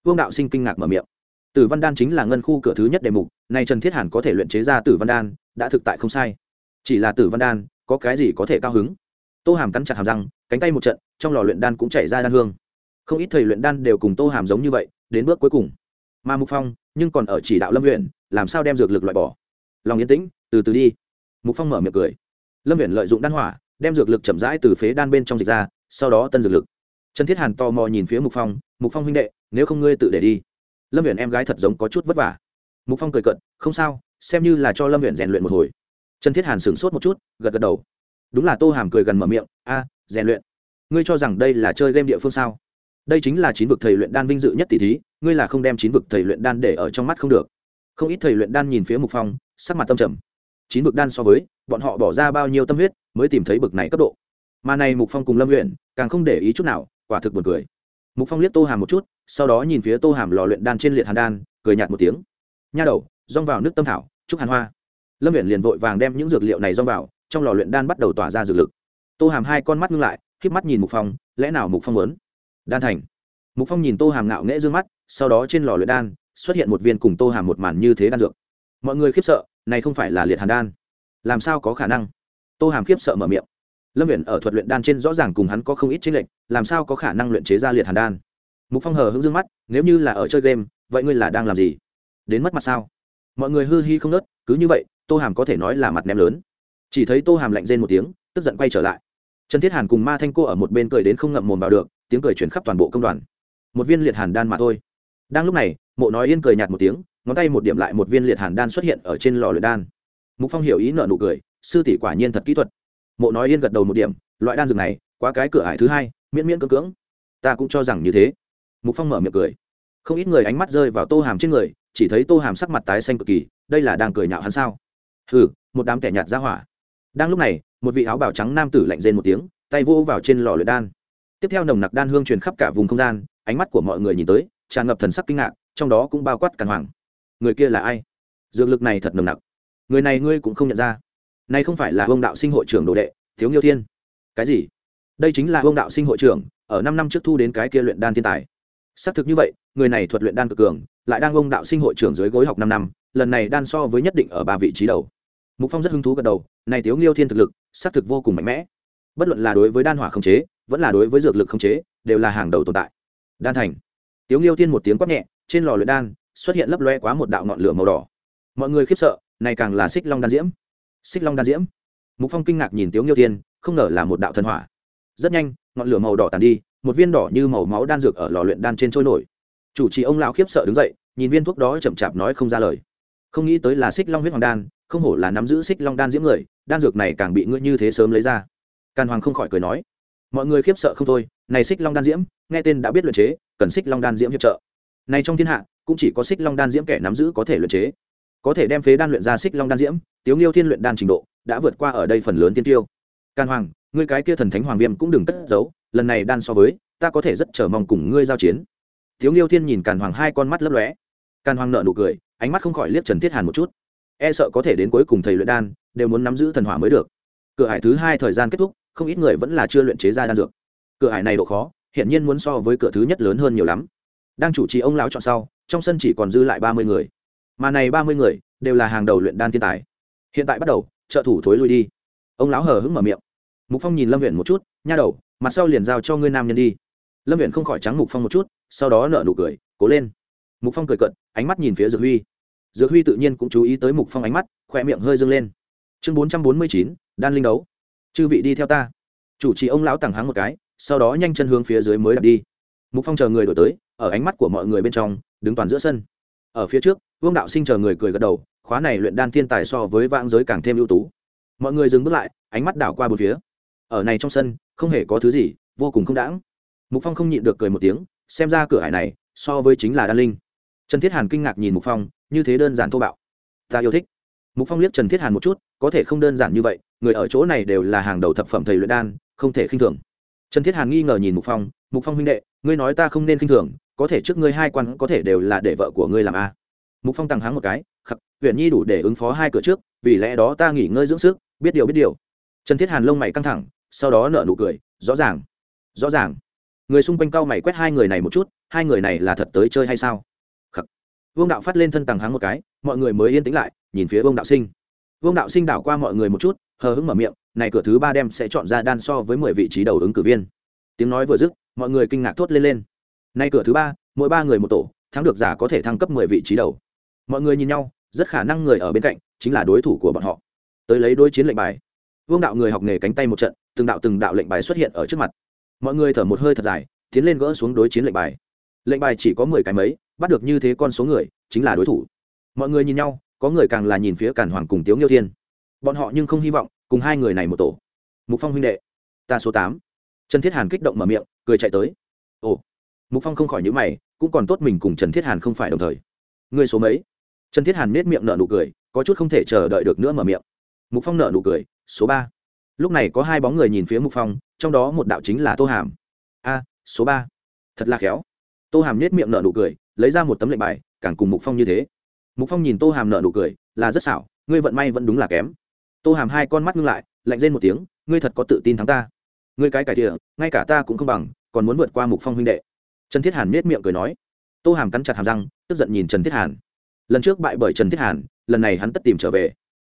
Vương đạo sinh kinh ngạc mở miệng. Tử văn đan chính là ngân khu cửa thứ nhất đề mục, nay trần thiết hàn có thể luyện chế ra tử văn đan, đã thực tại không sai. Chỉ là tử văn đan, có cái gì có thể cao hứng? Tô hàm cắn chặt hàm răng, cánh tay một trận, trong lò luyện đan cũng chảy ra đan hương. Không ít thầy luyện đan đều cùng tô hàm giống như vậy, đến bước cuối cùng mà mục phong nhưng còn ở chỉ đạo lâm huyện làm sao đem dược lực loại bỏ lòng yên tĩnh từ từ đi mục phong mở miệng cười lâm viện lợi dụng đan hỏa đem dược lực chậm rãi từ phế đan bên trong dịch ra sau đó tân dược lực trần thiết hàn tò mò nhìn phía mục phong mục phong huynh đệ nếu không ngươi tự để đi lâm viện em gái thật giống có chút vất vả mục phong cười cận không sao xem như là cho lâm viện rèn luyện một hồi trần thiết hàn sửng sốt một chút gật gật đầu đúng là tô hàm cười gần mở miệng a rèn luyện ngươi cho rằng đây là chơi game địa phương sao đây chính là chín vực thầy luyện đan vinh dự nhất tỷ thí, ngươi là không đem chín vực thầy luyện đan để ở trong mắt không được. Không ít thầy luyện đan nhìn phía mục phong, sắc mặt tâm trầm. Chín vực đan so với, bọn họ bỏ ra bao nhiêu tâm huyết mới tìm thấy bực này cấp độ. Mà này mục phong cùng lâm luyện càng không để ý chút nào, quả thực buồn cười. Mục phong liếc tô hàm một chút, sau đó nhìn phía tô hàm lò luyện đan trên liệt hàn đan, cười nhạt một tiếng. Nha đầu, rong vào nước tâm thảo, chúc hàn hoa. Lâm luyện liền vội vàng đem những dược liệu này rong vào, trong lò luyện đan bắt đầu tỏa ra dược lực. Tô hàm hai con mắt ngưng lại k mắt nhìn mục phong, lẽ nào mục phong muốn? Đan thành. Mục phong nhìn tô hàm ngạo nghễ d mắt, sau đó trên lò luyện đan, xuất hiện một viên cùng tô hàm một màn như thế đan dược. Mọi người khiếp sợ, này không phải là liệt hàn đan. Làm sao có khả năng? Tô hàm khiếp sợ mở miệng. Lâm viện ở thuật luyện đan trên rõ ràng cùng hắn có không ít chênh lệch, làm sao có khả năng luyện chế ra liệt hàn đan? Mục phong hờ hững dương mắt, nếu như là ở chơi game, vậy ngươi là đang làm gì? Đến mất mặt sao? Mọi người hư hi không nớt, cứ như vậy, tô hàm có thể nói là mặt ném lớn. Chỉ thấy tô hàm lạnh rên một tiếng, tức giận quay trở lại. Trần thiết hàn cùng ma thanh cô ở một bên cười đến không ngậm mồm vào được tiếng cười chuyển khắp toàn bộ công đoàn. Một viên liệt hàn đan mà thôi. Đang lúc này, mộ nói yên cười nhạt một tiếng, ngón tay một điểm lại một viên liệt hàn đan xuất hiện ở trên lò luyện đan. Mục phong hiểu ý nợ nụ cười, sư tỷ quả nhiên thật kỹ thuật. Mộ nói yên gật đầu một điểm, loại đan dược này, quá cái cửa ải thứ hai, miễn miễn cưỡng cưỡng. Ta cũng cho rằng như thế. Mục phong mở miệng cười. Không ít người ánh mắt rơi vào tô hàm trên người, chỉ thấy tô hàm sắc mặt tái xanh cực kỳ, đây là đang cười nhạo hắn sao? Hừ, một đám kẻ nhạt ra hỏa. Đang lúc này, một vị áo bào trắng nam tử lạnh rên một tiếng, tay vô vào trên lò luyện đan tiếp theo nồng nặc đan hương truyền khắp cả vùng không gian, ánh mắt của mọi người nhìn tới, tràn ngập thần sắc kinh ngạc, trong đó cũng bao quát càn hoàng. Người kia là ai? Dược lực này thật nồng nặc. Người này ngươi cũng không nhận ra. Nay không phải là ông đạo sinh hội trưởng đồ đệ, thiếu nghiêu thiên. Cái gì? Đây chính là ông đạo sinh hội trưởng, ở năm năm trước thu đến cái kia luyện đan thiên tài. Xác thực như vậy, người này thuật luyện đan cực cường, lại đang ông đạo sinh hội trưởng dưới gối học năm năm, lần này đan so với nhất định ở ba vị trí đầu. Mục phong rất hứng thú gật đầu, này thiếu nghiêu thiên thực lực, xác thực vô cùng mạnh mẽ. Bất luận là đối với đan hỏa không chế vẫn là đối với dược lực không chế, đều là hàng đầu tồn tại. Đan thành. Tiếu nghiêu thiên một tiếng quát nhẹ, trên lò luyện đan, xuất hiện lấp loe quá một đạo ngọn lửa màu đỏ. Mọi người khiếp sợ, này càng là xích long đan diễm. Xích long đan diễm. Mục phong kinh ngạc nhìn tiếu nghiêu thiên, không ngờ là một đạo thần hỏa. Rất nhanh, ngọn lửa màu đỏ tàn đi, một viên đỏ như màu máu đan dược ở lò luyện đan trên trôi nổi. Chủ trì ông lão khiếp sợ đứng dậy, nhìn viên thuốc đó chậm chạp nói không ra lời. Không nghĩ tới là xích long huyết hoàng đan, không hổ là nắm giữ xích long đan diễm người, đan dược này càng bị ngươi như thế sớm lấy ra. Càn hoàng không khỏi cười nói mọi người khiếp sợ không thôi, này xích long đan diễm, nghe tên đã biết luyện chế, cần xích long đan diễm hiệp trợ. Này trong thiên hạ, cũng chỉ có xích long đan diễm kẻ nắm giữ có thể luyện chế. Có thể đem phế đan luyện ra xích long đan diễm, tiếu nghiêu thiên luyện đan trình độ, đã vượt qua ở đây phần lớn tiên tiêu. Can hoàng, ngươi cái kia thần thánh hoàng viêm cũng đừng cất giấu, lần này đan so với, ta có thể rất chờ mong cùng ngươi giao chiến. Tiếu nghiêu thiên nhìn càn hoàng hai con mắt lấp lóe. Càn hoàng nợ nụ cười, ánh mắt không khỏi liếc trần thiết hàn một chút. E sợ có thể đến cuối cùng thầy luyện đan, đều muốn nắm giữ thần hỏa mới được. Cửa hải thứ hai thời gian kết thúc không ít người vẫn là chưa luyện chế ra đan dược. Cửa hải này độ khó, hiển nhiên muốn so với cửa thứ nhất lớn hơn nhiều lắm. Đang chủ trì ông lão chọn sau, trong sân chỉ còn dư lại ba mươi người. Mà này ba mươi người đều là hàng đầu luyện đan thiên tài. Hiện tại bắt đầu, trợ thủ thối lui đi. Ông lão hờ hững mở miệng. Mục phong nhìn lâm huyện một chút, nha đầu, mặt sau liền giao cho ngươi nam nhân đi. Lâm huyện không khỏi trắng mục phong một chút, sau đó nở nụ cười, cố lên. Mục phong cười cận ánh mắt nhìn phía dược huy. Dược huy tự nhiên cũng chú ý tới mục phong ánh mắt, khoe miệng hơi dâng lên. Chương bốn trăm bốn mươi chín, đan linh đấu chư vị đi theo ta chủ trì ông lão tằng háng một cái sau đó nhanh chân hướng phía dưới mới đặt đi mục phong chờ người đổi tới ở ánh mắt của mọi người bên trong đứng toàn giữa sân ở phía trước vương đạo sinh chờ người cười gật đầu khóa này luyện đan thiên tài so với vãng giới càng thêm ưu tú mọi người dừng bước lại ánh mắt đảo qua bốn phía ở này trong sân không hề có thứ gì vô cùng không đãng mục phong không nhịn được cười một tiếng xem ra cửa hải này so với chính là đan linh trần thiết hàn kinh ngạc nhìn mục phong như thế đơn giản thô bạo ta yêu thích mục phong liếc trần thiết hàn một chút có thể không đơn giản như vậy người ở chỗ này đều là hàng đầu thập phẩm thầy luyện đan, không thể khinh thường. Trần thiết hàn nghi ngờ nhìn mục phong mục phong huynh đệ, ngươi nói ta không nên khinh thường, có thể trước ngươi hai quan có thể đều là để vợ của ngươi làm a. Mục phong tăng háng một cái, khắc huyện nhi đủ để ứng phó hai cửa trước, vì lẽ đó ta nghỉ ngơi dưỡng sức, biết điều biết điều. Trần thiết hàn lông mày căng thẳng, sau đó nở nụ cười, rõ ràng rõ ràng. Người xung quanh cau mày quét hai người này một chút, hai người này là thật tới chơi hay sao? Khắc. Vương đạo phát lên thân tăng háng một cái, mọi người mới yên tĩnh lại, nhìn phía vương đạo sinh. Vương đạo sinh đảo qua mọi người một chút hờ hững mở miệng, này cửa thứ ba đem sẽ chọn ra đan so với mười vị trí đầu ứng cử viên. Tiếng nói vừa dứt, mọi người kinh ngạc thốt lên lên. Nay cửa thứ ba, mỗi ba người một tổ, thắng được giả có thể thăng cấp mười vị trí đầu. Mọi người nhìn nhau, rất khả năng người ở bên cạnh chính là đối thủ của bọn họ. Tới lấy đối chiến lệnh bài. Vương đạo người học nghề cánh tay một trận, từng đạo từng đạo lệnh bài xuất hiện ở trước mặt. Mọi người thở một hơi thật dài, tiến lên gỡ xuống đối chiến lệnh bài. Lệnh bài chỉ có mười cái mấy, bắt được như thế con số người, chính là đối thủ. Mọi người nhìn nhau, có người càng là nhìn phía cản hoàng cùng tiếu nghiêu thiên bọn họ nhưng không hy vọng cùng hai người này một tổ. Mục phong huynh đệ, ta số tám. Trần thiết hàn kích động mở miệng, cười chạy tới. Ồ. Mục phong không khỏi nhữ mày, cũng còn tốt mình cùng trần thiết hàn không phải đồng thời. Người số mấy? Trần thiết hàn nết miệng nở nụ cười, có chút không thể chờ đợi được nữa mở miệng. Mục phong nở nụ cười, số ba. Lúc này có hai bóng người nhìn phía mục phong, trong đó một đạo chính là tô hàm. A, số ba. Thật là khéo. Tô hàm nết miệng nở nụ cười, lấy ra một tấm lệnh bài, càng cùng mục phong như thế. Mục phong nhìn tô hàm nở nụ cười, là rất xảo, ngươi vận may vẫn đúng là kém tô hàm hai con mắt ngưng lại, lạnh lên một tiếng, ngươi thật có tự tin thắng ta. Ngươi cái cải thiện ngay cả ta cũng không bằng, còn muốn vượt qua mục phong huynh đệ. Trần thiết hàn miết miệng cười nói. Tô hàm cắn chặt hàm răng, tức giận nhìn trần thiết hàn. Lần trước bại bởi trần thiết hàn, lần này hắn tất tìm trở về.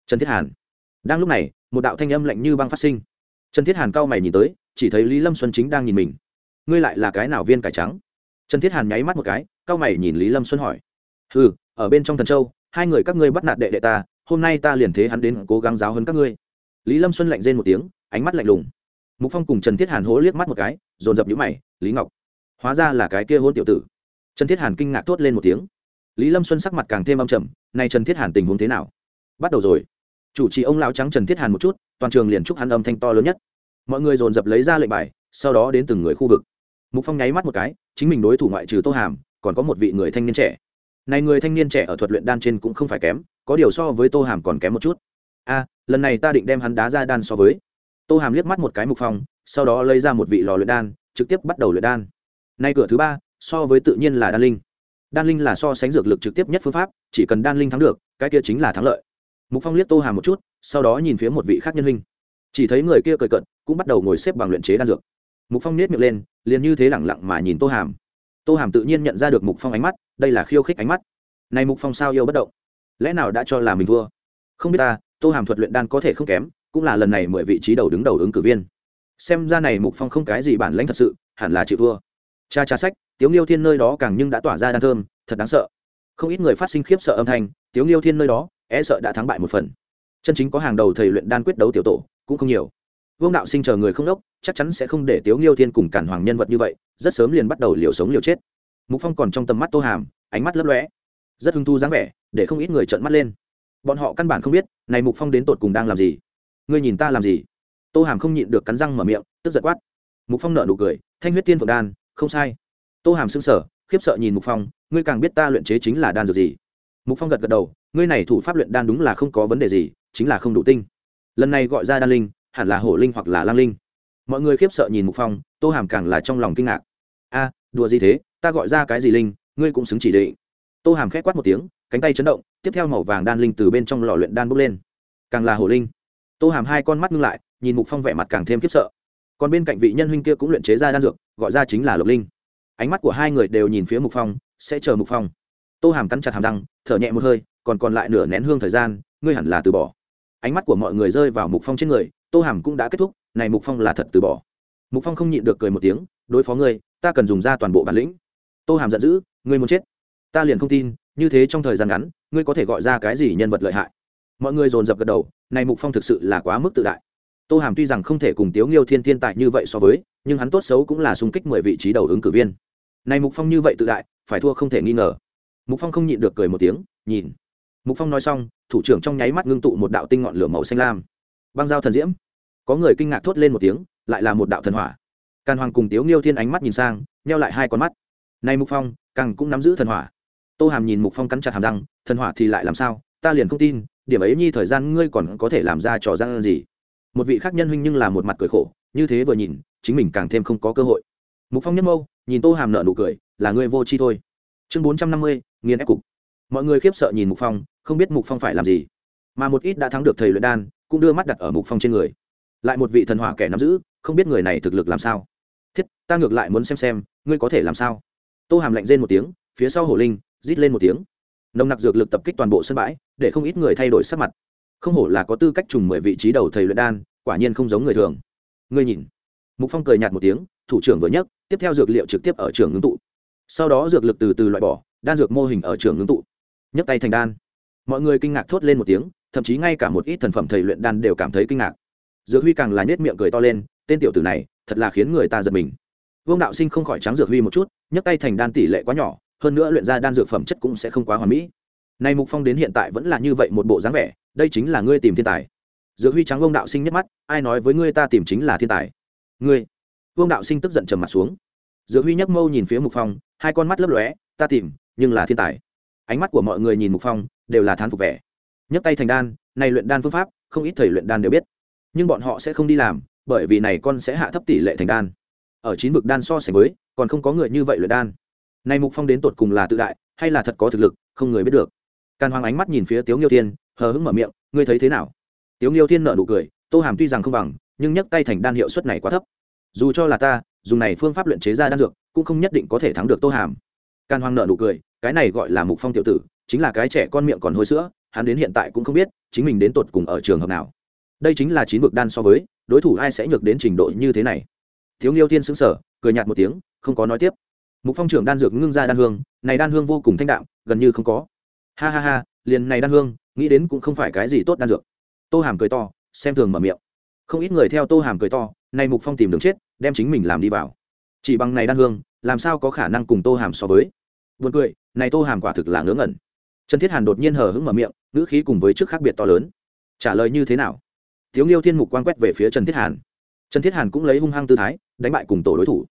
Trần thiết hàn. Đang lúc này, một đạo thanh âm lạnh như băng phát sinh. Trần thiết hàn cao mày nhìn tới, chỉ thấy lý lâm xuân chính đang nhìn mình. Ngươi lại là cái nào viên cải trắng? Trần thiết hàn nháy mắt một cái cao mày nhìn lý lâm xuân hỏi. Ừ ở bên trong thần châu, hai người các ngươi bắt nạt đệ đệ ta hôm nay ta liền thế hắn đến cố gắng giáo hơn các ngươi. Lý lâm xuân lạnh rên một tiếng, ánh mắt lạnh lùng. Mục phong cùng trần thiết hàn hố liếc mắt một cái, dồn dập nhũ mày, lý ngọc, hóa ra là cái kia hôn tiểu tử. Trần thiết hàn kinh ngạc thốt lên một tiếng. Lý lâm xuân sắc mặt càng thêm âm trầm nay trần thiết hàn tình huống thế nào? Bắt đầu rồi. Chủ trì ông lão trắng trần thiết hàn một chút, toàn trường liền chúc hắn âm thanh to lớn nhất. Mọi người dồn dập lấy ra lệnh bài, sau đó đến từng người khu vực. Mục phong nháy mắt một cái, chính mình đối thủ ngoại trừ tô hàm, còn có một vị người thanh niên trẻ. Này người thanh niên trẻ ở thuật luyện đan trên cũng không phải kém có điều so với tô hàm còn kém một chút. A, lần này ta định đem hắn đá ra đan so với. Tô hàm liếc mắt một cái mục phong, sau đó lấy ra một vị lò luyện đan, trực tiếp bắt đầu luyện đan. Nay cửa thứ ba, so với tự nhiên là đan linh. Đan linh là so sánh dược lực trực tiếp nhất phương pháp, chỉ cần đan linh thắng được, cái kia chính là thắng lợi. Mục phong liếc tô hàm một chút, sau đó nhìn phía một vị khác nhân linh chỉ thấy người kia cười cận cũng bắt đầu ngồi xếp bằng luyện chế đan dược. Mục phong nết miệng lên, liền như thế lẳng lặng mà nhìn tô hàm. Tô hàm tự nhiên nhận ra được mục phong ánh mắt, đây là khiêu khích ánh mắt. Này mục phong sao yêu bất động? Lẽ nào đã cho là mình vua? không biết ta, tô hàm thuật luyện đan có thể không kém, cũng là lần này mười vị trí đầu đứng đầu ứng cử viên. Xem ra này mục phong không cái gì bản lãnh thật sự, hẳn là chịu vua. cha cha sách tiếng liêu thiên nơi đó càng nhưng đã tỏa ra đan thơm, thật đáng sợ. Không ít người phát sinh khiếp sợ âm thanh tiếng liêu thiên nơi đó e sợ đã thắng bại một phần. Chân chính có hàng đầu thầy luyện đan quyết đấu tiểu tổ, cũng không nhiều. Vương đạo sinh chờ người không đốc, chắc chắn sẽ không để tiếu nghiêu thiên cùng cản hoàng nhân vật như vậy, rất sớm liền bắt đầu liều sống liều chết. Mục phong còn trong tầm mắt tô hàm, ánh mắt lấp lóe. Rất hưng thu dáng vẻ để không ít người trợn mắt lên. Bọn họ căn bản không biết, này mục phong đến tột cùng đang làm gì. Ngươi nhìn ta làm gì? Tô hàm không nhịn được cắn răng mở miệng, tức giật quát. Mục phong nợ nụ cười, thanh huyết tiên phượng đan, không sai. Tô hàm xưng sở khiếp sợ nhìn mục phong, ngươi càng biết ta luyện chế chính là đan dược gì. Mục phong gật gật đầu, ngươi này thủ pháp luyện đan đúng là không có vấn đề gì, chính là không đủ tinh. Lần này gọi ra đan linh, hẳn là hổ linh hoặc là lang linh. Mọi người khiếp sợ nhìn mục phong, tô hàm càng là trong lòng kinh ngạc. A, đùa gì thế? Ta gọi ra cái gì linh, ngươi cũng xứng chỉ định. Tô hàm khẽ quát một tiếng cánh tay chấn động, tiếp theo màu vàng đan linh từ bên trong lò luyện đan bốc lên. Càng là hổ linh. Tô hàm hai con mắt ngưng lại, nhìn mục phong vẻ mặt càng thêm khiếp sợ. Còn bên cạnh vị nhân huynh kia cũng luyện chế ra đan dược, gọi ra chính là lộc linh. Ánh mắt của hai người đều nhìn phía mục phong, sẽ chờ mục phong. Tô hàm cắn chặt hàm răng, thở nhẹ một hơi, còn còn lại nửa nén hương thời gian, ngươi hẳn là từ bỏ. Ánh mắt của mọi người rơi vào mục phong trên người, tô hàm cũng đã kết thúc, này mục phong là thật từ bỏ. Mục phong không nhịn được cười một tiếng, đối phó ngươi, ta cần dùng ra toàn bộ bản lĩnh. Tô hàm giận dữ, ngươi muốn chết. Ta liền không tin như thế trong thời gian ngắn, ngươi có thể gọi ra cái gì nhân vật lợi hại? Mọi người dồn dập gật đầu, này mục phong thực sự là quá mức tự đại. Tô hàm tuy rằng không thể cùng tiếu nghiêu thiên thiên tài như vậy so với, nhưng hắn tốt xấu cũng là xung kích mười vị trí đầu ứng cử viên. Này mục phong như vậy tự đại, phải thua không thể nghi ngờ. Mục phong không nhịn được cười một tiếng, nhìn. Mục phong nói xong, thủ trưởng trong nháy mắt ngưng tụ một đạo tinh ngọn lửa màu xanh lam. Băng dao thần diễm. Có người kinh ngạc thốt lên một tiếng, lại là một đạo thần hỏa. Càn hoàng cùng tiếu nghiêu thiên ánh mắt nhìn sang neo lại hai con mắt. Này mục phong, càng cũng nắm giữ thần hỏa tô hàm nhìn mục phong cắn chặt hàm răng, thần hỏa thì lại làm sao? Ta liền không tin, điểm ấy nhi thời gian ngươi còn có thể làm ra trò răng gì. Một vị khác nhân huynh nhưng là một mặt cười khổ, như thế vừa nhìn, chính mình càng thêm không có cơ hội. Mục phong nhất mâu nhìn tô hàm nợ nụ cười, là ngươi vô chi thôi. Chương bốn trăm năm mươi, nghiền ép cục. Mọi người khiếp sợ nhìn mục phong, không biết mục phong phải làm gì. Mà một ít đã thắng được thầy luyện đan, cũng đưa mắt đặt ở mục phong trên người. Lại một vị thần hỏa kẻ nắm giữ, không biết người này thực lực làm sao. Thiết, ta ngược lại muốn xem xem, ngươi có thể làm sao? Tô hàm lạnh rên một tiếng, phía sau hổ linh rít lên một tiếng. Nồng nặc dược lực tập kích toàn bộ sân bãi, để không ít người thay đổi sắc mặt. Không hổ là có tư cách trùng mười vị trí đầu thầy luyện đan, quả nhiên không giống người thường. Ngươi nhìn. Mục phong cười nhạt một tiếng, thủ trưởng vừa nhấc, tiếp theo dược liệu trực tiếp ở trường ngưng tụ. Sau đó dược lực từ từ loại bỏ, đan dược mô hình ở trường ngưng tụ. Nhấc tay thành đan. Mọi người kinh ngạc thốt lên một tiếng, thậm chí ngay cả một ít thần phẩm thầy luyện đan đều cảm thấy kinh ngạc. Dược huy càng là nhét miệng cười to lên, tên tiểu tử này, thật là khiến người ta giật mình. Vương đạo sinh không khỏi trắng dược huy một chút, nhấc tay thành đan tỷ lệ quá nhỏ hơn nữa luyện ra đan dược phẩm chất cũng sẽ không quá hoàn mỹ. Nay mục phong đến hiện tại vẫn là như vậy một bộ dáng vẻ, đây chính là ngươi tìm thiên tài. Dược huy trắng vương đạo sinh nhất mắt, ai nói với ngươi ta tìm chính là thiên tài? Ngươi. Vương đạo sinh tức giận trầm mặt xuống. Dược huy nhấc mâu nhìn phía mục phong, hai con mắt lấp lóe, ta tìm, nhưng là thiên tài. Ánh mắt của mọi người nhìn mục phong, đều là thán phục vẻ. Nhấc tay thành đan, này luyện đan phương pháp, không ít thầy luyện đan đều biết. Nhưng bọn họ sẽ không đi làm, bởi vì này con sẽ hạ thấp tỷ lệ thành đan. Ở chín vực đan so sánh với, còn không có người như vậy luyện đan này mục phong đến tột cùng là tự đại, hay là thật có thực lực, không người biết được. Càn hoàng ánh mắt nhìn phía tiếu nghiêu thiên, hờ hững mở miệng, ngươi thấy thế nào? Tiếu nghiêu thiên nợ nụ cười, tô hàm tuy rằng không bằng, nhưng nhấc tay thành đan hiệu suất này quá thấp. Dù cho là ta, dùng này phương pháp luyện chế ra đan dược, cũng không nhất định có thể thắng được tô hàm. Càn hoàng nợ nụ cười, cái này gọi là mục phong tiểu tử, chính là cái trẻ con miệng còn hôi sữa, hắn đến hiện tại cũng không biết, chính mình đến tột cùng ở trường hợp nào. Đây chính là chín vực đan so với, đối thủ ai sẽ nhược đến trình độ như thế này? Thiếu nghiêu thiên xứng sở cười nhạt một tiếng, không có nói tiếp mục phong trưởng đan dược ngưng ra đan hương, này đan hương vô cùng thanh đạm, gần như không có. Ha ha ha, liền này đan hương, nghĩ đến cũng không phải cái gì tốt đan dược. Tô hàm cười to, xem thường mở miệng. Không ít người theo tô hàm cười to nay mục phong tìm đường chết, đem chính mình làm đi vào. Chỉ bằng này đan hương, làm sao có khả năng cùng tô hàm so với? Vượt cười, này tô hàm quả thực là ngớ ngẩn. Trần thiết hàn đột nhiên hờ hững mở miệng, ngữ khí cùng với trước khác biệt to lớn. Trả lời như thế nào? Thiếu nghiêu thiên mục quan quét về phía trần thiết hàn. Trần thiết hàn cũng lấy hung hăng tư thái, đánh bại cùng tổ đối thủ.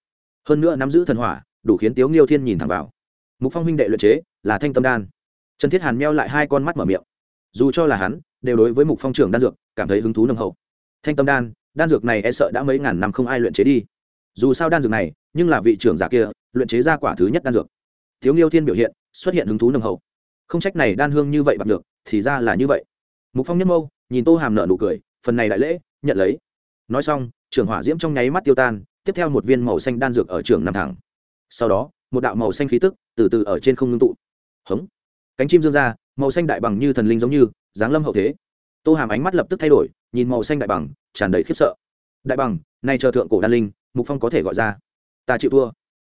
Hơn nữa nắm giữ thần hỏa đủ khiến tiếu nghiêu thiên nhìn thẳng vào. Mục phong huynh đệ luyện chế, là thanh tâm đan. Trần thiết hàn meo lại hai con mắt mở miệng. Dù cho là hắn, đều đối với mục phong trưởng đan dược, cảm thấy hứng thú nồng hậu. Thanh tâm đan đan dược này e sợ đã mấy ngàn năm không ai luyện chế đi. Dù sao đan dược này, nhưng là vị trưởng giả kia, luyện chế ra quả thứ nhất đan dược. Thiếu nghiêu thiên biểu hiện, xuất hiện hứng thú nồng hậu. Không trách này đan hương như vậy bằng được, thì ra là như vậy. Mục phong nhất mâu nhìn tô hàm nợ nụ cười, phần này đại lễ, nhận lấy. Nói xong, trưởng hỏa diễm trong nháy mắt tiêu tan, tiếp theo một viên màu xanh đan dược ở trường nằm thẳng sau đó, một đạo màu xanh khí tức từ từ ở trên không ngưng tụ. Hống! Cánh chim dương ra, màu xanh đại bằng như thần linh giống như, dáng lâm hậu thế. Tô hàm ánh mắt lập tức thay đổi, nhìn màu xanh đại bằng, tràn đầy khiếp sợ. Đại bằng, nay chờ thượng cổ đan linh, mục phong có thể gọi ra. Ta chịu thua.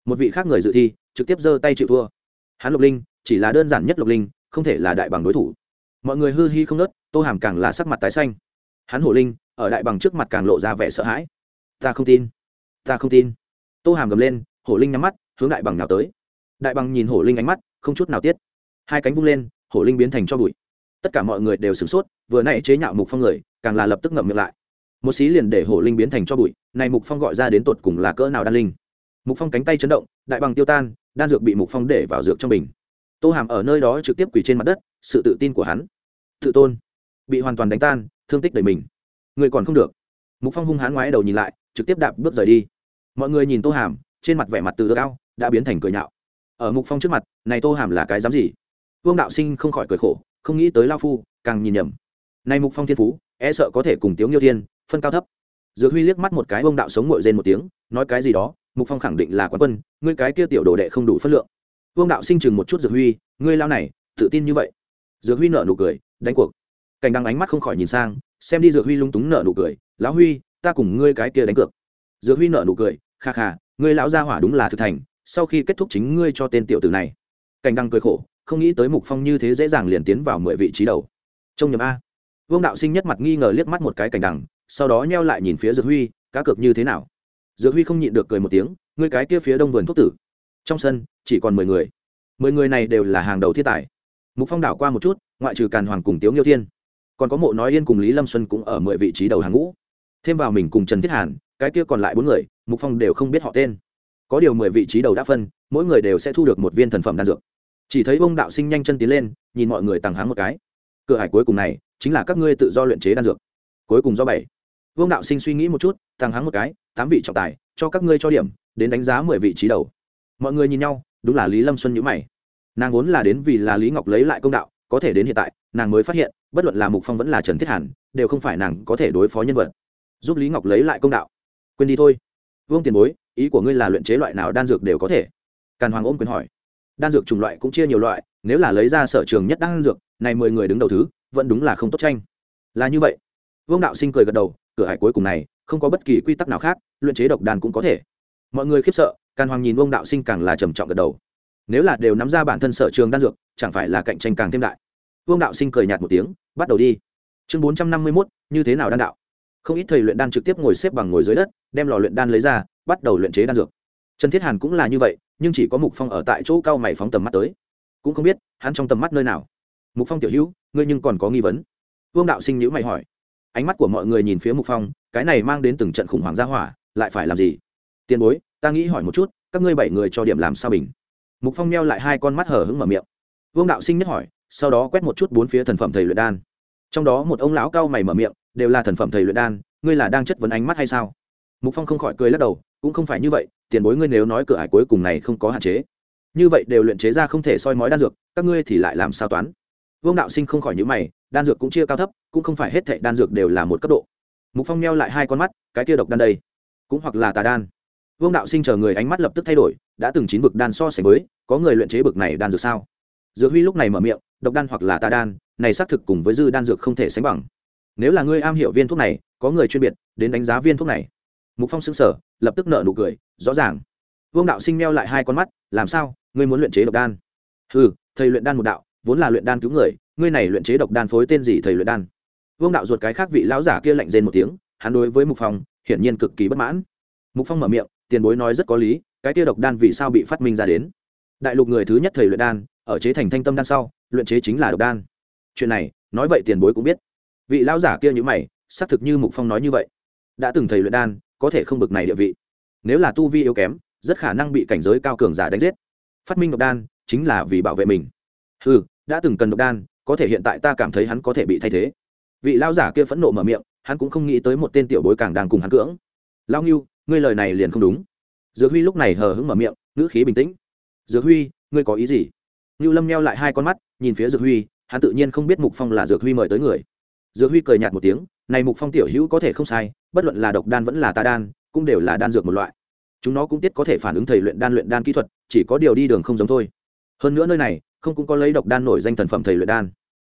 Một vị khác người dự thi, trực tiếp giơ tay chịu thua. Hắn lục linh, chỉ là đơn giản nhất lục linh, không thể là đại bằng đối thủ. Mọi người hư hi không nớt, tô hàm càng là sắc mặt tái xanh. Hắn hổ linh, ở đại bằng trước mặt càng lộ ra vẻ sợ hãi. Ta không tin. Ta không tin. Tô hàm gầm lên hổ linh nhắm mắt, hướng đại bằng nào tới. Đại bằng nhìn hổ linh ánh mắt, không chút nào tiết. Hai cánh vung lên, hổ linh biến thành cho bụi. Tất cả mọi người đều sửng sốt, vừa nãy chế nhạo mục phong người, càng là lập tức ngậm miệng lại. Một xí liền để hổ linh biến thành cho bụi, này mục phong gọi ra đến tột cùng là cỡ nào đan linh? Mục phong cánh tay chấn động, đại bằng tiêu tan, đan dược bị mục phong để vào dược trong bình. Tô hàm ở nơi đó trực tiếp quỳ trên mặt đất, sự tự tin của hắn. Tự tôn. Bị hoàn toàn đánh tan, thương tích đầy mình. Người còn không được. Mục phong hung hãn ngoái đầu nhìn lại, trực tiếp đạp bước rời đi. Mọi người nhìn tô hàm trên mặt vẻ mặt từ ước ao, đã biến thành cười nhạo. Ở mục phong trước mặt, này tô hàm là cái dám gì? Vương đạo sinh không khỏi cười khổ, không nghĩ tới lao phu, càng nhìn nhầm. Này mục phong thiên phú e sợ có thể cùng tiếu nghiêu thiên, phân cao thấp. Dược huy liếc mắt một cái, vương đạo sống ngội rên một tiếng, nói cái gì đó, mục phong khẳng định là quán quân, ngươi cái kia tiểu đồ đệ không đủ phân lượng. Vương đạo sinh chừng một chút dược huy, ngươi lao này, tự tin như vậy. Dược huy nở nụ cười, đánh cuộc. Cảnh đăng ánh mắt không khỏi nhìn sang, xem đi dược huy lung túng nở nụ cười, lão huy, ta cùng ngươi cái kia đánh cược. Dược huy nở nụ cười, kha kha ngươi lão gia hỏa đúng là thực thành, sau khi kết thúc chính ngươi cho tên tiểu tử này. Cảnh đăng cười khổ, không nghĩ tới mục phong như thế dễ dàng liền tiến vào mười vị trí đầu. Trong nhầm a. Vương đạo sinh nhất mặt nghi ngờ liếc mắt một cái cảnh đằng, sau đó nheo lại nhìn phía dược huy, cá cược như thế nào? Dược huy không nhịn được cười một tiếng, ngươi cái kia phía đông vườn thuốc tử. Trong sân, chỉ còn mười người. Mười người này đều là hàng đầu thiên tài. Mục phong đảo qua một chút, ngoại trừ càn hoàng cùng tiếu nghiêu thiên, còn có mộ nói yên cùng lý lâm xuân cũng ở mười vị trí đầu hàng ngũ. Thêm vào mình cùng trần thiết hàn cái kia còn lại bốn người, mục phong đều không biết họ tên. Có điều mười vị trí đầu đã phân, mỗi người đều sẽ thu được một viên thần phẩm đan dược. Chỉ thấy bông đạo sinh nhanh chân tiến lên, nhìn mọi người tàng háng một cái. Cửa hải cuối cùng này, chính là các ngươi tự do luyện chế đan dược. Cuối cùng do bảy. Vương đạo sinh suy nghĩ một chút tàng háng một cái, tám vị trọng tài, cho các ngươi cho điểm, đến đánh giá mười vị trí đầu. Mọi người nhìn nhau, đúng là lý lâm xuân nhữ mày. Nàng vốn là đến vì là lý ngọc lấy lại công đạo, có thể đến hiện tại, nàng mới phát hiện, bất luận là mục phong vẫn là trần thiết hàn, đều không phải nàng có thể đối phó nhân vật. Giúp lý ngọc lấy lại công đạo quên đi thôi. Vương tiền bối, ý của ngươi là luyện chế loại nào đan dược đều có thể? Càn hoàng ôm quyền hỏi. Đan dược chủng loại cũng chia nhiều loại, nếu là lấy ra sở trường nhất đan dược, này mười người đứng đầu thứ, vẫn đúng là không tốt tranh. Là như vậy. Vương đạo sinh cười gật đầu, cửa hải cuối cùng này, không có bất kỳ quy tắc nào khác, luyện chế độc đan cũng có thể. Mọi người khiếp sợ, càn hoàng nhìn vương đạo sinh càng là trầm trọng gật đầu. Nếu là đều nắm ra bản thân sở trường đan dược, chẳng phải là cạnh tranh càng thêm đại. Vương đạo sinh cười nhạt một tiếng, bắt đầu đi. Chương bốn trăm năm mươi mốt, như thế nào đan đạo? Không ít thầy luyện đan trực tiếp ngồi xếp bằng ngồi dưới đất, đem lò luyện đan lấy ra, bắt đầu luyện chế đan dược. Trần thiết hàn cũng là như vậy, nhưng chỉ có mục phong ở tại chỗ cao mày phóng tầm mắt tới. Cũng không biết, hắn trong tầm mắt nơi nào? Mục phong tiểu hữu, ngươi nhưng còn có nghi vấn. Vương đạo sinh nhữ mày hỏi. Ánh mắt của mọi người nhìn phía mục phong, cái này mang đến từng trận khủng hoảng gia hỏa, lại phải làm gì? Tiền bối, ta nghĩ hỏi một chút, các ngươi bảy người cho điểm làm sao bình? Mục phong meo lại hai con mắt hở hững mở miệng. Vương đạo sinh nhất hỏi, sau đó quét một chút bốn phía thần phẩm thầy luyện đan. Trong đó một ông lão cao mày mở miệng đều là thần phẩm thầy luyện đan, ngươi là đang chất vấn ánh mắt hay sao? Mục phong không khỏi cười lắc đầu, cũng không phải như vậy, tiền bối ngươi nếu nói cửa ải cuối cùng này không có hạn chế, như vậy đều luyện chế ra không thể soi mói đan dược, các ngươi thì lại làm sao toán? Vương đạo sinh không khỏi nhữ mày, đan dược cũng chia cao thấp, cũng không phải hết thệ đan dược đều là một cấp độ. Mục phong neo lại hai con mắt, cái kia độc đan đây, cũng hoặc là tà đan. Vương đạo sinh chờ người ánh mắt lập tức thay đổi, đã từng chín vực đan so sánh với, có người luyện chế bực này đan dược sao? Dược huy lúc này mở miệng, độc đan hoặc là tà đan, này xác thực cùng với dư đan dược không thể sánh bằng nếu là ngươi am hiểu viên thuốc này, có người chuyên biệt đến đánh giá viên thuốc này. Mục phong xứng sở lập tức nợ nụ cười, rõ ràng. Vương đạo sinh meo lại hai con mắt, làm sao, ngươi muốn luyện chế độc đan? Ừ thầy luyện đan một đạo, vốn là luyện đan cứu người, ngươi này luyện chế độc đan phối tên gì thầy luyện đan? Vương đạo ruột cái khác vị lão giả kia lạnh rên một tiếng, hắn đối với mục phong, hiển nhiên cực kỳ bất mãn. Mục phong mở miệng, tiền bối nói rất có lý, cái kia độc đan vì sao bị phát minh ra đến? Đại lục người thứ nhất thầy luyện đan, ở chế thành thanh tâm đan sau, luyện chế chính là độc đan. Chuyện này, nói vậy tiền bối cũng biết vị lão giả kia như mày xác thực như mục phong nói như vậy. Đã từng thầy luyện đan có thể không bực này địa vị. Nếu là tu vi yếu kém rất khả năng bị cảnh giới cao cường giả đánh giết. Phát minh độc đan chính là vì bảo vệ mình. Ừ đã từng cần độc đan có thể hiện tại ta cảm thấy hắn có thể bị thay thế. Vị lão giả kia phẫn nộ mở miệng hắn cũng không nghĩ tới một tên tiểu bối càng đang cùng hắn cưỡng. Lao Nghiêu, ngươi lời này liền không đúng. Dược huy lúc này hờ hững mở miệng ngữ khí bình tĩnh. Dược huy ngươi có ý gì? Ngưu lâm neo lại hai con mắt nhìn phía dược huy hắn tự nhiên không biết mục phong là dược huy mời tới người dược huy cười nhạt một tiếng, này mục phong tiểu hữu có thể không sai, bất luận là độc đan vẫn là tà đan, cũng đều là đan dược một loại. Chúng nó cũng tiết có thể phản ứng thầy luyện đan luyện đan kỹ thuật, chỉ có điều đi đường không giống thôi. Hơn nữa nơi này, không cũng có lấy độc đan nổi danh thần phẩm thầy luyện đan.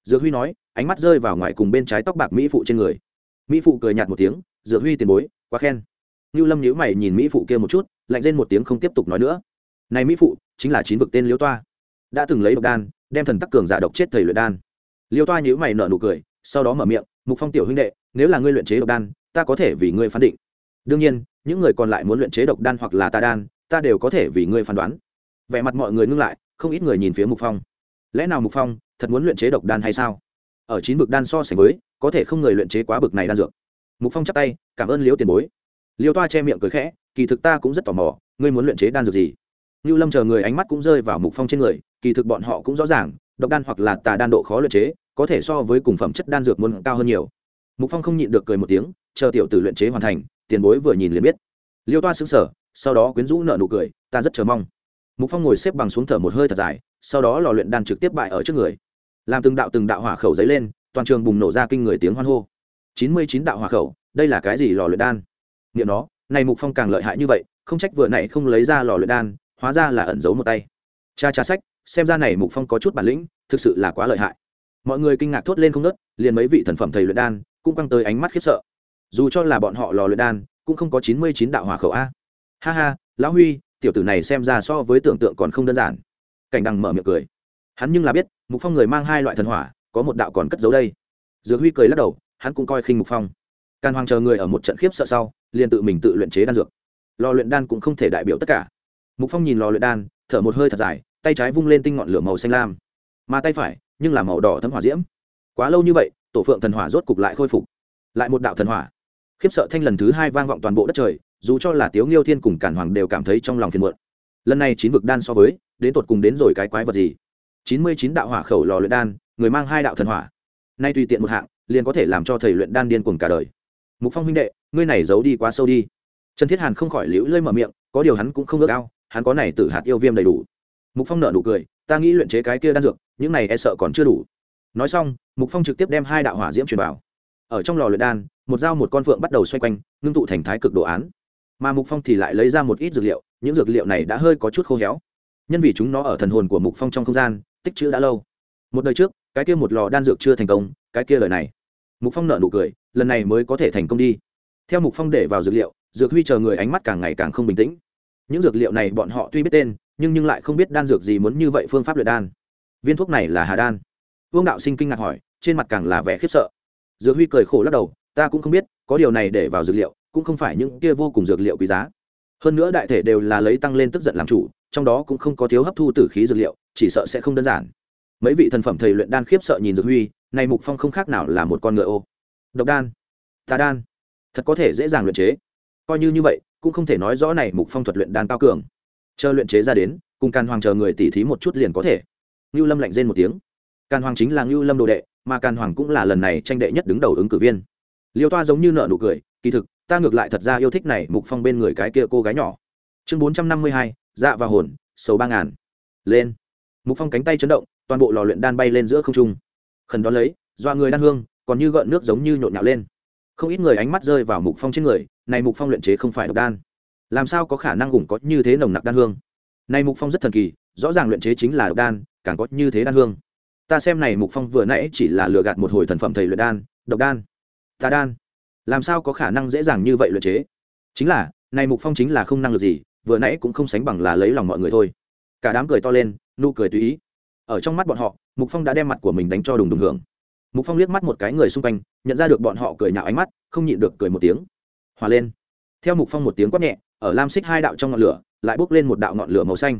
Dược huy nói, ánh mắt rơi vào ngoài cùng bên trái tóc bạc mỹ phụ trên người. Mỹ phụ cười nhạt một tiếng, dược huy tiền bối, quá khen. Như lâm nhữ mày nhìn mỹ phụ kia một chút, lạnh lên một tiếng không tiếp tục nói nữa. Này mỹ phụ, chính là chín vực tên liêu toa. Đã từng lấy độc đan, đem thần tắc cường giả độc chết thầy luyện đan. Liêu toa nhíu mày nở nụ cười sau đó mở miệng, mục phong tiểu huynh đệ, nếu là ngươi luyện chế độc đan, ta có thể vì ngươi phán định. Đương nhiên, những người còn lại muốn luyện chế độc đan hoặc là tà đan, ta đều có thể vì ngươi phán đoán. Vẻ mặt mọi người ngưng lại, không ít người nhìn phía mục phong. Lẽ nào mục phong, thật muốn luyện chế độc đan hay sao? Ở chín bực đan so sánh với, có thể không người luyện chế quá bực này đan dược. Mục phong chắp tay, cảm ơn liễu tiền bối. Liễu toa che miệng cười khẽ, kỳ thực ta cũng rất tò mò, ngươi muốn luyện chế đan dược gì? Như lâm chờ người ánh mắt cũng rơi vào mục phong trên người, kỳ thực bọn họ cũng rõ ràng, độc đan hoặc là tà đan độ khó luyện chế có thể so với cùng phẩm chất đan dược muốn cao hơn nhiều. Mục phong không nhịn được cười một tiếng, chờ tiểu tử luyện chế hoàn thành, tiền bối vừa nhìn liền biết. Liêu toa xứng sở sau đó quyến rũ nợ nụ cười, ta rất chờ mong. Mục phong ngồi xếp bằng xuống thở một hơi thật dài, sau đó lò luyện đan trực tiếp bại ở trước người. Làm từng đạo từng đạo hỏa khẩu dấy lên, toàn trường bùng nổ ra kinh người tiếng hoan hô. Chín mươi chín đạo hỏa khẩu, đây là cái gì lò luyện đan? Nghiệm nó, này mục phong càng lợi hại như vậy, không trách vừa nãy không lấy ra lò luyện đan, hóa ra là ẩn giấu một tay. Cha cha sách, xem ra này mục phong có chút bản lĩnh, thực sự là quá lợi hại mọi người kinh ngạc thốt lên không nớt, liền mấy vị thần phẩm thầy luyện đan cũng căng tới ánh mắt khiếp sợ. Dù cho là bọn họ lò luyện đan, cũng không có chín mươi chín đạo hỏa khẩu a. Ha ha, lão huy, tiểu tử này xem ra so với tưởng tượng còn không đơn giản. Cảnh đằng mở miệng cười. Hắn nhưng là biết, mục phong người mang hai loại thần hỏa, có một đạo còn cất giấu đây. Dược huy cười lắc đầu, hắn cũng coi khinh mục phong. Càn hoàng chờ người ở một trận khiếp sợ sau, liền tự mình tự luyện chế đan dược. Lò luyện đan cũng không thể đại biểu tất cả. Mục phong nhìn lò luyện đan, thở một hơi thật dài, tay trái vung lên tinh ngọn lửa màu xanh lam. Mà tay phải nhưng là màu đỏ thấm hỏa diễm. Quá lâu như vậy, tổ phượng thần hỏa rốt cục lại khôi phục. Lại một đạo thần hỏa. Khiếp sợ thanh lần thứ hai vang vọng toàn bộ đất trời, dù cho là tiếu nghiêu thiên cùng cản hoàng đều cảm thấy trong lòng phiền muộn. Lần này chín vực đan so với, đến tột cùng đến rồi cái quái vật gì? Chín mươi chín đạo hỏa khẩu lò luyện đan, người mang hai đạo thần hỏa. Nay tùy tiện một hạng, liền có thể làm cho thầy luyện đan điên cuồng cả đời. Mục phong huynh đệ, ngươi này giấu đi quá sâu đi. Trần thiết hàn không khỏi liễu lơi mở miệng, có điều hắn cũng không ước ao, hắn có này tử hạt yêu viêm đầy đủ. Mục phong nợ nụ cười ta nghĩ luyện chế cái kia đan dược, những này e sợ còn chưa đủ. Nói xong, mục phong trực tiếp đem hai đạo hỏa diễm truyền vào. Ở trong lò luyện đan, một dao một con phượng bắt đầu xoay quanh, ngưng tụ thành thái cực đồ án. Mà mục phong thì lại lấy ra một ít dược liệu, những dược liệu này đã hơi có chút khô héo. Nhân vì chúng nó ở thần hồn của mục phong trong không gian, tích chữ đã lâu. Một đời trước, cái kia một lò đan dược chưa thành công, cái kia lời này. Mục phong nợ nụ cười, lần này mới có thể thành công đi. Theo mục phong để vào dược liệu, dược huy chờ người ánh mắt càng ngày càng không bình tĩnh. Những dược liệu này bọn họ tuy biết tên nhưng nhưng lại không biết đan dược gì muốn như vậy phương pháp luyện đan. Viên thuốc này là hà đan. Vương đạo sinh kinh ngạc hỏi, trên mặt càng là vẻ khiếp sợ. Dược huy cười khổ lắc đầu, ta cũng không biết, có điều này để vào dược liệu, cũng không phải những kia vô cùng dược liệu quý giá. Hơn nữa đại thể đều là lấy tăng lên tức giận làm chủ, trong đó cũng không có thiếu hấp thu tử khí dược liệu, chỉ sợ sẽ không đơn giản. Mấy vị thần phẩm thầy luyện đan khiếp sợ nhìn dược huy, này mục phong không khác nào là một con ngựa ô. Độc đan. Tà đan. Thật có thể dễ dàng luyện chế. Coi như như vậy, cũng không thể nói rõ này mục phong thuật luyện đan cao cường chờ luyện chế ra đến, cùng càn hoàng chờ người tỉ thí một chút liền có thể. Ngưu lâm lạnh rên một tiếng. Càn hoàng chính là ngưu lâm đồ đệ, mà càn hoàng cũng là lần này tranh đệ nhất đứng đầu ứng cử viên. Liêu toa giống như nợ nụ cười, kỳ thực, ta ngược lại thật ra yêu thích này mục phong bên người cái kia cô gái nhỏ. Chương bốn trăm năm mươi hai dạ và hồn, sầu ba ngàn. Lên. Mục phong cánh tay chấn động, toàn bộ lò luyện đan bay lên giữa không trung. Khẩn đón lấy doa người đan hương, còn như gợn nước giống như nhộn nhạo lên. Không ít người ánh mắt rơi vào mục phong trên người, này mục phong luyện chế không phải độc đan làm sao có khả năng ủng có như thế nồng nặc đan hương? Này mục phong rất thần kỳ, rõ ràng luyện chế chính là độc đan, càng có như thế đan hương. Ta xem này mục phong vừa nãy chỉ là lừa gạt một hồi thần phẩm thầy luyện đan, độc đan, tà đan. Làm sao có khả năng dễ dàng như vậy luyện chế? Chính là, này mục phong chính là không năng lực gì, vừa nãy cũng không sánh bằng là lấy lòng mọi người thôi. Cả đám cười to lên, nụ cười tùy ý. Ở trong mắt bọn họ, mục phong đã đem mặt của mình đánh cho đùng đùng hưởng. Mục phong liếc mắt một cái người xung quanh, nhận ra được bọn họ cười nhạo ánh mắt, không nhịn được cười một tiếng. Hòa lên. Theo mục phong một tiếng quát nhẹ ở lam xích hai đạo trong ngọn lửa, lại bốc lên một đạo ngọn lửa màu xanh.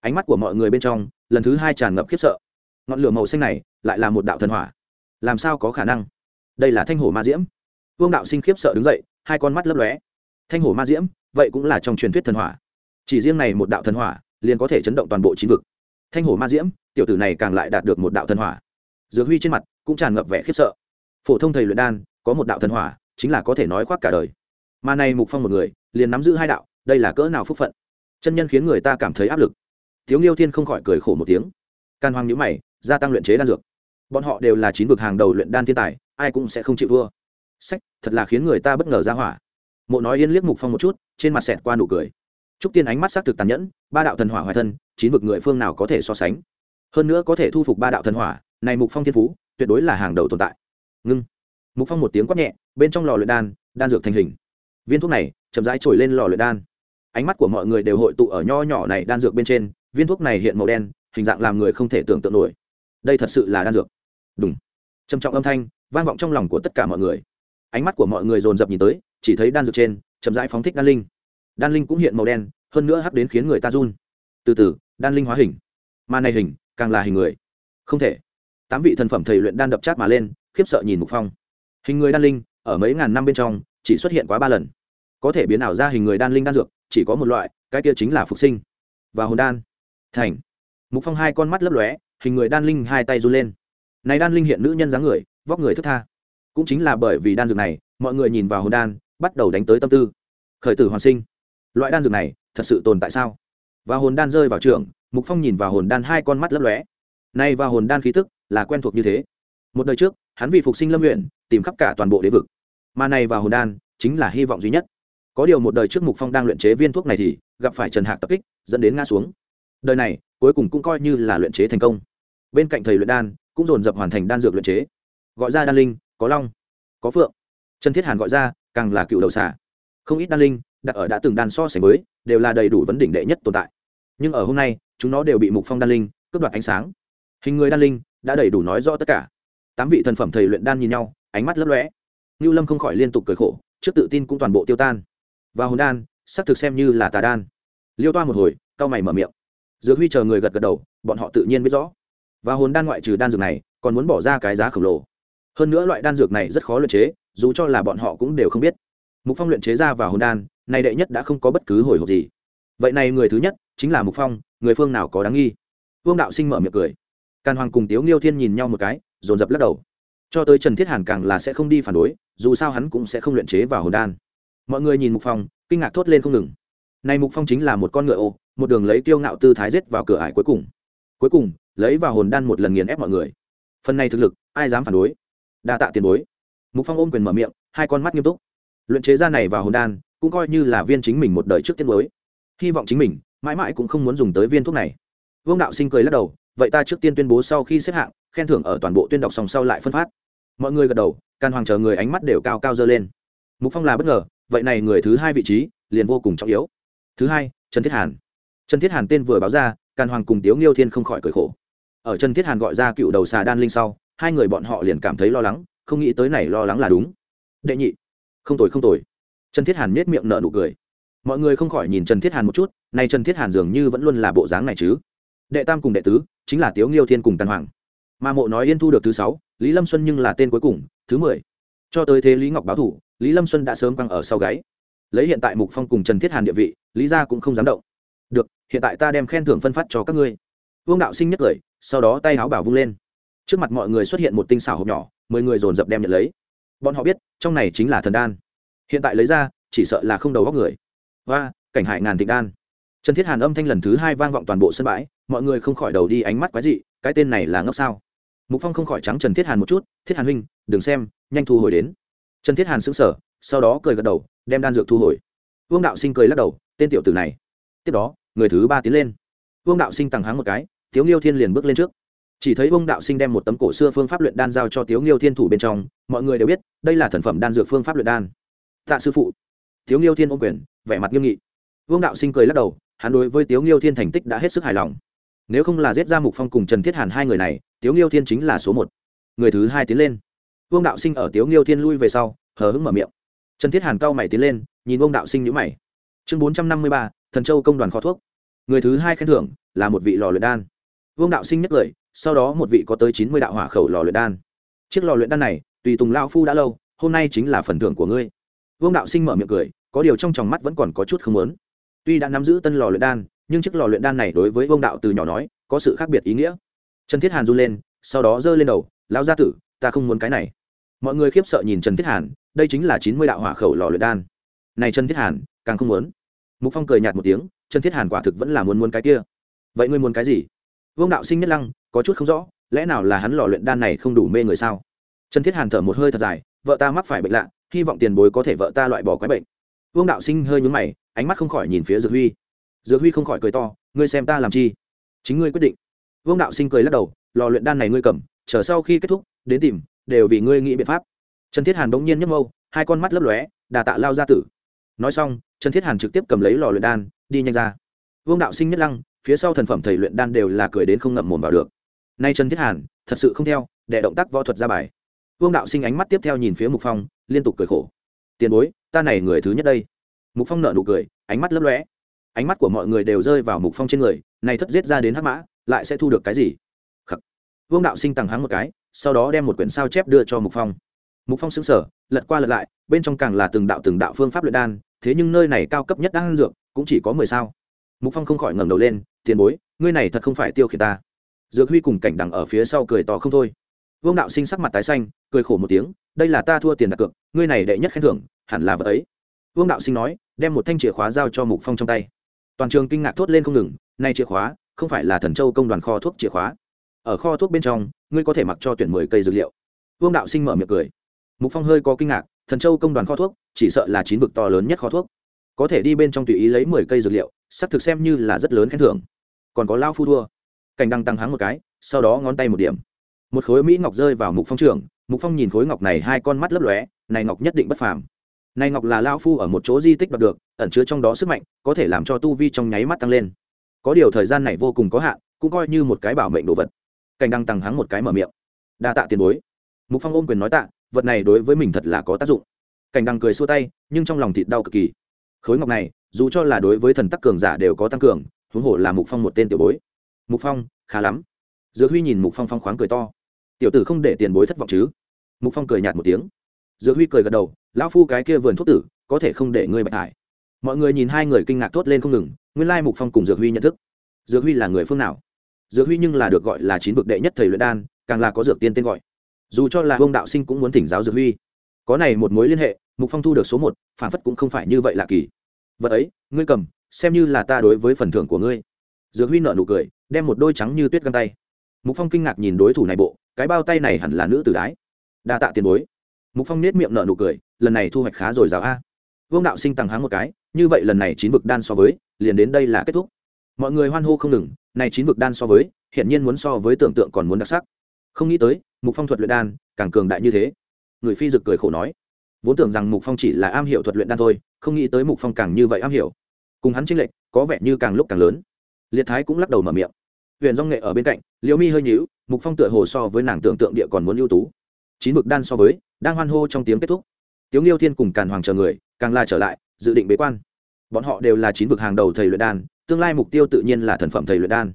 Ánh mắt của mọi người bên trong, lần thứ hai tràn ngập khiếp sợ. Ngọn lửa màu xanh này lại là một đạo thần hỏa. Làm sao có khả năng? Đây là thanh hổ ma diễm. Vương đạo sinh khiếp sợ đứng dậy, hai con mắt lấp lóe. Thanh hổ ma diễm, vậy cũng là trong truyền thuyết thần hỏa. Chỉ riêng này một đạo thần hỏa, liền có thể chấn động toàn bộ chín vực. Thanh hổ ma diễm, tiểu tử này càng lại đạt được một đạo thần hỏa. Dược huy trên mặt cũng tràn ngập vẻ khiếp sợ. Phổ thông thầy luyện đan, có một đạo thần hỏa, chính là có thể nói khoác cả đời mà này mục phong một người, liền nắm giữ hai đạo, đây là cỡ nào phúc phận? Chân nhân khiến người ta cảm thấy áp lực. Thiếu nghiêu thiên không khỏi cười khổ một tiếng. Can hoang nhữ mày, gia tăng luyện chế đan dược. Bọn họ đều là chín vực hàng đầu luyện đan thiên tài, ai cũng sẽ không chịu thua. Sách, thật là khiến người ta bất ngờ ra hỏa. Mộ nói yên liếc mục phong một chút, trên mặt xẹt qua nụ cười. Trúc tiên ánh mắt xác thực tàn nhẫn, ba đạo thần hỏa hoài thân, chín vực người phương nào có thể so sánh? Hơn nữa có thể thu phục ba đạo thần hỏa, này mục phong thiên phú, tuyệt đối là hàng đầu tồn tại. Ngưng. Mục phong một tiếng quát nhẹ, bên trong lò luyện đan đan dược thành hình viên thuốc này chậm rãi trồi lên lò luyện đan. Ánh mắt của mọi người đều hội tụ ở nho nhỏ này đan dược bên trên, viên thuốc này hiện màu đen, hình dạng làm người không thể tưởng tượng nổi. Đây thật sự là đan dược. Đúng trầm trọng âm thanh vang vọng trong lòng của tất cả mọi người. Ánh mắt của mọi người dồn dập nhìn tới, chỉ thấy đan dược trên chậm rãi phóng thích đan linh. Đan linh cũng hiện màu đen, hơn nữa hấp đến khiến người ta run. Từ từ, đan linh hóa hình. Mà này hình càng là hình người. Không thể. Tám vị thần phẩm thầy luyện đan đập chát mà lên, khiếp sợ nhìn mục phong. Hình người đan linh, ở mấy ngàn năm bên trong, chỉ xuất hiện quá ba lần có thể biến ảo ra hình người đan linh đan dược, chỉ có một loại, cái kia chính là phục sinh. Và hồn đan. Thành. Mục phong hai con mắt lấp lóe, hình người đan linh hai tay run lên. Này đan linh hiện nữ nhân dáng người, vóc người thức tha. Cũng chính là bởi vì đan dược này, mọi người nhìn vào hồn đan, bắt đầu đánh tới tâm tư. Khởi tử hoàn sinh. Loại đan dược này, thật sự tồn tại sao? Và hồn đan rơi vào trường, mục phong nhìn vào hồn đan hai con mắt lấp lóe. Nay và hồn đan khí tức, là quen thuộc như thế. Một đời trước, hắn vì phục sinh lâm nguyện tìm khắp cả toàn bộ đế vực. Mà này và hồn đan, chính là hy vọng duy nhất có điều một đời trước mục phong đang luyện chế viên thuốc này thì gặp phải trần hạc tập kích, dẫn đến ngã xuống. Đời này, cuối cùng cũng coi như là luyện chế thành công. Bên cạnh thầy luyện đan, cũng dồn dập hoàn thành đan dược luyện chế. Gọi ra đan linh, có long, có phượng. Trần thiết hàn gọi ra, càng là cựu đầu xả không ít đan linh đặt ở đã từng đan so sánh với, đều là đầy đủ vấn đỉnh đệ nhất tồn tại. Nhưng ở hôm nay, chúng nó đều bị mục phong đan linh cướp đoạt ánh sáng. Hình người đan linh đã đầy đủ nói rõ tất cả. Tám vị thần phẩm thầy luyện đan nhìn nhau, ánh mắt lấp lóe. Ngưu lâm không khỏi liên tục cười khổ, trước tự tin cũng toàn bộ tiêu tan và hồn đan, xác thực xem như là tà đan. Liêu toa một hồi cao mày mở miệng. Dược huy chờ người gật gật đầu, bọn họ tự nhiên biết rõ. Và hồn đan ngoại trừ đan dược này, còn muốn bỏ ra cái giá khổng lồ. Hơn nữa loại đan dược này rất khó luyện chế, dù cho là bọn họ cũng đều không biết. Mục phong luyện chế ra và hồn đan, này đệ nhất đã không có bất cứ hồi hộp gì. Vậy này người thứ nhất, chính là mục phong, người phương nào có đáng nghi? Vương đạo sinh mở miệng cười. Càn hoàng cùng tiếu nghiêu thiên nhìn nhau một cái, dồn dập lắc đầu. Cho tới trần thiết hàn càng là sẽ không đi phản đối, dù sao hắn cũng sẽ không luyện chế vào hồn đan mọi người nhìn mục phong, kinh ngạc thốt lên không ngừng. Này mục phong chính là một con ngựa ô, một đường lấy tiêu ngạo tư thái giết vào cửa ải cuối cùng. Cuối cùng, lấy vào hồn đan một lần nghiền ép mọi người. Phần này thực lực, ai dám phản đối? Đa tạ tiền bối. Mục phong ôm quyền mở miệng, hai con mắt nghiêm túc. Luyện chế ra này vào hồn đan, cũng coi như là viên chính mình một đời trước tiên bối hy vọng chính mình, mãi mãi cũng không muốn dùng tới viên thuốc này. Vương đạo sinh cười lắc đầu, vậy ta trước tiên tuyên bố sau khi xếp hạng, khen thưởng ở toàn bộ tuyên đọc sòng sau lại phân phát. Mọi người gật đầu can hoàng chờ người ánh mắt đều cao cao dơ lên. Mục phong là bất ngờ vậy này người thứ hai vị trí liền vô cùng trọng yếu. Thứ hai, trần thiết hàn. Trần thiết hàn tên vừa báo ra, càn hoàng cùng tiếu nghiêu thiên không khỏi cười khổ. Ở trần thiết hàn gọi ra cựu đầu xà đan linh sau, hai người bọn họ liền cảm thấy lo lắng, không nghĩ tới này lo lắng là đúng. Đệ nhị. Không tồi không tồi. Trần thiết hàn nết miệng nở nụ cười. Mọi người không khỏi nhìn trần thiết hàn một chút nay trần thiết hàn dường như vẫn luôn là bộ dáng này chứ. Đệ tam cùng đệ tứ, chính là tiếu nghiêu thiên cùng tàn hoàng. Mà mộ nói yên thu được thứ sáu, lý lâm xuân nhưng là tên cuối cùng, thứ mười. Cho tới thế lý ngọc báo thủ lý lâm xuân đã sớm quăng ở sau gáy. Lấy hiện tại mục phong cùng trần thiết hàn địa vị, lý gia cũng không dám động. Được, hiện tại ta đem khen thưởng phân phát cho các ngươi. Vương đạo sinh nhất cười sau đó tay áo bảo vung lên. Trước mặt mọi người xuất hiện một tinh xảo hộp nhỏ, mười người dồn dập đem nhận lấy. Bọn họ biết, trong này chính là thần đan. Hiện tại lấy ra, chỉ sợ là không đầu góc người. Và cảnh hải ngàn thịnh đan. Trần thiết hàn âm thanh lần thứ hai vang vọng toàn bộ sân bãi, mọi người không khỏi đầu đi ánh mắt quái dị, cái tên này là ngốc sao? Mục phong không khỏi trắng trần thiết hàn một chút, thiết hàn huynh, đừng xem, nhanh thu hồi đến trần thiết hàn sững sờ, sau đó cười gật đầu, đem đan dược thu hồi. Vương đạo sinh cười lắc đầu, tên tiểu tử này. Tiếp đó, người thứ ba tiến lên. Vương đạo sinh tằng háng một cái, tiếu nghiêu thiên liền bước lên trước. Chỉ thấy vương đạo sinh đem một tấm cổ xưa phương pháp luyện đan giao cho tiếu nghiêu thiên thủ bên trong, mọi người đều biết, đây là thần phẩm đan dược phương pháp luyện đan. Tạ sư phụ. Tiếu nghiêu thiên ôm quyền, vẻ mặt nghiêm nghị. Vương đạo sinh cười lắc đầu, hắn đối với tiếu nghiêu thiên thành tích đã hết sức hài lòng. Nếu không là giết ra mục phong cùng trần thiết hàn hai người này, tiếu nghiêu thiên chính là số một. Người thứ hai tiến lên vương đạo sinh ở tiếu nghiêu thiên lui về sau, hờ hững mở miệng. Trần thiết hàn cao mày tiến lên, nhìn vương đạo sinh nhữ mày. Chương bốn trăm năm mươi ba, thần châu công đoàn kho thuốc. Người thứ hai khen thưởng là một vị lò luyện đan. Vương đạo sinh nhất lời, sau đó một vị có tới chín mươi đạo hỏa khẩu lò luyện đan. Chiếc lò luyện đan này, tùy tùng lao phu đã lâu, hôm nay chính là phần thưởng của ngươi. Vương đạo sinh mở miệng cười, có điều trong tròng mắt vẫn còn có chút không lớn tuy đã nắm giữ tân lò luyện đan, nhưng chiếc lò luyện đan này đối với vương đạo từ nhỏ nói, có sự khác biệt ý nghĩa. Trần thiết hàn run lên, sau đó giơ lên đầu, lão gia tử, ta không muốn cái này mọi người khiếp sợ nhìn trần thiết hàn, đây chính là chín mươi đạo hỏa khẩu lò luyện đan. Này trần thiết hàn, càng không muốn. Mục phong cười nhạt một tiếng, trần thiết hàn quả thực vẫn là muốn muốn cái kia. Vậy ngươi muốn cái gì? Vương đạo sinh nhất lăng, có chút không rõ, lẽ nào là hắn lò luyện đan này không đủ mê người sao? Trần thiết hàn thở một hơi thật dài, vợ ta mắc phải bệnh lạ, hy vọng tiền bối có thể vợ ta loại bỏ quái bệnh. Vương đạo sinh hơi nhúng mày, ánh mắt không khỏi nhìn phía dược huy. Dược huy không khỏi cười to, ngươi xem ta làm chi? Chính ngươi quyết định. Vương đạo sinh cười lắc đầu, lò luyện đan này ngươi cầm, chờ sau khi kết thúc, đến tìm đều vì ngươi nghĩ biện pháp. Trần thiết hàn bỗng nhiên nhấp mâu, hai con mắt lấp lóe, đà tạ lao ra tử. Nói xong, trần thiết hàn trực tiếp cầm lấy lò luyện đan, đi nhanh ra. Vương đạo sinh nhất lăng, phía sau thần phẩm thầy luyện đan đều là cười đến không ngậm mồm vào được. Nay trần thiết hàn, thật sự không theo, để động tác võ thuật ra bài. Vương đạo sinh ánh mắt tiếp theo nhìn phía mục phong, liên tục cười khổ. Tiền bối, ta này người thứ nhất đây. Mục phong nợ nụ cười, ánh mắt lấp lóe. Ánh mắt của mọi người đều rơi vào mục phong trên người, này thất giết ra đến hắc mã, lại sẽ thu được cái gì? Khắc. vương đạo sinh tằng hắng một cái sau đó đem một quyển sao chép đưa cho mục phong. Mục phong xứng sở lật qua lật lại, bên trong càng là từng đạo từng đạo phương pháp luyện đan, thế nhưng nơi này cao cấp nhất đan dược cũng chỉ có mười sao. Mục phong không khỏi ngẩng đầu lên, tiền bối, ngươi này thật không phải tiêu khiển ta. Dược huy cùng cảnh đằng ở phía sau cười to không thôi. Vương đạo sinh sắc mặt tái xanh, cười khổ một tiếng, đây là ta thua tiền đặt cược, ngươi này đệ nhất khen thưởng, hẳn là vợ ấy. Vương đạo sinh nói, đem một thanh chìa khóa giao cho mục phong trong tay. Toàn trường kinh ngạc thốt lên không ngừng nay chìa khóa, không phải là thần châu công đoàn kho thuốc chìa khóa ở kho thuốc bên trong, ngươi có thể mặc cho tuyển mười cây dược liệu. Vương đạo sinh mở miệng cười. Mục phong hơi có kinh ngạc, thần châu công đoàn kho thuốc, chỉ sợ là chín vực to lớn nhất kho thuốc. Có thể đi bên trong tùy ý lấy mười cây dược liệu sắp thực xem như là rất lớn khen thưởng. Còn có lao phu thua. Cảnh đăng tăng hắng một cái, sau đó ngón tay một điểm. Một khối mỹ ngọc rơi vào mục phong trường, mục phong nhìn khối ngọc này hai con mắt lấp lóe, này ngọc nhất định bất phàm. Này ngọc là lao phu ở một chỗ di tích đoạt được, ẩn chứa trong đó sức mạnh, có thể làm cho tu vi trong nháy mắt tăng lên. Có điều thời gian này vô cùng có hạn, cũng coi như một cái bảo mệnh đồ vật cảnh đăng tăng hắng một cái mở miệng. Đa tạ tiền bối. Mục phong ôm quyền nói tạ, vật này đối với mình thật là có tác dụng. Cảnh đăng cười xua tay, nhưng trong lòng thịt đau cực kỳ. Khối ngọc này, dù cho là đối với thần tắc cường giả đều có tăng cường, huống hồ là mục phong một tên tiểu bối. Mục phong, khá lắm. Dược huy nhìn mục phong phong khoáng cười to. Tiểu tử không để tiền bối thất vọng chứ? Mục phong cười nhạt một tiếng. Dược huy cười gật đầu, lão phu cái kia vườn thuốc tử, có thể không để ngươi bạch thải. Mọi người nhìn hai người kinh ngạc thốt lên không ngừng, nguyên lai mục phong cùng dược huy nhận thức. Dược huy là người phương nào? Dược huy nhưng là được gọi là chín vực đệ nhất thầy luyện đan, càng là có dược tiên tên gọi. Dù cho là ông đạo sinh cũng muốn thỉnh giáo dược huy. Có này một mối liên hệ, mục phong thu được số một, phản phất cũng không phải như vậy lạ kỳ. Vật ấy, ngươi cầm, xem như là ta đối với phần thưởng của ngươi. Dược huy nợ nụ cười, đem một đôi trắng như tuyết găng tay. Mục phong kinh ngạc nhìn đối thủ này bộ, cái bao tay này hẳn là nữ tử đái. Đa tạ tiền bối. Mục phong nết miệng nợ nụ cười, lần này thu hoạch khá rồi rào a. Vương đạo sinh tăng háng một cái, như vậy lần này chín vực đan so với, liền đến đây là kết thúc. Mọi người hoan hô không ngừng này chín vực đan so với hiện nhiên muốn so với tưởng tượng còn muốn đặc sắc. Không nghĩ tới, mục phong thuật luyện đan, càng cường đại như thế. Người phi dực cười khổ nói, vốn tưởng rằng mục phong chỉ là am hiểu thuật luyện đan thôi, không nghĩ tới mục phong càng như vậy am hiểu. Cùng hắn chênh lệch, có vẻ như càng lúc càng lớn. Liệt thái cũng lắc đầu mở miệng. Huyền dong nghệ ở bên cạnh, liễu mi hơi nhíu, mục phong tựa hồ so với nàng tưởng tượng địa còn muốn ưu tú. Chín vực đan so với, đang hoan hô trong tiếng kết thúc. Tiếng nghiêu thiên cùng càn hoàng chờ người, càng la trở lại, dự định bế quan. Bọn họ đều là chín vực hàng đầu thầy luyện đan tương lai mục tiêu tự nhiên là thần phẩm thầy luyện đan.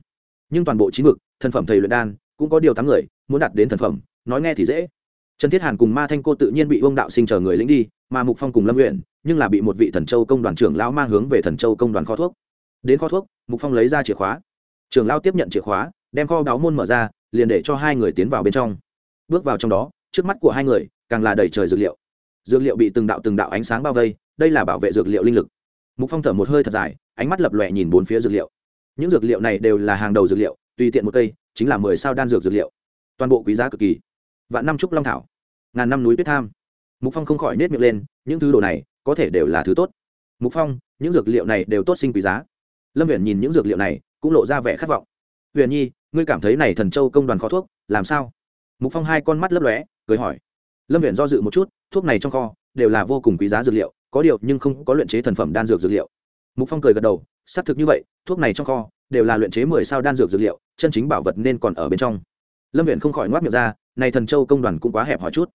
Nhưng toàn bộ chín vực, thần phẩm thầy luyện đan, cũng có điều tám người, muốn đạt đến thần phẩm, nói nghe thì dễ. Trần thiết hàn cùng ma thanh cô tự nhiên bị Vương đạo sinh chờ người lĩnh đi, mà mục phong cùng lâm nguyện nhưng là bị một vị thần châu công đoàn trưởng lão mang hướng về thần châu công đoàn kho thuốc. Đến kho thuốc, mục phong lấy ra chìa khóa. Trưởng lão tiếp nhận chìa khóa, đem kho báo môn mở ra, liền để cho hai người tiến vào bên trong. Bước vào trong đó, trước mắt của hai người, càng là đầy trời dược liệu. Dược liệu bị từng đạo từng đạo ánh sáng bao vây, đây là bảo vệ dược liệu linh lực mục phong thở một hơi thật dài, ánh mắt lập lòe nhìn bốn phía dược liệu. Những dược liệu này đều là hàng đầu dược liệu, tùy tiện một cây, chính là mười sao đan dược dược liệu. Toàn bộ quý giá cực kỳ. Vạn năm trúc long thảo. Ngàn năm núi tuyết tham. Mục phong không khỏi nết miệng lên, những thứ đồ này, có thể đều là thứ tốt. Mục phong, những dược liệu này đều tốt sinh quý giá. Lâm huyền nhìn những dược liệu này, cũng lộ ra vẻ khát vọng. Huyền nhi, ngươi cảm thấy này thần châu công đoàn kho thuốc, làm sao? Mục phong hai con mắt lấp lóe, cười hỏi. Lâm huyền do dự một chút, thuốc này trong kho, đều là vô cùng quý giá dược liệu có điều nhưng không có luyện chế thần phẩm đan dược dược liệu. Mục phong cười gật đầu, xác thực như vậy, thuốc này trong kho đều là luyện chế mười sao đan dược dược liệu, chân chính bảo vật nên còn ở bên trong. Lâm viện không khỏi ngoác miệng ra, này thần châu công đoàn cũng quá hẹp hỏi chút.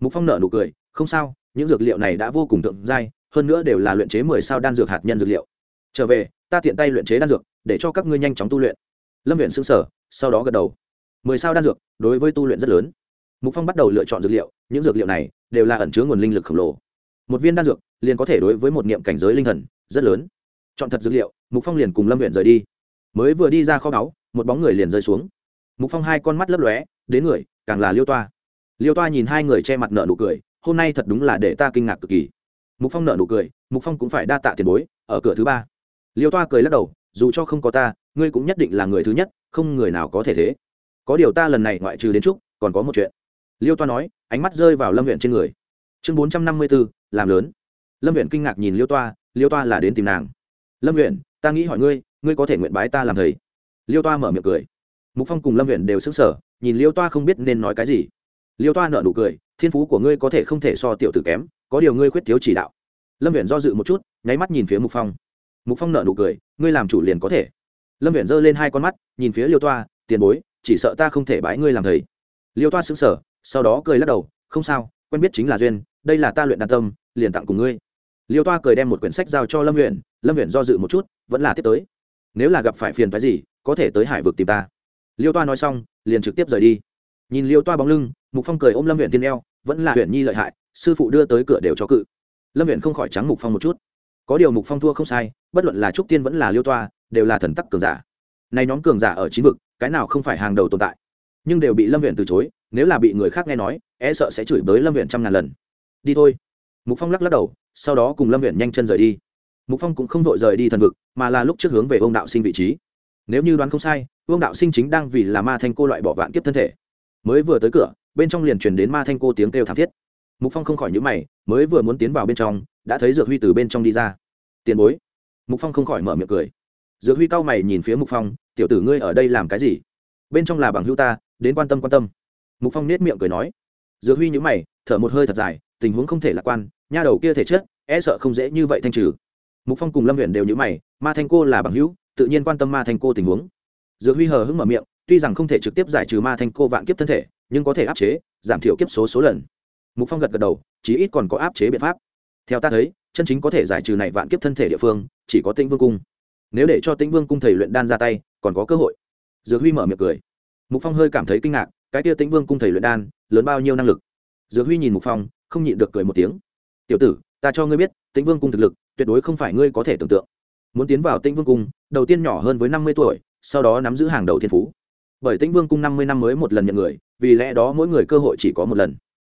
Mục phong nở nụ cười, không sao, những dược liệu này đã vô cùng thượng giai, hơn nữa đều là luyện chế mười sao đan dược hạt nhân dược liệu. Trở về, ta tiện tay luyện chế đan dược, để cho các ngươi nhanh chóng tu luyện. Lâm viện xưng sở sau đó gật đầu. Mười sao đan dược, đối với tu luyện rất lớn. Mục phong bắt đầu lựa chọn dược liệu, những dược liệu này đều là ẩn chứa nguồn linh lực khổng lồ một viên đan dược, liền có thể đối với một niệm cảnh giới linh thần, rất lớn. Chọn thật dữ liệu, mục phong liền cùng lâm huyện rời đi. Mới vừa đi ra kho báu, một bóng người liền rơi xuống. Mục phong hai con mắt lấp lóe, đến người, càng là liêu toa. Liêu toa nhìn hai người che mặt nợ nụ cười, hôm nay thật đúng là để ta kinh ngạc cực kỳ. Mục phong nợ nụ cười, mục phong cũng phải đa tạ tiền bối, ở cửa thứ ba. Liêu toa cười lắc đầu, dù cho không có ta, ngươi cũng nhất định là người thứ nhất, không người nào có thể thế. Có điều ta lần này ngoại trừ đến trúc còn có một chuyện. Liêu toa nói, ánh mắt rơi vào lâm huyện trên người. Chương bốn trăm năm mươi b ố làm lớn. Lâm nguyện kinh ngạc nhìn liêu toa liêu toa là đến tìm nàng. Lâm nguyện ta nghĩ hỏi ngươi ngươi có thể nguyện bái ta làm thầy? Liêu toa mở miệng cười. Mục phong cùng lâm nguyện đều xứng sở nhìn liêu toa không biết nên nói cái gì. Liêu toa nợ nụ cười, thiên phú của ngươi có thể không thể so tiểu tử kém, có điều ngươi khuyết thiếu chỉ đạo. Lâm nguyện do dự một chút, nháy mắt nhìn phía mục phong. Mục phong nợ nụ cười, ngươi làm chủ liền có thể. Lâm nguyện giơ lên hai con mắt, nhìn phía liêu toa, tiền bối, chỉ sợ ta không thể bái ngươi làm thầy. Liêu toa xứng sở sau đó cười lắc đầu, không sao, quen biết chính là duyên đây là ta luyện đan tâm, liền tặng cùng ngươi. Liêu toa cười đem một quyển sách giao cho lâm huyện lâm huyện do dự một chút, vẫn là tiếp tới. Nếu là gặp phải phiền phái gì, có thể tới hải vực tìm ta. Liêu toa nói xong, liền trực tiếp rời đi. Nhìn liêu toa bóng lưng, mục phong cười ôm lâm huyện tiên eo, vẫn là huyện nhi lợi hại, sư phụ đưa tới cửa đều cho cự. Lâm huyện không khỏi trắng mục phong một chút. Có điều mục phong thua không sai, bất luận là trúc tiên vẫn là liêu toa, đều là thần tắc cường giả. Này nhóm cường giả ở chín vực, cái nào không phải hàng đầu tồn tại? Nhưng đều bị lâm huyện từ chối, nếu là bị người khác nghe nói e sợ sẽ chửi bới lâm huyện trăm ngàn lần đi thôi. Mục phong lắc lắc đầu, sau đó cùng lâm huyện nhanh chân rời đi. Mục phong cũng không vội rời đi thần vực, mà là lúc trước hướng về ông đạo sinh vị trí. Nếu như đoán không sai ông đạo sinh chính đang vì là ma thanh cô loại bỏ vạn kiếp thân thể. Mới vừa tới cửa, bên trong liền truyền đến ma thanh cô tiếng kêu thảm thiết. Mục phong không khỏi nhíu mày, mới vừa muốn tiến vào bên trong, đã thấy dược huy từ bên trong đi ra. Tiền bối. Mục phong không khỏi mở miệng cười. Dược huy cao mày nhìn phía mục phong, tiểu tử ngươi ở đây làm cái gì? Bên trong là bằng hữu ta, đến quan tâm quan tâm. Mục phong nết miệng cười nói. Dược huy nhíu mày, thở một hơi thật dài tình huống không thể lạc quan, nha đầu kia thể chất e sợ không dễ như vậy thanh trừ. Mục phong cùng lâm huyện đều nhữ mày, ma thanh cô là bằng hữu, tự nhiên quan tâm ma thanh cô tình huống. Dược huy hờ hững mở miệng, tuy rằng không thể trực tiếp giải trừ ma thanh cô vạn kiếp thân thể, nhưng có thể áp chế, giảm thiểu kiếp số số lần. Mục phong gật gật đầu, chí ít còn có áp chế biện pháp. Theo ta thấy, chân chính có thể giải trừ này vạn kiếp thân thể địa phương, chỉ có tĩnh vương cung. Nếu để cho tĩnh vương cung thầy luyện đan ra tay, còn có cơ hội. Dược huy mở miệng cười. Mục phong hơi cảm thấy kinh ngạc, cái kia tĩnh vương cung thầy luyện đan, lớn bao nhiêu năng lực? Dược huy nhìn mục phong không nhịn được cười một tiếng. Tiểu tử, ta cho ngươi biết, tĩnh vương cung thực lực, tuyệt đối không phải ngươi có thể tưởng tượng. Muốn tiến vào tĩnh vương cung, đầu tiên nhỏ hơn với năm mươi tuổi, sau đó nắm giữ hàng đầu thiên phú. Bởi tĩnh vương cung năm mươi năm mới một lần nhận người, vì lẽ đó mỗi người cơ hội chỉ có một lần.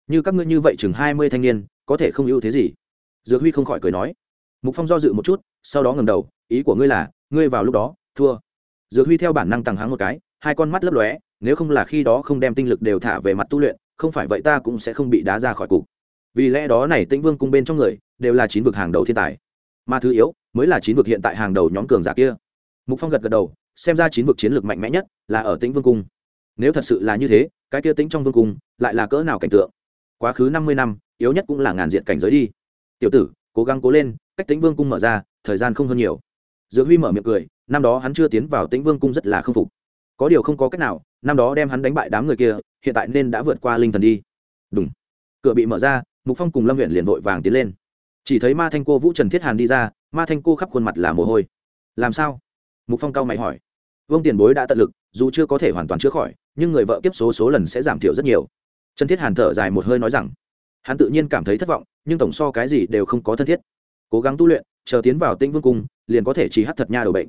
Như các ngươi như vậy chừng hai mươi thanh niên, có thể không ưu thế gì? Dược huy không khỏi cười nói. Mục phong do dự một chút, sau đó ngầm đầu, ý của ngươi là, ngươi vào lúc đó, thua. Dược huy theo bản năng tàng háng một cái, hai con mắt lấp lóe, nếu không là khi đó không đem tinh lực đều thả về mặt tu luyện, không phải vậy ta cũng sẽ không bị đá ra khỏi cục vì lẽ đó này tĩnh vương cung bên trong người đều là chín vực hàng đầu thiên tài. Mà thứ yếu, mới là chín vực hiện tại hàng đầu nhóm cường giả kia. Mục phong gật gật đầu, xem ra chín vực chiến lược mạnh mẽ nhất là ở tĩnh vương cung. Nếu thật sự là như thế, cái kia tĩnh trong vương cung lại là cỡ nào cảnh tượng? Quá khứ năm mươi năm, yếu nhất cũng là ngàn diện cảnh giới đi. Tiểu tử, cố gắng cố lên, cách tĩnh vương cung mở ra, thời gian không hơn nhiều. Dược huy mở miệng cười, năm đó hắn chưa tiến vào tĩnh vương cung rất là k phục. Có điều không có cách nào, năm đó đem hắn đánh bại đám người kia, hiện tại nên đã vượt qua linh thần đi. Đúng cửa bị mở ra mục phong cùng lâm huyện liền vội vàng tiến lên chỉ thấy ma thanh cô vũ trần thiết hàn đi ra ma thanh cô khắp khuôn mặt là mồ hôi làm sao mục phong cao mày hỏi vương tiền bối đã tận lực dù chưa có thể hoàn toàn chữa khỏi nhưng người vợ kiếp số số lần sẽ giảm thiểu rất nhiều trần thiết hàn thở dài một hơi nói rằng hắn tự nhiên cảm thấy thất vọng nhưng tổng so cái gì đều không có thân thiết cố gắng tu luyện chờ tiến vào tĩnh vương cung liền có thể chỉ hát thật nha đầu bệnh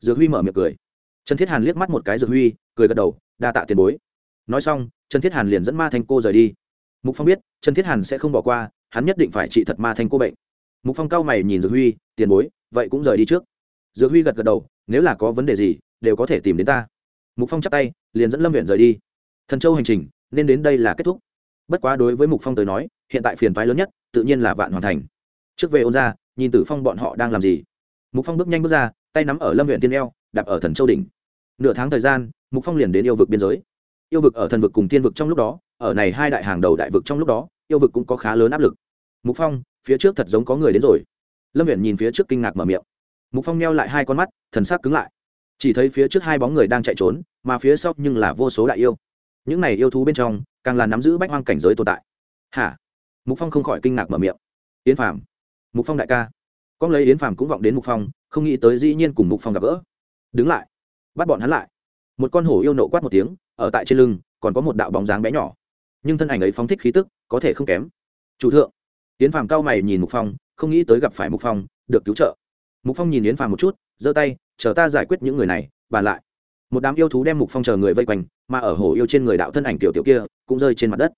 dược huy mở miệng cười trần thiết hàn liếc mắt một cái dược huy cười gật đầu đa tạ tiền bối nói xong trần thiết hàn liền dẫn ma thanh cô rời đi mục phong biết, trần thiết hàn sẽ không bỏ qua, hắn nhất định phải trị thật ma thanh cô bệnh. Mục phong cao mày nhìn dược huy, tiền bối, vậy cũng rời đi trước. Dược huy gật gật đầu, nếu là có vấn đề gì, đều có thể tìm đến ta. Mục phong chắp tay, liền dẫn lâm huyện rời đi. Thần châu hành trình, nên đến đây là kết thúc. Bất quá đối với mục phong tới nói, hiện tại phiền toái lớn nhất, tự nhiên là vạn hoàn thành. Trước về ôn ra, nhìn tử phong bọn họ đang làm gì. Mục phong bước nhanh bước ra, tay nắm ở lâm huyện tiên eo, đạp ở thần châu đỉnh. Nửa tháng thời gian, mục phong liền đến yêu vực biên giới yêu vực ở thần vực cùng tiên vực trong lúc đó, ở này hai đại hàng đầu đại vực trong lúc đó, yêu vực cũng có khá lớn áp lực. Mục phong, phía trước thật giống có người đến rồi. Lâm huyện nhìn phía trước kinh ngạc mở miệng. Mục phong neo lại hai con mắt, thần sắc cứng lại. Chỉ thấy phía trước hai bóng người đang chạy trốn, mà phía sau nhưng là vô số đại yêu. Những này yêu thú bên trong, càng là nắm giữ bách hoang cảnh giới tồn tại. Hả? Mục phong không khỏi kinh ngạc mở miệng. Yến phàm. Mục phong đại ca. Con lấy yến phàm cũng vọng đến mục phong, không nghĩ tới dĩ nhiên cùng mục phong gặp gỡ. Đứng lại. Bắt bọn hắn lại một con hổ yêu nộ quát một tiếng, ở tại trên lưng, còn có một đạo bóng dáng bé nhỏ. Nhưng thân ảnh ấy phóng thích khí tức, có thể không kém. Chủ thượng. Yến phàm cao mày nhìn mục phong, không nghĩ tới gặp phải mục phong, được cứu trợ. Mục phong nhìn yến phàm một chút, giơ tay, chờ ta giải quyết những người này, bàn lại. Một đám yêu thú đem mục phong chờ người vây quanh, mà ở hổ yêu trên người đạo thân ảnh tiểu tiểu kia, cũng rơi trên mặt đất.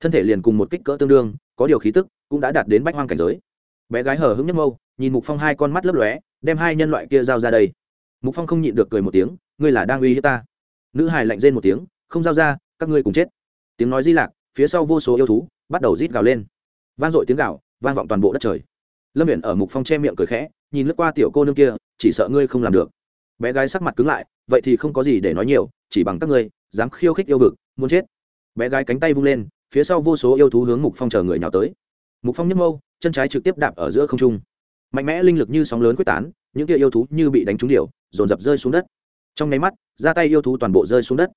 Thân thể liền cùng một kích cỡ tương đương, có điều khí tức cũng đã đạt đến bách hoang cảnh giới. Bé gái hờ hững nhấc mâu nhìn mục phong hai con mắt lấp lóe, đem hai nhân loại kia giao ra đây. Mục phong không nhịn được cười một tiếng ngươi là đang uy hiếp ta. Nữ hài lạnh rên một tiếng, không giao ra, các ngươi cùng chết. Tiếng nói di lạc, phía sau vô số yêu thú, bắt đầu rít gào lên. Vang dội tiếng gào, vang vọng toàn bộ đất trời. Lâm viện ở mục phong che miệng cười khẽ, nhìn lướt qua tiểu cô nương kia, chỉ sợ ngươi không làm được. Bé gái sắc mặt cứng lại, vậy thì không có gì để nói nhiều, chỉ bằng các ngươi, dám khiêu khích yêu vực, muốn chết. Bé gái cánh tay vung lên, phía sau vô số yêu thú hướng mục phong chờ người nhào tới. Mục phong nhấp mâu, chân trái trực tiếp đạp ở giữa không trung. Mạnh mẽ linh lực như sóng lớn quyết tán, những kia yêu thú như bị đánh trúng điều dồn dập rơi xuống đất trong nháy mắt ra tay yêu thú toàn bộ rơi xuống đất.